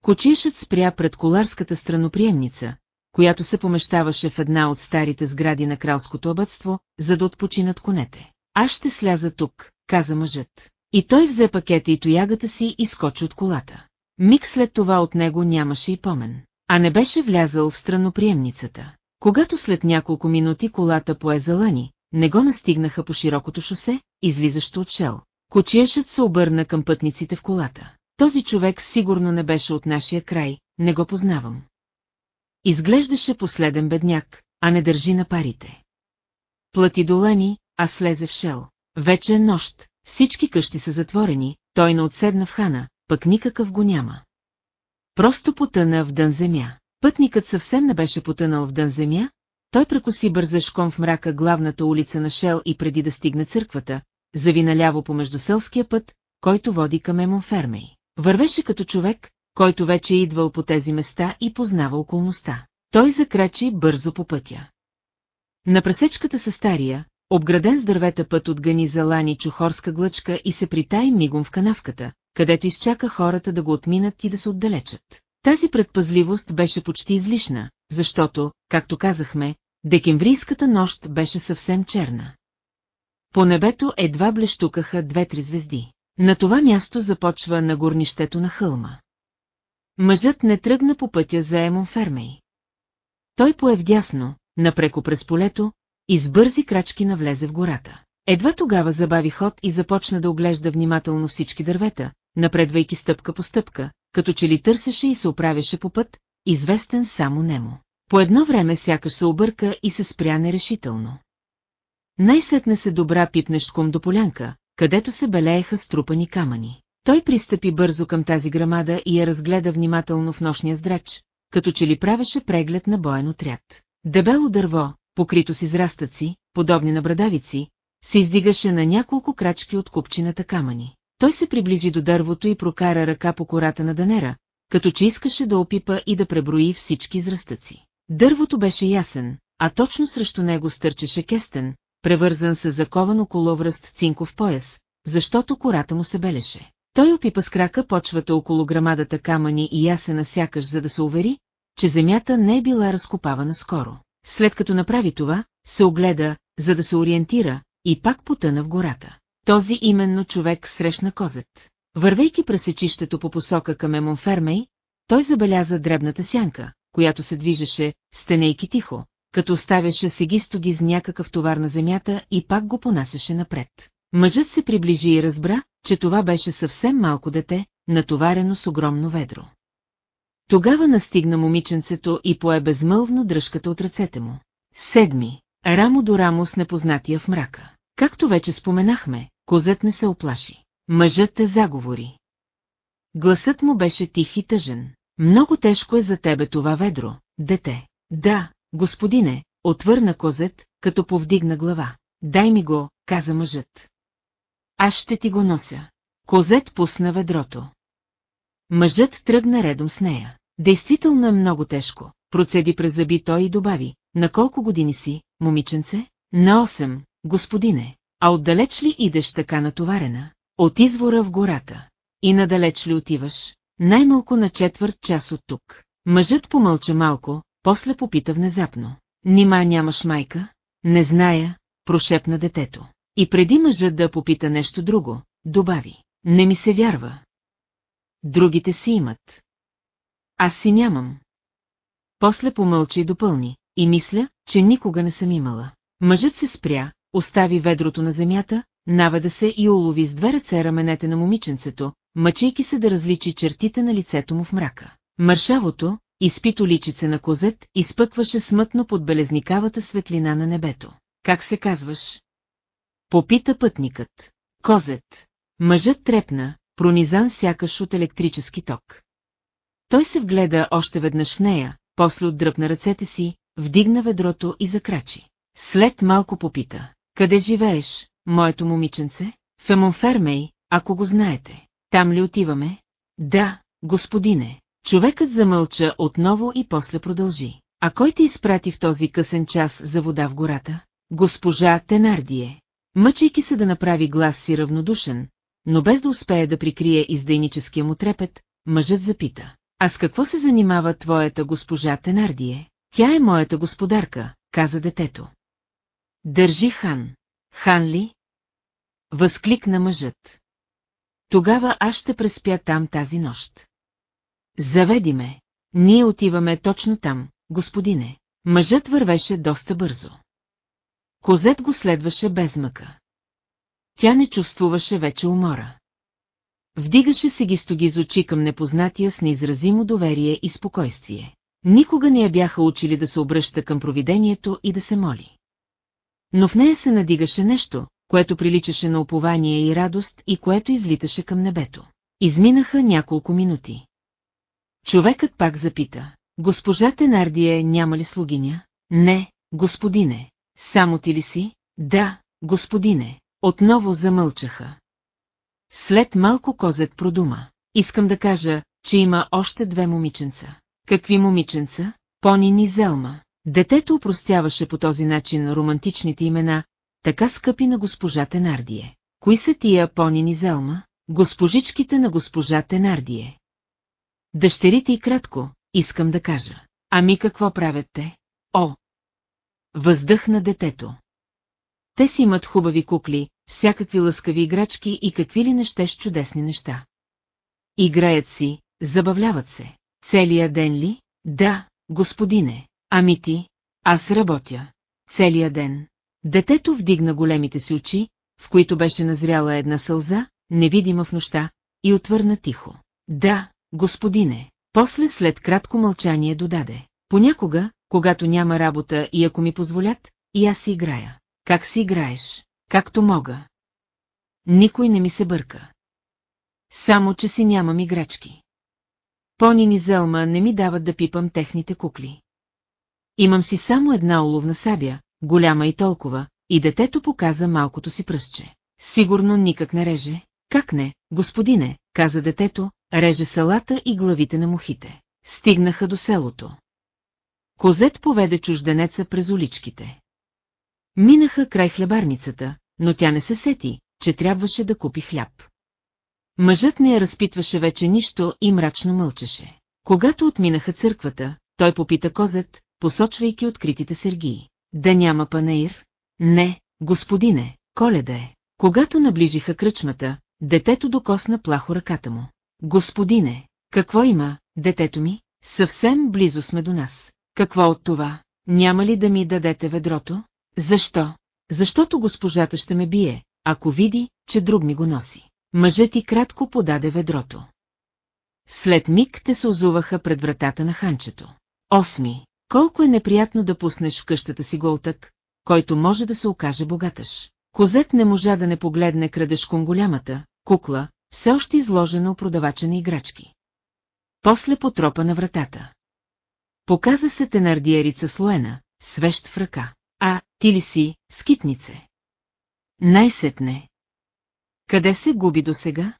Кочишът спря пред коларската страноприемница, която се помещаваше в една от старите сгради на кралското абътство, за да отпочинат конете. Аз ще сляза тук, каза мъжът. И той взе пакета и тоягата си и скочи от колата. Миг след това от него нямаше и помен, а не беше влязъл в страноприемницата. Когато след няколко минути колата пое залани, не го настигнаха по широкото шосе, излизащо от шел. Кочиешът се обърна към пътниците в колата. Този човек сигурно не беше от нашия край, не го познавам. Изглеждаше последен бедняк, а не държи на парите. Плати долани, а слезе в шел. Вече е нощ, всички къщи са затворени, той не отседна в хана, пък никакъв го няма. Просто потъна в дън земя. Пътникът съвсем не беше потънал в дън земя, той прекоси бързашком в мрака главната улица на Шел и преди да стигне църквата, зави наляво по междуселския път, който води към Емонфермей. Вървеше като човек, който вече е идвал по тези места и познава околността. Той закрачи бързо по пътя. На пресечката са стария, обграден с дървета път от гани залани чухорска глъчка и се притай мигом в канавката, където изчака хората да го отминат и да се отдалечат. Тази предпазливост беше почти излишна, защото, както казахме, декемврийската нощ беше съвсем черна. По небето едва блещукаха две-три звезди. На това място започва на горнището на хълма. Мъжът не тръгна по пътя за Емон Фермей. Той пое вдясно, напреко през полето, и с бързи крачки навлезе в гората. Едва тогава забави ход и започна да оглежда внимателно всички дървета, напредвайки стъпка по стъпка, като че ли търсеше и се оправяше по път, известен само нему. По едно време сякаш се обърка и се спря нерешително. Най-сетне се добра пипнещком до полянка, където се белееха струпани камъни. Той пристъпи бързо към тази грамада и я разгледа внимателно в нощния здрач, като че ли правеше преглед на боен отряд. Дебело дърво, покрито с израстъци, подобни на брадавици, се издигаше на няколко крачки от купчината камъни. Той се приближи до дървото и прокара ръка по кората на Данера, като че искаше да опипа и да преброи всички израстъци. Дървото беше ясен, а точно срещу него стърчеше кестен, превързан с закован около връст цинков пояс, защото кората му се белеше. Той опипа с крака почвата около грамадата камъни и ясена сякаш за да се увери, че земята не е била разкопавана скоро. След като направи това, се огледа, за да се ориентира, и пак потъна в гората. Този именно човек срещна козет. Вървейки пресечището по посока към Емонфермей, той забеляза дребната сянка, която се движеше, стенейки тихо, като оставяше сегистоги с някакъв товар на земята и пак го понасяше напред. Мъжът се приближи и разбра, че това беше съвсем малко дете, натоварено с огромно ведро. Тогава настигна момиченцето и пое безмълвно дръжката от ръцете му. Седми, рамо до рамо с непознатия в мрака. Както вече споменахме, козът не се оплаши. Мъжът те заговори. Гласът му беше тих и тъжен. Много тежко е за тебе това ведро, дете. Да, господине, отвърна козет, като повдигна глава. Дай ми го, каза мъжът. Аз ще ти го нося. Козет пусна ведрото. Мъжът тръгна редом с нея. Действително е много тежко, процеди през зъби той и добави. На колко години си, момиченце? На 8, господине. А отдалеч ли идеш така натоварена? От извора в гората. И надалеч ли отиваш? Най-малко на четвърт час от тук. Мъжът помълча малко, после попита внезапно. Нима нямаш майка? Не зная, прошепна детето. И преди мъжът да попита нещо друго, добави. Не ми се вярва. Другите си имат. Аз си нямам. После помълча и допълни. И мисля, че никога не съм имала. Мъжът се спря, остави ведрото на земята, наведа се и улови с две ръце раменете на момиченцето, мъчейки се да различи чертите на лицето му в мрака. Маршавото, изпито личице на козет, изпъкваше смътно под белезникавата светлина на небето. Как се казваш? Попита пътникът. Козет. Мъжът трепна, пронизан сякаш от електрически ток. Той се вгледа още веднъж в нея, после отдръпна ръцете си, вдигна ведрото и закрачи. След малко попита. Къде живееш, моето момиченце? В Емонфермей, ако го знаете. Там ли отиваме? Да, господине. Човекът замълча отново и после продължи. А кой ти изпрати в този късен час за вода в гората? Госпожа Тенардие. Мъчейки се да направи глас си равнодушен, но без да успее да прикрие издейническия му трепет, мъжът запита. А с какво се занимава твоята госпожа Тенардие? Тя е моята господарка, каза детето. Държи хан. Хан ли? възкликна мъжът. Тогава аз ще преспя там тази нощ. Заведи ме. Ние отиваме точно там, господине. Мъжът вървеше доста бързо. Козет го следваше без мъка. Тя не чувствуваше вече умора. Вдигаше се ги стоги з очи към непознатия с неизразимо доверие и спокойствие. Никога не я бяха учили да се обръща към провидението и да се моли. Но в нея се надигаше нещо, което приличаше на упование и радост и което излиташе към небето. Изминаха няколко минути. Човекът пак запита. Госпожа Тенардие няма ли слугиня? Не, господине. Само ти ли си? Да, господине. Отново замълчаха. След малко козет продума. Искам да кажа, че има още две момиченца. Какви момиченца? Понин и Зелма. Детето упростяваше по този начин романтичните имена, така скъпи на госпожа Тенардие. Кои са тия Понин и Зелма? Госпожичките на госпожа Тенардие. Дъщерите и кратко, искам да кажа. Ами какво правят те? О! Въздъхна детето. Те си имат хубави кукли, всякакви лъскави играчки и какви ли нещеш чудесни неща. Играят си, забавляват се. Целия ден ли? Да, господине. Ами ти? Аз работя. Целия ден. Детето вдигна големите си очи, в които беше назряла една сълза, невидима в нощта, и отвърна тихо. Да, господине. После след кратко мълчание додаде. Понякога, когато няма работа и ако ми позволят, и аз си играя. Как си играеш? Както мога. Никой не ми се бърка. Само, че си нямам играчки. Понин и Зелма не ми дават да пипам техните кукли. Имам си само една оловна сабя, голяма и толкова, и детето показа малкото си пръстче. Сигурно никак не реже. Как не, господине, каза детето, реже салата и главите на мухите. Стигнаха до селото. Козет поведе чужденеца през уличките. Минаха край хлебарницата, но тя не се сети, че трябваше да купи хляб. Мъжът не я разпитваше вече нищо и мрачно мълчеше. Когато отминаха църквата, той попита Козет, посочвайки откритите сергии. Да няма панаир? Не, господине, коледа е. Когато наближиха кръчмата, детето докосна плахо ръката му. Господине, какво има, детето ми? Съвсем близо сме до нас. Какво от това? Няма ли да ми дадете ведрото? Защо? Защото госпожата ще ме бие, ако види, че друг ми го носи. Мъжът ти кратко подаде ведрото. След миг те се озуваха пред вратата на ханчето. Осми. Колко е неприятно да пуснеш в къщата си голтък, който може да се окаже богатъж. Козет не можа да не погледне крадешком голямата, кукла, все още изложена у продавача на играчки. После потропа на вратата. Показа се тенардиерица слоена, свещ в ръка. А, ти ли си, скитнице? Най-сетне. Къде се губи до сега?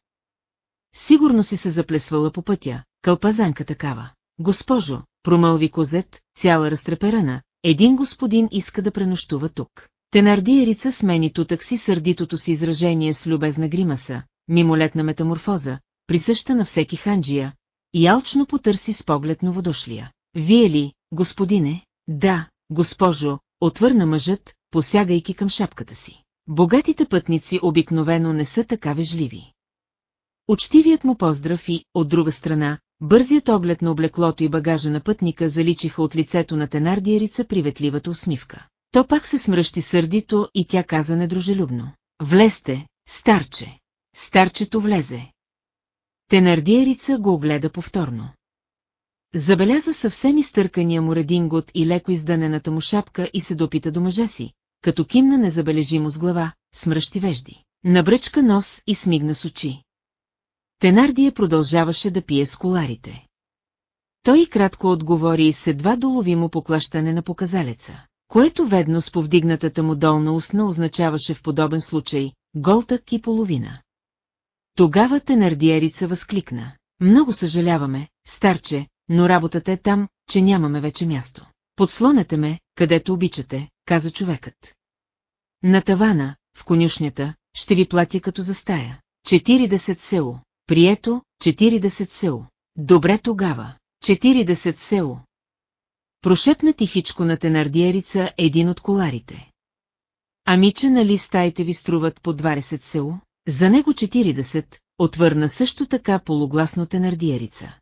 Сигурно си се заплесвала по пътя, кълпазанка такава. Госпожо, промълви козет, цяла разтреперана, един господин иска да пренощува тук. Тенардиерица смени тутък си сърдитото си изражение с любезна гримаса, мимолетна метаморфоза, присъща на всеки ханджия, и алчно потърси с поглед новодошлия. Вие ли, господине? Да, госпожо, отвърна мъжът, посягайки към шапката си. Богатите пътници обикновено не са така вежливи. Учтивият му поздрав и, от друга страна, бързият оглед на облеклото и багажа на пътника заличиха от лицето на тенардиерица приветливата усмивка. То пак се смръщи сърдито и тя каза недружелюбно. Влезте, старче. Старчето влезе. Тенардиерица го огледа повторно. Забеляза съвсем изтъркания му редингот и леко издънената му шапка и се допита до мъжа си, като кимна незабележимо с глава, смръщи вежди. Набръчка нос и смигна с очи. Тенардия продължаваше да пие с коларите. Той кратко отговори с едва доловимо поклащане на показалеца, което ведно с повдигнатата му долна устна означаваше в подобен случай голтък и половина. Тогава Тенардиерица възкликна. Много съжаляваме, старче, но работата е там, че нямаме вече място. Подслонете ме, където обичате, каза човекът. На тавана, в конюшнята, ще ви платя като за стая. 40 село. Прието, 40 село. Добре тогава. 40 село. Прошепна тихичко на тенардиерица един от коларите. Ами че нали стаите ви струват по 20 село? За него 40, отвърна също така полугласно тенардиерица.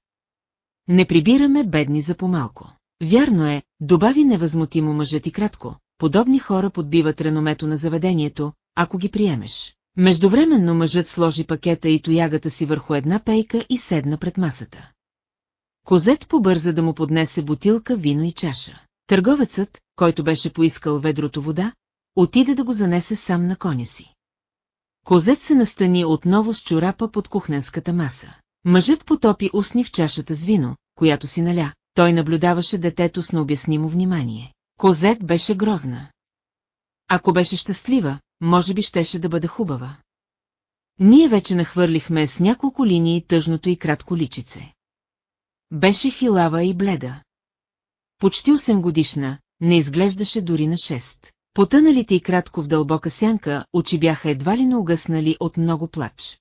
Не прибираме бедни за помалко. Вярно е, добави невъзмутимо мъжът и кратко, подобни хора подбиват реномето на заведението, ако ги приемеш. Междувременно мъжът сложи пакета и тоягата си върху една пейка и седна пред масата. Козет побърза да му поднесе бутилка вино и чаша. Търговецът, който беше поискал ведрото вода, отиде да го занесе сам на коня си. Козет се настани отново с чорапа под кухненската маса. Мъжът потопи устни в чашата с вино, която си наля, той наблюдаваше детето с необяснимо внимание. Козет беше грозна. Ако беше щастлива, може би щеше да бъде хубава. Ние вече нахвърлихме с няколко линии тъжното и кратко личице. Беше хилава и бледа. Почти 8 годишна, не изглеждаше дори на 6. Потъналите и кратко в дълбока сянка, очи бяха едва ли наугъснали от много плач.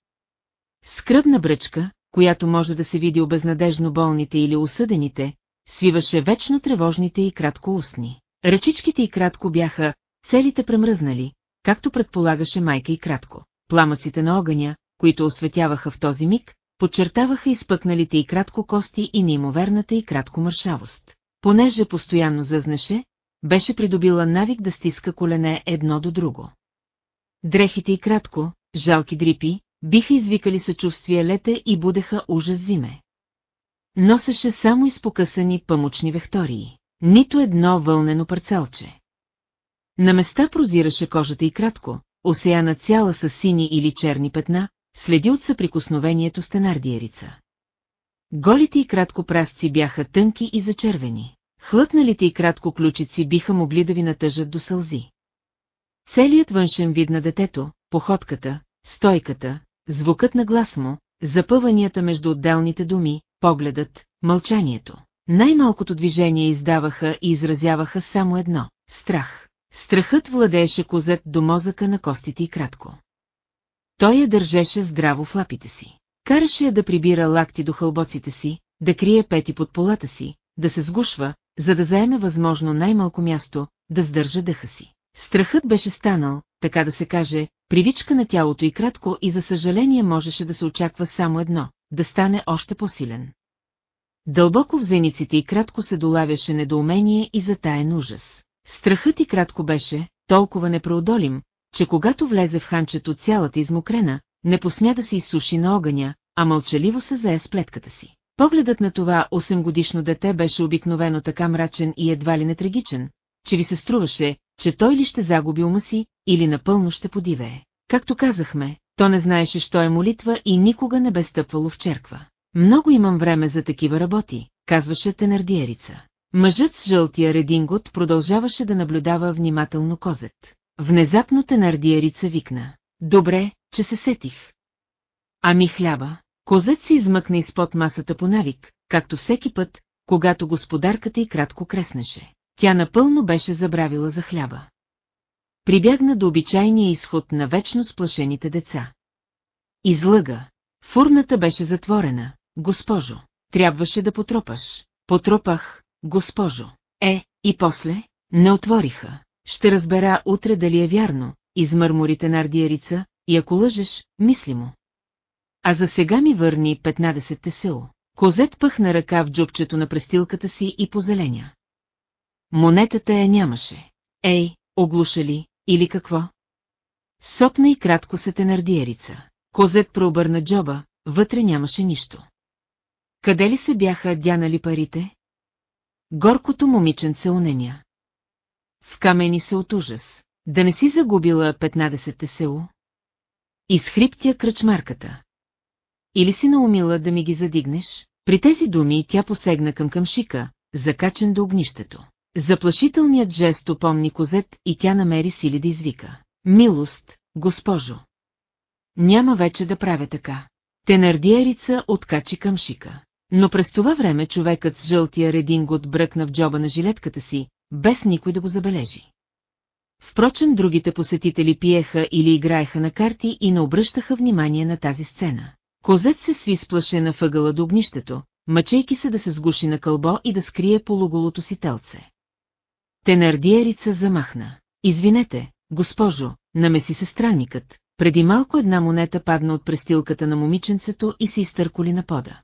Скръбна бръчка, която може да се види обезнадежно болните или осъдените, свиваше вечно тревожните и кратко устни. Ръчичките и кратко бяха целите премръзнали, както предполагаше майка и кратко. Пламъците на огъня, които осветяваха в този миг, подчертаваха изпъкналите и кратко кости и неимоверната и кратко мършавост. Понеже постоянно зъзнеше, беше придобила навик да стиска колене едно до друго. Дрехите и кратко, жалки дрипи, биха извикали съчувствие лете и будеха ужас зиме. Носеше само изпокъсани памучни вектории, нито едно вълнено парцелче. На места прозираше кожата и кратко, осеяна цяла с сини или черни петна, следи от съприкосновението с тенардиерица. Голите и кратко прасци бяха тънки и зачервени. Хлътналите и кратко ключици биха могли да ви натъжат до сълзи. Целият външен вид на детето, походката, стойката, звукът на глас му, запъванията между отделните думи, погледът, мълчанието. Най-малкото движение издаваха и изразяваха само едно – страх. Страхът владееше козет до мозъка на костите и кратко. Той я държеше здраво в лапите си. Караше я да прибира лакти до хълбоците си, да крие пети под полата си, да се сгушва, за да заеме възможно най-малко място, да сдържа дъха си. Страхът беше станал, така да се каже, привичка на тялото и кратко и за съжаление можеше да се очаква само едно – да стане още по-силен. Дълбоко в зениците и кратко се долавяше недоумение и затаен ужас. Страхът и кратко беше толкова непреодолим, че когато влезе в ханчето цялата измокрена, не посмя да се изсуши на огъня, а мълчаливо се зае с плетката си. Погледът на това 8-годишно дете беше обикновено така мрачен и едва ли не трагичен, че ви се струваше, че той ли ще загуби ума си, или напълно ще подивее. Както казахме, то не знаеше, що е молитва и никога не бе стъпвало в черква. Много имам време за такива работи, казваше Тенардиерица. Мъжът с жълтия редингот продължаваше да наблюдава внимателно козет. Внезапно Тенардиерица викна. Добре, че се сетих. Ами хляба? Козет се измъкна изпод масата по навик, както всеки път, когато господарката й кратко креснеше. Тя напълно беше забравила за хляба. Прибягна до обичайния изход на вечно сплашените деца. Излъга. Фурната беше затворена, госпожо. Трябваше да потропаш. Потропах, госпожо. Е, и после? Не отвориха. Ще разбера утре дали е вярно, измърморите на ардиерица, и ако лъжеш, мисли му. А за сега ми върни 15 село. Козет пъхна ръка в джубчето на престилката си и позеленя. Монетата я нямаше. Ей, оглуша ли, или какво? Сопна и кратко се тенардиерица. Козет прообърна джоба, вътре нямаше нищо. Къде ли се бяха дянали парите? Горкото момиченце уненя. В камени се от ужас. Да не си загубила 15-те село? Изхриптя кръчмарката. Или си наумила да ми ги задигнеш? При тези думи тя посегна към къмшика, закачен до огнището. Заплашителният жест опомни козет и тя намери сили да извика. Милост, госпожо! Няма вече да правя така. Тенардиерица откачи къмшика. Но през това време човекът с жълтия редингот бръкна в джоба на жилетката си, без никой да го забележи. Впрочем, другите посетители пиеха или играеха на карти и не обръщаха внимание на тази сцена. Козет се сви сплашена въгъла до огнището, мъчейки се да се сгуши на кълбо и да скрие полуголото си телце. Тенардиерица замахна. Извинете, госпожо, намеси се странникът. Преди малко една монета падна от престилката на момиченцето и се изтърколи на пода.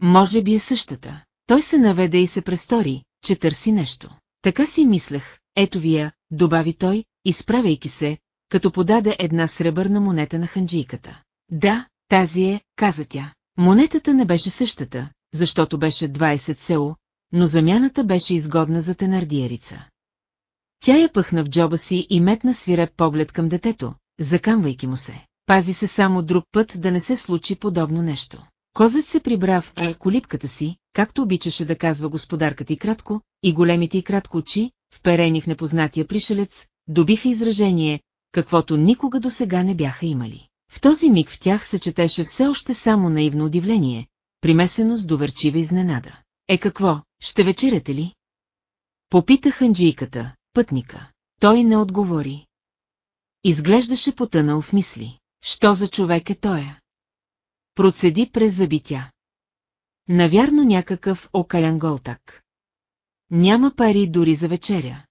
Може би е същата. Той се наведе и се престори, че търси нещо. Така си мислех, ето вия, добави той, изправяйки се, като подаде една сребърна монета на ханджийката. Да, тази е, каза тя. Монетата не беше същата, защото беше 20 село, но замяната беше изгодна за тенардиерица. Тя я пъхна в джоба си и метна свиреп поглед към детето, закамвайки му се. Пази се само друг път да не се случи подобно нещо. Козът се прибра в е, колипката си, както обичаше да казва господарката и кратко, и големите и кратко очи, вперени в непознатия пришелец, добиха изражение, каквото никога до сега не бяха имали. В този миг в тях се четеше все още само наивно удивление, примесено с доверчива изненада. Е какво, ще вечеряте ли? Попита ханджийката, пътника. Той не отговори. Изглеждаше потънал в мисли. Що за човек е той? Процеди през забитя. Навярно някакъв окалян голтак. Няма пари дори за вечеря.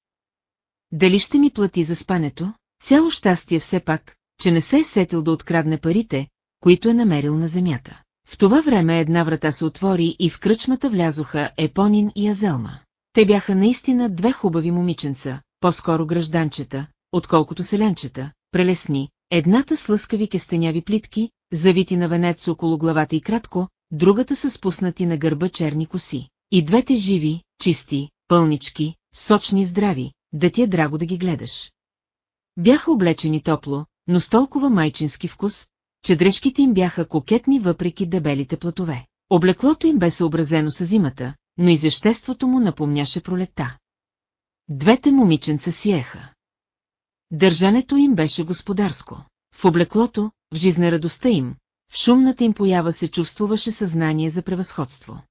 Дали ще ми плати за спането? Цяло щастие все пак, че не се е сетил да открадне парите, които е намерил на земята. В това време една врата се отвори и в кръчмата влязоха Епонин и Азелма. Те бяха наистина две хубави момиченца, по-скоро гражданчета, отколкото селянчета, прелесни, едната с лъскави кестеняви плитки, завити на венец около главата и кратко, другата са спуснати на гърба черни коси. И двете живи, чисти, пълнички, сочни и здрави, да ти е драго да ги гледаш. Бяха облечени топло, но с толкова майчински вкус, че дрежките им бяха кокетни въпреки дебелите платове. Облеклото им бе съобразено с зимата, но изяществото му напомняше пролетта. Двете момиченца сиеха. Държането им беше господарско. В облеклото, в жизнерадостта им, в шумната им поява се чувствуваше съзнание за превъзходство.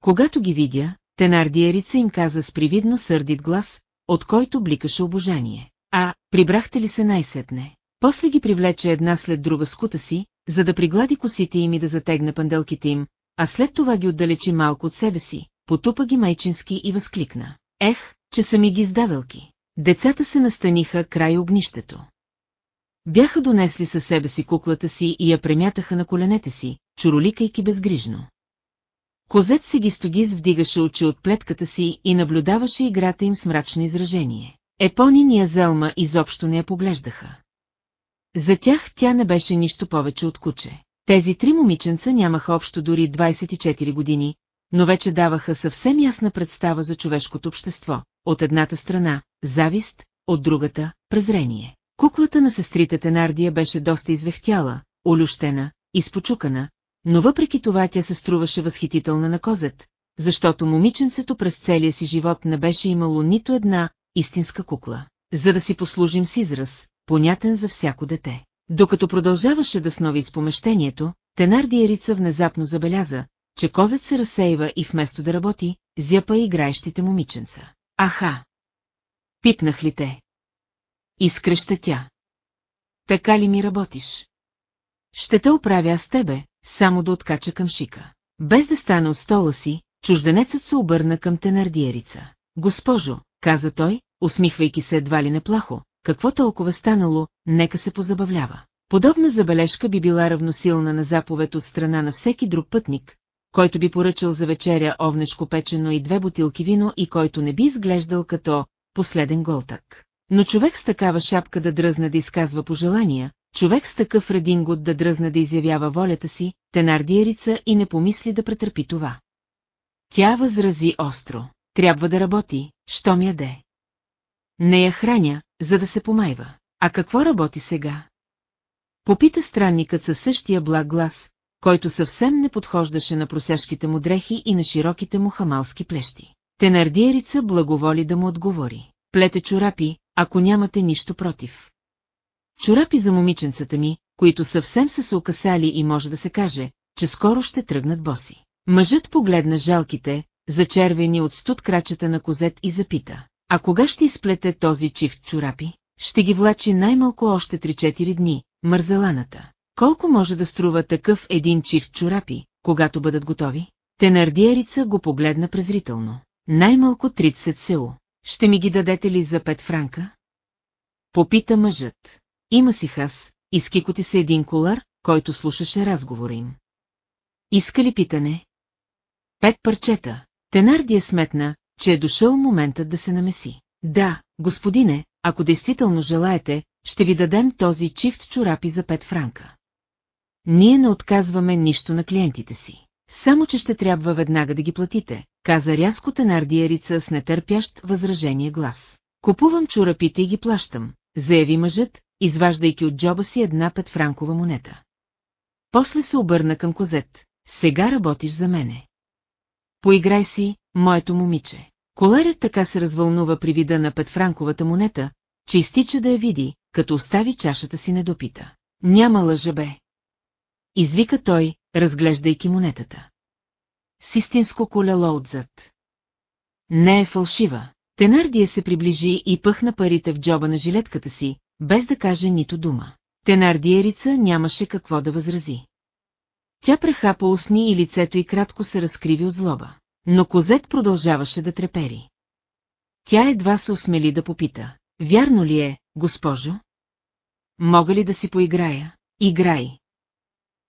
Когато ги видя, Тенардиерица им каза с привидно сърдит глас, от който бликаше обожание. А, прибрахте ли се най-сетне? После ги привлече една след друга скута си, за да приглади косите им и да затегне панделките им, а след това ги отдалечи малко от себе си, потупа ги майчински и възкликна. Ех, че са ми ги издавелки. Децата се настаниха край огнището. Бяха донесли със себе си куклата си и я премятаха на коленете си, чуроликайки безгрижно. Козет се ги стогиз вдигаше очи от плетката си и наблюдаваше играта им с мрачно изражение. Епонин и Азелма изобщо не я поглеждаха. За тях тя не беше нищо повече от куче. Тези три момиченца нямаха общо дори 24 години, но вече даваха съвсем ясна представа за човешкото общество. От едната страна – завист, от другата – презрение. Куклата на сестрите Тенардия беше доста извехтяла, олющена, изпочукана, но въпреки това тя се струваше възхитителна на козет, защото момиченцето през целия си живот не беше имало нито една истинска кукла. За да си послужим с израз, понятен за всяко дете. Докато продължаваше да снови из помещението, Тенардиерица внезапно забеляза, че козет се разсейва и вместо да работи, зяпа играещите момиченца. Аха! Пипнах ли те? Изкръща тя. Така ли ми работиш? Ще те оправя с тебе, само да откача към шика. Без да стане от стола си, чужденецът се обърна към тенардиерица. Госпожо, каза той, усмихвайки се едва ли неплахо, какво толкова станало, нека се позабавлява. Подобна забележка би била равносилна на заповед от страна на всеки друг пътник, който би поръчал за вечеря овнешко печено и две бутилки вино и който не би изглеждал като последен голтак. Но човек с такава шапка да дръзне да изказва пожелания, човек с такъв редингот да дръзне да изявява волята си, тенардиерица и не помисли да претърпи това. Тя възрази остро. Трябва да работи, що ми яде. Не я храня, за да се помайва. А какво работи сега? Попита странникът със същия благ глас, който съвсем не подхождаше на просяшките му дрехи и на широките му хамалски плещи. Тенардиерица благоволи да му отговори. Плете чорапи, ако нямате нищо против. Чорапи за момиченцата ми, които съвсем са се окасали и може да се каже, че скоро ще тръгнат боси. Мъжът погледна жалките, зачервени от студ крачета на козет и запита. А кога ще изплете този чифт чорапи? Ще ги влачи най-малко още 3-4 дни, мързеланата. Колко може да струва такъв един чифт чорапи, когато бъдат готови? Тенардиерица го погледна презрително. Най-малко 30 село. Ще ми ги дадете ли за 5 франка? Попита мъжът. Има си хас, изкикоти се един колар, който слушаше разговора им. Иска ли питане? Пет парчета. Тенарди е сметна, че е дошъл моментът да се намеси. Да, господине, ако действително желаете, ще ви дадем този чифт чорапи за пет франка. Ние не отказваме нищо на клиентите си. Само, че ще трябва веднага да ги платите, каза рязко тенардиерица с нетърпящ възражение глас. Купувам чорапите и ги плащам, заяви мъжът, изваждайки от джоба си една петфранкова монета. После се обърна към Козет. Сега работиш за мене. Поиграй си, моето момиче. Коларят така се развълнува при вида на петфранковата монета, че изтича да я види, като остави чашата си недопита. Няма лъжа бе. Извика той, разглеждайки монетата. С истинско колело отзад. Не е фалшива. Тенардия се приближи и пъхна парите в джоба на жилетката си, без да каже нито дума. Тенардиерица нямаше какво да възрази. Тя прехапа устни и лицето й кратко се разкриви от злоба. Но Козет продължаваше да трепери. Тя едва се осмели да попита. Вярно ли е, госпожо? Мога ли да си поиграя? Играй.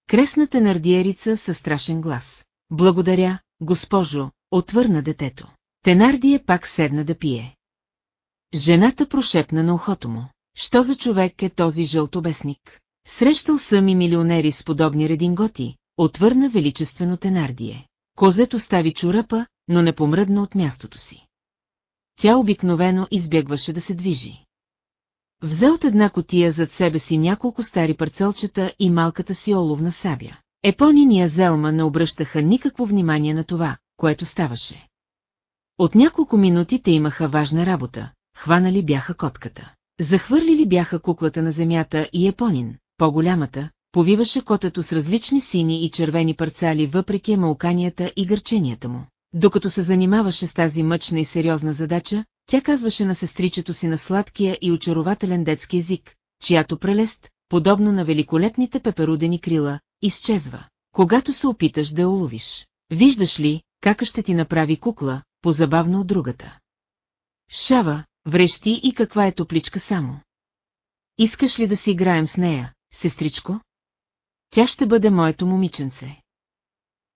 Кресна тенардиерица със страшен глас. Благодаря, госпожо, отвърна детето. Тенардие пак седна да пие. Жената прошепна на ухото му. Що за човек е този жълтобесник? Срещал съм и милионери с подобни рединготи, отвърна величествено Тенардие. Козет остави чурапа, но не помръдна от мястото си. Тя обикновено избягваше да се движи. Взе от една котия зад себе си няколко стари парцелчета и малката си оловна сабя. Епонин и Азелма не обръщаха никакво внимание на това, което ставаше. От няколко минути те имаха важна работа, хванали бяха котката. Захвърлили бяха куклата на земята и Епонин, по-голямата, повиваше котето с различни сини и червени парцали въпреки емалканията и гърченията му. Докато се занимаваше с тази мъчна и сериозна задача, тя казваше на сестричето си на сладкия и очарователен детски език, чиято прелест, подобно на великолепните пеперудени крила, изчезва, когато се опиташ да уловиш. Виждаш ли, как ще ти направи кукла, позабавно от другата. Шава, врещи и каква е топличка само. Искаш ли да си играем с нея, сестричко? Тя ще бъде моето момиченце.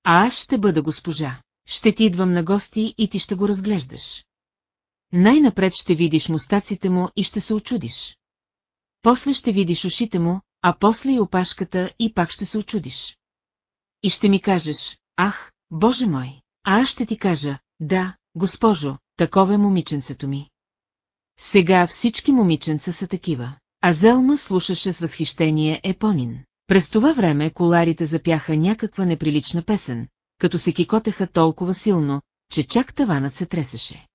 А аз ще бъда госпожа. Ще ти идвам на гости и ти ще го разглеждаш. Най-напред ще видиш мустаците му и ще се очудиш. После ще видиш ушите му, а после и опашката и пак ще се очудиш. И ще ми кажеш, ах, боже мой, а аз ще ти кажа, да, госпожо, такова е момиченцето ми. Сега всички момиченца са такива. А Зелма слушаше с възхищение Епонин. През това време коларите запяха някаква неприлична песен, като се кикотеха толкова силно, че чак таванът се тресеше.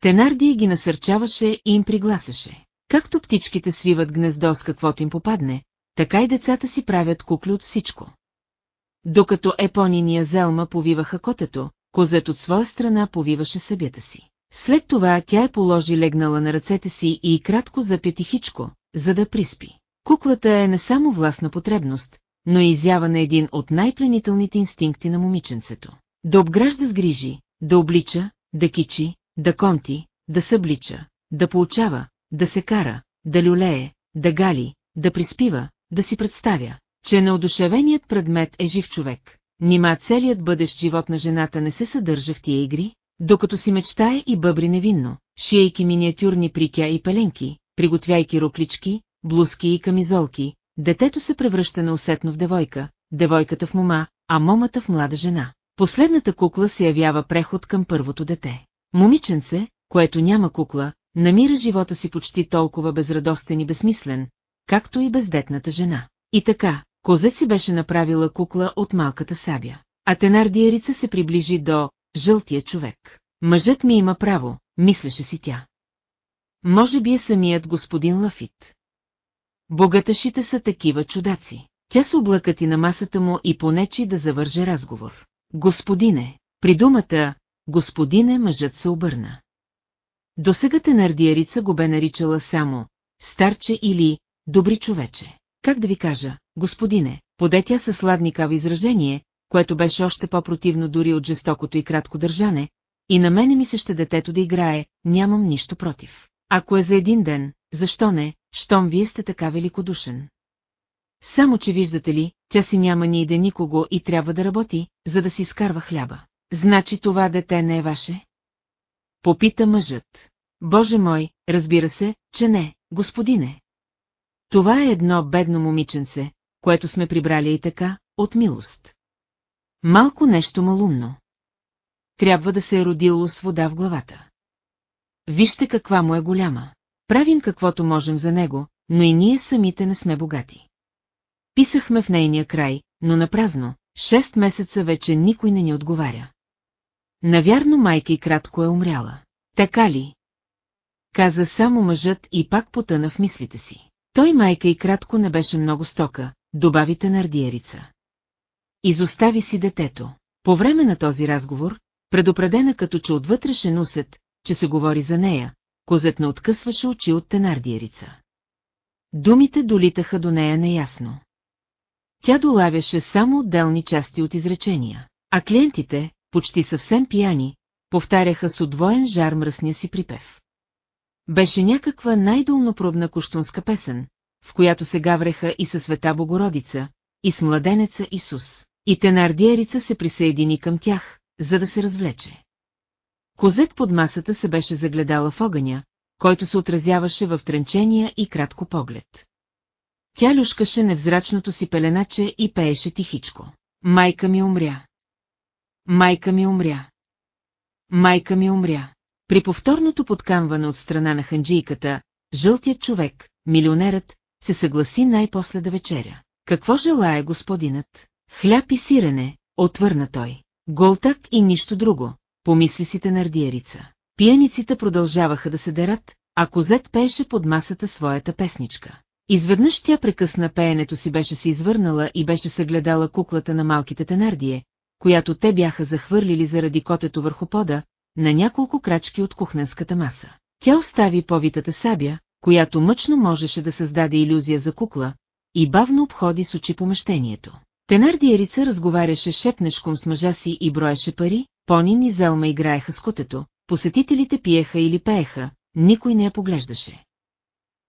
Тенардия ги насърчаваше и им пригласеше. Както птичките свиват гнездо с каквото им попадне, така и децата си правят кукли от всичко. Докато Епонин и Азелма повиваха котето, козет от своя страна повиваше събята си. След това тя е положи легнала на ръцете си и кратко запя тихичко, за да приспи. Куклата е не само властна потребност, но и изява на един от най-пленителните инстинкти на момиченцето. Да обгражда с грижи, да облича, да кичи, да конти, да съблича, да получава, да се кара, да люлее, да гали, да приспива, да си представя, че неодушевеният предмет е жив човек. Нима целият бъдещ живот на жената не се съдържа в тия игри, докато си мечтае и бъбри невинно, шиейки миниатюрни прикя и пеленки, приготвяйки роклички, блузки и камизолки, детето се превръща неусетно в девойка, девойката в мома, а момата в млада жена. Последната кукла се явява преход към първото дете. Момиченце, което няма кукла, намира живота си почти толкова безрадостен и безсмислен, както и бездетната жена. И така, козет си беше направила кукла от малката сабя. А Тенардиерица се приближи до жълтия човек. Мъжът ми има право, мислеше си тя. Може би е самият господин Лафит. Богаташите са такива чудаци. Тя се облакати на масата му и понечи да завърже разговор. Господине, при думата «господине» мъжът се обърна. До сега тенардиерица го бе наричала само «старче» или «добри човече». Как да ви кажа, господине, поде тя със сладникаво изражение, което беше още по-противно дори от жестокото и кратко държане, и на мене ми се ще детето да играе, нямам нищо против. Ако е за един ден, защо не, щом вие сте така великодушен? Само, че виждате ли, тя си няма ни иде никого и трябва да работи, за да си скарва хляба. Значи това дете не е ваше? Попита мъжът. Боже мой, разбира се, че не, господине. Това е едно бедно момиченце, което сме прибрали и така, от милост. Малко нещо малумно. Трябва да се е родило с вода в главата. Вижте каква му е голяма. Правим каквото можем за него, но и ние самите не сме богати. Писахме в нейния край, но на празно, шест месеца вече никой не ни отговаря. Навярно майка и кратко е умряла. Така ли? Каза само мъжът и пак потъна в мислите си. Той майка и кратко не беше много стока, добавите на ардиерица. Изостави си детето. По време на този разговор, предупредена като че от вътрешен усет, че се говори за нея, козет не откъсваше очи от тенардиерица. Думите долитаха до нея неясно. Тя долавяше само отделни части от изречения, а клиентите, почти съвсем пияни, повтаряха с удвоен жар мръсния си припев. Беше някаква най-долнопробна куштунска песен, в която се гавреха и със света Богородица, и с младенеца Исус. И Тенардиерица се присъедини към тях, за да се развлече. Козет под масата се беше загледала в огъня, който се отразяваше в тренчения и кратко поглед. Тя люшкаше невзрачното си пеленаче и пееше тихичко. Майка ми умря. Майка ми умря. Майка ми умря. При повторното подкамване от страна на ханджийката, жълтият човек, милионерът, се съгласи най-после да вечеря. Какво желая господинът? Хляб и сирене, отвърна той. Голтак и нищо друго, помисли си тенардиерица. Пияниците продължаваха да се дерат, а Козет пееше под масата своята песничка. Изведнъж тя прекъсна пеенето си беше се извърнала и беше съгледала куклата на малките тенардие, която те бяха захвърлили заради котето върху пода, на няколко крачки от кухненската маса. Тя остави повитата сабя, която мъчно можеше да създаде иллюзия за кукла, и бавно обходи с очи помещението. Тенардиерица разговаряше шепнешком с мъжа си и броеше пари, Понин и Зелма играеха с котето, посетителите пиеха или пееха, никой не я поглеждаше.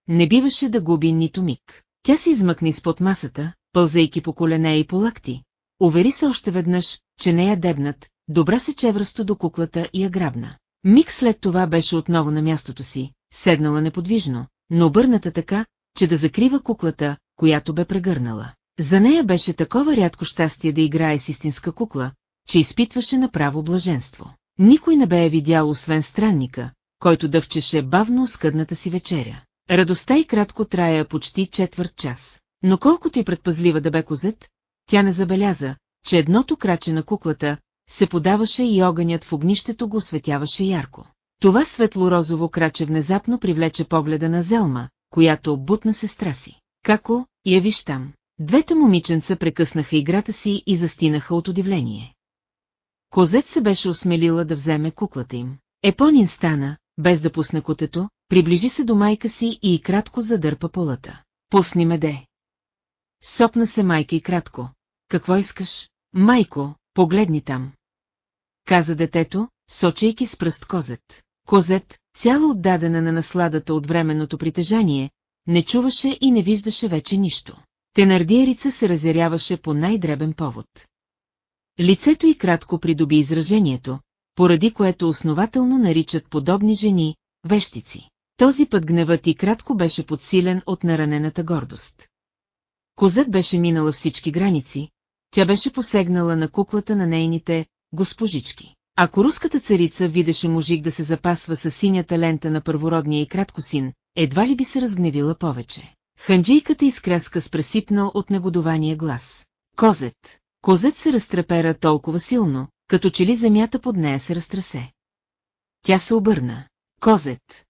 Не биваше да губи нито миг. Тя се измъкни спод масата, пълзайки по колене и по лакти. Увери се още веднъж, че не я дебнат, добра се чевръсто до куклата и я грабна. Миг след това беше отново на мястото си, седнала неподвижно, но обърната така, че да закрива куклата, която бе прегърнала. За нея беше такова рядко щастие да играе с истинска кукла, че изпитваше направо блаженство. Никой не бе я видял освен странника, който дъвчеше бавно скъдната си вечеря. Радостта и кратко трая почти четвърт час. Но колкото и предпазлива да бе козет, тя не забеляза, че едното краче на куклата се подаваше и огънят в огнището го осветяваше ярко. Това светло-розово краче внезапно привлече погледа на Зелма, която бутна сестра си. Како, я виж там. Двете момиченца прекъснаха играта си и застинаха от удивление. Козет се беше осмелила да вземе куклата им. Епонин стана, без да пусне котето, приближи се до майка си и кратко задърпа полата. Пусни ме де. Сопна се майка и кратко. Какво искаш? Майко, погледни там. Каза детето, сочейки с пръст козет. Козет, цяла отдадена на насладата от временното притежание, не чуваше и не виждаше вече нищо. Тенардиерица се разяряваше по най-дребен повод. Лицето й кратко придоби изражението, поради което основателно наричат подобни жени вещици. Този път гневът и кратко беше подсилен от наранената гордост. Козът беше минала всички граници, тя беше посегнала на куклата на нейните госпожички. Ако руската царица видеше мужик да се запасва с синята лента на първородния и кратко син, едва ли би се разгневила повече. Ханджийката изкряска с пресипнал от негодование глас. Козет! Козет се разтрепера толкова силно, като че ли земята под нея се разтрасе. Тя се обърна. Козет!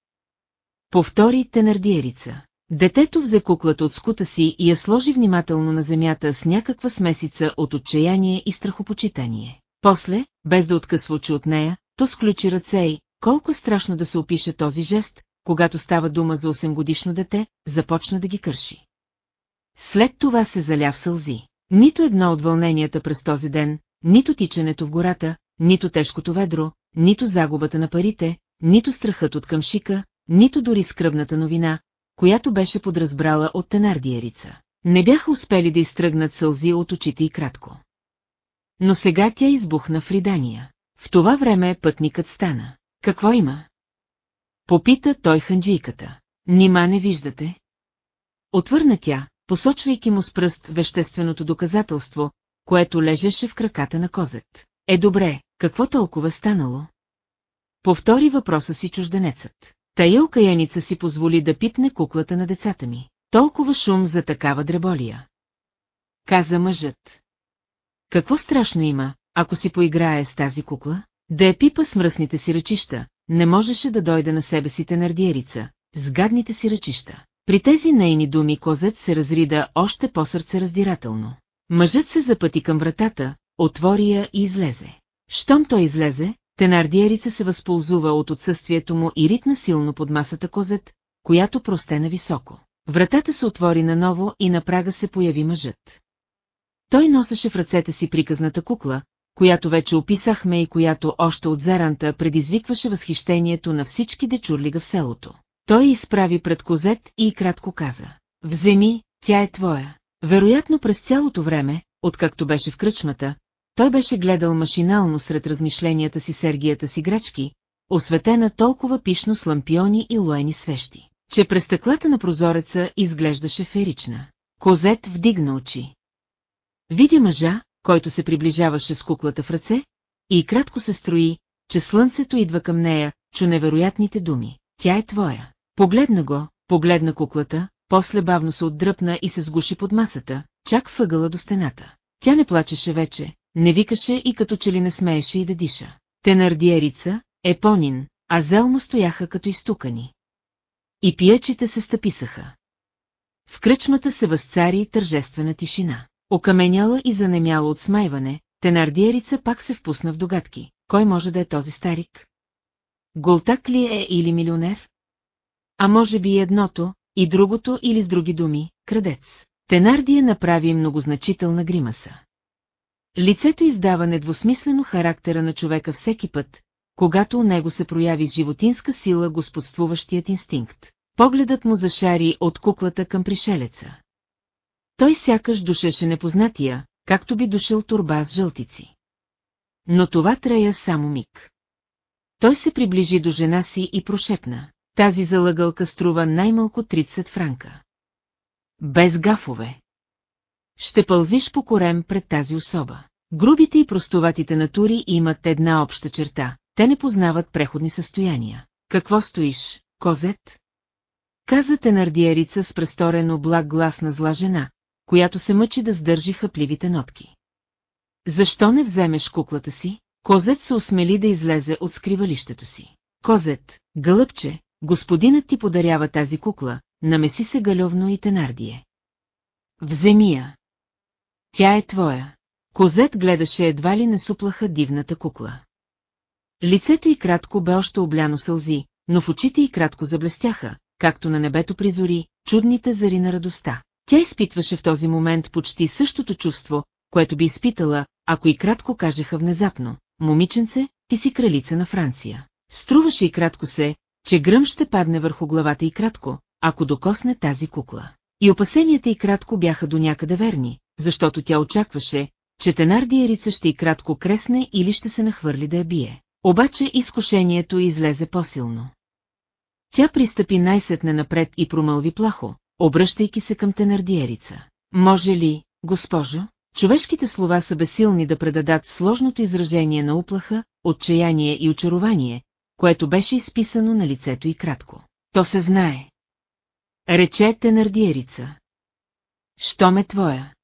Повтори тенардиерица. Детето взе куклата от скута си и я сложи внимателно на земята с някаква смесица от отчаяние и страхопочитание. После, без да откъсва очи от нея, то сключи ръце и, колко е страшно да се опише този жест, когато става дума за 8 годишно дете, започна да ги кърши. След това се заля в сълзи. Нито едно от вълненията през този ден, нито тичането в гората, нито тежкото ведро, нито загубата на парите, нито страхът от къмшика, нито дори скръбната новина, която беше подразбрала от тенардиерица. Не бяха успели да изтръгнат сълзи от очите и кратко. Но сега тя избухна в ридания. В това време пътникът стана. Какво има? Попита той ханджийката. Нима не виждате? Отвърна тя, посочвайки му с пръст вещественото доказателство, което лежеше в краката на козет. Е добре, какво толкова станало? Повтори въпроса си чужденецът. Тая окаяница си позволи да пипне куклата на децата ми. Толкова шум за такава дреболия. Каза мъжът. Какво страшно има, ако си поиграе с тази кукла? Да я пипа с мръсните си ръчища, не можеше да дойде на себе си тенардиерица, с гадните си ръчища. При тези нейни думи козет се разрида още по-сърцераздирателно. Мъжът се запъти към вратата, отвори я и излезе. Щом той излезе, Тенардиерица се възползва от отсъствието му и ритна силно под масата козет, която простена високо. Вратата се отвори наново и на прага се появи мъжът. Той носеше в ръцете си приказната кукла, която вече описахме и която още от заранта предизвикваше възхищението на всички дечурлига в селото. Той изправи пред козет и кратко каза. Вземи, тя е твоя. Вероятно през цялото време, откакто беше в кръчмата, той беше гледал машинално сред размишленията си сергията си грачки, осветена толкова пишно с лампиони и лоени свещи, че през стъклата на прозореца изглеждаше ферична. Козет вдигна очи. Видя мъжа, който се приближаваше с куклата в ръце, и кратко се строи, че слънцето идва към нея, чу невероятните думи. Тя е твоя. Погледна го, погледна куклата, после бавно се отдръпна и се сгуши под масата, чак въгъла до стената. Тя не плачеше вече, не викаше и като че ли не смееше и да диша. Тенардиерица, Епонин, а Зелмо стояха като изтукани. И пиячите се стъписаха. В кръчмата се възцари тържествена тишина. Окаменяла и занемяла от смайване, Тенардиерица пак се впусна в догадки. Кой може да е този старик? Голтак ли е или милионер? А може би и едното, и другото или с други думи, крадец. Тенардия направи многозначителна гримаса. Лицето издава недвусмислено характера на човека всеки път, когато у него се прояви с животинска сила господствуващият инстинкт. Погледът му зашари от куклата към пришелеца. Той сякаш душеше непознатия, както би дошъл турба с жълтици. Но това трея само миг. Той се приближи до жена си и прошепна. Тази залъгълка струва най-малко 30 франка. Без гафове. Ще пълзиш по корем пред тази особа. Грубите и простоватите натури имат една обща черта. Те не познават преходни състояния. Какво стоиш, козет? Каза тенардиерица с престорен облак глас на зла жена, която се мъчи да сдържи хъпливите нотки. Защо не вземеш куклата си? Козет се осмели да излезе от скривалището си. Козет, гълъбче, господинът ти подарява тази кукла, намеси се галевно и тенардие. Вземи я. Тя е твоя. Козет гледаше едва ли не суплаха дивната кукла. Лицето й кратко бе още обляно сълзи, но в очите й кратко заблестяха, както на небето призори, чудните зари на радостта. Тя изпитваше в този момент почти същото чувство, което би изпитала, ако и кратко кажеха внезапно, момиченце, ти си кралица на Франция. Струваше и кратко се, че гръм ще падне върху главата и кратко, ако докосне тази кукла. И опасенията и кратко бяха до някъде верни, защото тя очакваше, че тенардиерица ще и кратко кресне или ще се нахвърли да я бие. Обаче изкушението излезе по-силно. Тя пристъпи най-сетне напред и промълви плахо, обръщайки се към тенардиерица. Може ли, госпожо? Човешките слова са безсилни да предадат сложното изражение на уплаха, отчаяние и очарование, което беше изписано на лицето и кратко. То се знае. Рече тенардиерица. Що ме твоя?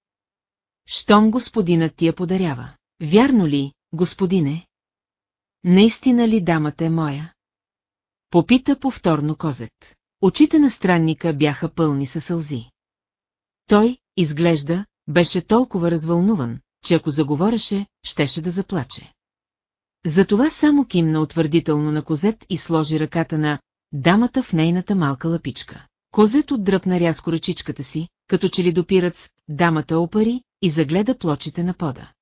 Щом господинът ти я подарява. Вярно ли, господине? Наистина ли дамата е моя? Попита повторно козет. Очите на странника бяха пълни със сълзи. Той, изглежда, беше толкова развълнуван, че ако заговореше, щеше да заплаче. Затова само кимна утвърдително на козет и сложи ръката на дамата в нейната малка лапичка. Козет отдръпна рязко ръчичката си, като че ли допират дамата опари и загледа плочите на пода.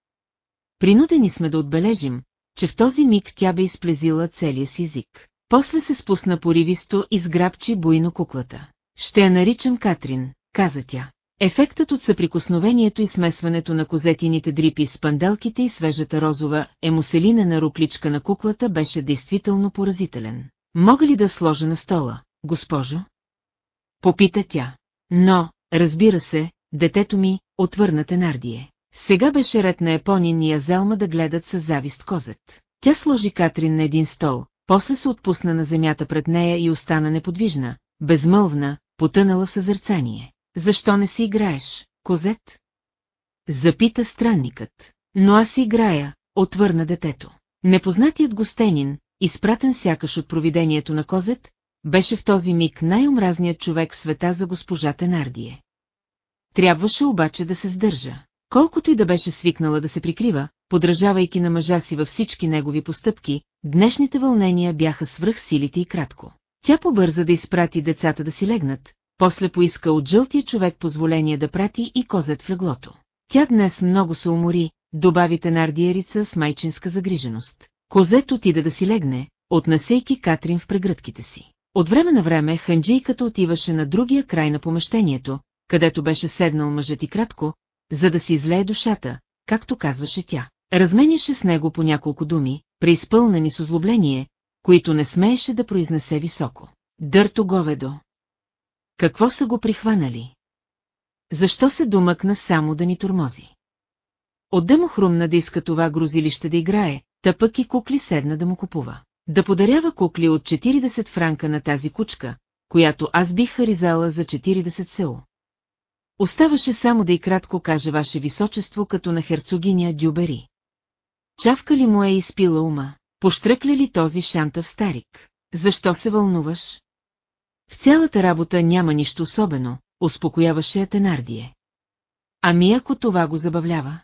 Принудени сме да отбележим, че в този миг тя бе изплезила целия си език. После се спусна поривисто и сграбчи буйно куклата. Ще я наричам Катрин, каза тя. Ефектът от съприкосновението и смесването на козетините дрипи с панделките и свежата розова емуселинена рукличка на куклата беше действително поразителен. Мога ли да сложа на стола, госпожо? Попита тя. Но, разбира се, детето ми, отвърна Тенардие. Сега беше ред на Епонин и Азелма да гледат с завист козет. Тя сложи Катрин на един стол, после се отпусна на земята пред нея и остана неподвижна, безмълвна, потънала съзърцание. Защо не си играеш, козет? Запита странникът. Но аз играя, отвърна детето. Непознатият гостенин, изпратен сякаш от провидението на козет, беше в този миг най-омразният човек в света за госпожа Тенардие. Трябваше обаче да се сдържа. Колкото и да беше свикнала да се прикрива, подражавайки на мъжа си във всички негови постъпки, днешните вълнения бяха свръх силите и кратко. Тя побърза да изпрати децата да си легнат, после поиска от жълтия човек позволение да прати и козет в леглото. Тя днес много се умори, добави тенардиерица с майчинска загриженост. Козет отида да си легне, отнасейки Катрин в прегръдките си. От време на време ханджийката отиваше на другия край на помещението, където беше седнал мъжът и кратко, за да си излее душата, както казваше тя. Разменяше с него по няколко думи, преизпълнени с озлобление, които не смееше да произнесе високо. Дърто говедо. Какво са го прихванали? Защо се домъкна само да ни тормози? Отде му хрумна да иска това грозилище да играе, та пък и кукли седна да му купува. Да подарява кукли от 40 франка на тази кучка, която аз бих харизала за 40 село. Оставаше само да и кратко каже ваше височество като на херцогиня Дюбери. Чавка ли му е изпила ума? Поштръкля ли този шантав старик? Защо се вълнуваш? В цялата работа няма нищо особено, успокояваше Атенардие. Ами ако това го забавлява?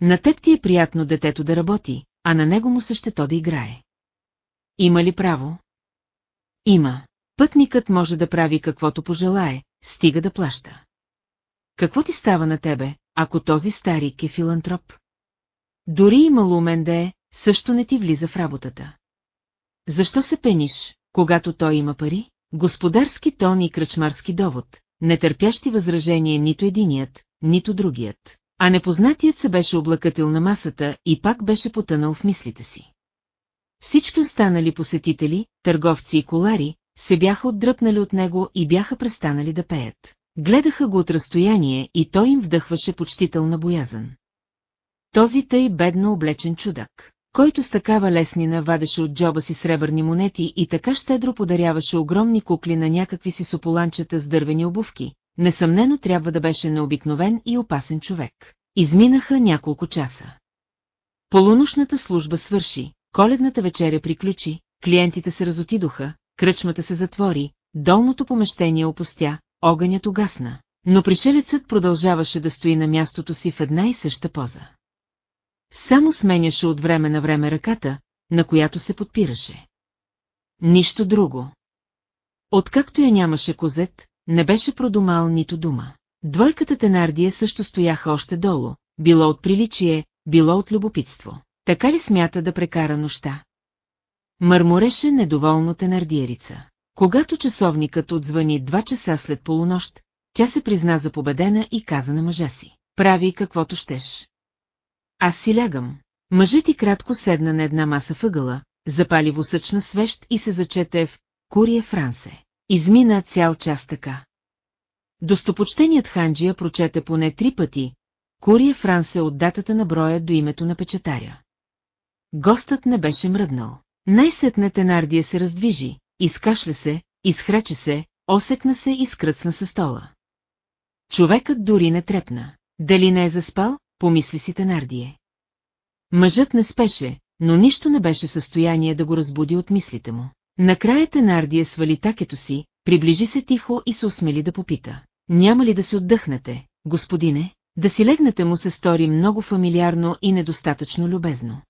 На теб ти е приятно детето да работи, а на него му се то да играе. Има ли право? Има. Пътникът може да прави каквото пожелае, стига да плаща. Какво ти става на тебе, ако този старик е филантроп? Дори и малумен да е, също не ти влиза в работата. Защо се пениш, когато той има пари? Господарски тон и кръчмарски довод, нетърпящи възражение нито единият, нито другият. А непознатият се беше облакатил на масата и пак беше потънал в мислите си. Всички останали посетители, търговци и колари, се бяха отдръпнали от него и бяха престанали да пеят. Гледаха го от разстояние и той им вдъхваше почтителна боязън. Този тъй бедно облечен чудак, който с такава леснина вадеше от джоба си сребърни монети и така щедро подаряваше огромни кукли на някакви си сополанчета с дървени обувки, несъмнено трябва да беше необикновен и опасен човек. Изминаха няколко часа. Полуношната служба свърши, коледната вечеря приключи, клиентите се разотидоха, кръчмата се затвори, долното помещение опустя, огънят угасна, но пришелецът продължаваше да стои на мястото си в една и съща поза. Само сменяше от време на време ръката, на която се подпираше. Нищо друго. Откакто я нямаше козет, не беше продумал нито дума. Двойката Тенардия също стояха още долу, било от приличие, било от любопитство. Така ли смята да прекара нощта? Мърмореше недоволно Тенардиерица. Когато часовникът отзвъни два часа след полунощ, тя се призна за победена и каза на мъжа си. Прави каквото щеш. Аз си лягам. Мъжът ти кратко седна на една маса въгъла, запали восъчна свещ и се зачете в Курия Франсе. Измина цял час така. Достопочтеният ханджия прочете поне три пъти Курия Франсе от датата на броя до името на печатаря. Гостът не беше мръднал. Най-сетне Тенардия се раздвижи, изкашля се, изхрече се, осекна се и скръцна със стола. Човекът дори не трепна. Дали не е заспал, помисли си Тенардие. Мъжът не спеше, но нищо не беше състояние да го разбуди от мислите му. Накрая Тенардие свали такето си, приближи се тихо и се усмели да попита. Няма ли да се отдъхнете, господине? Да си легнете му се стори много фамилиарно и недостатъчно любезно.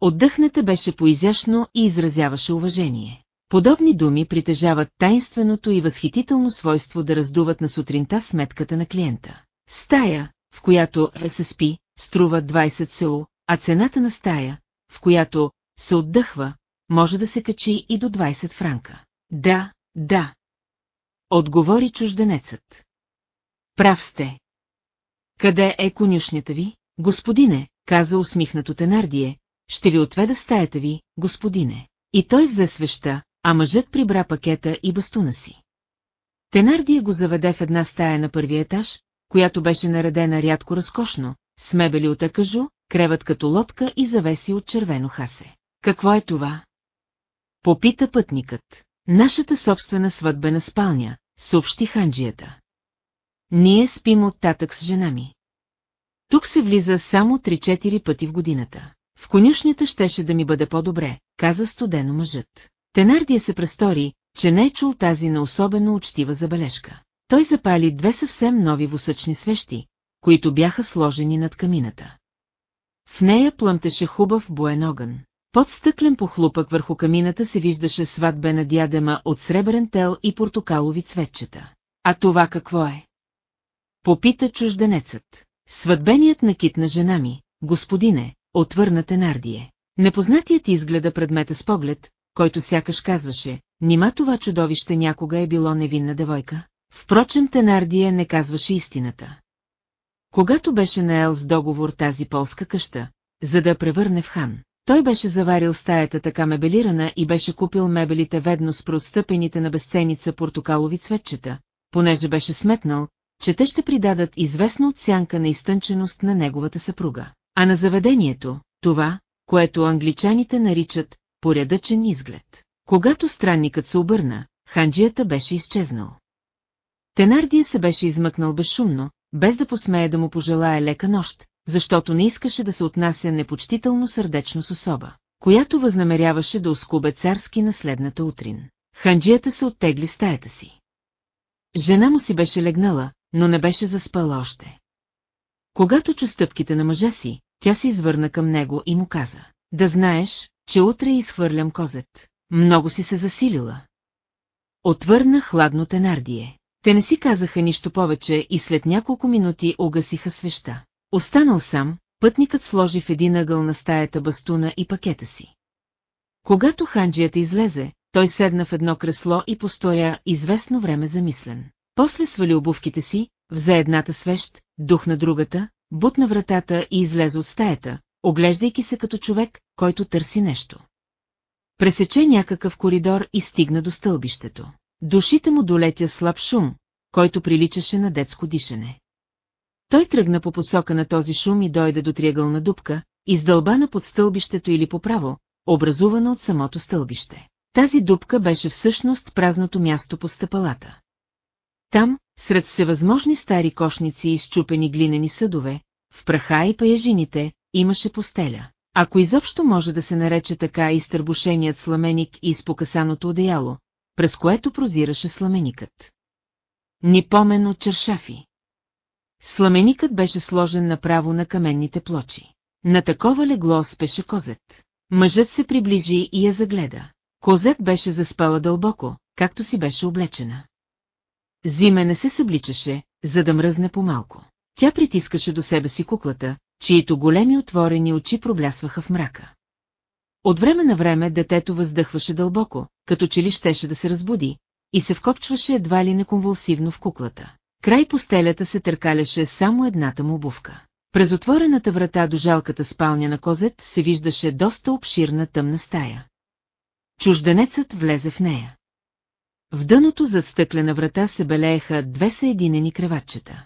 Отдъхнете беше поизящно и изразяваше уважение. Подобни думи притежават тайнственото и възхитително свойство да раздуват на сутринта сметката на клиента. Стая, в която се спи, струва 20 село, а цената на стая, в която се отдъхва, може да се качи и до 20 франка. Да, да. Отговори чужденецът. Прав сте. Къде е конюшнята ви, господине, каза усмихнато Тенардие, ще ви отведа стаята ви, господине. И той взе свеща, а мъжът прибра пакета и бастуна си. Тенардия го заведе в една стая на първия етаж, която беше наредена рядко разкошно, с мебели от акажу, креват като лодка и завеси от червено хасе. Какво е това? Попита пътникът. Нашата собствена сватбена спалня, съобщи ханджията. Ние спим от татък с жена ми. Тук се влиза само 3-4 пъти в годината. В конюшнята щеше да ми бъде по-добре, каза студено мъжът. Тенардия се престори, че не е чул тази на особено учтива забележка. Той запали две съвсем нови восъчни свещи, които бяха сложени над камината. В нея плъмтеше хубав боен огън. Под стъклен похлупък върху камината се виждаше сватбена дядема от сребърен тел и портокалови цветчета. А това какво е? Попита чужденецът. Сватбеният накит на жена ми, господине, отвърна Тенардие. Непознатият изгледа предмета с поглед, който сякаш казваше, нима това чудовище някога е било невинна девойка? Впрочем Тенардие не казваше истината. Когато беше наел с договор тази полска къща, за да превърне в хан, той беше заварил стаята така мебелирана и беше купил мебелите ведно с простъпените на безценица портокалови цветчета, понеже беше сметнал, че те ще придадат известна отсянка на изтънченост на неговата съпруга. А на заведението, това, което англичаните наричат порядъчен изглед. Когато странникът се обърна, ханджията беше изчезнал. Тенардия се беше измъкнал безшумно, без да посмее да му пожелая лека нощ, защото не искаше да се отнася непочтително сърдечно с особа, която възнамеряваше да оскубе царски наследната утрин. Ханджията се оттегли стаята си. Жена му си беше легнала, но не беше заспала още. Когато чу стъпките на мъжа си, тя се извърна към него и му каза, да знаеш, че утре изхвърлям козет. Много си се засилила. Отвърна хладно Тенардие. Те не си казаха нищо повече и след няколко минути огасиха свеща. Останал сам, пътникът сложи в един ъгъл на стаята бастуна и пакета си. Когато ханджията излезе, той седна в едно кресло и постоя известно време замислен. После свали обувките си, взе едната свещ, духна другата, бутна вратата и излезе от стаята, оглеждайки се като човек, който търси нещо. Пресече някакъв коридор и стигна до стълбището. Душите му долетя слаб шум, който приличаше на детско дишане. Той тръгна по посока на този шум и дойде до триъгълна дупка, издълбана под стълбището или поправо, образувана от самото стълбище. Тази дупка беше всъщност празното място по стъпалата. Там, сред всевъзможни стари кошници и щупени глинени съдове, в праха и паяжините, имаше постеля. Ако изобщо може да се нарече така и стърбушеният сламеник и изпокасаното одеяло, през което прозираше сламеникът. Ни помен от чершафи. Сламеникът беше сложен направо на каменните плочи. На такова легло спеше козет. Мъжът се приближи и я загледа. Козет беше заспала дълбоко, както си беше облечена. Зиме не се събличаше, за да мръзне по-малко. Тя притискаше до себе си куклата, чието големи отворени очи проблясваха в мрака. От време на време детето въздъхваше дълбоко, като че ли щеше да се разбуди, и се вкопчваше едва ли неконвулсивно в куклата. Край постелята се търкаляше само едната му обувка. През отворената врата до жалката спалня на козет се виждаше доста обширна тъмна стая. Чужденецът влезе в нея. В дъното зад стъклена врата се белееха две съединени креватчета.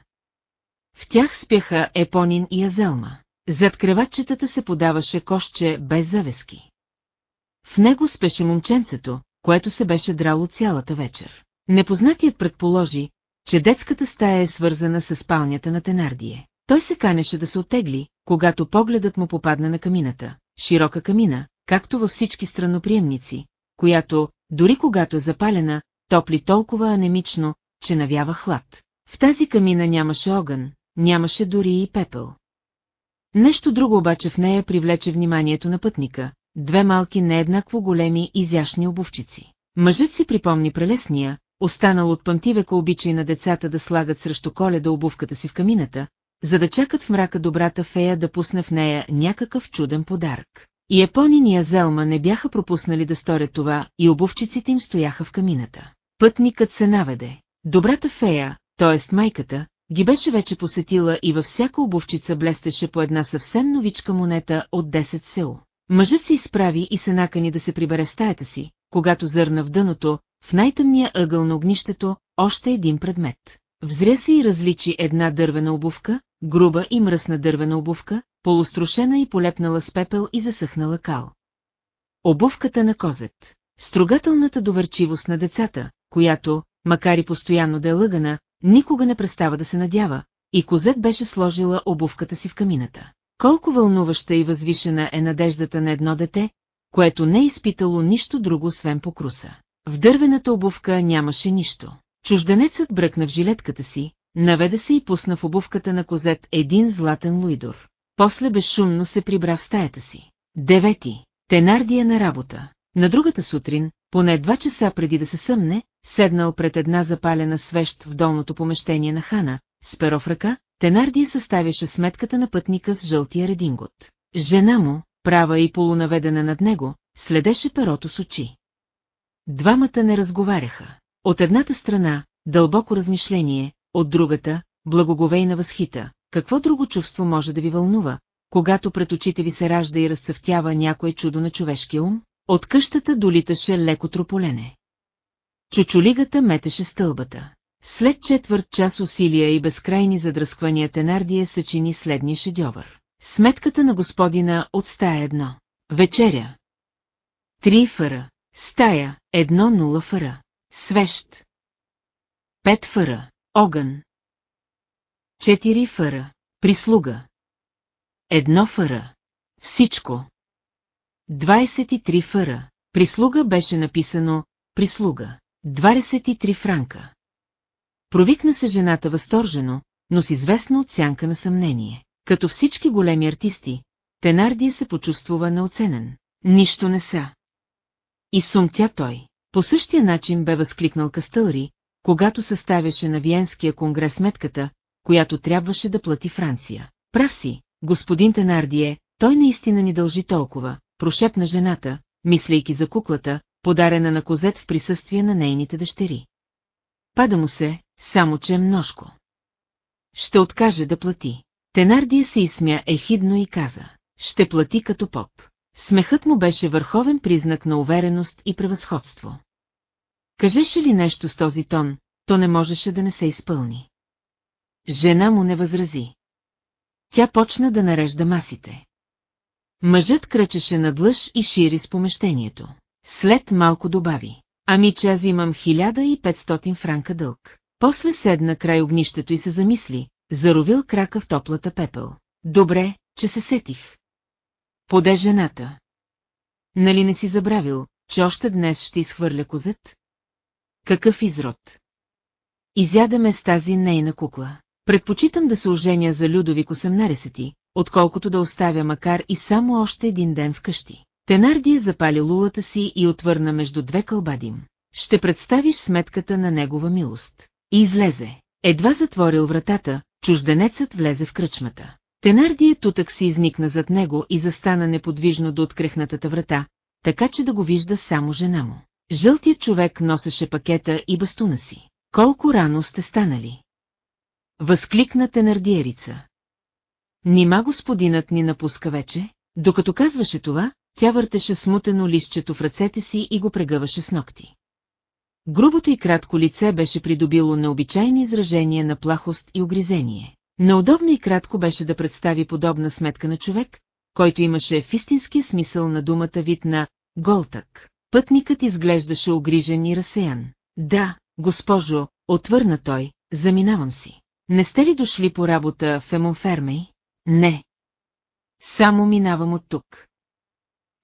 В тях спяха Епонин и Азелма. Зад креватчетата се подаваше кошче без завески. В него спеше момченцето, което се беше драло цялата вечер. Непознатият предположи, че детската стая е свързана с спалнята на Тенардие. Той се канеше да се оттегли, когато погледът му попадна на камината, широка камина, както във всички страноприемници, която, дори когато е запалена, топли толкова анемично, че навява хлад. В тази камина нямаше огън, нямаше дори и пепел. Нещо друго обаче в нея привлече вниманието на пътника, две малки нееднакво големи изящни обувчици. Мъжът си припомни прелесния, останал от памтивека обичай на децата да слагат срещу коледа обувката си в камината, за да чакат в мрака добрата фея да пусне в нея някакъв чуден подарък. И Епонин и Азелма не бяха пропуснали да сторят това и обувчиците им стояха в камината. Пътникът се наведе. Добрата фея, т.е. майката, ги беше вече посетила и във всяка обувчица блестеше по една съвсем новичка монета от 10 сеу. Мъжът се изправи и се накани да се прибере в стаята си, когато зърна в дъното, в най-тъмния ъгъл на огнището, още един предмет. Взря се и различи една дървена обувка, груба и мръсна дървена обувка, полуструшена и полепнала с пепел и засъхнала кал. Обувката на козет. Строгателната доверчивост на децата, която, макар и постоянно да е лъгана, никога не престава да се надява, и козет беше сложила обувката си в камината. Колко вълнуваща и възвишена е надеждата на едно дете, което не е изпитало нищо друго, освен покруса. В дървената обувка нямаше нищо. Чужденецът бръкна в жилетката си, наведе се и пусна в обувката на козет един златен луидор. После безшумно се прибра в стаята си. Девети. Тенардия на работа. На другата сутрин, поне два часа преди да се съмне, седнал пред една запалена свещ в долното помещение на хана, с перо в ръка, Тенардия съставяше сметката на пътника с жълтия редингот. Жена му, права и полунаведена над него, следеше перото с очи. Двамата не разговаряха. От едната страна, дълбоко размишление, от другата, благоговейна възхита. Какво друго чувство може да ви вълнува, когато пред очите ви се ражда и разцъфтява някое чудо на човешкия ум? От къщата долиташе леко трополене. Чучулигата метеше стълбата. След четвърт час усилия и безкрайни задръсквания Тенардия съчини следния шедьовър. Сметката на господина от стая едно. Вечеря. Три фъра. Стая. Едно нула фъра. Свещ. Пет фъра. Огън. Четири фъра. Прислуга. Едно фъра. Всичко. 23 фъра. Прислуга беше написано «Прислуга». 23 франка. Провикна се жената възторжено, но с известна оцянка на съмнение. Като всички големи артисти, Тенардия се почувствува неоценен. Нищо не са. И сумтя той. По същия начин бе възкликнал Кастълри, когато съставяше на Виенския конгрес сметката, която трябваше да плати Франция. Прав си, господин Тенардие, той наистина ни дължи толкова, прошепна жената, мислейки за куклата, подарена на козет в присъствие на нейните дъщери. Пада му се, само че е множко. Ще откаже да плати. Тенардия се изсмя ехидно и каза. Ще плати като поп. Смехът му беше върховен признак на увереност и превъзходство. Кажеше ли нещо с този тон, то не можеше да не се изпълни. Жена му не възрази. Тя почна да нарежда масите. Мъжът кръчеше надлъж и шири с помещението. След малко добави. Ами че аз имам 1500 франка дълг. После седна край огнището и се замисли, заровил крака в топлата пепел. Добре, че се сетих. Поде жената. Нали не си забравил, че още днес ще изхвърля козет? Какъв изрод? Изядаме с тази нейна кукла. Предпочитам да се оженя за Людовик 18, отколкото да оставя макар и само още един ден вкъщи. Тенардия запали лулата си и отвърна между две кълбадим. Ще представиш сметката на негова милост. И излезе. Едва затворил вратата, чужденецът влезе в кръчмата. Тенардия тутък си изникна зад него и застана неподвижно до открехнатата врата, така че да го вижда само жена му. Жълтият човек носеше пакета и бастуна си. Колко рано сте станали? Възкликна Тенардиерица. Нима господинът ни напуска вече? Докато казваше това, тя въртеше смутено листчето в ръцете си и го прегъваше с ногти. Грубото и кратко лице беше придобило необичайно изражение на плахост и огризение. Неудобно и кратко беше да представи подобна сметка на човек, който имаше в истинския смисъл на думата вид на «голтък». Пътникът изглеждаше огрижен и разсеян. Да, госпожо, отвърна той, заминавам си. Не сте ли дошли по работа в Емонфермей? Не. Само минавам от тук.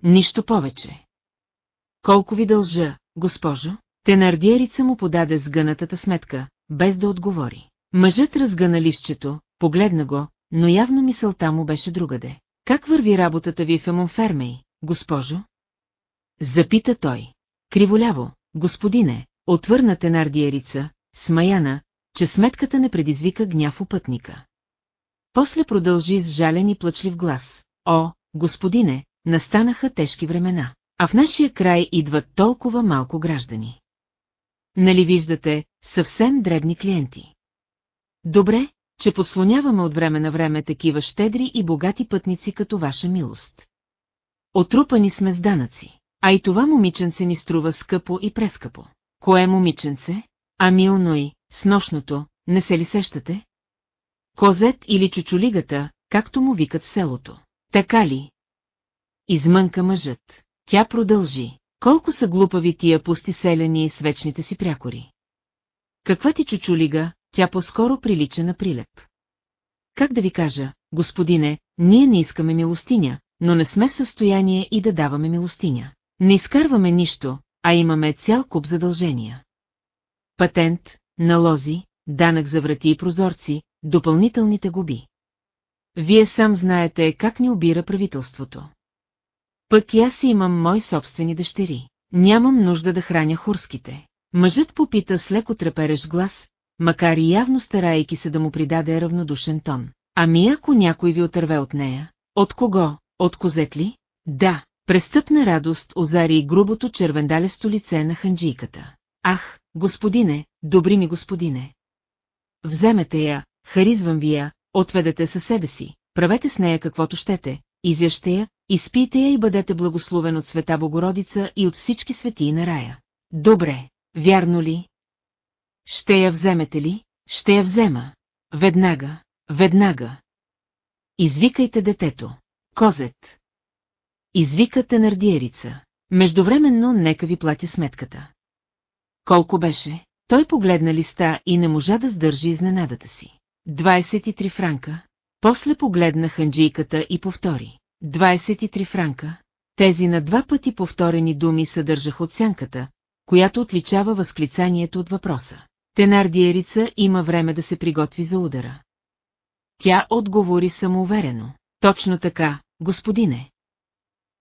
Нищо повече. Колко ви дължа, госпожо? Тенардиерица му подаде сгънатата сметка, без да отговори. Мъжът разгъна лището, погледна го, но явно мисълта му беше другаде. Как върви работата ви в Емонфермей, госпожо? Запита той. Криволяво, господине, отвърна Тенардиерица, смаяна, че сметката не предизвика гняв у пътника. После продължи с жален и плачлив глас. О, господине, настанаха тежки времена, а в нашия край идват толкова малко граждани. Нали виждате, съвсем дребни клиенти. Добре, че подслоняваме от време на време такива щедри и богати пътници като ваша милост. Отрупани сме с данъци, а и това момиченце ни струва скъпо и прескъпо. Кое момиченце? Ами оной, с нощното, не се ли сещате? Козет или чучулигата, както му викат селото. Така ли? Измънка мъжът. Тя продължи. Колко са глупави тия пусти селяни с вечните си прякори. Каква ти чучулига, тя по-скоро прилича на прилеп. Как да ви кажа, господине, ние не искаме милостиня, но не сме в състояние и да даваме милостиня. Не изкарваме нищо, а имаме цял куп задължения. Патент, налози, данък за врати и прозорци, допълнителните губи. Вие сам знаете как ни обира правителството. Пък и аз имам мои собствени дъщери. Нямам нужда да храня хурските. Мъжът попита с леко треперещ глас, макар и явно старайки се да му придаде равнодушен тон. Ами ако някой ви отърве от нея? От кого? От козет ли? Да, престъпна радост озари грубото червендалесто лице на ханджийката. Ах, господине, добри ми господине. Вземете я, харизвам ви я, отведете със себе си, правете с нея каквото щете, изяжте я, изпийте я и бъдете благословен от света Богородица и от всички светии на рая. Добре, вярно ли? Ще я вземете ли? Ще я взема. Веднага, веднага. Извикайте детето. Козет. Извика тенардиерица. Междувременно нека ви платя сметката. Колко беше? Той погледна листа и не можа да сдържи изненадата си. 23 франка. После погледна ханджийката и повтори. 23 франка. Тези на два пъти повторени думи съдържаха оценката, която отличава възклицанието от въпроса. Тенардиерица има време да се приготви за удара. Тя отговори самоуверено. Точно така, господине.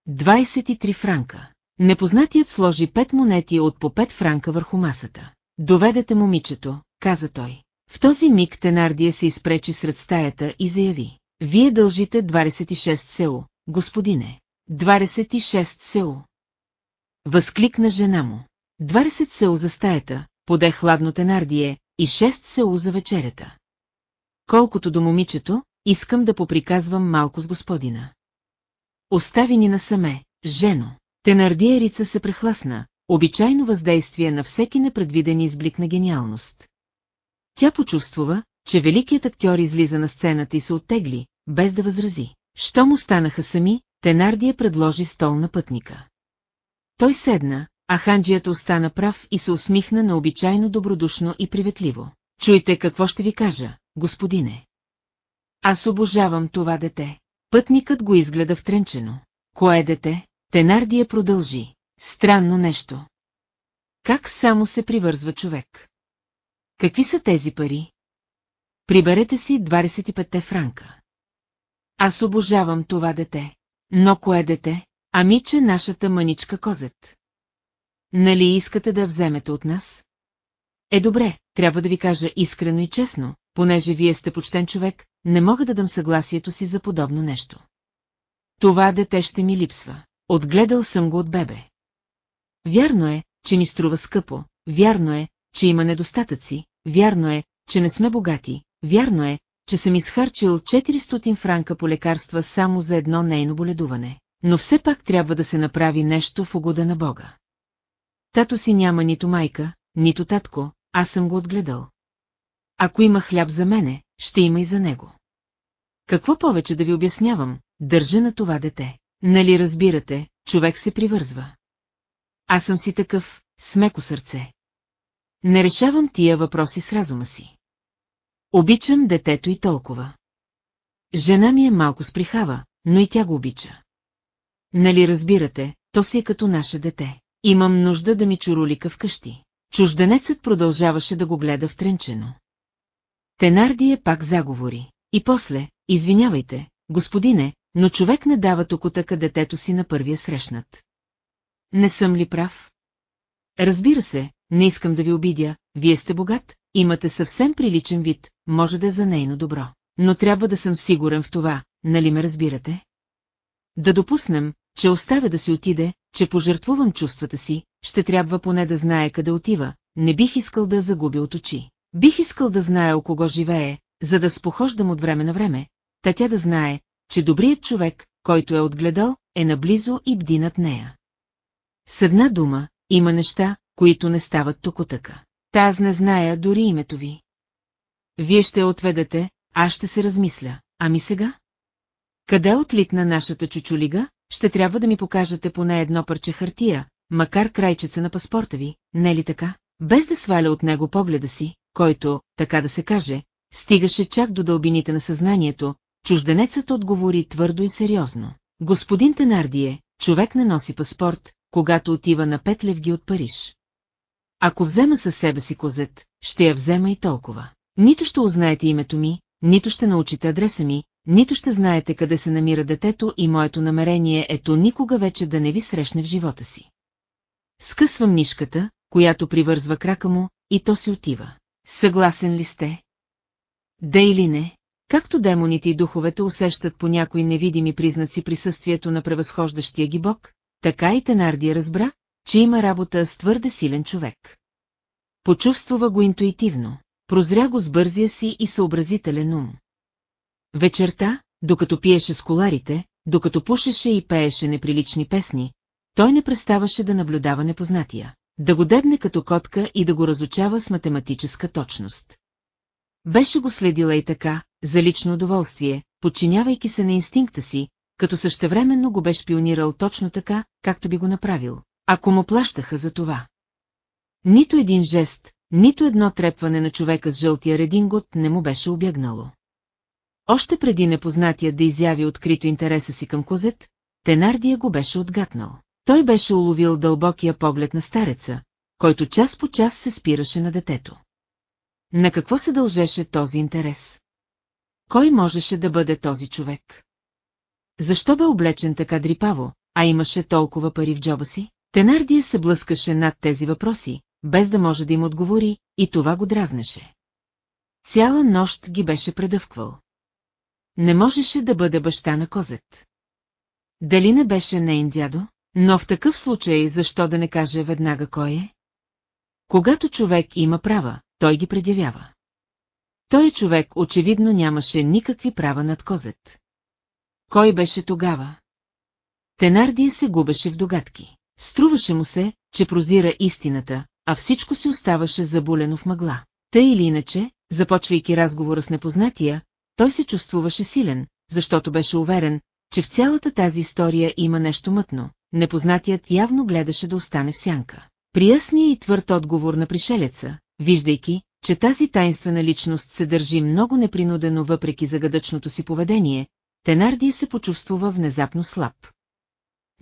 23 франка. Непознатият сложи пет монети от по пет франка върху масата. Доведете момичето, каза той. В този миг Тенардия се изпречи сред стаята и заяви. Вие дължите 26 сео, господине. 26 сео. Възкликна жена му. 20 сео за стаята, поде хладно Тенардие, и 6 сео за вечерята. Колкото до момичето, искам да поприказвам малко с господина. Остави ни насаме, жено. Тенардиерица се прехласна, обичайно въздействие на всеки непредвиден изблик на гениалност. Тя почувствува, че великият актьор излиза на сцената и се оттегли, без да възрази. Що му станаха сами, Тенардия предложи стол на пътника. Той седна, а ханджията остана прав и се усмихна на обичайно добродушно и приветливо. Чуйте какво ще ви кажа, господине. Аз обожавам това дете. Пътникът го изгледа втренчено. Кое дете? Тенардия продължи. Странно нещо. Как само се привързва човек? Какви са тези пари? Приберете си 25 франка. Аз обожавам това дете. Но кое дете? Ами, че нашата мъничка козет. Нали искате да вземете от нас? Е добре, трябва да ви кажа искрено и честно, понеже вие сте почтен човек, не мога да дам съгласието си за подобно нещо. Това дете ще ми липсва. Отгледал съм го от бебе. Вярно е, че ни струва скъпо, вярно е, че има недостатъци, вярно е, че не сме богати, вярно е, че съм изхарчил 400 франка по лекарства само за едно нейно боледуване. Но все пак трябва да се направи нещо в угода на Бога. Тато си няма нито майка, нито татко, аз съм го отгледал. Ако има хляб за мене, ще има и за него. Какво повече да ви обяснявам, държа на това дете. Нали разбирате, човек се привързва. Аз съм си такъв, смеко сърце. Не решавам тия въпроси с разума си. Обичам детето и толкова. Жена ми е малко сприхава, но и тя го обича. Нали разбирате, то си е като наше дете. Имам нужда да ми чуролика вкъщи. Чужденецът продължаваше да го гледа втренчено. Тенардие пак заговори. И после, извинявайте, господине, но човек не дава токотъка детето си на първия срещнат. Не съм ли прав? Разбира се, не искам да ви обидя, вие сте богат, имате съвсем приличен вид, може да е за нейно добро. Но трябва да съм сигурен в това, нали ме разбирате? Да допуснем, че оставя да си отиде, че пожертвувам чувствата си, ще трябва поне да знае къде отива, не бих искал да загубя от очи. Бих искал да знае о кого живее, за да спохождам от време на време, та тя да знае, че добрият човек, който е отгледал, е наблизо и бди над нея. С една дума, има неща, които не стават токотъка. Та аз не зная дори името ви. Вие ще отведете, аз ще се размисля. Ами сега? Къде отлитна нашата чучулига? Ще трябва да ми покажете поне едно парче хартия, макар крайчеца на паспорта ви, не ли така? Без да сваля от него погледа си, който, така да се каже, стигаше чак до дълбините на съзнанието, чужденецът отговори твърдо и сериозно. Господин Тенардие, човек не носи паспорт, когато отива на пет левги от Париж. Ако взема със себе си козет, ще я взема и толкова. Нито ще узнаете името ми, нито ще научите адреса ми, нито ще знаете къде се намира детето и моето намерение е то никога вече да не ви срещне в живота си. Скъсвам нишката, която привързва крака му, и то си отива. Съгласен ли сте? Да или не? Както демоните и духовете усещат по някои невидими признаци присъствието на превъзхождащия ги бог, така и Тенардия разбра, че има работа с твърде силен човек. Почувствува го интуитивно, прозря го с бързия си и съобразителен ум. Вечерта, докато пиеше с коларите, докато пушеше и пееше неприлични песни, той не преставаше да наблюдава непознатия, да го дебне като котка и да го разучава с математическа точност. Беше го следила и така, за лично удоволствие, подчинявайки се на инстинкта си, като същевременно го бе шпионирал точно така, както би го направил, ако му плащаха за това. Нито един жест, нито едно трепване на човека с жълтия редингот не му беше обягнало. Още преди непознатия да изяви открито интереса си към козет, Тенардия го беше отгатнал. Той беше уловил дълбокия поглед на стареца, който час по час се спираше на детето. На какво се дължеше този интерес? Кой можеше да бъде този човек? Защо бе облечен така дрипаво, а имаше толкова пари в джоба си? Тенардия се блъскаше над тези въпроси, без да може да им отговори, и това го дразнеше. Цяла нощ ги беше предъвквал. Не можеше да бъде баща на козет. Дали не беше нейн дядо? Но в такъв случай защо да не каже веднага кой е? Когато човек има права, той ги предявява. Той човек очевидно нямаше никакви права над козет. Кой беше тогава? Тенардия се губеше в догадки. Струваше му се, че прозира истината, а всичко си оставаше забулено в мъгла. Тъй или иначе, започвайки разговора с непознатия, той се чувствуваше силен, защото беше уверен, че в цялата тази история има нещо мътно. Непознатият явно гледаше да остане в сянка. Приясния и твърд отговор на пришелеца, виждайки, че тази тайнствена личност се държи много непринудено въпреки загадъчното си поведение, Тенарди се почувствува внезапно слаб.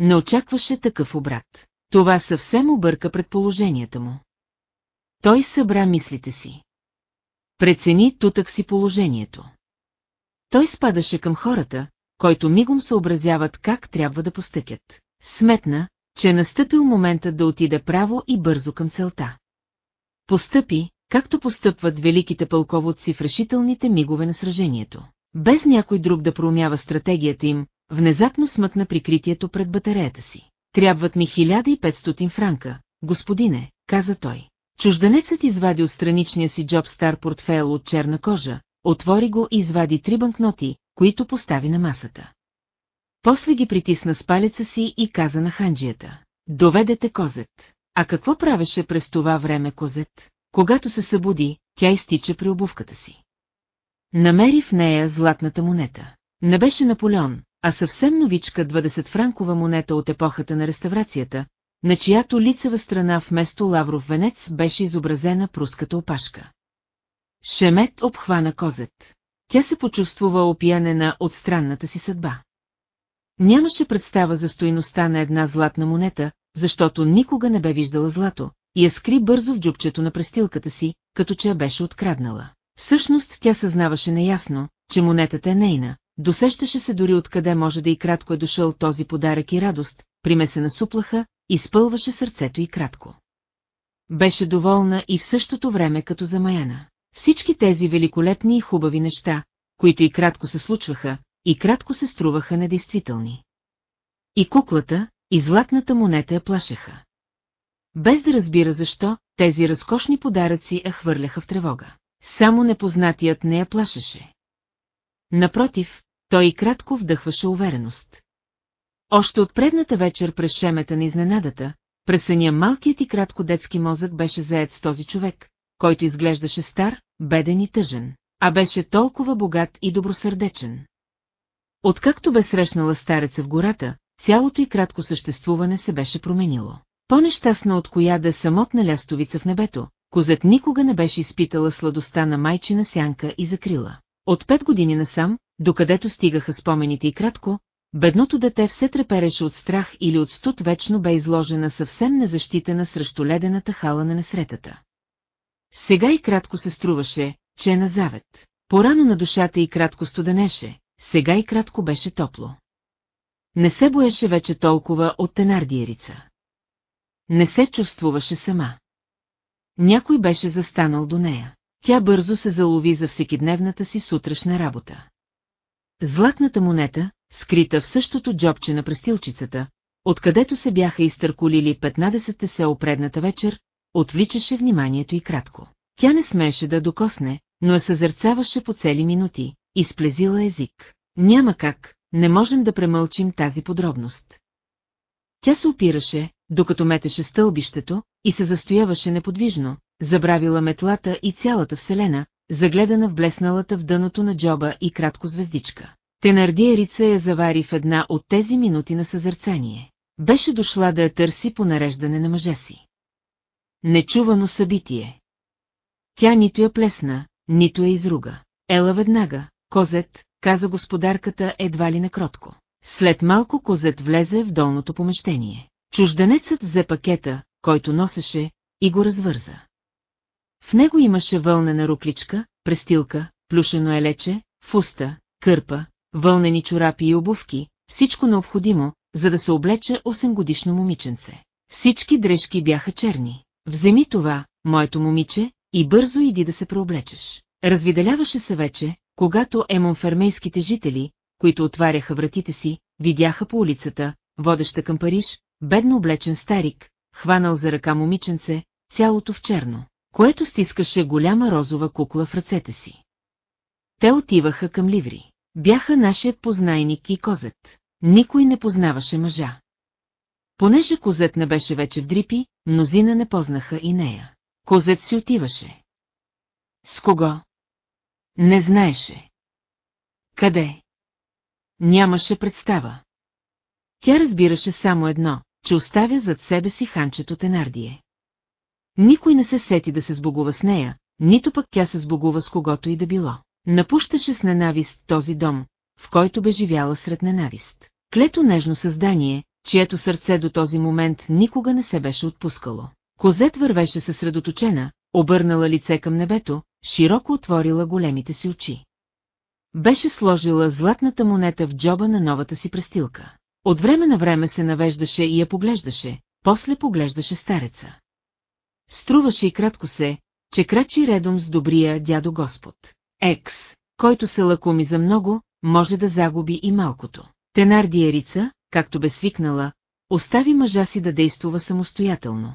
Не очакваше такъв обрат. Това съвсем обърка предположенията му. Той събра мислите си. Прецени тутък си положението. Той спадаше към хората, който мигом съобразяват как трябва да постъкят. Сметна, че е настъпил моментът да отиде право и бързо към целта. Постъпи, както постъпват великите пълководци в решителните мигове на сражението. Без някой друг да проумява стратегията им, внезапно смъкна прикритието пред батареята си. Трябват ми 1500 франка, господине, каза той. Чужденецът извади от страничния си джоб стар портфейл от черна кожа, отвори го и извади три банкноти, които постави на масата. После ги притисна с палеца си и каза на ханджията. Доведете козет. А какво правеше през това време козет? Когато се събуди, тя изтича при обувката си. Намери в нея златната монета. Не беше Наполеон, а съвсем новичка 20-франкова монета от епохата на реставрацията, на чиято лицева страна вместо лавров венец беше изобразена пруската опашка. Шемет обхвана козет. Тя се почувствува опиянена от странната си съдба. Нямаше представа за стоиността на една златна монета, защото никога не бе виждала злато, и я скри бързо в джупчето на престилката си, като че я беше откраднала. Всъщност тя съзнаваше неясно, че монетата е нейна, досещаше се дори откъде може да и кратко е дошъл този подарък и радост, примесена суплаха, изпълваше сърцето и кратко. Беше доволна и в същото време като замаяна. Всички тези великолепни и хубави неща, които и кратко се случваха, и кратко се струваха недействителни. И куклата, и златната монета я плашеха. Без да разбира защо, тези разкошни подаръци я хвърляха в тревога. Само непознатият не я плашеше. Напротив, той и кратко вдъхваше увереност. Още от предната вечер през шемета на изненадата, през съня малкият и кратко детски мозък беше заед с този човек, който изглеждаше стар, беден и тъжен, а беше толкова богат и добросърдечен. Откакто бе срещнала стареца в гората, цялото и кратко съществуване се беше променило. По-нещастна от коя да е самотна лястовица в небето, козет никога не беше изпитала сладостта на майчина сянка и закрила. От пет години насам, докъдето стигаха спомените и кратко, бедното дете все трепереше от страх или от студ вечно бе изложена съвсем незащитена срещу ледената хала на несретата. Сега и кратко се струваше, че е на завет. Порано на душата и кратко студенеше, сега и кратко беше топло. Не се боеше вече толкова от тенардиерица. Не се чувствуваше сама. Някой беше застанал до нея. Тя бързо се залови за всекидневната си сутрешна работа. Златната монета, скрита в същото джобче на престилчицата, откъдето се бяха изтърколили 15-те се опредната вечер, отвличаше вниманието и кратко. Тя не смееше да докосне, но я съзерцаваше по цели минути, изплезила език. Няма как, не можем да премълчим тази подробност. Тя се опираше, докато метеше стълбището, и се застояваше неподвижно, забравила метлата и цялата вселена, загледана в блесналата в дъното на джоба и кратко звездичка. Тенардиерица я завари в една от тези минути на съзърцание. Беше дошла да я търси по нареждане на мъжа си. Нечувано събитие. Тя нито я плесна, нито я изруга. Ела веднага, козет, каза господарката едва ли некротко. След малко козет влезе в долното помещение. Чужденецът взе пакета, който носеше, и го развърза. В него имаше вълнена рукличка, престилка, плюшено елече, фуста, кърпа, вълнени чорапи и обувки, всичко необходимо, за да се облече 8 годишно момиченце. Всички дрежки бяха черни. Вземи това, моето момиче, и бързо иди да се преоблечеш. Развиделяваше се вече, когато емонфермейските жители, които отваряха вратите си, видяха по улицата, водеща към Париж, бедно облечен старик, хванал за ръка момиченце, цялото в черно, което стискаше голяма розова кукла в ръцете си. Те отиваха към ливри. Бяха нашият познайник и козет. Никой не познаваше мъжа. Понеже козет не беше вече в дрипи, мнозина не познаха и нея. Козет си отиваше. С кого? Не знаеше. Къде? Нямаше представа. Тя разбираше само едно, че оставя зад себе си ханчето Тенардие. Никой не се сети да се сбогува с нея, нито пък тя се сбогува с когото и да било. Напущаше с ненавист този дом, в който бе живяла сред ненавист. Клето нежно създание, чието сърце до този момент никога не се беше отпускало. Козет вървеше съсредоточена, обърнала лице към небето, широко отворила големите си очи. Беше сложила златната монета в джоба на новата си престилка. От време на време се навеждаше и я поглеждаше, после поглеждаше стареца. Струваше и кратко се, че крачи редом с добрия дядо Господ. Екс, който се лакоми за много, може да загуби и малкото. Тенардиерица, както бе свикнала, остави мъжа си да действува самостоятелно.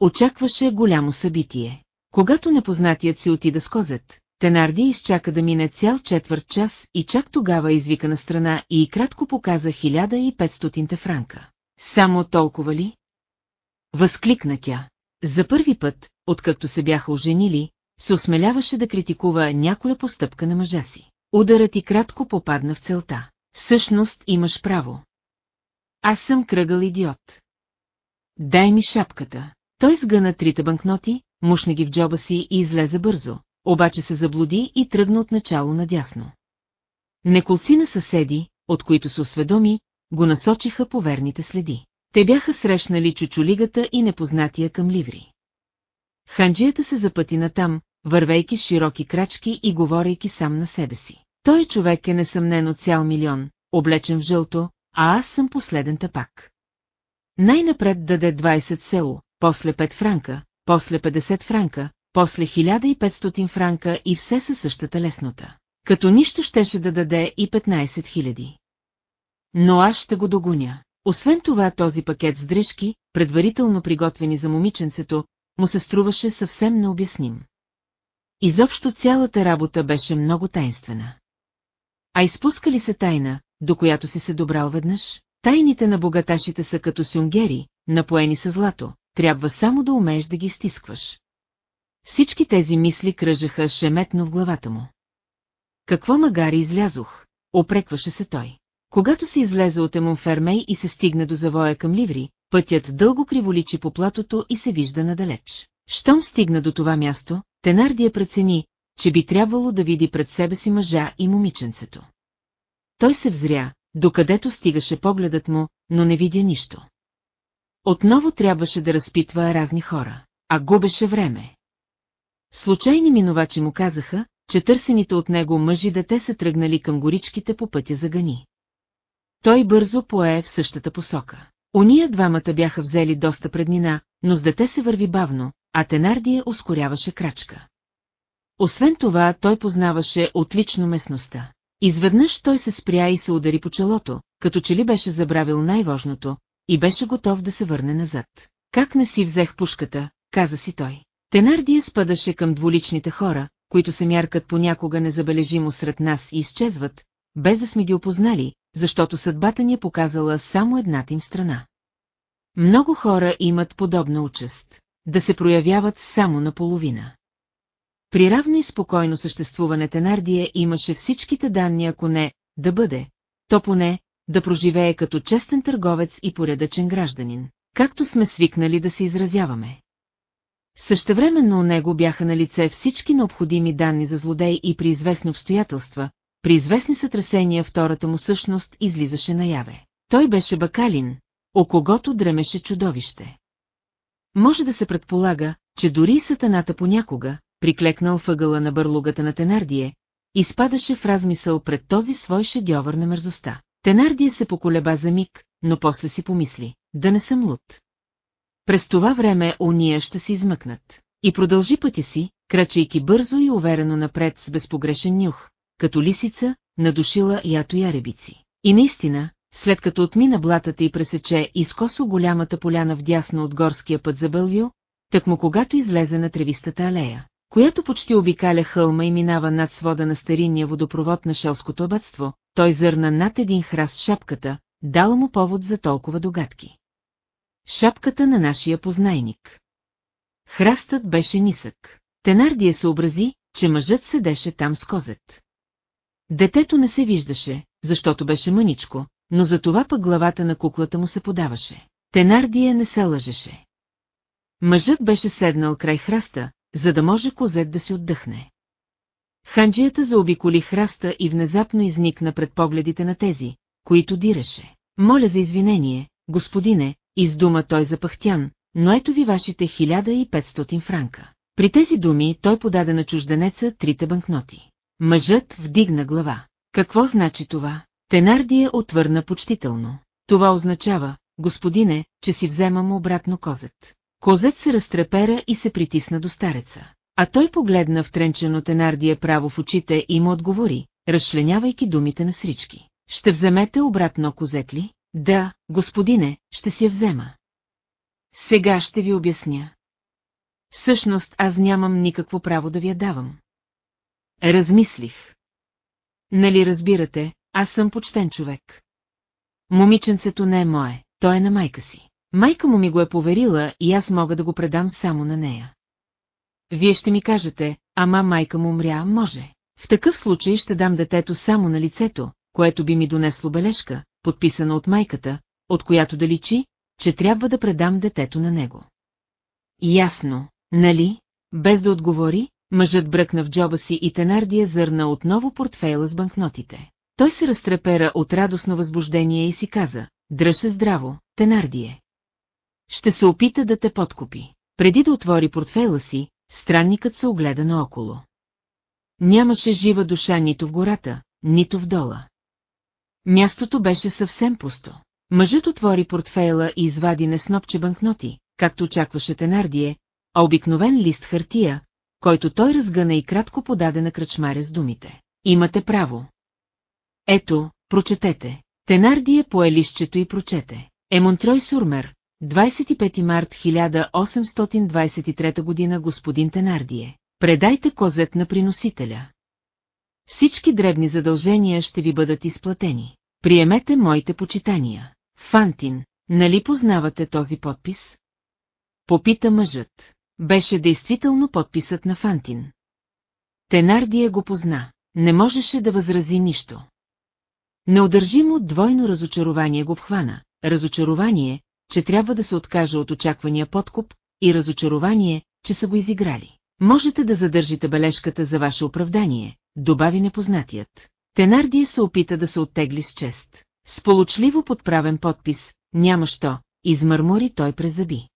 Очакваше голямо събитие. Когато непознатият си отида с козет, Тенарди изчака да мине цял четвърт час и чак тогава извика на страна и кратко показа 1500 франка. Само толкова ли? Възкликна тя. За първи път, откакто се бяха оженили, се осмеляваше да критикува няколя постъпка на мъжа си. Ударът и кратко попадна в целта. Всъщност имаш право. Аз съм кръгъл идиот. Дай ми шапката. Той сгъна трите банкноти, мушна ги в джоба си и излезе бързо, обаче се заблуди и тръгна от начало надясно. Неколци на съседи, от които се осведоми, го насочиха по верните следи. Те бяха срещнали чучулигата и непознатия към ливри. Ханджията се запъти натам, вървейки с широки крачки и говорейки сам на себе си. Той човек е несъмнено цял милион, облечен в жълто, а аз съм последен тапак. Най-напред даде 20 село, после 5 франка, после 50 франка, после 1500 франка и все със същата леснота. Като нищо щеше да даде и 15 000. но аз ще го догоня. Освен това този пакет с дрежки, предварително приготвени за момиченцето, му се струваше съвсем необясним. Изобщо цялата работа беше много тайнствена. А изпуска ли се тайна, до която си се добрал веднъж? Тайните на богаташите са като сюнгери, напоени с злато, трябва само да умееш да ги стискваш. Всички тези мисли кръжаха шеметно в главата му. Какво магари излязох, опрекваше се той. Когато се излезе от Емонфермей и се стигне до завоя към Ливри, пътят дълго криволичи по платото и се вижда надалеч. Щом стигна до това място, Тенардия прецени, че би трябвало да види пред себе си мъжа и момиченцето. Той се взря, докъдето стигаше погледът му, но не видя нищо. Отново трябваше да разпитва разни хора, а губеше време. Случайни минувачи му казаха, че търсените от него мъжи дете са тръгнали към горичките по пътя за гани. Той бързо пое в същата посока. Уния двамата бяха взели доста преднина, но с дете се върви бавно, а Тенардия ускоряваше крачка. Освен това, той познаваше отлично местността. Изведнъж той се спря и се удари по челото, като че ли беше забравил най-важното, и беше готов да се върне назад. Как не си взех пушката, каза си той. Тенардия спадаше към двуличните хора, които се мяркат понякога незабележимо сред нас и изчезват, без да сме ги опознали, защото съдбата ни е показала само едната им страна. Много хора имат подобна участ – да се проявяват само наполовина. При равно и спокойно съществуване Тенардия имаше всичките данни, ако не да бъде, то поне да проживее като честен търговец и поредъчен гражданин, както сме свикнали да се изразяваме. Същевременно у него бяха на лице всички необходими данни за злодей и при известни обстоятелства, при известни сътресения втората му същност излизаше наяве. Той беше бакалин, о когото дремеше чудовище. Може да се предполага, че дори сатаната понякога, приклекнал въгъла на бърлугата на Тенардие, изпадаше в размисъл пред този свой шедьовър на мързостта. Тенардие се поколеба за миг, но после си помисли, да не съм луд. През това време уния ще се измъкнат. И продължи пътя си, крачейки бързо и уверено напред с безпогрешен нюх, като лисица, надушила ято яребици. И наистина, след като отмина блатата и пресече изкосо голямата поляна вдясно от горския път за Бълвио, му когато излезе на тревистата алея, която почти обикаля хълма и минава над свода на старинния водопровод на Шелското абътство, той зърна над един храст шапката, дала му повод за толкова догадки. Шапката на нашия познайник. Храстът беше нисък. Тенардия съобрази, че мъжът седеше там с козет. Детето не се виждаше, защото беше мъничко, но за това пък главата на куклата му се подаваше. Тенардия не се лъжеше. Мъжът беше седнал край храста, за да може козет да си отдъхне. Ханджията заобиколи храста и внезапно изникна пред погледите на тези, които диреше. Моля за извинение, господине, издума той запахтян, но ето ви вашите 1500 франка. При тези думи той подаде на чужденеца трите банкноти. Мъжът вдигна глава. Какво значи това? Тенардия отвърна почтително. Това означава, господине, че си вземам обратно козет. Козет се разтрепера и се притисна до стареца. А той погледна втренчено Тенардия право в очите и му отговори, разчленявайки думите на срички. Ще вземете обратно козет ли? Да, господине, ще си я взема. Сега ще ви обясня. Всъщност аз нямам никакво право да ви я давам. Размислих. Нали разбирате, аз съм почтен човек. Момиченцето не е мое, то е на майка си. Майка му ми го е поверила и аз мога да го предам само на нея. Вие ще ми кажете, ама майка му умря, може. В такъв случай ще дам детето само на лицето, което би ми донесло бележка, подписана от майката, от която да личи, че трябва да предам детето на него. Ясно, нали? Без да отговори, мъжът бръкна в джоба си и Тенардия зърна отново портфейла с банкнотите. Той се разтрепера от радостно възбуждение и си каза, дръж се здраво, Тенардие. Ще се опита да те подкупи. Преди да отвори портфейла си, странникът се огледа наоколо. Нямаше жива душа нито в гората, нито в дола. Мястото беше съвсем пусто. Мъжът отвори портфейла и извади не снопче банкноти, както очакваше Тенардие, а обикновен лист хартия, който той разгъна и кратко подаде на кръчмаря с думите. Имате право. Ето, прочетете. Тенардие пое лището и прочете. Емонтрой Сурмер, 25 март 1823 година господин Тенардие. Предайте козет на приносителя. Всички дребни задължения ще ви бъдат изплатени. Приемете моите почитания. Фантин, нали познавате този подпис? Попита мъжът. Беше действително подписът на Фантин. Тенардия го позна. Не можеше да възрази нищо. Неудържимо двойно разочарование го обхвана. Разочарование, че трябва да се откаже от очаквания подкуп, и разочарование, че са го изиграли. Можете да задържите бележката за ваше оправдание, добави непознатият. Тенардия се опита да се оттегли с чест. С получливо подправен подпис, няма що, измърмори той през зъби.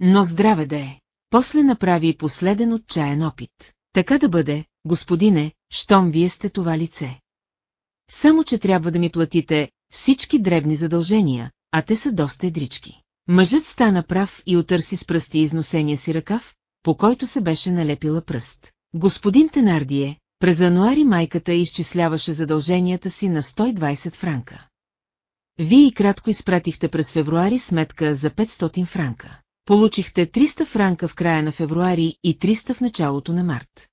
Но здраве да е. После направи и последен отчаян опит. Така да бъде, господине, щом вие сте това лице. Само, че трябва да ми платите всички дребни задължения, а те са доста едрички. Мъжът стана прав и отърси с пръсти износения си ръкав, по който се беше налепила пръст. Господин Тенардие, през януари майката изчисляваше задълженията си на 120 франка. Вие и кратко изпратихте през февруари сметка за 500 франка. Получихте 300 франка в края на февруари и 300 в началото на март.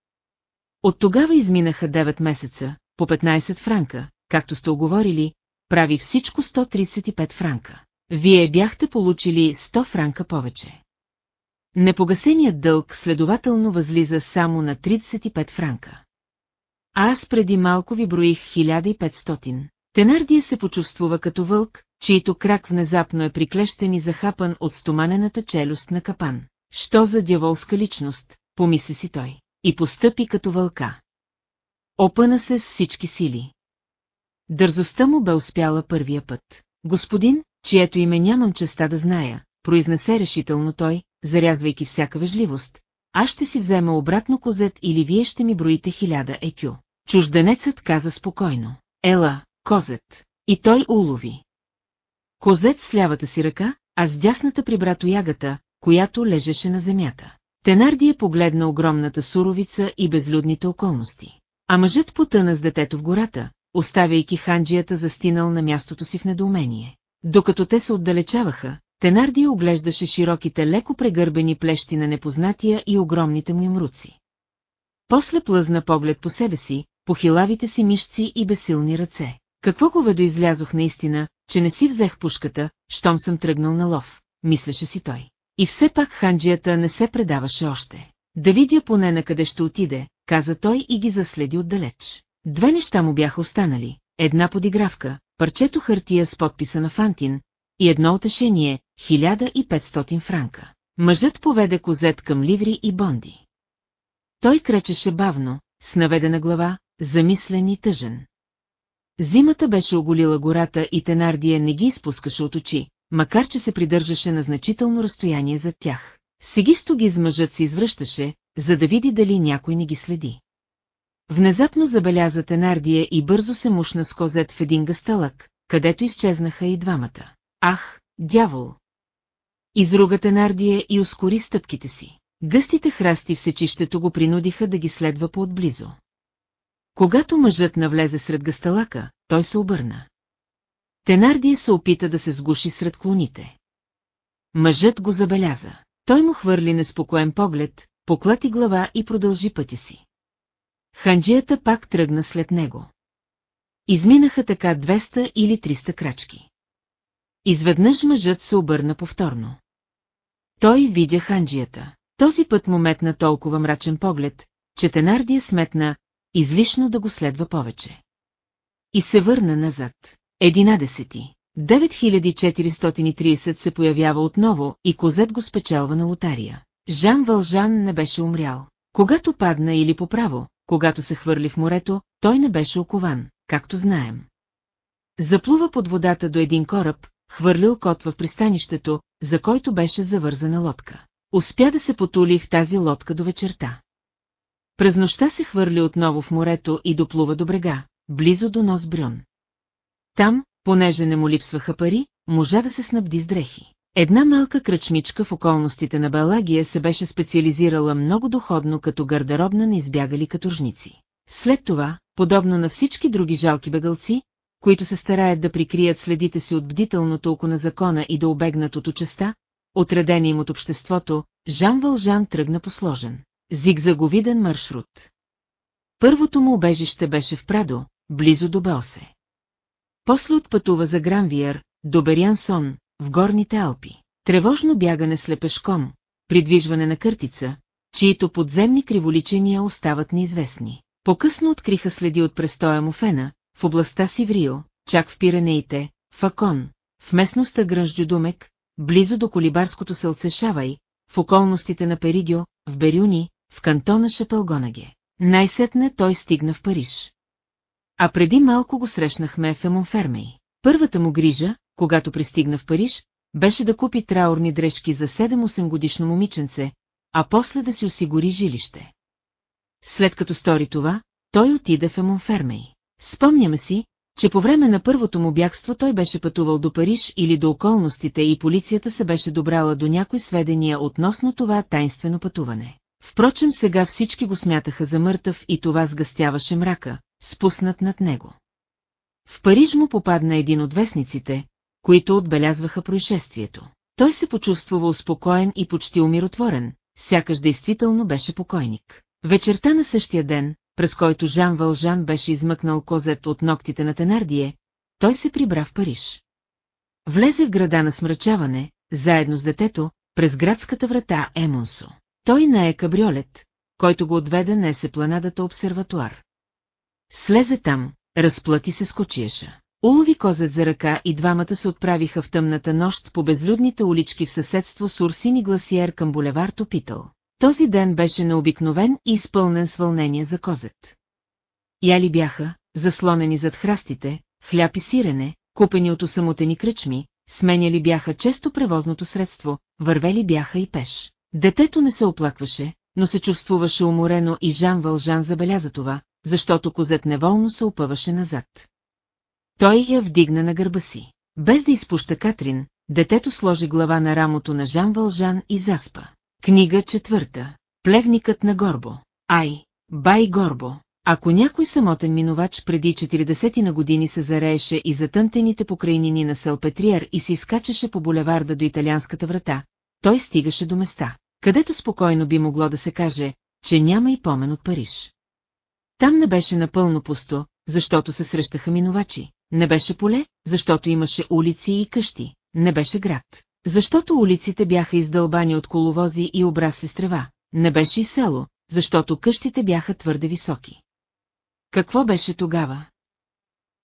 От тогава изминаха 9 месеца, по 15 франка, както сте оговорили, прави всичко 135 франка. Вие бяхте получили 100 франка повече. Непогасеният дълг следователно възлиза само на 35 франка. А аз преди малко ви броих 1500. Тенардия се почувствува като вълк, чието крак внезапно е приклещен и захапан от стоманената челюст на капан. Що за дяволска личност, помисли си той, и постъпи като вълка. Опъна се с всички сили. Дързостта му бе успяла първия път. Господин, чието име нямам честа да зная, произнесе решително той, зарязвайки всяка вежливост. Аз ще си взема обратно козет или вие ще ми броите хиляда екю. Чужденецът каза спокойно. Ела, козет. И той улови. Козет с лявата си ръка, а с дясната прибра ягата, която лежеше на земята. Тенардия погледна огромната суровица и безлюдните околности. А мъжът потъна с детето в гората, оставяйки ханджията застинал на мястото си в недоумение. Докато те се отдалечаваха, Тенардия оглеждаше широките леко прегърбени плещи на непознатия и огромните му имруци. После плъзна поглед по себе си, по хилавите си мишци и безсилни ръце. Какво говедо излязох наистина, че не си взех пушката, щом съм тръгнал на лов, мислеше си той. И все пак ханджията не се предаваше още. Да видя поне на къде ще отиде, каза той и ги заследи отдалеч. Две неща му бяха останали, една подигравка, парчето хартия с подписа на Фантин, и едно утешение, 1500 франка. Мъжът поведе козет към ливри и бонди. Той кречеше бавно, с наведена глава, замислен и тъжен. Зимата беше оголила гората и Тенардия не ги изпускаше от очи, макар че се придържаше на значително разстояние зад тях. Сегисто ги мъжът се извръщаше, за да види дали някой не ги следи. Внезапно забеляза Тенардия и бързо се мушна с козет в един гасталък, където изчезнаха и двамата. Ах, дявол! Изруга Тенардия и ускори стъпките си. Гъстите храсти в сечището го принудиха да ги следва по-отблизо. Когато мъжът навлезе сред гасталака, той се обърна. Тенардия се опита да се сгуши сред клоните. Мъжът го забеляза. Той му хвърли неспокоен поглед, поклати глава и продължи пъти си. Ханджията пак тръгна след него. Изминаха така 200 или 300 крачки. Изведнъж мъжът се обърна повторно. Той видя ханджията. Този път му метна толкова мрачен поглед, че Тенардия сметна излишно да го следва повече. И се върна назад. Единадесети. 9430 се появява отново и Козет го спечелва на лотария. Жан Вължан не беше умрял. Когато падна или по право, когато се хвърли в морето, той не беше окован, както знаем. Заплува под водата до един кораб, хвърлил кот в пристанището, за който беше завързана лодка. Успя да се потули в тази лодка до вечерта. През нощта се хвърли отново в морето и доплува до брега, близо до нос Брюн. Там, понеже не му липсваха пари, можа да се снабди с дрехи. Една малка кръчмичка в околностите на Балагия се беше специализирала много доходно като гардеробна на избягали каторжници. След това, подобно на всички други жалки бегалци, които се стараят да прикрият следите си от бдителното око на закона и да обегнат от участа, отредени им от обществото, Жан Вължан тръгна по сложен, зигзаговиден маршрут. Първото му убежище беше в Прадо, близо до Белсе. После отпътува за Гранвиер, до Бериансон, в горните Алпи. Тревожно бягане слепешком, придвижване на къртица, чието подземни криволичения остават неизвестни. По-късно откриха следи от престоя му Фена, в областта Сиврио, чак в Пиренеите, в Акон, в местността Грънждюдумек, близо до Колибарското селце Шавай, в околностите на Перигио, в Берюни, в кантона Шепелгонаге. Най-сетне той стигна в Париж. А преди малко го срещнахме в Емонфермей. Първата му грижа, когато пристигна в Париж, беше да купи траурни дрежки за 7-8 годишно момиченце, а после да си осигури жилище. След като стори това, той отида в Емонфермей. Спомняме си, че по време на първото му бягство той беше пътувал до Париж или до околностите и полицията се беше добрала до някои сведения относно това тайнствено пътуване. Впрочем сега всички го смятаха за мъртъв и това сгъстяваше мрака, спуснат над него. В Париж му попадна един от вестниците, които отбелязваха происшествието. Той се почувствува успокоен и почти умиротворен, сякаш действително беше покойник. Вечерта на същия ден, през който Жан Вължан беше измъкнал козет от ногтите на Тенардие, той се прибра в Париж. Влезе в града на смрачаване, заедно с детето, през градската врата Емонсо. Той нае кабриолет, който го отведе на есепланадата обсерватуар. Слезе там, разплати се с кочиеша. Улови козет за ръка и двамата се отправиха в тъмната нощ по безлюдните улички в съседство с Урсини Гласиер към булевар Топитъл. Този ден беше необикновен и изпълнен с вълнение за козет. Яли бяха, заслонени зад храстите, хляб и сирене, купени от осамотени кръчми, сменяли бяха често превозното средство, вървели бяха и пеш. Детето не се оплакваше, но се чувствуваше уморено и Жан Вължан забеляза това, защото козет неволно се опъваше назад. Той я вдигна на гърба си. Без да изпуща Катрин, детето сложи глава на рамото на Жан Вължан и заспа. Книга четвърта. Плевникът на Горбо. Ай, бай Горбо. Ако някой самотен минувач преди 40 на години се зарееше и затънтените покрайнини на Селпетриер и се изкачаше по булеварда до италианската врата, той стигаше до места, където спокойно би могло да се каже, че няма и помен от Париж. Там не беше напълно пусто, защото се срещаха минувачи. Не беше поле, защото имаше улици и къщи. Не беше град. Защото улиците бяха издълбани от коловози и обрасли с трева. Не беше и село, защото къщите бяха твърде високи. Какво беше тогава?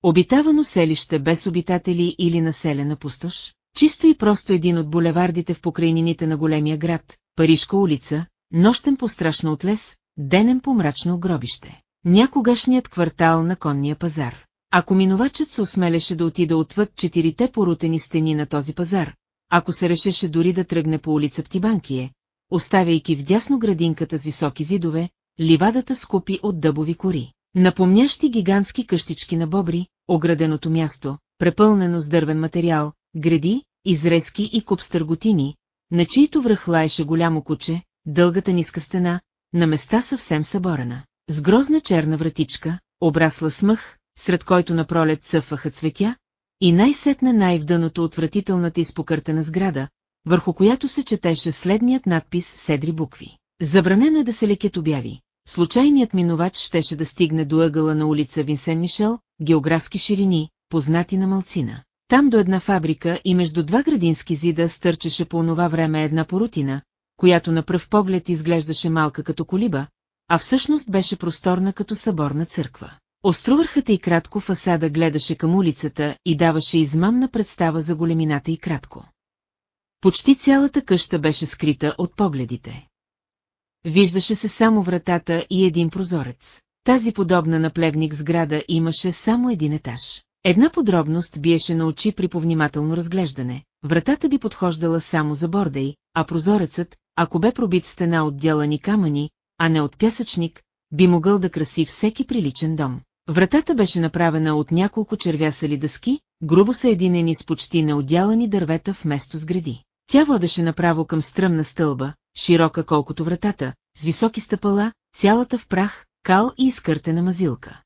Обитавано селище без обитатели или населена пустош? Чисто и просто един от булевардите в покрайнините на големия град, Парижка улица, нощен по-страшно от лес, денен по-мрачно гробище. Някогашният квартал на конния пазар. Ако минувачът се осмелеше да отида отвъд четирите порутени стени на този пазар, ако се решеше дори да тръгне по улица Птибанкие, оставяйки вдясно градинката с високи зидове, ливадата скупи от дъбови кори, напомнящи гигантски къщички на бобри, ограденото място, препълнено с дървен материал, гради, изрезки и куп стърготини, на чието връх лаеше голямо куче, дългата ниска стена, на места съвсем съборена, с грозна черна вратичка, обрасла смъх, сред който напролет цъфваха цветя, и най-сетне най-вдъното отвратителната изпокъртена сграда, върху която се четеше следният надпис седри букви. Забранено е да се лекет обяви. Случайният минувач щеше да стигне до ъгъла на улица Винсен Мишел, географски ширини, познати на малцина. Там до една фабрика и между два градински зида стърчеше по онова време една порутина, която на пръв поглед изглеждаше малка като колиба, а всъщност беше просторна като съборна църква. Острувърхата и кратко фасада гледаше към улицата и даваше измамна представа за големината и кратко. Почти цялата къща беше скрита от погледите. Виждаше се само вратата и един прозорец. Тази подобна на плевник сграда имаше само един етаж. Една подробност биеше на очи при повнимателно разглеждане. Вратата би подхождала само за бордей, а прозорецът, ако бе пробит стена от дялани камъни, а не от пясъчник, би могъл да краси всеки приличен дом. Вратата беше направена от няколко червясали дъски, грубо съединени с почти неодялани дървета вместо с гради. Тя водеше направо към стръмна стълба, широка колкото вратата, с високи стъпала, цялата в прах, кал и изкъртена мазилка.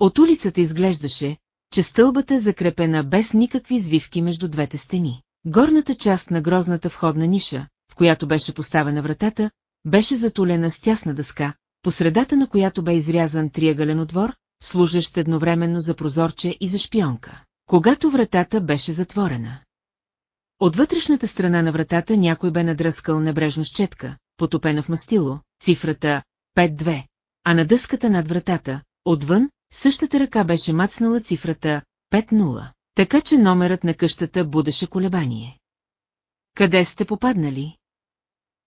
От улицата изглеждаше, че стълбата е закрепена без никакви извивки между двете стени. Горната част на грозната входна ниша, в която беше поставена вратата, беше затулена с тясна дъска, по средата на която бе изрязан триъгълен отвор, служещ едновременно за прозорче и за шпионка. Когато вратата беше затворена. От вътрешната страна на вратата някой бе надръскал небрежно с четка, потопена в мастило, цифрата 5-2, а на дъската над вратата, отвън, същата ръка беше мацнала цифрата 5-0, така че номерът на къщата будеше колебание. Къде сте попаднали?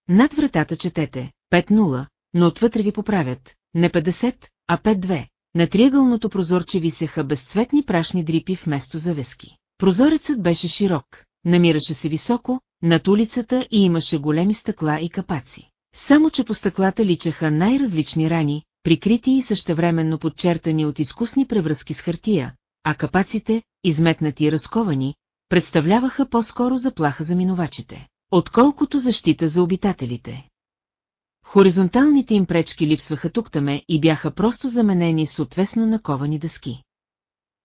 Над вратата четете 5-0, но отвътре ви поправят, не 50, а 5-2. На триъгълното прозорче висеха безцветни прашни дрипи вместо завески. Прозорецът беше широк, намираше се високо, над улицата и имаше големи стъкла и капаци. Само, че по стъклата личаха най-различни рани, прикрити и същевременно подчертани от изкусни превръзки с хартия, а капаците, изметнати и разковани, представляваха по-скоро заплаха за минувачите, отколкото защита за обитателите. Хоризонталните им пречки липсваха тук-таме и бяха просто заменени с отвесно наковани дъски.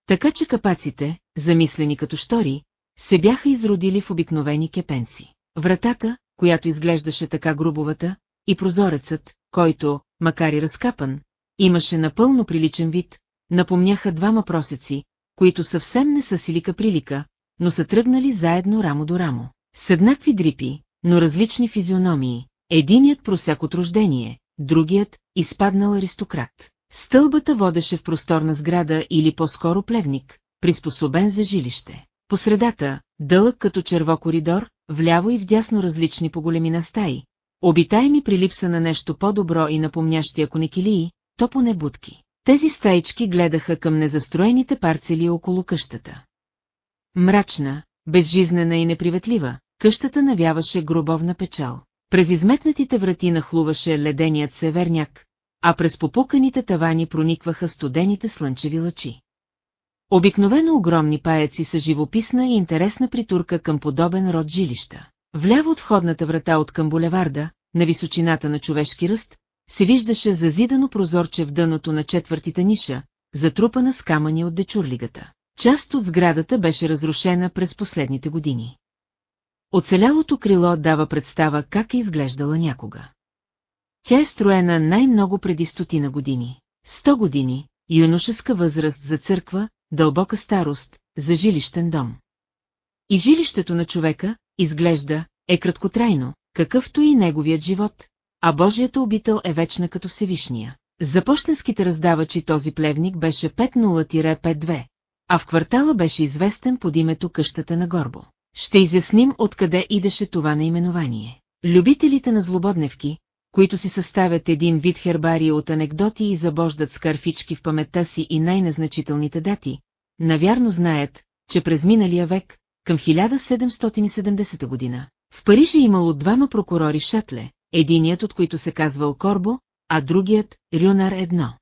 Така че капаците, замислени като штори, се бяха изродили в обикновени кепенци. Вратата, която изглеждаше така грубовата, и прозорецът, който, макар и разкапан, имаше напълно приличен вид, напомняха двама просеци, които съвсем не са силика прилика, но са тръгнали заедно рамо до рамо. С еднакви дрипи, но различни физиономии, единият просяк от рождение, другият – изпаднал аристократ. Стълбата водеше в просторна сграда или по-скоро плевник, приспособен за жилище. По средата, дълъг като черво коридор, вляво и вдясно различни по големина стаи, обитаеми при липса на нещо по-добро и напомнящи ако не килии, то поне будки. Тези стаички гледаха към незастроените парцели около къщата. Мрачна, безжизнена и неприветлива, къщата навяваше гробовна печал. През изметнатите врати нахлуваше леденият северняк, а през попуканите тавани проникваха студените слънчеви лъчи. Обикновено огромни паяци са живописна и интересна притурка към подобен род жилища. Вляво от входната врата от към булеварда, на височината на човешки ръст, се виждаше зазидано прозорче в дъното на четвъртите ниша, затрупана с камъни от дечурлигата. Част от сградата беше разрушена през последните години. Оцелялото крило дава представа как е изглеждала някога. Тя е строена най-много преди стотина години. Сто години, юношеска възраст за църква, дълбока старост, за жилищен дом. И жилището на човека, изглежда, е краткотрайно, какъвто и неговият живот, а Божията обител е вечна като Всевишния. За почтенските раздавачи този плевник беше 50-52, а в квартала беше известен под името къщата на Горбо. Ще изясним откъде идеше това наименование. Любителите на злободневки, които си съставят един вид хербария от анекдоти и забождат скарфички в паметта си и най-незначителните дати, навярно знаят, че през миналия век, към 1770 година, в Париж е имало двама прокурори Шатле, единият от които се казвал Корбо, а другият Рюнар едно.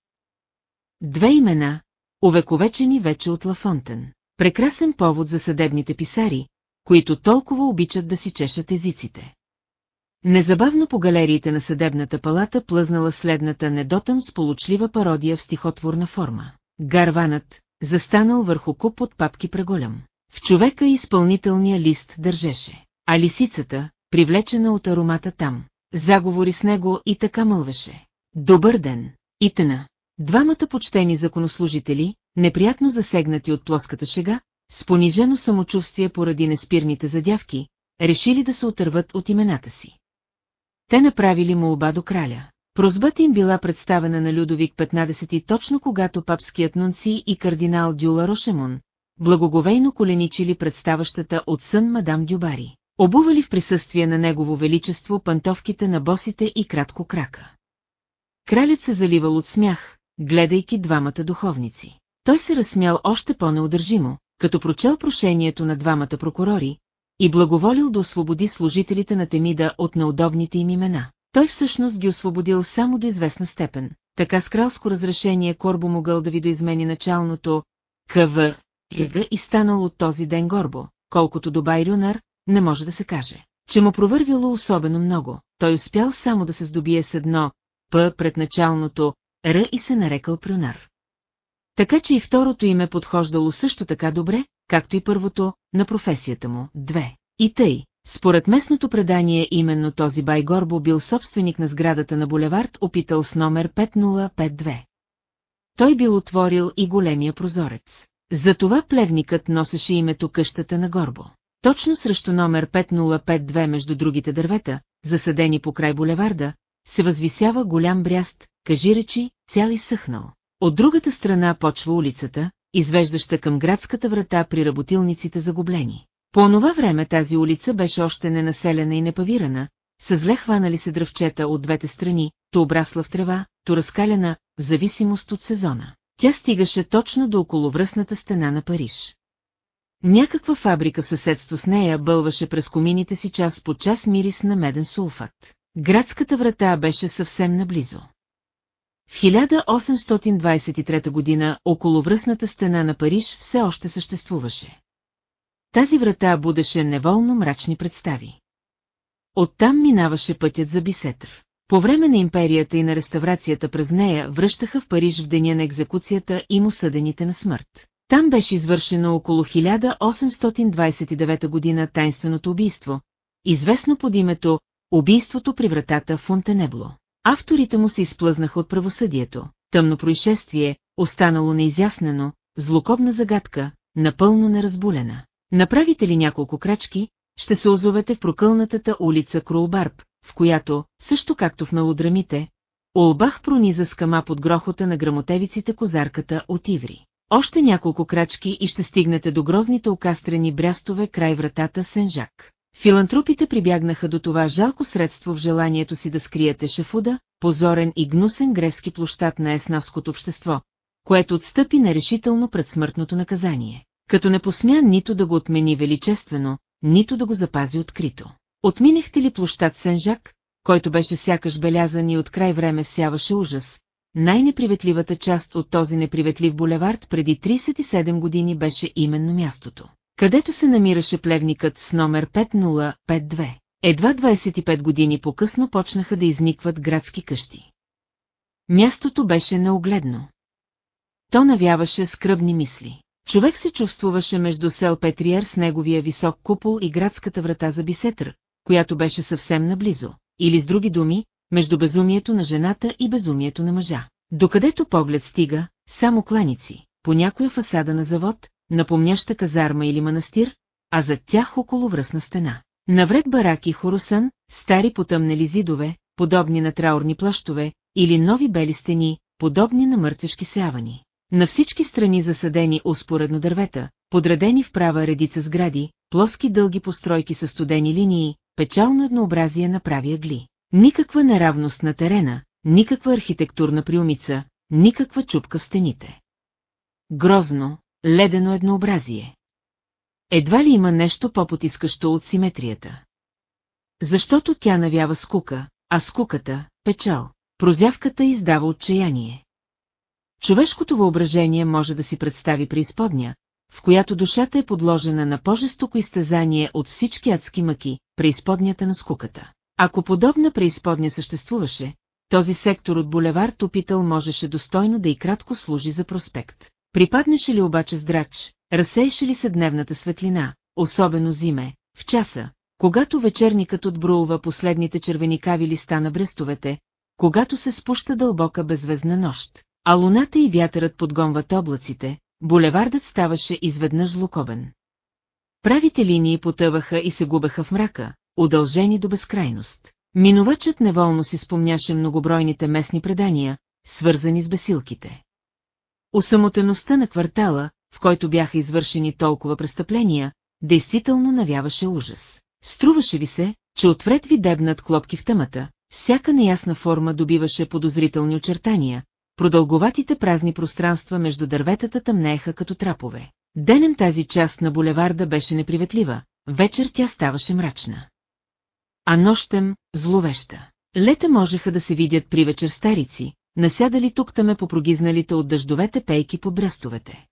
Две имена, увековечени вече от Лафонтен. Прекрасен повод за съдебните писари, които толкова обичат да си чешат езиците. Незабавно по галериите на съдебната палата плъзнала следната недотъм сполучлива пародия в стихотворна форма. Гарванът, застанал върху куп от папки преголям. В човека изпълнителния лист държеше, а лисицата, привлечена от аромата там, заговори с него и така мълвеше. Добър ден, Итана! Двамата почтени законослужители, неприятно засегнати от плоската шега, с понижено самочувствие поради неспирните задявки, решили да се отърват от имената си. Те направили молба до краля. Прозбата им била представена на Людовик 15 точно когато папският нунци и кардинал Дюла Рошемон, благоговейно коленичили представащата от сън мадам Дюбари, обували в присъствие на негово величество пантовките на босите и кратко крака. Кралят се заливал от смях, гледайки двамата духовници. Той се разсмял още по-неудържимо, като прочел прошението на двамата прокурори, и благоволил да освободи служителите на Темида от неудобните им имена. Той всъщност ги освободил само до известна степен. Така с кралско разрешение Корбо могъл да ви доизмени началното КВ и станал от този ден Горбо, колкото до Байрюнар, не може да се каже, че му провървяло особено много. Той успял само да се здобие с едно П пред началното Р и се нарекал Прюнар. Така че и второто име подхождало също така добре, както и първото, на професията му. Две. И тъй, според местното предание именно този Байгорбо бил собственик на сградата на булевард опитал с номер 5052. Той бил отворил и големия прозорец. Затова плевникът носеше името къщата на Горбо. Точно срещу номер 5052 между другите дървета, засадени по край булеварда, се възвисява голям бряст, кажи речи, цял изсъхнал. От другата страна почва улицата, извеждаща към градската врата при работилниците загублени. По онова време тази улица беше още ненаселена и непавирана, с зле хванали се дръвчета от двете страни, то обрасла в трева, то разкаляна, в зависимост от сезона. Тя стигаше точно до околовръстната стена на Париж. Някаква фабрика в съседство с нея бълваше през комините си час по час мирис на меден сулфат. Градската врата беше съвсем наблизо. В 1823 година околовръстната стена на Париж все още съществуваше. Тази врата будеше неволно мрачни представи. Оттам минаваше пътят за Бисетър. По време на империята и на реставрацията през нея връщаха в Париж в деня на екзекуцията им осъдените на смърт. Там беше извършено около 1829 година тайнственото убийство, известно под името «Убийството при вратата в Фонтенебло». Авторите му се изплъзнаха от правосъдието, тъмно происшествие, останало неизяснено, злокобна загадка, напълно неразбулена. Направите ли няколко крачки, ще се озовете в прокълнатата улица Крулбарб, в която, също както в мелодрамите, Олбах прониза скама под грохота на грамотевиците козарката от Иври. Още няколко крачки и ще стигнете до грозните окастрени брястове край вратата Сенжак. Филантропите прибягнаха до това жалко средство в желанието си да скриете шефуда, позорен и гнусен гревски площад на еснавското общество, което отстъпи нерешително пред смъртното наказание, като не посмя нито да го отмени величествено, нито да го запази открито. Отминехте ли площад Сенжак, който беше сякаш белязан и от край време всяваше ужас, най-неприветливата част от този неприветлив булевард преди 37 години беше именно мястото, където се намираше плевникът с номер 5052. Едва 25 години по-късно почнаха да изникват градски къщи. Мястото беше неогледно. То навяваше скръбни мисли. Човек се чувствуваше между сел Петриер с неговия висок купол и градската врата за Бисетър, която беше съвсем наблизо, или с други думи, между безумието на жената и безумието на мъжа. Докъдето поглед стига, само кланици, по някоя фасада на завод, напомняща казарма или манастир, а зад тях около връзна стена. Навред бараки хоросън, стари потъмнели зидове, подобни на траурни плащове, или нови бели стени, подобни на мъртвешки сявани. На всички страни засадени успоредно дървета, подредени в права редица сгради, плоски дълги постройки с студени линии, печално еднообразие на правия гли. Никаква неравност на терена, никаква архитектурна приумица, никаква чупка в стените. Грозно, ледено еднообразие. Едва ли има нещо по-потискащо от симетрията? Защото тя навява скука, а скуката – печал. Прозявката издава отчаяние. Човешкото въображение може да си представи преизподня, в която душата е подложена на по-жестоко изтезание от всички адски мъки, преизподнята на скуката. Ако подобна преизподня съществуваше, този сектор от булевард Опитъл можеше достойно да и кратко служи за проспект. Припаднеше ли обаче здрач, разсееше ли се дневната светлина, особено зиме, в часа, когато вечерникът отбрулва последните червеникави листа на брестовете, когато се спуща дълбока безвезна нощ, а луната и вятърът подгонват облаците, булевардът ставаше изведнъж злокобен. Правите линии потъваха и се губеха в мрака, удължени до безкрайност. Минувачът неволно си спомняше многобройните местни предания, свързани с бесилките. Осамотеността на квартала, в който бяха извършени толкова престъпления, действително навяваше ужас. Струваше ви се, че отвред ви дебнат клопки в тъмата, всяка неясна форма добиваше подозрителни очертания, продълговатите празни пространства между дърветата тъмнееха като трапове. Денем тази част на булеварда беше неприветлива, вечер тя ставаше мрачна а нощем – зловеща. Лета можеха да се видят при вечер старици, насядали тук-таме по прогизналите от дъждовете пейки по брестовете.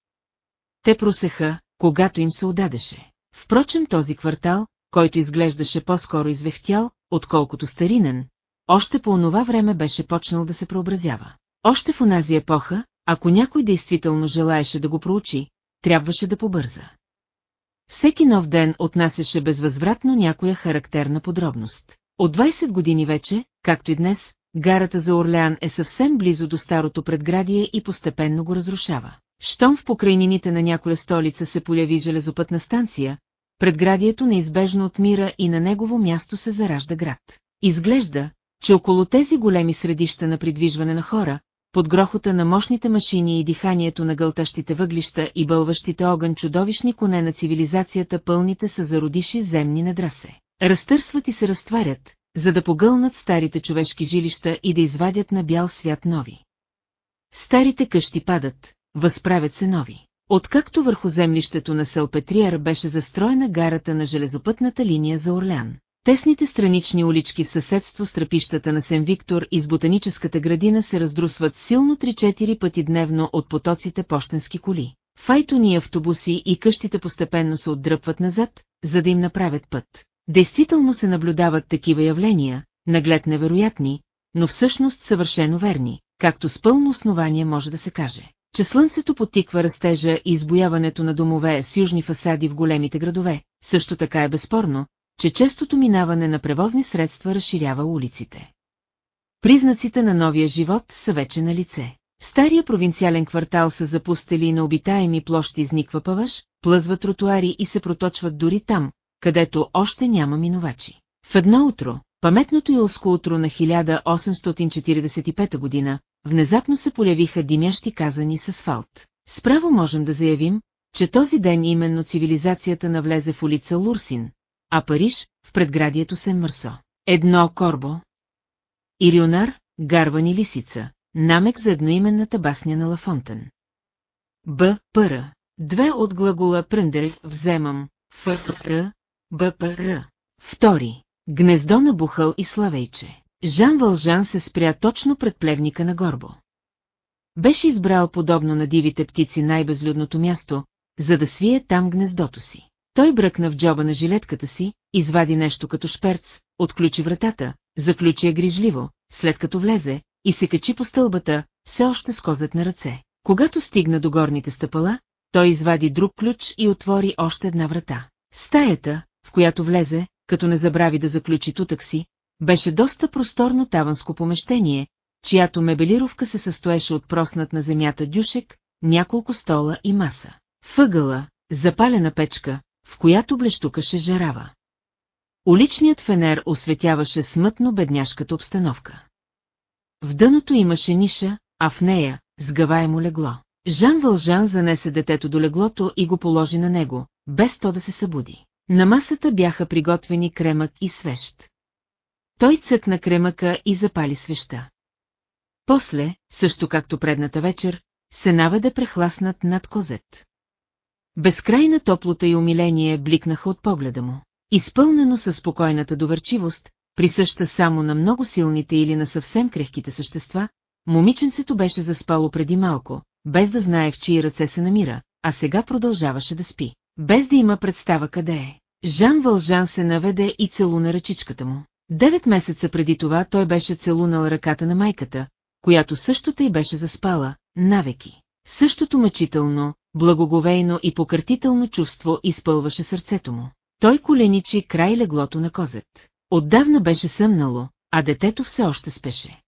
Те просеха, когато им се отдадеше. Впрочем този квартал, който изглеждаше по-скоро извехтял, отколкото старинен, още по онова време беше почнал да се преобразява. Още в онази епоха, ако някой действително желаеше да го проучи, трябваше да побърза. Всеки нов ден отнасяше безвъзвратно някоя характерна подробност. От 20 години вече, както и днес, гарата за Орлеан е съвсем близо до старото предградие и постепенно го разрушава. Щом в покрайнините на някоя столица се появи железопътна станция, предградието неизбежно отмира и на негово място се заражда град. Изглежда, че около тези големи средища на придвижване на хора, под грохота на мощните машини и диханието на гълтащите въглища и бълващите огън чудовищни коне на цивилизацията пълните са зародиши земни недрасе. Разтърсват и се разтварят, за да погълнат старите човешки жилища и да извадят на бял свят нови. Старите къщи падат, възправят се нови. Откакто върху землището на Селпетриер беше застроена гарата на железопътната линия за Орлян, Тесните странични улички в съседство с тръпищата на Сен-Виктор и с ботаническата градина се раздрусват силно 3-4 пъти дневно от потоците почтенски коли. Файтони автобуси и къщите постепенно се отдръпват назад, за да им направят път. Действително се наблюдават такива явления, наглед невероятни, но всъщност съвършено верни, както с пълно основание може да се каже, че слънцето потиква растежа и избояването на домове с южни фасади в големите градове, също така е безспорно, че честото минаване на превозни средства разширява улиците. Признаците на новия живот са вече на лице. Стария провинциален квартал са запустели на обитаеми площи изниква паваш, плъзват тротуари и се проточват дори там, където още няма минувачи. В едно утро, паметното юлско утро на 1845 година, внезапно се полявиха димящи казани с асфалт. Справо можем да заявим, че този ден именно цивилизацията навлезе в улица Лурсин, а Париж в предградието Сен-Мърсо. Едно корбо. Ирионар, гарвани лисица, намек за едноименната басня на Лафонтен. Б. Пъра. Две от глагола прендер вземам, Ф. Б. Р. Втори. Гнездо на Бухъл и Славейче. Жан Вължан се спря точно пред плевника на Горбо. Беше избрал подобно на дивите птици най-безлюдното място, за да свие там гнездото си. Той бръкна в джоба на жилетката си, извади нещо като шперц, отключи вратата, заключи я грижливо, след като влезе, и се качи по стълбата, все още с козет на ръце. Когато стигна до горните стъпала, той извади друг ключ и отвори още една врата. Стаята, в която влезе, като не забрави да заключи тутък си, беше доста просторно таванско помещение, чиято мебелировка се състоеше от проснат на земята дюшек, няколко стола и маса. Въгъла, запалена печка, в която блещукаше жарава. Уличният фенер осветяваше смътно бедняшката обстановка. В дъното имаше ниша, а в нея – сгъваемо легло. Жан Вължан занесе детето до леглото и го положи на него, без то да се събуди. На масата бяха приготвени кремък и свещ. Той цъкна кремъка и запали свеща. После, също както предната вечер, се наведе прехласнат над козет. Безкрайна топлота и умиление бликнаха от погледа му. Изпълнено със спокойната доверчивост, присъща само на много силните или на съвсем крехките същества, момиченцето беше заспало преди малко, без да знае в чии ръце се намира, а сега продължаваше да спи, без да има представа къде е. Жан Вължан се наведе и целуна ръчичката му. Девет месеца преди това той беше целунал ръката на майката, която същото й беше заспала, навеки. Същото мъчително, благоговейно и покъртително чувство изпълваше сърцето му. Той коленичи край леглото на козет. Отдавна беше съмнало, а детето все още спеше.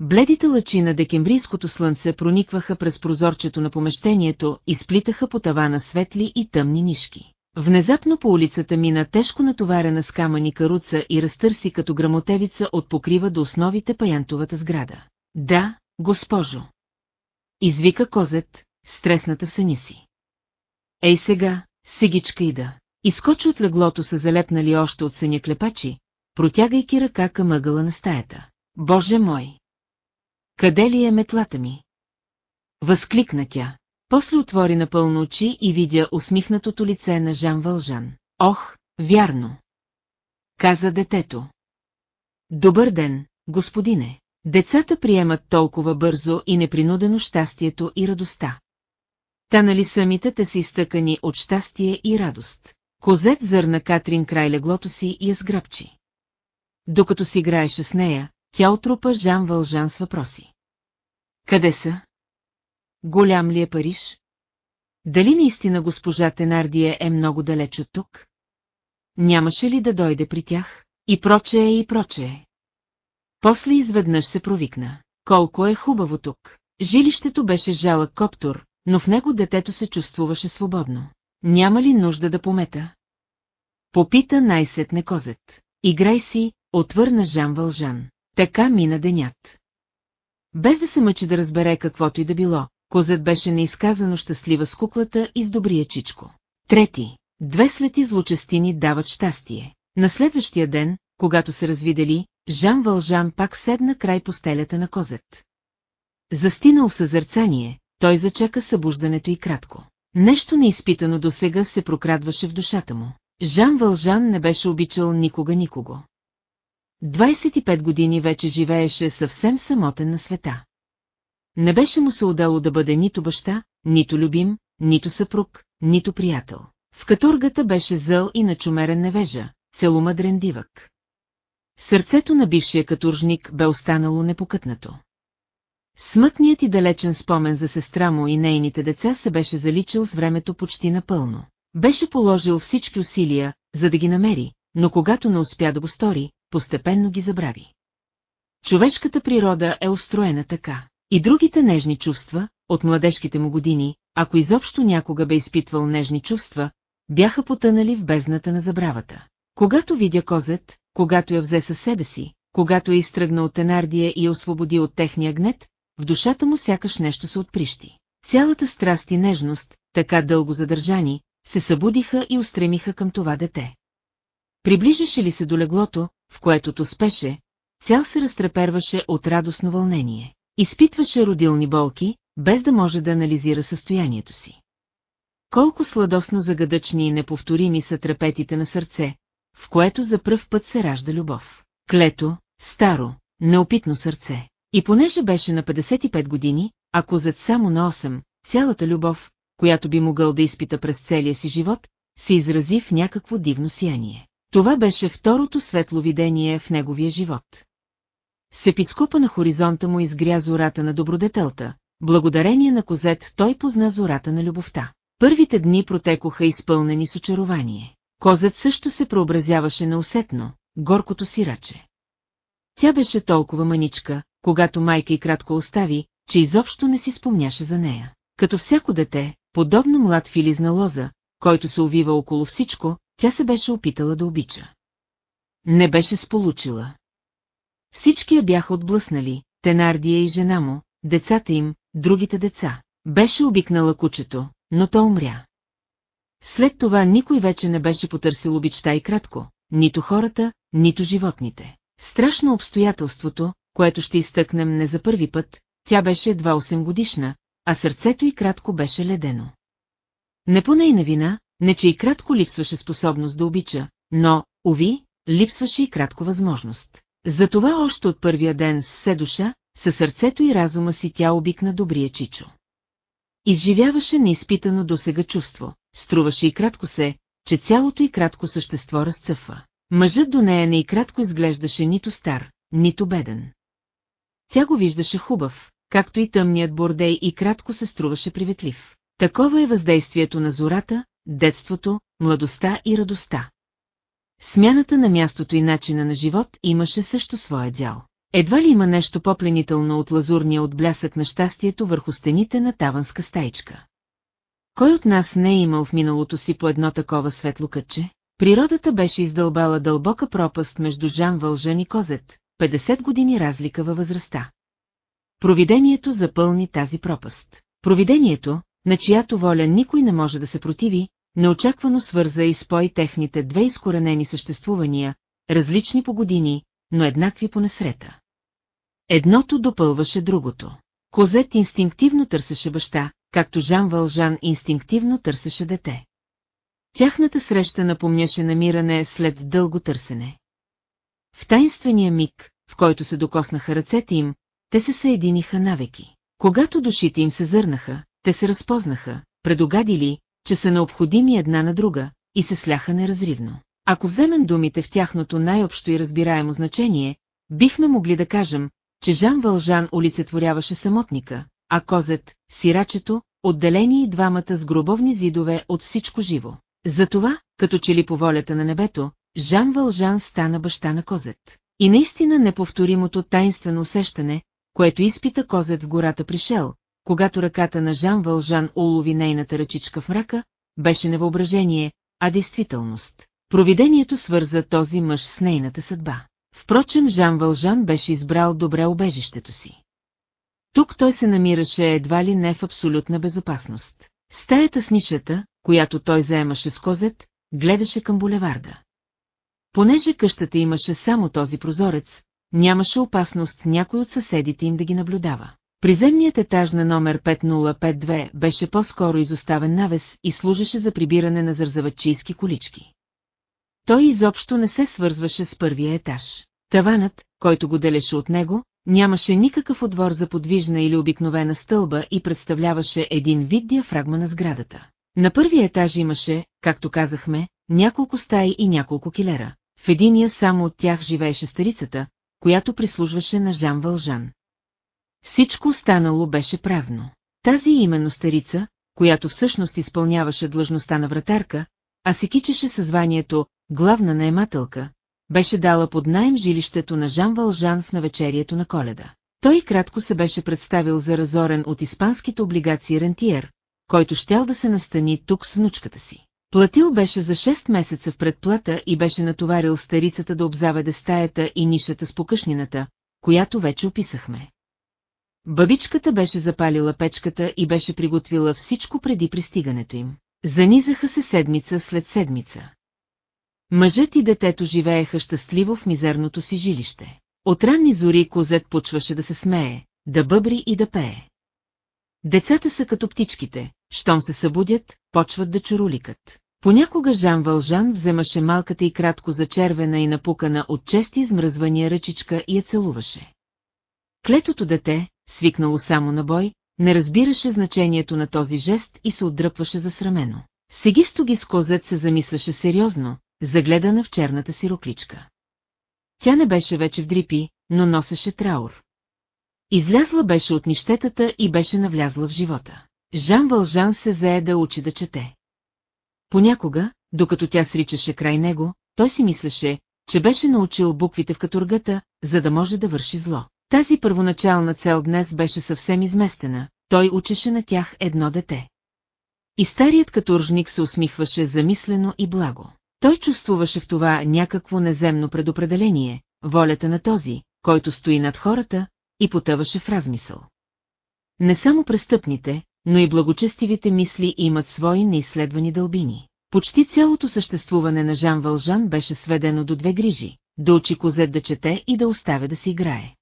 Бледите лъчи на декемврийското слънце проникваха през прозорчето на помещението и сплитаха по тавана светли и тъмни нишки. Внезапно по улицата мина тежко натоварена с камъни каруца и разтърси като грамотевица от покрива до основите паянтовата сграда. Да, госпожо. Извика козет, стресната в съни си. Ей сега, сигичка ида. Изкочи от леглото са залепнали още от съня клепачи, протягайки ръка към ъгъла на стаята. Боже мой! Къде ли е метлата ми? Възкликна тя. После отвори напълно очи и видя усмихнатото лице на Жан Вължан. Ох, вярно! Каза детето. Добър ден, господине. Децата приемат толкова бързо и непринудено щастието и радостта. Та нали самите те си изтъкани от щастие и радост. Козет зърна Катрин край леглото си и я сграбчи. Докато си играеше с нея, тя отрупа Жан Вължан с въпроси. Къде са? голям ли е Париж? Дали наистина госпожа Тенардия е много далеч от тук? Нямаше ли да дойде при тях? И прочее и прочее. После изведнъж се провикна. Колко е хубаво тук. Жилището беше жалък коптор, но в него детето се чувствуваше свободно. Няма ли нужда да помета? Попита най-сетне козет. Играй си, отвърна Жан Вължан. Така мина денят. Без да се мъчи да разбере каквото и да било, козет беше неизказано щастлива с куклата и с добрия чичко. Трети. Две след злочестини дават щастие. На следващия ден, когато се развидели, Жан Вължан пак седна край постелята на козет. Застинал в съзърцание, той зачака събуждането и кратко. Нещо неизпитано до сега се прокрадваше в душата му. Жан Вължан не беше обичал никога никого. 25 години вече живееше съвсем самотен на света. Не беше му се удало да бъде нито баща, нито любим, нито съпруг, нито приятел. В катургата беше зъл и начумерен невежа, целомъдрен дивък. Сърцето на бившия катуржник бе останало непокътнато. Смътният и далечен спомен за сестра му и нейните деца се беше заличил с времето почти напълно. Беше положил всички усилия, за да ги намери, но когато не успя да го стори, постепенно ги забрави. Човешката природа е устроена така. И другите нежни чувства, от младежките му години, ако изобщо някога бе изпитвал нежни чувства, бяха потънали в бездната на забравата. Когато видя козет, когато я взе със себе си, когато я изтръгна от Енардия и я освободи от техния гнет, в душата му сякаш нещо се отприщи. Цялата страст и нежност, така дълго задържани, се събудиха и устремиха към това дете. Приближеше ли се до леглото, в което то спеше, цял се разтреперваше от радостно вълнение. Изпитваше родилни болки, без да може да анализира състоянието си. Колко сладосно загадъчни и неповторими са трепетите на сърце, в което за пръв път се ражда любов. Клето, старо, неопитно сърце. И понеже беше на 55 години, ако зад само на 8, цялата любов, която би могъл да изпита през целия си живот, се изрази в някакво дивно сияние. Това беше второто светло видение в неговия живот. С епископа на хоризонта му изгря зората на добродетелта, благодарение на козет той позна зората на любовта. Първите дни протекоха изпълнени с очарование. Козът също се преобразяваше неусетно, горкото сираче. Тя беше толкова маничка, когато майка и кратко остави, че изобщо не си спомняше за нея. Като всяко дете, подобно млад филизна лоза, който се увива около всичко, тя се беше опитала да обича. Не беше сполучила. Всички я бяха отблъснали, Тенардия и жена му, децата им, другите деца. Беше обикнала кучето, но то умря. След това никой вече не беше потърсил обичта и кратко, нито хората, нито животните. Страшно обстоятелството, което ще изтъкнем не за първи път, тя беше едва 8 годишна, а сърцето й кратко беше ледено. Не по нейна вина, не че и кратко липсваше способност да обича, но, уви, липсваше и кратко възможност. Затова още от първия ден с все душа, със сърцето и разума си тя обикна добрия чичо. Изживяваше неизпитано до сега чувство, струваше и кратко се, че цялото и кратко същество разцъфва. Мъжът до нея не и кратко изглеждаше нито стар, нито беден. Тя го виждаше хубав, както и тъмният бордей и кратко се струваше приветлив. Такова е въздействието на зората, детството, младостта и радостта. Смяната на мястото и начина на живот имаше също своя дял. Едва ли има нещо по-пленително от лазурния отблясък на щастието върху стените на таванска стаичка? Кой от нас не е имал в миналото си по едно такова светло кътче? Природата беше издълбала дълбока пропаст между Жан Вължан и Козет, 50 години разлика във възрастта. Провидението запълни тази пропаст. Провидението, на чиято воля никой не може да се противи, неочаквано свърза и спой техните две изкоренени съществувания, различни по години, но еднакви по несрета. Едното допълваше другото. Козет инстинктивно търсеше баща, както Жан Вължан инстинктивно търсеше дете. Тяхната среща напомняше намиране след дълго търсене. В тайнствения миг, в който се докоснаха ръцете им, те се съединиха навеки. Когато душите им се зърнаха, те се разпознаха, предогадили, че са необходими една на друга, и се сляха неразривно. Ако вземем думите в тяхното най-общо и разбираемо значение, бихме могли да кажем, че Жан Вължан олицетворяваше самотника, а Козет, сирачето, отделени и двамата с гробовни зидове от всичко живо. Затова, като че ли по волята на небето, Жан Вължан стана баща на Козет. И наистина неповторимото таинствено усещане, което изпита Козет в гората пришел, когато ръката на Жан Вължан улови нейната ръчичка в мрака, беше невъображение, а действителност. Провидението свърза този мъж с нейната съдба. Впрочем Жан Вължан беше избрал добре обежището си. Тук той се намираше едва ли не в абсолютна безопасност. Стаята с нишата, която той заемаше с козет, гледаше към булеварда. Понеже къщата имаше само този прозорец, нямаше опасност някой от съседите им да ги наблюдава. Приземният етаж на номер 5052 беше по-скоро изоставен навес и служеше за прибиране на зързавачийски колички. Той изобщо не се свързваше с първия етаж. Таванът, който го делеше от него, нямаше никакъв отвор за подвижна или обикновена стълба и представляваше един вид диафрагма на сградата. На първия етаж имаше, както казахме, няколко стаи и няколко килера. В единия само от тях живееше старицата, която прислужваше на Жан Вължан. Всичко останало беше празно. Тази именно старица, която всъщност изпълняваше длъжността на вратарка, а се кичеше със званието главна наемателка, беше дала под найем жилището на Жан Вължан в навечерието на коледа. Той кратко се беше представил за разорен от испанските облигации рентиер, който щял да се настани тук с внучката си. Платил беше за 6 месеца в предплата и беше натоварил старицата да обзаведе стаята и нишата с покъшнината, която вече описахме. Бабичката беше запалила печката и беше приготвила всичко преди пристигането им. Занизаха се седмица след седмица. Мъжът и детето живееха щастливо в мизерното си жилище. От ранни зори козет почваше да се смее, да бъбри и да пее. Децата са като птичките, щом се събудят, почват да чуруликат. Понякога Жан Вължан вземаше малката и кратко зачервена и напукана от чести измръзвания ръчичка и я целуваше. Клетото дете, свикнало само на бой, не разбираше значението на този жест и се отдръпваше засрамено. Сегисто ги с козет се замисляше сериозно, загледана в черната си рукличка. Тя не беше вече в дрипи, но носеше траур. Излязла беше от нищетата и беше навлязла в живота. Жан Вължан се зае да учи да чете. Понякога, докато тя сричаше край него, той си мислеше, че беше научил буквите в катургата, за да може да върши зло. Тази първоначална цел днес беше съвсем изместена, той учеше на тях едно дете. И старият каторжник се усмихваше замислено и благо. Той чувствуваше в това някакво неземно предопределение, волята на този, който стои над хората, и потъваше в размисъл. Не само престъпните, но и благочестивите мисли имат свои неизследвани дълбини. Почти цялото съществуване на Жан Вължан беше сведено до две грижи – да учи козет да чете и да оставя да си играе.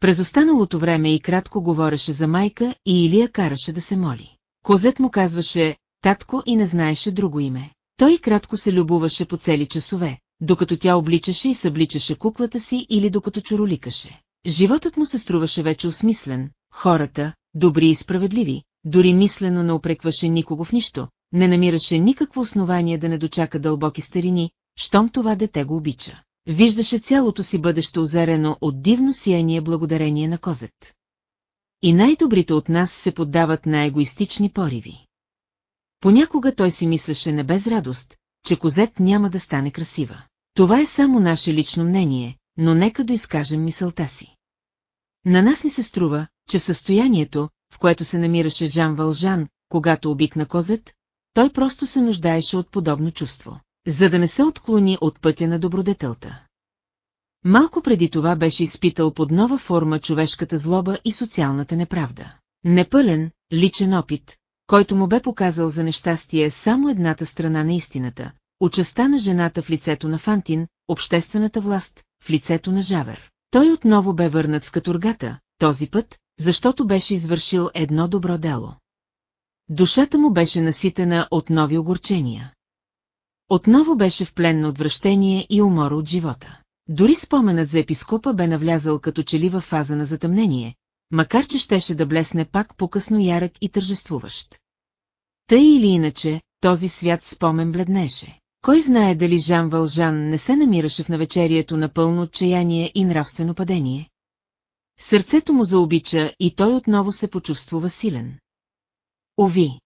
През останалото време и кратко говореше за майка и Илия караше да се моли. Козет му казваше «татко» и не знаеше друго име. Той кратко се любуваше по цели часове, докато тя обличаше и събличаше куклата си или докато чуроликаше. Животът му се струваше вече осмислен, хората, добри и справедливи, дори мислено не опрекваше никого в нищо, не намираше никакво основание да не дочака дълбоки старини, щом това дете го обича. Виждаше цялото си бъдеще озарено от дивно сияние благодарение на козет. И най-добрите от нас се поддават на егоистични пориви. Понякога той си мислеше не без радост, че козет няма да стане красива. Това е само наше лично мнение, но нека доизкажем мисълта си. На нас ни се струва, че състоянието, в което се намираше Жан Вължан, когато обикна козет, той просто се нуждаеше от подобно чувство, за да не се отклони от пътя на добродетелта. Малко преди това беше изпитал под нова форма човешката злоба и социалната неправда. Непълен, личен опит, който му бе показал за нещастие само едната страна на истината, участа на жената в лицето на Фантин, обществената власт, в лицето на Жавер. Той отново бе върнат в катургата, този път, защото беше извършил едно добро дело. Душата му беше наситена от нови огорчения. Отново беше в плен на отвращение и умора от живота. Дори споменът за епископа бе навлязал като че ли във фаза на затъмнение, макар че щеше да блесне пак по-късно ярък и тържествуващ. Тъй или иначе, този свят спомен бледнеше. Кой знае дали Жан Вължан не се намираше в навечерието на пълно отчаяние и нравствено падение? Сърцето му заобича и той отново се почувствува силен. Ови!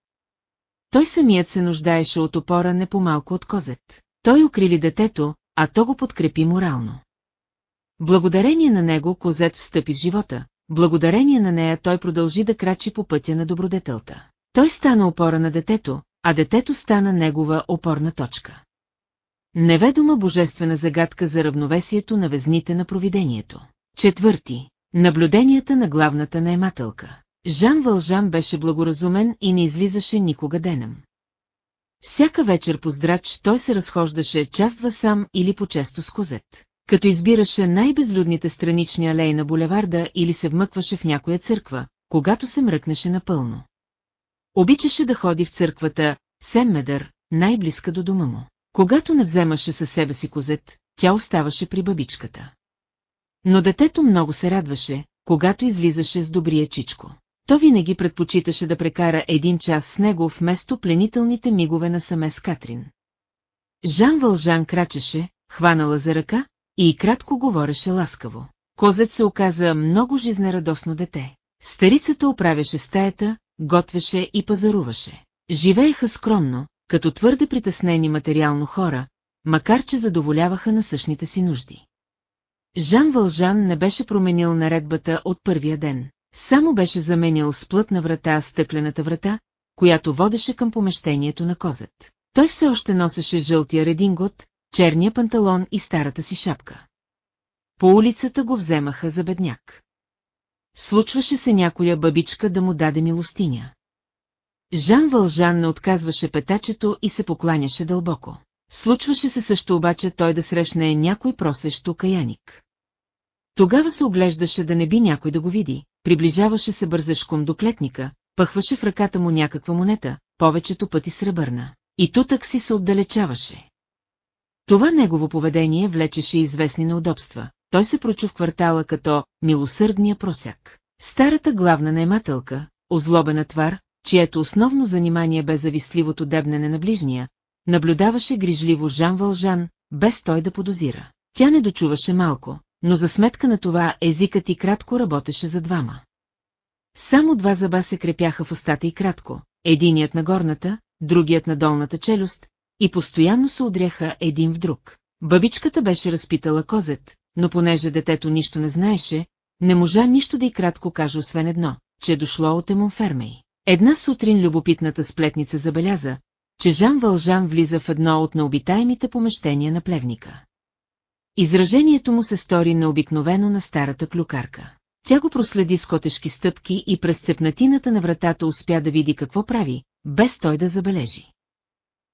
Той самият се нуждаеше от опора не по-малко от козет. Той укрили детето, а то го подкрепи морално. Благодарение на него козет встъпи в живота, благодарение на нея той продължи да крачи по пътя на добродетелта. Той стана опора на детето, а детето стана негова опорна точка. Неведома божествена загадка за равновесието на везните на провидението. Четвърти. Наблюденията на главната наемателка. Жан Вължан беше благоразумен и не излизаше никога денем. Всяка вечер по здрач той се разхождаше частва сам или по-често с козет, като избираше най-безлюдните странични алеи на булеварда или се вмъкваше в някоя църква, когато се мръкнеше напълно. Обичаше да ходи в църквата Семмедър, най-близка до дома му. Когато не вземаше със себе си козет, тя оставаше при бабичката. Но детето много се радваше, когато излизаше с добрия чичко. То винаги предпочиташе да прекара един час с него вместо пленителните мигове на саме с Катрин. Жан Вължан крачеше, хванала за ръка и кратко говореше ласкаво. Козет се оказа много жизнерадосно дете. Старицата оправяше стаята, готвеше и пазаруваше. Живееха скромно, като твърде притеснени материално хора, макар че задоволяваха на същите си нужди. Жан Вължан не беше променил наредбата от първия ден. Само беше заменил с плътна врата стъклената врата, която водеше към помещението на козът. Той все още носеше жълтия редингот, черния панталон и старата си шапка. По улицата го вземаха за бедняк. Случваше се някоя бабичка да му даде милостиня. Жан Вължан не отказваше петачето и се покланяше дълбоко. Случваше се също обаче той да срещне някой просещо каяник. Тогава се оглеждаше да не би някой да го види, приближаваше се бързешком до клетника, пъхваше в ръката му някаква монета, повечето пъти сребърна. И тутък си се отдалечаваше. Това негово поведение влечеше известни неудобства. Той се прочу в квартала като «милосърдния просяк». Старата главна наемателка, озлобена твар, чието основно занимание бе завистливото дебнене на ближния, наблюдаваше грижливо Жан Вължан, без той да подозира. Тя не дочуваше малко, но за сметка на това езикът и кратко работеше за двама. Само два зъба се крепяха в устата и кратко, единият на горната, другият на долната челюст, и постоянно се удряха един в друг. Бабичката беше разпитала козет, но понеже детето нищо не знаеше, не можа нищо да и кратко каже освен едно, че е дошло от Емонфермей. Една сутрин любопитната сплетница забеляза, че Жан Вължан влиза в едно от необитаемите помещения на плевника. Изражението му се стори необикновено на старата клюкарка. Тя го проследи с котешки стъпки и през цепнатината на вратата успя да види какво прави, без той да забележи.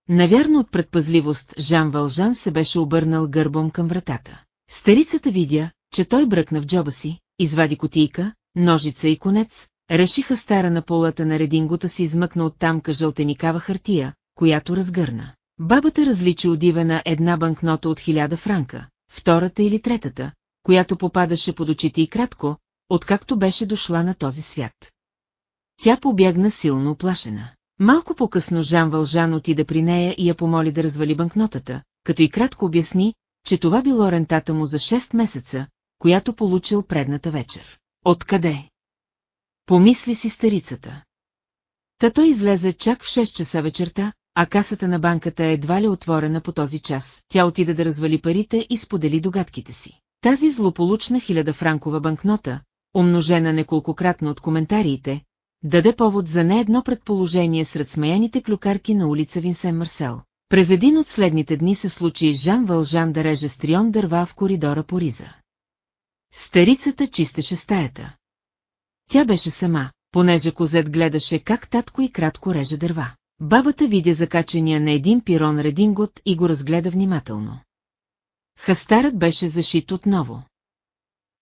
Навярно от предпазливост Жан Вължан се беше обърнал гърбом към вратата. Старицата видя, че той бръкна в джоба си, извади котийка, ножица и конец, решиха стара на полата на редингота си измъкна от тамка жълтеникава хартия, която разгърна. Бабата различи удивена една банкнота от хиляда франка, втората или третата, която попадаше под очите и кратко, откакто беше дошла на този свят. Тя побягна силно оплашена. Малко по-късно Жан Вължан отида при нея и я помоли да развали банкнотата, като и кратко обясни, че това било рентата му за 6 месеца, която получил предната вечер. Откъде? Помисли си старицата. Та той излезе чак в 6 часа вечерта, а касата на банката е едва ли отворена по този час. Тя отида да развали парите и сподели догадките си. Тази злополучна хиляда франкова банкнота, умножена неколкократно от коментариите, даде повод за не едно предположение сред смеяните клюкарки на улица Винсен Марсел. През един от следните дни се случи Жан Вължан да реже стрион дърва в коридора по Риза. Старицата чистеше стаята. Тя беше сама, понеже Козет гледаше как татко и кратко реже дърва. Бабата видя закачения на един пирон редингот и го разгледа внимателно. Хастарът беше зашит отново.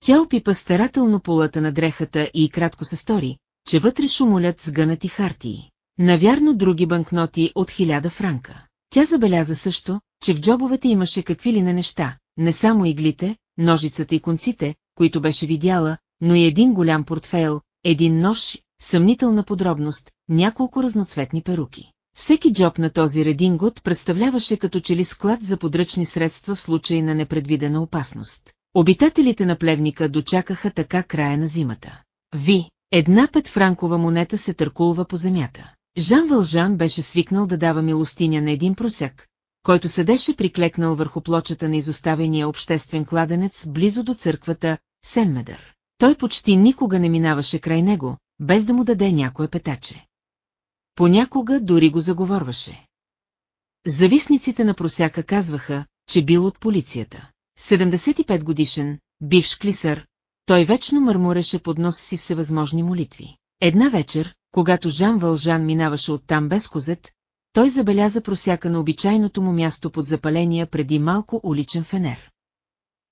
Тя опипа старателно полата на дрехата и кратко се стори, че вътре шумолят сгънати хартии. Навярно други банкноти от хиляда франка. Тя забеляза също, че в джобовете имаше какви ли не неща, не само иглите, ножицата и конците, които беше видяла, но и един голям портфейл, един нож, съмнителна подробност, няколко разноцветни перуки. Всеки джоб на този редингот представляваше като че ли склад за подръчни средства в случай на непредвидена опасност. Обитателите на плевника дочакаха така края на зимата. Ви, една петфранкова монета се търкулва по земята. Жан Вължан беше свикнал да дава милостиня на един просяк, който седеше приклекнал върху плочата на изоставения обществен кладенец близо до църквата Сенмедър. Той почти никога не минаваше край него, без да му даде някое петаче. Понякога дори го заговорваше. Зависниците на просяка казваха, че бил от полицията. 75 годишен, бивш клисър, той вечно мърмуреше под носа си всевъзможни молитви. Една вечер, когато Жан Вължан минаваше оттам без козет, той забеляза просяка на обичайното му място под запаления преди малко уличен фенер.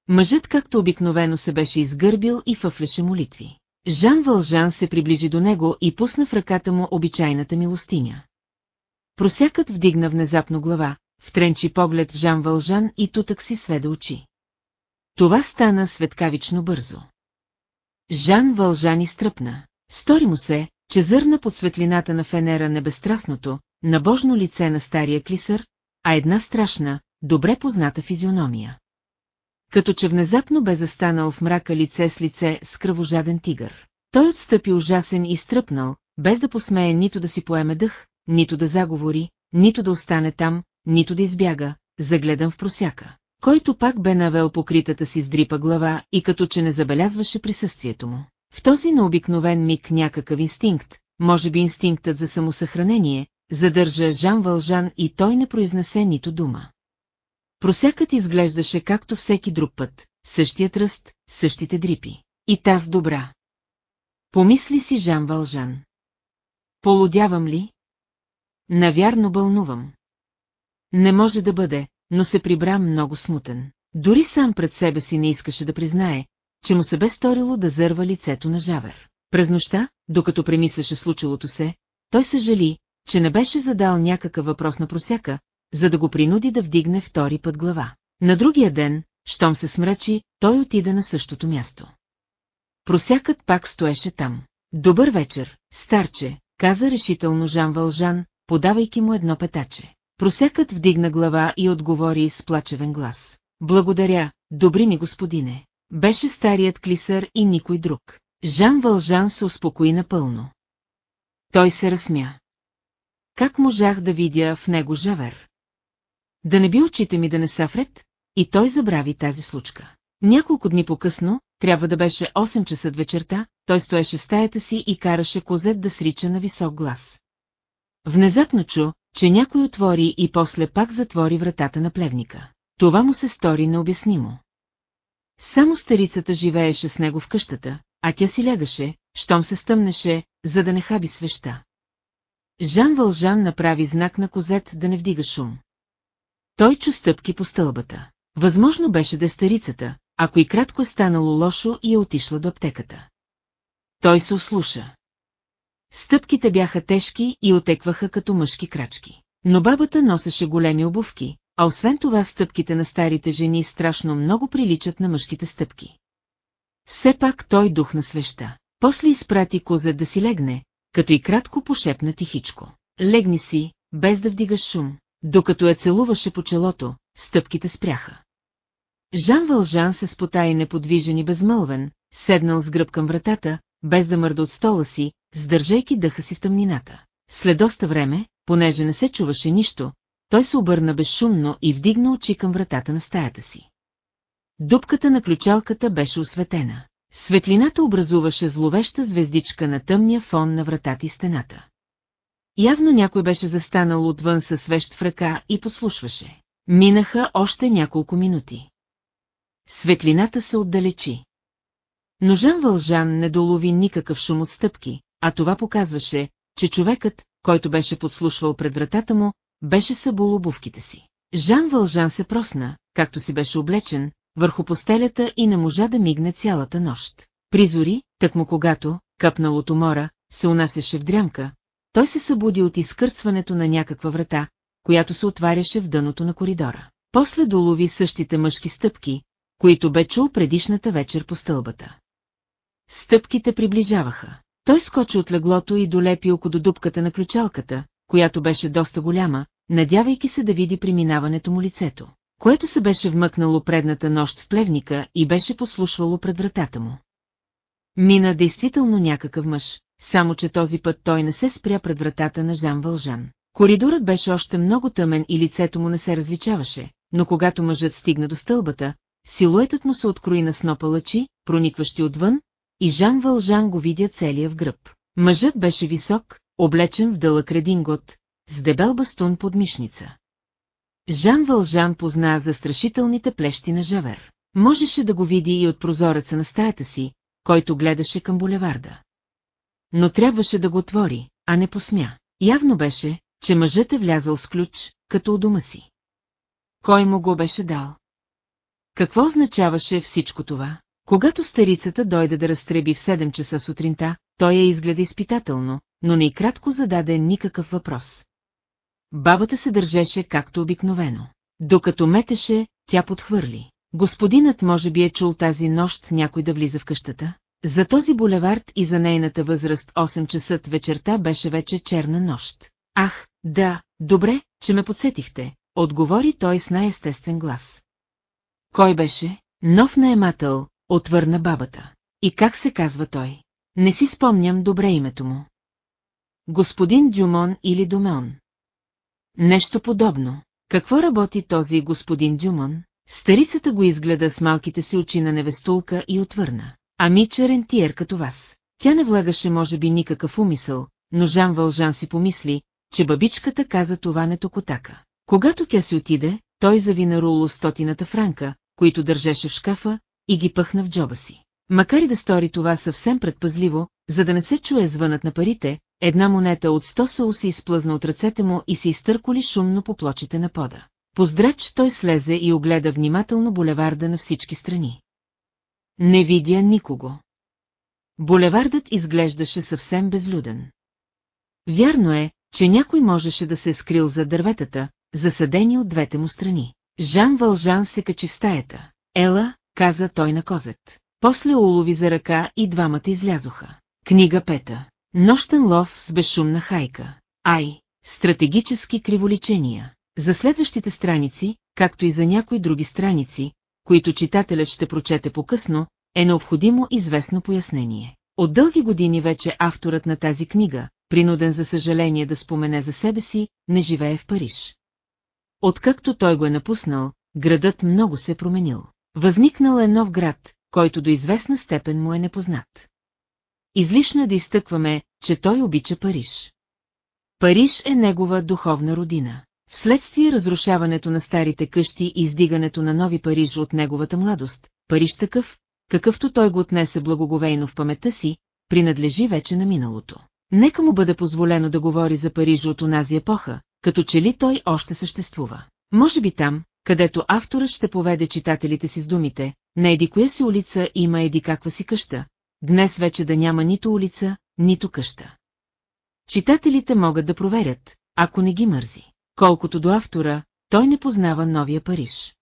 Мъжът както обикновено се беше изгърбил и фъфлеше молитви. Жан Вължан се приближи до него и пусна в ръката му обичайната милостиня. Просякът вдигна внезапно глава, втренчи поглед в Жан Вължан и тутък си сведе очи. Това стана светкавично бързо. Жан Вължан изтръпна. Стори му се, че зърна под светлината на фенера небестрастното, набожно лице на стария клисър, а една страшна, добре позната физиономия. Като че внезапно бе застанал в мрака лице с лице с кръвожаден тигър. Той отстъпи ужасен и стръпнал, без да посмее нито да си поеме дъх, нито да заговори, нито да остане там, нито да избяга, загледан в просяка, който пак бе навел покритата си с дрипа глава и като че не забелязваше присъствието му. В този необикновен миг някакъв инстинкт, може би инстинктът за самосъхранение, задържа Жан Вължан и той не произнесе нито дума. Просякът изглеждаше както всеки друг път, същият ръст, същите дрипи. И таз добра. Помисли си Жан Вължан. Полудявам ли? Навярно бълнувам. Не може да бъде, но се прибра много смутен. Дори сам пред себе си не искаше да признае, че му се бе сторило да зърва лицето на Жавер. През нощта, докато премисляше случилото се, той съжали, че не беше задал някакъв въпрос на просяка, за да го принуди да вдигне втори път глава. На другия ден, щом се смрачи, той отида на същото място. Просякът пак стоеше там. Добър вечер, старче, каза решително Жан Вължан, подавайки му едно петаче. Просякът вдигна глава и отговори с плачевен глас. Благодаря, добри ми господине. Беше старият клисър и никой друг. Жан Вължан се успокои напълно. Той се разсмя. Как можах да видя в него Жавер? Да не би очите ми да не са вред, и той забрави тази случка. Няколко дни по-късно, трябва да беше 8 часа вечерта, той стоеше в стаята си и караше козет да срича на висок глас. Внезапно чу, че някой отвори и после пак затвори вратата на плевника. Това му се стори необяснимо. Само старицата живееше с него в къщата, а тя си лягаше, щом се стъмнеше, за да не хаби свеща. Жан Вължан направи знак на козет да не вдига шум. Той чу стъпки по стълбата. Възможно беше да е старицата, ако и кратко е станало лошо и е отишла до аптеката. Той се ослуша. Стъпките бяха тежки и отекваха като мъжки крачки. Но бабата носеше големи обувки, а освен това стъпките на старите жени страшно много приличат на мъжките стъпки. Все пак той дух на свеща. После изпрати козет да си легне, като и кратко пошепна тихичко. Легни си, без да вдигаш шум. Докато я целуваше по челото, стъпките спряха. Жан Вължан се спотай неподвижен и безмълвен, седнал с гръб към вратата, без да мърда от стола си, сдържайки дъха си в тъмнината. След доста време, понеже не се чуваше нищо, той се обърна безшумно и вдигна очи към вратата на стаята си. Дупката на ключалката беше осветена. Светлината образуваше зловеща звездичка на тъмния фон на вратата и стената. Явно някой беше застанал отвън със свещ в ръка и послушваше. Минаха още няколко минути. Светлината се отдалечи. Но Жан Вължан не долови никакъв шум от стъпки, а това показваше, че човекът, който беше подслушвал пред вратата му, беше събул обувките си. Жан Вължан се просна, както си беше облечен, върху постелята и не можа да мигне цялата нощ. Призори, так му когато, къпнал от умора, се унасяше в дрямка, той се събуди от изкърцването на някаква врата, която се отваряше в дъното на коридора. После долови същите мъжки стъпки, които бе чул предишната вечер по стълбата. Стъпките приближаваха. Той скочи от леглото и долепи около дупката на ключалката, която беше доста голяма, надявайки се да види преминаването му лицето. което се беше вмъкнало предната нощ в плевника и беше послушвало пред вратата му. Мина действително някакъв мъж, само че този път той не се спря пред вратата на Жан Вължан. Коридорът беше още много тъмен и лицето му не се различаваше, но когато мъжът стигна до стълбата, силуетът му се открои на снопа лъчи, проникващи отвън, и Жан Вължан го видя целия в гръб. Мъжът беше висок, облечен в дълъг редингот, с дебел бастун под мишница. Жан Вължан позна застрашителните плещи на Жавер. Можеше да го види и от прозореца на стаята си, който гледаше към булеварда. Но трябваше да го отвори, а не посмя. Явно беше, че мъжът е влязъл с ключ, като у дома си. Кой му го беше дал? Какво означаваше всичко това? Когато старицата дойде да разтреби в 7 часа сутринта, той я изгледа изпитателно, но не и кратко зададе никакъв въпрос. Бабата се държеше както обикновено. Докато метеше, тя подхвърли. Господинът може би е чул тази нощ някой да влиза в къщата. За този булевард и за нейната възраст 8 часа вечерта беше вече черна нощ. Ах, да, добре, че ме подсетихте, отговори той с най-естествен глас. Кой беше? Нов наемател, отвърна бабата. И как се казва той? Не си спомням добре името му. Господин Дюмон или Думеон. Нещо подобно. Какво работи този господин Дюмон? Старицата го изгледа с малките си очи на невестулка и отвърна. Ами черентиер като вас. Тя не влагаше може би никакъв умисъл, но Жан Вължан си помисли, че бабичката каза това не токотака. Когато тя си отиде, той зави на руло стотината франка, които държеше в шкафа, и ги пъхна в джоба си. Макар и да стори това съвсем предпазливо, за да не се чуе звънът на парите, една монета от сто сао се изплъзна от ръцете му и се изтърколи шумно по плочите на пода. Поздрач той слезе и огледа внимателно булеварда на всички страни. Не видя никого. Булевардът изглеждаше съвсем безлюден. Вярно е, че някой можеше да се е скрил за дърветата, засадени от двете му страни. Жан Вължан се качи в стаята. Ела, каза той на козет. После улови за ръка и двамата излязоха. Книга пета. Нощен лов с безшумна хайка. Ай, стратегически криволичения. За следващите страници, както и за някои други страници, които читателят ще прочете по-късно, е необходимо известно пояснение. От дълги години вече авторът на тази книга, принуден за съжаление да спомене за себе си, не живее в Париж. Откакто той го е напуснал, градът много се е променил. Възникнал е нов град, който до известна степен му е непознат. Излишно е да изтъкваме, че той обича Париж. Париж е негова духовна родина. Вследствие разрушаването на старите къщи и издигането на нови Париж от неговата младост, Париж такъв, какъвто той го отнесе благоговейно в паметта си, принадлежи вече на миналото. Нека му бъде позволено да говори за Париж от онази епоха, като че ли той още съществува. Може би там, където авторът ще поведе читателите си с думите, на еди коя си улица има еди каква си къща, днес вече да няма нито улица, нито къща. Читателите могат да проверят, ако не ги мързи. Колкото до автора, той не познава новия Париж.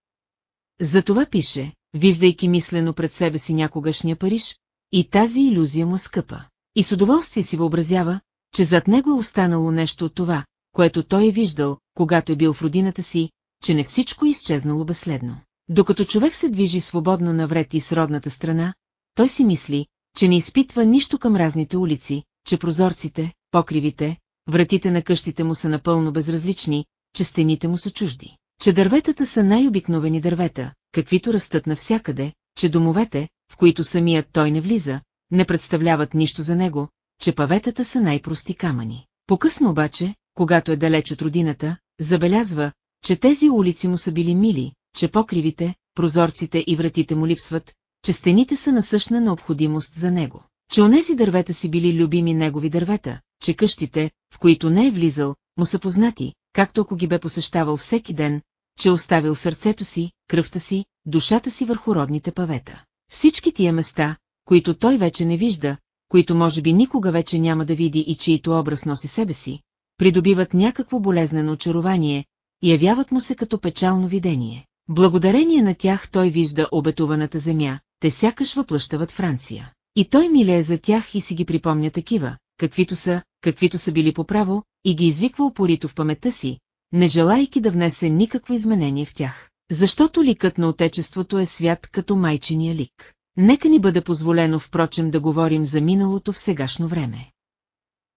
Затова пише, виждайки мислено пред себе си някогашния Париж, и тази иллюзия му скъпа. И с удоволствие си въобразява, че зад него е останало нещо от това, което той е виждал, когато е бил в родината си, че не всичко е изчезнало безследно. Докато човек се движи свободно навред и с родната страна, той си мисли, че не изпитва нищо към разните улици, че прозорците, покривите, вратите на къщите му са напълно безразлични, че стените му са чужди, че дърветата са най-обикновени дървета, каквито растат навсякъде, че домовете, в които самият той не влиза, не представляват нищо за него, че паветата са най-прости камъни. Покъсно обаче, когато е далеч от родината, забелязва, че тези улици му са били мили, че покривите, прозорците и вратите му липсват, че стените са насъщна необходимост за него, че онези дървета си били любими негови дървета, че къщите, в които не е влизал, му са познати, както ако ги бе посещавал всеки ден, че оставил сърцето си, кръвта си, душата си върху родните павета. Всички тия места, които той вече не вижда, които може би никога вече няма да види и чието образ носи себе си, придобиват някакво болезнено очарование, и явяват му се като печално видение. Благодарение на тях той вижда обетуваната земя, те сякаш въплъщават Франция. И той милее за тях и си ги припомня такива, каквито са, каквито са били по право, и ги извиква упорито в паметта си, не желайки да внесе никакво изменение в тях. Защото ликът на отечеството е свят като майчиния лик. Нека ни бъде позволено впрочем да говорим за миналото в сегашно време.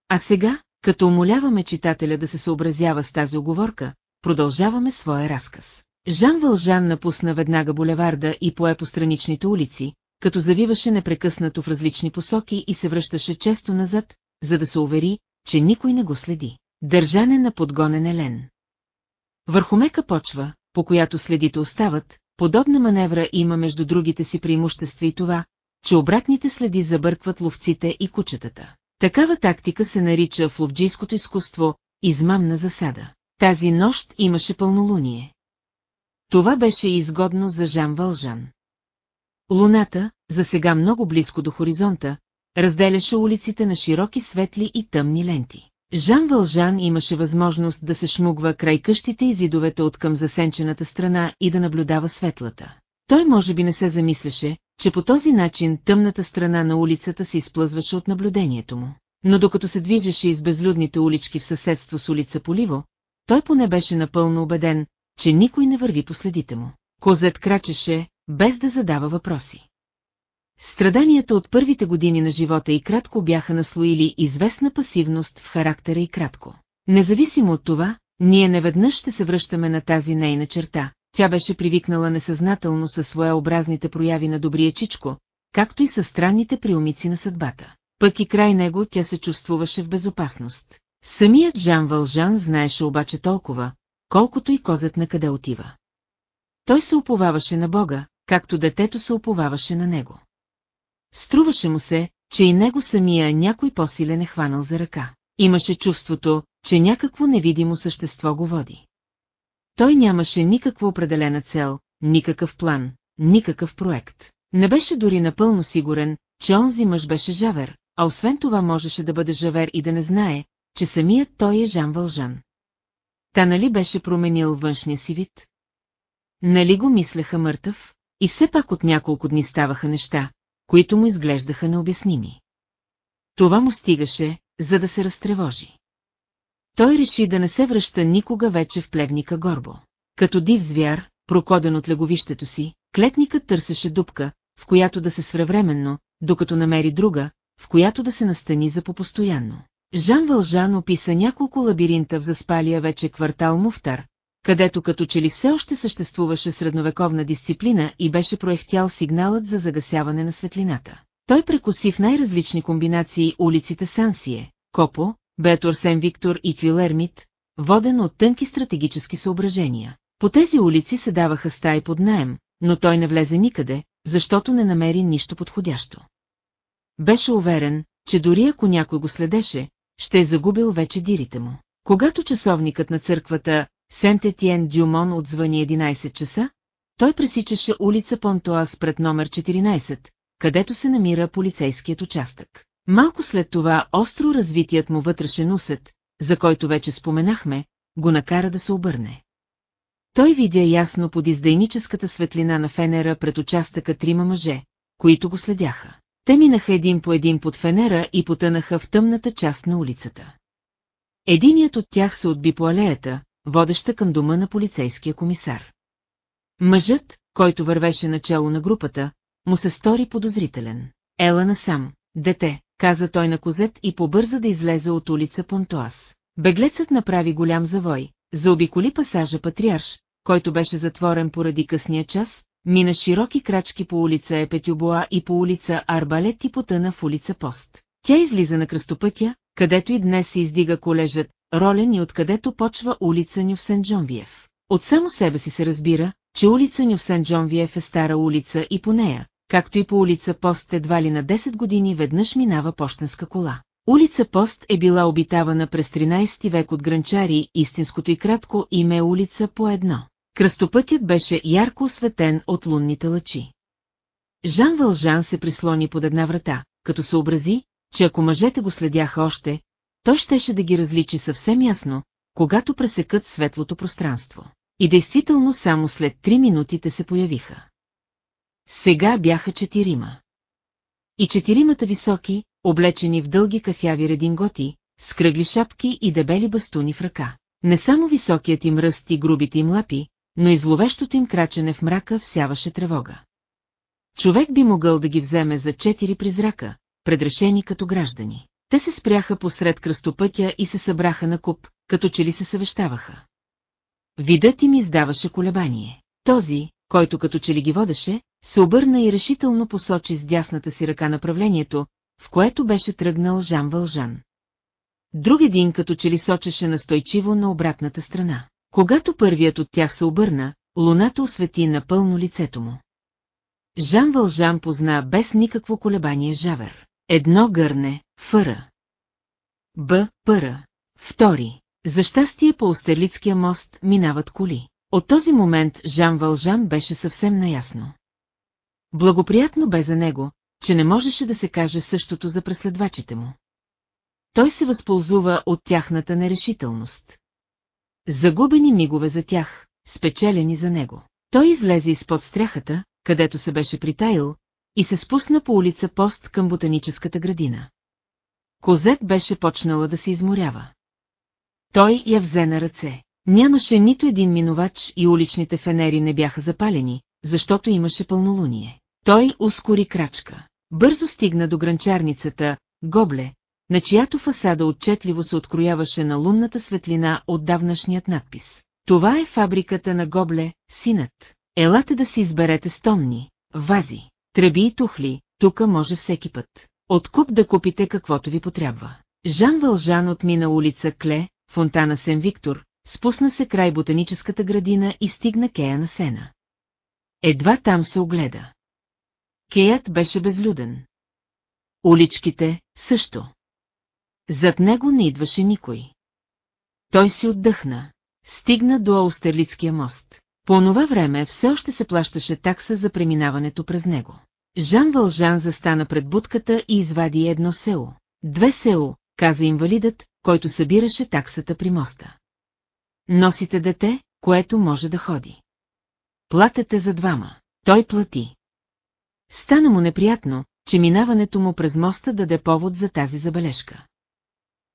А сега, като умоляваме читателя да се съобразява с тази оговорка, продължаваме своя разказ. Жан Вължан напусна веднага булеварда и пое по страничните улици, като завиваше непрекъснато в различни посоки и се връщаше често назад, за да се увери, че никой не го следи. Държане на подгонен елен. Върху мека почва, по която следите остават, подобна маневра има между другите си преимущества и това, че обратните следи забъркват ловците и кучетата. Такава тактика се нарича в ловджийското изкуство измамна засада. Тази нощ имаше пълнолуние. Това беше изгодно за Жан Вължан. Луната, за сега много близко до хоризонта, разделяше улиците на широки светли и тъмни ленти. Жан Вължан имаше възможност да се шмугва край къщите и зидовете от към засенчената страна и да наблюдава светлата. Той може би не се замисляше, че по този начин тъмната страна на улицата се изплъзваше от наблюдението му. Но докато се движеше из безлюдните улички в съседство с улица Поливо, той поне беше напълно убеден, че никой не върви по следите му. Козет крачеше, без да задава въпроси. Страданията от първите години на живота и кратко бяха наслоили известна пасивност в характера и кратко. Независимо от това, ние неведнъж ще се връщаме на тази нейна черта. Тя беше привикнала несъзнателно със своеобразните прояви на добрия чичко, както и със странните приумици на съдбата. Пък и край него тя се чувствуваше в безопасност. Самият Жан Вължан знаеше обаче толкова, колкото и козът на къде отива. Той се уповаваше на Бога, както детето се уповаваше на него. Струваше му се, че и него самия някой по-силен е хванал за ръка. Имаше чувството, че някакво невидимо същество го води. Той нямаше никаква определена цел, никакъв план, никакъв проект. Не беше дори напълно сигурен, че онзи мъж беше Жавер, а освен това можеше да бъде Жавер и да не знае, че самият той е Жан Вължан. Та нали беше променил външния си вид? Нали го мислеха мъртъв? И все пак от няколко дни ставаха неща, които му изглеждаха необясними. Това му стигаше, за да се разтревожи. Той реши да не се връща никога вече в плевника Горбо. Като див звяр, прокоден от леговището си, клетникът търсеше дупка, в която да се свревременно, докато намери друга, в която да се настани за попостоянно. Жан Вължан описа няколко лабиринта в заспалия вече квартал Муфтар, където като че ли все още съществуваше средновековна дисциплина и беше проехтял сигналът за загасяване на светлината. Той прекоси в най-различни комбинации улиците Сансие, Копо, Бетор Сен Виктор и Квилермит, воден от тънки стратегически съображения. По тези улици се даваха стаи под наем, но той не влезе никъде, защото не намери нищо подходящо. Беше уверен, че дори ако някой го следеше, ще е загубил вече дирите му. Когато часовникът на църквата Сент-Етиен Дюмон отзвъни 11 часа, той пресичаше улица Понтоас пред номер 14, където се намира полицейският участък. Малко след това остро развитият му вътрешен усет, за който вече споменахме, го накара да се обърне. Той видя ясно под издайническата светлина на фенера пред участъка трима мъже, които го следяха. Те минаха един по един под фенера и потънаха в тъмната част на улицата. Единият от тях се отби по алеята, водеща към дома на полицейския комисар. Мъжът, който вървеше начало на групата, му се стори подозрителен. Ела насам, дете, каза той на козет и побърза да излезе от улица Понтоас. Беглецът направи голям завой, заобиколи пасажа Патриарш, който беше затворен поради късния час, мина широки крачки по улица Епетюбоа и по улица Арбалет и потъна в улица Пост. Тя излиза на кръстопътя, където и днес се издига колежът, ролен и откъдето почва улица Нювсен Джонвиев. От само себе си се разбира, че улица Нювсен Джонвиев е стара улица и по нея, както и по улица Пост едва ли на 10 години веднъж минава почтенска кола. Улица Пост е била обитавана през 13 век от гранчари, истинското и кратко име е улица по едно. Кръстопътят беше ярко осветен от лунните лъчи. Жан Вължан се прислони под една врата, като съобрази, че ако мъжете го следяха още, той щеше да ги различи съвсем ясно, когато пресекат светлото пространство. И действително само след три минутите се появиха. Сега бяха четирима. И четиримата високи, облечени в дълги кафяви рединготи, с кръгли шапки и дебели бастуни в ръка. Не само високият им ръст и грубите им лапи, но изловещото им крачене в мрака всяваше тревога. Човек би могъл да ги вземе за четири призрака, предрешени като граждани. Те се спряха посред кръстопътя и се събраха на куп, като че ли се съвещаваха. Видът им издаваше колебание. Този, който като че ли ги водеше, се обърна и решително посочи с дясната си ръка направлението, в което беше тръгнал Жан Вължан. Друг един като че ли сочеше настойчиво на обратната страна. Когато първият от тях се обърна, луната освети напълно лицето му. Жан Вължан позна без никакво колебание Жавер. Едно гърне, фъра. Б. Пъра. Втори. За щастие по Остерлицкия мост минават коли. От този момент Жан Вължан беше съвсем наясно. Благоприятно бе за него, че не можеше да се каже същото за преследвачите му. Той се възползва от тяхната нерешителност. Загубени мигове за тях, спечелени за него. Той излезе изпод стряхата, където се беше притаил, и се спусна по улица Пост към ботаническата градина. Козет беше почнала да се изморява. Той я взе на ръце. Нямаше нито един минувач и уличните фенери не бяха запалени, защото имаше пълнолуние. Той ускори крачка. Бързо стигна до гранчарницата, Гобле, на чиято фасада отчетливо се открояваше на лунната светлина от давнашният надпис. Това е фабриката на Гобле, синът. Елате да си изберете стомни, вази, треби и тухли, тука може всеки път. Откуп да купите каквото ви потрябва. Жан Вължан отмина улица Кле, фонтана Сен-Виктор, спусна се край ботаническата градина и стигна кея на сена. Едва там се огледа. Кеят беше безлюден. Уличките също. Зад него не идваше никой. Той си отдъхна. Стигна до Аустерлицкия мост. По онова време все още се плащаше такса за преминаването през него. Жан Вължан застана пред будката и извади едно село. Две село, каза инвалидът, който събираше таксата при моста. Носите дете, което може да ходи. Платете за двама. Той плати. Стана му неприятно, че минаването му през моста даде повод за тази забележка.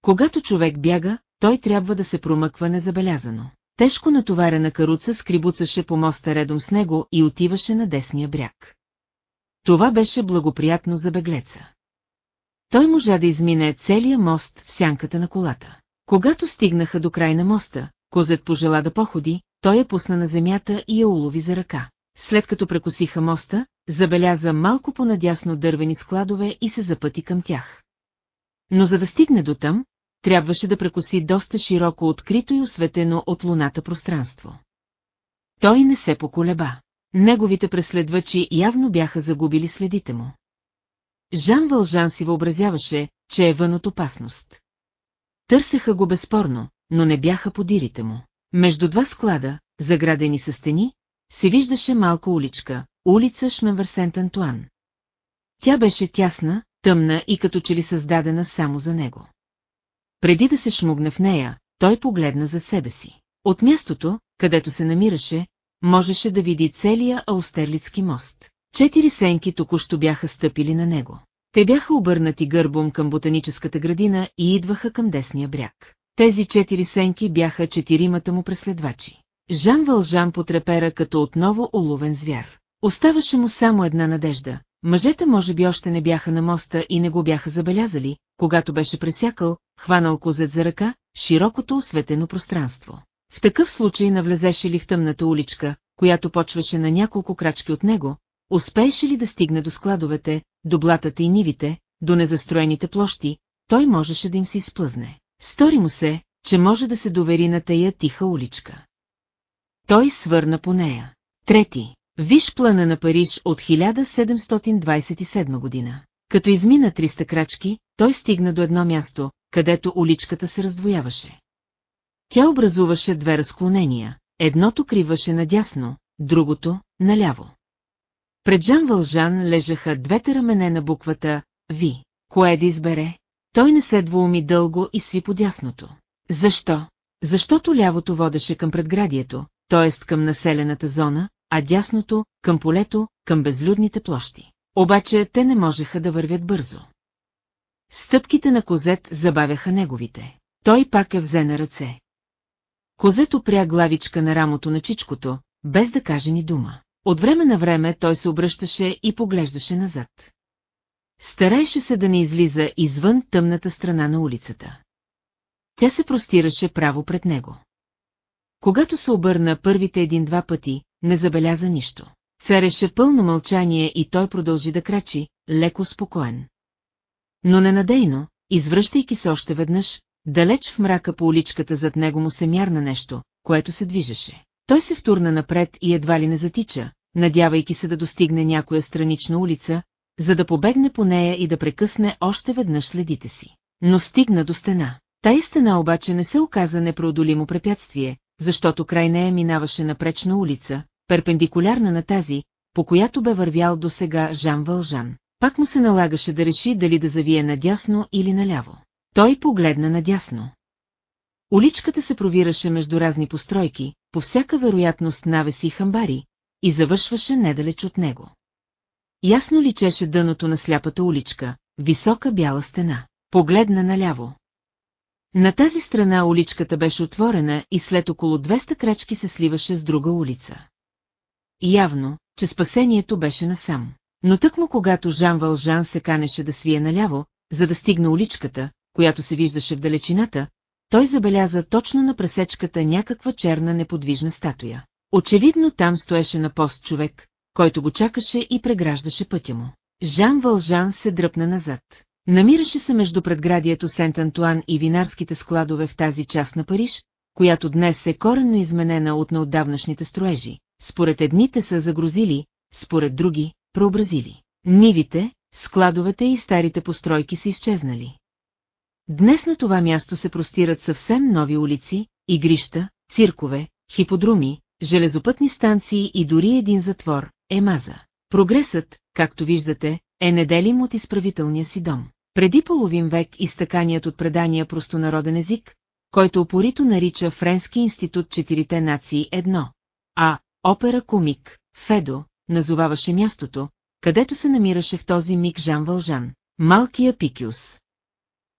Когато човек бяга, той трябва да се промъква незабелязано. Тежко натоварена каруца скрибуцаше по моста редом с него и отиваше на десния бряг. Това беше благоприятно за беглеца. Той можа да измине целия мост в сянката на колата. Когато стигнаха до край на моста, козет пожела да походи, той я пусна на земята и я улови за ръка. След като прекосиха моста, забеляза малко понадясно дървени складове и се запъти към тях. Но за да стигне до там, трябваше да прекоси доста широко открито и осветено от луната пространство. Той не се поколеба. Неговите преследвачи явно бяха загубили следите му. Жан Вължан си въобразяваше, че е вън от опасност. Търсеха го безспорно, но не бяха подирите му. Между два склада, заградени с стени, се виждаше малка уличка, улица Шменверсент Антуан. Тя беше тясна, тъмна и като че ли създадена само за него. Преди да се шмугне в нея, той погледна за себе си. От мястото, където се намираше, можеше да види целия Аустерлицки мост. Четири сенки току-що бяха стъпили на него. Те бяха обърнати гърбом към ботаническата градина и идваха към десния бряг. Тези четири сенки бяха четиримата му преследвачи. Жан Вължан потрепера като отново уловен звяр. Оставаше му само една надежда. Мъжете може би още не бяха на моста и не го бяха забелязали, когато беше пресякал, хванал козет за ръка, широкото осветено пространство. В такъв случай навлезеше ли в тъмната уличка, която почваше на няколко крачки от него, успееше ли да стигне до складовете, до блатата и нивите, до незастроените площи, той можеше да им се изплъзне. Стори му се, че може да се довери на тая тиха уличка. Той свърна по нея. Трети. Виж плана на Париж от 1727 година. Като измина 300 крачки, той стигна до едно място, където уличката се раздвояваше. Тя образуваше две разклонения, едното криваше надясно, другото – наляво. Пред Жан Вължан лежаха двете рамене на буквата «Ви». Кое да избере? Той не се двууми дълго и сви подясното. Защо? Защото лявото водеше към предградието, т.е. към населената зона, а дясното – към полето, към безлюдните площи. Обаче те не можеха да вървят бързо. Стъпките на Козет забавяха неговите. Той пак я взе на ръце. Козет опря главичка на рамото на чичкото, без да каже ни дума. От време на време той се обръщаше и поглеждаше назад. Стараеше се да не излиза извън тъмната страна на улицата. Тя се простираше право пред него. Когато се обърна първите един-два пъти, не забеляза нищо. Цареше пълно мълчание и той продължи да крачи, леко спокоен. Но ненадейно, извръщайки се още веднъж, далеч в мрака по уличката зад него му се мярна нещо, което се движеше. Той се втурна напред и едва ли не затича, надявайки се да достигне някоя странична улица, за да побегне по нея и да прекъсне още веднъж следите си. Но стигна до стена. Тая стена обаче не се оказа непреодолимо препятствие, защото край нея минаваше напречна улица, перпендикулярна на тази, по която бе вървял до сега Жан Вължан. Пак му се налагаше да реши дали да завие надясно или наляво. Той погледна надясно. Уличката се провираше между разни постройки, по всяка вероятност навеси и хамбари, и завършваше недалеч от него. Ясно личеше дъното на сляпата уличка, висока бяла стена. Погледна наляво. На тази страна уличката беше отворена и след около 200 крачки се сливаше с друга улица. Явно, че спасението беше насам. Но тъкмо когато Жан Вължан се канеше да свие наляво, за да стигне уличката, която се виждаше в далечината, той забеляза точно на пресечката някаква черна неподвижна статуя. Очевидно там стоеше на пост човек, който го чакаше и преграждаше пътя му. Жан Вължан се дръпна назад. Намираше се между предградието Сент-Антуан и винарските складове в тази част на Париж, която днес е коренно изменена от неотдавнашните строежи. Според едните са загрозили, според други – преобразили. Нивите, складовете и старите постройки са изчезнали. Днес на това място се простират съвсем нови улици, игрища, циркове, хиподруми, железопътни станции и дори един затвор, Емаза. Прогресът, както виждате, е неделим от изправителния си дом. Преди половин век изтъканият от предания простонароден език, който опорито нарича Френски институт Четирите нации едно, а опера комик, Федо, назоваваше мястото, където се намираше в този миг Жан Вължан, Малкия Пикюс.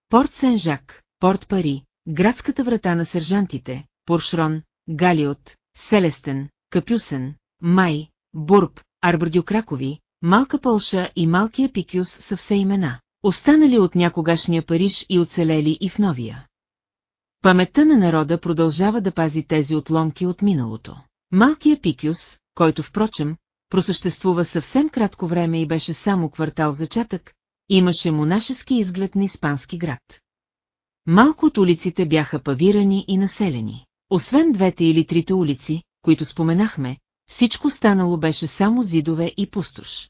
Порт Сен-Жак, Порт Пари, градската врата на сержантите, Поршрон, Галиот, Селестен, Капюсен, Май, Бурб, Арбърдю Кракови, Малка Полша и Малкия Пикюс са все имена, останали от някогашния Париж и оцелели и в новия. Паметта на народа продължава да пази тези отломки от миналото. Малкия Пикюс, който впрочем, просъществува съвсем кратко време и беше само квартал зачатък, имаше монашески изглед на испански град. Малко от улиците бяха павирани и населени. Освен двете или трите улици, които споменахме, всичко станало беше само зидове и пустош.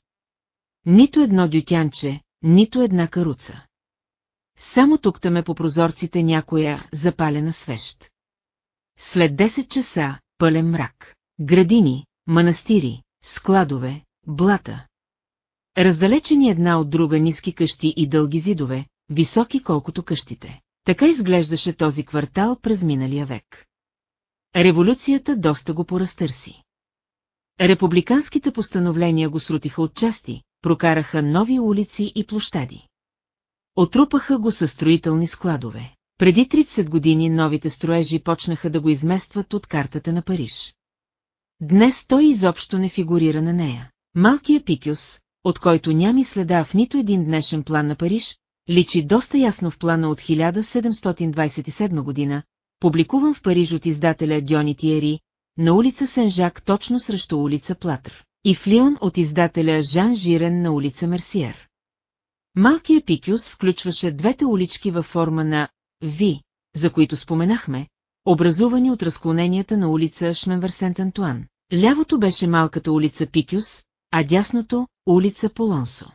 Нито едно дютянче, нито една каруца. Само тук-таме по прозорците някоя запалена свещ. След 10 часа пълен мрак. Градини, манастири, складове, блата. Раздалечени една от друга ниски къщи и дълги зидове, високи колкото къщите. Така изглеждаше този квартал през миналия век. Революцията доста го поразтърси. Републиканските постановления го срутиха от части, прокараха нови улици и площади. Отрупаха го със строителни складове. Преди 30 години новите строежи почнаха да го изместват от картата на Париж. Днес той изобщо не фигурира на нея. Малкият Пикюс, от който няма следа в нито един днешен план на Париж, личи доста ясно в плана от 1727 година, публикуван в Париж от издателя Дьони Тиери, на улица Сен-Жак точно срещу улица Платър, и в Лион от издателя Жан Жирен на улица Мерсиер. Малкият Пикюс включваше двете улички във форма на Ви, за които споменахме, образувани от разклоненията на улица Шменверсент Антуан. Лявото беше малката улица Пикюс, а дясното – улица Полонсо.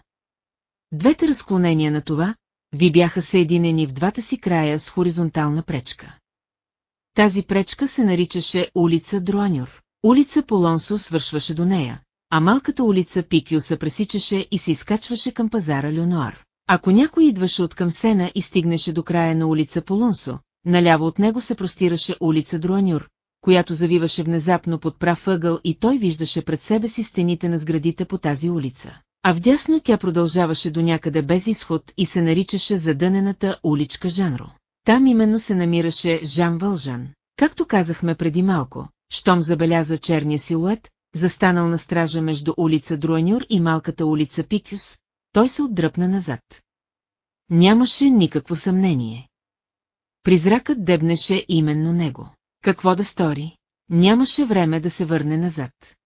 Двете разклонения на това ви бяха съединени в двата си края с хоризонтална пречка. Тази пречка се наричаше улица Друанюр. Улица Полонсо свършваше до нея, а малката улица Пикио се пресичаше и се изкачваше към пазара Леонуар. Ако някой идваше от към Сена и стигнеше до края на улица Полонсо, наляво от него се простираше улица Друанюр, която завиваше внезапно под прав ъгъл и той виждаше пред себе си стените на сградите по тази улица. А вдясно тя продължаваше до някъде без изход и се наричаше задънената уличка Жанро. Там именно се намираше Жан Вължан. Както казахме преди малко, щом забеляза черния силует, застанал на стража между улица Друанюр и малката улица Пикюс, той се отдръпна назад. Нямаше никакво съмнение. Призракът дебнеше именно него. Какво да стори? Нямаше време да се върне назад.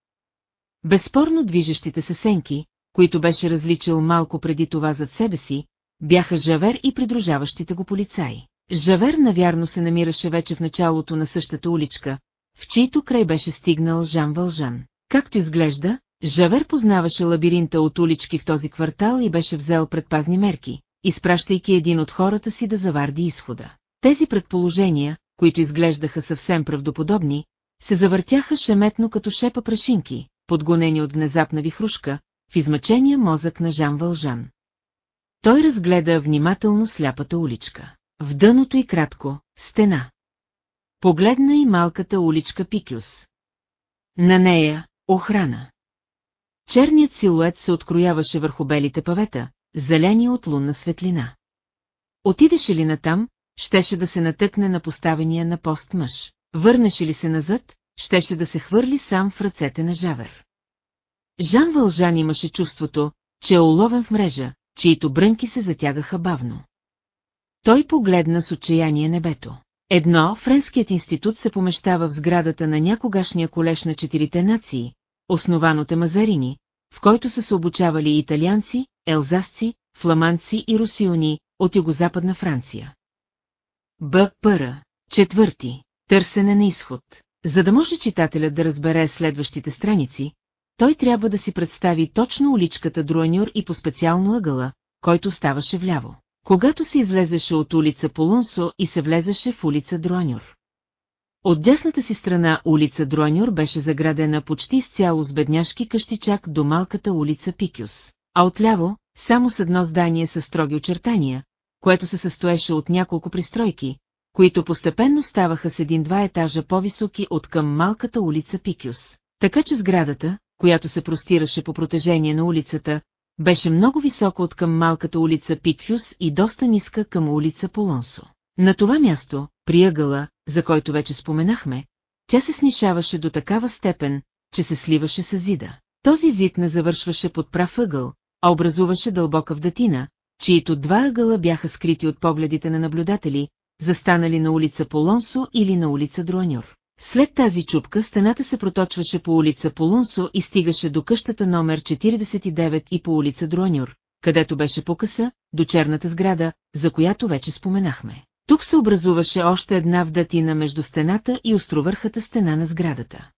Безспорно движещите се сенки, които беше различил малко преди това зад себе си, бяха Жавер и придружаващите го полицаи. Жавер навярно се намираше вече в началото на същата уличка, в чийто край беше стигнал Жан Вължан. Както изглежда, Жавер познаваше лабиринта от улички в този квартал и беше взел предпазни мерки, изпращайки един от хората си да заварди изхода. Тези предположения, които изглеждаха съвсем правдоподобни, се завъртяха шеметно като шепа прашинки, подгонени от внезапна вихрушка, в измъчения мозък на Жан Вължан. Той разгледа внимателно сляпата уличка. В дъното и кратко, стена. Погледна и малката уличка Пикюс. На нея – охрана. Черният силует се открояваше върху белите павета, зелени от лунна светлина. Отидеше ли натам, щеше да се натъкне на поставения на пост мъж. Върнеше ли се назад, щеше да се хвърли сам в ръцете на Жавер. Жан Вължан имаше чувството, че е уловен в мрежа, чието брънки се затягаха бавно. Той погледна с отчаяние небето. Едно, Френският институт се помещава в сградата на някогашния колеж на четирите нации, основан от емазарини, в който са се обучавали италианци, елзасци, фламандци и русиони от югозападна Франция. Б. Пъра. Четвърти. Търсене на изход. За да може читателят да разбере следващите страници, той трябва да си представи точно уличката Друанюр и по-специално ъгъла, който ставаше вляво. Когато се излезеше от улица Полунсо и се влезеше в улица Друанюр. От дясната си страна улица Друанюр беше заградена почти изцяло с бедняшки къщичак до малката улица Пикюс, а отляво, само с едно здание с строги очертания, което се състоеше от няколко пристройки, които постепенно ставаха с един-два етажа по-високи от към малката улица Пикюс. Така че сградата, която се простираше по протежение на улицата, беше много високо от към малката улица Пикюс и доста ниска към улица Полонсо. На това място, при ъгъла, за който вече споменахме, тя се снишаваше до такава степен, че се сливаше с зида. Този зид не завършваше под прав ъгъл, а образуваше дълбока вдатина, чието два ъгъла бяха скрити от погледите на наблюдатели, застанали на улица Полонсо или на улица Друанюр. След тази чупка стената се проточваше по улица Полунсо и стигаше до къщата номер 49 и по улица Друанюр, където беше покъса, до черната сграда, за която вече споменахме. Тук се образуваше още една вдатина между стената и островърхата стена на сградата.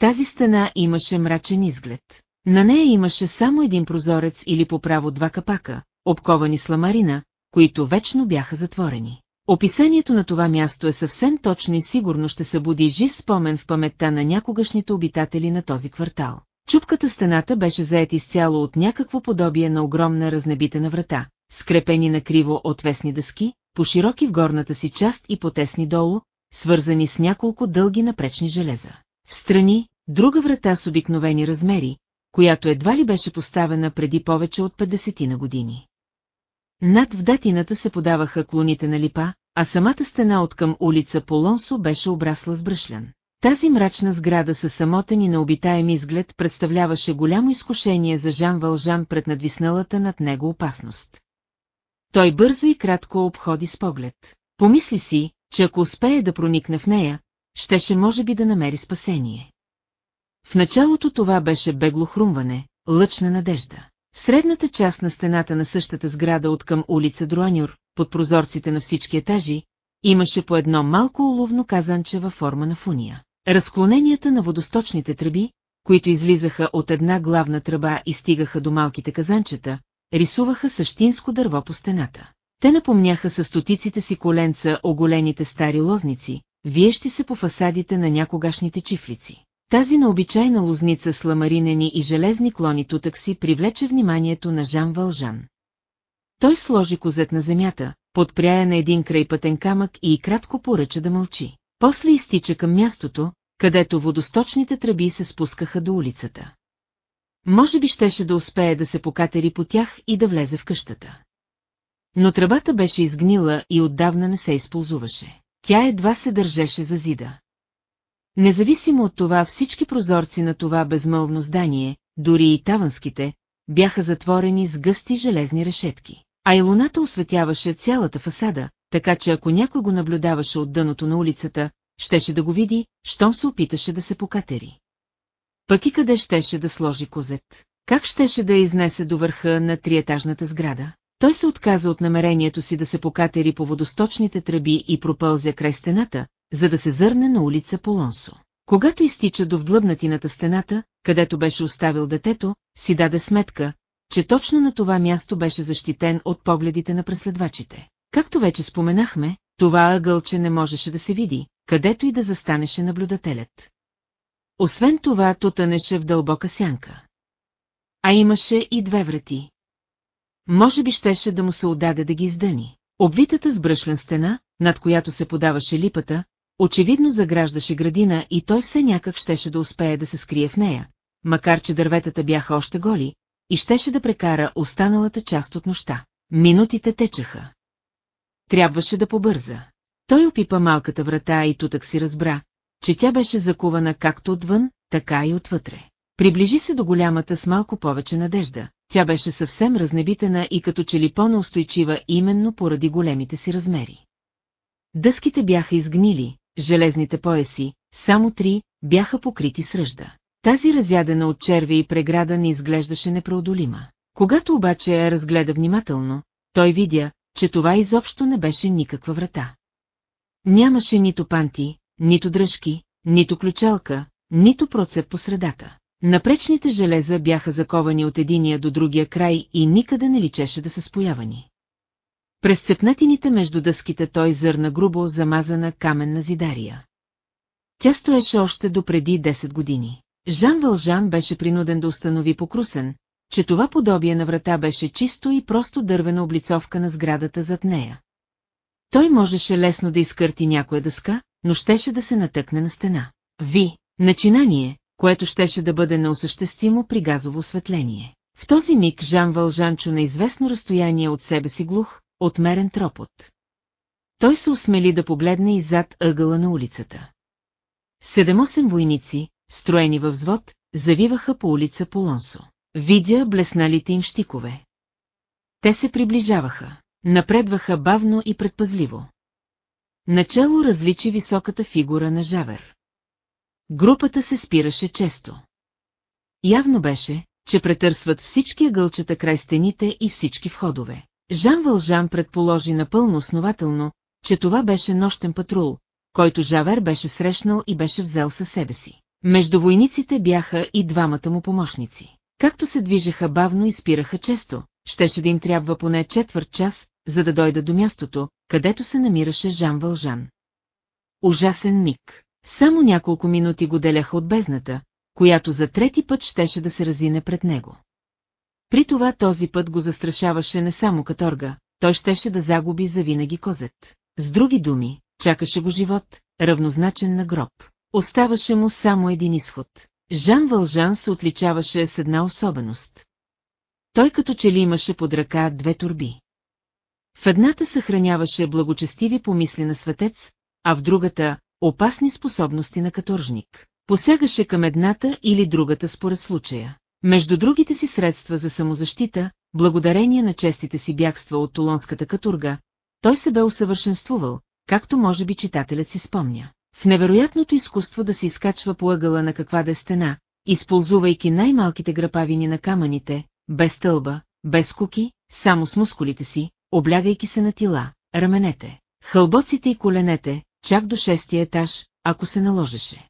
Тази стена имаше мрачен изглед. На нея имаше само един прозорец или по право два капака, обковани с ламарина, които вечно бяха затворени. Описанието на това място е съвсем точно и сигурно ще събуди жив спомен в паметта на някогашните обитатели на този квартал. Чупката стената беше заед изцяло от някакво подобие на огромна разнебитена врата, скрепени на криво отвесни дъски, по-широки в горната си част и по-тесни долу, свързани с няколко дълги напречни железа. В страни, друга врата с обикновени размери, която едва ли беше поставена преди повече от 50 на години. Над вдатината се подаваха клоните на липа, а самата стена от към улица Полонсо беше обрасла с бръшлян. Тази мрачна сграда със самотен и необитаем изглед представляваше голямо изкушение за Жан Вължан пред надвисналата над него опасност. Той бързо и кратко обходи с поглед. Помисли си, че ако успее да проникне в нея, щеше може би да намери спасение. В началото това беше бегло хрумване, лъчна надежда. Средната част на стената на същата сграда от към улица Друанюр, под прозорците на всички етажи, имаше по едно малко уловно казанче във форма на фуния. Разклоненията на водосточните тръби, които излизаха от една главна тръба и стигаха до малките казанчета, рисуваха същинско дърво по стената. Те напомняха с стотиците си коленца оголените стари лозници, виещи се по фасадите на някогашните чифлици. Тази необичайна лозница с ламаринени и железни клони тутък си привлече вниманието на Жан Вължан. Той сложи козет на земята, подпряя на един край пътен камък и кратко поръча да мълчи. После изтича към мястото, където водосточните тръби се спускаха до улицата. Може би щеше да успее да се покатери по тях и да влезе в къщата. Но тръбата беше изгнила и отдавна не се използваше. Тя едва се държеше за зида. Независимо от това всички прозорци на това безмълвно здание, дори и таванските, бяха затворени с гъсти железни решетки. А и луната осветяваше цялата фасада, така че ако някой го наблюдаваше от дъното на улицата, щеше да го види, щом се опиташе да се покатери. Пък и къде щеше да сложи козет? Как щеше да я изнесе до върха на триетажната сграда? Той се отказа от намерението си да се покатери по водосточните тръби и пропълзя край стената, за да се зърне на улица Полонсо. Когато изтича до вдлъбнатината стената, където беше оставил детето, си даде сметка, че точно на това място беше защитен от погледите на преследвачите. Както вече споменахме, това ъгълче не можеше да се види, където и да застанеше наблюдателят. Освен това, то тънеше в дълбока сянка. А имаше и две врати. Може би щеше да му се отдаде да ги издъни. Обвитата с бръшлен стена, над която се подаваше липата, очевидно заграждаше градина и той все някак щеше да успее да се скрие в нея, макар че дърветата бяха още голи, и щеше да прекара останалата част от нощта. Минутите течаха. Трябваше да побърза. Той опипа малката врата и тутък си разбра, че тя беше закувана както отвън, така и отвътре. Приближи се до голямата с малко повече надежда. Тя беше съвсем разнебитена и като че ли по-неустойчива именно поради големите си размери. Дъските бяха изгнили, железните пояси, само три, бяха покрити с ръжда. Тази разядена от черви и преграда не изглеждаше непреодолима. Когато обаче я разгледа внимателно, той видя, че това изобщо не беше никаква врата. Нямаше нито панти, нито дръжки, нито ключалка, нито процеп по средата. Напречните железа бяха заковани от единия до другия край и никъде не личеше да са споявани. През цепнатините между дъските той зърна грубо замазана каменна зидария. Тя стоеше още до преди 10 години. Жан Вължан беше принуден да установи покрусен, че това подобие на врата беше чисто и просто дървена облицовка на сградата зад нея. Той можеше лесно да изкърти някоя дъска, но щеше да се натъкне на стена. Ви, начинание, което щеше да бъде неосъществимо при газово осветление. В този миг Жан Вължан чу на известно разстояние от себе си глух, отмерен тропот. Той се усмели да погледне и зад ъгъла на улицата. Седем-осем войници, строени във взвод, завиваха по улица Полонсо. Видя блесналите им щикове. Те се приближаваха, напредваха бавно и предпазливо. Начало различи високата фигура на Жавер. Групата се спираше често. Явно беше, че претърсват всички ъгълчета край стените и всички входове. Жан Вължан предположи напълно основателно, че това беше нощен патрул, който Жавер беше срещнал и беше взел със себе си. Между войниците бяха и двамата му помощници. Както се движеха бавно и спираха често, щеше да им трябва поне четвърт час, за да дойда до мястото, където се намираше Жан Вължан. Ужасен миг. Само няколко минути го деляха от бездната, която за трети път щеше да се разине пред него. При това този път го застрашаваше не само каторга, той щеше да загуби завинаги козет. С други думи, чакаше го живот, равнозначен на гроб. Оставаше му само един изход. Жан Вължан се отличаваше с една особеност. Той като че ли имаше под ръка две турби. В едната съхраняваше благочестиви помисли на светец, а в другата – опасни способности на каторжник. Посягаше към едната или другата според случая. Между другите си средства за самозащита, благодарение на честите си бягства от Тулонската катурга, той се бе усъвършенствувал, както може би читателят си спомня. В невероятното изкуство да се изкачва по ъгъла на каква да е стена, използвайки най-малките грапавини на камъните, без тълба, без куки, само с мускулите си, облягайки се на тила, раменете, хълбоците и коленете, чак до шестия етаж, ако се наложеше.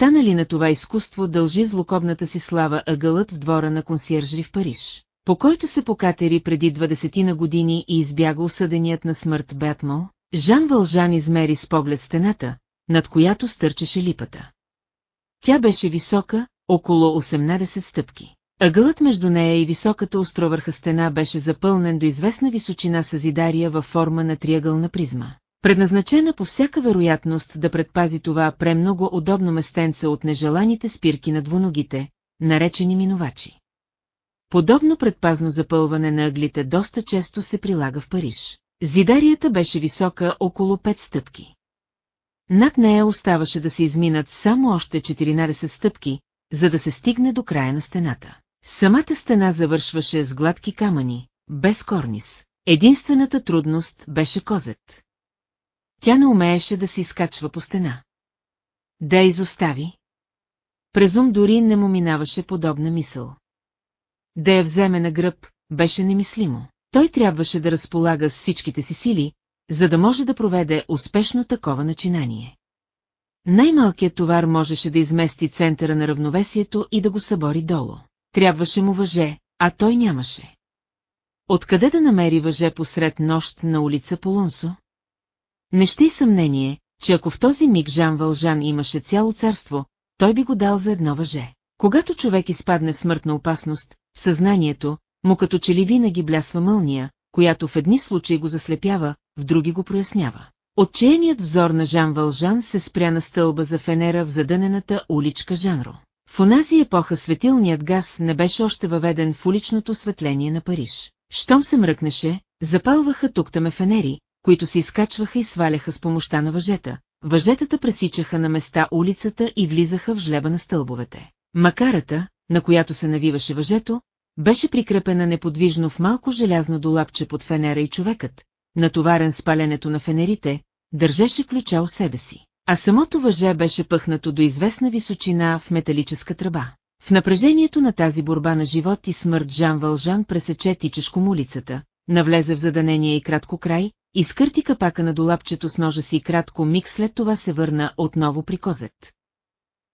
Та нали на това изкуство дължи злокобната си слава ъгълът в двора на консьержи в Париж, по който се покатери преди 20 на години и избяга осъденият на смърт Бетмол, Жан Вължан измери с поглед стената, над която стърчеше липата. Тя беше висока, около 18 стъпки. Ъгълът между нея и високата островърха стена беше запълнен до известна височина съзидария във форма на триъгълна призма. Предназначена по всяка вероятност да предпази това премного удобно местенце от нежеланите спирки на двуногите, наречени минувачи. Подобно предпазно запълване на ъглите доста често се прилага в Париж. Зидарията беше висока около 5 стъпки. Над нея оставаше да се изминат само още 14 стъпки, за да се стигне до края на стената. Самата стена завършваше с гладки камъни, без корнис. Единствената трудност беше козет. Тя не умееше да се изкачва по стена. Да изостави. Презум дори не му минаваше подобна мисъл. Да я вземе на гръб, беше немислимо. Той трябваше да разполага с всичките си сили, за да може да проведе успешно такова начинание. Най-малкият товар можеше да измести центъра на равновесието и да го събори долу. Трябваше му въже, а той нямаше. Откъде да намери въже посред нощ на улица Полонсо? Не ще и съмнение, че ако в този миг Жан Вължан имаше цяло царство, той би го дал за едно въже. Когато човек изпадне в смъртна опасност, съзнанието, му като че ли винаги блясва мълния, която в едни случаи го заслепява, в други го прояснява. Отчаяният взор на Жан Вължан се спря на стълба за фенера в задънената уличка Жанро. В онази епоха светилният газ не беше още въведен в уличното осветление на Париж. Щом се мръкнеше, запалваха тук-таме фенери, които се изкачваха и сваляха с помощта на въжета. Въжетата пресичаха на места улицата и влизаха в жлеба на стълбовете. Макарата, на която се навиваше въжето, беше прикрепена неподвижно в малко желязно долапче под фенера и човекът, натоварен с паленето на фенерите, държеше ключа у себе си. А самото въже беше пъхнато до известна височина в металическа тръба. В напрежението на тази борба на живот и смърт Жан Вължан пресече тичешком улицата, навлезе в заданения и кратко край, изкърти капака на долапчето с ножа си и кратко миг след това се върна отново при козет.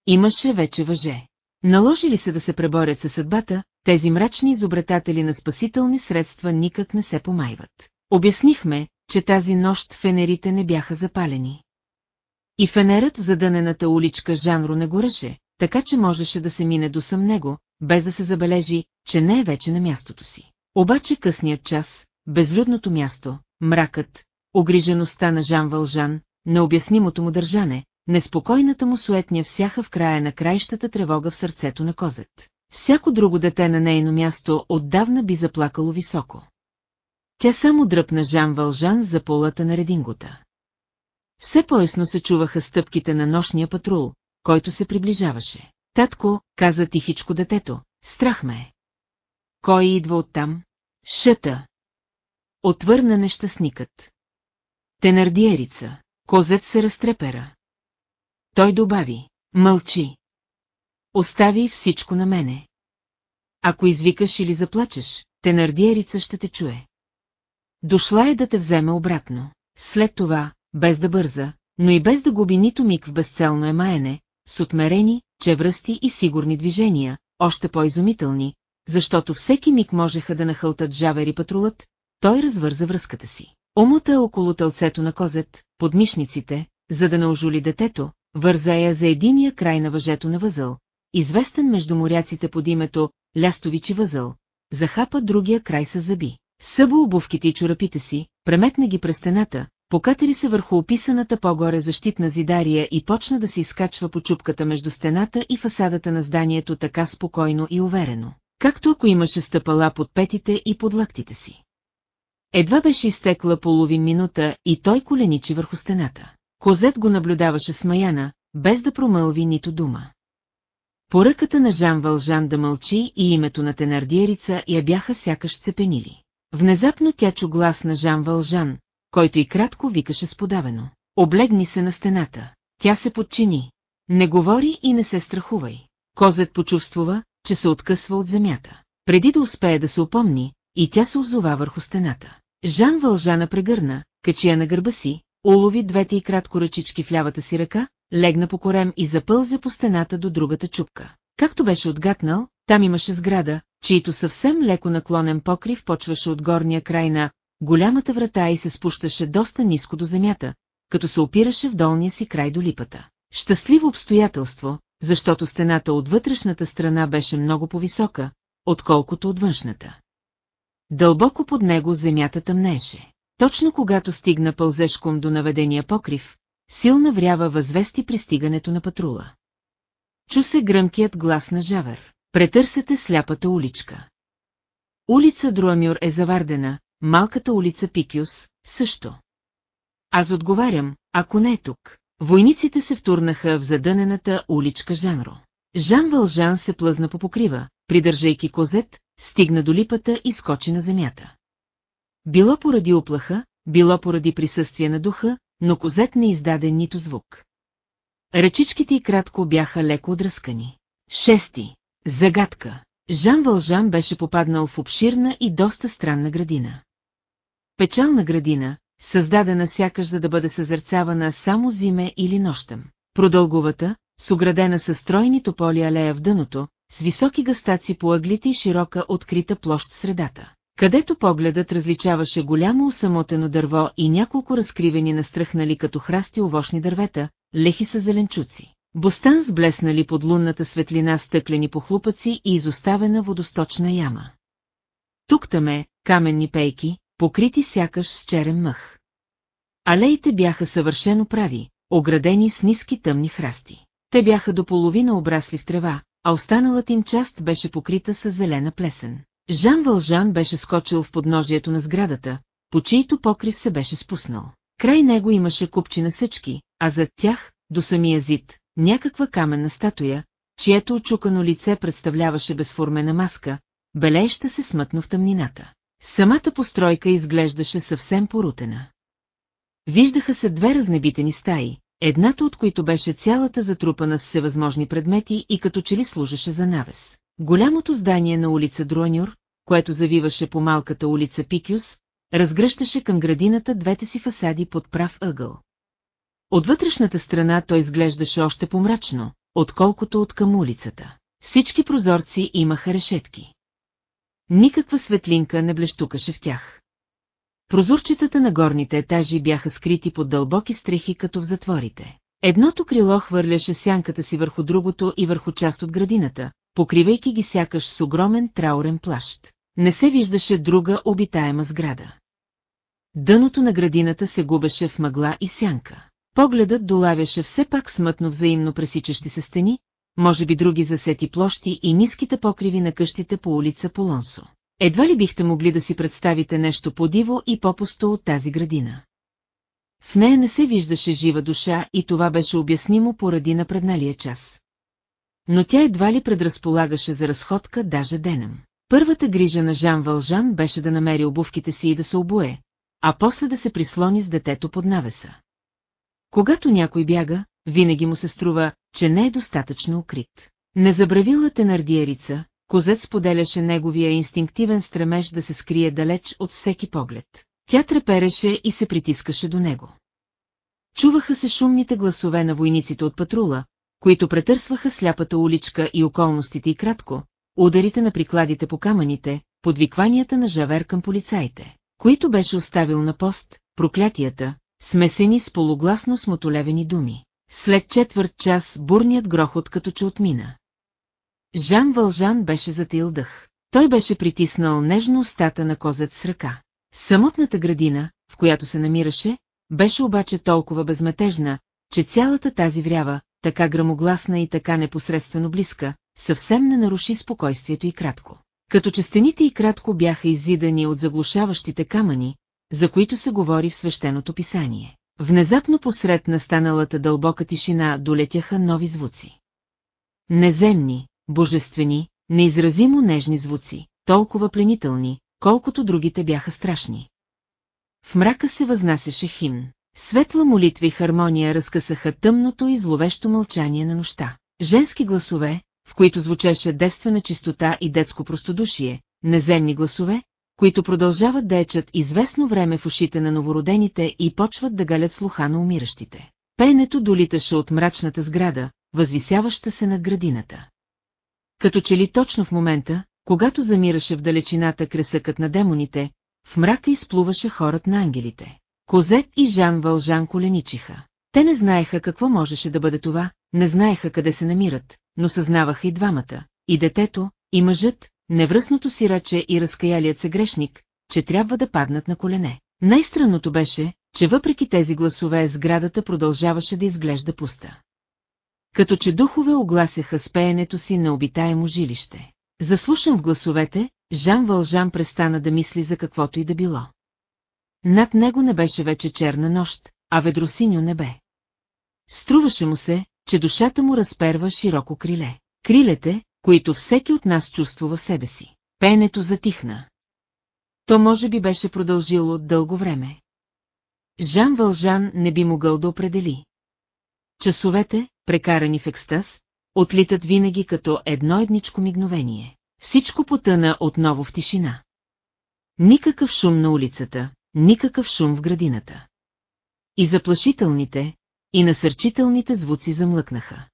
Имаше вече въже. Наложи ли се да се преборят със съдбата, тези мрачни изобретатели на спасителни средства никак не се помайват. Обяснихме, че тази нощ фенерите не бяха запалени. И фенерът в задънената уличка Жанро не гореше, така че можеше да се мине до съм него, без да се забележи, че не е вече на мястото си. Обаче късният час, безлюдното място, мракът, огрижеността на Жан Вължан, необяснимото му държане, неспокойната му суетня всяха в края на краищата тревога в сърцето на козет. Всяко друго дете на нейно място отдавна би заплакало високо. Тя само дръпна Жан Вължан за полата на редингота. Все поясно се чуваха стъпките на нощния патрул, който се приближаваше. Татко, каза тихичко детето, страх ме е. Кой идва оттам? Шъта. Отвърна нещастникът. Тенардиерица. Козет се разтрепера. Той добави, мълчи. Остави всичко на мене. Ако извикаш или заплачеш, тенардиерица ще те чуе. Дошла е да те вземе обратно. След това, без да бърза, но и без да губи нито миг в безцелно емаене, с отмерени, чевръсти и сигурни движения, още по-изумителни, защото всеки миг можеха да нахълтат жавери патрулът, той развърза връзката си. Омота около тълцето на козет, под мишниците, за да не ожули детето, върза я за единия край на въжето на възъл, известен между моряците под името Лястовичи възъл, захапа другия край с зъби. Събо обувките и чорапите си, преметна ги през стената, покатери се върху описаната по-горе защитна зидария и почна да се изкачва по чупката между стената и фасадата на зданието така спокойно и уверено, както ако имаше стъпала под петите и под лактите си. Едва беше изтекла половин минута и той коленичи върху стената. Козет го наблюдаваше смаяна, без да промълви нито дума. Поръката на Жан Вължан да мълчи и името на тенардиерица я бяха сякаш цепенили. Внезапно тя чу глас на Жан Вължан, който и кратко викаше сподавено. Облегни се на стената. Тя се подчини. Не говори и не се страхувай. Козът почувствува, че се откъсва от земята. Преди да успее да се опомни, и тя се озова върху стената. Жан Вължана прегърна, качия на гърба си, улови двете и кратко ръчички в лявата си ръка, легна по корем и запълзе по стената до другата чупка. Както беше отгатнал, там имаше сграда, чието съвсем леко наклонен покрив почваше от горния край на голямата врата и се спущаше доста ниско до земята, като се опираше в долния си край до липата. Щастливо обстоятелство, защото стената от вътрешната страна беше много по-висока, отколкото от външната. Дълбоко под него земята тъмнеше. Точно когато стигна пълзешком до наведения покрив, силна врява възвести пристигането на патрула. Чу се гръмкият глас на Жавер. Претърсете сляпата уличка. Улица Друамюр е завардена, малката улица Пикиус също. Аз отговарям, ако не е тук. Войниците се втурнаха в задънената уличка Жанро. Жан Вължан се плъзна по покрива, придържайки козет, стигна до липата и скочи на земята. Било поради оплаха, било поради присъствие на духа, но козет не издаде нито звук. Ръчичките й кратко бяха леко отръскани. Шести. Загадка. Жан Вължан беше попаднал в обширна и доста странна градина. Печална градина, създадена сякаш за да бъде съзерцавана само зиме или нощем. Продълговата, с оградена със стройни тополи алея в дъното, с високи гастаци по ъглите и широка открита площ средата, където погледът различаваше голямо усамотено дърво и няколко разкривени настръхнали като храсти овощни дървета, лехи са зеленчуци. Бостан с блеснали под лунната светлина стъклени похлупъци и изоставена водосточна яма. Тук-таме, каменни пейки, покрити сякаш с черен мъх. Алеите бяха съвършено прави, оградени с ниски тъмни храсти. Те бяха до половина обрасли в трева, а останалата им част беше покрита с зелена плесен. Жан Вължан беше скочил в подножието на сградата, по чието покрив се беше спуснал. Край него имаше купчи на съчки, а зад тях, до самия зид, някаква каменна статуя, чието очукано лице представляваше безформена маска, белееща се смътно в тъмнината. Самата постройка изглеждаше съвсем порутена. Виждаха се две разнебитени стаи, едната от които беше цялата затрупана с всевъзможни предмети и като че ли служеше за навес. Голямото здание на улица Друанюр, което завиваше по малката улица Пикюс, разгръщаше към градината двете си фасади под прав ъгъл. От вътрешната страна той изглеждаше още помрачно, отколкото от към улицата. Всички прозорци имаха решетки. Никаква светлинка не блещукаше в тях. Прозорчетата на горните етажи бяха скрити под дълбоки стрехи като в затворите. Едното крило хвърляше сянката си върху другото и върху част от градината, покривайки ги сякаш с огромен траурен плащ. Не се виждаше друга обитаема сграда. Дъното на градината се губеше в мъгла и сянка. Погледът долавяше все пак смътно взаимно пресичащи се стени, може би други засети площи и ниските покриви на къщите по улица Полонсо. Едва ли бихте могли да си представите нещо подиво и по-пусто от тази градина. В нея не се виждаше жива душа и това беше обяснимо поради напредналия час. Но тя едва ли предразполагаше за разходка даже денем. Първата грижа на Жан Вължан беше да намери обувките си и да се обуе, а после да се прислони с детето под навеса. Когато някой бяга, винаги му се струва, че не е достатъчно укрит. Незабравила тенардиерица, козет споделяше неговия инстинктивен стремеж да се скрие далеч от всеки поглед. Тя трепереше и се притискаше до него. Чуваха се шумните гласове на войниците от патрула, които претърсваха сляпата уличка и околностите и кратко, ударите на прикладите по камъните, подвикванията на Жавер към полицаите, които беше оставил на пост, проклятията, смесени с полугласно смотолевени думи. След четвърт час бурният грохот като че отмина. Жан Вължан беше затил дъх. Той беше притиснал нежно устата на козет с ръка. Самотната градина, в която се намираше, беше обаче толкова безметежна, че цялата тази врява, така грамогласна и така непосредствено близка, съвсем не наруши спокойствието и кратко. Като че стените и кратко бяха изидани от заглушаващите камъни, за които се говори в свещеното писание. Внезапно посред настаналата дълбока тишина долетяха нови звуци. Неземни, божествени, неизразимо нежни звуци, толкова пленителни, колкото другите бяха страшни. В мрака се възнасяше химн. Светла молитва и хармония разкъсаха тъмното и зловещо мълчание на нощта. Женски гласове, в които звучеше девствена чистота и детско простодушие, неземни гласове, които продължават да ечат известно време в ушите на новородените и почват да галят слуха на умиращите. Пейнето долиташе от мрачната сграда, възвисяваща се над градината. Като че ли точно в момента, когато замираше в далечината кресъкът на демоните, в мрака изплуваше хорът на ангелите. Козет и Жан Вължан коленичиха. Те не знаеха какво можеше да бъде това, не знаеха къде се намират, но съзнаваха и двамата, и детето, и мъжът, невръсното сираче и разкаялият се грешник, че трябва да паднат на колене. Най-странното беше, че въпреки тези гласове сградата продължаваше да изглежда пуста. Като че духове огласяха с пеенето си на обитаемо жилище. Заслушан в гласовете, Жан Вължан престана да мисли за каквото и да било. Над него не беше вече черна нощ, а ведросиньо небе. Струваше му се, че душата му разперва широко криле. Крилете, които всеки от нас чувства в себе си. Пенето затихна. То може би беше продължило дълго време. Жан Вължан не би могъл да определи. Часовете, прекарани в екстаз, отлитат винаги като едно едничко мигновение. Всичко потъна отново в тишина. Никакъв шум на улицата, никакъв шум в градината. И заплашителните, и насърчителните звуци замлъкнаха.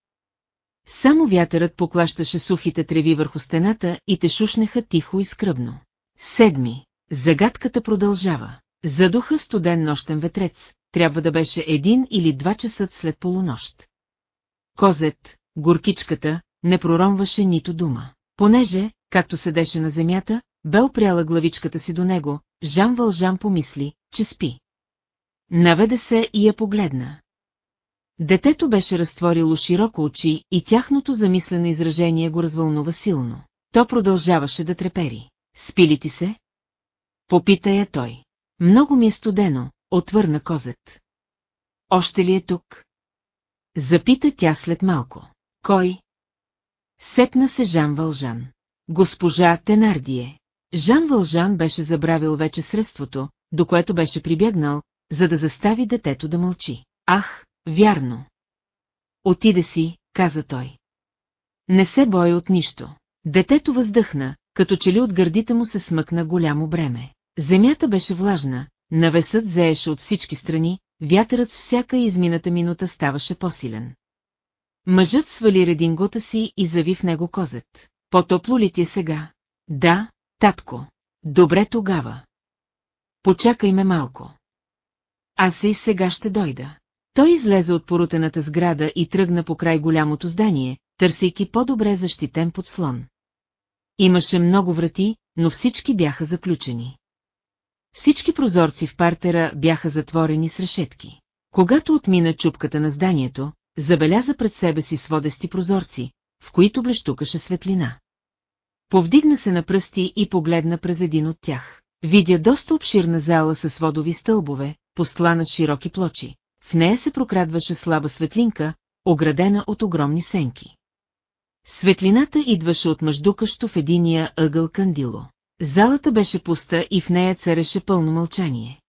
Само вятърът поклащаше сухите треви върху стената и те шушнеха тихо и скръбно. Седми. Загадката продължава. Задуха студен нощен ветрец, трябва да беше един или два часа след полунощ. Козет, горкичката, не проромваше нито дума. Понеже, както седеше на земята, бе опряла главичката си до него, Жан Вължан помисли, че спи. Наведе се и я погледна. Детето беше разтворило широко очи и тяхното замислено изражение го развълнува силно. То продължаваше да трепери. Спи ли ти се? Попита я той. Много ми е студено, отвърна козет. Още ли е тук? Запита тя след малко. Кой? Сепна се Жан Вължан. Госпожа Тенардие. Жан Вължан беше забравил вече средството, до което беше прибягнал, за да застави детето да мълчи. Ах, вярно. Отиде си, каза той. Не се боя от нищо. Детето въздъхна, като че ли от гърдите му се смъкна голямо бреме. Земята беше влажна, навесът зееше от всички страни, вятърът с всяка измината минута ставаше по-силен. Мъжът свали редингота си и зави в него козет. По-топло ли ти е сега? Да, татко. Добре тогава. Почакай ме малко. Аз и сега ще дойда. Той излезе от порутената сграда и тръгна по край голямото здание, търсейки по-добре защитен подслон. Имаше много врати, но всички бяха заключени. Всички прозорци в партера бяха затворени с решетки. Когато отмина чупката на зданието, забеляза пред себе си сводести прозорци, в които блещукаше светлина. Повдигна се на пръсти и погледна през един от тях. Видя доста обширна зала с водови стълбове, постлана с широки плочи. В нея се прокрадваше слаба светлинка, оградена от огромни сенки. Светлината идваше от мъждукащо в единия ъгъл кандило. Залата беше пуста и в нея цареше пълно мълчание.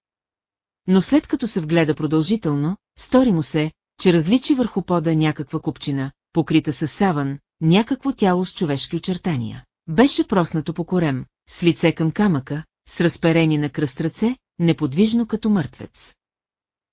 Но след като се вгледа продължително, стори му се, че различи върху пода някаква купчина, покрита с саван, някакво тяло с човешки очертания. Беше проснато по корем, с лице към камъка, с разперени на кръст ръце, неподвижно като мъртвец.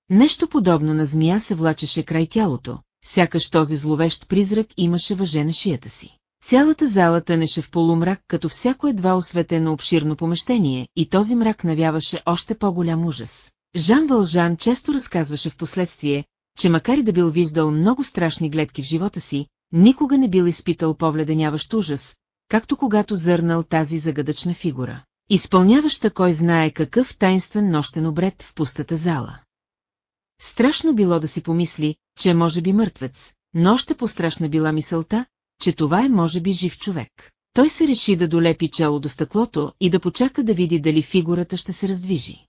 Нещо подобно на змия се влачеше край тялото, сякаш този зловещ призрак имаше въже на шията си. Цялата зала тънеше в полумрак, като всяко едва осветено обширно помещение, и този мрак навяваше още по-голям ужас. Жан Вължан често разказваше в последствие, че макар и да бил виждал много страшни гледки в живота си, никога не бил изпитал повледеняващ ужас, както когато зърнал тази загадъчна фигура, изпълняваща кой знае какъв тайнствен нощен обред в пустата зала. Страшно било да си помисли, че е може би мъртвец, но още по-страшна била мисълта, че това е може би жив човек. Той се реши да долепи чело до стъклото и да почака да види дали фигурата ще се раздвижи.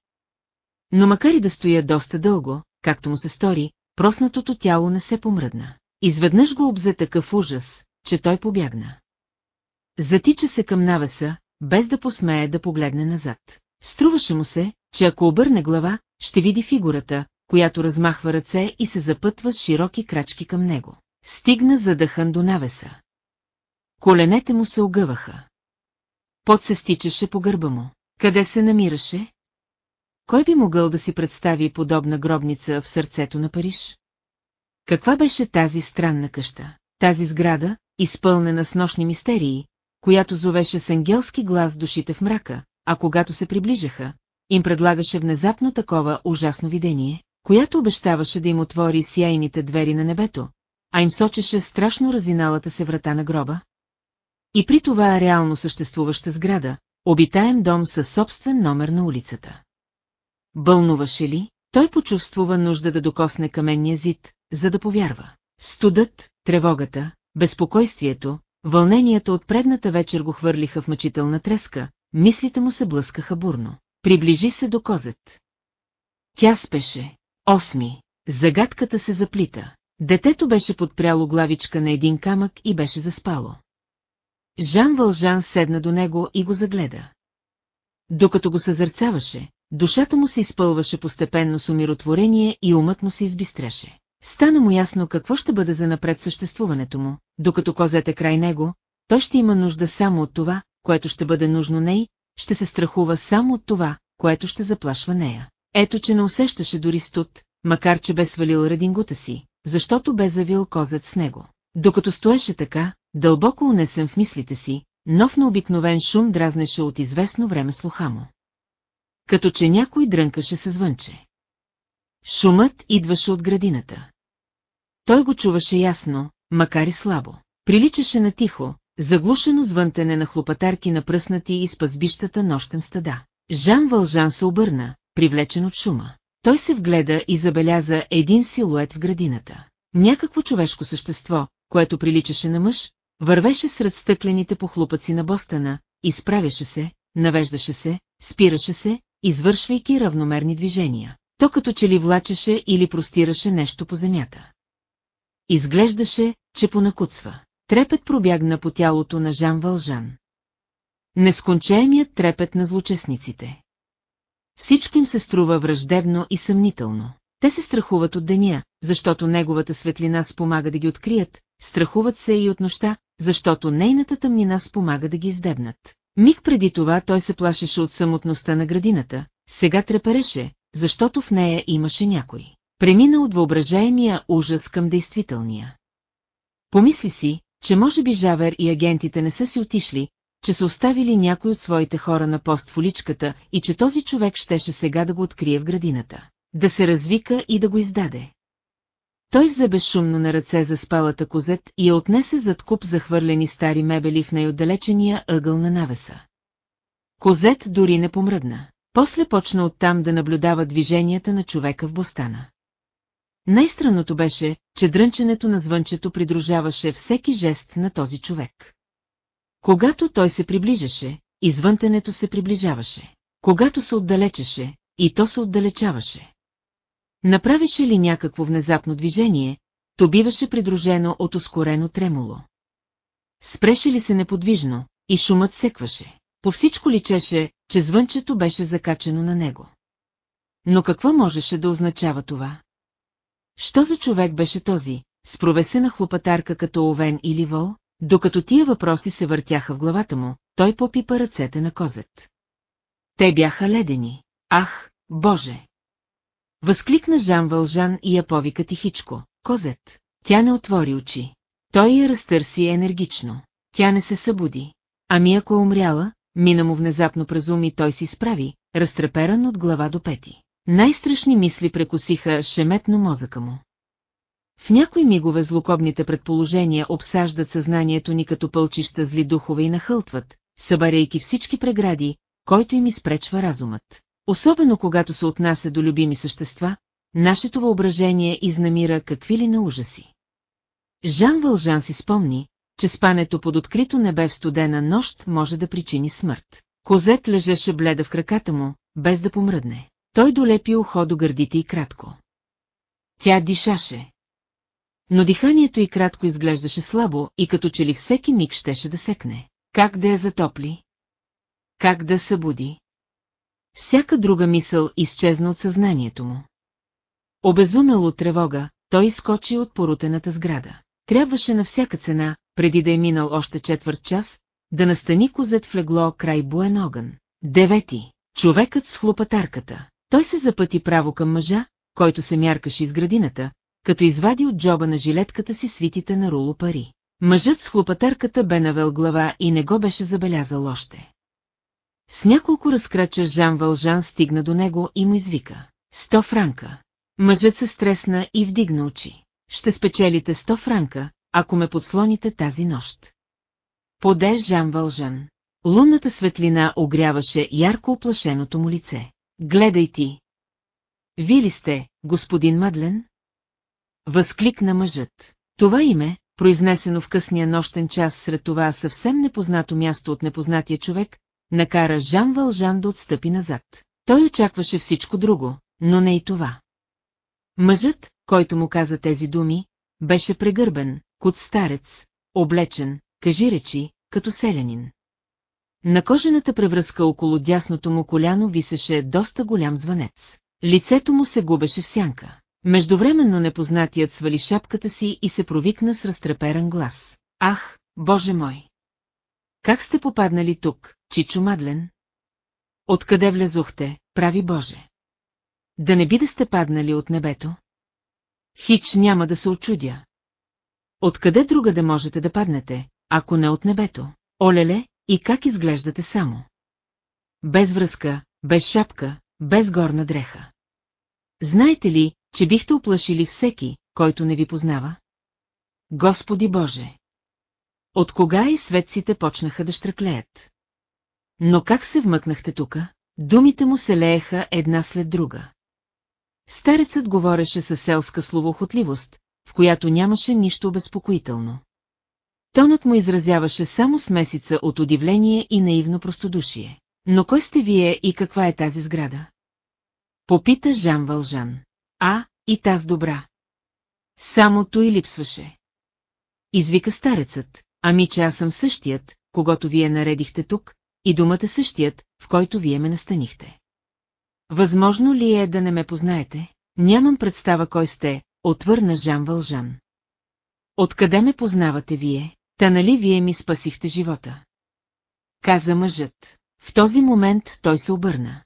Но макар и да стоя доста дълго, както му се стори, проснатото тяло не се помръдна. Изведнъж го обзе такъв ужас, че той побягна. Затича се към навеса, без да посмее да погледне назад. Струваше му се, че ако обърне глава, ще види фигурата, която размахва ръце и се запътва с широки крачки към него. Стигна задъхан до навеса. Коленете му се огъваха. Пот се стичаше по гърба му. Къде се намираше? Кой би могъл да си представи подобна гробница в сърцето на Париж? Каква беше тази странна къща? Тази сграда, изпълнена с нощни мистерии, която зовеше с ангелски глас душите в мрака, а когато се приближаха, им предлагаше внезапно такова ужасно видение, която обещаваше да им отвори сияйните двери на небето, а им сочеше страшно разиналата се врата на гроба? И при това реално съществуваща сграда, обитаем дом със собствен номер на улицата. Бълнуваше ли? Той почувствува нужда да докосне каменния зид, за да повярва. Студът, тревогата, безпокойствието, вълненията от предната вечер го хвърлиха в мъчителна треска, мислите му се блъскаха бурно. Приближи се до козет. Тя спеше. Осми. Загадката се заплита. Детето беше подпряло главичка на един камък и беше заспало. Жан Вължан седна до него и го загледа. Докато го съзърцаваше, душата му се изпълваше постепенно с умиротворение и умът му се избистреше. Стана му ясно какво ще бъде за напред съществуването му, докато козете край него, той ще има нужда само от това, което ще бъде нужно ней, ще се страхува само от това, което ще заплашва нея. Ето, че не усещаше дори студ, макар че бе свалил редингута си, защото бе завил козет с него. Докато стоеше така, дълбоко унесен в мислите си, нов необикновен шум дразнеше от известно време слуха му. Като че някой дрънкаше се звънче. Шумът идваше от градината. Той го чуваше ясно, макар и слабо. Приличаше на тихо, заглушено звънтене на хлопатарки на пръснати и спазбищата нощем стада. Жан Вължан се обърна, привлечен от шума. Той се вгледа и забеляза един силует в градината. Някакво човешко същество, което приличаше на мъж, вървеше сред стъклените похлупъци на Бостана, изправяше се, навеждаше се, спираше се, извършвайки равномерни движения. То като че ли влачеше или простираше нещо по земята. Изглеждаше, че понакуцва. Трепет пробягна по тялото на Жан Вължан. Нескончаемият трепет на злочестниците. Всичко им се струва враждебно и съмнително. Те се страхуват от деня, защото неговата светлина спомага да ги открият, страхуват се и от нощта, защото нейната тъмнина спомага да ги издебнат. Миг преди това той се плашеше от самотността на градината, сега трепереше, защото в нея имаше някой. Премина от въображаемия ужас към действителния. Помисли си, че може би Жавер и агентите не са си отишли, че са оставили някой от своите хора на пост в уличката и че този човек щеше сега да го открие в градината. Да се развика и да го издаде. Той взе безшумно на ръце за спалата козет и я отнесе зад куп захвърлени стари мебели в най-отдалечения ъгъл на навеса. Козет дори не помръдна. После почна оттам да наблюдава движенията на човека в бостана. Най-странното беше, че дрънченето на звънчето придружаваше всеки жест на този човек. Когато той се приближаше, извънтенето се приближаваше. Когато се отдалечеше, и то се отдалечаваше. Направише ли някакво внезапно движение, то биваше придружено от ускорено тремоло. Спреше ли се неподвижно, и шумът секваше. По всичко личеше, че звънчето беше закачено на него. Но какво можеше да означава това? Що за човек беше този, с провесена хлопатарка като овен или вол? Докато тия въпроси се въртяха в главата му, той попипа ръцете на козет. Те бяха ледени. Ах, Боже! Възкликна Жан Вължан и я повика тихичко. Козет. Тя не отвори очи. Той я разтърси енергично. Тя не се събуди. Ами ако е умряла, мина му внезапно през ум и той си справи, разтреперан от глава до пети. Най-страшни мисли прекосиха шеметно мозъка му. В някои мигове злокобните предположения обсаждат съзнанието ни като пълчища зли духове и нахълтват, събаряйки всички прегради, който им изпречва разумът. Особено когато се отнася до любими същества, нашето въображение изнамира какви ли на ужаси. Жан Вължан си спомни, че спането под открито небе в студена нощ може да причини смърт. Козет лежеше бледа в краката му, без да помръдне. Той долепи ухо до гърдите и кратко. Тя дишаше. Но диханието й кратко изглеждаше слабо и като че ли всеки миг щеше да секне. Как да я затопли? Как да събуди? Всяка друга мисъл изчезна от съзнанието му. Обезумел от тревога, той изкочи от порутената сграда. Трябваше на всяка цена, преди да е минал още четвърт час, да настани козет в легло край буен огън. Девети. Човекът с хлопатарката. Той се запъти право към мъжа, който се мяркаше из градината, като извади от джоба на жилетката си свитите на руло пари. Мъжът с хлопатарката бе навел глава и не го беше забелязал още. С няколко разкрача Жан Вължан стигна до него и му извика. Сто франка. Мъжът се стресна и вдигна очи. Ще спечелите сто франка, ако ме подслоните тази нощ. Поде Жан Вължан. Лунната светлина огряваше ярко оплашеното му лице. Гледай ти. Ви ли сте, господин Мадлен? Възкликна мъжът. Това име, произнесено в късния нощен час сред това съвсем непознато място от непознатия човек, накара Жан Вължан да отстъпи назад. Той очакваше всичко друго, но не и това. Мъжът, който му каза тези думи, беше прегърбен, кот старец, облечен, кажи речи, като селянин. На кожената превръзка около дясното му коляно висеше доста голям звънец. Лицето му се губеше в сянка. Междувременно непознатият свали шапката си и се провикна с разтреперан глас. Ах, боже мой! Как сте попаднали тук, Чичо Мадлен? Откъде влезохте, прави Боже? Да не би да сте паднали от небето? Хич няма да се очудя. Откъде друга да можете да паднете, ако не от небето? Олеле, и как изглеждате само? Без връзка, без шапка, без горна дреха. Знаете ли, че бихте оплашили всеки, който не ви познава? Господи Боже! От кога и светците почнаха да штраклеят? Но как се вмъкнахте тука? Думите му се лееха една след друга. Старецът говореше със селска словохотливост, в която нямаше нищо обезпокоително. Тонът му изразяваше само смесица от удивление и наивно простодушие. Но кой сте вие и каква е тази сграда? Попита Жан Вължан. А, и таз добра. Самото и липсваше. Извика старецът, ами че аз съм същият, когато вие наредихте тук, и думата същият, в който вие ме настанихте. Възможно ли е да не ме познаете? Нямам представа кой сте, отвърна Жан Вължан. Откъде ме познавате вие? Та нали вие ми спасихте живота? Каза мъжът. В този момент той се обърна.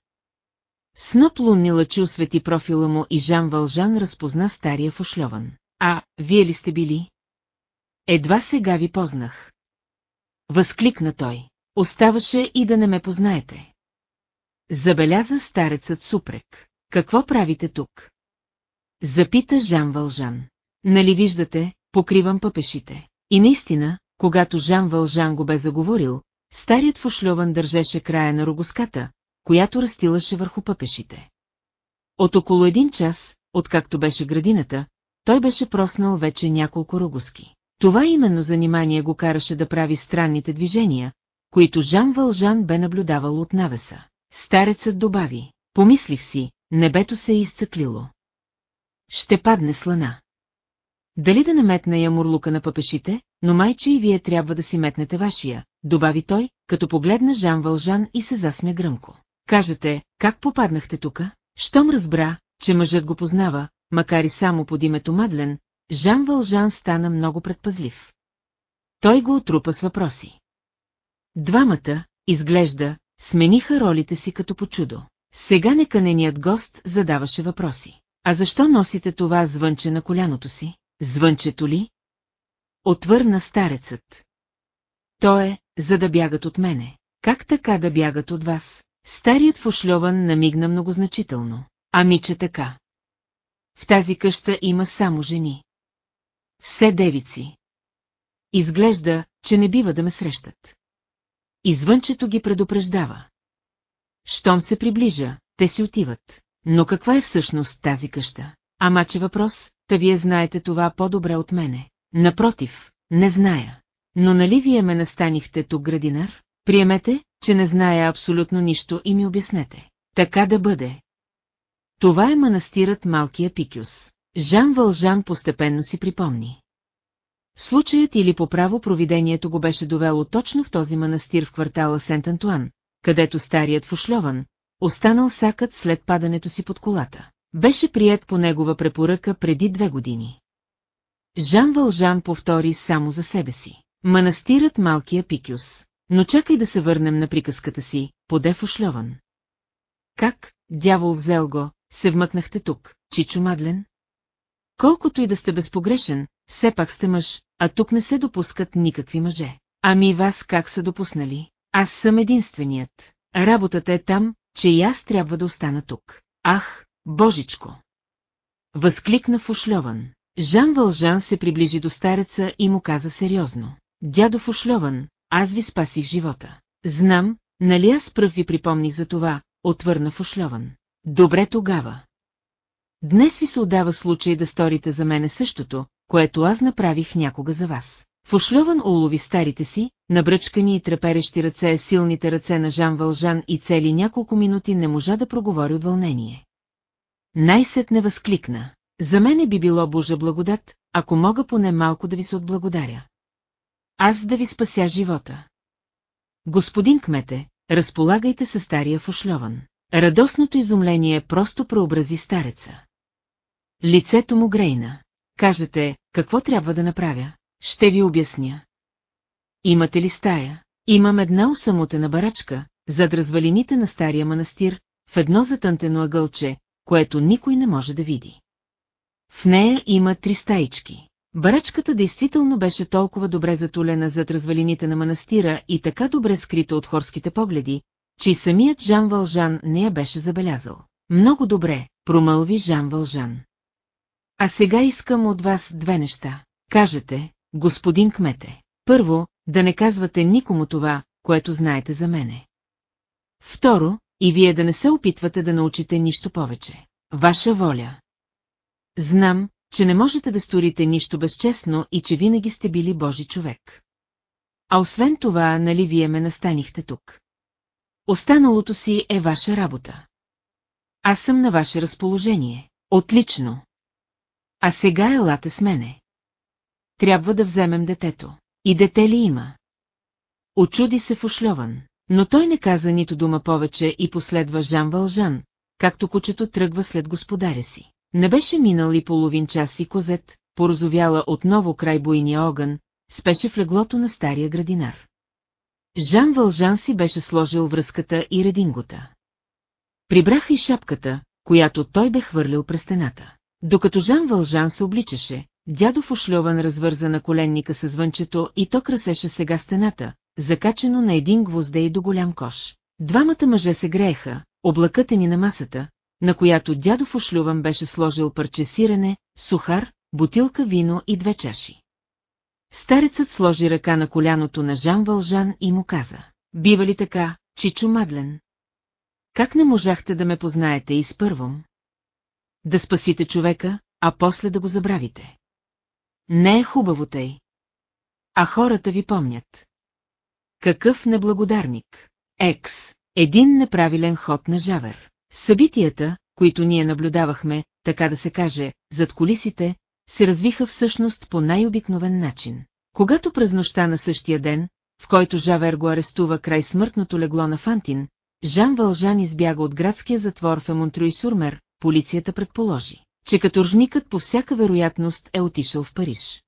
Сноп лунни лъчи освети профила му и Жан Вължан разпозна стария фушльован. А, вие ли сте били? Едва сега ви познах. Възкликна той. Оставаше и да не ме познаете. Забеляза старецът супрек. Какво правите тук? Запита Жан Вължан. Нали виждате, покривам пъпешите. И наистина, когато Жан Вължан го бе заговорил, старият фушльован държеше края на рогоската, която растилаше върху пъпешите. От около един час, откакто беше градината, той беше проснал вече няколко рогоски. Това именно занимание го караше да прави странните движения, които Жан Вължан бе наблюдавал от навеса. Старецът добави, помислих си, небето се е изцъклило. Ще падне слана. Дали да наметна я мурлука на пъпешите, но майче и вие трябва да си метнете вашия, добави той, като погледна Жан Вължан и се засмя гръмко. Кажете, как попаднахте тука? Щом разбра, че мъжът го познава, макар и само под името Мадлен, Жан Вължан стана много предпазлив. Той го отрупа с въпроси. Двамата, изглежда, смениха ролите си като по чудо. Сега неканеният гост задаваше въпроси. А защо носите това звънче на коляното си? Звънчето ли? Отвърна старецът. То е, за да бягат от мене. Как така да бягат от вас? Старият фушльован намигна многозначително. Ами че така. В тази къща има само жени. Все девици. Изглежда, че не бива да ме срещат. Извънчето ги предупреждава. Щом се приближа, те си отиват. Но каква е всъщност тази къща? Ама че въпрос, та вие знаете това по-добре от мене. Напротив, не зная. Но нали вие ме настанихте тук градинар? Приемете, че не зная абсолютно нищо и ми обяснете. Така да бъде. Това е манастирът Малкия Пикюс. Жан Вължан постепенно си припомни. Случаят или по право провидението го беше довело точно в този манастир в квартала Сент-Антуан, където старият фушльован, останал сакът след падането си под колата. Беше прият по негова препоръка преди две години. Жан Вължан повтори само за себе си. Манастирът Малкия Пикюс. Но чакай да се върнем на приказката си, поде фушльован. Как, дявол взел го, се вмъкнахте тук, Чичо Мадлен? Колкото и да сте безпогрешен, все пак сте мъж, а тук не се допускат никакви мъже. Ами вас как са допуснали? Аз съм единственият. Работата е там, че и аз трябва да остана тук. Ах, божичко! Възкликна Фушльован. Жан Вължан се приближи до стареца и му каза сериозно. Дядо Фушльован, аз ви спасих живота. Знам, нали аз пръв ви припомних за това, отвърна Фушльован. Добре тогава. Днес ви се отдава случай да сторите за мене същото, което аз направих някога за вас. Фушльован улови старите си, набръчкани и треперещи ръце, силните ръце на Жан Вължан и цели няколко минути не можа да проговори от вълнение. Най-сетне възкликна. За мене би било Божа благодат, ако мога поне малко да ви се отблагодаря. Аз да ви спася живота. Господин кмете, разполагайте се стария фушльован. Радостното изумление просто преобрази стареца. Лицето му грейна. Кажете, какво трябва да направя? Ще ви обясня. Имате ли стая? Имам една усамотена барачка, зад развалините на стария манастир, в едно затънтено ъгълче, което никой не може да види. В нея има три стаички. Барачката действително беше толкова добре затулена зад развалините на манастира и така добре скрита от хорските погледи, че и самият Жан Вължан не я беше забелязал. Много добре, промълви Жан Вължан. А сега искам от вас две неща. Кажете, господин кмете. Първо, да не казвате никому това, което знаете за мене. Второ, и вие да не се опитвате да научите нищо повече. Ваша воля. Знам, че не можете да сторите нищо безчестно и че винаги сте били Божи човек. А освен това, нали вие ме настанихте тук? Останалото си е ваша работа. Аз съм на ваше разположение. Отлично. А сега елате с мене. Трябва да вземем детето. И дете ли има? Очуди се Фушльован, но той не каза нито дума повече и последва Жан Вължан, както кучето тръгва след господаря си. Не беше минал и половин час и козет, порозовяла отново край буйния огън, спеше в леглото на стария градинар. Жан Вължан си беше сложил връзката и редингота. Прибраха и шапката, която той бе хвърлил през стената. Докато Жан Вължан се обличаше, дядо Ошльован развърза на коленника с звънчето и то красеше сега стената, закачено на един гвоздей до голям кош. Двамата мъже се грееха, облакътени на масата, на която дядо Ошлюван беше сложил парче сирене, сухар, бутилка вино и две чаши. Старецът сложи ръка на коляното на Жан Вължан и му каза, бива ли така, Чичо Мадлен? Как не можахте да ме познаете и с първом? Да спасите човека, а после да го забравите. Не е хубаво тъй. А хората ви помнят. Какъв неблагодарник. Екс. Един неправилен ход на Жавер. Събитията, които ние наблюдавахме, така да се каже, зад колисите, се развиха всъщност по най-обикновен начин. Когато през нощта на същия ден, в който Жавер го арестува край смъртното легло на Фантин, Жан Вължан избяга от градския затвор в Емонтрюй Сурмер, полицията предположи, че каторжникът по всяка вероятност е отишъл в Париж.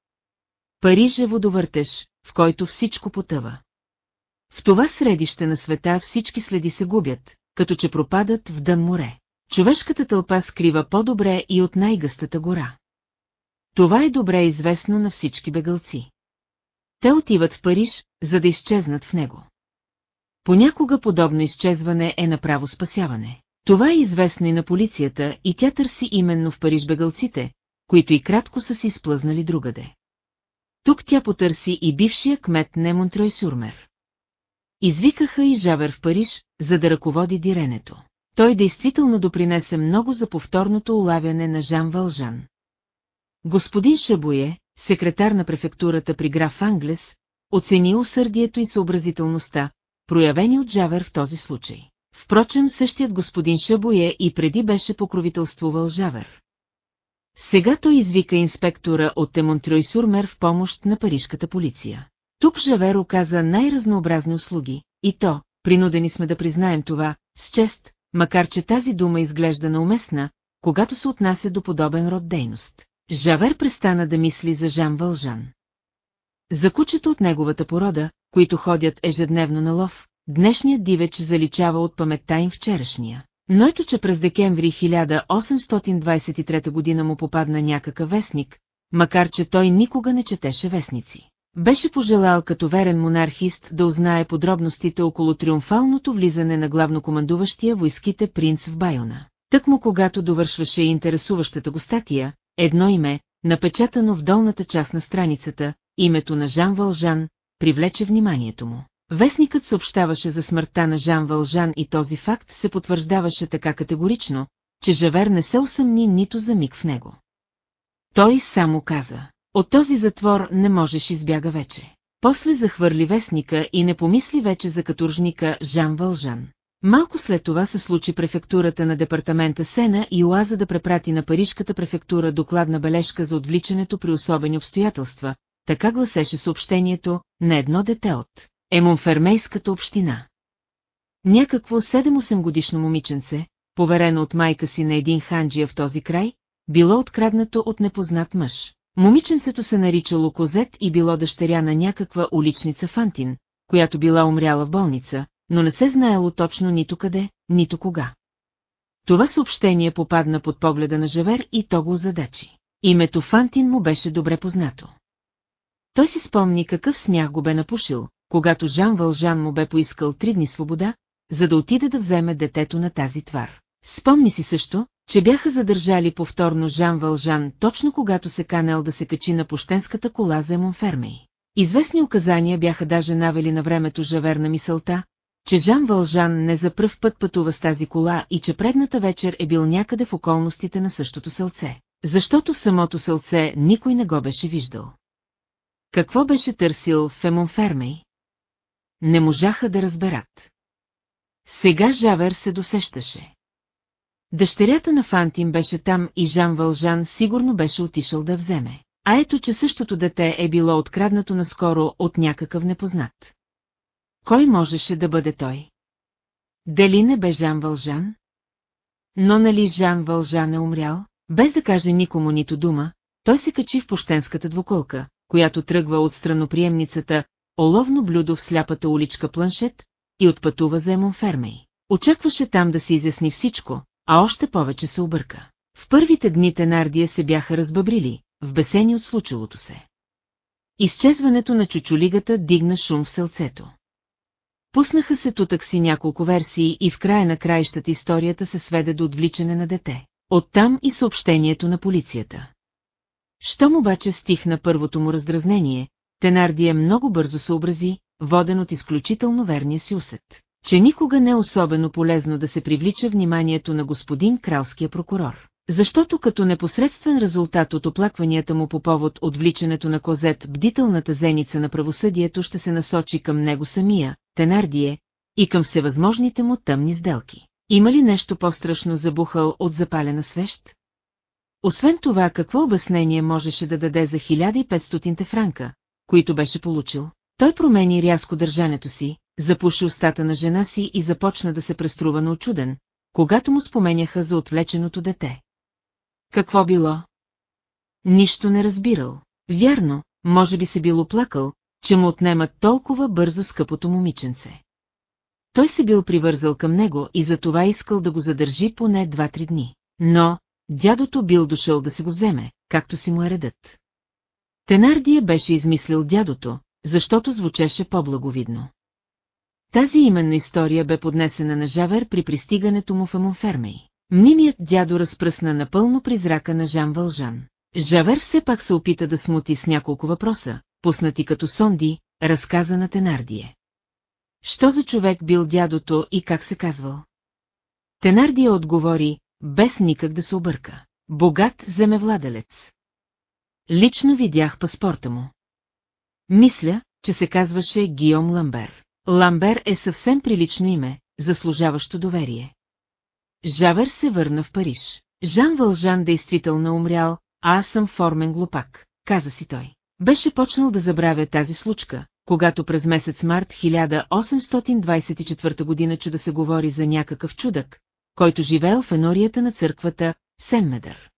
Париж е водовъртеж, в който всичко потъва. В това средище на света всички следи се губят, като че пропадат в дън море. Човешката тълпа скрива по-добре и от най-гъстата гора. Това е добре известно на всички бегалци. Те отиват в Париж, за да изчезнат в него. Понякога подобно изчезване е направо спасяване. Това е известно и на полицията и тя търси именно в Париж бегалците, които и кратко са си сплъзнали другаде. Тук тя потърси и бившия кмет на Монтрой Сюрмер. Извикаха и Жавер в Париж, за да ръководи диренето. Той действително допринесе много за повторното улавяне на Жан Вължан. Господин Шабуе, секретар на префектурата при граф Англес, оцени усърдието и съобразителността, проявени от Жавер в този случай. Впрочем, същият господин Шабуе и преди беше покровителствувал Жавер. Сега той извика инспектора от Темонтрой Сурмер в помощ на парижката полиция. Тук Жавер оказа най-разнообразни услуги, и то, принудени сме да признаем това, с чест, макар че тази дума изглежда неуместна, когато се отнася до подобен род дейност. Жавер престана да мисли за Жан Вължан. За кучета от неговата порода, които ходят ежедневно на лов, днешният дивеч заличава от паметта им вчерашния. Но ето, че през декември 1823 година му попадна някакъв вестник, макар че той никога не четеше вестници. Беше пожелал като верен монархист да узнае подробностите около триумфалното влизане на главнокомандуващия войските принц в Байона. Тък му когато довършваше интересуващата го статия, едно име, напечатано в долната част на страницата, името на Жан Вължан, привлече вниманието му. Вестникът съобщаваше за смъртта на Жан Вължан и този факт се потвърждаваше така категорично, че Жавер не се усъмни нито за миг в него. Той само каза, от този затвор не можеш избяга вече. После захвърли вестника и не помисли вече за каторжника Жан Вължан. Малко след това се случи префектурата на департамента Сена и Оаза да препрати на парижката префектура докладна бележка за отвличането при особени обстоятелства, така гласеше съобщението на едно дете от Емонфермейската община. Някакво 7-8 годишно момиченце, поверено от майка си на един ханджия в този край, било откраднато от непознат мъж. Момиченцето се наричало Козет и било дъщеря на някаква уличница Фантин, която била умряла в болница, но не се знаело точно нито къде, нито кога. Това съобщение попадна под погледа на Жавер и то го задачи. Името Фантин му беше добре познато. Той си спомни какъв смях го бе напушил, когато Жан Вължан му бе поискал три дни свобода, за да отиде да вземе детето на тази твар. Спомни си също, че бяха задържали повторно Жан Вължан точно когато се канел да се качи на пощенската кола за Монфермей. Известни указания бяха даже навели на времето Жавер на мисълта, че Жан Вължан не за пръв път пътува с тази кола и че предната вечер е бил някъде в околностите на същото селце, защото самото селце никой не го беше виждал. Какво беше търсил в Емонфермей? Не можаха да разберат. Сега Жавер се досещаше. Дъщерята на Фантин беше там и Жан Вължан сигурно беше отишъл да вземе. А ето, че същото дете е било откраднато наскоро от някакъв непознат. Кой можеше да бъде той? Дали не бе Жан Вължан? Но нали Жан Вължан е умрял? Без да каже никому нито дума, той се качи в пощенската двуколка, която тръгва от страноприемницата, оловно блюдо в сляпата уличка планшет и отпътува за Емонфермей. Очакваше там да се изясни всичко, а още повече се обърка. В първите дни Тенардия се бяха разбъбрили, вбесени от случилото се. Изчезването на чучулигата дигна шум в сълцето. Пуснаха се тутък си няколко версии и в края на краищата историята се сведе до отвличане на дете. Оттам и съобщението на полицията. Щом обаче стихна първото му раздразнение, Тенардия много бързо съобрази, воден от изключително верния си усет, че никога не е особено полезно да се привлича вниманието на господин кралския прокурор. Защото като непосредствен резултат от оплакванията му по повод отвличането на Козет, бдителната зеница на правосъдието ще се насочи към него самия, Тенардие, и към всевъзможните му тъмни сделки. Има ли нещо по-страшно забухал от запалена свещ? Освен това, какво обяснение можеше да даде за 1500 франка, които беше получил? Той промени рязко държането си, запуши устата на жена си и започна да се преструва на очуден, когато му споменяха за отвлеченото дете. Какво било? Нищо не разбирал. Вярно, може би се бил оплакал, че му отнемат толкова бързо скъпото момиченце. Той се бил привързал към него и за това искал да го задържи поне два-три дни. Но, дядото бил дошъл да си го вземе, както си му е редът. Тенардия беше измислил дядото, защото звучеше по-благовидно. Тази именна история бе поднесена на Жавер при пристигането му в Амонфермей. Мнимият дядо разпръсна напълно призрака на Жан Вължан. Жавер все пак се опита да смути с няколко въпроса, пуснати като сонди, разказа на Тенардие. Що за човек бил дядото и как се казвал? Тенардия отговори, без никак да се обърка. Богат земевладелец. Лично видях паспорта му. Мисля, че се казваше Гиом Ламбер. Ламбер е съвсем прилично име, заслужаващо доверие. Жавер се върна в Париж. Жан Вължан действително умрял, а аз съм формен глупак, каза си той. Беше почнал да забравя тази случка, когато през месец март 1824 година чу да се говори за някакъв чудък, който живеел в енорията на църквата Семмедър.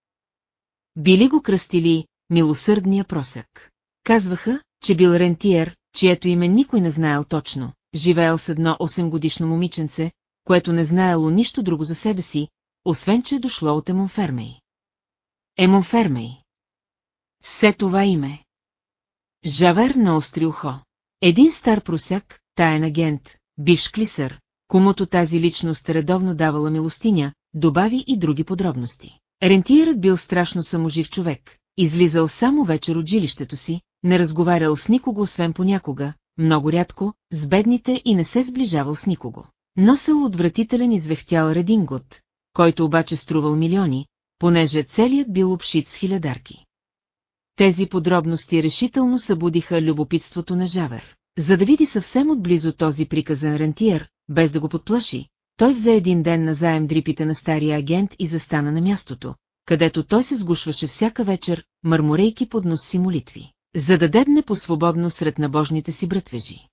Били го кръстили милосърдния просък. Казваха, че бил рентиер, чието име никой не знаел точно, живеел с едно 8 годишно момиченце, което не знаело нищо друго за себе си, освен че е дошло от Емонфермей. Емонфермей. Все това име. Жавер на остри ухо. Един стар просяк, таен агент, бивш клисър, комуто тази личност редовно давала милостиня, добави и други подробности. Рентиерът бил страшно саможив човек, излизал само вечер от жилището си, не разговарял с никого освен понякога, много рядко, с бедните и не се сближавал с никого. Носел отвратителен извехтял редингот, който обаче струвал милиони, понеже целият бил обшит с хилядарки. Тези подробности решително събудиха любопитството на Жавер. За да види съвсем отблизо този приказен рентиер, без да го подплаши, той взе един ден на заем дрипите на стария агент и застана на мястото, където той се сгушваше всяка вечер, мърморейки под нос си молитви, за да дебне по-свободно сред набожните си братвежи.